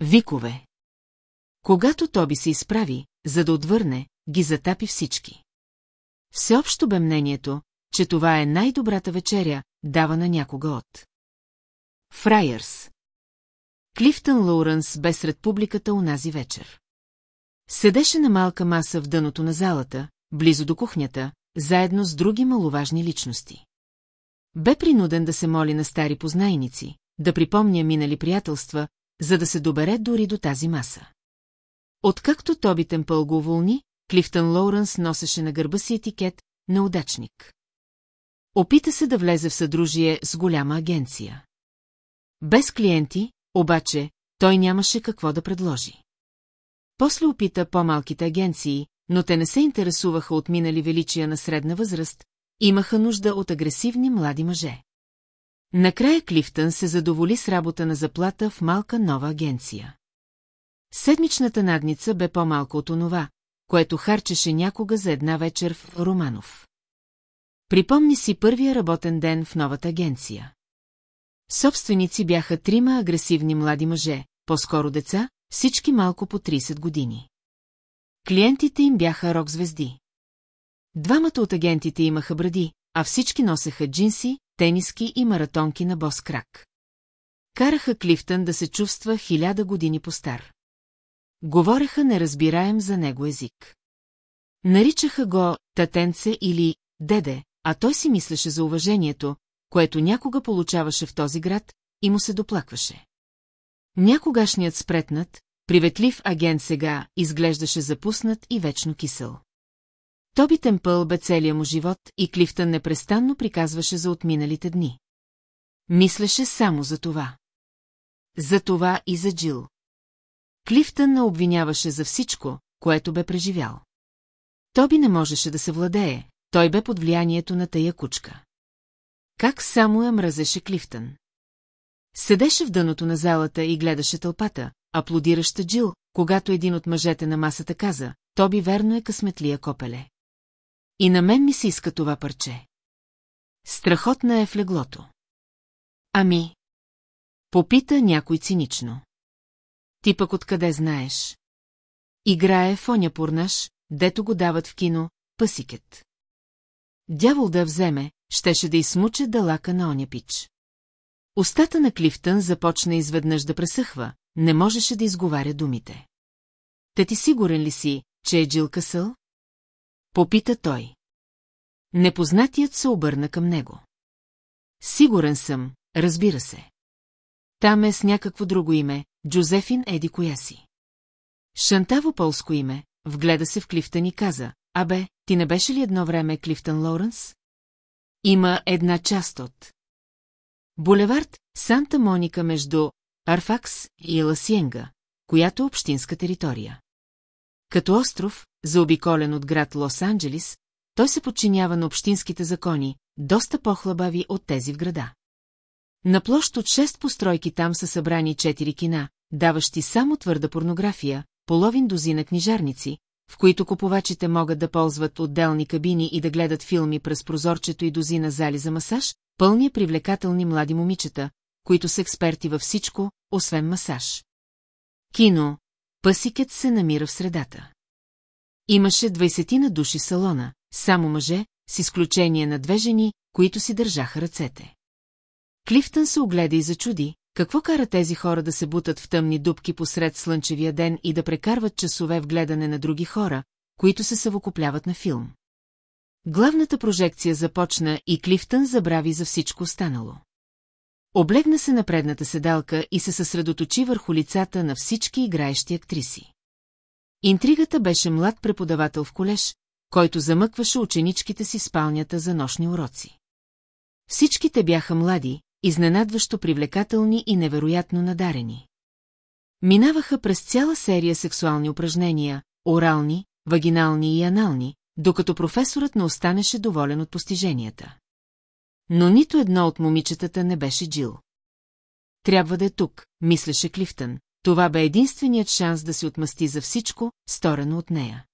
Викове. Когато Тоби се изправи, за да отвърне, ги затапи всички. Всеобщо бе мнението, че това е най-добрата вечеря, дава на някога от. Фрайърс. Клифтън Лоуренс бе сред публиката унази вечер. Седеше на малка маса в дъното на залата, близо до кухнята, заедно с други маловажни личности. Бе принуден да се моли на стари познайници, да припомня минали приятелства, за да се добере дори до тази маса. Откакто Тоби Темпъл го уволни, Клифтън Лоуренс носеше на гърба си етикет на удачник. Опита се да влезе в съдружие с голяма агенция. Без клиенти, обаче, той нямаше какво да предложи. После опита по-малките агенции, но те не се интересуваха от минали величия на средна възраст, имаха нужда от агресивни млади мъже. Накрая Клифтън се задоволи с работа на заплата в малка нова агенция. Седмичната надница бе по-малко от онова, което харчеше някога за една вечер в Романов. Припомни си първия работен ден в новата агенция. Собственици бяха трима агресивни млади мъже, по-скоро деца, всички малко по 30 години. Клиентите им бяха рок-звезди. Двамата от агентите имаха бради, а всички носеха джинси, тениски и маратонки на бос крак. Караха Клифтън да се чувства хиляда години по-стар. Говореха неразбираем за него език. Наричаха го татенце или деде, а той си мислеше за уважението, което някога получаваше в този град, и му се доплакваше. Някогашният спретнат, приветлив агент сега изглеждаше запуснат и вечно кисел. Тоби Темпъл бе целия му живот и Клифтън непрестанно приказваше за отминалите дни. Мислеше само за това. За това и за Джил. Клифтън не обвиняваше за всичко, което бе преживял. Тоби не можеше да се владее, той бе под влиянието на тая кучка. Как само я мразеше Клифтън. Седеше в дъното на залата и гледаше тълпата, аплодираща Джил, когато един от мъжете на масата каза, Тоби верно е късметлия копеле. И на мен ми се иска това парче. Страхотна е в леглото. Ами? Попита някой цинично. Ти пък откъде знаеш? Играе в оня порнаш, дето го дават в кино, пъсикет. Дявол да вземе, щеше да измуче далака на оня пич. Остата на Клифтън започна изведнъж да пресъхва, не можеше да изговаря думите. Те ти сигурен ли си, че е Джил Късъл? Попита той. Непознатият се обърна към него. Сигурен съм, разбира се. Там е с някакво друго име, Джозефин Еди коя си. Шантаво полско име, вгледа се в Клифтън и каза, абе, ти не беше ли едно време Клифтън Лоуренс? Има една част от... Булевард Санта Моника между Арфакс и Ласиенга, която е общинска територия. Като остров, заобиколен от град Лос-Анджелис, той се подчинява на общинските закони, доста по-хлабави от тези в града. На площ от шест постройки там са събрани четири кина, даващи само твърда порнография, половин дозина книжарници, в които купувачите могат да ползват отделни кабини и да гледат филми през прозорчето и дозина зали за масаж, пълни привлекателни млади момичета, които са експерти във всичко, освен масаж. Кино. Пъсикет се намира в средата. Имаше двайсетина души в салона, само мъже, с изключение на две жени, които си държаха ръцете. Клифтън се огледа и зачуди, какво кара тези хора да се бутат в тъмни дубки посред слънчевия ден и да прекарват часове в гледане на други хора, които се съвокупляват на филм. Главната прожекция започна и Клифтън забрави за всичко останало. Облегна се на предната седалка и се съсредоточи върху лицата на всички играещи актриси. Интригата беше млад преподавател в колеж, който замъкваше ученичките си спалнята за нощни уроци. Всичките бяха млади, изненадващо привлекателни и невероятно надарени. Минаваха през цяла серия сексуални упражнения, орални, вагинални и анални, докато професорът не останеше доволен от постиженията. Но нито едно от момичетата не беше Джил. Трябва да е тук, мислеше Клифтън. Това бе единственият шанс да се отмъсти за всичко, сторено от нея.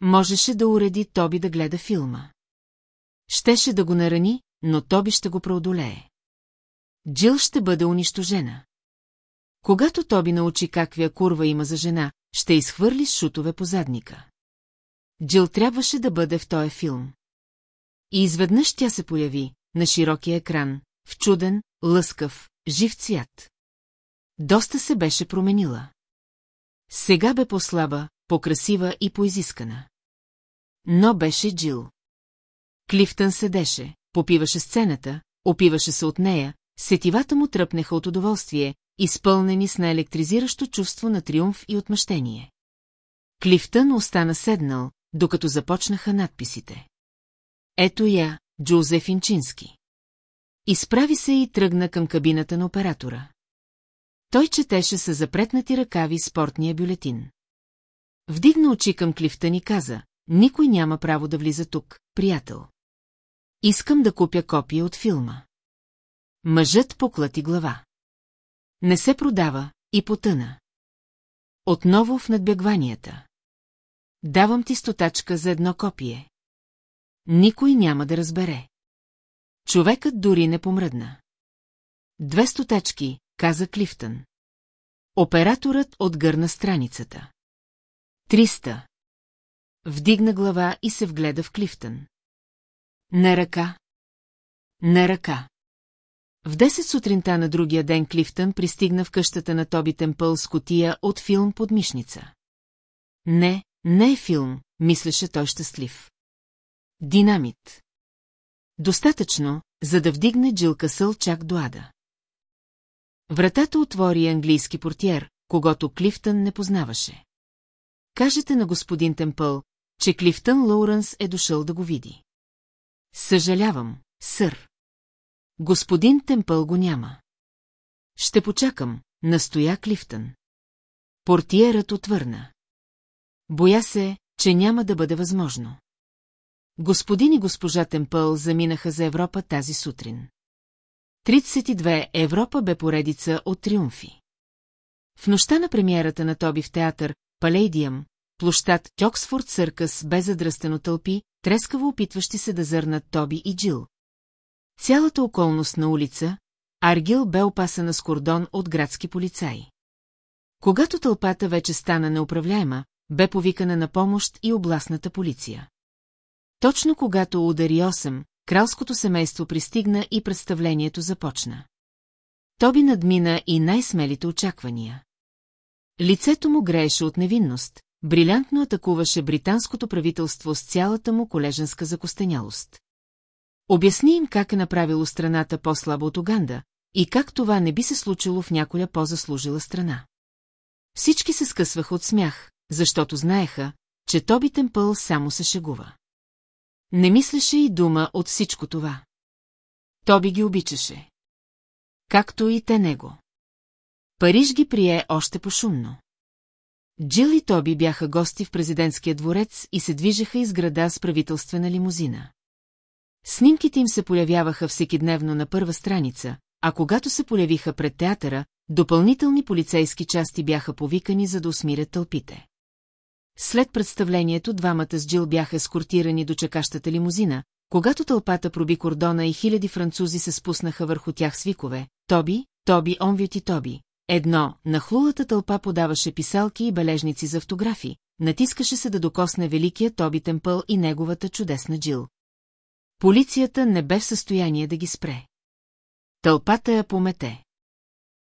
Можеше да уреди Тоби да гледа филма. Щеше да го нарани, но Тоби ще го преодолее. Джил ще бъде унищожена. Когато Тоби научи каквия курва има за жена, ще изхвърли шутове по задника. Джил трябваше да бъде в този филм. И изведнъж тя се появи, на широкия екран, в чуден, лъскав, жив цвят. доста се беше променила. Сега бе по-слаба, по-красива и поизискана. Но беше Джил. Клифтън седеше, попиваше сцената, опиваше се от нея, сетивата му тръпнеха от удоволствие, изпълнени с наелектризиращо чувство на триумф и отмъщение. Клифтън остана седнал, докато започнаха надписите. Ето я, Джозеф Инчински. Изправи се и тръгна към кабината на оператора. Той четеше с запретнати ръкави спортния бюлетин. Вдигна очи към Клифтън и каза, никой няма право да влиза тук, приятел. Искам да купя копия от филма. Мъжът поклати глава. Не се продава и потъна. Отново в надбягванията. Давам ти стотачка за едно копие. Никой няма да разбере. Човекът дори не помръдна. Две стотачки, каза Клифтън. Операторът отгърна страницата. Триста. Вдигна глава и се вгледа в Клифтън. На ръка. На ръка. В 10 сутринта на другия ден Клифтън пристигна в къщата на Тоби Темпъл с котия от филм под мишница. Не, не е филм, мислеше той щастлив. Динамит. Достатъчно, за да вдигне Джилка Съл чак до ада. Вратата отвори английски портиер, когато Клифтън не познаваше. Кажете на господин Темпъл, че Клифтън Лоуренс е дошъл да го види. Съжалявам, сър. Господин Темпъл го няма. Ще почакам, настоя Клифтън. Портиерът отвърна. Боя се, че няма да бъде възможно. Господин и госпожа Темпъл заминаха за Европа тази сутрин. 32 Европа бе поредица от триумфи. В нощта на премиерата на Тоби в театър, Палейдиям, площад Токсфорд Съркъс бе задръстено тълпи, трескаво опитващи се да зърнат Тоби и Джил. Цялата околност на улица, Аргил бе опасана с кордон от градски полицаи. Когато тълпата вече стана неуправляема, бе повикана на помощ и областната полиция. Точно когато удари 8, кралското семейство пристигна и представлението започна. Тоби надмина и най-смелите очаквания. Лицето му грееше от невинност, брилянтно атакуваше британското правителство с цялата му колеженска закостенялост. Обясни им как е направило страната по-слаба от Уганда и как това не би се случило в някоя по-заслужила страна. Всички се скъсваха от смях, защото знаеха, че Тоби Темпъл само се шегува. Не мислеше и дума от всичко това. Тоби ги обичаше. Както и те него. Париж ги прие още пошумно. Джил и Тоби бяха гости в президентския дворец и се движеха из града с правителствена лимузина. Снимките им се появяваха всекидневно на първа страница, а когато се появиха пред театъра, допълнителни полицейски части бяха повикани, за да усмирят тълпите. След представлението двамата с Джил бяха ескортирани до чакащата лимузина, когато тълпата проби кордона и хиляди французи се спуснаха върху тях свикове. Тоби, Тоби, Онвют и Тоби. Едно, нахлулата тълпа подаваше писалки и бележници за автографи, натискаше се да докосне великия Тоби Темпъл и неговата чудесна Джил. Полицията не бе в състояние да ги спре. Тълпата я помете.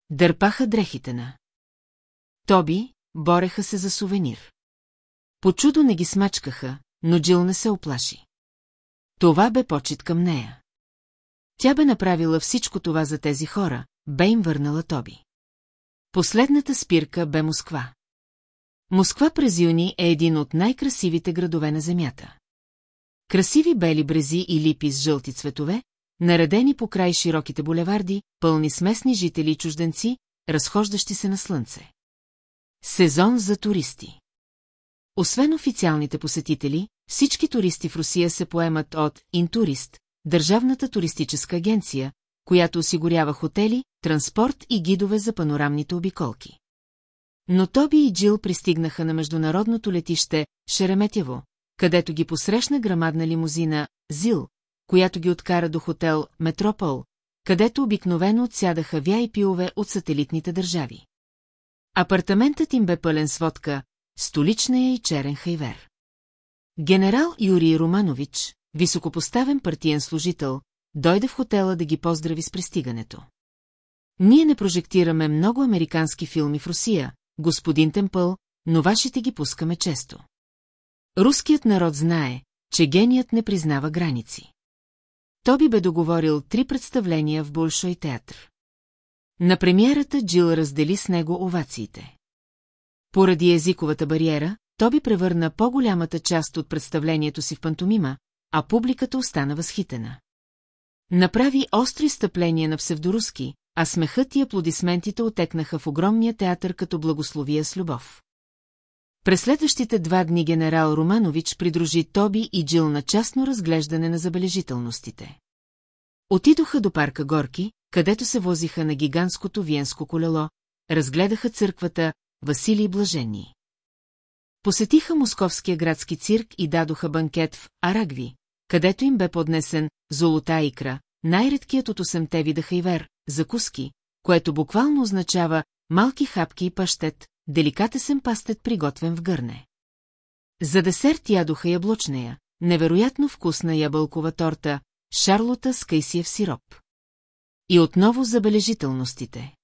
Дърпаха дрехите на. Тоби, бореха се за сувенир. По чудо не ги смачкаха, но Джил не се оплаши. Това бе почет към нея. Тя бе направила всичко това за тези хора, бе им върнала Тоби. Последната спирка бе Москва. Москва през юни е един от най-красивите градове на Земята. Красиви бели брези и липи с жълти цветове, наредени по край широките булеварди, пълни с местни жители и чужденци, разхождащи се на слънце. Сезон за туристи Освен официалните посетители, всички туристи в Русия се поемат от Интурист, държавната туристическа агенция, която осигурява хотели, транспорт и гидове за панорамните обиколки. Но Тоби и Джил пристигнаха на международното летище Шереметьево, където ги посрещна грамадна лимузина Зил, която ги откара до хотел Метропол, където обикновено отсядаха вяйпиове от сателитните държави. Апартаментът им бе пълен с водка, столичния и черен хайвер. Генерал Юрий Романович, високопоставен партиен служител, дойде в хотела да ги поздрави с пристигането. Ние не прожектираме много американски филми в Русия, господин Темпъл, но вашите ги пускаме често. Руският народ знае, че геният не признава граници. Тоби бе договорил три представления в Болшой театър. На премиерата Джил раздели с него овациите. Поради езиковата бариера, Тоби превърна по-голямата част от представлението си в пантомима, а публиката остана възхитена. Направи остри стъпления на псевдоруски, а смехът и аплодисментите отекнаха в огромния театър като благословия с любов. През следващите два дни генерал Романович придружи Тоби и Джил на частно разглеждане на забележителностите. Отидоха до парка Горки, където се возиха на гигантското виенско колело, разгледаха църквата Василий Блажени. Посетиха Московския градски цирк и дадоха банкет в Арагви, където им бе поднесен золота икра, най-редкият от осемте вида хайвер, закуски, което буквално означава малки хапки и пащет, деликатесен пастет приготвен в гърне. За десерт ядоха яблочнея, невероятно вкусна ябълкова торта, шарлота с кайсиев сироп. И отново забележителностите.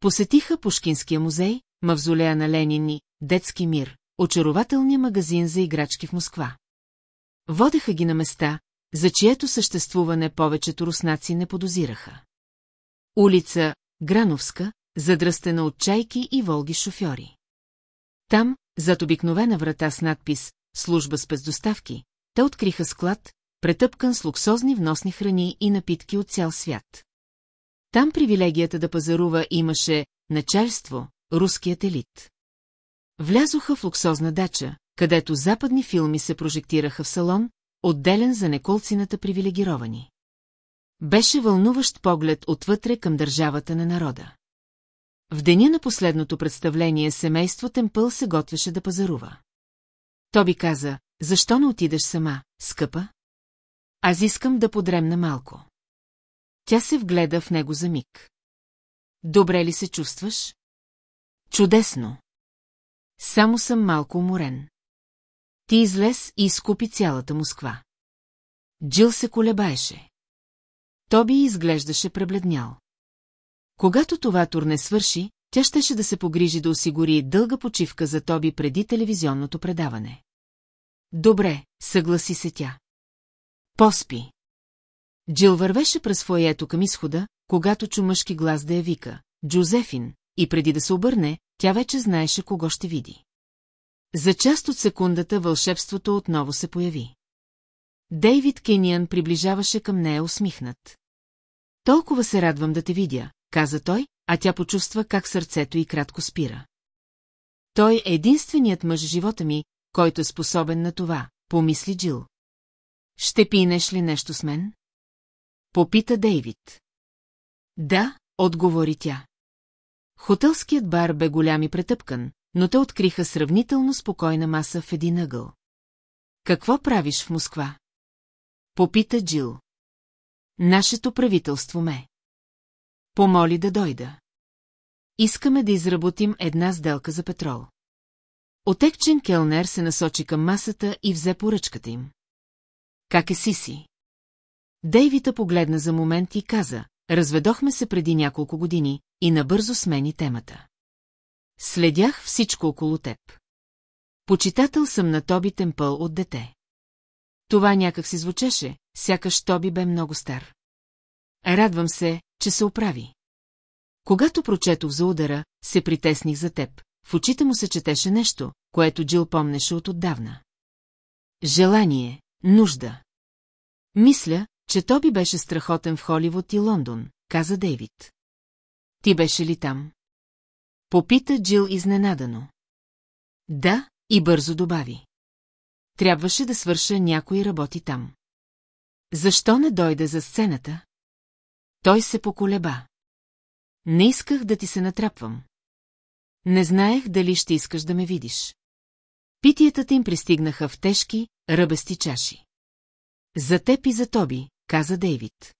Посетиха Пушкинския музей, мавзолея на Ленин и Детски мир, очарователния магазин за играчки в Москва. Водеха ги на места, за чието съществуване повечето руснаци не подозираха. Улица Грановска, задръстена от чайки и волги шофьори. Там, зад обикновена врата с надпис «Служба с пездоставки», те откриха склад, претъпкан с луксозни вносни храни и напитки от цял свят. Там привилегията да пазарува имаше начальство, руският елит. Влязоха в луксозна дача, където западни филми се прожектираха в салон, отделен за неколцината привилегировани. Беше вълнуващ поглед отвътре към държавата на народа. В деня на последното представление семейство Темпъл се готвеше да пазарува. Тоби каза, защо не отидеш сама, скъпа? Аз искам да подремна малко. Тя се вгледа в него за миг. Добре ли се чувстваш? Чудесно. Само съм малко уморен. Ти излез и изкупи цялата Москва. Джил се колебаеше. Тоби изглеждаше пребледнял. Когато това турне свърши, тя щеше да се погрижи да осигури дълга почивка за Тоби преди телевизионното предаване. Добре, съгласи се тя. Поспи. Джил вървеше през фоето към изхода, когато чу мъжки глас да я вика. Джозефин, и преди да се обърне, тя вече знаеше кого ще види. За част от секундата вълшебството отново се появи. Дейвид Кениан приближаваше към нея усмихнат. Толкова се радвам да те видя, каза той, а тя почувства как сърцето й кратко спира. Той е единственият мъж в живота ми, който е способен на това, помисли Джил. Ще пинеш ли нещо с мен? Попита Дейвид. Да, отговори тя. Хотелският бар бе голям и претъпкан, но те откриха сравнително спокойна маса в един ъгъл. Какво правиш в Москва? Попита Джил. Нашето правителство ме. Помоли да дойда. Искаме да изработим една сделка за петрол. Отекчен келнер се насочи към масата и взе поръчката им. Как е Сиси? Дейвита погледна за момент и каза, разведохме се преди няколко години и набързо смени темата. Следях всичко около теб. Почитател съм на Тоби Темпъл от дете. Това някак си звучеше, сякаш Тоби бе много стар. Радвам се, че се оправи. Когато прочетох за удара, се притесних за теб. В очите му се четеше нещо, което Джил помнеше от отдавна. Желание, нужда. Мисля, че Тоби беше страхотен в Холивуд и Лондон, каза Дейвид. Ти беше ли там? Попита Джил изненадано. Да, и бързо добави. Трябваше да свърша някой работи там. Защо не дойде за сцената? Той се поколеба. Не исках да ти се натрапвам. Не знаех дали ще искаш да ме видиш. Питиетата им пристигнаха в тежки, ръбести чаши. За теб и за Тоби, каза Дейвид.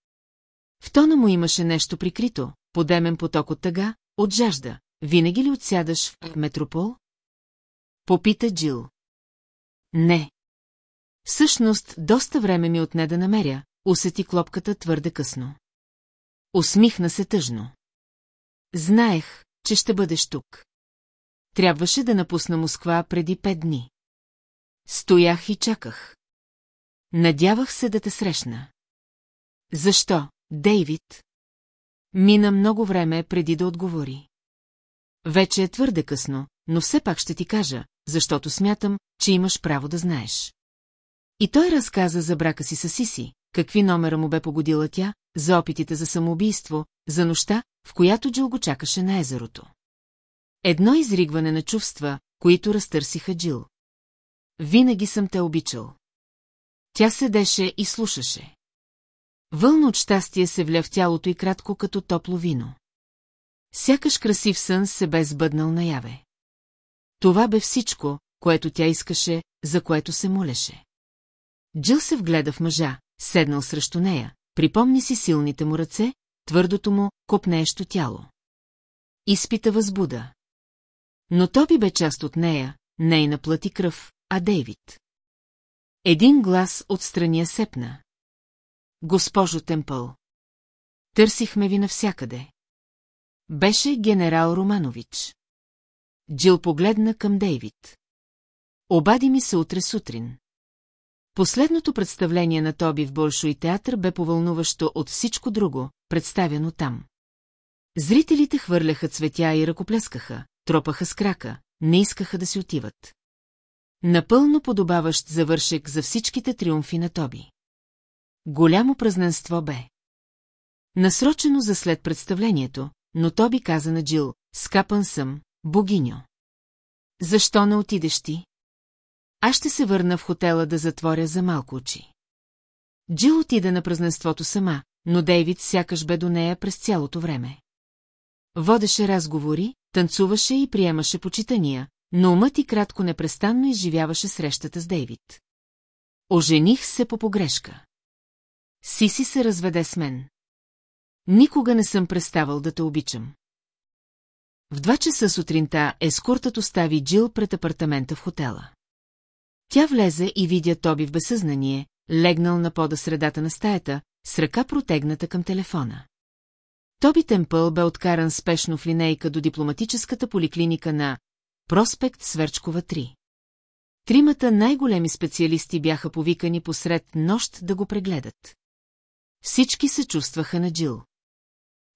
В тона му имаше нещо прикрито, подемен поток от тъга, от жажда. Винаги ли отсядаш в метропол? Попита Джил. Не. Всъщност, доста време ми отне да намеря, усети клопката твърде късно. Усмихна се тъжно. Знаех, че ще бъдеш тук. Трябваше да напусна Москва преди пет дни. Стоях и чаках. Надявах се да те срещна. Защо, Дейвид? Мина много време преди да отговори. Вече е твърде късно, но все пак ще ти кажа, защото смятам, че имаш право да знаеш. И той разказа за брака си с Сиси, какви номера му бе погодила тя, за опитите за самоубийство, за нощта, в която Джил го чакаше на езерото. Едно изригване на чувства, които разтърсиха Джил. Винаги съм те обичал. Тя седеше и слушаше. Вълна от щастие се вля в тялото и кратко като топло вино. Сякаш красив сън се бе сбъднал наяве. Това бе всичко, което тя искаше, за което се молеше. Джил се вгледа в мъжа, седнал срещу нея, припомни си силните му ръце, твърдото му, копнеещо тяло. Изпита възбуда. Но Тоби бе част от нея, нейна плати кръв, а Дейвид. Един глас отстрани я сепна. Госпожо Темпъл. Търсихме ви навсякъде. Беше генерал Романович. Джил погледна към Дейвид. Обади ми се утре сутрин. Последното представление на Тоби в Большой театър бе повълнуващо от всичко друго, представено там. Зрителите хвърляха цветя и ръкопляскаха, тропаха с крака, не искаха да си отиват. Напълно подобаващ завършек за всичките триумфи на Тоби. Голямо празненство бе. Насрочено за след представлението, но Тоби каза на Джил, скапан съм, богиньо. Защо не отидеш ти? Аз ще се върна в хотела да затворя за малко очи. Джил отида на празненството сама, но Дейвид сякаш бе до нея през цялото време. Водеше разговори, танцуваше и приемаше почитания, но умът и кратко непрестанно изживяваше срещата с Дейвид. Ожених се по погрешка. Сиси се разведе с мен. Никога не съм преставал да те обичам. В два часа сутринта ескортът остави Джил пред апартамента в хотела. Тя влезе и видя Тоби в безсъзнание, легнал на пода средата на стаята, с ръка протегната към телефона. Тоби Темпъл бе откаран спешно в линейка до дипломатическата поликлиника на Проспект Сверчкова 3. Тримата най-големи специалисти бяха повикани посред нощ да го прегледат. Всички се чувстваха на Джил.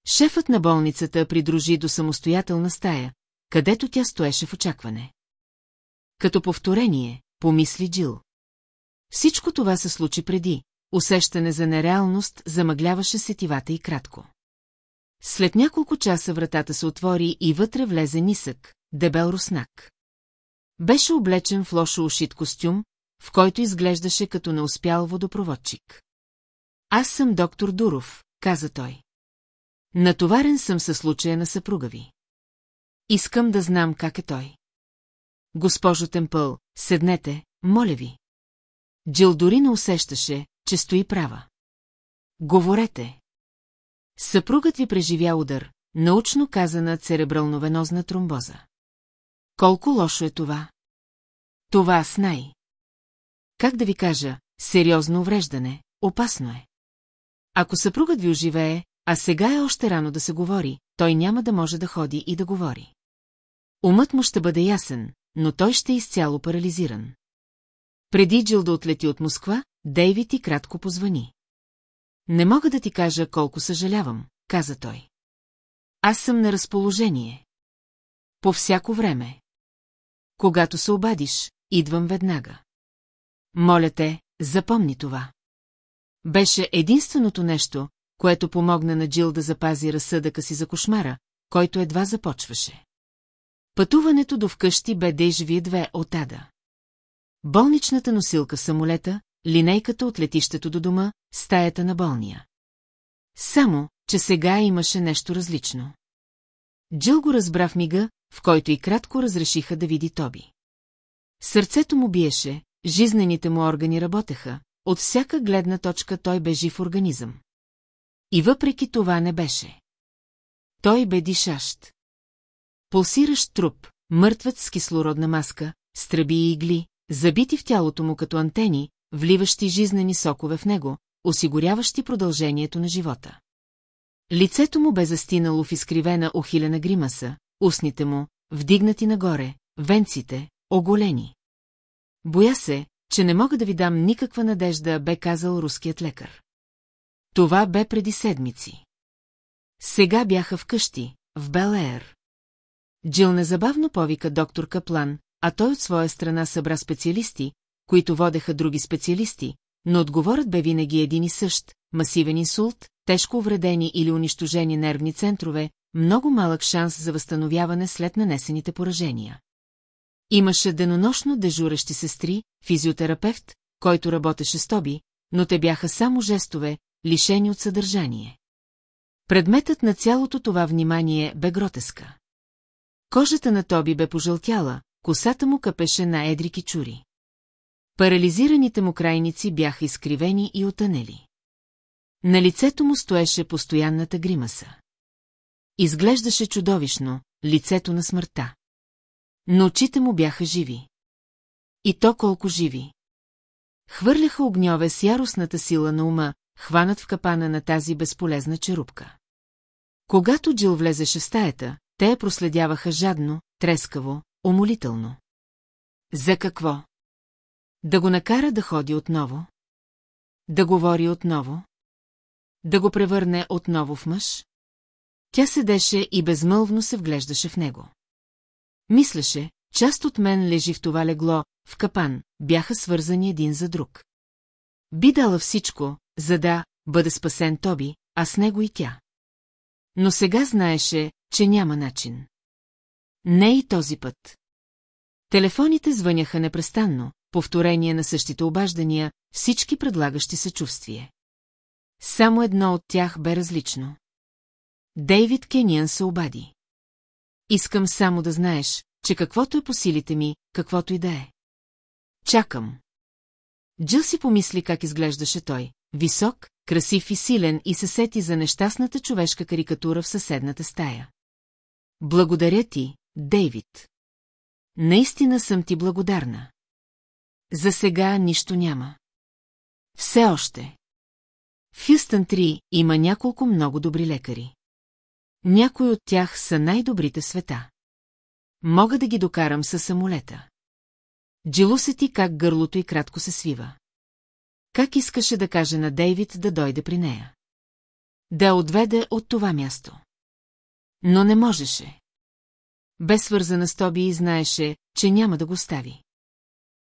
Шефът на болницата придружи до самостоятелна стая, където тя стоеше в очакване. Като повторение, помисли Джил. Всичко това се случи преди, усещане за нереалност замъгляваше сетивата и кратко. След няколко часа вратата се отвори и вътре влезе нисък, дебел руснак. Беше облечен в лошо ушит костюм, в който изглеждаше като неуспял водопроводчик. Аз съм доктор Дуров, каза той. Натоварен съм със случая на съпруга ви. Искам да знам как е той. Госпожо Темпъл, седнете, моля ви. Джил дори не усещаше, че стои права. Говорете. Съпругът ви преживя удар, научно казана церебралновенозна тромбоза. Колко лошо е това? Това аз най. Как да ви кажа, сериозно увреждане, опасно е. Ако съпругът ви оживее, а сега е още рано да се говори, той няма да може да ходи и да говори. Умът му ще бъде ясен, но той ще е изцяло парализиран. Преди Джил да отлети от Москва, Дейвид и кратко позвани. Не мога да ти кажа колко съжалявам, каза той. Аз съм на разположение. По всяко време. Когато се обадиш, идвам веднага. Моля те, запомни това. Беше единственото нещо, което помогна на Джил да запази разсъдъка си за кошмара, който едва започваше. Пътуването до вкъщи бе Дейжви две от Ада. Болничната носилка самолета, линейката от летището до дома, стаята на болния. Само, че сега имаше нещо различно. Джил го разбра в мига, в който и кратко разрешиха да види Тоби. Сърцето му биеше, жизнените му органи работеха, от всяка гледна точка той бе жив организъм. И въпреки това не беше. Той бе дишащ. Пулсиращ труп, мъртвец с кислородна маска, страби и игли, забити в тялото му като антени, вливащи жизнени сокове в него, осигуряващи продължението на живота. Лицето му бе застинало в изкривена ухилена гримаса, устните му, вдигнати нагоре, венците, оголени. Боя се, че не мога да ви дам никаква надежда, бе казал руският лекар. Това бе преди седмици. Сега бяха вкъщи, в Белеер. Джил незабавно повика доктор Каплан, а той от своя страна събра специалисти, които водеха други специалисти, но отговорът бе винаги един и същ – масивен инсулт, тежко увредени или унищожени нервни центрове, много малък шанс за възстановяване след нанесените поражения. Имаше денонощно дежурещи сестри, физиотерапевт, който работеше с Тоби, но те бяха само жестове, лишени от съдържание. Предметът на цялото това внимание бе гротеска. Кожата на Тоби бе пожълтяла, косата му капеше на едри кичури. Парализираните му крайници бяха изкривени и отънели. На лицето му стоеше постоянната гримаса. Изглеждаше чудовищно, лицето на смъртта. Но очите му бяха живи. И то колко живи. Хвърляха огньове с яростната сила на ума, хванат в капана на тази безполезна черупка. Когато Джил влезеше в стаята, те я проследяваха жадно, трескаво, умолително. За какво? Да го накара да ходи отново? Да говори отново? Да го превърне отново в мъж? Тя седеше и безмълвно се вглеждаше в него. Мислеше, част от мен лежи в това легло, в капан, бяха свързани един за друг. Би дала всичко, за да бъде спасен Тоби, а с него и тя. Но сега знаеше, че няма начин. Не и този път. Телефоните звъняха непрестанно, повторение на същите обаждания, всички предлагащи съчувствие. Само едно от тях бе различно. Дейвид Кениан се обади. Искам само да знаеш, че каквото е по силите ми, каквото и да е. Чакам. Джил си помисли как изглеждаше той. Висок, красив и силен и се сети за нещастната човешка карикатура в съседната стая. Благодаря ти, Дейвид. Наистина съм ти благодарна. За сега нищо няма. Все още. В Хюстън 3 има няколко много добри лекари. Някои от тях са най-добрите света. Мога да ги докарам със самолета. Джилу се ти как гърлото и кратко се свива. Как искаше да каже на Дейвид да дойде при нея? Да отведе от това място. Но не можеше. Бе свързана с Тоби и знаеше, че няма да го стави.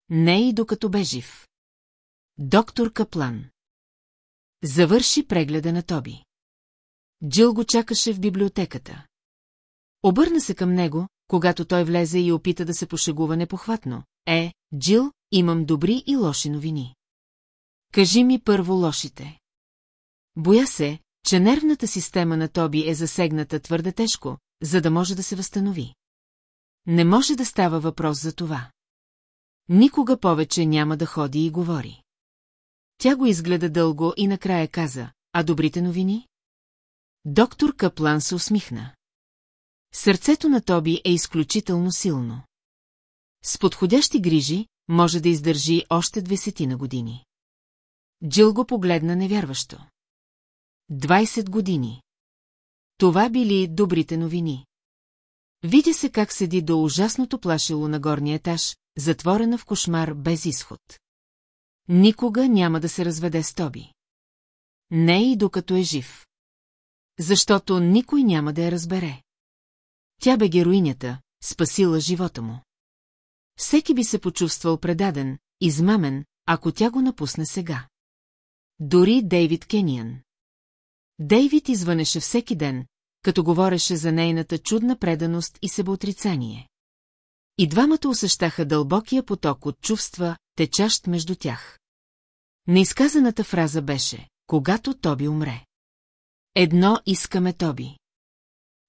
Не и докато бе жив. Доктор Каплан. Завърши прегледа на Тоби. Джил го чакаше в библиотеката. Обърна се към него, когато той влезе и опита да се пошегува непохватно. Е, Джил, имам добри и лоши новини. Кажи ми първо лошите. Боя се, че нервната система на Тоби е засегната твърде тежко, за да може да се възстанови. Не може да става въпрос за това. Никога повече няма да ходи и говори. Тя го изгледа дълго и накрая каза, а добрите новини? Доктор Каплан се усмихна. Сърцето на Тоби е изключително силно. С подходящи грижи може да издържи още двесетина години. Джил го погледна невярващо. 20 години. Това били добрите новини. Видя се как седи до ужасното плашило на горния етаж, затворена в кошмар без изход. Никога няма да се разведе с Тоби. Не и докато е жив. Защото никой няма да я разбере. Тя бе героинята, спасила живота му. Всеки би се почувствал предаден, измамен, ако тя го напусне сега. Дори Дейвид Кениан. Дейвид извънеше всеки ден, като говореше за нейната чудна преданост и себеотрицание. И двамата усещаха дълбокия поток от чувства, течащ между тях. Неизказаната фраза беше, когато Тоби умре. Едно искаме Тоби.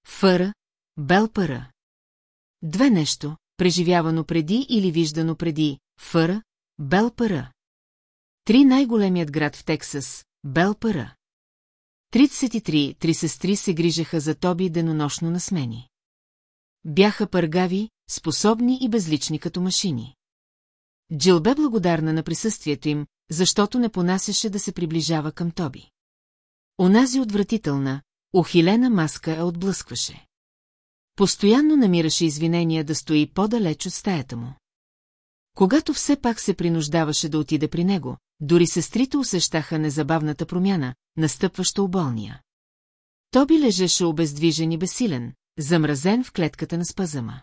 Фъра, Белпара. Две нещо, преживявано преди или виждано преди, Фъра, Белпара. Три най-големият град в Тексас, Белпара. 33 три сестри се грижаха за Тоби денонощно на смени. Бяха пъргави, способни и безлични като машини. Джил бе благодарна на присъствието им, защото не понасяше да се приближава към Тоби. Онази отвратителна, Ухилена маска я отблъскваше. Постоянно намираше извинения да стои по-далеч от стаята му. Когато все пак се принуждаваше да отиде при него, дори сестрите усещаха незабавната промяна, настъпваща у болния. Тоби лежеше обездвижен и безсилен, замразен в клетката на спазъма.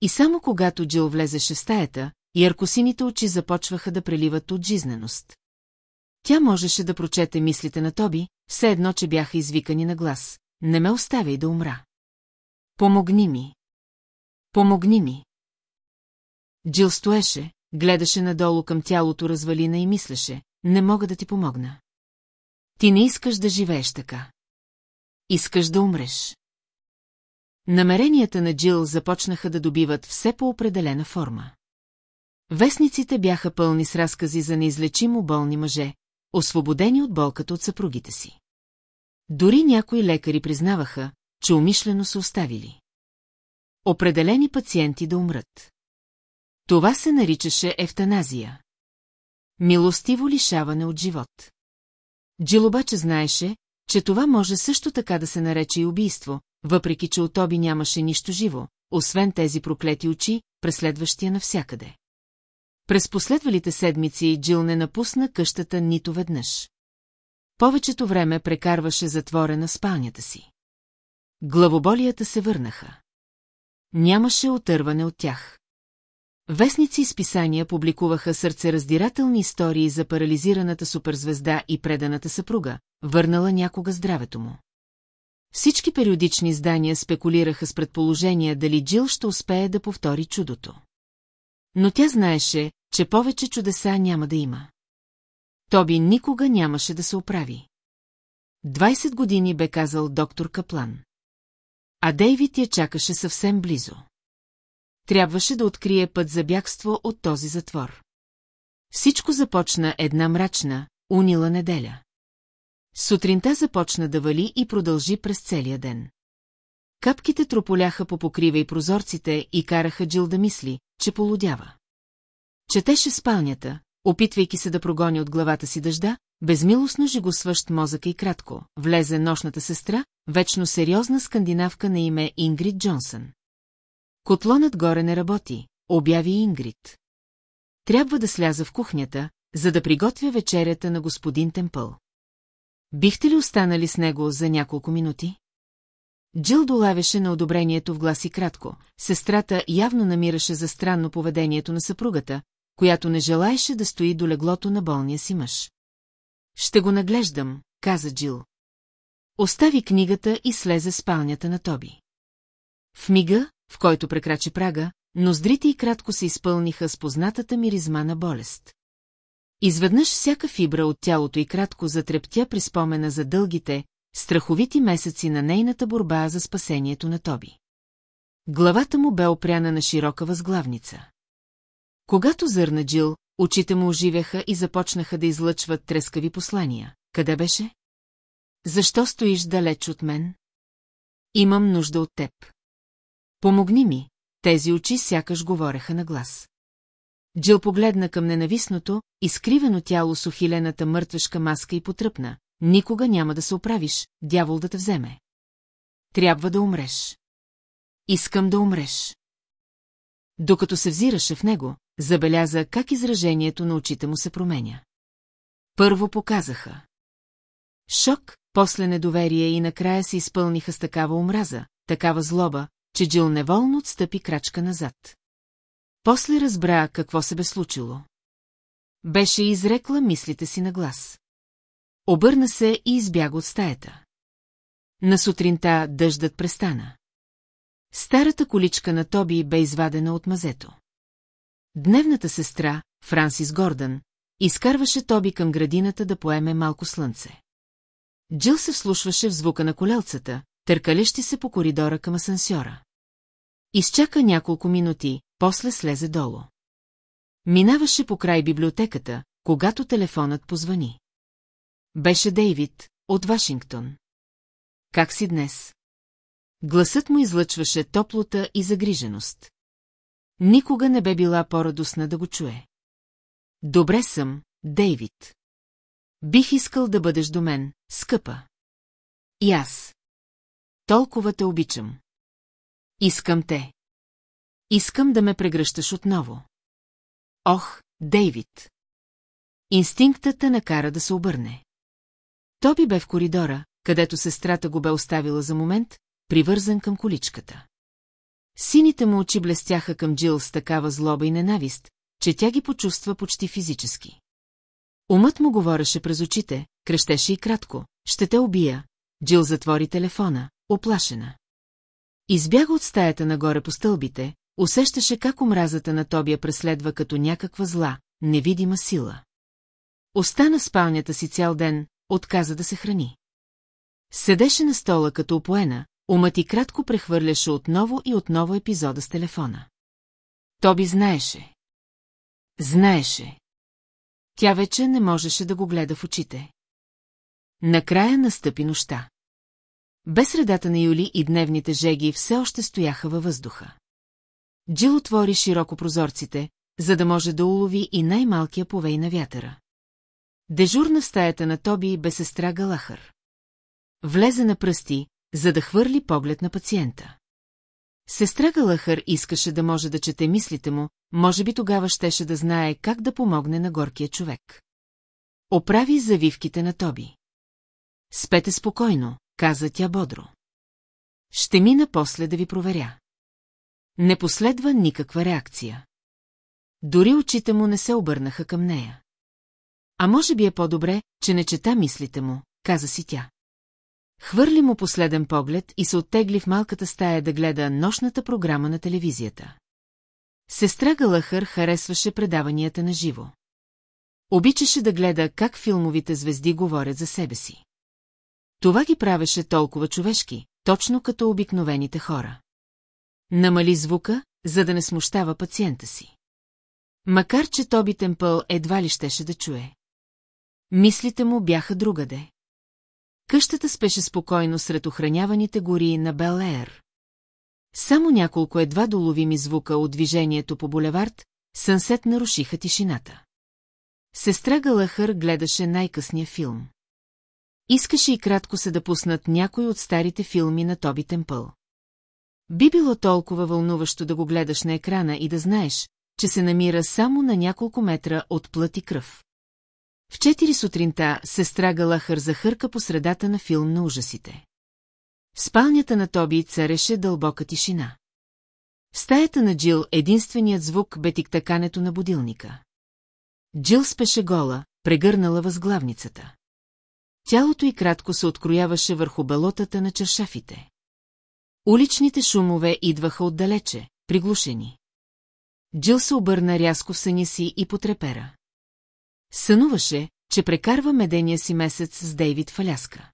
И само когато Джил влезеше в стаята, яркосините очи започваха да преливат от жизненост. Тя можеше да прочете мислите на Тоби, все едно, че бяха извикани на глас. Не ме оставяй да умра. Помогни ми. Помогни ми. Джил стоеше, гледаше надолу към тялото развалина и мислеше, не мога да ти помогна. Ти не искаш да живееш така. Искаш да умреш. Намеренията на Джил започнаха да добиват все по-определена форма. Вестниците бяха пълни с разкази за неизлечимо болни мъже, освободени от болката от съпругите си. Дори някои лекари признаваха, че умишлено са оставили. Определени пациенти да умрат. Това се наричаше ефтаназия. Милостиво лишаване от живот. Джил обаче знаеше, че това може също така да се нарече и убийство, въпреки че от Тоби нямаше нищо живо, освен тези проклети очи, преследващия навсякъде. През последвалите седмици Джил не напусна къщата нито веднъж. Повечето време прекарваше затворена спалнята си. Главоболията се върнаха. Нямаше отърване от тях. Вестници и списания публикуваха сърцераздирателни истории за парализираната суперзвезда и преданата съпруга, върнала някога здравето му. Всички периодични издания спекулираха с предположения дали Джил ще успее да повтори чудото. Но тя знаеше, че повече чудеса няма да има. Тоби никога нямаше да се оправи. 20 години бе казал доктор Каплан. А Дейвид я чакаше съвсем близо. Трябваше да открие път за бягство от този затвор. Всичко започна една мрачна, унила неделя. Сутринта започна да вали и продължи през целия ден. Капките трополяха по покрива и прозорците и караха Джил да мисли, че полудява. Четеше спалнята, опитвайки се да прогони от главата си дъжда, безмилостно жигосващ мозъка и кратко, влезе нощната сестра, вечно сериозна скандинавка на име Ингрид Джонсън. Котлонът горе не работи, обяви Ингрид. Трябва да сляза в кухнята, за да приготвя вечерята на господин Темпъл. Бихте ли останали с него за няколко минути? Джил долавяше на одобрението в глас и кратко. Сестрата явно намираше за странно поведението на съпругата, която не желаеше да стои до леглото на болния си мъж. Ще го наглеждам, каза Джил. Остави книгата и слезе спалнята на Тоби. В мига, в който прекрачи прага, ноздрите и кратко се изпълниха с познатата миризма на болест. Изведнъж всяка фибра от тялото и кратко затрептя при спомена за дългите, страховити месеци на нейната борба за спасението на Тоби. Главата му бе опряна на широка възглавница. Когато зърна Джил, очите му оживяха и започнаха да излъчват трескави послания. Къде беше? Защо стоиш далеч от мен? Имам нужда от теб. Помогни ми, тези очи сякаш говореха на глас. Джил погледна към ненавистното, изкривено тяло с ухилената мъртвешка маска и потръпна. Никога няма да се оправиш, дявол да те вземе. Трябва да умреш. Искам да умреш. Докато се взираше в него, забеляза как изражението на очите му се променя. Първо показаха. Шок, после недоверие и накрая се изпълниха с такава омраза, такава злоба, че Джил неволно отстъпи крачка назад. После разбра какво се бе случило. Беше изрекла мислите си на глас. Обърна се и избяга от стаята. На сутринта дъждът престана. Старата количка на Тоби бе извадена от мазето. Дневната сестра, Франсис Гордън, изкарваше Тоби към градината да поеме малко слънце. Джил се вслушваше в звука на колелцата, търкалещи се по коридора към асансьора. Изчака няколко минути, после слезе долу. Минаваше по край библиотеката, когато телефонът позвани. Беше Дейвид, от Вашингтон. Как си днес? Гласът му излъчваше топлота и загриженост. Никога не бе била по-радостна да го чуе. Добре съм, Дейвид. Бих искал да бъдеш до мен, скъпа. И аз. Толкова те обичам. Искам те. Искам да ме прегръщаш отново. Ох, Дейвид! Инстинктът те накара да се обърне. Тоби бе в коридора, където сестрата го бе оставила за момент, привързан към количката. Сините му очи блестяха към Джил с такава злоба и ненавист, че тя ги почувства почти физически. Умът му говореше през очите, крещеше и кратко. Ще те убия. Джил затвори телефона, оплашена. Избяга от стаята нагоре по стълбите, усещаше как омразата на Тобия преследва като някаква зла, невидима сила. Остана в спалнята си цял ден, отказа да се храни. Седеше на стола като опоена, умът и кратко прехвърляше отново и отново епизода с телефона. Тоби знаеше. Знаеше. Тя вече не можеше да го гледа в очите. Накрая настъпи нощта. Без средата на юли и дневните жеги все още стояха във въздуха. Джил отвори широко прозорците, за да може да улови и най-малкия повей на вятъра. Дежурна в стаята на Тоби бе сестра Галахър. Влезе на пръсти, за да хвърли поглед на пациента. Сестра Галахър искаше да може да чете мислите му, може би тогава щеше да знае как да помогне на горкия човек. Оправи завивките на Тоби. Спете спокойно, каза тя бодро. Ще мина после да ви проверя. Не последва никаква реакция. Дори очите му не се обърнаха към нея. А може би е по-добре, че не чета мислите му, каза си тя. Хвърли му последен поглед и се оттегли в малката стая да гледа нощната програма на телевизията. Сестра Галахър харесваше предаванията на живо. Обичаше да гледа как филмовите звезди говорят за себе си. Това ги правеше толкова човешки, точно като обикновените хора. Намали звука, за да не смущава пациента си. Макар, че Тоби Темпъл едва ли щеше да чуе. Мислите му бяха другаде. Къщата спеше спокойно сред охраняваните гори на Бел-Ер. Само няколко едва доловими звука от движението по булевард, сънсет нарушиха тишината. Сестра Галахър гледаше най-късния филм. Искаше и кратко се да пуснат някой от старите филми на Тоби Темпъл. Би било толкова вълнуващо да го гледаш на екрана и да знаеш, че се намира само на няколко метра от плът и кръв. В четири сутринта сестра Галахър захърка по средата на филм на ужасите. В спалнята на Тоби цареше дълбока тишина. В стаята на Джил единственият звук бе тиктакането на будилника. Джил спеше гола, прегърнала възглавницата. Тялото й кратко се открояваше върху белотата на чершафите. Уличните шумове идваха отдалече, приглушени. Джил се обърна рязко в съня си и потрепера. Сънуваше, че прекарва медения си месец с Дейвид в Аляска.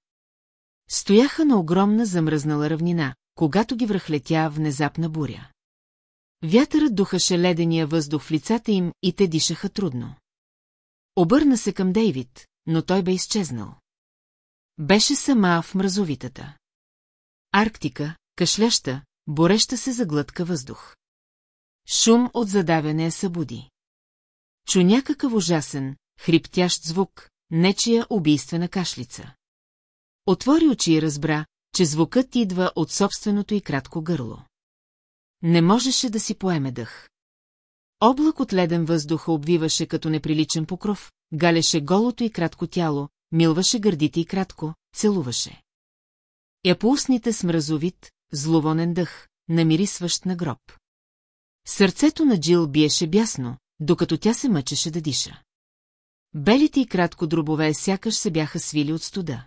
Стояха на огромна замръзнала равнина, когато ги връхлетя внезапна буря. Вятърът духаше ледения въздух в лицата им и те дишаха трудно. Обърна се към Дейвид, но той бе изчезнал. Беше сама в мразовитата. Арктика, кашляща, бореща се за глътка въздух. Шум от задавяне я събуди. Чу някакъв ужасен, хриптящ звук, нечия убийствена кашлица. Отвори очи и разбра, че звукът идва от собственото и кратко гърло. Не можеше да си поеме дъх. Облак от леден въздух обвиваше като неприличен покров, галеше голото и кратко тяло, милваше гърдите и кратко, целуваше. Я по устните с зловонен дъх, намирисващ на гроб. Сърцето на Джил биеше бясно, докато тя се мъчеше да диша. Белите и кратко дробове сякаш се бяха свили от студа.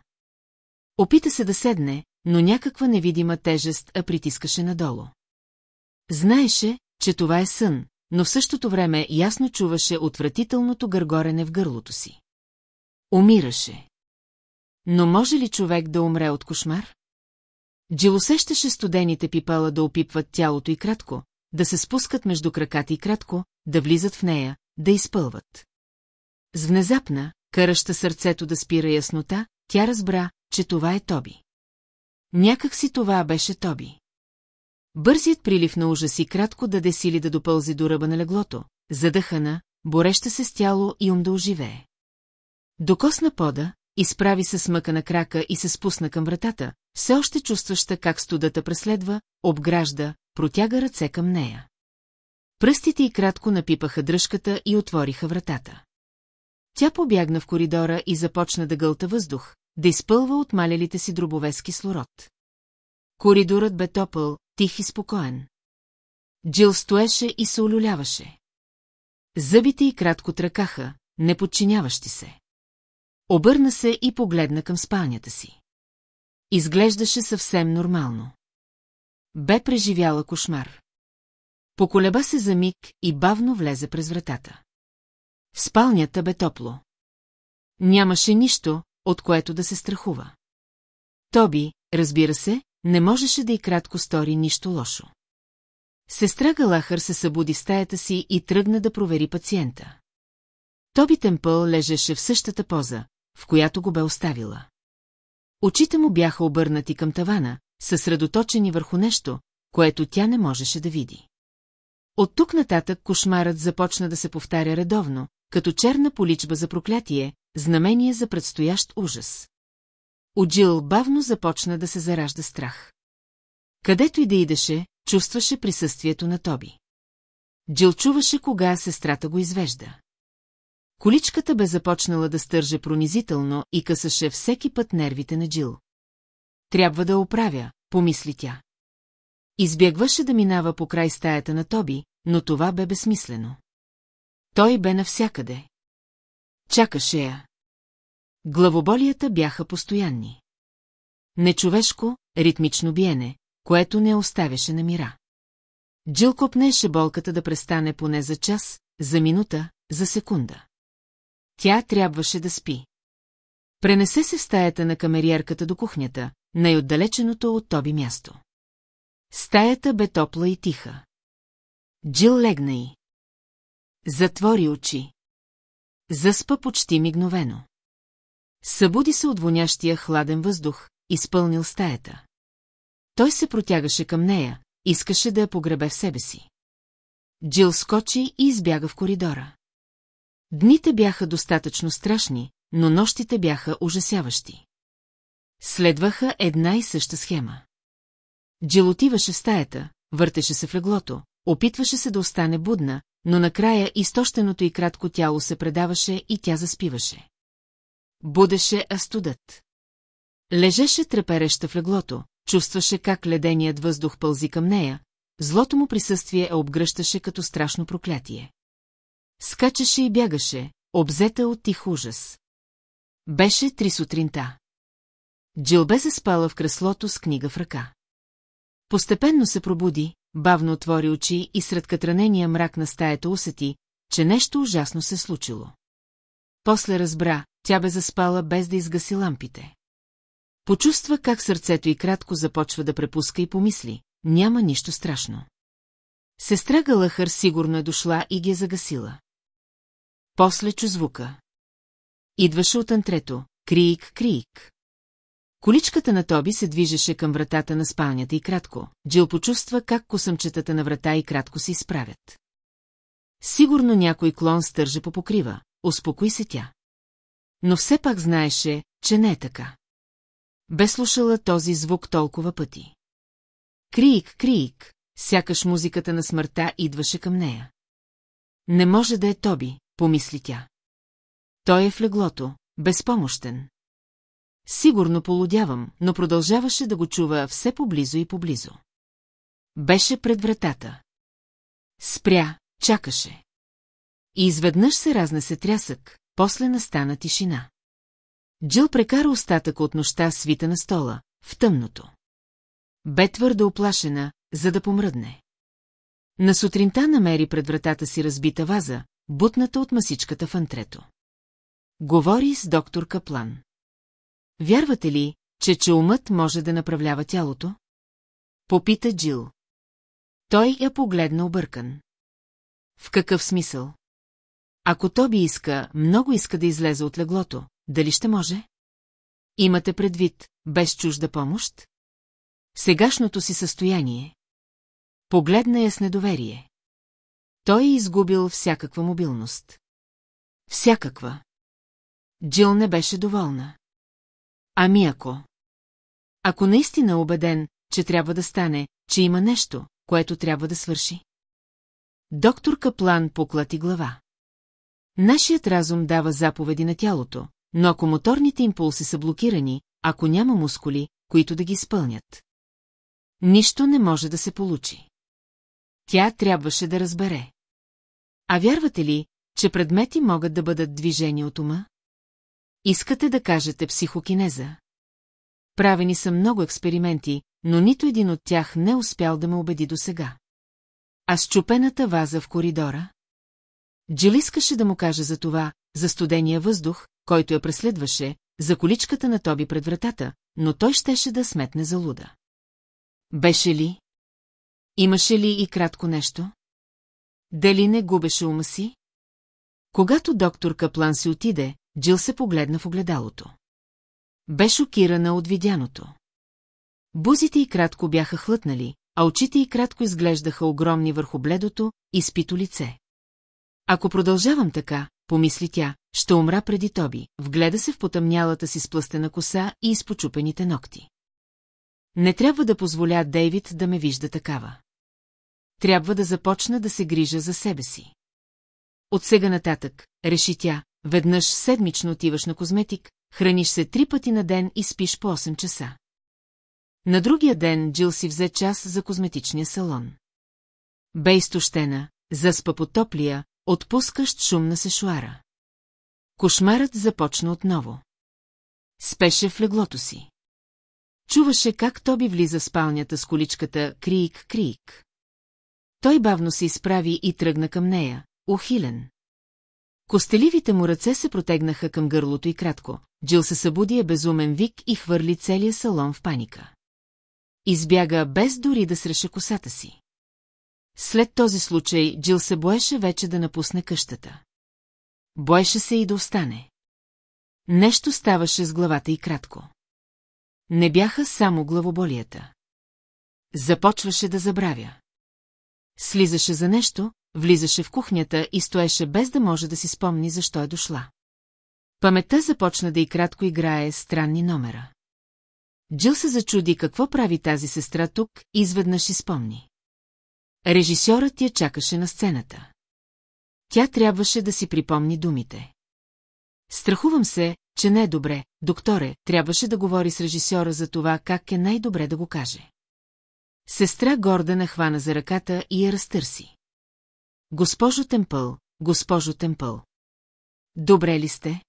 Опита се да седне, но някаква невидима тежест а притискаше надолу. Знаеше, че това е сън, но в същото време ясно чуваше отвратителното гъргорене в гърлото си. Умираше. Но може ли човек да умре от кошмар? Джил усещаше студените пипала да опипват тялото и кратко, да се спускат между краката и кратко, да влизат в нея, да изпълват. С внезапна, караща сърцето да спира яснота, тя разбра, че това е Тоби. Някак си това беше Тоби. Бързият прилив на ужас и кратко даде сили да допълзи до ръба на леглото, задъхана, бореща се с тяло и ум да оживее. Докосна пода, изправи се с мъка на крака и се спусна към вратата, все още чувстваща как студата преследва, обгражда, протяга ръце към нея. Пръстите й кратко напипаха дръжката и отвориха вратата. Тя побягна в коридора и започна да гълта въздух, да изпълва от малелите си дробове с кислород. Коридорът бе топъл, тих и спокоен. Джил стоеше и се олюляваше. Зъбите й кратко тръкаха, не подчиняващи се. Обърна се и погледна към спалнята си. Изглеждаше съвсем нормално. Бе преживяла кошмар. Поколеба се за миг и бавно влезе през вратата. В спалнята бе топло. Нямаше нищо, от което да се страхува. Тоби, разбира се, не можеше да и кратко стори нищо лошо. Сестра Галахър се събуди стаята си и тръгна да провери пациента. Тоби Темпъл лежеше в същата поза, в която го бе оставила. Очите му бяха обърнати към тавана, съсредоточени върху нещо, което тя не можеше да види. От тук нататък кошмарът започна да се повтаря редовно, като черна поличба за проклятие, знамение за предстоящ ужас. Оджил бавно започна да се заражда страх. Където и да идеше, чувстваше присъствието на Тоби. Джил чуваше кога сестрата го извежда. Количката бе започнала да стърже пронизително и късаше всеки път нервите на Джил. Трябва да оправя, помисли тя. Избягваше да минава по край стаята на Тоби, но това бе безсмислено. Той бе навсякъде. Чакаше я. Главоболията бяха постоянни. Нечовешко, ритмично биене, което не оставяше на мира. Джил копнеше болката да престане поне за час, за минута, за секунда. Тя трябваше да спи. Пренесе се в стаята на камериерката до кухнята, най-отдалеченото от Тоби място. Стаята бе топла и тиха. Джил легна и. Затвори очи. Заспа почти мигновено. Събуди се от вонящия хладен въздух, изпълнил стаята. Той се протягаше към нея, искаше да я погребе в себе си. Джил скочи и избяга в коридора. Дните бяха достатъчно страшни, но нощите бяха ужасяващи. Следваха една и съща схема. Джил отиваше в стаята, въртеше се в леглото, опитваше се да остане будна, но накрая изтощеното и кратко тяло се предаваше и тя заспиваше. Будеше астудът. Лежеше трепереща в леглото, чувстваше как леденият въздух пълзи към нея, злото му присъствие обгръщаше като страшно проклятие. Скачаше и бягаше, обзета от тих ужас. Беше три сутринта. Джил бе заспала в креслото с книга в ръка. Постепенно се пробуди, бавно отвори очи и сред катранения мрак на стаята усети, че нещо ужасно се случило. После разбра, тя бе заспала без да изгаси лампите. Почувства как сърцето й кратко започва да препуска и помисли, няма нищо страшно. Сестра Галахър сигурно е дошла и ги е загасила. После чу звука. Идваше от антрето, крик, крик. Количката на Тоби се движеше към вратата на спалнята и кратко. Джил почувства как косъмчетата на врата и кратко се изправят. Сигурно някой клон стърже по покрива, успокои се тя. Но все пак знаеше, че не е така. Бе слушала този звук толкова пъти. Крик, крик, сякаш музиката на смъртта идваше към нея. Не може да е Тоби, помисли тя. Той е в леглото, безпомощен. Сигурно полудявам, но продължаваше да го чува все поблизо и поблизо. Беше пред вратата. Спря, чакаше. И изведнъж се разнесе трясък, после настана тишина. Джил прекара остатък от нощта свита на стола, в тъмното. Бе твърде оплашена, за да помръдне. На сутринта намери пред вратата си разбита ваза, бутната от масичката в антрето. Говори с доктор Каплан. Вярвате ли, че, че умът може да направлява тялото? Попита Джил. Той я погледна объркан. В какъв смисъл? Ако Тоби иска, много иска да излезе от леглото, дали ще може? Имате предвид, без чужда помощ? Сегашното си състояние. Погледна я с недоверие. Той е изгубил всякаква мобилност. Всякаква. Джил не беше доволна. Ами ако... Ако наистина е убеден, че трябва да стане, че има нещо, което трябва да свърши. Доктор Каплан поклати глава. Нашият разум дава заповеди на тялото, но ако моторните импулси са блокирани, ако няма мускули, които да ги изпълнят. Нищо не може да се получи. Тя трябваше да разбере. А вярвате ли, че предмети могат да бъдат движени от ума? Искате да кажете психокинеза? Правени са много експерименти, но нито един от тях не успял да ме убеди до сега. А с чупената ваза в коридора? Джил искаше да му каже за това, за студения въздух, който я преследваше, за количката на Тоби пред вратата, но той щеше да сметне за луда. Беше ли? Имаше ли и кратко нещо? Дали не губеше ума си? Когато доктор Каплан си отиде, Джил се погледна в огледалото. Бе шокирана от видяното. Бузите й кратко бяха хлътнали, а очите й кратко изглеждаха огромни върху бледото, изпито лице. Ако продължавам така, помисли тя, ще умра преди Тоби, вгледа се в потъмнялата си сплъстена коса и изпочупените ногти. Не трябва да позволя Дейвид да ме вижда такава. Трябва да започна да се грижа за себе си. От сега нататък, реши тя, веднъж седмично отиваш на козметик, храниш се три пъти на ден и спиш по 8 часа. На другия ден Джил си взе час за козметичния салон. Бе изтощена, заспа по топлия, отпускащ шум на сешуара. Кошмарът започна отново. Спеше в леглото си. Чуваше как Тоби влиза спалнята с количката крик-крик. Той бавно се изправи и тръгна към нея, ухилен. Костеливите му ръце се протегнаха към гърлото и кратко. Джил се събуди е безумен вик и хвърли целия салон в паника. Избяга без дори да среше косата си. След този случай Джил се боеше вече да напусне къщата. Боеше се и да остане. Нещо ставаше с главата и кратко. Не бяха само главоболията. Започваше да забравя. Слизаше за нещо, влизаше в кухнята и стоеше без да може да си спомни защо е дошла. Паметта започна да и кратко играе странни номера. Джил се зачуди какво прави тази сестра тук и изведнъж изпомни. Режисьорът я чакаше на сцената. Тя трябваше да си припомни думите. Страхувам се, че не е добре, докторе, трябваше да говори с режисьора за това как е най-добре да го каже. Сестра горда нахвана за ръката и я разтърси. Госпожо Темпъл, госпожо Темпъл. Добре ли сте?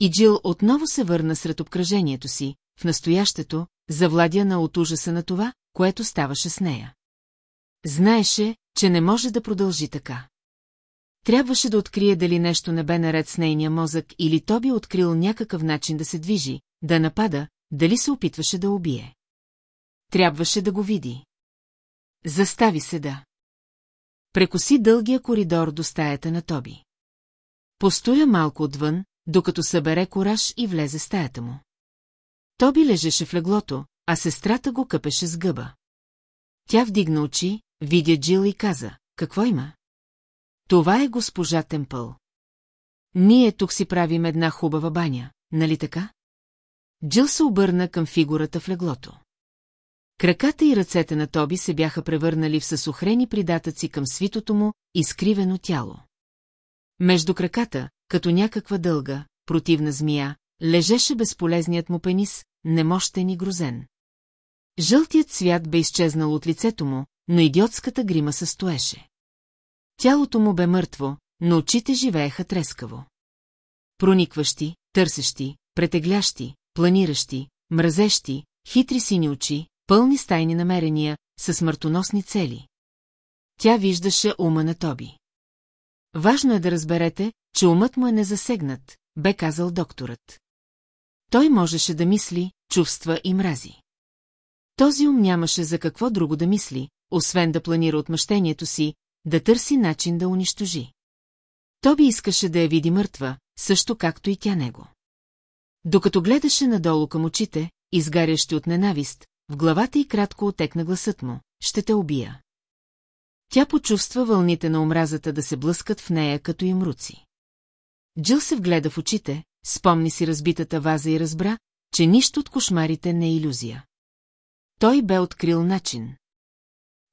И Джил отново се върна сред обкръжението си, в настоящето, завладяна от ужаса на това, което ставаше с нея. Знаеше, че не може да продължи така. Трябваше да открие дали нещо не бе наред с нейния мозък или то би открил някакъв начин да се движи, да напада, дали се опитваше да убие. Трябваше да го види. Застави се да. Прекоси дългия коридор до стаята на Тоби. Постоя малко отвън, докато събере кораж и влезе в стаята му. Тоби лежеше в леглото, а сестрата го къпеше с гъба. Тя вдигна очи, видя Джил и каза, какво има? Това е госпожа Темпъл. Ние тук си правим една хубава баня, нали така? Джил се обърна към фигурата в леглото. Краката и ръцете на Тоби се бяха превърнали в съсухрени придатъци към свитото му, изкривено тяло. Между краката, като някаква дълга, противна змия, лежеше безполезният му пенис, немощен и грозен. Жълтият цвят бе изчезнал от лицето му, но идиотската грима се стоеше. Тялото му бе мъртво, но очите живееха трескаво. Проникващи, търсещи, претеглящи, планиращи, мразещи, хитри сини очи, пълни стайни намерения, с смъртоносни цели. Тя виждаше ума на Тоби. Важно е да разберете, че умът му е незасегнат, бе казал докторът. Той можеше да мисли, чувства и мрази. Този ум нямаше за какво друго да мисли, освен да планира отмъщението си, да търси начин да унищожи. Тоби искаше да я види мъртва, също както и тя него. Докато гледаше надолу към очите, изгарящи от ненавист, в главата й кратко отекна гласът му. Ще те убия. Тя почувства вълните на омразата да се блъскат в нея като имруци. Джил се вгледа в очите, спомни си разбитата ваза и разбра, че нищо от кошмарите не е иллюзия. Той бе открил начин.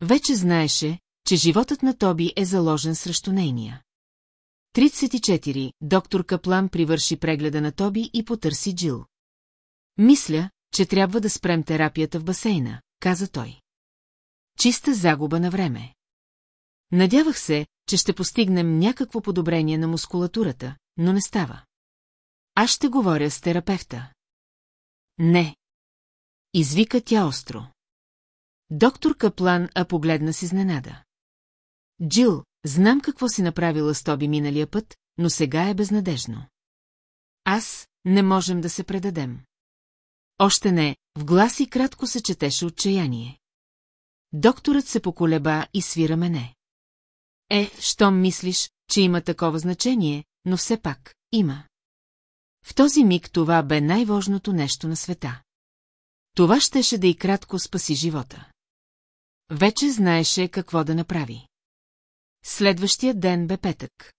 Вече знаеше, че животът на Тоби е заложен срещу нейния. 34. Доктор Каплан привърши прегледа на Тоби и потърси Джил. Мисля, че трябва да спрем терапията в басейна, каза той. Чиста загуба на време. Надявах се, че ще постигнем някакво подобрение на мускулатурата, но не става. Аз ще говоря с терапевта. Не. Извика тя остро. Доктор Каплан а погледна с изненада. Джил, знам какво си направила с Тоби миналия път, но сега е безнадежно. Аз не можем да се предадем. Още не, в глас и кратко се четеше отчаяние. Докторът се поколеба и свира мене. Е, щом мислиш, че има такова значение, но все пак, има. В този миг това бе най-важното нещо на света. Това щеше да и кратко спаси живота. Вече знаеше какво да направи. Следващия ден бе петък.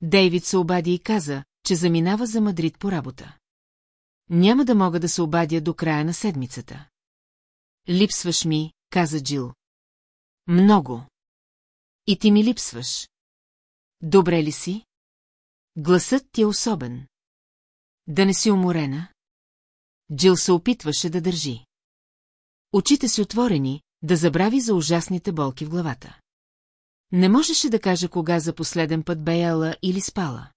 Дейвид се обади и каза, че заминава за Мадрид по работа. Няма да мога да се обадя до края на седмицата. Липсваш ми, каза Джил. Много. И ти ми липсваш. Добре ли си? Гласът ти е особен. Да не си уморена? Джил се опитваше да държи. Очите си отворени, да забрави за ужасните болки в главата. Не можеше да каже кога за последен път бе яла или спала.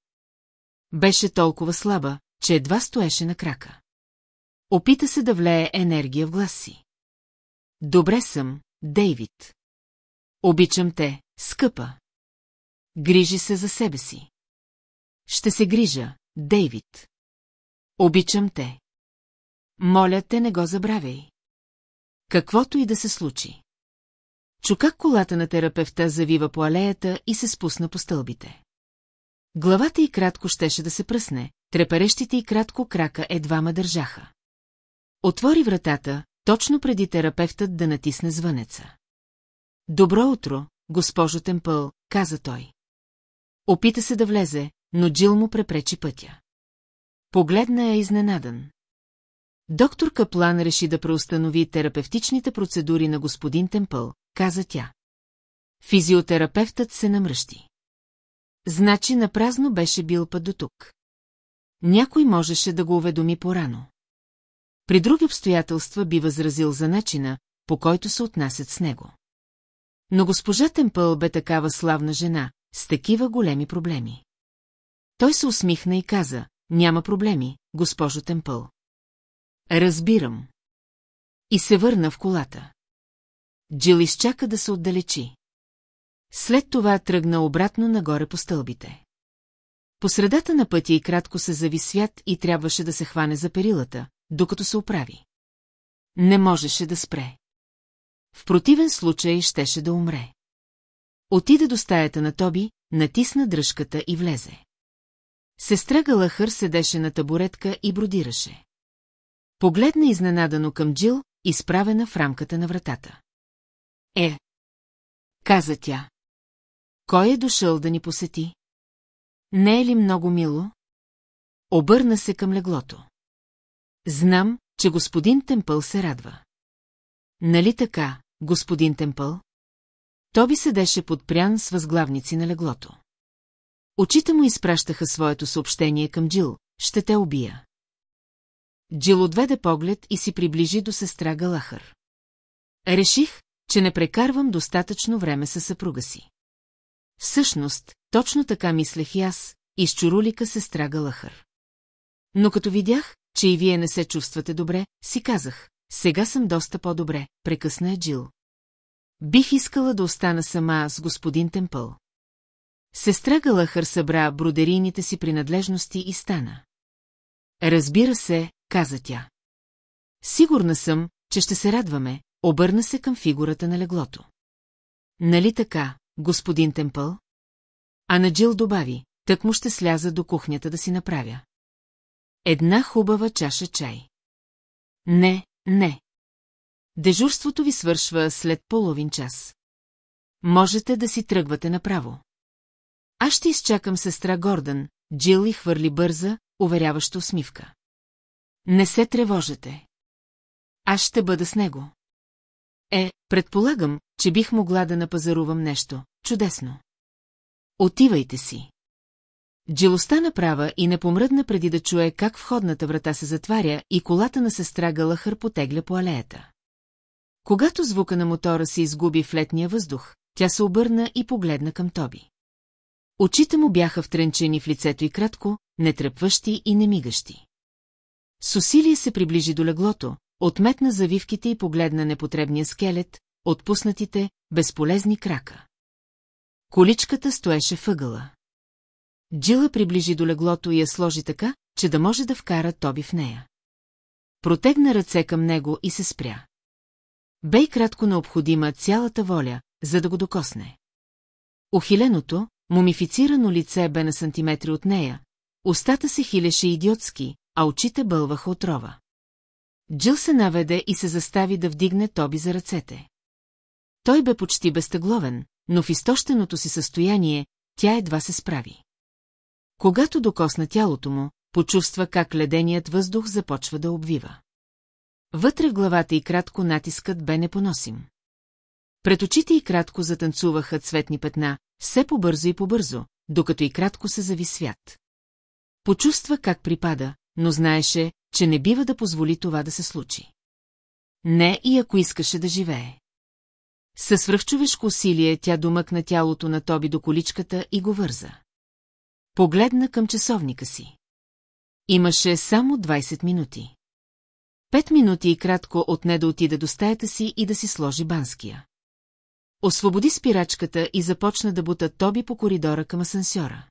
Беше толкова слаба, че едва стоеше на крака. Опита се да влее енергия в глас си. Добре съм, Дейвид. Обичам те, скъпа. Грижи се за себе си. Ще се грижа, Дейвид. Обичам те. Моля те, не го забравяй. Каквото и да се случи. Чу как колата на терапевта завива по алеята и се спусна по стълбите. Главата й кратко щеше да се пръсне, треперещите й кратко крака едва ме държаха. Отвори вратата, точно преди терапевтът да натисне звънеца. Добро утро, госпожо Темпъл, каза той. Опита се да влезе, но Джил му препречи пътя. Погледна я изненадан. Доктор Каплан реши да преустанови терапевтичните процедури на господин Темпъл, каза тя. Физиотерапевтът се намръщи. Значи напразно беше бил път до тук. Някой можеше да го уведоми порано. При други обстоятелства би възразил за начина, по който се отнасят с него. Но госпожа Темпъл бе такава славна жена, с такива големи проблеми. Той се усмихна и каза, няма проблеми, госпожо Темпъл. Разбирам. И се върна в колата. Джил изчака да се отдалечи. След това тръгна обратно нагоре по стълбите. По средата на пътя и кратко се зави свят и трябваше да се хване за перилата, докато се оправи. Не можеше да спре. В противен случай щеше да умре. Отида до стаята на Тоби, натисна дръжката и влезе. Сестра Галахър седеше на табуретка и бродираше. Погледна изненадано към Джил, изправена в рамката на вратата. Е, каза тя. Кой е дошъл да ни посети? Не е ли много мило? Обърна се към леглото. Знам, че господин Темпъл се радва. Нали така, господин Темпъл? Тоби седеше подпрян с възглавници на леглото. Очите му изпращаха своето съобщение към Джил. Ще те убия. Джил отведе поглед и си приближи до сестра Галахър. Реших, че не прекарвам достатъчно време със съпруга си. Всъщност, точно така мислех и аз, изчурулика сестра Галахър. Но като видях, че и вие не се чувствате добре, си казах, сега съм доста по-добре, прекъсна е Джил. Бих искала да остана сама с господин Темпъл. Сестра Галахър събра бродерийните си принадлежности и стана. Разбира се, каза тя. Сигурна съм, че ще се радваме, обърна се към фигурата на леглото. Нали така, господин Темпъл? А на Джил добави, тък му ще сляза до кухнята да си направя. Една хубава чаша чай. Не, не. Дежурството ви свършва след половин час. Можете да си тръгвате направо. Аз ще изчакам сестра Гордън, Джил и хвърли бърза, уверяваща усмивка. Не се тревожете. Аз ще бъда с него. Е, предполагам, че бих могла да напазарувам нещо. Чудесно. Отивайте си. Джилостта направа и не помръдна преди да чуе как входната врата се затваря и колата на сестра Галахър потегля по алеята. Когато звука на мотора се изгуби в летния въздух, тя се обърна и погледна към Тоби. Очите му бяха втренчени в лицето и кратко, нетръпващи и немигащи. С усилие се приближи до леглото, отметна завивките и погледна непотребния скелет, отпуснатите, безполезни крака. Количката стоеше въгъла. Джила приближи до леглото и я сложи така, че да може да вкара Тоби в нея. Протегна ръце към него и се спря. Бе и кратко необходима цялата воля, за да го докосне. Охиленото, мумифицирано лице бе на сантиметри от нея, устата се хилеше идиотски, а очите бълваха отрова. Джил се наведе и се застави да вдигне Тоби за ръцете. Той бе почти безтъгловен, но в изтощеното си състояние тя едва се справи. Когато докосна тялото му, почувства как леденият въздух започва да обвива. Вътре в главата и кратко натискът бе непоносим. Пред очите и кратко затанцуваха цветни петна, все по-бързо и по-бързо, докато и кратко се зави свят. Почувства как припада, но знаеше, че не бива да позволи това да се случи. Не и ако искаше да живее. Със свръхчовешко усилие тя домъкна тялото на Тоби до количката и го върза. Погледна към часовника си. Имаше само 20 минути. Пет минути и кратко отне да отида до стаята си и да си сложи банския. Освободи спирачката и започна да бута Тоби по коридора към асансьора.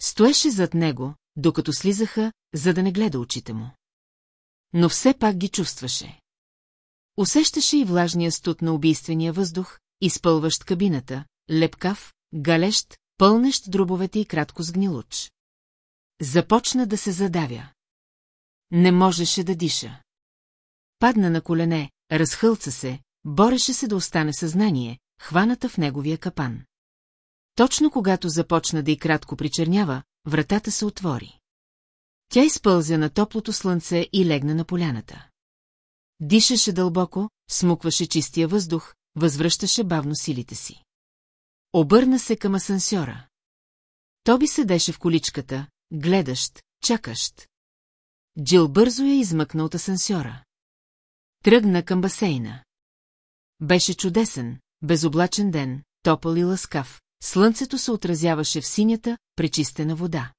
Стоеше зад него, докато слизаха, за да не гледа очите му. Но все пак ги чувстваше. Усещаше и влажния студ на убийствения въздух, изпълващ кабината, лепкав, галещ, пълнещ дробовете и кратко сгнилуч. Започна да се задавя. Не можеше да диша. Падна на колене, разхълца се, бореше се да остане съзнание, хваната в неговия капан. Точно когато започна да и кратко причернява, вратата се отвори. Тя изпълзя на топлото слънце и легна на поляната. Дишаше дълбоко, смукваше чистия въздух, възвръщаше бавно силите си. Обърна се към асансьора. Тоби седеше в количката, гледащ, чакащ. Джил бързо я измъкна от асансьора. Тръгна към басейна. Беше чудесен, безоблачен ден, топъл и ласкав. Слънцето се отразяваше в синята, пречистена вода.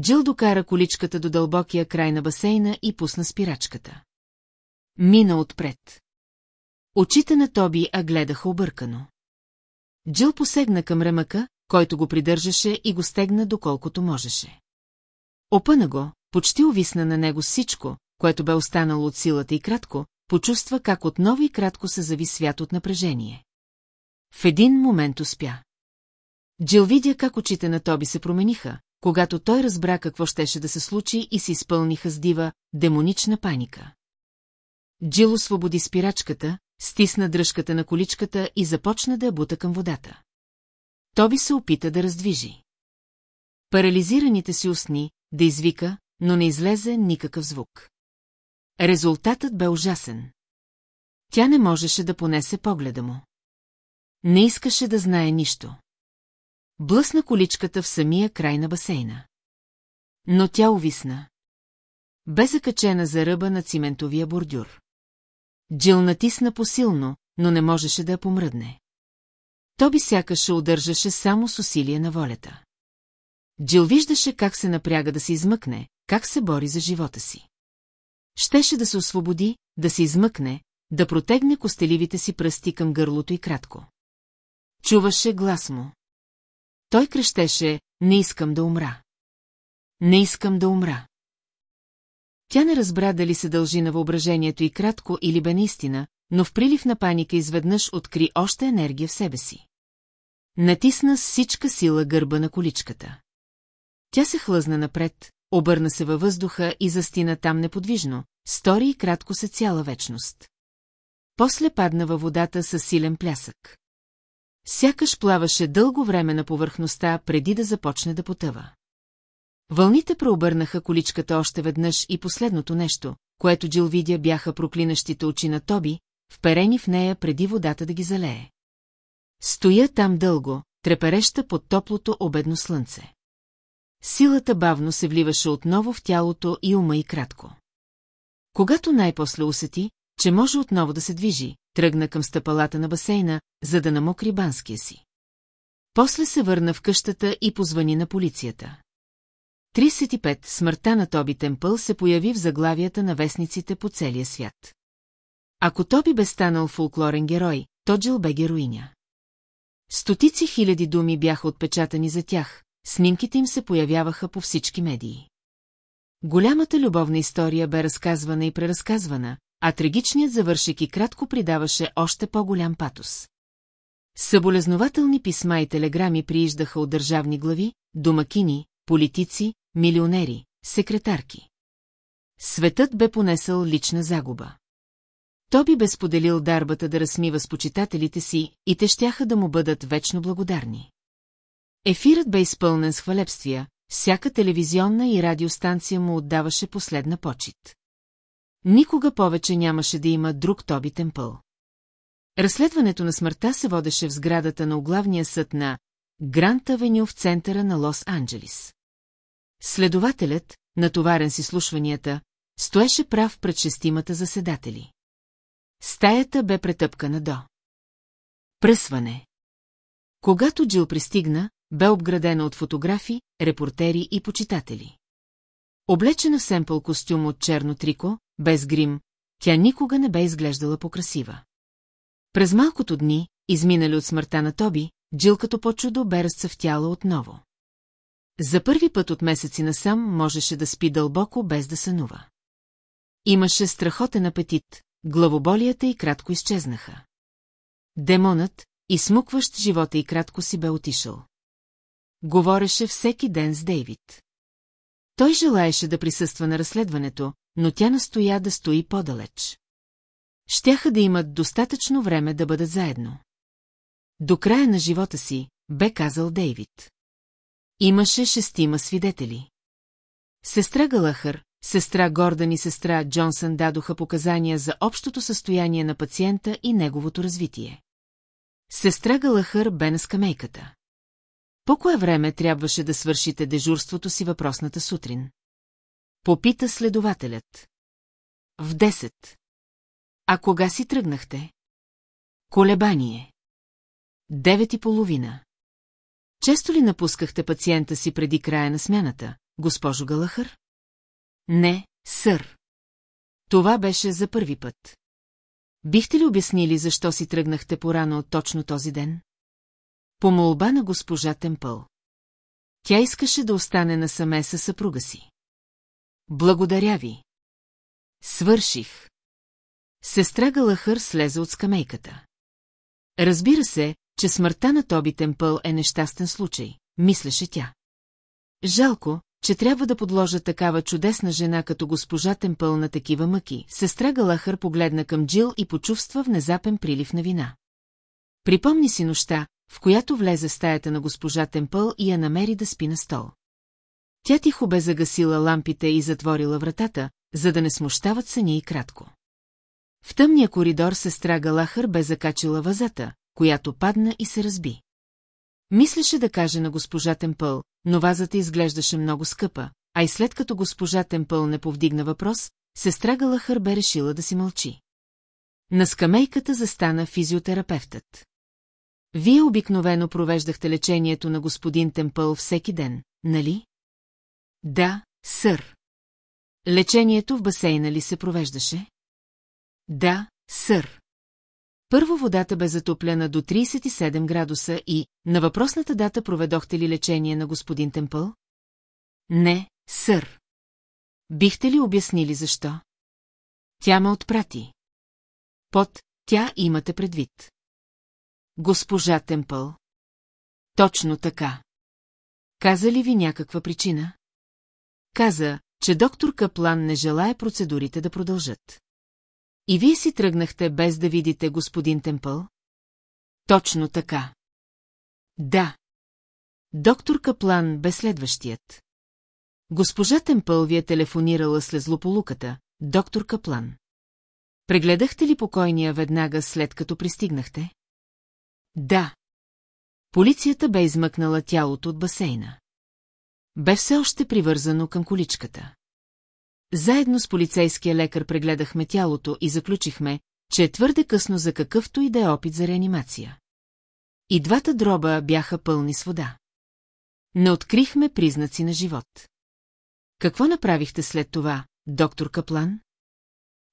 Джил докара количката до дълбокия край на басейна и пусна спирачката. Мина отпред. Очите на Тоби а гледаха объркано. Джил посегна към ремъка, който го придържаше и го стегна доколкото можеше. Опъна го, почти увисна на него всичко, което бе останало от силата и кратко, почувства как отново и кратко се зави свят от напрежение. В един момент успя. Джил видя как очите на Тоби се промениха, когато той разбра какво щеше да се случи и се изпълниха с дива, демонична паника. Джил освободи спирачката, стисна дръжката на количката и започна да я бута към водата. Тоби се опита да раздвижи. Парализираните си устни, да извика, но не излезе никакъв звук. Резултатът бе ужасен. Тя не можеше да понесе погледа му. Не искаше да знае нищо. Блъсна количката в самия край на басейна. Но тя увисна. Бе закачена за ръба на циментовия бордюр. Джил натисна посилно, но не можеше да я помръдне. Тоби сякаше удържаше само с усилие на волята. Джил виждаше как се напряга да се измъкне, как се бори за живота си. Щеше да се освободи, да се измъкне, да протегне костеливите си пръсти към гърлото и кратко. Чуваше глас му. Той крещеше, не искам да умра. Не искам да умра. Тя не разбра дали се дължи на въображението и кратко или бе наистина, но в прилив на паника изведнъж откри още енергия в себе си. Натисна с всичка сила гърба на количката. Тя се хлъзна напред, обърна се във въздуха и застина там неподвижно, стори и кратко се цяла вечност. После падна във водата със силен плясък. Сякаш плаваше дълго време на повърхността, преди да започне да потъва. Вълните преобърнаха количката още веднъж и последното нещо, което Джил видя бяха проклинащите очи на Тоби, вперени в нея преди водата да ги залее. Стоя там дълго, трепереща под топлото обедно слънце. Силата бавно се вливаше отново в тялото и ума и кратко. Когато най-после усети, че може отново да се движи, тръгна към стъпалата на басейна, за да намокри банския си. После се върна в къщата и позвани на полицията. 35. Смъртта на Тоби Темпъл се появи в заглавията на вестниците по целия свят. Ако Тоби бе станал фолклорен герой, то Джил бе героиня. Стотици хиляди думи бяха отпечатани за тях, снимките им се появяваха по всички медии. Голямата любовна история бе разказвана и преразказвана, а трагичният завършек и кратко придаваше още по-голям патос. Съболезнователни писма и телеграми прииждаха от държавни глави, домакини, политици, милионери, секретарки. Светът бе понесъл лична загуба. Тоби бе споделил дарбата да разсмива с почитателите си и те щяха да му бъдат вечно благодарни. Ефирът бе изпълнен с хвалебствия, всяка телевизионна и радиостанция му отдаваше последна почет. Никога повече нямаше да има друг Тоби Темпъл. Разследването на смъртта се водеше в сградата на оглавния съд на Грант Авеню в центъра на Лос-Анджелис. Следователят, натоварен с изслушванията, стоеше прав пред шестимата заседатели. Стаята бе претъпкана до. Пръсване. Когато Джил пристигна, бе обградена от фотографи, репортери и почитатели. Облечена в семпъл костюм от черно трико, без грим, тя никога не бе изглеждала покрасива. През малкото дни, изминали от смъртта на Тоби, Джил като по-чудо бе разцъфтяла отново. За първи път от месеци насам можеше да спи дълбоко, без да сънува. Имаше страхотен апетит, главоболията и кратко изчезнаха. Демонът, измукващ живота и кратко си бе отишъл. Говореше всеки ден с Дейвид. Той желаеше да присъства на разследването, но тя настоя да стои по-далеч. Щяха да имат достатъчно време да бъдат заедно. До края на живота си, бе казал Дейвид. Имаше шестима свидетели. Сестра Галахър, сестра Гордан и сестра Джонсън дадоха показания за общото състояние на пациента и неговото развитие. Сестра Галахър бе на скамейката. По кое време трябваше да свършите дежурството си въпросната сутрин? Попита следователят. В 10. А кога си тръгнахте? Колебание. Девет и половина. Често ли напускахте пациента си преди края на смяната, госпожо Галахър? Не, сър. Това беше за първи път. Бихте ли обяснили защо си тръгнахте порано от точно този ден? По молба на госпожа Темпъл. Тя искаше да остане насаме със съпруга си. Благодаря ви. Свърших. Сестра Галахър слезе от скамейката. Разбира се, че смъртта на Тоби Темпъл е нещастен случай, мислеше тя. Жалко, че трябва да подложа такава чудесна жена като госпожа Темпъл на такива мъки. Сестра Галахър погледна към Джил и почувства внезапен прилив на вина. Припомни си нощта, в която влезе стаята на госпожа Темпъл и я намери да спи на стол. Тя тихо бе загасила лампите и затворила вратата, за да не смущават съня и кратко. В тъмния коридор сестра Галахър бе закачила вазата, която падна и се разби. Мислеше да каже на госпожа Темпъл, но вазата изглеждаше много скъпа, а и след като госпожа Темпъл не повдигна въпрос, сестра Галахър бе решила да си мълчи. На скамейката застана физиотерапевтът. Вие обикновено провеждахте лечението на господин Темпъл всеки ден, нали? Да, сър. Лечението в басейна ли се провеждаше? Да, сър. Първо водата бе затоплена до 37 градуса и, на въпросната дата проведохте ли лечение на господин Темпъл? Не, сър. Бихте ли обяснили защо? Тя ме отпрати. Под тя имате предвид. Госпожа Темпъл. Точно така. Каза ли ви някаква причина? Каза, че доктор Каплан не желая процедурите да продължат. И вие си тръгнахте без да видите господин Темпъл? Точно така. Да. Доктор Каплан бе следващият. Госпожа Темпъл ви е телефонирала след злополуката, доктор Каплан. Прегледахте ли покойния веднага след като пристигнахте? Да. Полицията бе измъкнала тялото от басейна. Бе все още привързано към количката. Заедно с полицейския лекар прегледахме тялото и заключихме, че е твърде късно за какъвто и да е опит за реанимация. И двата дроба бяха пълни с вода. Не открихме признаци на живот. Какво направихте след това, доктор Каплан?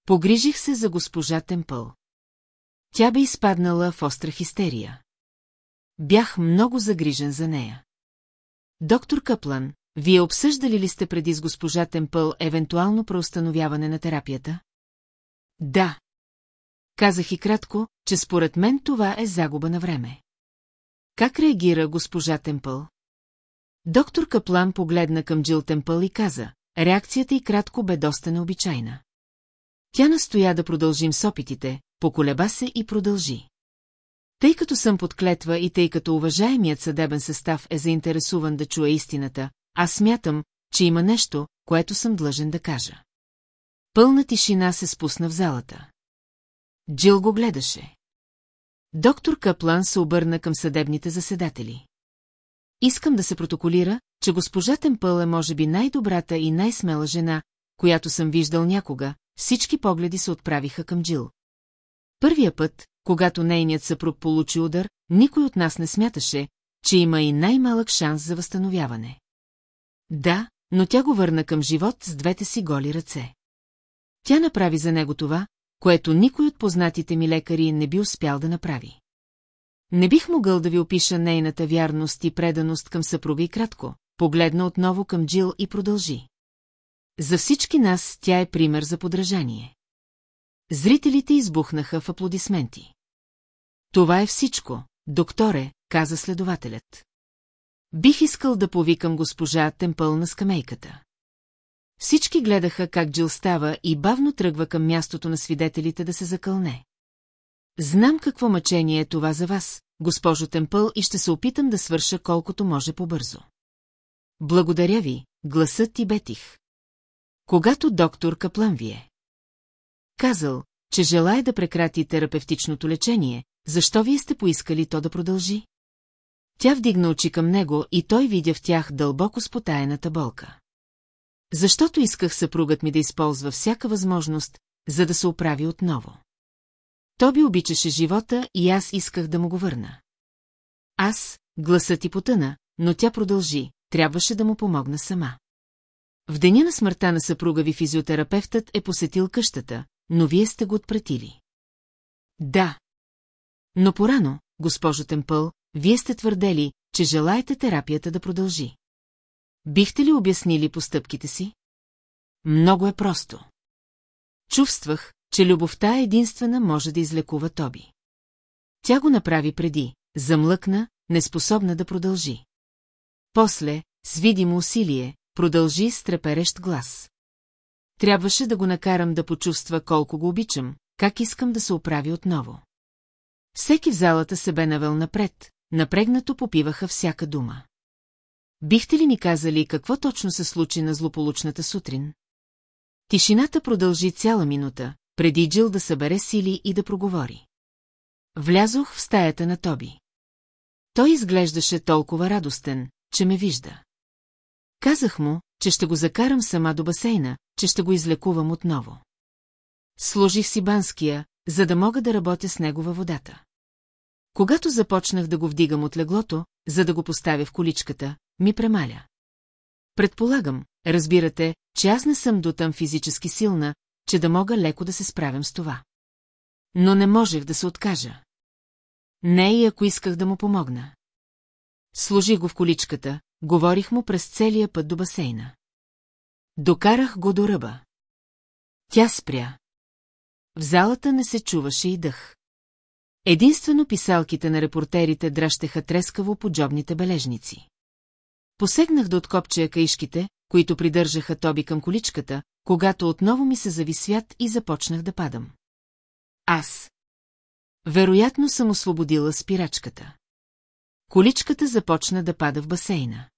Погрижих се за госпожа Темпъл. Тя бе изпаднала в остра хистерия. Бях много загрижен за нея. Доктор Каплан, вие обсъждали ли сте преди с госпожа Темпъл евентуално преустановяване на терапията? Да. Казах и кратко, че според мен това е загуба на време. Как реагира госпожа Темпъл? Доктор Каплан погледна към Джил Темпъл и каза, реакцията и кратко бе доста необичайна. Тя настоя да продължим с опитите, поколеба се и продължи. Тъй като съм под клетва и тъй като уважаемият съдебен състав е заинтересуван да чуе истината, аз смятам, че има нещо, което съм длъжен да кажа. Пълна тишина се спусна в залата. Джил го гледаше. Доктор Каплан се обърна към съдебните заседатели. Искам да се протоколира, че госпожа Темпъл е може би най-добрата и най-смела жена, която съм виждал някога, всички погледи се отправиха към Джил. Първия път, когато нейният съпруг получи удар, никой от нас не смяташе, че има и най-малък шанс за възстановяване. Да, но тя го върна към живот с двете си голи ръце. Тя направи за него това, което никой от познатите ми лекари не би успял да направи. Не бих могъл да ви опиша нейната вярност и преданост към съпруга и кратко, погледна отново към Джил и продължи. За всички нас тя е пример за подражание. Зрителите избухнаха в аплодисменти. Това е всичко, докторе, каза следователят. Бих искал да повикам госпожа Темпъл на скамейката. Всички гледаха как Джил става и бавно тръгва към мястото на свидетелите да се закълне. Знам какво мъчение е това за вас, госпожо Темпъл, и ще се опитам да свърша колкото може по-бързо. Благодаря ви, гласът ти бетих. Когато доктор Каплан ви е казал, че желая да прекрати терапевтичното лечение, защо вие сте поискали то да продължи? Тя вдигна очи към него и той видя в тях дълбоко спотаената болка. Защото исках съпругът ми да използва всяка възможност, за да се оправи отново. Тоби обичаше живота и аз исках да му го върна. Аз, гласът ти потъна, но тя продължи, трябваше да му помогна сама. В деня на смъртта на съпруга ви физиотерапевтът е посетил къщата, но вие сте го отпретили. Да. Но порано, госпожо Темпъл, вие сте твърдели, че желаете терапията да продължи. Бихте ли обяснили постъпките си? Много е просто. Чувствах, че любовта единствена може да излекува Тоби. Тя го направи преди, замлъкна, неспособна да продължи. После, с видимо усилие, продължи с треперещ глас. Трябваше да го накарам да почувства колко го обичам, как искам да се оправи отново. Всеки в залата се бе навел напред, напрегнато попиваха всяка дума. Бихте ли ми казали какво точно се случи на злополучната сутрин? Тишината продължи цяла минута, преди Джил да събере сили и да проговори. Влязох в стаята на Тоби. Той изглеждаше толкова радостен, че ме вижда. Казах му, че ще го закарам сама до басейна, че ще го излекувам отново. Сложих си банския, за да мога да работя с него във водата. Когато започнах да го вдигам от леглото, за да го поставя в количката, ми премаля. Предполагам, разбирате, че аз не съм дотъм физически силна, че да мога леко да се справям с това. Но не можех да се откажа. Не и ако исках да му помогна. Служих го в количката, говорих му през целия път до басейна. Докарах го до ръба. Тя спря. В залата не се чуваше и дъх. Единствено писалките на репортерите дръщеха трескаво по джобните бележници. Посегнах да откопчея каишките, които придържаха Тоби към количката, когато отново ми се зави свят и започнах да падам. Аз. Вероятно съм освободила спирачката. Количката започна да пада в басейна.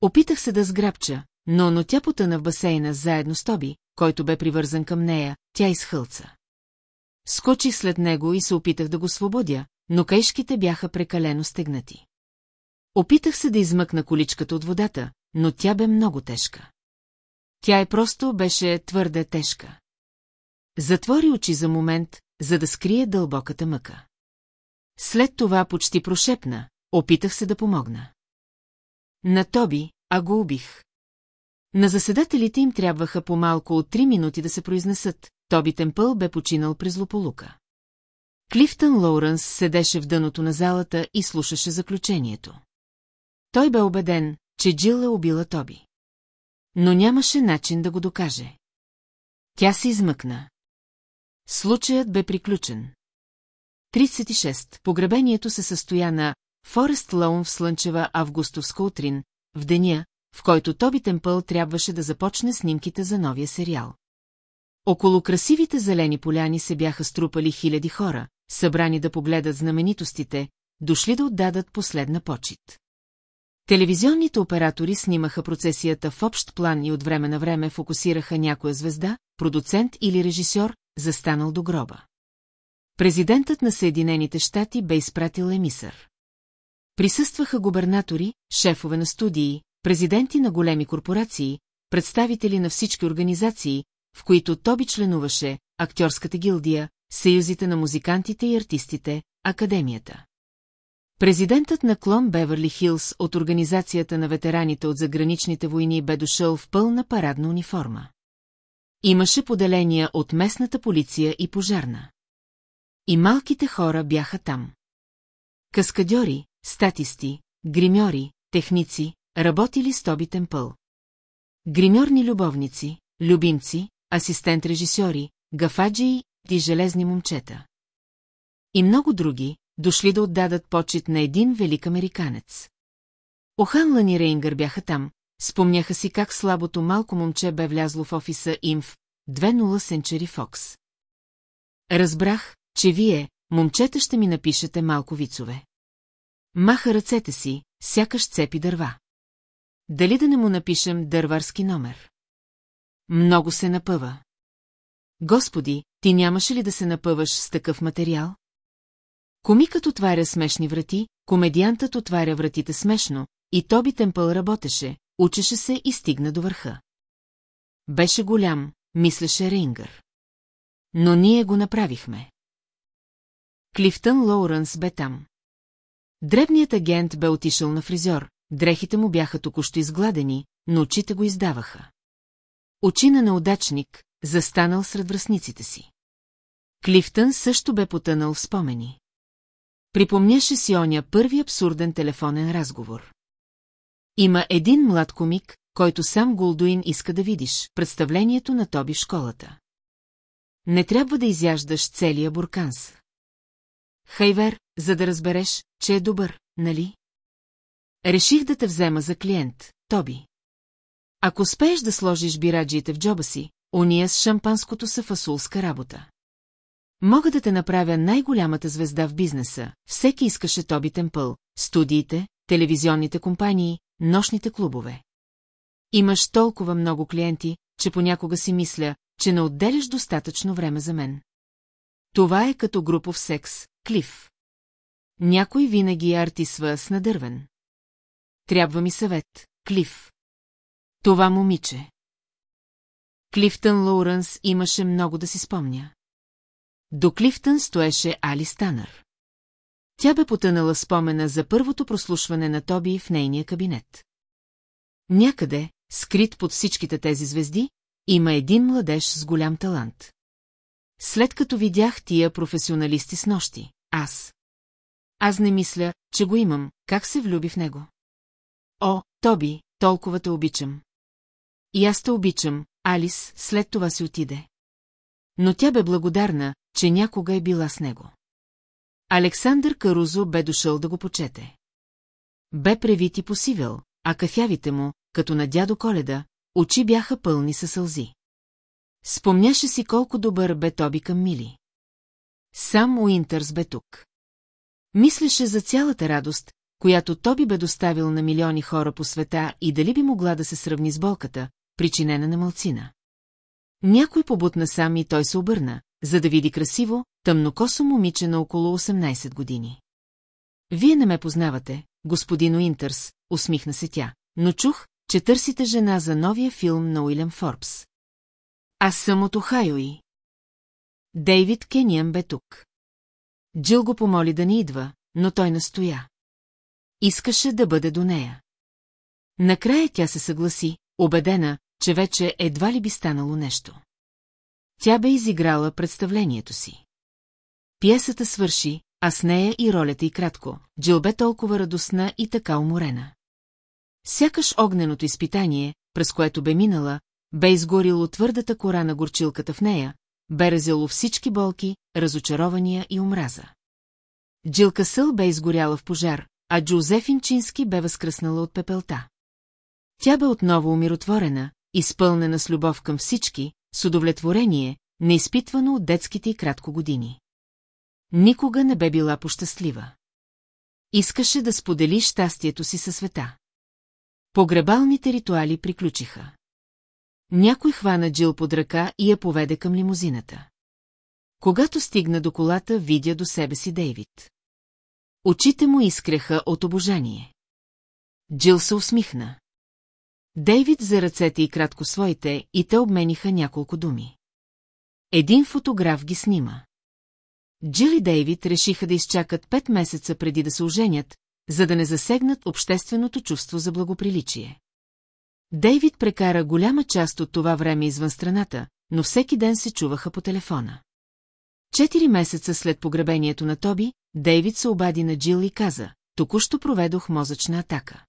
Опитах се да сграбча, но, но тя потъна в басейна заедно с Тоби, който бе привързан към нея, тя изхълца. Скочих след него и се опитах да го свободя, но кайшките бяха прекалено стегнати. Опитах се да измъкна количката от водата, но тя бе много тежка. Тя е просто беше твърде тежка. Затвори очи за момент, за да скрие дълбоката мъка. След това почти прошепна, опитах се да помогна. На Тоби, а го убих. На заседателите им трябваха по-малко от три минути да се произнесат, Тоби Темпъл бе починал при злополука. Клифтън Лоуренс седеше в дъното на залата и слушаше заключението. Той бе убеден, че Джил е убила Тоби. Но нямаше начин да го докаже. Тя се измъкна. Случаят бе приключен. 36. Погребението се състоя на Форест Лоун в слънчева августовска утрин, в деня, в който Тоби Темпъл трябваше да започне снимките за новия сериал. Около красивите зелени поляни се бяха струпали хиляди хора, събрани да погледат знаменитостите, дошли да отдадат последна почет. Телевизионните оператори снимаха процесията в общ план и от време на време фокусираха някоя звезда, продуцент или режисьор, застанал до гроба. Президентът на Съединените щати бе изпратил емисър. Присъстваха губернатори, шефове на студии, президенти на големи корпорации, представители на всички организации, в които Тоби членуваше, актьорската гилдия, съюзите на музикантите и артистите, академията. Президентът на Клон Беверли Хилс от Организацията на ветераните от заграничните войни бе дошъл в пълна парадна униформа. Имаше поделения от местната полиция и пожарна. И малките хора бяха там. Каскадьори, статисти, гримьори, техници, работили с Тоби Темпъл. Гримьорни любовници, любимци, асистент-режисьори, гафаджии и железни момчета. И много други, дошли да отдадат почет на един велик американец. Оханлан и Рейнгър бяха там, спомняха си как слабото малко момче бе влязло в офиса им в 2.0 Century Fox. Разбрах, че вие, момчета, ще ми напишете малко вицове. Маха ръцете си, сякаш цепи дърва. Дали да не му напишем дърварски номер? Много се напъва. Господи, ти нямаше ли да се напъваш с такъв материал? Комикът отваря смешни врати, комедиантът отваря вратите смешно, и Тоби Темпъл работеше, учеше се и стигна до върха. Беше голям, мислеше Рейнгър. Но ние го направихме. Клифтън Лоуренс бе там. Дребният агент бе отишъл на фризьор, дрехите му бяха току-що изгладени, но очите го издаваха. Очи на неудачник, застанал сред връзниците си. Клифтън също бе потънал в спомени. Припомняше си оня първи абсурден телефонен разговор. Има един млад комик, който сам Голдуин иска да видиш, представлението на Тоби в школата. Не трябва да изяждаш целия бурканс. Хайвер, за да разбереш, че е добър, нали? Реших да те взема за клиент, Тоби. Ако успееш да сложиш бираджиите в джоба си, уния с шампанското са фасулска работа. Мога да те направя най-голямата звезда в бизнеса, всеки искаше Тоби Темпъл, студиите, телевизионните компании, нощните клубове. Имаш толкова много клиенти, че понякога си мисля, че не отделяш достатъчно време за мен. Това е като групов секс, Клиф. Някой винаги артисва с надървен. Трябва ми съвет, Клиф. Това момиче. Клифтън Лоуренс имаше много да си спомня. До Клифтън стоеше Али Станър. Тя бе потънала спомена за първото прослушване на Тоби в нейния кабинет. Някъде, скрит под всичките тези звезди, има един младеж с голям талант. След като видях тия професионалисти с нощи, аз. Аз не мисля, че го имам, как се влюби в него. О, Тоби, толкова те обичам. И аз те обичам, Алис, след това си отиде. Но тя бе благодарна, че някога е била с него. Александър Карузо бе дошъл да го почете. Бе превит и посивел, а кафявите му, като на дядо Коледа, очи бяха пълни със сълзи. Спомняше си колко добър бе Тоби към Мили. Сам Уинтърс бе тук. Мислеше за цялата радост, която Тоби бе доставил на милиони хора по света и дали би могла да се сравни с болката, причинена на мълцина. Някой побутна сам и той се обърна, за да види красиво, тъмнокосо момиче на около 18 години. Вие не ме познавате, господин Уинтърс, усмихна се тя, но чух, че търсите жена за новия филм на Уилям Форбс. Аз съм от Охайои. Дейвид Кениан бе тук. Джил го помоли да не идва, но той настоя. Искаше да бъде до нея. Накрая тя се съгласи, убедена, че вече едва ли би станало нещо. Тя бе изиграла представлението си. Пиесата свърши, а с нея и ролята и кратко. Джил бе толкова радостна и така уморена. Сякаш огненото изпитание, през което бе минала, бе изгорило твърдата кора на горчилката в нея, бе разяло всички болки, разочарования и омраза. Джил Касъл бе изгоряла в пожар, а Джозефин Чински бе възкръснала от пепелта. Тя бе отново умиротворена, изпълнена с любов към всички, с удовлетворение, неизпитвано от детските и кратко години. Никога не бе била пощастлива. Искаше да сподели щастието си със света. Погребалните ритуали приключиха. Някой хвана Джил под ръка и я поведе към лимузината. Когато стигна до колата, видя до себе си Дейвид. Очите му искреха от обожание. Джил се усмихна. Дейвид за ръцете и кратко своите, и те обмениха няколко думи. Един фотограф ги снима. Джил и Дейвид решиха да изчакат пет месеца преди да се оженят, за да не засегнат общественото чувство за благоприличие. Дейвид прекара голяма част от това време извън страната, но всеки ден се чуваха по телефона. Четири месеца след погребението на Тоби, Дейвид се обади на Джил и каза, току-що проведох мозъчна атака.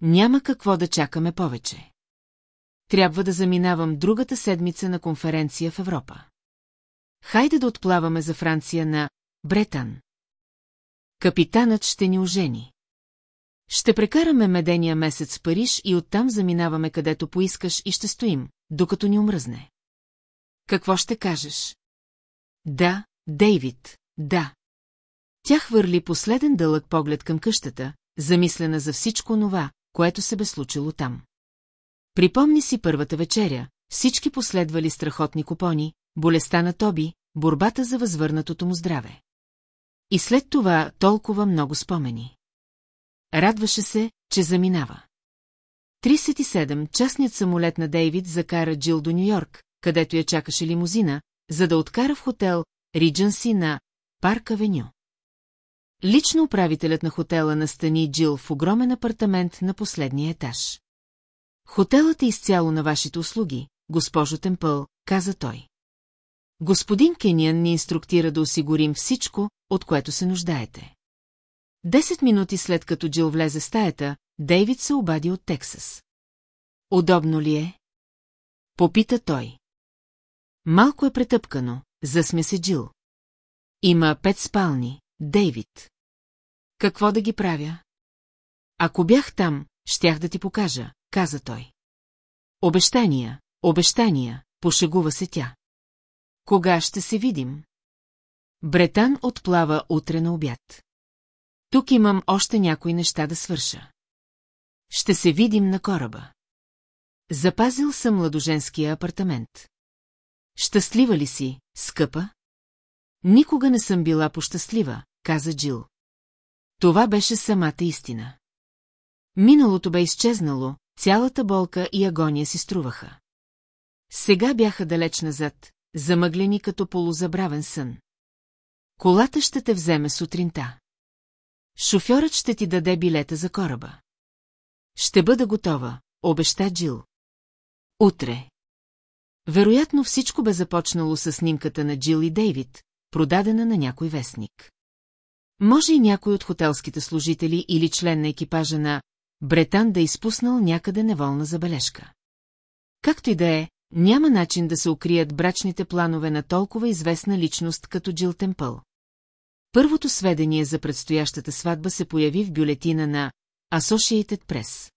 Няма какво да чакаме повече. Трябва да заминавам другата седмица на конференция в Европа. Хайде да отплаваме за Франция на Бретан. Капитанът ще ни ожени. Ще прекараме медения месец в Париж и оттам заминаваме където поискаш и ще стоим, докато ни омръзне. Какво ще кажеш? Да, Дейвид, да. Тя хвърли последен дълъг поглед към къщата, замислена за всичко това, което се бе случило там. Припомни си първата вечеря, всички последвали страхотни купони, болестта на Тоби, борбата за възвърнатото му здраве. И след това толкова много спомени. Радваше се, че заминава. 37. Частният самолет на Дейвид закара Джил до Нью-Йорк, където я чакаше лимузина, за да откара в хотел Ридженси на Парк Авеню. Лично управителят на хотела настани Джил в огромен апартамент на последния етаж. Хотелът е изцяло на вашите услуги, госпожо Темпъл, каза той. Господин Кениан ни инструктира да осигурим всичко, от което се нуждаете. Десет минути след като Джил влезе в стаята, Дейвид се обади от Тексас. Удобно ли е? Попита той. Малко е претъпкано, засмя се Джил. Има пет спални, Дейвид. Какво да ги правя? Ако бях там, щях да ти покажа, каза той. Обещания, обещания, пошегува се тя. Кога ще се видим? Бретан отплава утре на обяд. Тук имам още някои неща да свърша. Ще се видим на кораба. Запазил съм младоженския апартамент. Щастлива ли си, скъпа? Никога не съм била пощастлива, каза Джил. Това беше самата истина. Миналото бе изчезнало, цялата болка и агония си струваха. Сега бяха далеч назад, замъглени като полузабравен сън. Колата ще те вземе сутринта. Шофьорът ще ти даде билета за кораба. Ще бъда готова, обеща Джил. Утре. Вероятно всичко бе започнало с снимката на Джил и Дейвид, продадена на някой вестник. Може и някой от хотелските служители или член на екипажа на Бретан да е изпуснал някъде неволна забележка. Както и да е, няма начин да се укрият брачните планове на толкова известна личност като Джил Темпъл. Първото сведение за предстоящата сватба се появи в бюлетина на Associated Press.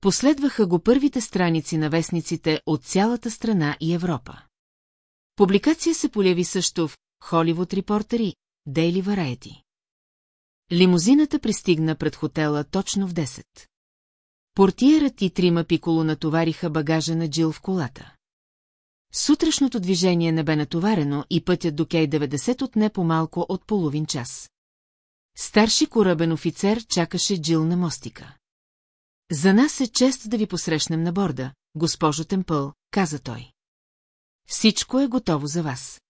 Последваха го първите страници на вестниците от цялата страна и Европа. Публикация се появи също в Hollywood Reporter и Daily Variety. Лимузината пристигна пред хотела точно в 10. Портиерът и трима пиколо натовариха багажа на Джил в колата. Сутрешното движение не бе натоварено и пътят до Кей 90 отне по-малко от половин час. Старши корабен офицер чакаше Джил на мостика. За нас е чест да ви посрещнем на борда, госпожо Темпъл, каза той. Всичко е готово за вас.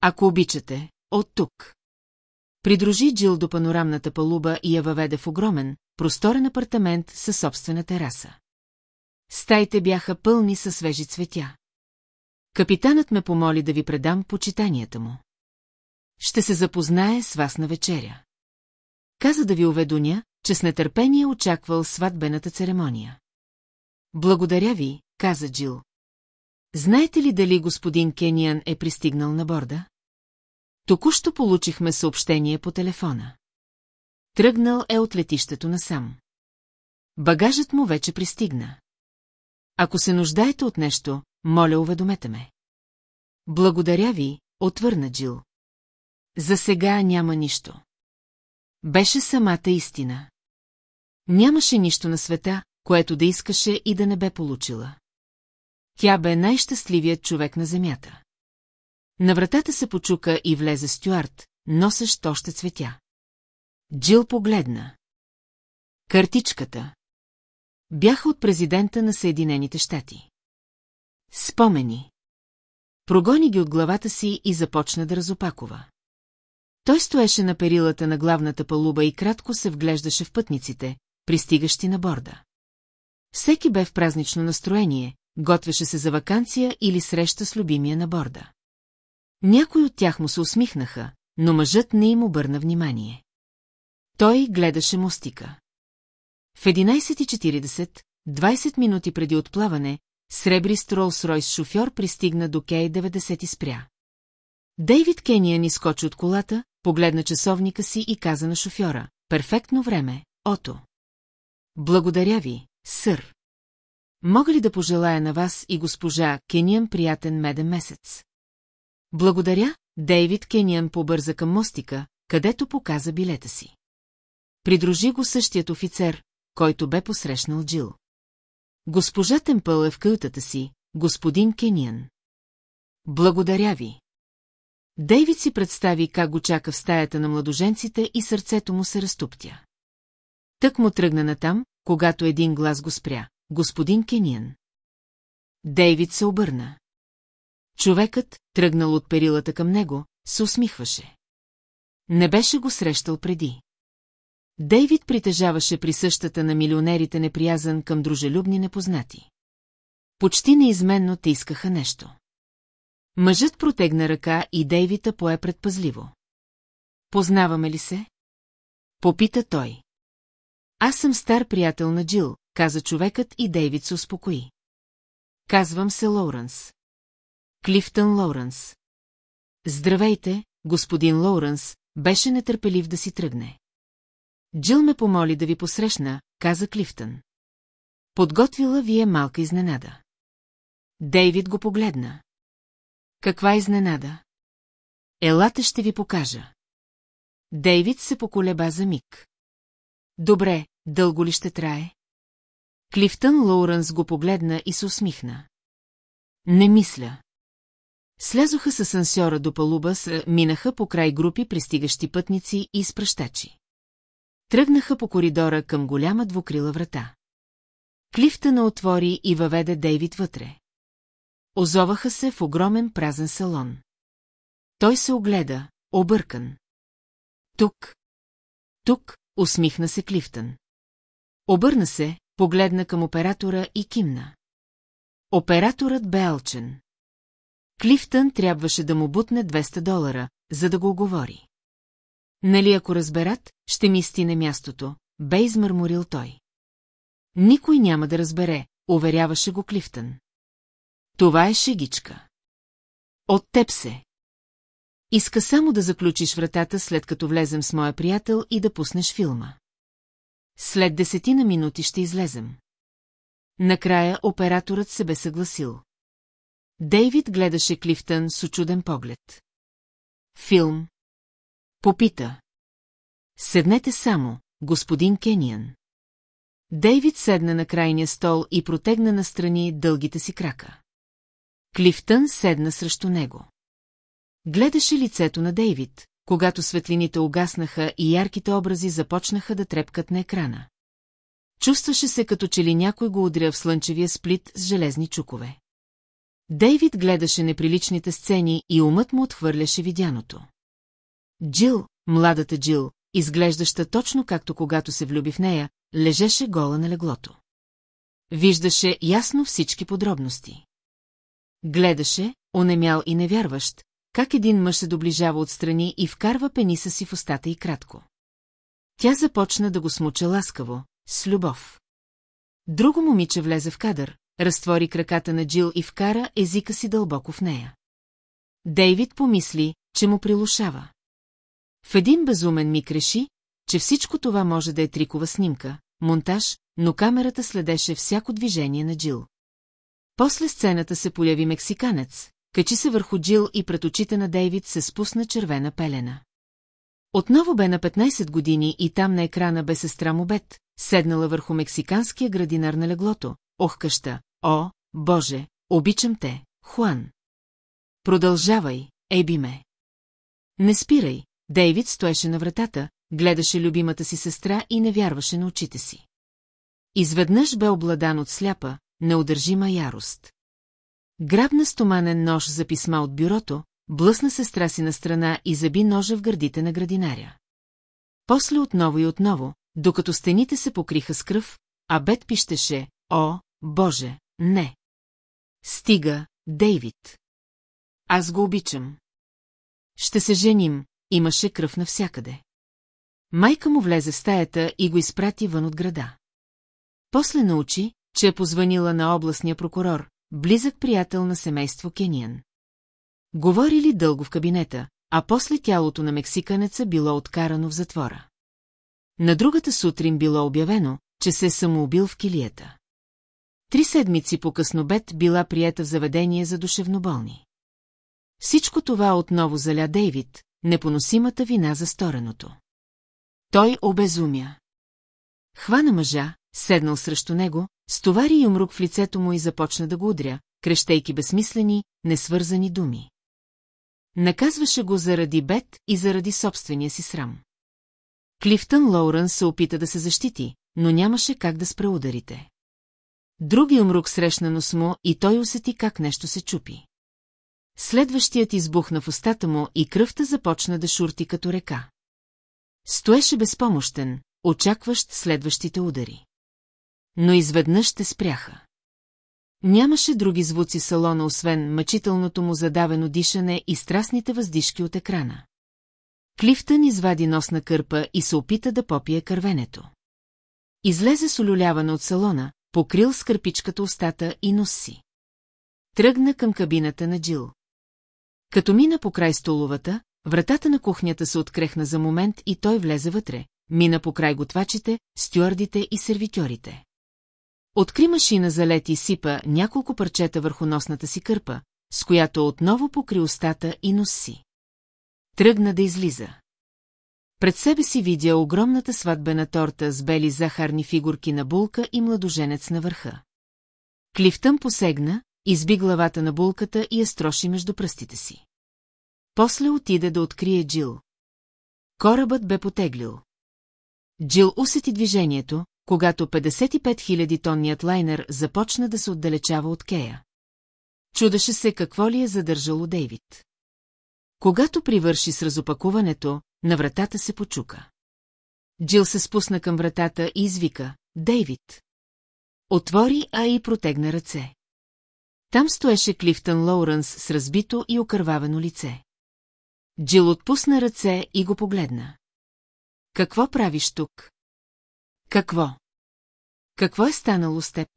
Ако обичате, от тук. Придружи Джил до панорамната палуба и я въведе в огромен, просторен апартамент със собствена тераса. Стаите бяха пълни със свежи цветя. Капитанът ме помоли да ви предам почитанията му. Ще се запознае с вас на вечеря. Каза да ви уведоня, че с нетърпение очаквал сватбената церемония. Благодаря ви, каза Джил. Знаете ли дали господин Кениан е пристигнал на борда? Току-що получихме съобщение по телефона. Тръгнал е от летището насам. Багажът му вече пристигна. Ако се нуждаете от нещо, моля уведомете ме. Благодаря ви, отвърна Джил. За сега няма нищо. Беше самата истина. Нямаше нищо на света, което да искаше и да не бе получила. Тя бе най-щастливият човек на земята. На вратата се почука и влезе Стюарт, носещ още цветя. Джил погледна. Картичката. Бяха от президента на Съединените щати. Спомени. Прогони ги от главата си и започна да разопакова. Той стоеше на перилата на главната палуба и кратко се вглеждаше в пътниците, пристигащи на борда. Всеки бе в празнично настроение, готвеше се за вакансия или среща с любимия на борда. Някои от тях му се усмихнаха, но мъжът не им обърна внимание. Той гледаше мостика. В 11.40, 20 минути преди отплаване, сребрист Ролс-Ройс шофьор пристигна до Кей 90 и спря. Дейвид Кениан изкочи от колата, погледна часовника си и каза на шофьора. Перфектно време, Ото. Благодаря ви, сър. Мога ли да пожелая на вас и госпожа Кениан приятен меден месец? Благодаря, Дейвид Кениан побърза към мостика, където показа билета си. Придружи го същият офицер, който бе посрещнал Джил. Госпожа Темпъл е в кълтата си, господин Кениан. Благодаря ви. Дейвид си представи как го чака в стаята на младоженците и сърцето му се разтуптя. Тък му тръгна натам, когато един глас го спря. Господин Кениан. Дейвид се обърна. Човекът, тръгнал от перилата към него, се усмихваше. Не беше го срещал преди. Дейвид притежаваше присъщата на милионерите неприязан към дружелюбни непознати. Почти неизменно те искаха нещо. Мъжът протегна ръка и Дейвита пое предпазливо. Познаваме ли се? Попита той. Аз съм стар приятел на Джил, каза човекът и Дейвид се успокои. Казвам се Лоуренс. Клифтън Лоуренс. Здравейте, господин Лоуренс, беше нетърпелив да си тръгне. Джил ме помоли да ви посрещна, каза Клифтън. Подготвила ви е малка изненада. Дейвид го погледна. Каква изненада? Елате ще ви покажа. Дейвид се поколеба за миг. Добре, дълго ли ще трае? Клифтън Лоуренс го погледна и се усмихна. Не мисля. Слязоха с асансьора до палуба, с, минаха по край групи пристигащи пътници и изпращачи. Тръгнаха по коридора към голяма двукрила врата. Клифтъна отвори и въведе Дейвид вътре. Озоваха се в огромен празен салон. Той се огледа, объркан. Тук. Тук, усмихна се Клифтън. Обърна се, погледна към оператора и кимна. Операторът бе алчен. Клифтън трябваше да му бутне 200 долара, за да го оговори. Нали ако разберат, ще ми стине мястото, бе измърморил той. Никой няма да разбере, уверяваше го Клифтън. Това е шегичка. От теб се. Иска само да заключиш вратата, след като влезем с моя приятел и да пуснеш филма. След десетина минути ще излезем. Накрая операторът се бе съгласил. Дейвид гледаше Клифтън с очуден поглед. Филм. Попита. Седнете само, господин Кениан. Дейвид седна на крайния стол и протегна настрани дългите си крака. Клифтън седна срещу него. Гледаше лицето на Дейвид, когато светлините угаснаха и ярките образи започнаха да трепкат на екрана. Чувстваше се като че ли някой го удря в слънчевия сплит с железни чукове. Дейвид гледаше неприличните сцени и умът му отхвърляше видяното. Джил, младата Джил, изглеждаща точно както когато се влюби в нея, лежеше гола на леглото. Виждаше ясно всички подробности. Гледаше, онемял и невярващ, как един мъж се доближава отстрани и вкарва пениса си в устата и кратко. Тя започна да го смуча ласкаво, с любов. Друго момиче влезе в кадър, разтвори краката на Джил и вкара езика си дълбоко в нея. Дейвид помисли, че му прилушава. В един безумен миг реши, че всичко това може да е трикова снимка, монтаж, но камерата следеше всяко движение на Джил. После сцената се появи мексиканец, качи се върху Джил и пред очите на Дейвид се спусна червена пелена. Отново бе на 15 години и там на екрана бе сестра му Бет, седнала върху мексиканския градинар на леглото. Ох, къща, о, Боже, обичам те, Хуан. Продължавай, еби ме. Не спирай, Дейвид стоеше на вратата, гледаше любимата си сестра и не вярваше на очите си. Изведнъж бе обладан от сляпа, неудържима ярост. Грабна стоманен нож за писма от бюрото, блъсна сестра си на страна и заби ножа в гърдите на градинаря. После отново и отново, докато стените се покриха с кръв, а Бет пищеше, о, Боже, не. Стига, Дейвид. Аз го обичам. Ще се женим, имаше кръв навсякъде. Майка му влезе в стаята и го изпрати вън от града. После научи, че е позванила на областния прокурор, близък приятел на семейство Кениан. Говорили дълго в кабинета, а после тялото на мексиканеца било откарано в затвора. На другата сутрин било обявено, че се е самоубил в килията. Три седмици по-късно Бет била приета в заведение за душевноболни. Всичко това отново заля Дейвид, непоносимата вина за стореното. Той обезумя. Хвана мъжа, седнал срещу него, стовари юмрук в лицето му и започна да го удря, крещейки безсмислени, несвързани думи. Наказваше го заради бед и заради собствения си срам. Клифтън Лоурън се опита да се защити, но нямаше как да спре ударите. Други умрук срещна нос му и той усети как нещо се чупи. Следващият избухна в устата му и кръвта започна да шурти като река. Стоеше безпомощен, очакващ следващите удари. Но изведнъж те спряха. Нямаше други звуци салона, освен мъчителното му задавено дишане и страстните въздишки от екрана. Клифтън извади носна кърпа и се опита да попие кървенето. Излезе с олюлявана от салона, покрил с кърпичката устата и нос си. Тръгна към кабината на Джил. Като мина по край столовата, вратата на кухнята се открехна за момент и той влезе вътре, мина по край готвачите, стюардите и сервитьорите. Откри машина за лед и сипа няколко парчета върху носната си кърпа, с която отново покри устата и нос си. Тръгна да излиза. Пред себе си видя огромната сватбена торта с бели захарни фигурки на булка и младоженец на върха. Клифтън посегна, изби главата на булката и я строши между пръстите си. После отиде да открие Джил. Корабът бе потеглил. Джил усети движението, когато 55 000 тонният лайнер започна да се отдалечава от Кея. Чудеше се какво ли е задържало Дейвид. Когато привърши с разопакуването, на вратата се почука. Джил се спусна към вратата и извика «Дейвид!». Отвори, а и протегна ръце. Там стоеше Клифтън Лоуренс с разбито и окървавено лице. Джил отпусна ръце и го погледна. Какво правиш тук? Какво? Какво е станало с теб?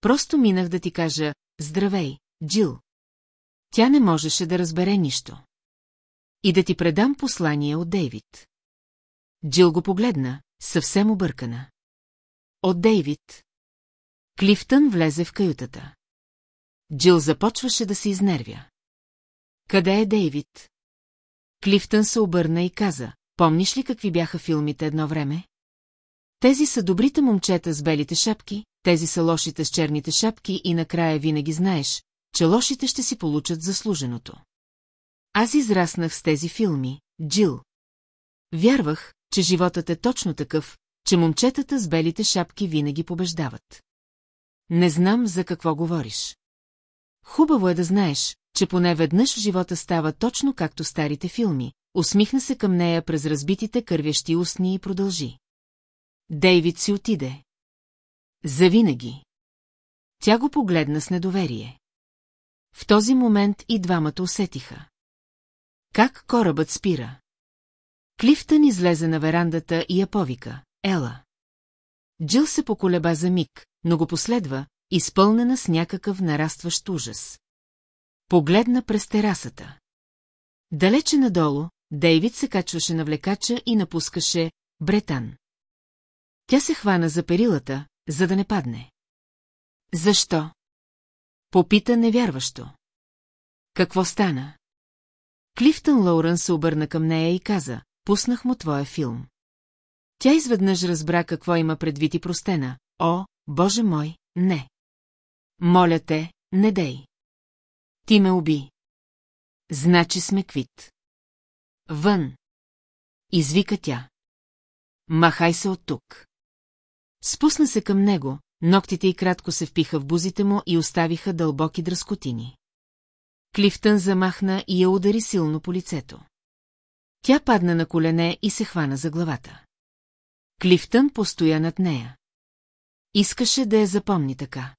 Просто минах да ти кажа, здравей, Джил. Тя не можеше да разбере нищо. И да ти предам послание от Дейвид. Джил го погледна, съвсем объркана. От Дейвид. Клифтън влезе в каютата. Джил започваше да се изнервя. Къде е Дейвид? Клифтън се обърна и каза, помниш ли какви бяха филмите едно време? Тези са добрите момчета с белите шапки, тези са лошите с черните шапки и накрая винаги знаеш, че лошите ще си получат заслуженото. Аз израснах с тези филми, Джил. Вярвах, че животът е точно такъв, че момчетата с белите шапки винаги побеждават. Не знам за какво говориш. Хубаво е да знаеш, че поне веднъж живота става точно както старите филми. Усмихна се към нея през разбитите кървящи устни и продължи. Дейвид си отиде. Завинаги. Тя го погледна с недоверие. В този момент и двамата усетиха. Как корабът спира? Клифтън излезе на верандата и я повика. Ела. Джил се поколеба за миг, но го последва, изпълнена с някакъв нарастващ ужас. Погледна през терасата. Далече надолу, Дейвид се качваше на влекача и напускаше Бретан. Тя се хвана за перилата, за да не падне. Защо? Попита невярващо. Какво стана? Клифтън Лоурън се обърна към нея и каза, пуснах му твоя филм. Тя изведнъж разбра какво има предвид и простена. О, боже мой, не. Моля те, не дей. Ти ме уби. Значи сме квит. Вън. Извика тя. Махай се от тук. Спусна се към него, ногтите й кратко се впиха в бузите му и оставиха дълбоки дръскотини. Клифтън замахна и я удари силно по лицето. Тя падна на колене и се хвана за главата. Клифтън постоя над нея. Искаше да я запомни така.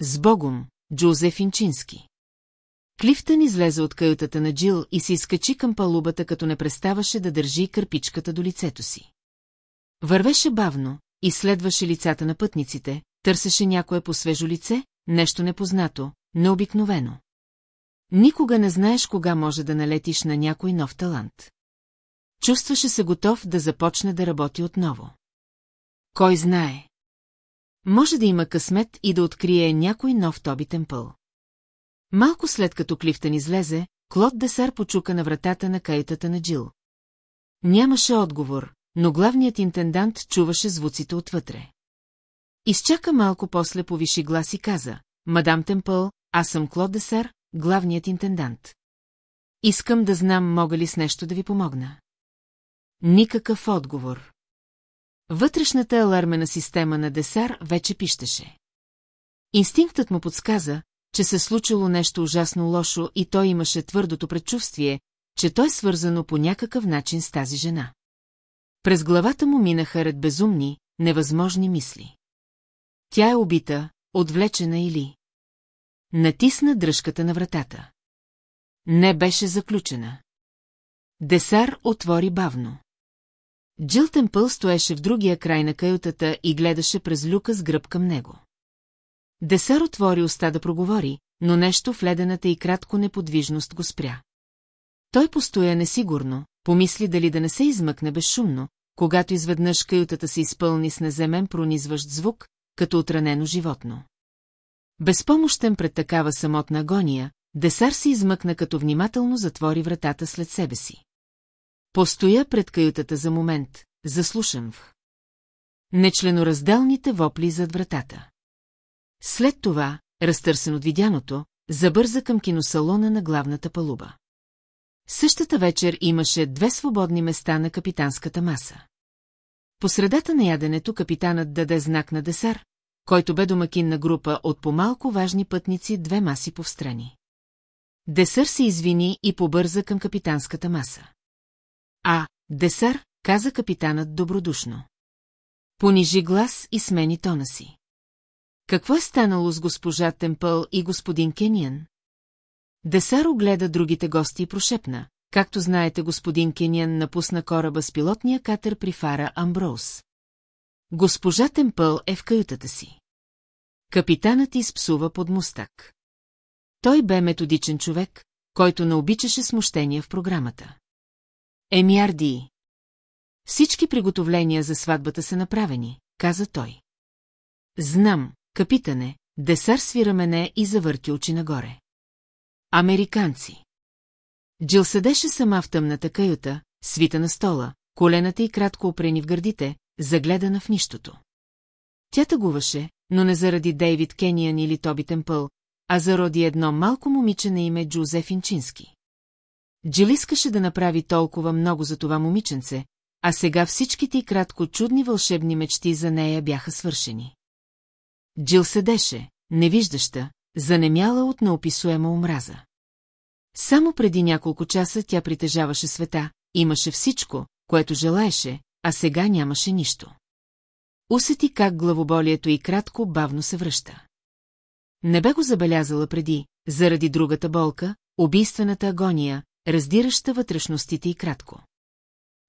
С Богом, Джозеф Инчински. Клифтън излезе от каютата на Джил и се изкачи към палубата, като не преставаше да държи кърпичката до лицето си. Вървеше бавно, изследваше лицата на пътниците, търсеше някое по свежо лице, нещо непознато, необикновено. Никога не знаеш кога може да налетиш на някой нов талант. Чувстваше се готов да започне да работи отново. Кой знае? Може да има късмет и да открие някой нов Тоби Темпъл. Малко след като Клифтън излезе, Клод Десар почука на вратата на кайтата на Джил. Нямаше отговор, но главният интендант чуваше звуците отвътре. Изчака малко после повиши глас и каза, «Мадам Темпъл, аз съм Клод Десар, главният интендант. Искам да знам, мога ли с нещо да ви помогна. Никакъв отговор. Вътрешната алармена система на Десар вече пищеше. Инстинктът му подсказа, че се случило нещо ужасно лошо и той имаше твърдото предчувствие, че той е свързано по някакъв начин с тази жена. През главата му минаха ред безумни, невъзможни мисли. Тя е убита, отвлечена или... Натисна дръжката на вратата. Не беше заключена. Десар отвори бавно. Джил Темпъл стоеше в другия край на каютата и гледаше през люка с гръб към него. Десар отвори уста да проговори, но нещо в ледената и кратко неподвижност го спря. Той постоя несигурно, помисли дали да не се измъкне безшумно, когато изведнъж каютата се изпълни с неземен пронизващ звук, като отранено животно. Безпомощен пред такава самотна агония, Десар се измъкна като внимателно затвори вратата след себе си. Постоя пред каютата за момент, заслушам в. Нечленоразделните вопли зад вратата. След това, разтърсен от видяното, забърза към киносалона на главната палуба. Същата вечер имаше две свободни места на капитанската маса. По средата на яденето капитанът даде знак на Десар, който бе домакин на група от по-малко важни пътници две маси повстрани. Десър се извини и побърза към капитанската маса. А, Десър, каза капитанът добродушно. Понижи глас и смени тона си. Какво е станало с госпожа Темпъл и господин Кениан? Десар огледа другите гости и прошепна. Както знаете, господин Кениан напусна кораба с пилотния катер при фара Амброуз. Госпожа Темпъл е в каютата си. Капитанът изпсува под мустак. Той бе методичен човек, който не обичаше смущения в програмата. Емиарди. Всички приготовления за сватбата са направени, каза той. Знам, капитане, Десар свира мене и завърти очи нагоре. Американци. Джил седеше сама в тъмната каюта, свита на стола, колената й кратко опрени в гърдите, загледана в нищото. Тя тъгуваше, но не заради Дейвид Кениан или Тоби Темпъл, а заради едно малко момиче на име Джузеф Инчински. Джил искаше да направи толкова много за това момиченце, а сега всичките и кратко чудни вълшебни мечти за нея бяха свършени. Джил седеше, невиждаща, занемяла от неописуема омраза. Само преди няколко часа тя притежаваше света, имаше всичко, което желаеше, а сега нямаше нищо. Усети как главоболието и кратко бавно се връща. Не бе го забелязала преди, заради другата болка, убийствената агония, раздираща вътрешностите и кратко.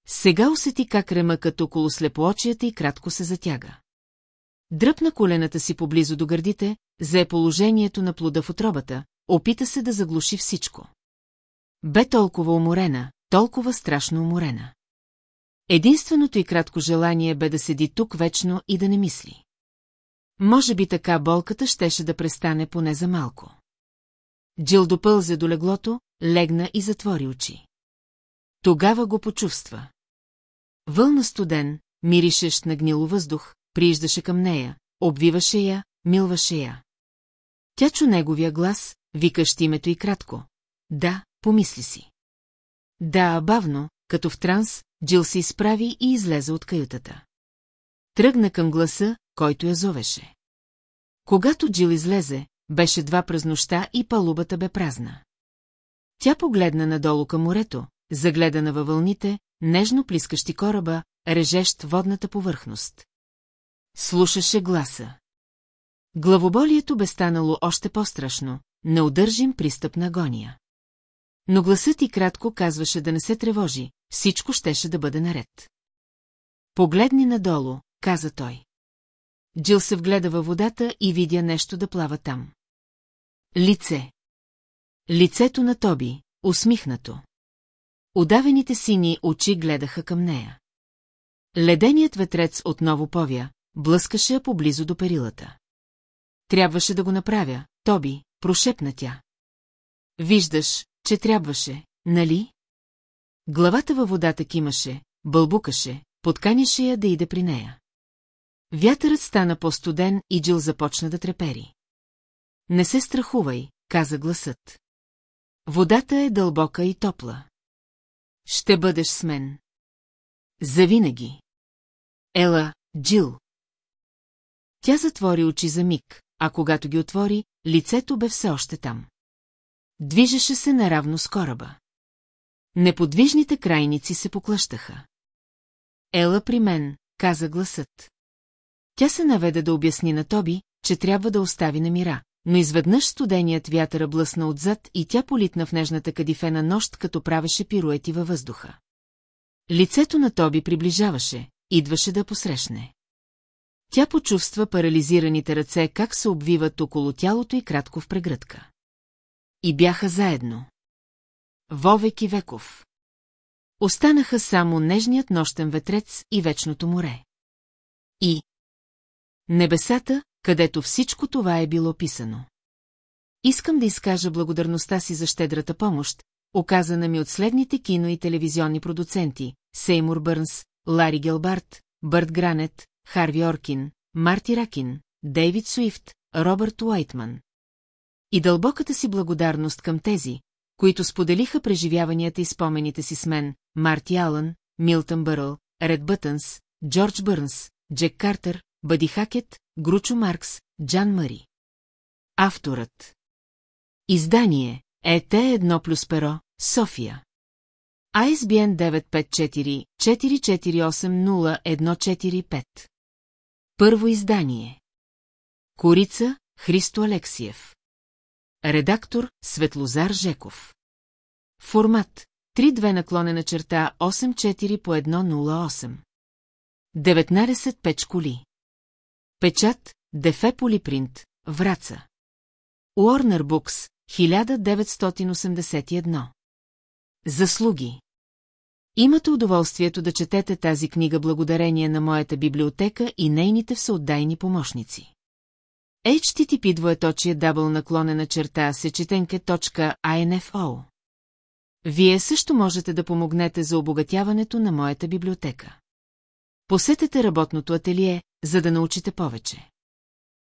Сега усети как ремъкът около слепоочията и кратко се затяга. Дръпна колената си поблизо до гърдите, зае положението на плода в отробата, опита се да заглуши всичко. Бе толкова уморена, толкова страшно уморена. Единственото и кратко желание бе да седи тук вечно и да не мисли. Може би така болката щеше да престане поне за малко. Джил допълзе до леглото, легна и затвори очи. Тогава го почувства. Вълна студен, миришещ на гнило въздух, прииждаше към нея, обвиваше я, милваше я. Тя чу неговия глас, викащ името и кратко. Да, помисли си. Да, бавно, като в транс, Джил се изправи и излезе от каютата. Тръгна към гласа, който я зовеше. Когато Джил излезе, беше два през нощта и палубата бе празна. Тя погледна надолу към морето, загледана във вълните, нежно плискащи кораба, режещ водната повърхност. Слушаше гласа. Главоболието бе станало още по-страшно, неудържим пристъп на агония. Но гласът и кратко казваше да не се тревожи, всичко щеше да бъде наред. Погледни надолу, каза той. Джил се вгледа във водата и видя нещо да плава там. Лице. Лицето на Тоби, усмихнато. Удавените сини очи гледаха към нея. Леденият ветрец отново повя, блъскаше я поблизо до перилата. Трябваше да го направя, Тоби, прошепна тя. Виждаш, че трябваше, нали? Главата във водата кимаше, бълбукаше, подканяше я да иде при нея. Вятърът стана по-студен и Джил започна да трепери. Не се страхувай, каза гласът. Водата е дълбока и топла. Ще бъдеш с мен. Завинаги. Ела, Джил. Тя затвори очи за миг, а когато ги отвори, лицето бе все още там. Движеше се наравно с кораба. Неподвижните крайници се поклащаха. Ела при мен, каза гласът. Тя се наведе да обясни на Тоби, че трябва да остави на мира, но изведнъж студеният вятър блъсна отзад и тя политна в нежната кадифена нощ, като правеше пируети във въздуха. Лицето на Тоби приближаваше, идваше да посрещне. Тя почувства парализираните ръце как се обвиват около тялото и кратко в прегръдка. И бяха заедно. Вовек и веков. Останаха само нежният нощен ветрец и вечното море. И небесата, където всичко това е било писано. Искам да изкажа благодарността си за щедрата помощ, оказана ми от следните кино и телевизионни продуценти – Сеймур Бърнс, Лари Гелбарт, Бърт Гранет, Харви Оркин, Марти Ракин, Дейвид Суифт, Робърт Уайтман. И дълбоката си благодарност към тези, които споделиха преживяванията и спомените си с мен, Марти Алън, Милтън Бърл, Ред Бътънс, Джордж Бърнс, Джек Картер, Бъди Хакет, Гручо Маркс, Джан Мари. Авторът Издание ЕТ 1 плюс перо, София. ISBN 954-4480-145. Първо издание. Корица Христо Алексиев. Редактор Светлозар Жеков. Формат 3-2 наклонена черта 8-4 по 1-0-8. 19 печколи. Печат Дефе Полипринт, Враца. Уорнер Букс, 1981. Заслуги. Имате удоволствието да четете тази книга благодарение на моята библиотека и нейните всеотдайни помощници. HTTP двоеточие дабл наклонена черта сечетенке.info Вие също можете да помогнете за обогатяването на моята библиотека. Посетете работното ателие, за да научите повече.